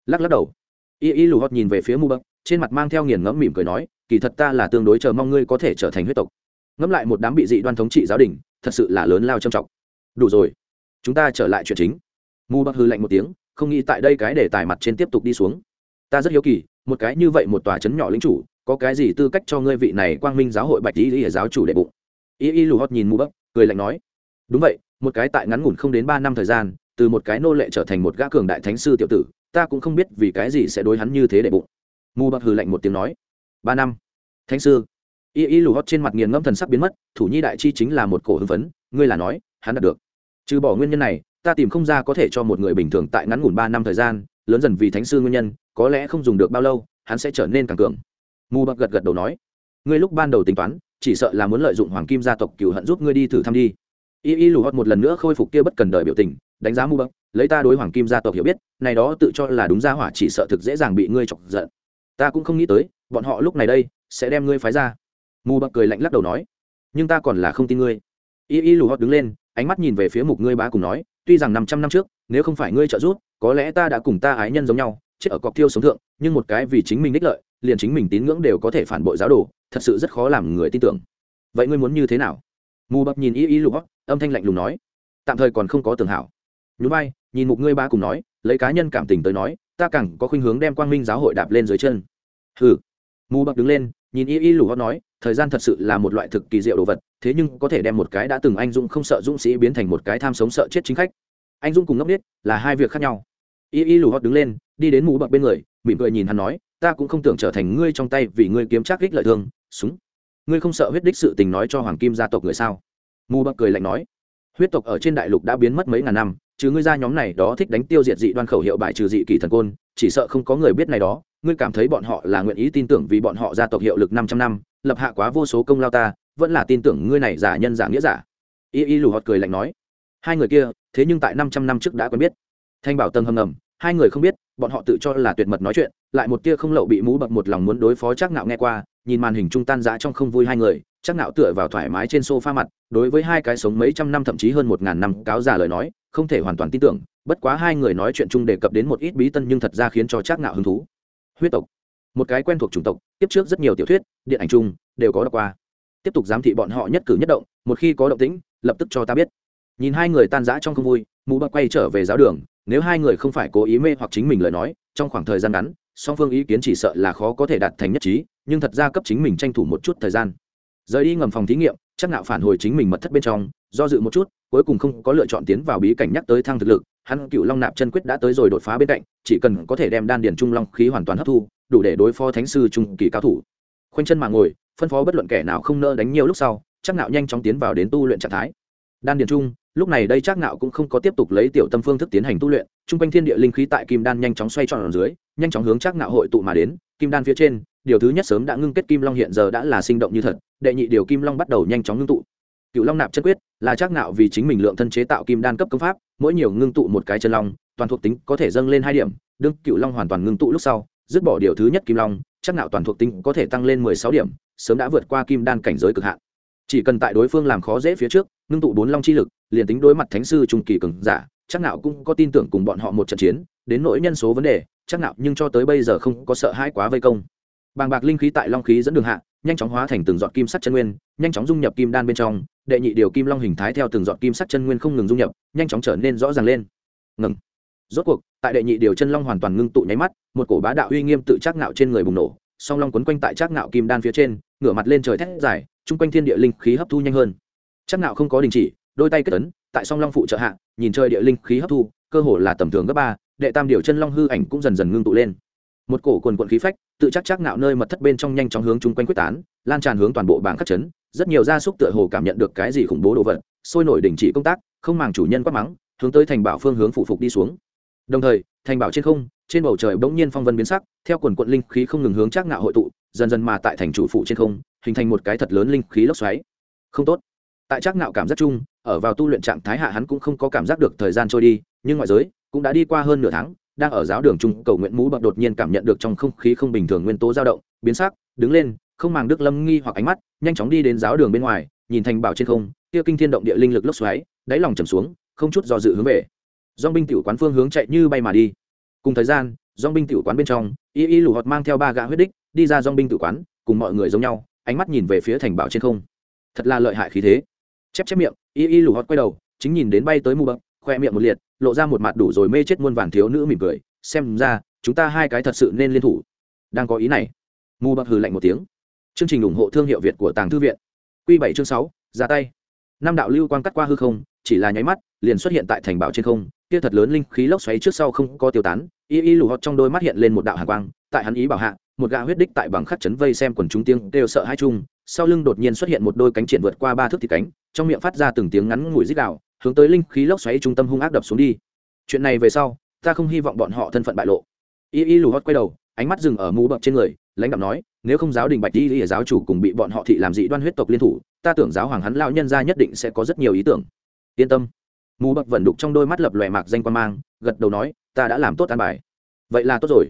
lắc lắc đầu. Y y lù họ nhìn về phía mu bậc, trên mặt mang theo nghiền ngẫm mỉm cười nói, kỳ thật ta là tương đối chờ mong ngươi có thể trở thành huyết tộc. Ngẫm lại một đám bị dị đoan thống trị giáo đình, thật sự là lớn lao trầm trọng. Đủ rồi, chúng ta trở lại chuyện chính mu bậc hư lạnh một tiếng, không nghĩ tại đây cái để tài mặt trên tiếp tục đi xuống. Ta rất hiếu kỳ, một cái như vậy một tòa trấn nhỏ lính chủ, có cái gì tư cách cho ngươi vị này quang minh giáo hội bạch lý lý giáo chủ đệ bụng? Y y lù hót nhìn mu bậc cười lạnh nói. Đúng vậy, một cái tại ngắn ngủn không đến ba năm thời gian, từ một cái nô lệ trở thành một gã cường đại thánh sư tiểu tử, ta cũng không biết vì cái gì sẽ đối hắn như thế để bụng. Mù bậc hừ lạnh một tiếng nói. Ba năm. Thánh sư. Y y lù hót trên mặt nghiền ngẫm thần sắc biến mất, thủ nhi đại chi chính là một cổ hưng phấn, ngươi là nói, hắn đạt được. Trừ bỏ nguyên nhân này ta tìm không ra có thể cho một người bình thường tại ngắn ngủn ba năm thời gian, lớn dần vì thánh sư nguyên nhân, có lẽ không dùng được bao lâu, hắn sẽ trở nên càng cường. Mù bậc gật gật đầu nói, ngươi lúc ban đầu tính toán, chỉ sợ là muốn lợi dụng hoàng kim gia tộc cựu hận giúp ngươi đi thử thăm đi. Y y lù hót một lần nữa khôi phục kia bất cần đời biểu tình, đánh giá mu bậc, lấy ta đối hoàng kim gia tộc hiểu biết, này đó tự cho là đúng gia hỏa chỉ sợ thực dễ dàng bị ngươi chọc giận. Ta cũng không nghĩ tới, bọn họ lúc này đây sẽ đem ngươi phái ra. Mu bậc cười lạnh lắc đầu nói, nhưng ta còn là không tin ngươi. Y y lù hót đứng lên, ánh mắt nhìn về phía mục ngươi bá cùng nói tuy rằng năm trăm năm trước, nếu không phải ngươi trợ giúp, có lẽ ta đã cùng ta ái nhân giống nhau, chết ở cọc tiêu sống thượng, nhưng một cái vì chính mình đích lợi, liền chính mình tín ngưỡng đều có thể phản bội giáo đồ, thật sự rất khó làm người tin tưởng. Vậy ngươi muốn như thế nào? Mù bập nhìn y y lù hót âm thanh lạnh lùng nói. Tạm thời còn không có tường hảo. Nhún vai, nhìn mục ngươi ba cùng nói, lấy cá nhân cảm tình tới nói, ta càng có khuynh hướng đem quang minh giáo hội đạp lên dưới chân. Hừ. Mù bập đứng lên, nhìn y y lù hót nói thời gian thật sự là một loại thực kỳ diệu đồ vật, thế nhưng có thể đem một cái đã từng anh dũng không sợ dũng sĩ biến thành một cái tham sống sợ chết chính khách. Anh dũng cùng ngốc biết là hai việc khác nhau. Y y lù hót đứng lên, đi đến mũ bậc bên người, mỉm cười nhìn hắn nói, ta cũng không tưởng trở thành ngươi trong tay vì ngươi kiếm trác kích lợi thương, súng. Ngươi không sợ huyết đích sự tình nói cho hoàng kim gia tộc người sao? Mù bậc cười lạnh nói, huyết tộc ở trên đại lục đã biến mất mấy ngàn năm, chứ ngươi ra nhóm này đó thích đánh tiêu diệt dị đoan khẩu hiệu bài trừ dị kỳ thần côn, chỉ sợ không có người biết này đó, ngươi cảm thấy bọn họ là nguyện ý tin tưởng vì bọn họ gia tộc hiệu lực năm trăm năm lập hạ quá vô số công lao ta, vẫn là tin tưởng ngươi này giả nhân giả nghĩa giả. Y y lù họt cười lạnh nói. Hai người kia, thế nhưng tại năm trăm năm trước đã quen biết. Thanh bảo tầng hầm ngầm, hai người không biết, bọn họ tự cho là tuyệt mật nói chuyện, lại một tia không lậu bị mũ bậc một lòng muốn đối phó chắc nạo nghe qua, nhìn màn hình trung tan dã trong không vui hai người chắc nạo tựa vào thoải mái trên sofa mặt, đối với hai cái sống mấy trăm năm thậm chí hơn một ngàn năm cáo già lời nói, không thể hoàn toàn tin tưởng, bất quá hai người nói chuyện chung đề cập đến một ít bí tân nhưng thật ra khiến cho chắc nạo hứng thú. Huyết tộc một cái quen thuộc chủng tộc, tiếp trước rất nhiều tiểu thuyết, điện ảnh chung, đều có đọc qua. Tiếp tục giám thị bọn họ nhất cử nhất động, một khi có động tĩnh, lập tức cho ta biết. Nhìn hai người tan rã trong không vui mũ bậc quay trở về giáo đường, nếu hai người không phải cố ý mê hoặc chính mình lời nói, trong khoảng thời gian ngắn, song phương ý kiến chỉ sợ là khó có thể đạt thành nhất trí, nhưng thật ra cấp chính mình tranh thủ một chút thời gian. Rời đi ngầm phòng thí nghiệm, chắc nạo phản hồi chính mình mật thất bên trong, do dự một chút, cuối cùng không có lựa chọn tiến vào bí cảnh nhắc tới thăng thực lực, hắn cựu long nạp chân quyết đã tới rồi đột phá bên cạnh, chỉ cần có thể đem đan điền trung long khí hoàn toàn hấp thu đủ để đối phó thánh sư trung kỳ cao thủ. Khoanh chân mà ngồi, phân phó bất luận kẻ nào không nỡ đánh nhiều lúc sau chắc nạo nhanh chóng tiến vào đến tu luyện trạng thái. Đan điền trung, lúc này đây chắc nạo cũng không có tiếp tục lấy tiểu tâm phương thức tiến hành tu luyện trung quanh thiên địa linh khí tại kim đan nhanh chóng xoay tròn ở dưới, nhanh chóng hướng chắc nạo hội tụ mà đến, kim đan phía trên, điều thứ nhất sớm đã ngưng kết kim long hiện giờ đã là sinh động như thật, đệ nhị điều kim long bắt đầu nhanh chóng ngưng tụ. Cựu long nạp chân quyết, là chắc nạo vì chính mình lượng thân chế tạo kim đan cấp công pháp, mỗi nhiều ngưng tụ một cái chân long, toàn thuộc tính có thể dâng lên hai điểm, đương cựu long hoàn toàn ngưng tụ lúc sau dứt bỏ điều thứ nhất kim long, chắc nạo toàn thuộc tính có thể tăng lên mười sáu điểm, sớm đã vượt qua kim đan cảnh giới cực hạn. Chỉ cần tại đối phương làm khó dễ phía trước, ngưng tụ bốn long chi lực, liền tính đối mặt thánh sư trung kỳ cường giả, chắc nạo cũng có tin tưởng cùng bọn họ một trận chiến, đến nỗi nhân số vấn đề, chắc nạo nhưng cho tới bây giờ không có sợ hãi quá vây công. Bàng bạc linh khí tại long khí dẫn đường hạ, nhanh chóng hóa thành từng giọt kim sắt chân nguyên, nhanh chóng dung nhập kim đan bên trong, đệ nhị điều kim long hình thái theo từng giọt kim sắt chân nguyên không ngừng dung nhập, nhanh chóng trở nên rõ ràng lên. Ngừng rốt cuộc, tại đệ nhị điều chân long hoàn toàn ngưng tụ nháy mắt, một cổ bá đạo uy nghiêm tự trác ngạo trên người bùng nổ, song long quấn quanh tại trác ngạo kim đan phía trên, ngửa mặt lên trời thét dài, chung quanh thiên địa linh khí hấp thu nhanh hơn. Trác ngạo không có đình chỉ, đôi tay kết ấn, tại song long phụ trợ hạ, nhìn chơi địa linh khí hấp thu, cơ hồ là tầm thường gấp ba, đệ tam điều chân long hư ảnh cũng dần dần ngưng tụ lên. Một cổ quần quận khí phách, tự chắc chắc nạo nơi mật thất bên trong nhanh chóng hướng chung quanh quyết tán, lan tràn hướng toàn bộ bảng khắc chấn, rất nhiều gia súc tựa hồ cảm nhận được cái gì khủng bố đồ vật, sôi nổi đình chỉ công tác, không màng chủ nhân quát mắng, hướng tới thành bảo phương hướng phụ phục đi xuống đồng thời, thành bảo trên không, trên bầu trời bỗng nhiên phong vân biến sắc, theo quần quận linh khí không ngừng hướng trác ngạo hội tụ, dần dần mà tại thành chủ phụ trên không, hình thành một cái thật lớn linh khí lốc xoáy. Không tốt. Tại trác ngạo cảm giác chung, ở vào tu luyện trạng thái hạ hắn cũng không có cảm giác được thời gian trôi đi, nhưng ngoại giới cũng đã đi qua hơn nửa tháng, đang ở giáo đường trung cầu nguyện mũ bậc đột nhiên cảm nhận được trong không khí không bình thường nguyên tố dao động, biến sắc, đứng lên, không màng đức lâm nghi hoặc ánh mắt, nhanh chóng đi đến giáo đường bên ngoài, nhìn thành bảo trên không, kia kinh thiên động địa linh lực lốc xoáy, đáy lòng trầm xuống, không chút do dự hướng về dong binh tiểu quán phương hướng chạy như bay mà đi. Cùng thời gian dong binh tiểu quán bên trong, y y lù họt mang theo ba gã huyết đích, đi ra dong binh tiểu quán, cùng mọi người giống nhau, ánh mắt nhìn về phía thành bảo trên không. Thật là lợi hại khí thế. Chép chép miệng, y y lù họt quay đầu, chính nhìn đến bay tới mù bậc, khoe miệng một liệt, lộ ra một mặt đủ rồi mê chết muôn vàn thiếu nữ mỉm cười, xem ra, chúng ta hai cái thật sự nên liên thủ. Đang có ý này. Mù bậc hừ lạnh một tiếng. Chương trình ủng hộ thương hiệu việt của tàng thư viện. Q bảy chương sáu, ra tay. Năm đạo lưu quang cắt qua hư không, chỉ là nháy mắt, liền xuất hiện tại thành bảo trên không kia thật lớn linh khí lốc xoáy trước sau không có tiêu tán, y y lù hót trong đôi mắt hiện lên một đạo hàng quang, tại hắn ý bảo hạ, một gã huyết đích tại bằng khắc chấn vây xem quần chúng tiếng đều sợ hai chung, sau lưng đột nhiên xuất hiện một đôi cánh triển vượt qua ba thước thì cánh, trong miệng phát ra từng tiếng ngắn ngủi rít đạo hướng tới linh khí lốc xoáy trung tâm hung ác đập xuống đi. Chuyện này về sau, ta không hy vọng bọn họ thân phận bại lộ. Y y lù hót quay đầu, ánh mắt dừng ở mũ bậc trên người, lãnh đạo nói, nếu không giáo đình bạch y y giáo chủ cùng bị bọn họ thị làm dị đoan huyết tộc liên thủ, ta tưởng giáo hoàng hắn lão nhân gia nhất định sẽ có rất nhiều ý tưởng. Yên tâm mù bậc vẩn đục trong đôi mắt lập lòe mạc danh quan mang, gật đầu nói, ta đã làm tốt an bài. Vậy là tốt rồi.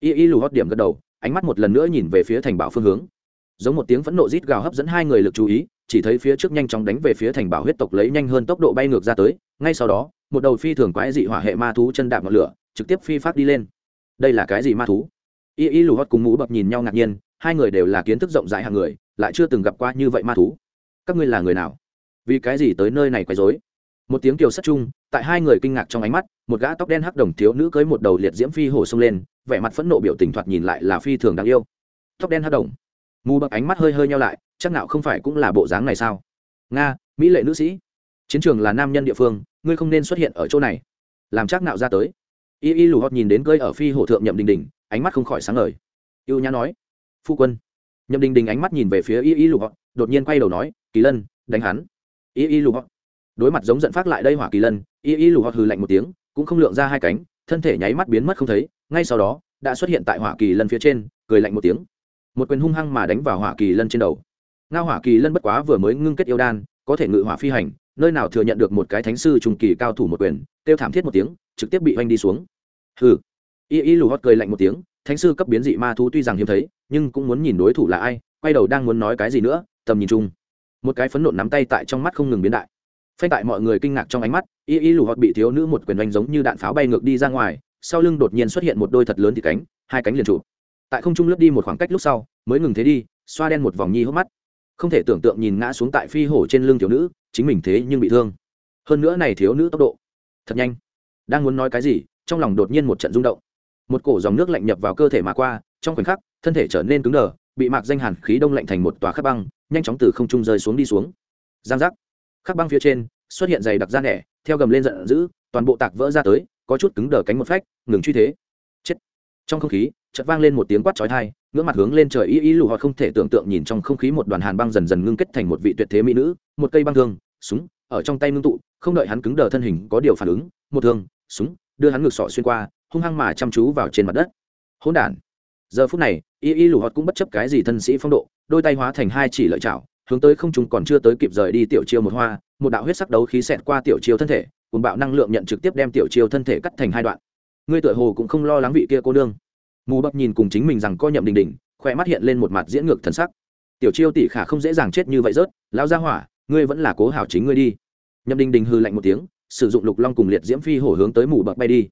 Y y lù hót điểm gật đầu, ánh mắt một lần nữa nhìn về phía thành bảo phương hướng. Giống một tiếng phẫn nộ rít gào hấp dẫn hai người lực chú ý, chỉ thấy phía trước nhanh chóng đánh về phía thành bảo huyết tộc lấy nhanh hơn tốc độ bay ngược ra tới, ngay sau đó, một đầu phi thường quái dị hỏa hệ ma thú chân đạp ngọn lửa, trực tiếp phi phát đi lên. Đây là cái gì ma thú? Y y lù hót cùng mũ bậc nhìn nhau ngạc nhiên, hai người đều là kiến thức rộng rãi hàng người, lại chưa từng gặp qua như vậy ma thú. Các ngươi là người nào? Vì cái gì tới nơi này quấy rối? Một tiếng kiều sắt chung, tại hai người kinh ngạc trong ánh mắt, một gã tóc đen hắc đồng thiếu nữ cưới một đầu liệt diễm phi hổ xông lên, vẻ mặt phẫn nộ biểu tình thoạt nhìn lại là phi thường đáng yêu. Tóc đen hắc đồng. Mù bậc ánh mắt hơi hơi nhau lại, chắc nào không phải cũng là bộ dáng này sao? Nga, mỹ lệ nữ sĩ. Chiến trường là nam nhân địa phương, ngươi không nên xuất hiện ở chỗ này. Làm chắc nào ra tới. Y y lù hót nhìn đến cơi ở phi hổ thượng nhậm đình đình, ánh mắt không khỏi sáng ngời. Yêu nhã nói, phu quân. Nhậm đình đình ánh mắt nhìn về phía y y lù hót đột nhiên quay đầu nói, kỳ lân, đánh hắn. Y y lù hót đối mặt giống giận phát lại đây hỏa kỳ lân, y y lù hoặc hừ lạnh một tiếng, cũng không lượng ra hai cánh, thân thể nháy mắt biến mất không thấy, ngay sau đó, đã xuất hiện tại hỏa kỳ lân phía trên, cười lạnh một tiếng. Một quyền hung hăng mà đánh vào hỏa kỳ lân trên đầu. Ngao hỏa kỳ lân bất quá vừa mới ngưng kết yêu đan, có thể ngự hỏa phi hành, nơi nào thừa nhận được một cái thánh sư trùng kỳ cao thủ một quyền, kêu thảm thiết một tiếng, trực tiếp bị oanh đi xuống. Hừ. Y y lù hót cười lạnh một tiếng, thánh sư cấp biến dị ma thú tuy rằng hiếm thấy, nhưng cũng muốn nhìn đối thủ là ai, quay đầu đang muốn nói cái gì nữa, tầm nhìn chung. Một cái phấn nộn nắm tay tại trong mắt không ngừng biến đại phanh tại mọi người kinh ngạc trong ánh mắt, y y lù hót bị thiếu nữ một quyền oanh giống như đạn pháo bay ngược đi ra ngoài, sau lưng đột nhiên xuất hiện một đôi thật lớn thì cánh, hai cánh liền trụ tại không trung lướt đi một khoảng cách lúc sau, mới ngừng thế đi, xoa đen một vòng nhi hốc mắt. Không thể tưởng tượng nhìn ngã xuống tại phi hổ trên lưng thiếu nữ, chính mình thế nhưng bị thương. Hơn nữa này thiếu nữ tốc độ, thật nhanh. Đang muốn nói cái gì, trong lòng đột nhiên một trận rung động. Một cổ dòng nước lạnh nhập vào cơ thể mà qua, trong khoảnh khắc, thân thể trở nên cứng đờ, bị mạc danh hàn khí đông lạnh thành một tòa khắp băng, nhanh chóng từ không trung rơi xuống đi xuống. Giang giác khắc băng phía trên, xuất hiện dày đặc da nẻ, theo gầm lên giận dữ, toàn bộ tạc vỡ ra tới, có chút cứng đờ cánh một phách, ngừng truy thế. Chết. Trong không khí, chợt vang lên một tiếng quát chói tai, ngưỡng mặt hướng lên trời y y lù họ không thể tưởng tượng nhìn trong không khí một đoàn hàn băng dần dần ngưng kết thành một vị tuyệt thế mỹ nữ, một cây băng thương, súng, ở trong tay ngưng tụ, không đợi hắn cứng đờ thân hình có điều phản ứng, một thương, súng, đưa hắn ngược sọ xuyên qua, hung hăng mà chăm chú vào trên mặt đất. Hỗn đản. Giờ phút này, y y lù họ cũng bất chấp cái gì thân sĩ phong độ, đôi tay hóa thành hai chỉ lợi chảo hướng tới không trung còn chưa tới kịp rời đi tiểu chiêu một hoa, một đạo huyết sắc đấu khí xẹt qua tiểu chiêu thân thể, cùng bạo năng lượng nhận trực tiếp đem tiểu chiêu thân thể cắt thành hai đoạn. Ngươi tựa hồ cũng không lo lắng vị kia cô nương. Mù bập nhìn cùng chính mình rằng co nhậm đình đình khoe mắt hiện lên một mặt diễn ngược thần sắc. Tiểu chiêu tỷ khả không dễ dàng chết như vậy rớt, lão gia hỏa, ngươi vẫn là cố hảo chính ngươi đi. Nhậm đình đình hư lạnh một tiếng, sử dụng lục long cùng liệt diễm phi hổ hướng tới mù bập bay đi.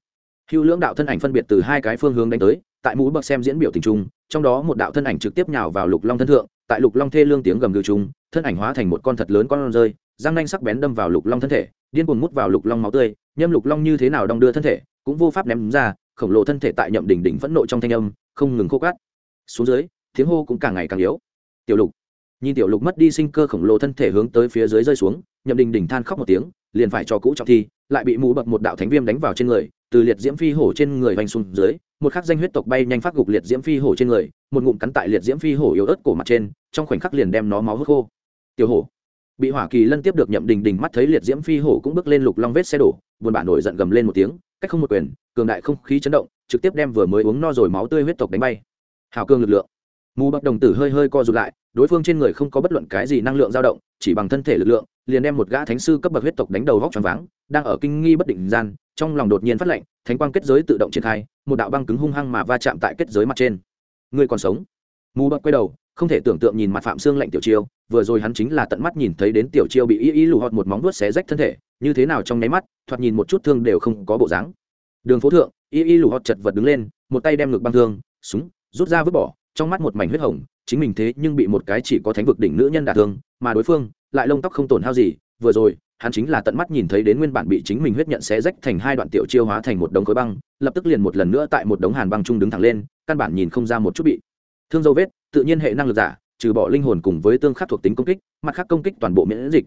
Hữu lưỡng đạo thân ảnh phân biệt từ hai cái phương hướng đánh tới, tại mũ bậc xem diễn biểu tình trung trong đó một đạo thân ảnh trực tiếp nhào vào lục long thân thượng tại lục long thê lương tiếng gầm gừ trung thân ảnh hóa thành một con thật lớn con rơi, răng nanh sắc bén đâm vào lục long thân thể, điên cuồng mút vào lục long máu tươi, nhâm lục long như thế nào đong đưa thân thể, cũng vô pháp ném ra, khổng lồ thân thể tại nhậm đỉnh đỉnh phẫn nộ trong thanh âm, không ngừng khô cát. Xuống dưới, tiếng hô cũng càng ngày càng yếu. Tiểu lục. Nhìn tiểu lục mất đi sinh cơ khổng lồ thân thể hướng tới phía dưới rơi xuống, nhậm đình đỉnh than khóc một tiếng, liền phải cho cũ trọng thi, lại bị mũ bậc một đạo thánh viêm đánh vào trên người, từ liệt diễm phi hổ trên người hoành xuống dưới một khắc danh huyết tộc bay nhanh phát gục liệt diễm phi hổ trên người, một ngụm cắn tại liệt diễm phi hổ yếu ớt cổ mặt trên, trong khoảnh khắc liền đem nó máu hút khô. Tiểu hổ, bị hỏa kỳ lân tiếp được nhậm đình đình mắt thấy liệt diễm phi hổ cũng bước lên lục long vết xe đổ, buồn bã nổi giận gầm lên một tiếng, cách không một quyền, cường đại không khí chấn động, trực tiếp đem vừa mới uống no rồi máu tươi huyết tộc đánh bay. Hào cương lực lượng. Mù bậc đồng tử hơi hơi co rụt lại đối phương trên người không có bất luận cái gì năng lượng dao động, chỉ bằng thân thể lực lượng, liền đem một gã thánh sư cấp bậc huyết tộc đánh đầu vóc tròn váng, đang ở kinh nghi bất định gian, trong lòng đột nhiên phát lệnh, thánh quang kết giới tự động triển khai, một đạo băng cứng hung hăng mà va chạm tại kết giới mặt trên. Người còn sống? Mù bậc quay đầu, không thể tưởng tượng nhìn mặt phạm xương lạnh tiểu chiêu, vừa rồi hắn chính là tận mắt nhìn thấy đến tiểu chiêu bị y y lù họt một móng vuốt xé rách thân thể, như thế nào trong nháy mắt, thoạt nhìn một chút thương đều không có bộ dáng. Đường phố thượng, y y lù họt chật vật đứng lên, một tay đem ngực băng thương, súng, rút ra vứt bỏ, trong mắt một mảnh huyết hồng chính mình thế nhưng bị một cái chỉ có thánh vực đỉnh nữ nhân đả thương, mà đối phương lại lông tóc không tổn hao gì, vừa rồi, hắn chính là tận mắt nhìn thấy đến nguyên bản bị chính mình huyết nhận xé rách thành hai đoạn tiểu chiêu hóa thành một đống khối băng, lập tức liền một lần nữa tại một đống hàn băng trung đứng thẳng lên, căn bản nhìn không ra một chút bị thương dấu vết, tự nhiên hệ năng lực giả, trừ bỏ linh hồn cùng với tương khắc thuộc tính công kích, mặt khác công kích toàn bộ miễn dịch.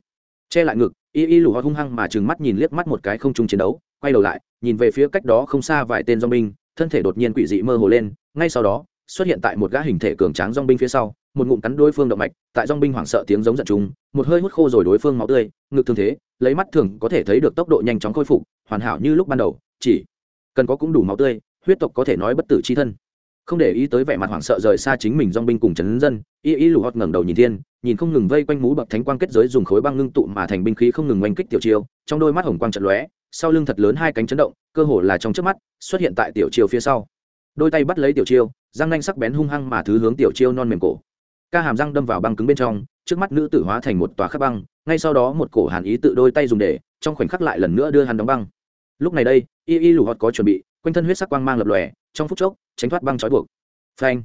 Che lại ngực, y y lù hoa hung hăng mà trừng mắt nhìn liếc mắt một cái không chung chiến đấu, quay đầu lại, nhìn về phía cách đó không xa vài tên do binh thân thể đột nhiên quỷ dị mơ hồ lên, ngay sau đó xuất hiện tại một gã hình thể cường tráng dong binh phía sau, một ngụm cắn đối phương động mạch, tại dong binh hoảng sợ tiếng giống giận chúng một hơi hút khô rồi đối phương máu tươi, ngực thương thế, lấy mắt thường có thể thấy được tốc độ nhanh chóng khôi phục, hoàn hảo như lúc ban đầu, chỉ cần có cũng đủ máu tươi, huyết tộc có thể nói bất tử c h i thân. Không để ý tới vẻ mặt hoảng sợ rời xa chính mình dong binh cùng chấn dân, y y lù hót ngẩng đầu nhìn thiên, nhìn không ngừng vây quanh mũ bậc thánh quang kết giới dùng khối băng ngưng tụ mà thành binh khí không ngừng oanh kích tiểu chiêu, trong đôi mắt hồng quang trận lóe, sau lưng thật lớn hai cánh chấn động, cơ hồ là trong trước mắt, xuất hiện tại tiểu chiêu phía sau. Đôi tay bắt lấy tiểu chiêu răng nanh sắc bén hung hăng mà thứ hướng tiểu chiêu non mềm cổ. Ca hàm răng đâm vào băng cứng bên trong, trước mắt nữ tử hóa thành một tòa khắc băng, ngay sau đó một cổ hàn ý tự đôi tay dùng để, trong khoảnh khắc lại lần nữa đưa hắn đóng băng. Lúc này đây, y y lù hót có chuẩn bị, quanh thân huyết sắc quang mang lập lòe, trong phút chốc, tránh thoát băng trói buộc. Phanh!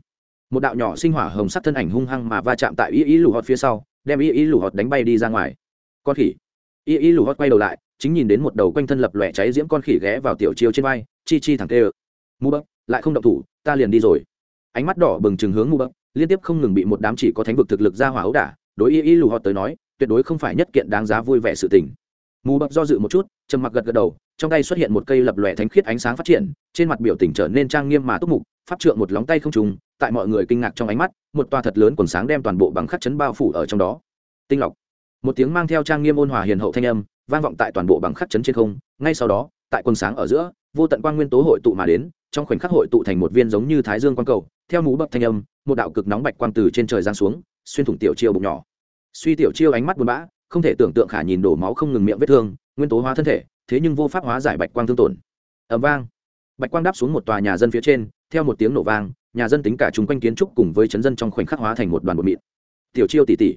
Một đạo nhỏ sinh hỏa hồng sắc thân ảnh hung hăng mà va chạm tại y y lù hót phía sau, đem y y lù hót đánh bay đi ra ngoài. Con khỉ! Y y lù hót quay đầu lại, chính nhìn đến một đầu quanh thân lập lòe cháy diễm con khỉ ghé vào tiểu chiêu trên vai, chi chi thẳng tê ơ. Mu bấc lại không động thủ, ta liền đi rồi ánh mắt đỏ bừng chừng hướng mu bậc, liên tiếp không ngừng bị một đám chỉ có thánh vực thực lực ra hỏa ấu đả, đối y y lù họ tới nói, tuyệt đối không phải nhất kiện đáng giá vui vẻ sự tình. Mù bậc do dự một chút, trầm mặc gật gật đầu, trong tay xuất hiện một cây lập lòe thánh khiết ánh sáng phát triển, trên mặt biểu tình trở nên trang nghiêm mà túc mục, pháp trượng một lóng tay không trùng, tại mọi người kinh ngạc trong ánh mắt, một toa thật lớn quần sáng đem toàn bộ bằng khắc chấn bao phủ ở trong đó. Tinh lọc. Một tiếng mang theo trang nghiêm ôn hòa hiền hậu thanh âm, vang vọng tại toàn bộ bằng khắc chấn trên không, ngay sau đó, tại quần sáng ở giữa vô tận quang nguyên tố hội tụ mà đến, trong khoảnh khắc hội tụ thành một viên giống như thái dương quang cầu, theo mũ bập thanh âm, một đạo cực nóng bạch quang từ trên trời giáng xuống, xuyên thủng tiểu chiêu bụng nhỏ. Suy tiểu chiêu ánh mắt buồn bã, không thể tưởng tượng khả nhìn đổ máu không ngừng miệng vết thương, nguyên tố hóa thân thể, thế nhưng vô pháp hóa giải bạch quang thương tổn. Ẩm vang. Bạch quang đáp xuống một tòa nhà dân phía trên, theo một tiếng nổ vang, nhà dân tính cả chúng quanh kiến trúc cùng với chấn dân trong khoảnh khắc hóa thành một đoàn bột mịn. Tiểu chiêu tỉ tỉ.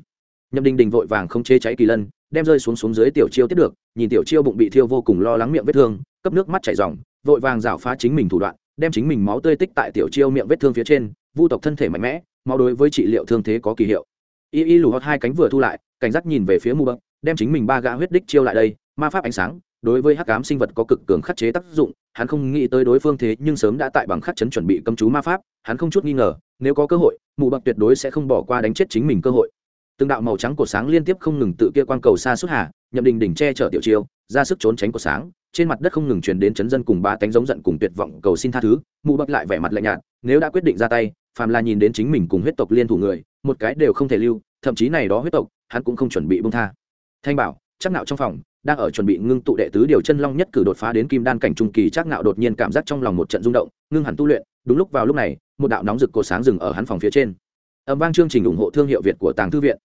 Nhậm đình đình vội vàng không chế cháy kỳ lân, đem rơi xuống xuống dưới tiểu chiêu tiếp được, nhìn tiểu chiêu bụng bị thiêu vô cùng lo lắng miệng vết thương cấp nước mắt chảy ròng, vội vàng rảo phá chính mình thủ đoạn, đem chính mình máu tươi tích tại tiểu chiêu miệng vết thương phía trên, vu tộc thân thể mạnh mẽ, máu đối với trị liệu thương thế có kỳ hiệu. Y y lù hót hai cánh vừa thu lại, cảnh giác nhìn về phía mù bậc, đem chính mình ba gã huyết đích chiêu lại đây, ma pháp ánh sáng, đối với hắc ám sinh vật có cực cường khắc chế tác dụng, hắn không nghĩ tới đối phương thế nhưng sớm đã tại bằng khắc chấn chuẩn bị cấm chú ma pháp, hắn không chút nghi ngờ, nếu có cơ hội mù bậc tuyệt đối sẽ không bỏ qua đánh chết chính mình cơ hội. Từng đạo màu trắng của sáng liên tiếp không ngừng tự kia quang cầu xa suốt hà, nhậm đình đỉnh che chở tiểu chiêu, ra sức trốn tránh của sáng trên mặt đất không ngừng truyền đến chấn dân cùng ba tánh giống giận cùng tuyệt vọng cầu xin tha thứ, mụ bậc lại vẻ mặt lạnh nhạt, nếu đã quyết định ra tay, phàm là nhìn đến chính mình cùng huyết tộc liên thủ người, một cái đều không thể lưu, thậm chí này đó huyết tộc, hắn cũng không chuẩn bị bông tha. Thanh bảo, chắc nạo trong phòng, đang ở chuẩn bị ngưng tụ đệ tứ điều chân long nhất cử đột phá đến kim đan cảnh trung kỳ, chắc nạo đột nhiên cảm giác trong lòng một trận rung động, ngưng hẳn tu luyện, đúng lúc vào lúc này, một đạo nóng rực cổ sáng dừng ở hắn phòng phía trên. Âm vang chương trình ủng hộ thương hiệu việt của tàng thư viện.